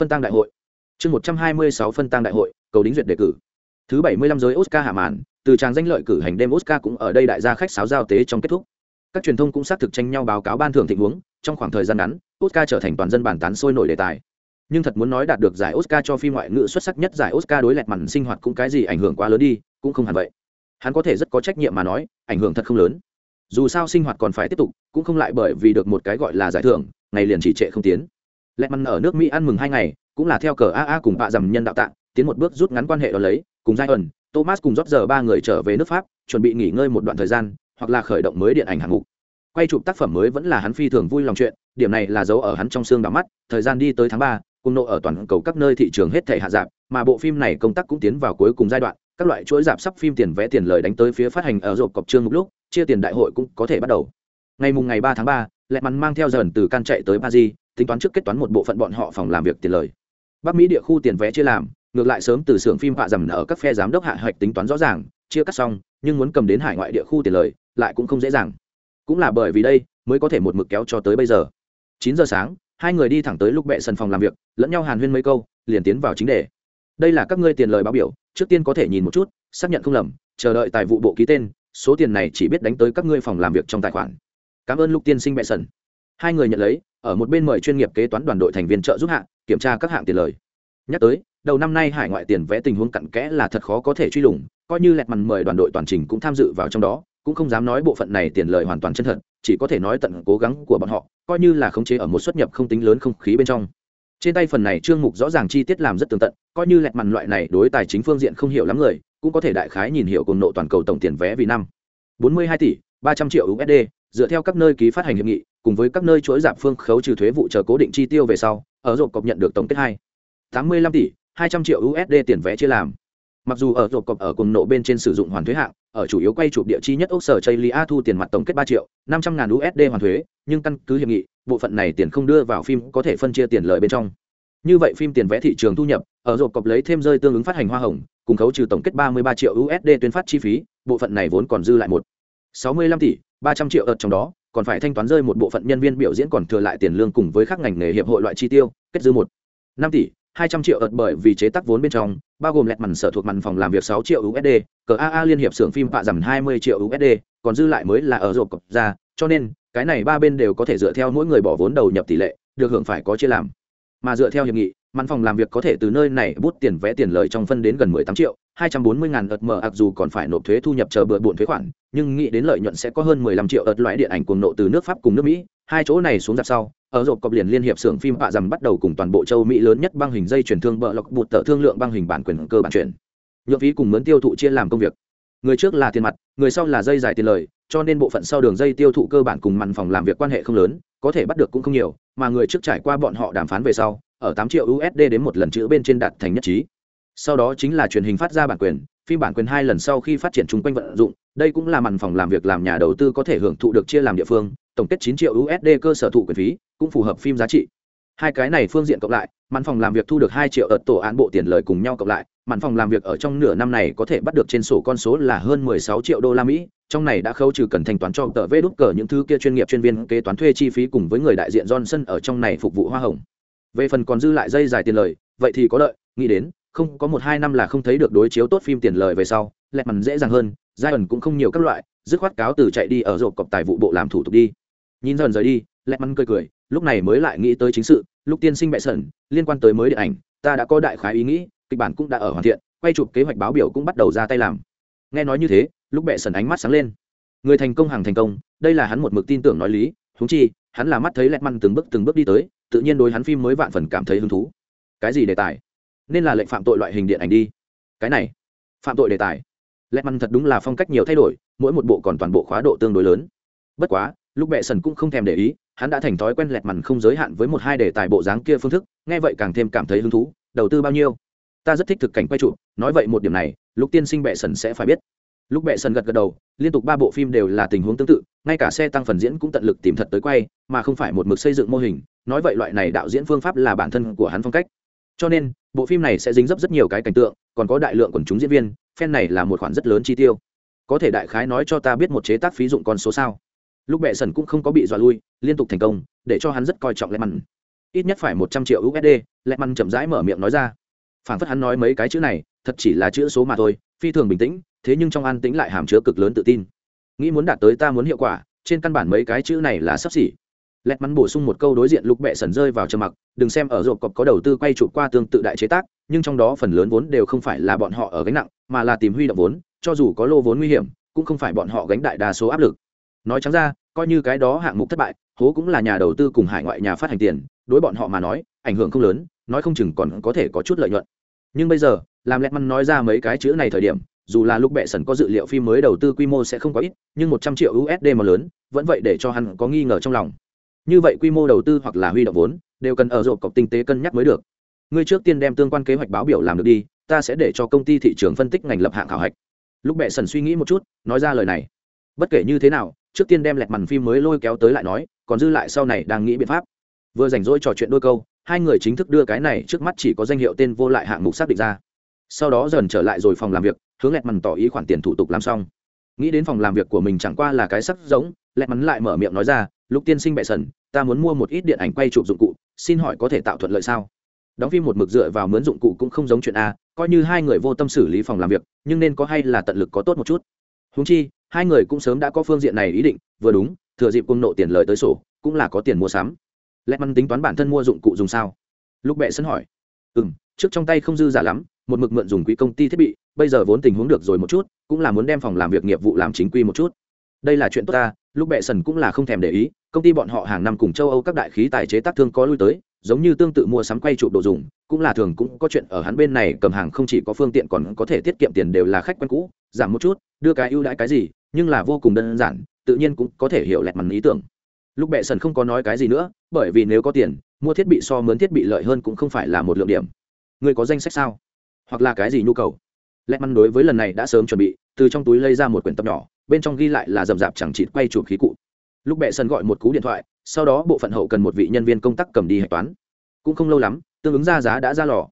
Phân tăng đại hội. Chương một trăm hai mươi sáu phân tăng đại hội, cầu đính duyệt đề cử. Thứ bảy mươi lăm giới oscar hạ màn, từ tràng danh lợi cử hành đêm oscar cũng ở đây đại gia khách sáo giao tế trong kết thúc. Các truyền thông cũng xác thực tranh nhau báo cáo ban thưởng tình huống, trong khoảng thời gian ngắn, oscar trở thành toàn dân bàn tán sôi nổi đề tài nhưng thật muốn nói đạt được giải oscar cho phim ngoại ngữ xuất sắc nhất giải oscar đối lẹt mặn sinh hoạt cũng cái gì ảnh hưởng quá lớn đi, cũng không hẳn vậy. Hắn có thể rất có trách nhiệm mà nói, ảnh hưởng thật không lớn. Dù sao sinh hoạt còn phải tiếp tục, cũng không lại bởi vì được một cái gọi là giải thưởng, ngày liền chỉ trệ không tiến. Lẹt mặn ở nước mỹ ăn mừng hai ngày, cũng là theo cờ aa cùng bạ dầm nhân đạo tạng, tiến một bước rút ngắn quan hệ đó lấy, cùng giai ẩn, thomas cùng rót giờ ba người trở về nước pháp, chuẩn bị nghỉ ngơi một đoạn thời gian, hoặc là khởi động mới điện ảnh hạng mục. Quay chụp tác phẩm mới vẫn là hắn phi thường vui lòng chuyện, điểm này là dấu ở hắn trong xương đắm mắt, thời gian đi tới tháng ba cùng nộ ở toàn cầu các nơi thị trường hết thể hạ giảm mà bộ phim này công tác cũng tiến vào cuối cùng giai đoạn, các loại chuỗi giảm sắp phim tiền vẽ tiền lời đánh tới phía phát hành ở rộp cọc trương một lúc, chia tiền đại hội cũng có thể bắt đầu. Ngày mùng ngày ba tháng ba lẹt mắn mang theo dần từ can chạy tới paris, tính toán trước kết toán một bộ phận bọn họ phòng làm việc tiền lời. Bắc mỹ địa khu tiền vé chia làm, ngược lại sớm từ xưởng phim họa dầm ở các phe giám đốc hạ hoạch tính toán rõ ràng, chia cắt xong, nhưng muốn cầm đến hải ngoại địa khu tiền lời, lại cũng không dễ dàng. Cũng là bởi vì đây, mới có thể một mực kéo cho tới bây giờ. Chín giờ sáng hai người đi thẳng tới lúc bệ sân phòng làm việc, lẫn nhau hàn huyên mấy câu, liền tiến vào chính đề. Đây là các ngươi tiền lời báo biểu, trước tiên có thể nhìn một chút, xác nhận không lầm, chờ đợi tài vụ bộ ký tên, số tiền này chỉ biết đánh tới các ngươi phòng làm việc trong tài khoản. Cảm ơn lúc tiên sinh bệ sần hai người nhận lấy, ở một bên mời chuyên nghiệp kế toán đoàn đội thành viên trợ giúp hạng kiểm tra các hạng tiền lời. Nhắc tới, đầu năm nay hải ngoại tiền vẽ tình huống cặn kẽ là thật khó có thể truy lùng, coi như lẹt mặt mời đoàn đội toàn trình cũng tham dự vào trong đó, cũng không dám nói bộ phận này tiền lời hoàn toàn chân thật, chỉ có thể nói tận cố gắng của bọn họ coi như là khống chế ở một xuất nhập không tính lớn không khí bên trong. Trên tay phần này trương mục rõ ràng chi tiết làm rất tường tận, coi như lẹt mặn loại này đối tài chính phương diện không hiểu lắm người, cũng có thể đại khái nhìn hiểu cùng nộ toàn cầu tổng tiền vé vì năm. 42 tỷ 300 triệu usd dựa theo các nơi ký phát hành hiệp nghị, cùng với các nơi chuỗi giảm phương khấu trừ thuế vụ chờ cố định chi tiêu về sau, ở rộp cọc nhận được tổng kết hai. 85 tỷ 200 triệu usd tiền vé chia làm. Mặc dù ở rộp cọc ở cùng nộ bên trên sử dụng hoàn thuế hạng ở chủ yếu quay chụp địa chi nhất ốc sở chây lia thu tiền mặt tổng kết ba triệu, năm trăm ngàn usd hoàn thuế, nhưng căn cứ hiệp nghị, bộ phận này tiền không đưa vào phim có thể phân chia tiền lợi bên trong. Như vậy phim tiền vé thị trường thu nhập, ở rộp cọc lấy thêm rơi tương ứng phát hành hoa hồng, cùng khấu trừ tổng kết ba mươi ba triệu usd tuyên phát chi phí, bộ phận này vốn còn dư lại một sáu mươi lăm tỷ, ba trăm triệu ợt trong đó, còn phải thanh toán rơi một bộ phận nhân viên biểu diễn còn thừa lại tiền lương cùng với các ngành nghề hiệp hội loại chi tiêu, kết dư một năm tỷ hai trăm triệu ợt bởi vì chế tác vốn bên trong, bao gồm lẹt màn sở thuộc màn phòng làm việc sáu triệu usd cờ aa liên hiệp xưởng phim bạ giảm hai mươi triệu usd còn dư lại mới là ở rộp cọc ra, cho nên, cái này ba bên đều có thể dựa theo mỗi người bỏ vốn đầu nhập tỷ lệ, được hưởng phải có chia làm. Mà dựa theo hiệp nghị mặn phòng làm việc có thể từ nơi này bút tiền vẽ tiền lời trong phân đến gần mười tám triệu, hai trăm bốn mươi ngàn ợt mở ạc dù còn phải nộp thuế thu nhập chờ bừa bộn thuế khoản, nhưng nghĩ đến lợi nhuận sẽ có hơn mười lăm triệu ợt loại điện ảnh cuồng nộ từ nước pháp cùng nước mỹ, hai chỗ này xuống dạp sau ở rộp cọp liền liên hiệp xưởng phim bạ dầm bắt đầu cùng toàn bộ châu mỹ lớn nhất băng hình dây chuyển thương bợ lọc bụt tờ thương lượng băng hình bản quyền cơ bản chuyển. Nhượng phí cùng mướn tiêu thụ chia làm công việc. Người trước là tiền mặt, người sau là dây dài tiền lời, cho nên bộ phận sau đường dây tiêu thụ cơ bản cùng mặn phòng làm việc quan hệ không lớn, có thể bắt được cũng không nhiều, mà người trước trải qua bọn họ đàm phán về sau, ở tám triệu usd đến một lần chữ bên trên đạt thành nhất trí. Sau đó chính là truyền hình phát ra bản quyền, phim bản quyền hai lần sau khi phát triển chung quanh vận dụng, đây cũng là màn phòng làm việc làm nhà đầu tư có thể hưởng thụ được chia làm địa phương tổng kết chín triệu usd cơ sở thụ quyền phí, cũng phù hợp phim giá trị. Hai cái này phương diện cộng lại màn phòng làm việc thu được hai triệu ở tổ án bộ tiền lời cùng nhau cộng lại màn phòng làm việc ở trong nửa năm này có thể bắt được trên sổ con số là hơn 16 triệu đô la mỹ, trong này đã khấu trừ cần thanh toán cho tờ vê đút cờ những thứ kia chuyên nghiệp chuyên viên kế toán thuê chi phí cùng với người đại diện johnson ở trong này phục vụ hoa hồng. Về phần còn dư lại dây dài tiền lời, vậy thì có lợi, nghĩ đến, không có một hai năm là không thấy được đối chiếu tốt phim tiền lời về sau lẹt mằn dễ dàng hơn giai ẩn cũng không nhiều các loại, dứt khoát cáo từ chạy đi ở rộp cọc tài vụ bộ làm thủ tục đi nhìn dần rời đi, lẹt mắn cười cười, lúc này mới lại nghĩ tới chính sự, lúc tiên sinh bệ sẩn, liên quan tới mới điện ảnh, ta đã có đại khái ý nghĩ, kịch bản cũng đã ở hoàn thiện, quay chụp kế hoạch báo biểu cũng bắt đầu ra tay làm. Nghe nói như thế, lúc bệ sẩn ánh mắt sáng lên. Người thành công hàng thành công, đây là hắn một mực tin tưởng nói lý thúng chi, hắn là mắt thấy lẹt măn từng bước từng bước đi tới, tự nhiên đối hắn phim mới vạn phần cảm thấy hứng thú. Cái gì đề tài? Nên là lệnh phạm tội loại hình điện ảnh đi. Cái này, phạm tội đề tài. Lẹt măn thật đúng là phong cách nhiều thay đổi, mỗi một bộ còn toàn bộ khóa độ tương đối lớn. Bất quá lúc bệ sần cũng không thèm để ý, hắn đã thành thói quen lẹt mằn không giới hạn với một hai đề tài bộ dáng kia phương thức, nghe vậy càng thêm cảm thấy hứng thú. Đầu tư bao nhiêu? Ta rất thích thực cảnh quay trụ, nói vậy một điểm này lúc tiên sinh bệ sần sẽ phải biết. Lúc bệ sần gật gật đầu, liên tục ba bộ phim đều là tình huống tương tự, ngay cả xe tăng phần diễn cũng tận lực tìm thật tới quay, mà không phải một mực xây dựng mô hình. Nói vậy loại này đạo diễn phương pháp là bản thân của hắn phong cách. Cho nên, bộ phim này sẽ dính dấp rất nhiều cái cảnh tượng, còn có đại lượng quần chúng diễn viên phen này là một khoản rất lớn chi tiêu. Có thể đại khái nói cho ta biết một chế tác phí dụng con số sao? Lúc bệ sần cũng không có bị dọa lui, liên tục thành công, để cho hắn rất coi trọng lẹ mặn ít nhất phải một trăm triệu usd lẹ mặn chậm rãi mở miệng nói ra. Phản phất hắn nói mấy cái chữ này, thật chỉ là chữ số mà thôi, phi thường bình tĩnh, thế nhưng trong an tĩnh lại hàm chứa cực lớn tự tin. Nghĩ muốn đạt tới ta muốn hiệu quả, trên căn bản mấy cái chữ này là sắp xỉ. Lẹt mắn bổ sung một câu đối diện lục bệ sần rơi vào trầm mặc, đừng xem ở rộp cọp có đầu tư quay chụp qua tương tự đại chế tác, nhưng trong đó phần lớn vốn đều không phải là bọn họ ở gánh nặng, mà là tìm huy động vốn, cho dù có lô vốn nguy hiểm, cũng không phải bọn họ gánh đại đa số áp lực nói trắng ra, coi như cái đó hạng mục thất bại, hố cũng là nhà đầu tư cùng hải ngoại nhà phát hành tiền, đối bọn họ mà nói, ảnh hưởng không lớn, nói không chừng còn có thể có chút lợi nhuận. Nhưng bây giờ, làm lẹt măn nói ra mấy cái chữ này thời điểm, dù là lúc bệ sần có dự liệu phim mới đầu tư quy mô sẽ không có ít, nhưng một trăm triệu usd mà lớn, vẫn vậy để cho hắn có nghi ngờ trong lòng. Như vậy quy mô đầu tư hoặc là huy động vốn, đều cần ở rộp cọc tinh tế cân nhắc mới được. Ngươi trước tiên đem tương quan kế hoạch báo biểu làm được đi, ta sẽ để cho công ty thị trường phân tích ngành lập hạng khảo hạch. Lúc bệ sần suy nghĩ một chút, nói ra lời này. Bất kể như thế nào trước tiên đem lẹt màn phim mới lôi kéo tới lại nói, còn dư lại sau này đang nghĩ biện pháp. Vừa rảnh rỗi trò chuyện đôi câu, hai người chính thức đưa cái này trước mắt chỉ có danh hiệu tên vô lại hạng mục xác định ra. Sau đó dần trở lại rồi phòng làm việc, hướng lẹt mằn tỏ ý khoản tiền thủ tục làm xong. Nghĩ đến phòng làm việc của mình chẳng qua là cái sắc giống, lẹt mắn lại mở miệng nói ra lúc tiên sinh bệ sần, ta muốn mua một ít điện ảnh quay chụp dụng cụ, xin hỏi có thể tạo thuận lợi sao? Đóng phim một mực dựa vào mướn dụng cụ cũng không giống chuyện a, coi như hai người vô tâm xử lý phòng làm việc, nhưng nên có hay là tận lực có tốt một chút. Húng chi hai người cũng sớm đã có phương diện này ý định, vừa đúng, thừa dịp cung nộ tiền lời tới sổ, cũng là có tiền mua sắm. Lẹt mắn tính toán bản thân mua dụng cụ dùng sao? Lúc bệ sân hỏi. Ừ m trước trong tay không dư giả lắm, một mực mượn dùng quỹ công ty thiết bị, bây giờ vốn tình huống được rồi một chút, cũng là muốn đem phòng làm việc nghiệp vụ làm chính quy một chút. Đây là chuyện tốt ta, lúc bệ sần cũng là không thèm để ý, công ty bọn họ hàng năm cùng châu âu các đại khí tài chế tác thương có lui tới, giống như tương tự mua sắm quay chụp đồ dùng, cũng là thường cũng có chuyện ở hắn bên này cầm hàng không chỉ có phương tiện còn có thể tiết kiệm tiền đều là khách quen cũ, giảm một chút, đưa cái ưu đãi cái gì nhưng là vô cùng đơn giản, tự nhiên cũng có thể hiểu lẹt mằn ý tưởng. Lúc bệ sần không có nói cái gì nữa, bởi vì nếu có tiền, mua thiết bị so mướn thiết bị lợi hơn cũng không phải là một lượng điểm. Người có danh sách sao? Hoặc là cái gì nhu cầu? Lẹt mằn đối với lần này đã sớm chuẩn bị, từ trong túi lấy ra một quyển tập nhỏ, bên trong ghi lại là rầm rạp chẳng chịt quay chụp khí cụ. Lúc bệ sần gọi một cú điện thoại, sau đó bộ phận hậu cần một vị nhân viên công tác cầm đi hạch toán. Cũng không lâu lắm, tương ứng ra giá đã ra lò.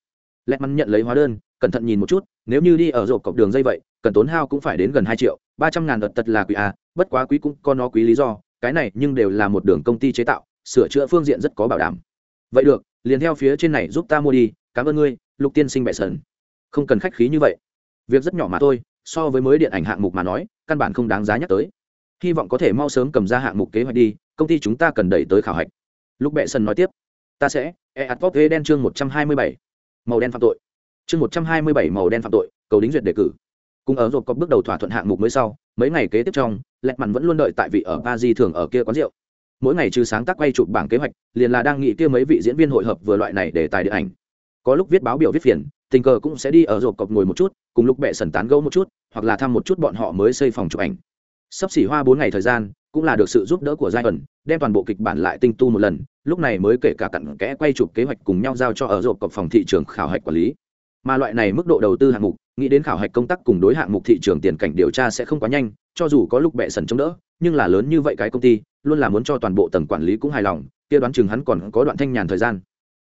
Lẹt mắn nhận lấy hóa đơn, cẩn thận nhìn một chút, nếu như đi ở rộp cọc đường dây vậy cần tốn hao cũng phải đến gần hai triệu, ba trăm ngàn đợt tật là quý a, bất quá quý cũng có nó quý lý do, cái này nhưng đều là một đường công ty chế tạo, sửa chữa phương diện rất có bảo đảm. Vậy được, liền theo phía trên này giúp ta mua đi, cảm ơn ngươi, lục tiên sinh bệ sơn không cần khách khí như vậy. Việc rất nhỏ mà thôi, so với mới điện ảnh hạng mục mà nói, căn bản không đáng giá nhắc tới. Hy vọng có thể mau sớm cầm ra hạng mục kế hoạch đi, công ty chúng ta cần đẩy tới khảo hạch. Lúc bệ sân nói tiếp. Ta sẽ e ạt đen chương một trăm hai mươi bảy. Màu đen phạm tội. Chương một trăm hai mươi bảy màu đen phạm tội, cầu đính duyệt đề cử cùng ở rộp có bước đầu thỏa thuận hạng mục mới sau, mấy ngày kế tiếp trong, lẹt mặn vẫn luôn đợi tại vị ở ba di thường ở kia quán rượu. Mỗi ngày trừ sáng tác quay chụp bảng kế hoạch, liền là đang nghĩ kia mấy vị diễn viên hội hợp vừa loại này để tài điện ảnh. Có lúc viết báo biểu viết phiền, tình cờ cũng sẽ đi ở rộp cọc ngồi một chút, cùng lúc bệ sần tán gẫu một chút, hoặc là thăm một chút bọn họ mới xây phòng chụp ảnh. Sắp xỉ hoa bốn ngày thời gian, cũng là được sự giúp đỡ của giai ẩn, đem toàn bộ kịch bản lại tinh tu một lần, lúc này mới kể cả cặn kẽ quay chụp kế hoạch cùng nhau giao cho ở rộp cọc phòng thị trường khảo hạch quản lý. Mà loại này mức độ đầu tư hạng mục nghĩ đến khảo hạch công tác cùng đối hạng mục thị trường tiền cảnh điều tra sẽ không quá nhanh, cho dù có lúc bệ sần chống đỡ, nhưng là lớn như vậy cái công ty, luôn là muốn cho toàn bộ tầng quản lý cũng hài lòng, kia đoán chừng hắn còn có đoạn thanh nhàn thời gian.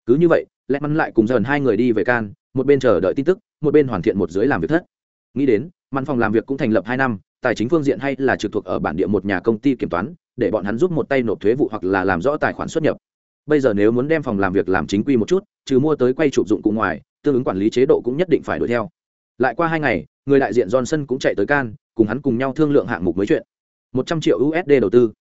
Cứ như vậy lẽ mắn lại cùng dần hai người đi về can, một bên chờ đợi tin tức, một bên hoàn thiện một dưới làm việc thất. Nghĩ đến văn phòng làm việc cũng thành lập hai năm, tài chính phương diện hay là trực thuộc ở bản địa một nhà công ty kiểm toán, để bọn hắn giúp một tay nộp thuế vụ hoặc là làm rõ tài khoản xuất nhập. Bây giờ nếu muốn đem phòng làm việc làm chính quy một chút, trừ mua tới quay chụp dụng cụ ngoài, tương ứng quản lý chế độ cũng nhất định phải đuổi theo lại qua hai ngày, người đại diện johnson cũng chạy tới can, cùng hắn cùng nhau thương lượng hạng mục mới chuyện. Một trăm triệu usd đầu tư.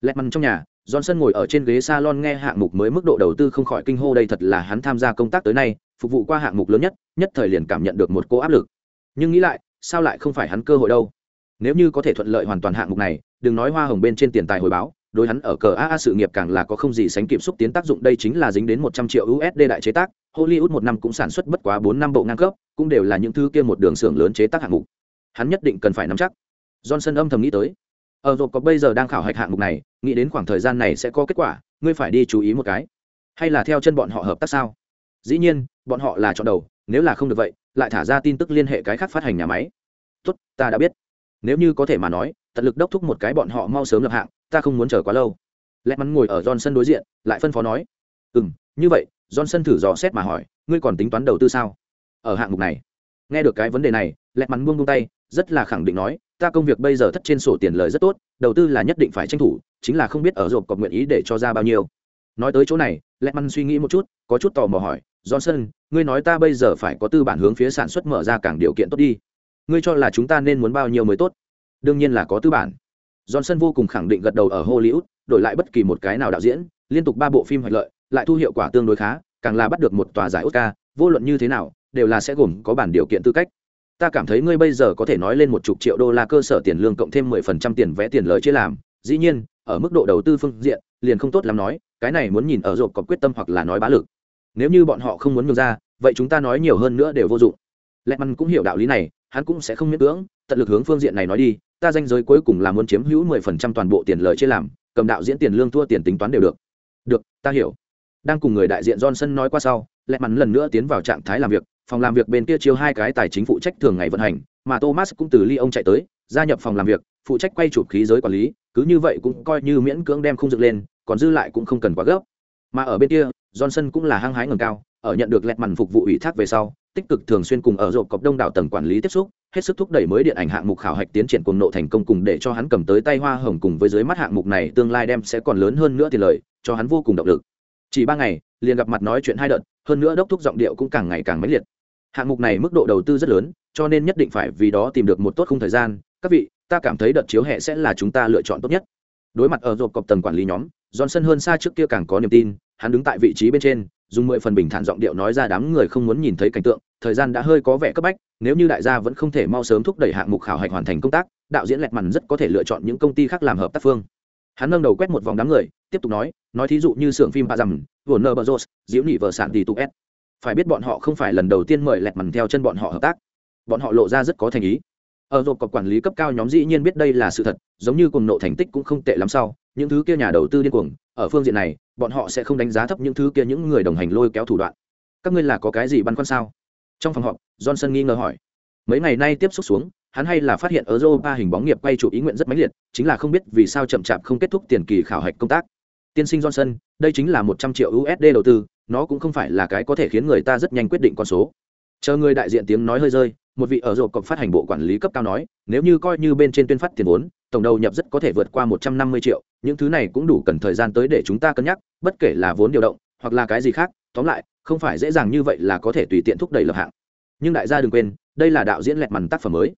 Lẹt mằn trong nhà, johnson ngồi ở trên ghế salon nghe hạng mục mới mức độ đầu tư không khỏi kinh hô đây thật là hắn tham gia công tác tới nay, phục vụ qua hạng mục lớn nhất nhất thời liền cảm nhận được một cô áp lực. Nhưng nghĩ lại, sao lại không phải hắn cơ hội đâu? Nếu như có thể thuận lợi hoàn toàn hạng mục này, đừng nói hoa hồng bên trên tiền tài hồi báo đối hắn ở cờ AA sự nghiệp càng là có không gì sánh kịp xúc tiến tác dụng đây chính là dính đến một trăm triệu USD đại chế tác, Hollywood một năm cũng sản xuất bất quá bốn năm bộ ngang cấp, cũng đều là những thứ kia một đường xưởng lớn chế tác hạng mục. Hắn nhất định cần phải nắm chắc. Johnson âm thầm nghĩ tới. Ở rộp có bây giờ đang khảo hạch hạng mục này, nghĩ đến khoảng thời gian này sẽ có kết quả, ngươi phải đi chú ý một cái. Hay là theo chân bọn họ hợp tác sao? Dĩ nhiên, bọn họ là chọn đầu, nếu là không được vậy, lại thả ra tin tức liên hệ cái khác phát hành nhà máy. Tốt, ta đã biết. Nếu như có thể mà nói, tận lực đốc thúc một cái bọn họ mau sớm lập hạng, ta không muốn chờ quá lâu. Lẽ mắn ngồi ở johnson đối diện lại phân phó nói ừ m như vậy johnson thử dò xét mà hỏi ngươi còn tính toán đầu tư sao? Ở hạng mục này nghe được cái vấn đề này lẽ mắn buông tay rất là khẳng định nói ta công việc bây giờ thất trên sổ tiền lời rất tốt đầu tư là nhất định phải tranh thủ chính là không biết ở rộp cọc nguyện ý để cho ra bao nhiêu. Nói tới chỗ này lẽ mắn suy nghĩ một chút có chút tò mò hỏi johnson ngươi nói ta bây giờ phải có tư bản hướng phía sản xuất mở ra càng điều kiện tốt đi. Ngươi cho là chúng ta nên muốn bao nhiêu mới tốt? Đương nhiên là có tư bản. Johnson vô cùng khẳng định gật đầu ở hollywood, đổi lại bất kỳ một cái nào đạo diễn, liên tục ba bộ phim hoạch lợi, lại thu hiệu quả tương đối khá, càng là bắt được một tòa giải oscar, vô luận như thế nào, đều là sẽ gồm có bản điều kiện tư cách. Ta cảm thấy ngươi bây giờ có thể nói lên một chục triệu đô la cơ sở tiền lương cộng thêm mười phần trăm tiền vẽ tiền lời chia làm, dĩ nhiên, ở mức độ đầu tư phương diện, liền không tốt lắm nói, cái này muốn nhìn ở rộp có quyết tâm hoặc là nói bá lực. Nếu như bọn họ không muốn nhường ra, vậy chúng ta nói nhiều hơn nữa đều vô dụng. Lệ măn cũng hiểu đạo lý này, hắn cũng sẽ không miễn cưỡng, tận lực hướng phương diện này nói đi ta danh giới cuối cùng là muốn chiếm hữu mười phần trăm toàn bộ tiền lời chia làm, cầm đạo diễn tiền lương thua tiền tính toán đều được. Được, ta hiểu. Đang cùng người đại diện johnson nói qua sau lẹ mắn lần nữa tiến vào trạng thái làm việc, phòng làm việc bên kia chiêu hai cái tài chính phụ trách thường ngày vận hành, mà thomas cũng từ ly ông chạy tới, gia nhập phòng làm việc, phụ trách quay chụp khí giới quản lý, cứ như vậy cũng coi như miễn cưỡng đem không dựng lên, còn dư lại cũng không cần quá gấp. Mà ở bên kia, johnson cũng là hăng hái ngầm cao, ở nhận được lẹt mằn phục vụ ủy thác về sau tích cực thường xuyên cùng ở rộp cọc đông đảo tầng quản lý tiếp xúc, hết sức thúc đẩy mới điện ảnh hạng mục khảo hạch tiến triển cùng nộ thành công cùng để cho hắn cầm tới tay hoa hồng cùng với dưới mắt hạng mục này tương lai đem sẽ còn lớn hơn nữa thì lời, cho hắn vô cùng động lực. Chỉ ba ngày, liền gặp mặt nói chuyện hai đợt, hơn nữa đốc thúc giọng điệu cũng càng ngày càng mãnh liệt. Hạng mục này mức độ đầu tư rất lớn, cho nên nhất định phải vì đó tìm được một tốt khung thời gian. Các vị, ta cảm thấy đợt chiếu hệ sẽ là chúng ta lựa chọn tốt nhất. Đối mặt ở rộp cọc tầng quản lý nhóm johnson hơn xa trước kia càng có niềm tin, hắn đứng tại vị trí bên trên, dùng mười phần bình thản giọng điệu nói ra đám người không muốn nhìn thấy cảnh tượng, thời gian đã hơi có vẻ cấp bách, nếu như đại gia vẫn không thể mau sớm thúc đẩy hạng mục khảo hạch hoàn thành công tác, đạo diễn lẹt mằn rất có thể lựa chọn những công ty khác làm hợp tác phương. Hắn nâng đầu quét một vòng đám người, tiếp tục nói nói thí dụ như xưởng phim bà rằm warner bros, diễu nỉ vợ sản thì tụ s. Phải biết bọn họ không phải lần đầu tiên mời lẹt mằn theo chân bọn họ hợp tác. Bọn họ lộ ra rất có thành ý. Ở rộp cọc quản lý cấp cao nhóm dĩ nhiên biết đây là sự thật, giống như cùng nộ thành tích cũng không tệ lắm sau những thứ kia nhà đầu tư điên cuồng, ở phương diện này, bọn họ sẽ không đánh giá thấp những thứ kia những người đồng hành lôi kéo thủ đoạn. Các ngươi là có cái gì băn khoăn sao? Trong phòng họp, johnson nghi ngờ hỏi. Mấy ngày nay tiếp xúc xuống, hắn hay là phát hiện ở europa hình bóng nghiệp quay chủ ý nguyện rất mãnh liệt, chính là không biết vì sao chậm chạp không kết thúc tiền kỳ khảo hạch công tác. Tiên sinh johnson, đây chính là một trăm triệu usd đầu tư, nó cũng không phải là cái có thể khiến người ta rất nhanh quyết định con số. Chờ người đại diện tiếng nói hơi rơi một vị ở rộp cộng phát hành bộ quản lý cấp cao nói, nếu như coi như bên trên tuyên phát tiền vốn, tổng đầu nhập rất có thể vượt qua một trăm năm mươi triệu, những thứ này cũng đủ cần thời gian tới để chúng ta cân nhắc, bất kể là vốn điều động, hoặc là cái gì khác, tóm lại, không phải dễ dàng như vậy là có thể tùy tiện thúc đẩy lập hạng. Nhưng đại gia đừng quên, đây là đạo diễn lẹt mằn tác phẩm mới.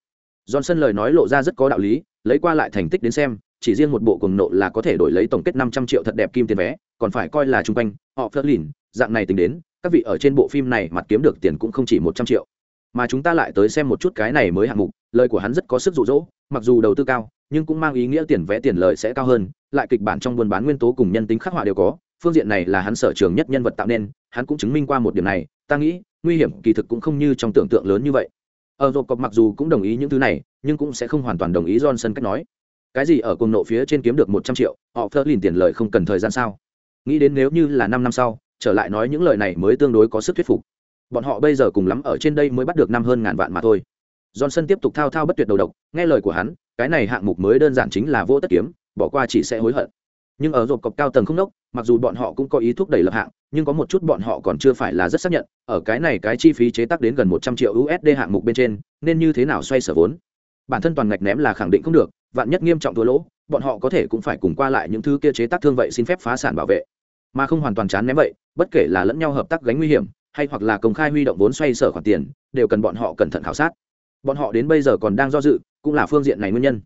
Johnson lời nói lộ ra rất có đạo lý, lấy qua lại thành tích đến xem, chỉ riêng một bộ cùng nộ là có thể đổi lấy tổng kết năm trăm triệu thật đẹp kim tiền vé, còn phải coi là chung quanh, họ phớt lìn dạng này tính đến, các vị ở trên bộ phim này mặt kiếm được tiền cũng không chỉ một trăm triệu mà chúng ta lại tới xem một chút cái này mới hạng mục, lời của hắn rất có sức rụ rỗ mặc dù đầu tư cao, nhưng cũng mang ý nghĩa tiền vẽ tiền lợi sẽ cao hơn, lại kịch bản trong buôn bán nguyên tố cùng nhân tính khắc họa đều có, phương diện này là hắn sở trường nhất nhân vật tạo nên, hắn cũng chứng minh qua một điểm này, ta nghĩ, nguy hiểm kỳ thực cũng không như trong tưởng tượng lớn như vậy. Ở rộp cọc mặc dù cũng đồng ý những thứ này, nhưng cũng sẽ không hoàn toàn đồng ý johnson cách nói. Cái gì ở cùng nộ phía trên kiếm được một trăm triệu, họ phớt lìn tiền lợi không cần thời gian sao? Nghĩ đến nếu như là năm năm sau, trở lại nói những lời này mới tương đối có sức thuyết phục bọn họ bây giờ cùng lắm ở trên đây mới bắt được năm hơn ngàn vạn mà thôi. Johnson tiếp tục thao thao bất tuyệt đầu độc nghe lời của hắn cái này hạng mục mới đơn giản chính là vô tất kiếm bỏ qua chỉ sẽ hối hận. Nhưng ở rộp cọc cao tầng không nốc, mặc dù bọn họ cũng có ý thúc đẩy lập hạng nhưng có một chút bọn họ còn chưa phải là rất xác nhận ở cái này cái chi phí chế tác đến gần một trăm triệu usd hạng mục bên trên nên như thế nào xoay sở vốn? Bản thân toàn ngạch ném là khẳng định không được vạn nhất nghiêm trọng thua lỗ bọn họ có thể cũng phải cùng qua lại những thứ kia chế tác thương vậy xin phép phá sản bảo vệ. Mà không hoàn toàn chán ném vậy bất kể là lẫn nhau hợp tác gánh nguy hiểm hay hoặc là công khai huy động vốn xoay sở khoản tiền, đều cần bọn họ cẩn thận khảo sát. Bọn họ đến bây giờ còn đang do dự, cũng là phương diện này nguyên nhân.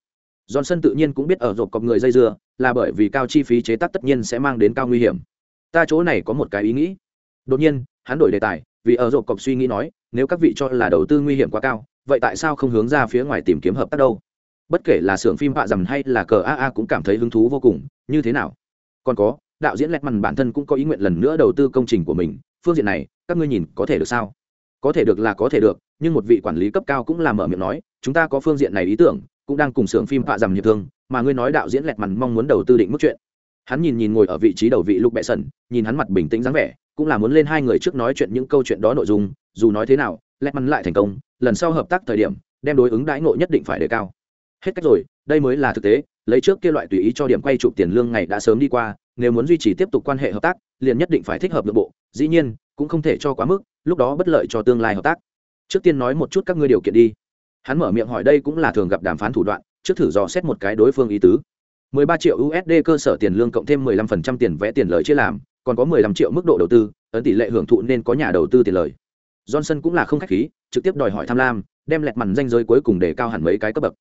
Johnson tự nhiên cũng biết ở rộp cọc người dây dưa, là bởi vì cao chi phí chế tác tất nhiên sẽ mang đến cao nguy hiểm. Ta chỗ này có một cái ý nghĩ. Đột nhiên, hắn đổi đề tài, vì ở rộp cọc suy nghĩ nói, nếu các vị cho là đầu tư nguy hiểm quá cao, vậy tại sao không hướng ra phía ngoài tìm kiếm hợp tác đâu? Bất kể là xưởng phim họa dầm hay là cờ aa cũng cảm thấy hứng thú vô cùng, như thế nào? Còn có, đạo diễn lẹt mằn bản thân cũng có ý nguyện lần nữa đầu tư công trình của mình phương diện này, các ngươi nhìn có thể được sao? Có thể được là có thể được, nhưng một vị quản lý cấp cao cũng làm mở miệng nói, chúng ta có phương diện này ý tưởng, cũng đang cùng xưởng phim họa dầm hiệp thương, mà ngươi nói đạo diễn lẹt mằn mong muốn đầu tư định mức chuyện. Hắn nhìn nhìn ngồi ở vị trí đầu vị lục bệ sần nhìn hắn mặt bình tĩnh dáng vẻ, cũng là muốn lên hai người trước nói chuyện những câu chuyện đó nội dung, dù nói thế nào, lẹt mằn lại thành công, lần sau hợp tác thời điểm, đem đối ứng đãi ngộ nhất định phải đề cao. Hết cách rồi, đây mới là thực tế, lấy trước kia loại tùy ý cho điểm quay chụp tiền lương ngày đã sớm đi qua nếu muốn duy trì tiếp tục quan hệ hợp tác liền nhất định phải thích hợp nội bộ dĩ nhiên cũng không thể cho quá mức lúc đó bất lợi cho tương lai hợp tác trước tiên nói một chút các ngươi điều kiện đi hắn mở miệng hỏi đây cũng là thường gặp đàm phán thủ đoạn trước thử dò xét một cái đối phương ý tứ 13 triệu USD cơ sở tiền lương cộng thêm 15% tiền vẽ tiền lợi chia làm, còn có 15 triệu mức độ đầu tư, ấn tỷ lệ hưởng thụ nên có nhà đầu tư tiền lợi. Johnson cũng là không khách khí, trực tiếp đòi hỏi tham lam, đem lẹt màn danh giới cuối cùng để cao hẳn mấy cái cấp bậc.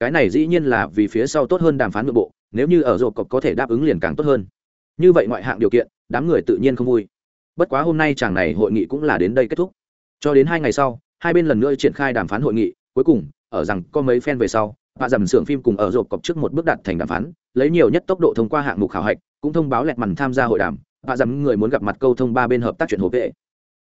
Cái này dĩ nhiên là vì phía sau tốt hơn đàm phán nội bộ, nếu như ở rộp cọc có thể đáp ứng liền càng tốt hơn. Như vậy ngoại hạng điều kiện, đám người tự nhiên không vui. Bất quá hôm nay chàng này hội nghị cũng là đến đây kết thúc. Cho đến hai ngày sau, hai bên lần nữa triển khai đàm phán hội nghị, cuối cùng, ở rằng có mấy phen về sau, và dầm xưởng phim cùng ở rộp cọc trước một bước đặt thành đàm phán lấy nhiều nhất tốc độ thông qua hạng mục khảo hạch cũng thông báo lẹt mằn tham gia hội đàm và dầm người muốn gặp mặt câu thông ba bên hợp tác chuyện hộp vệ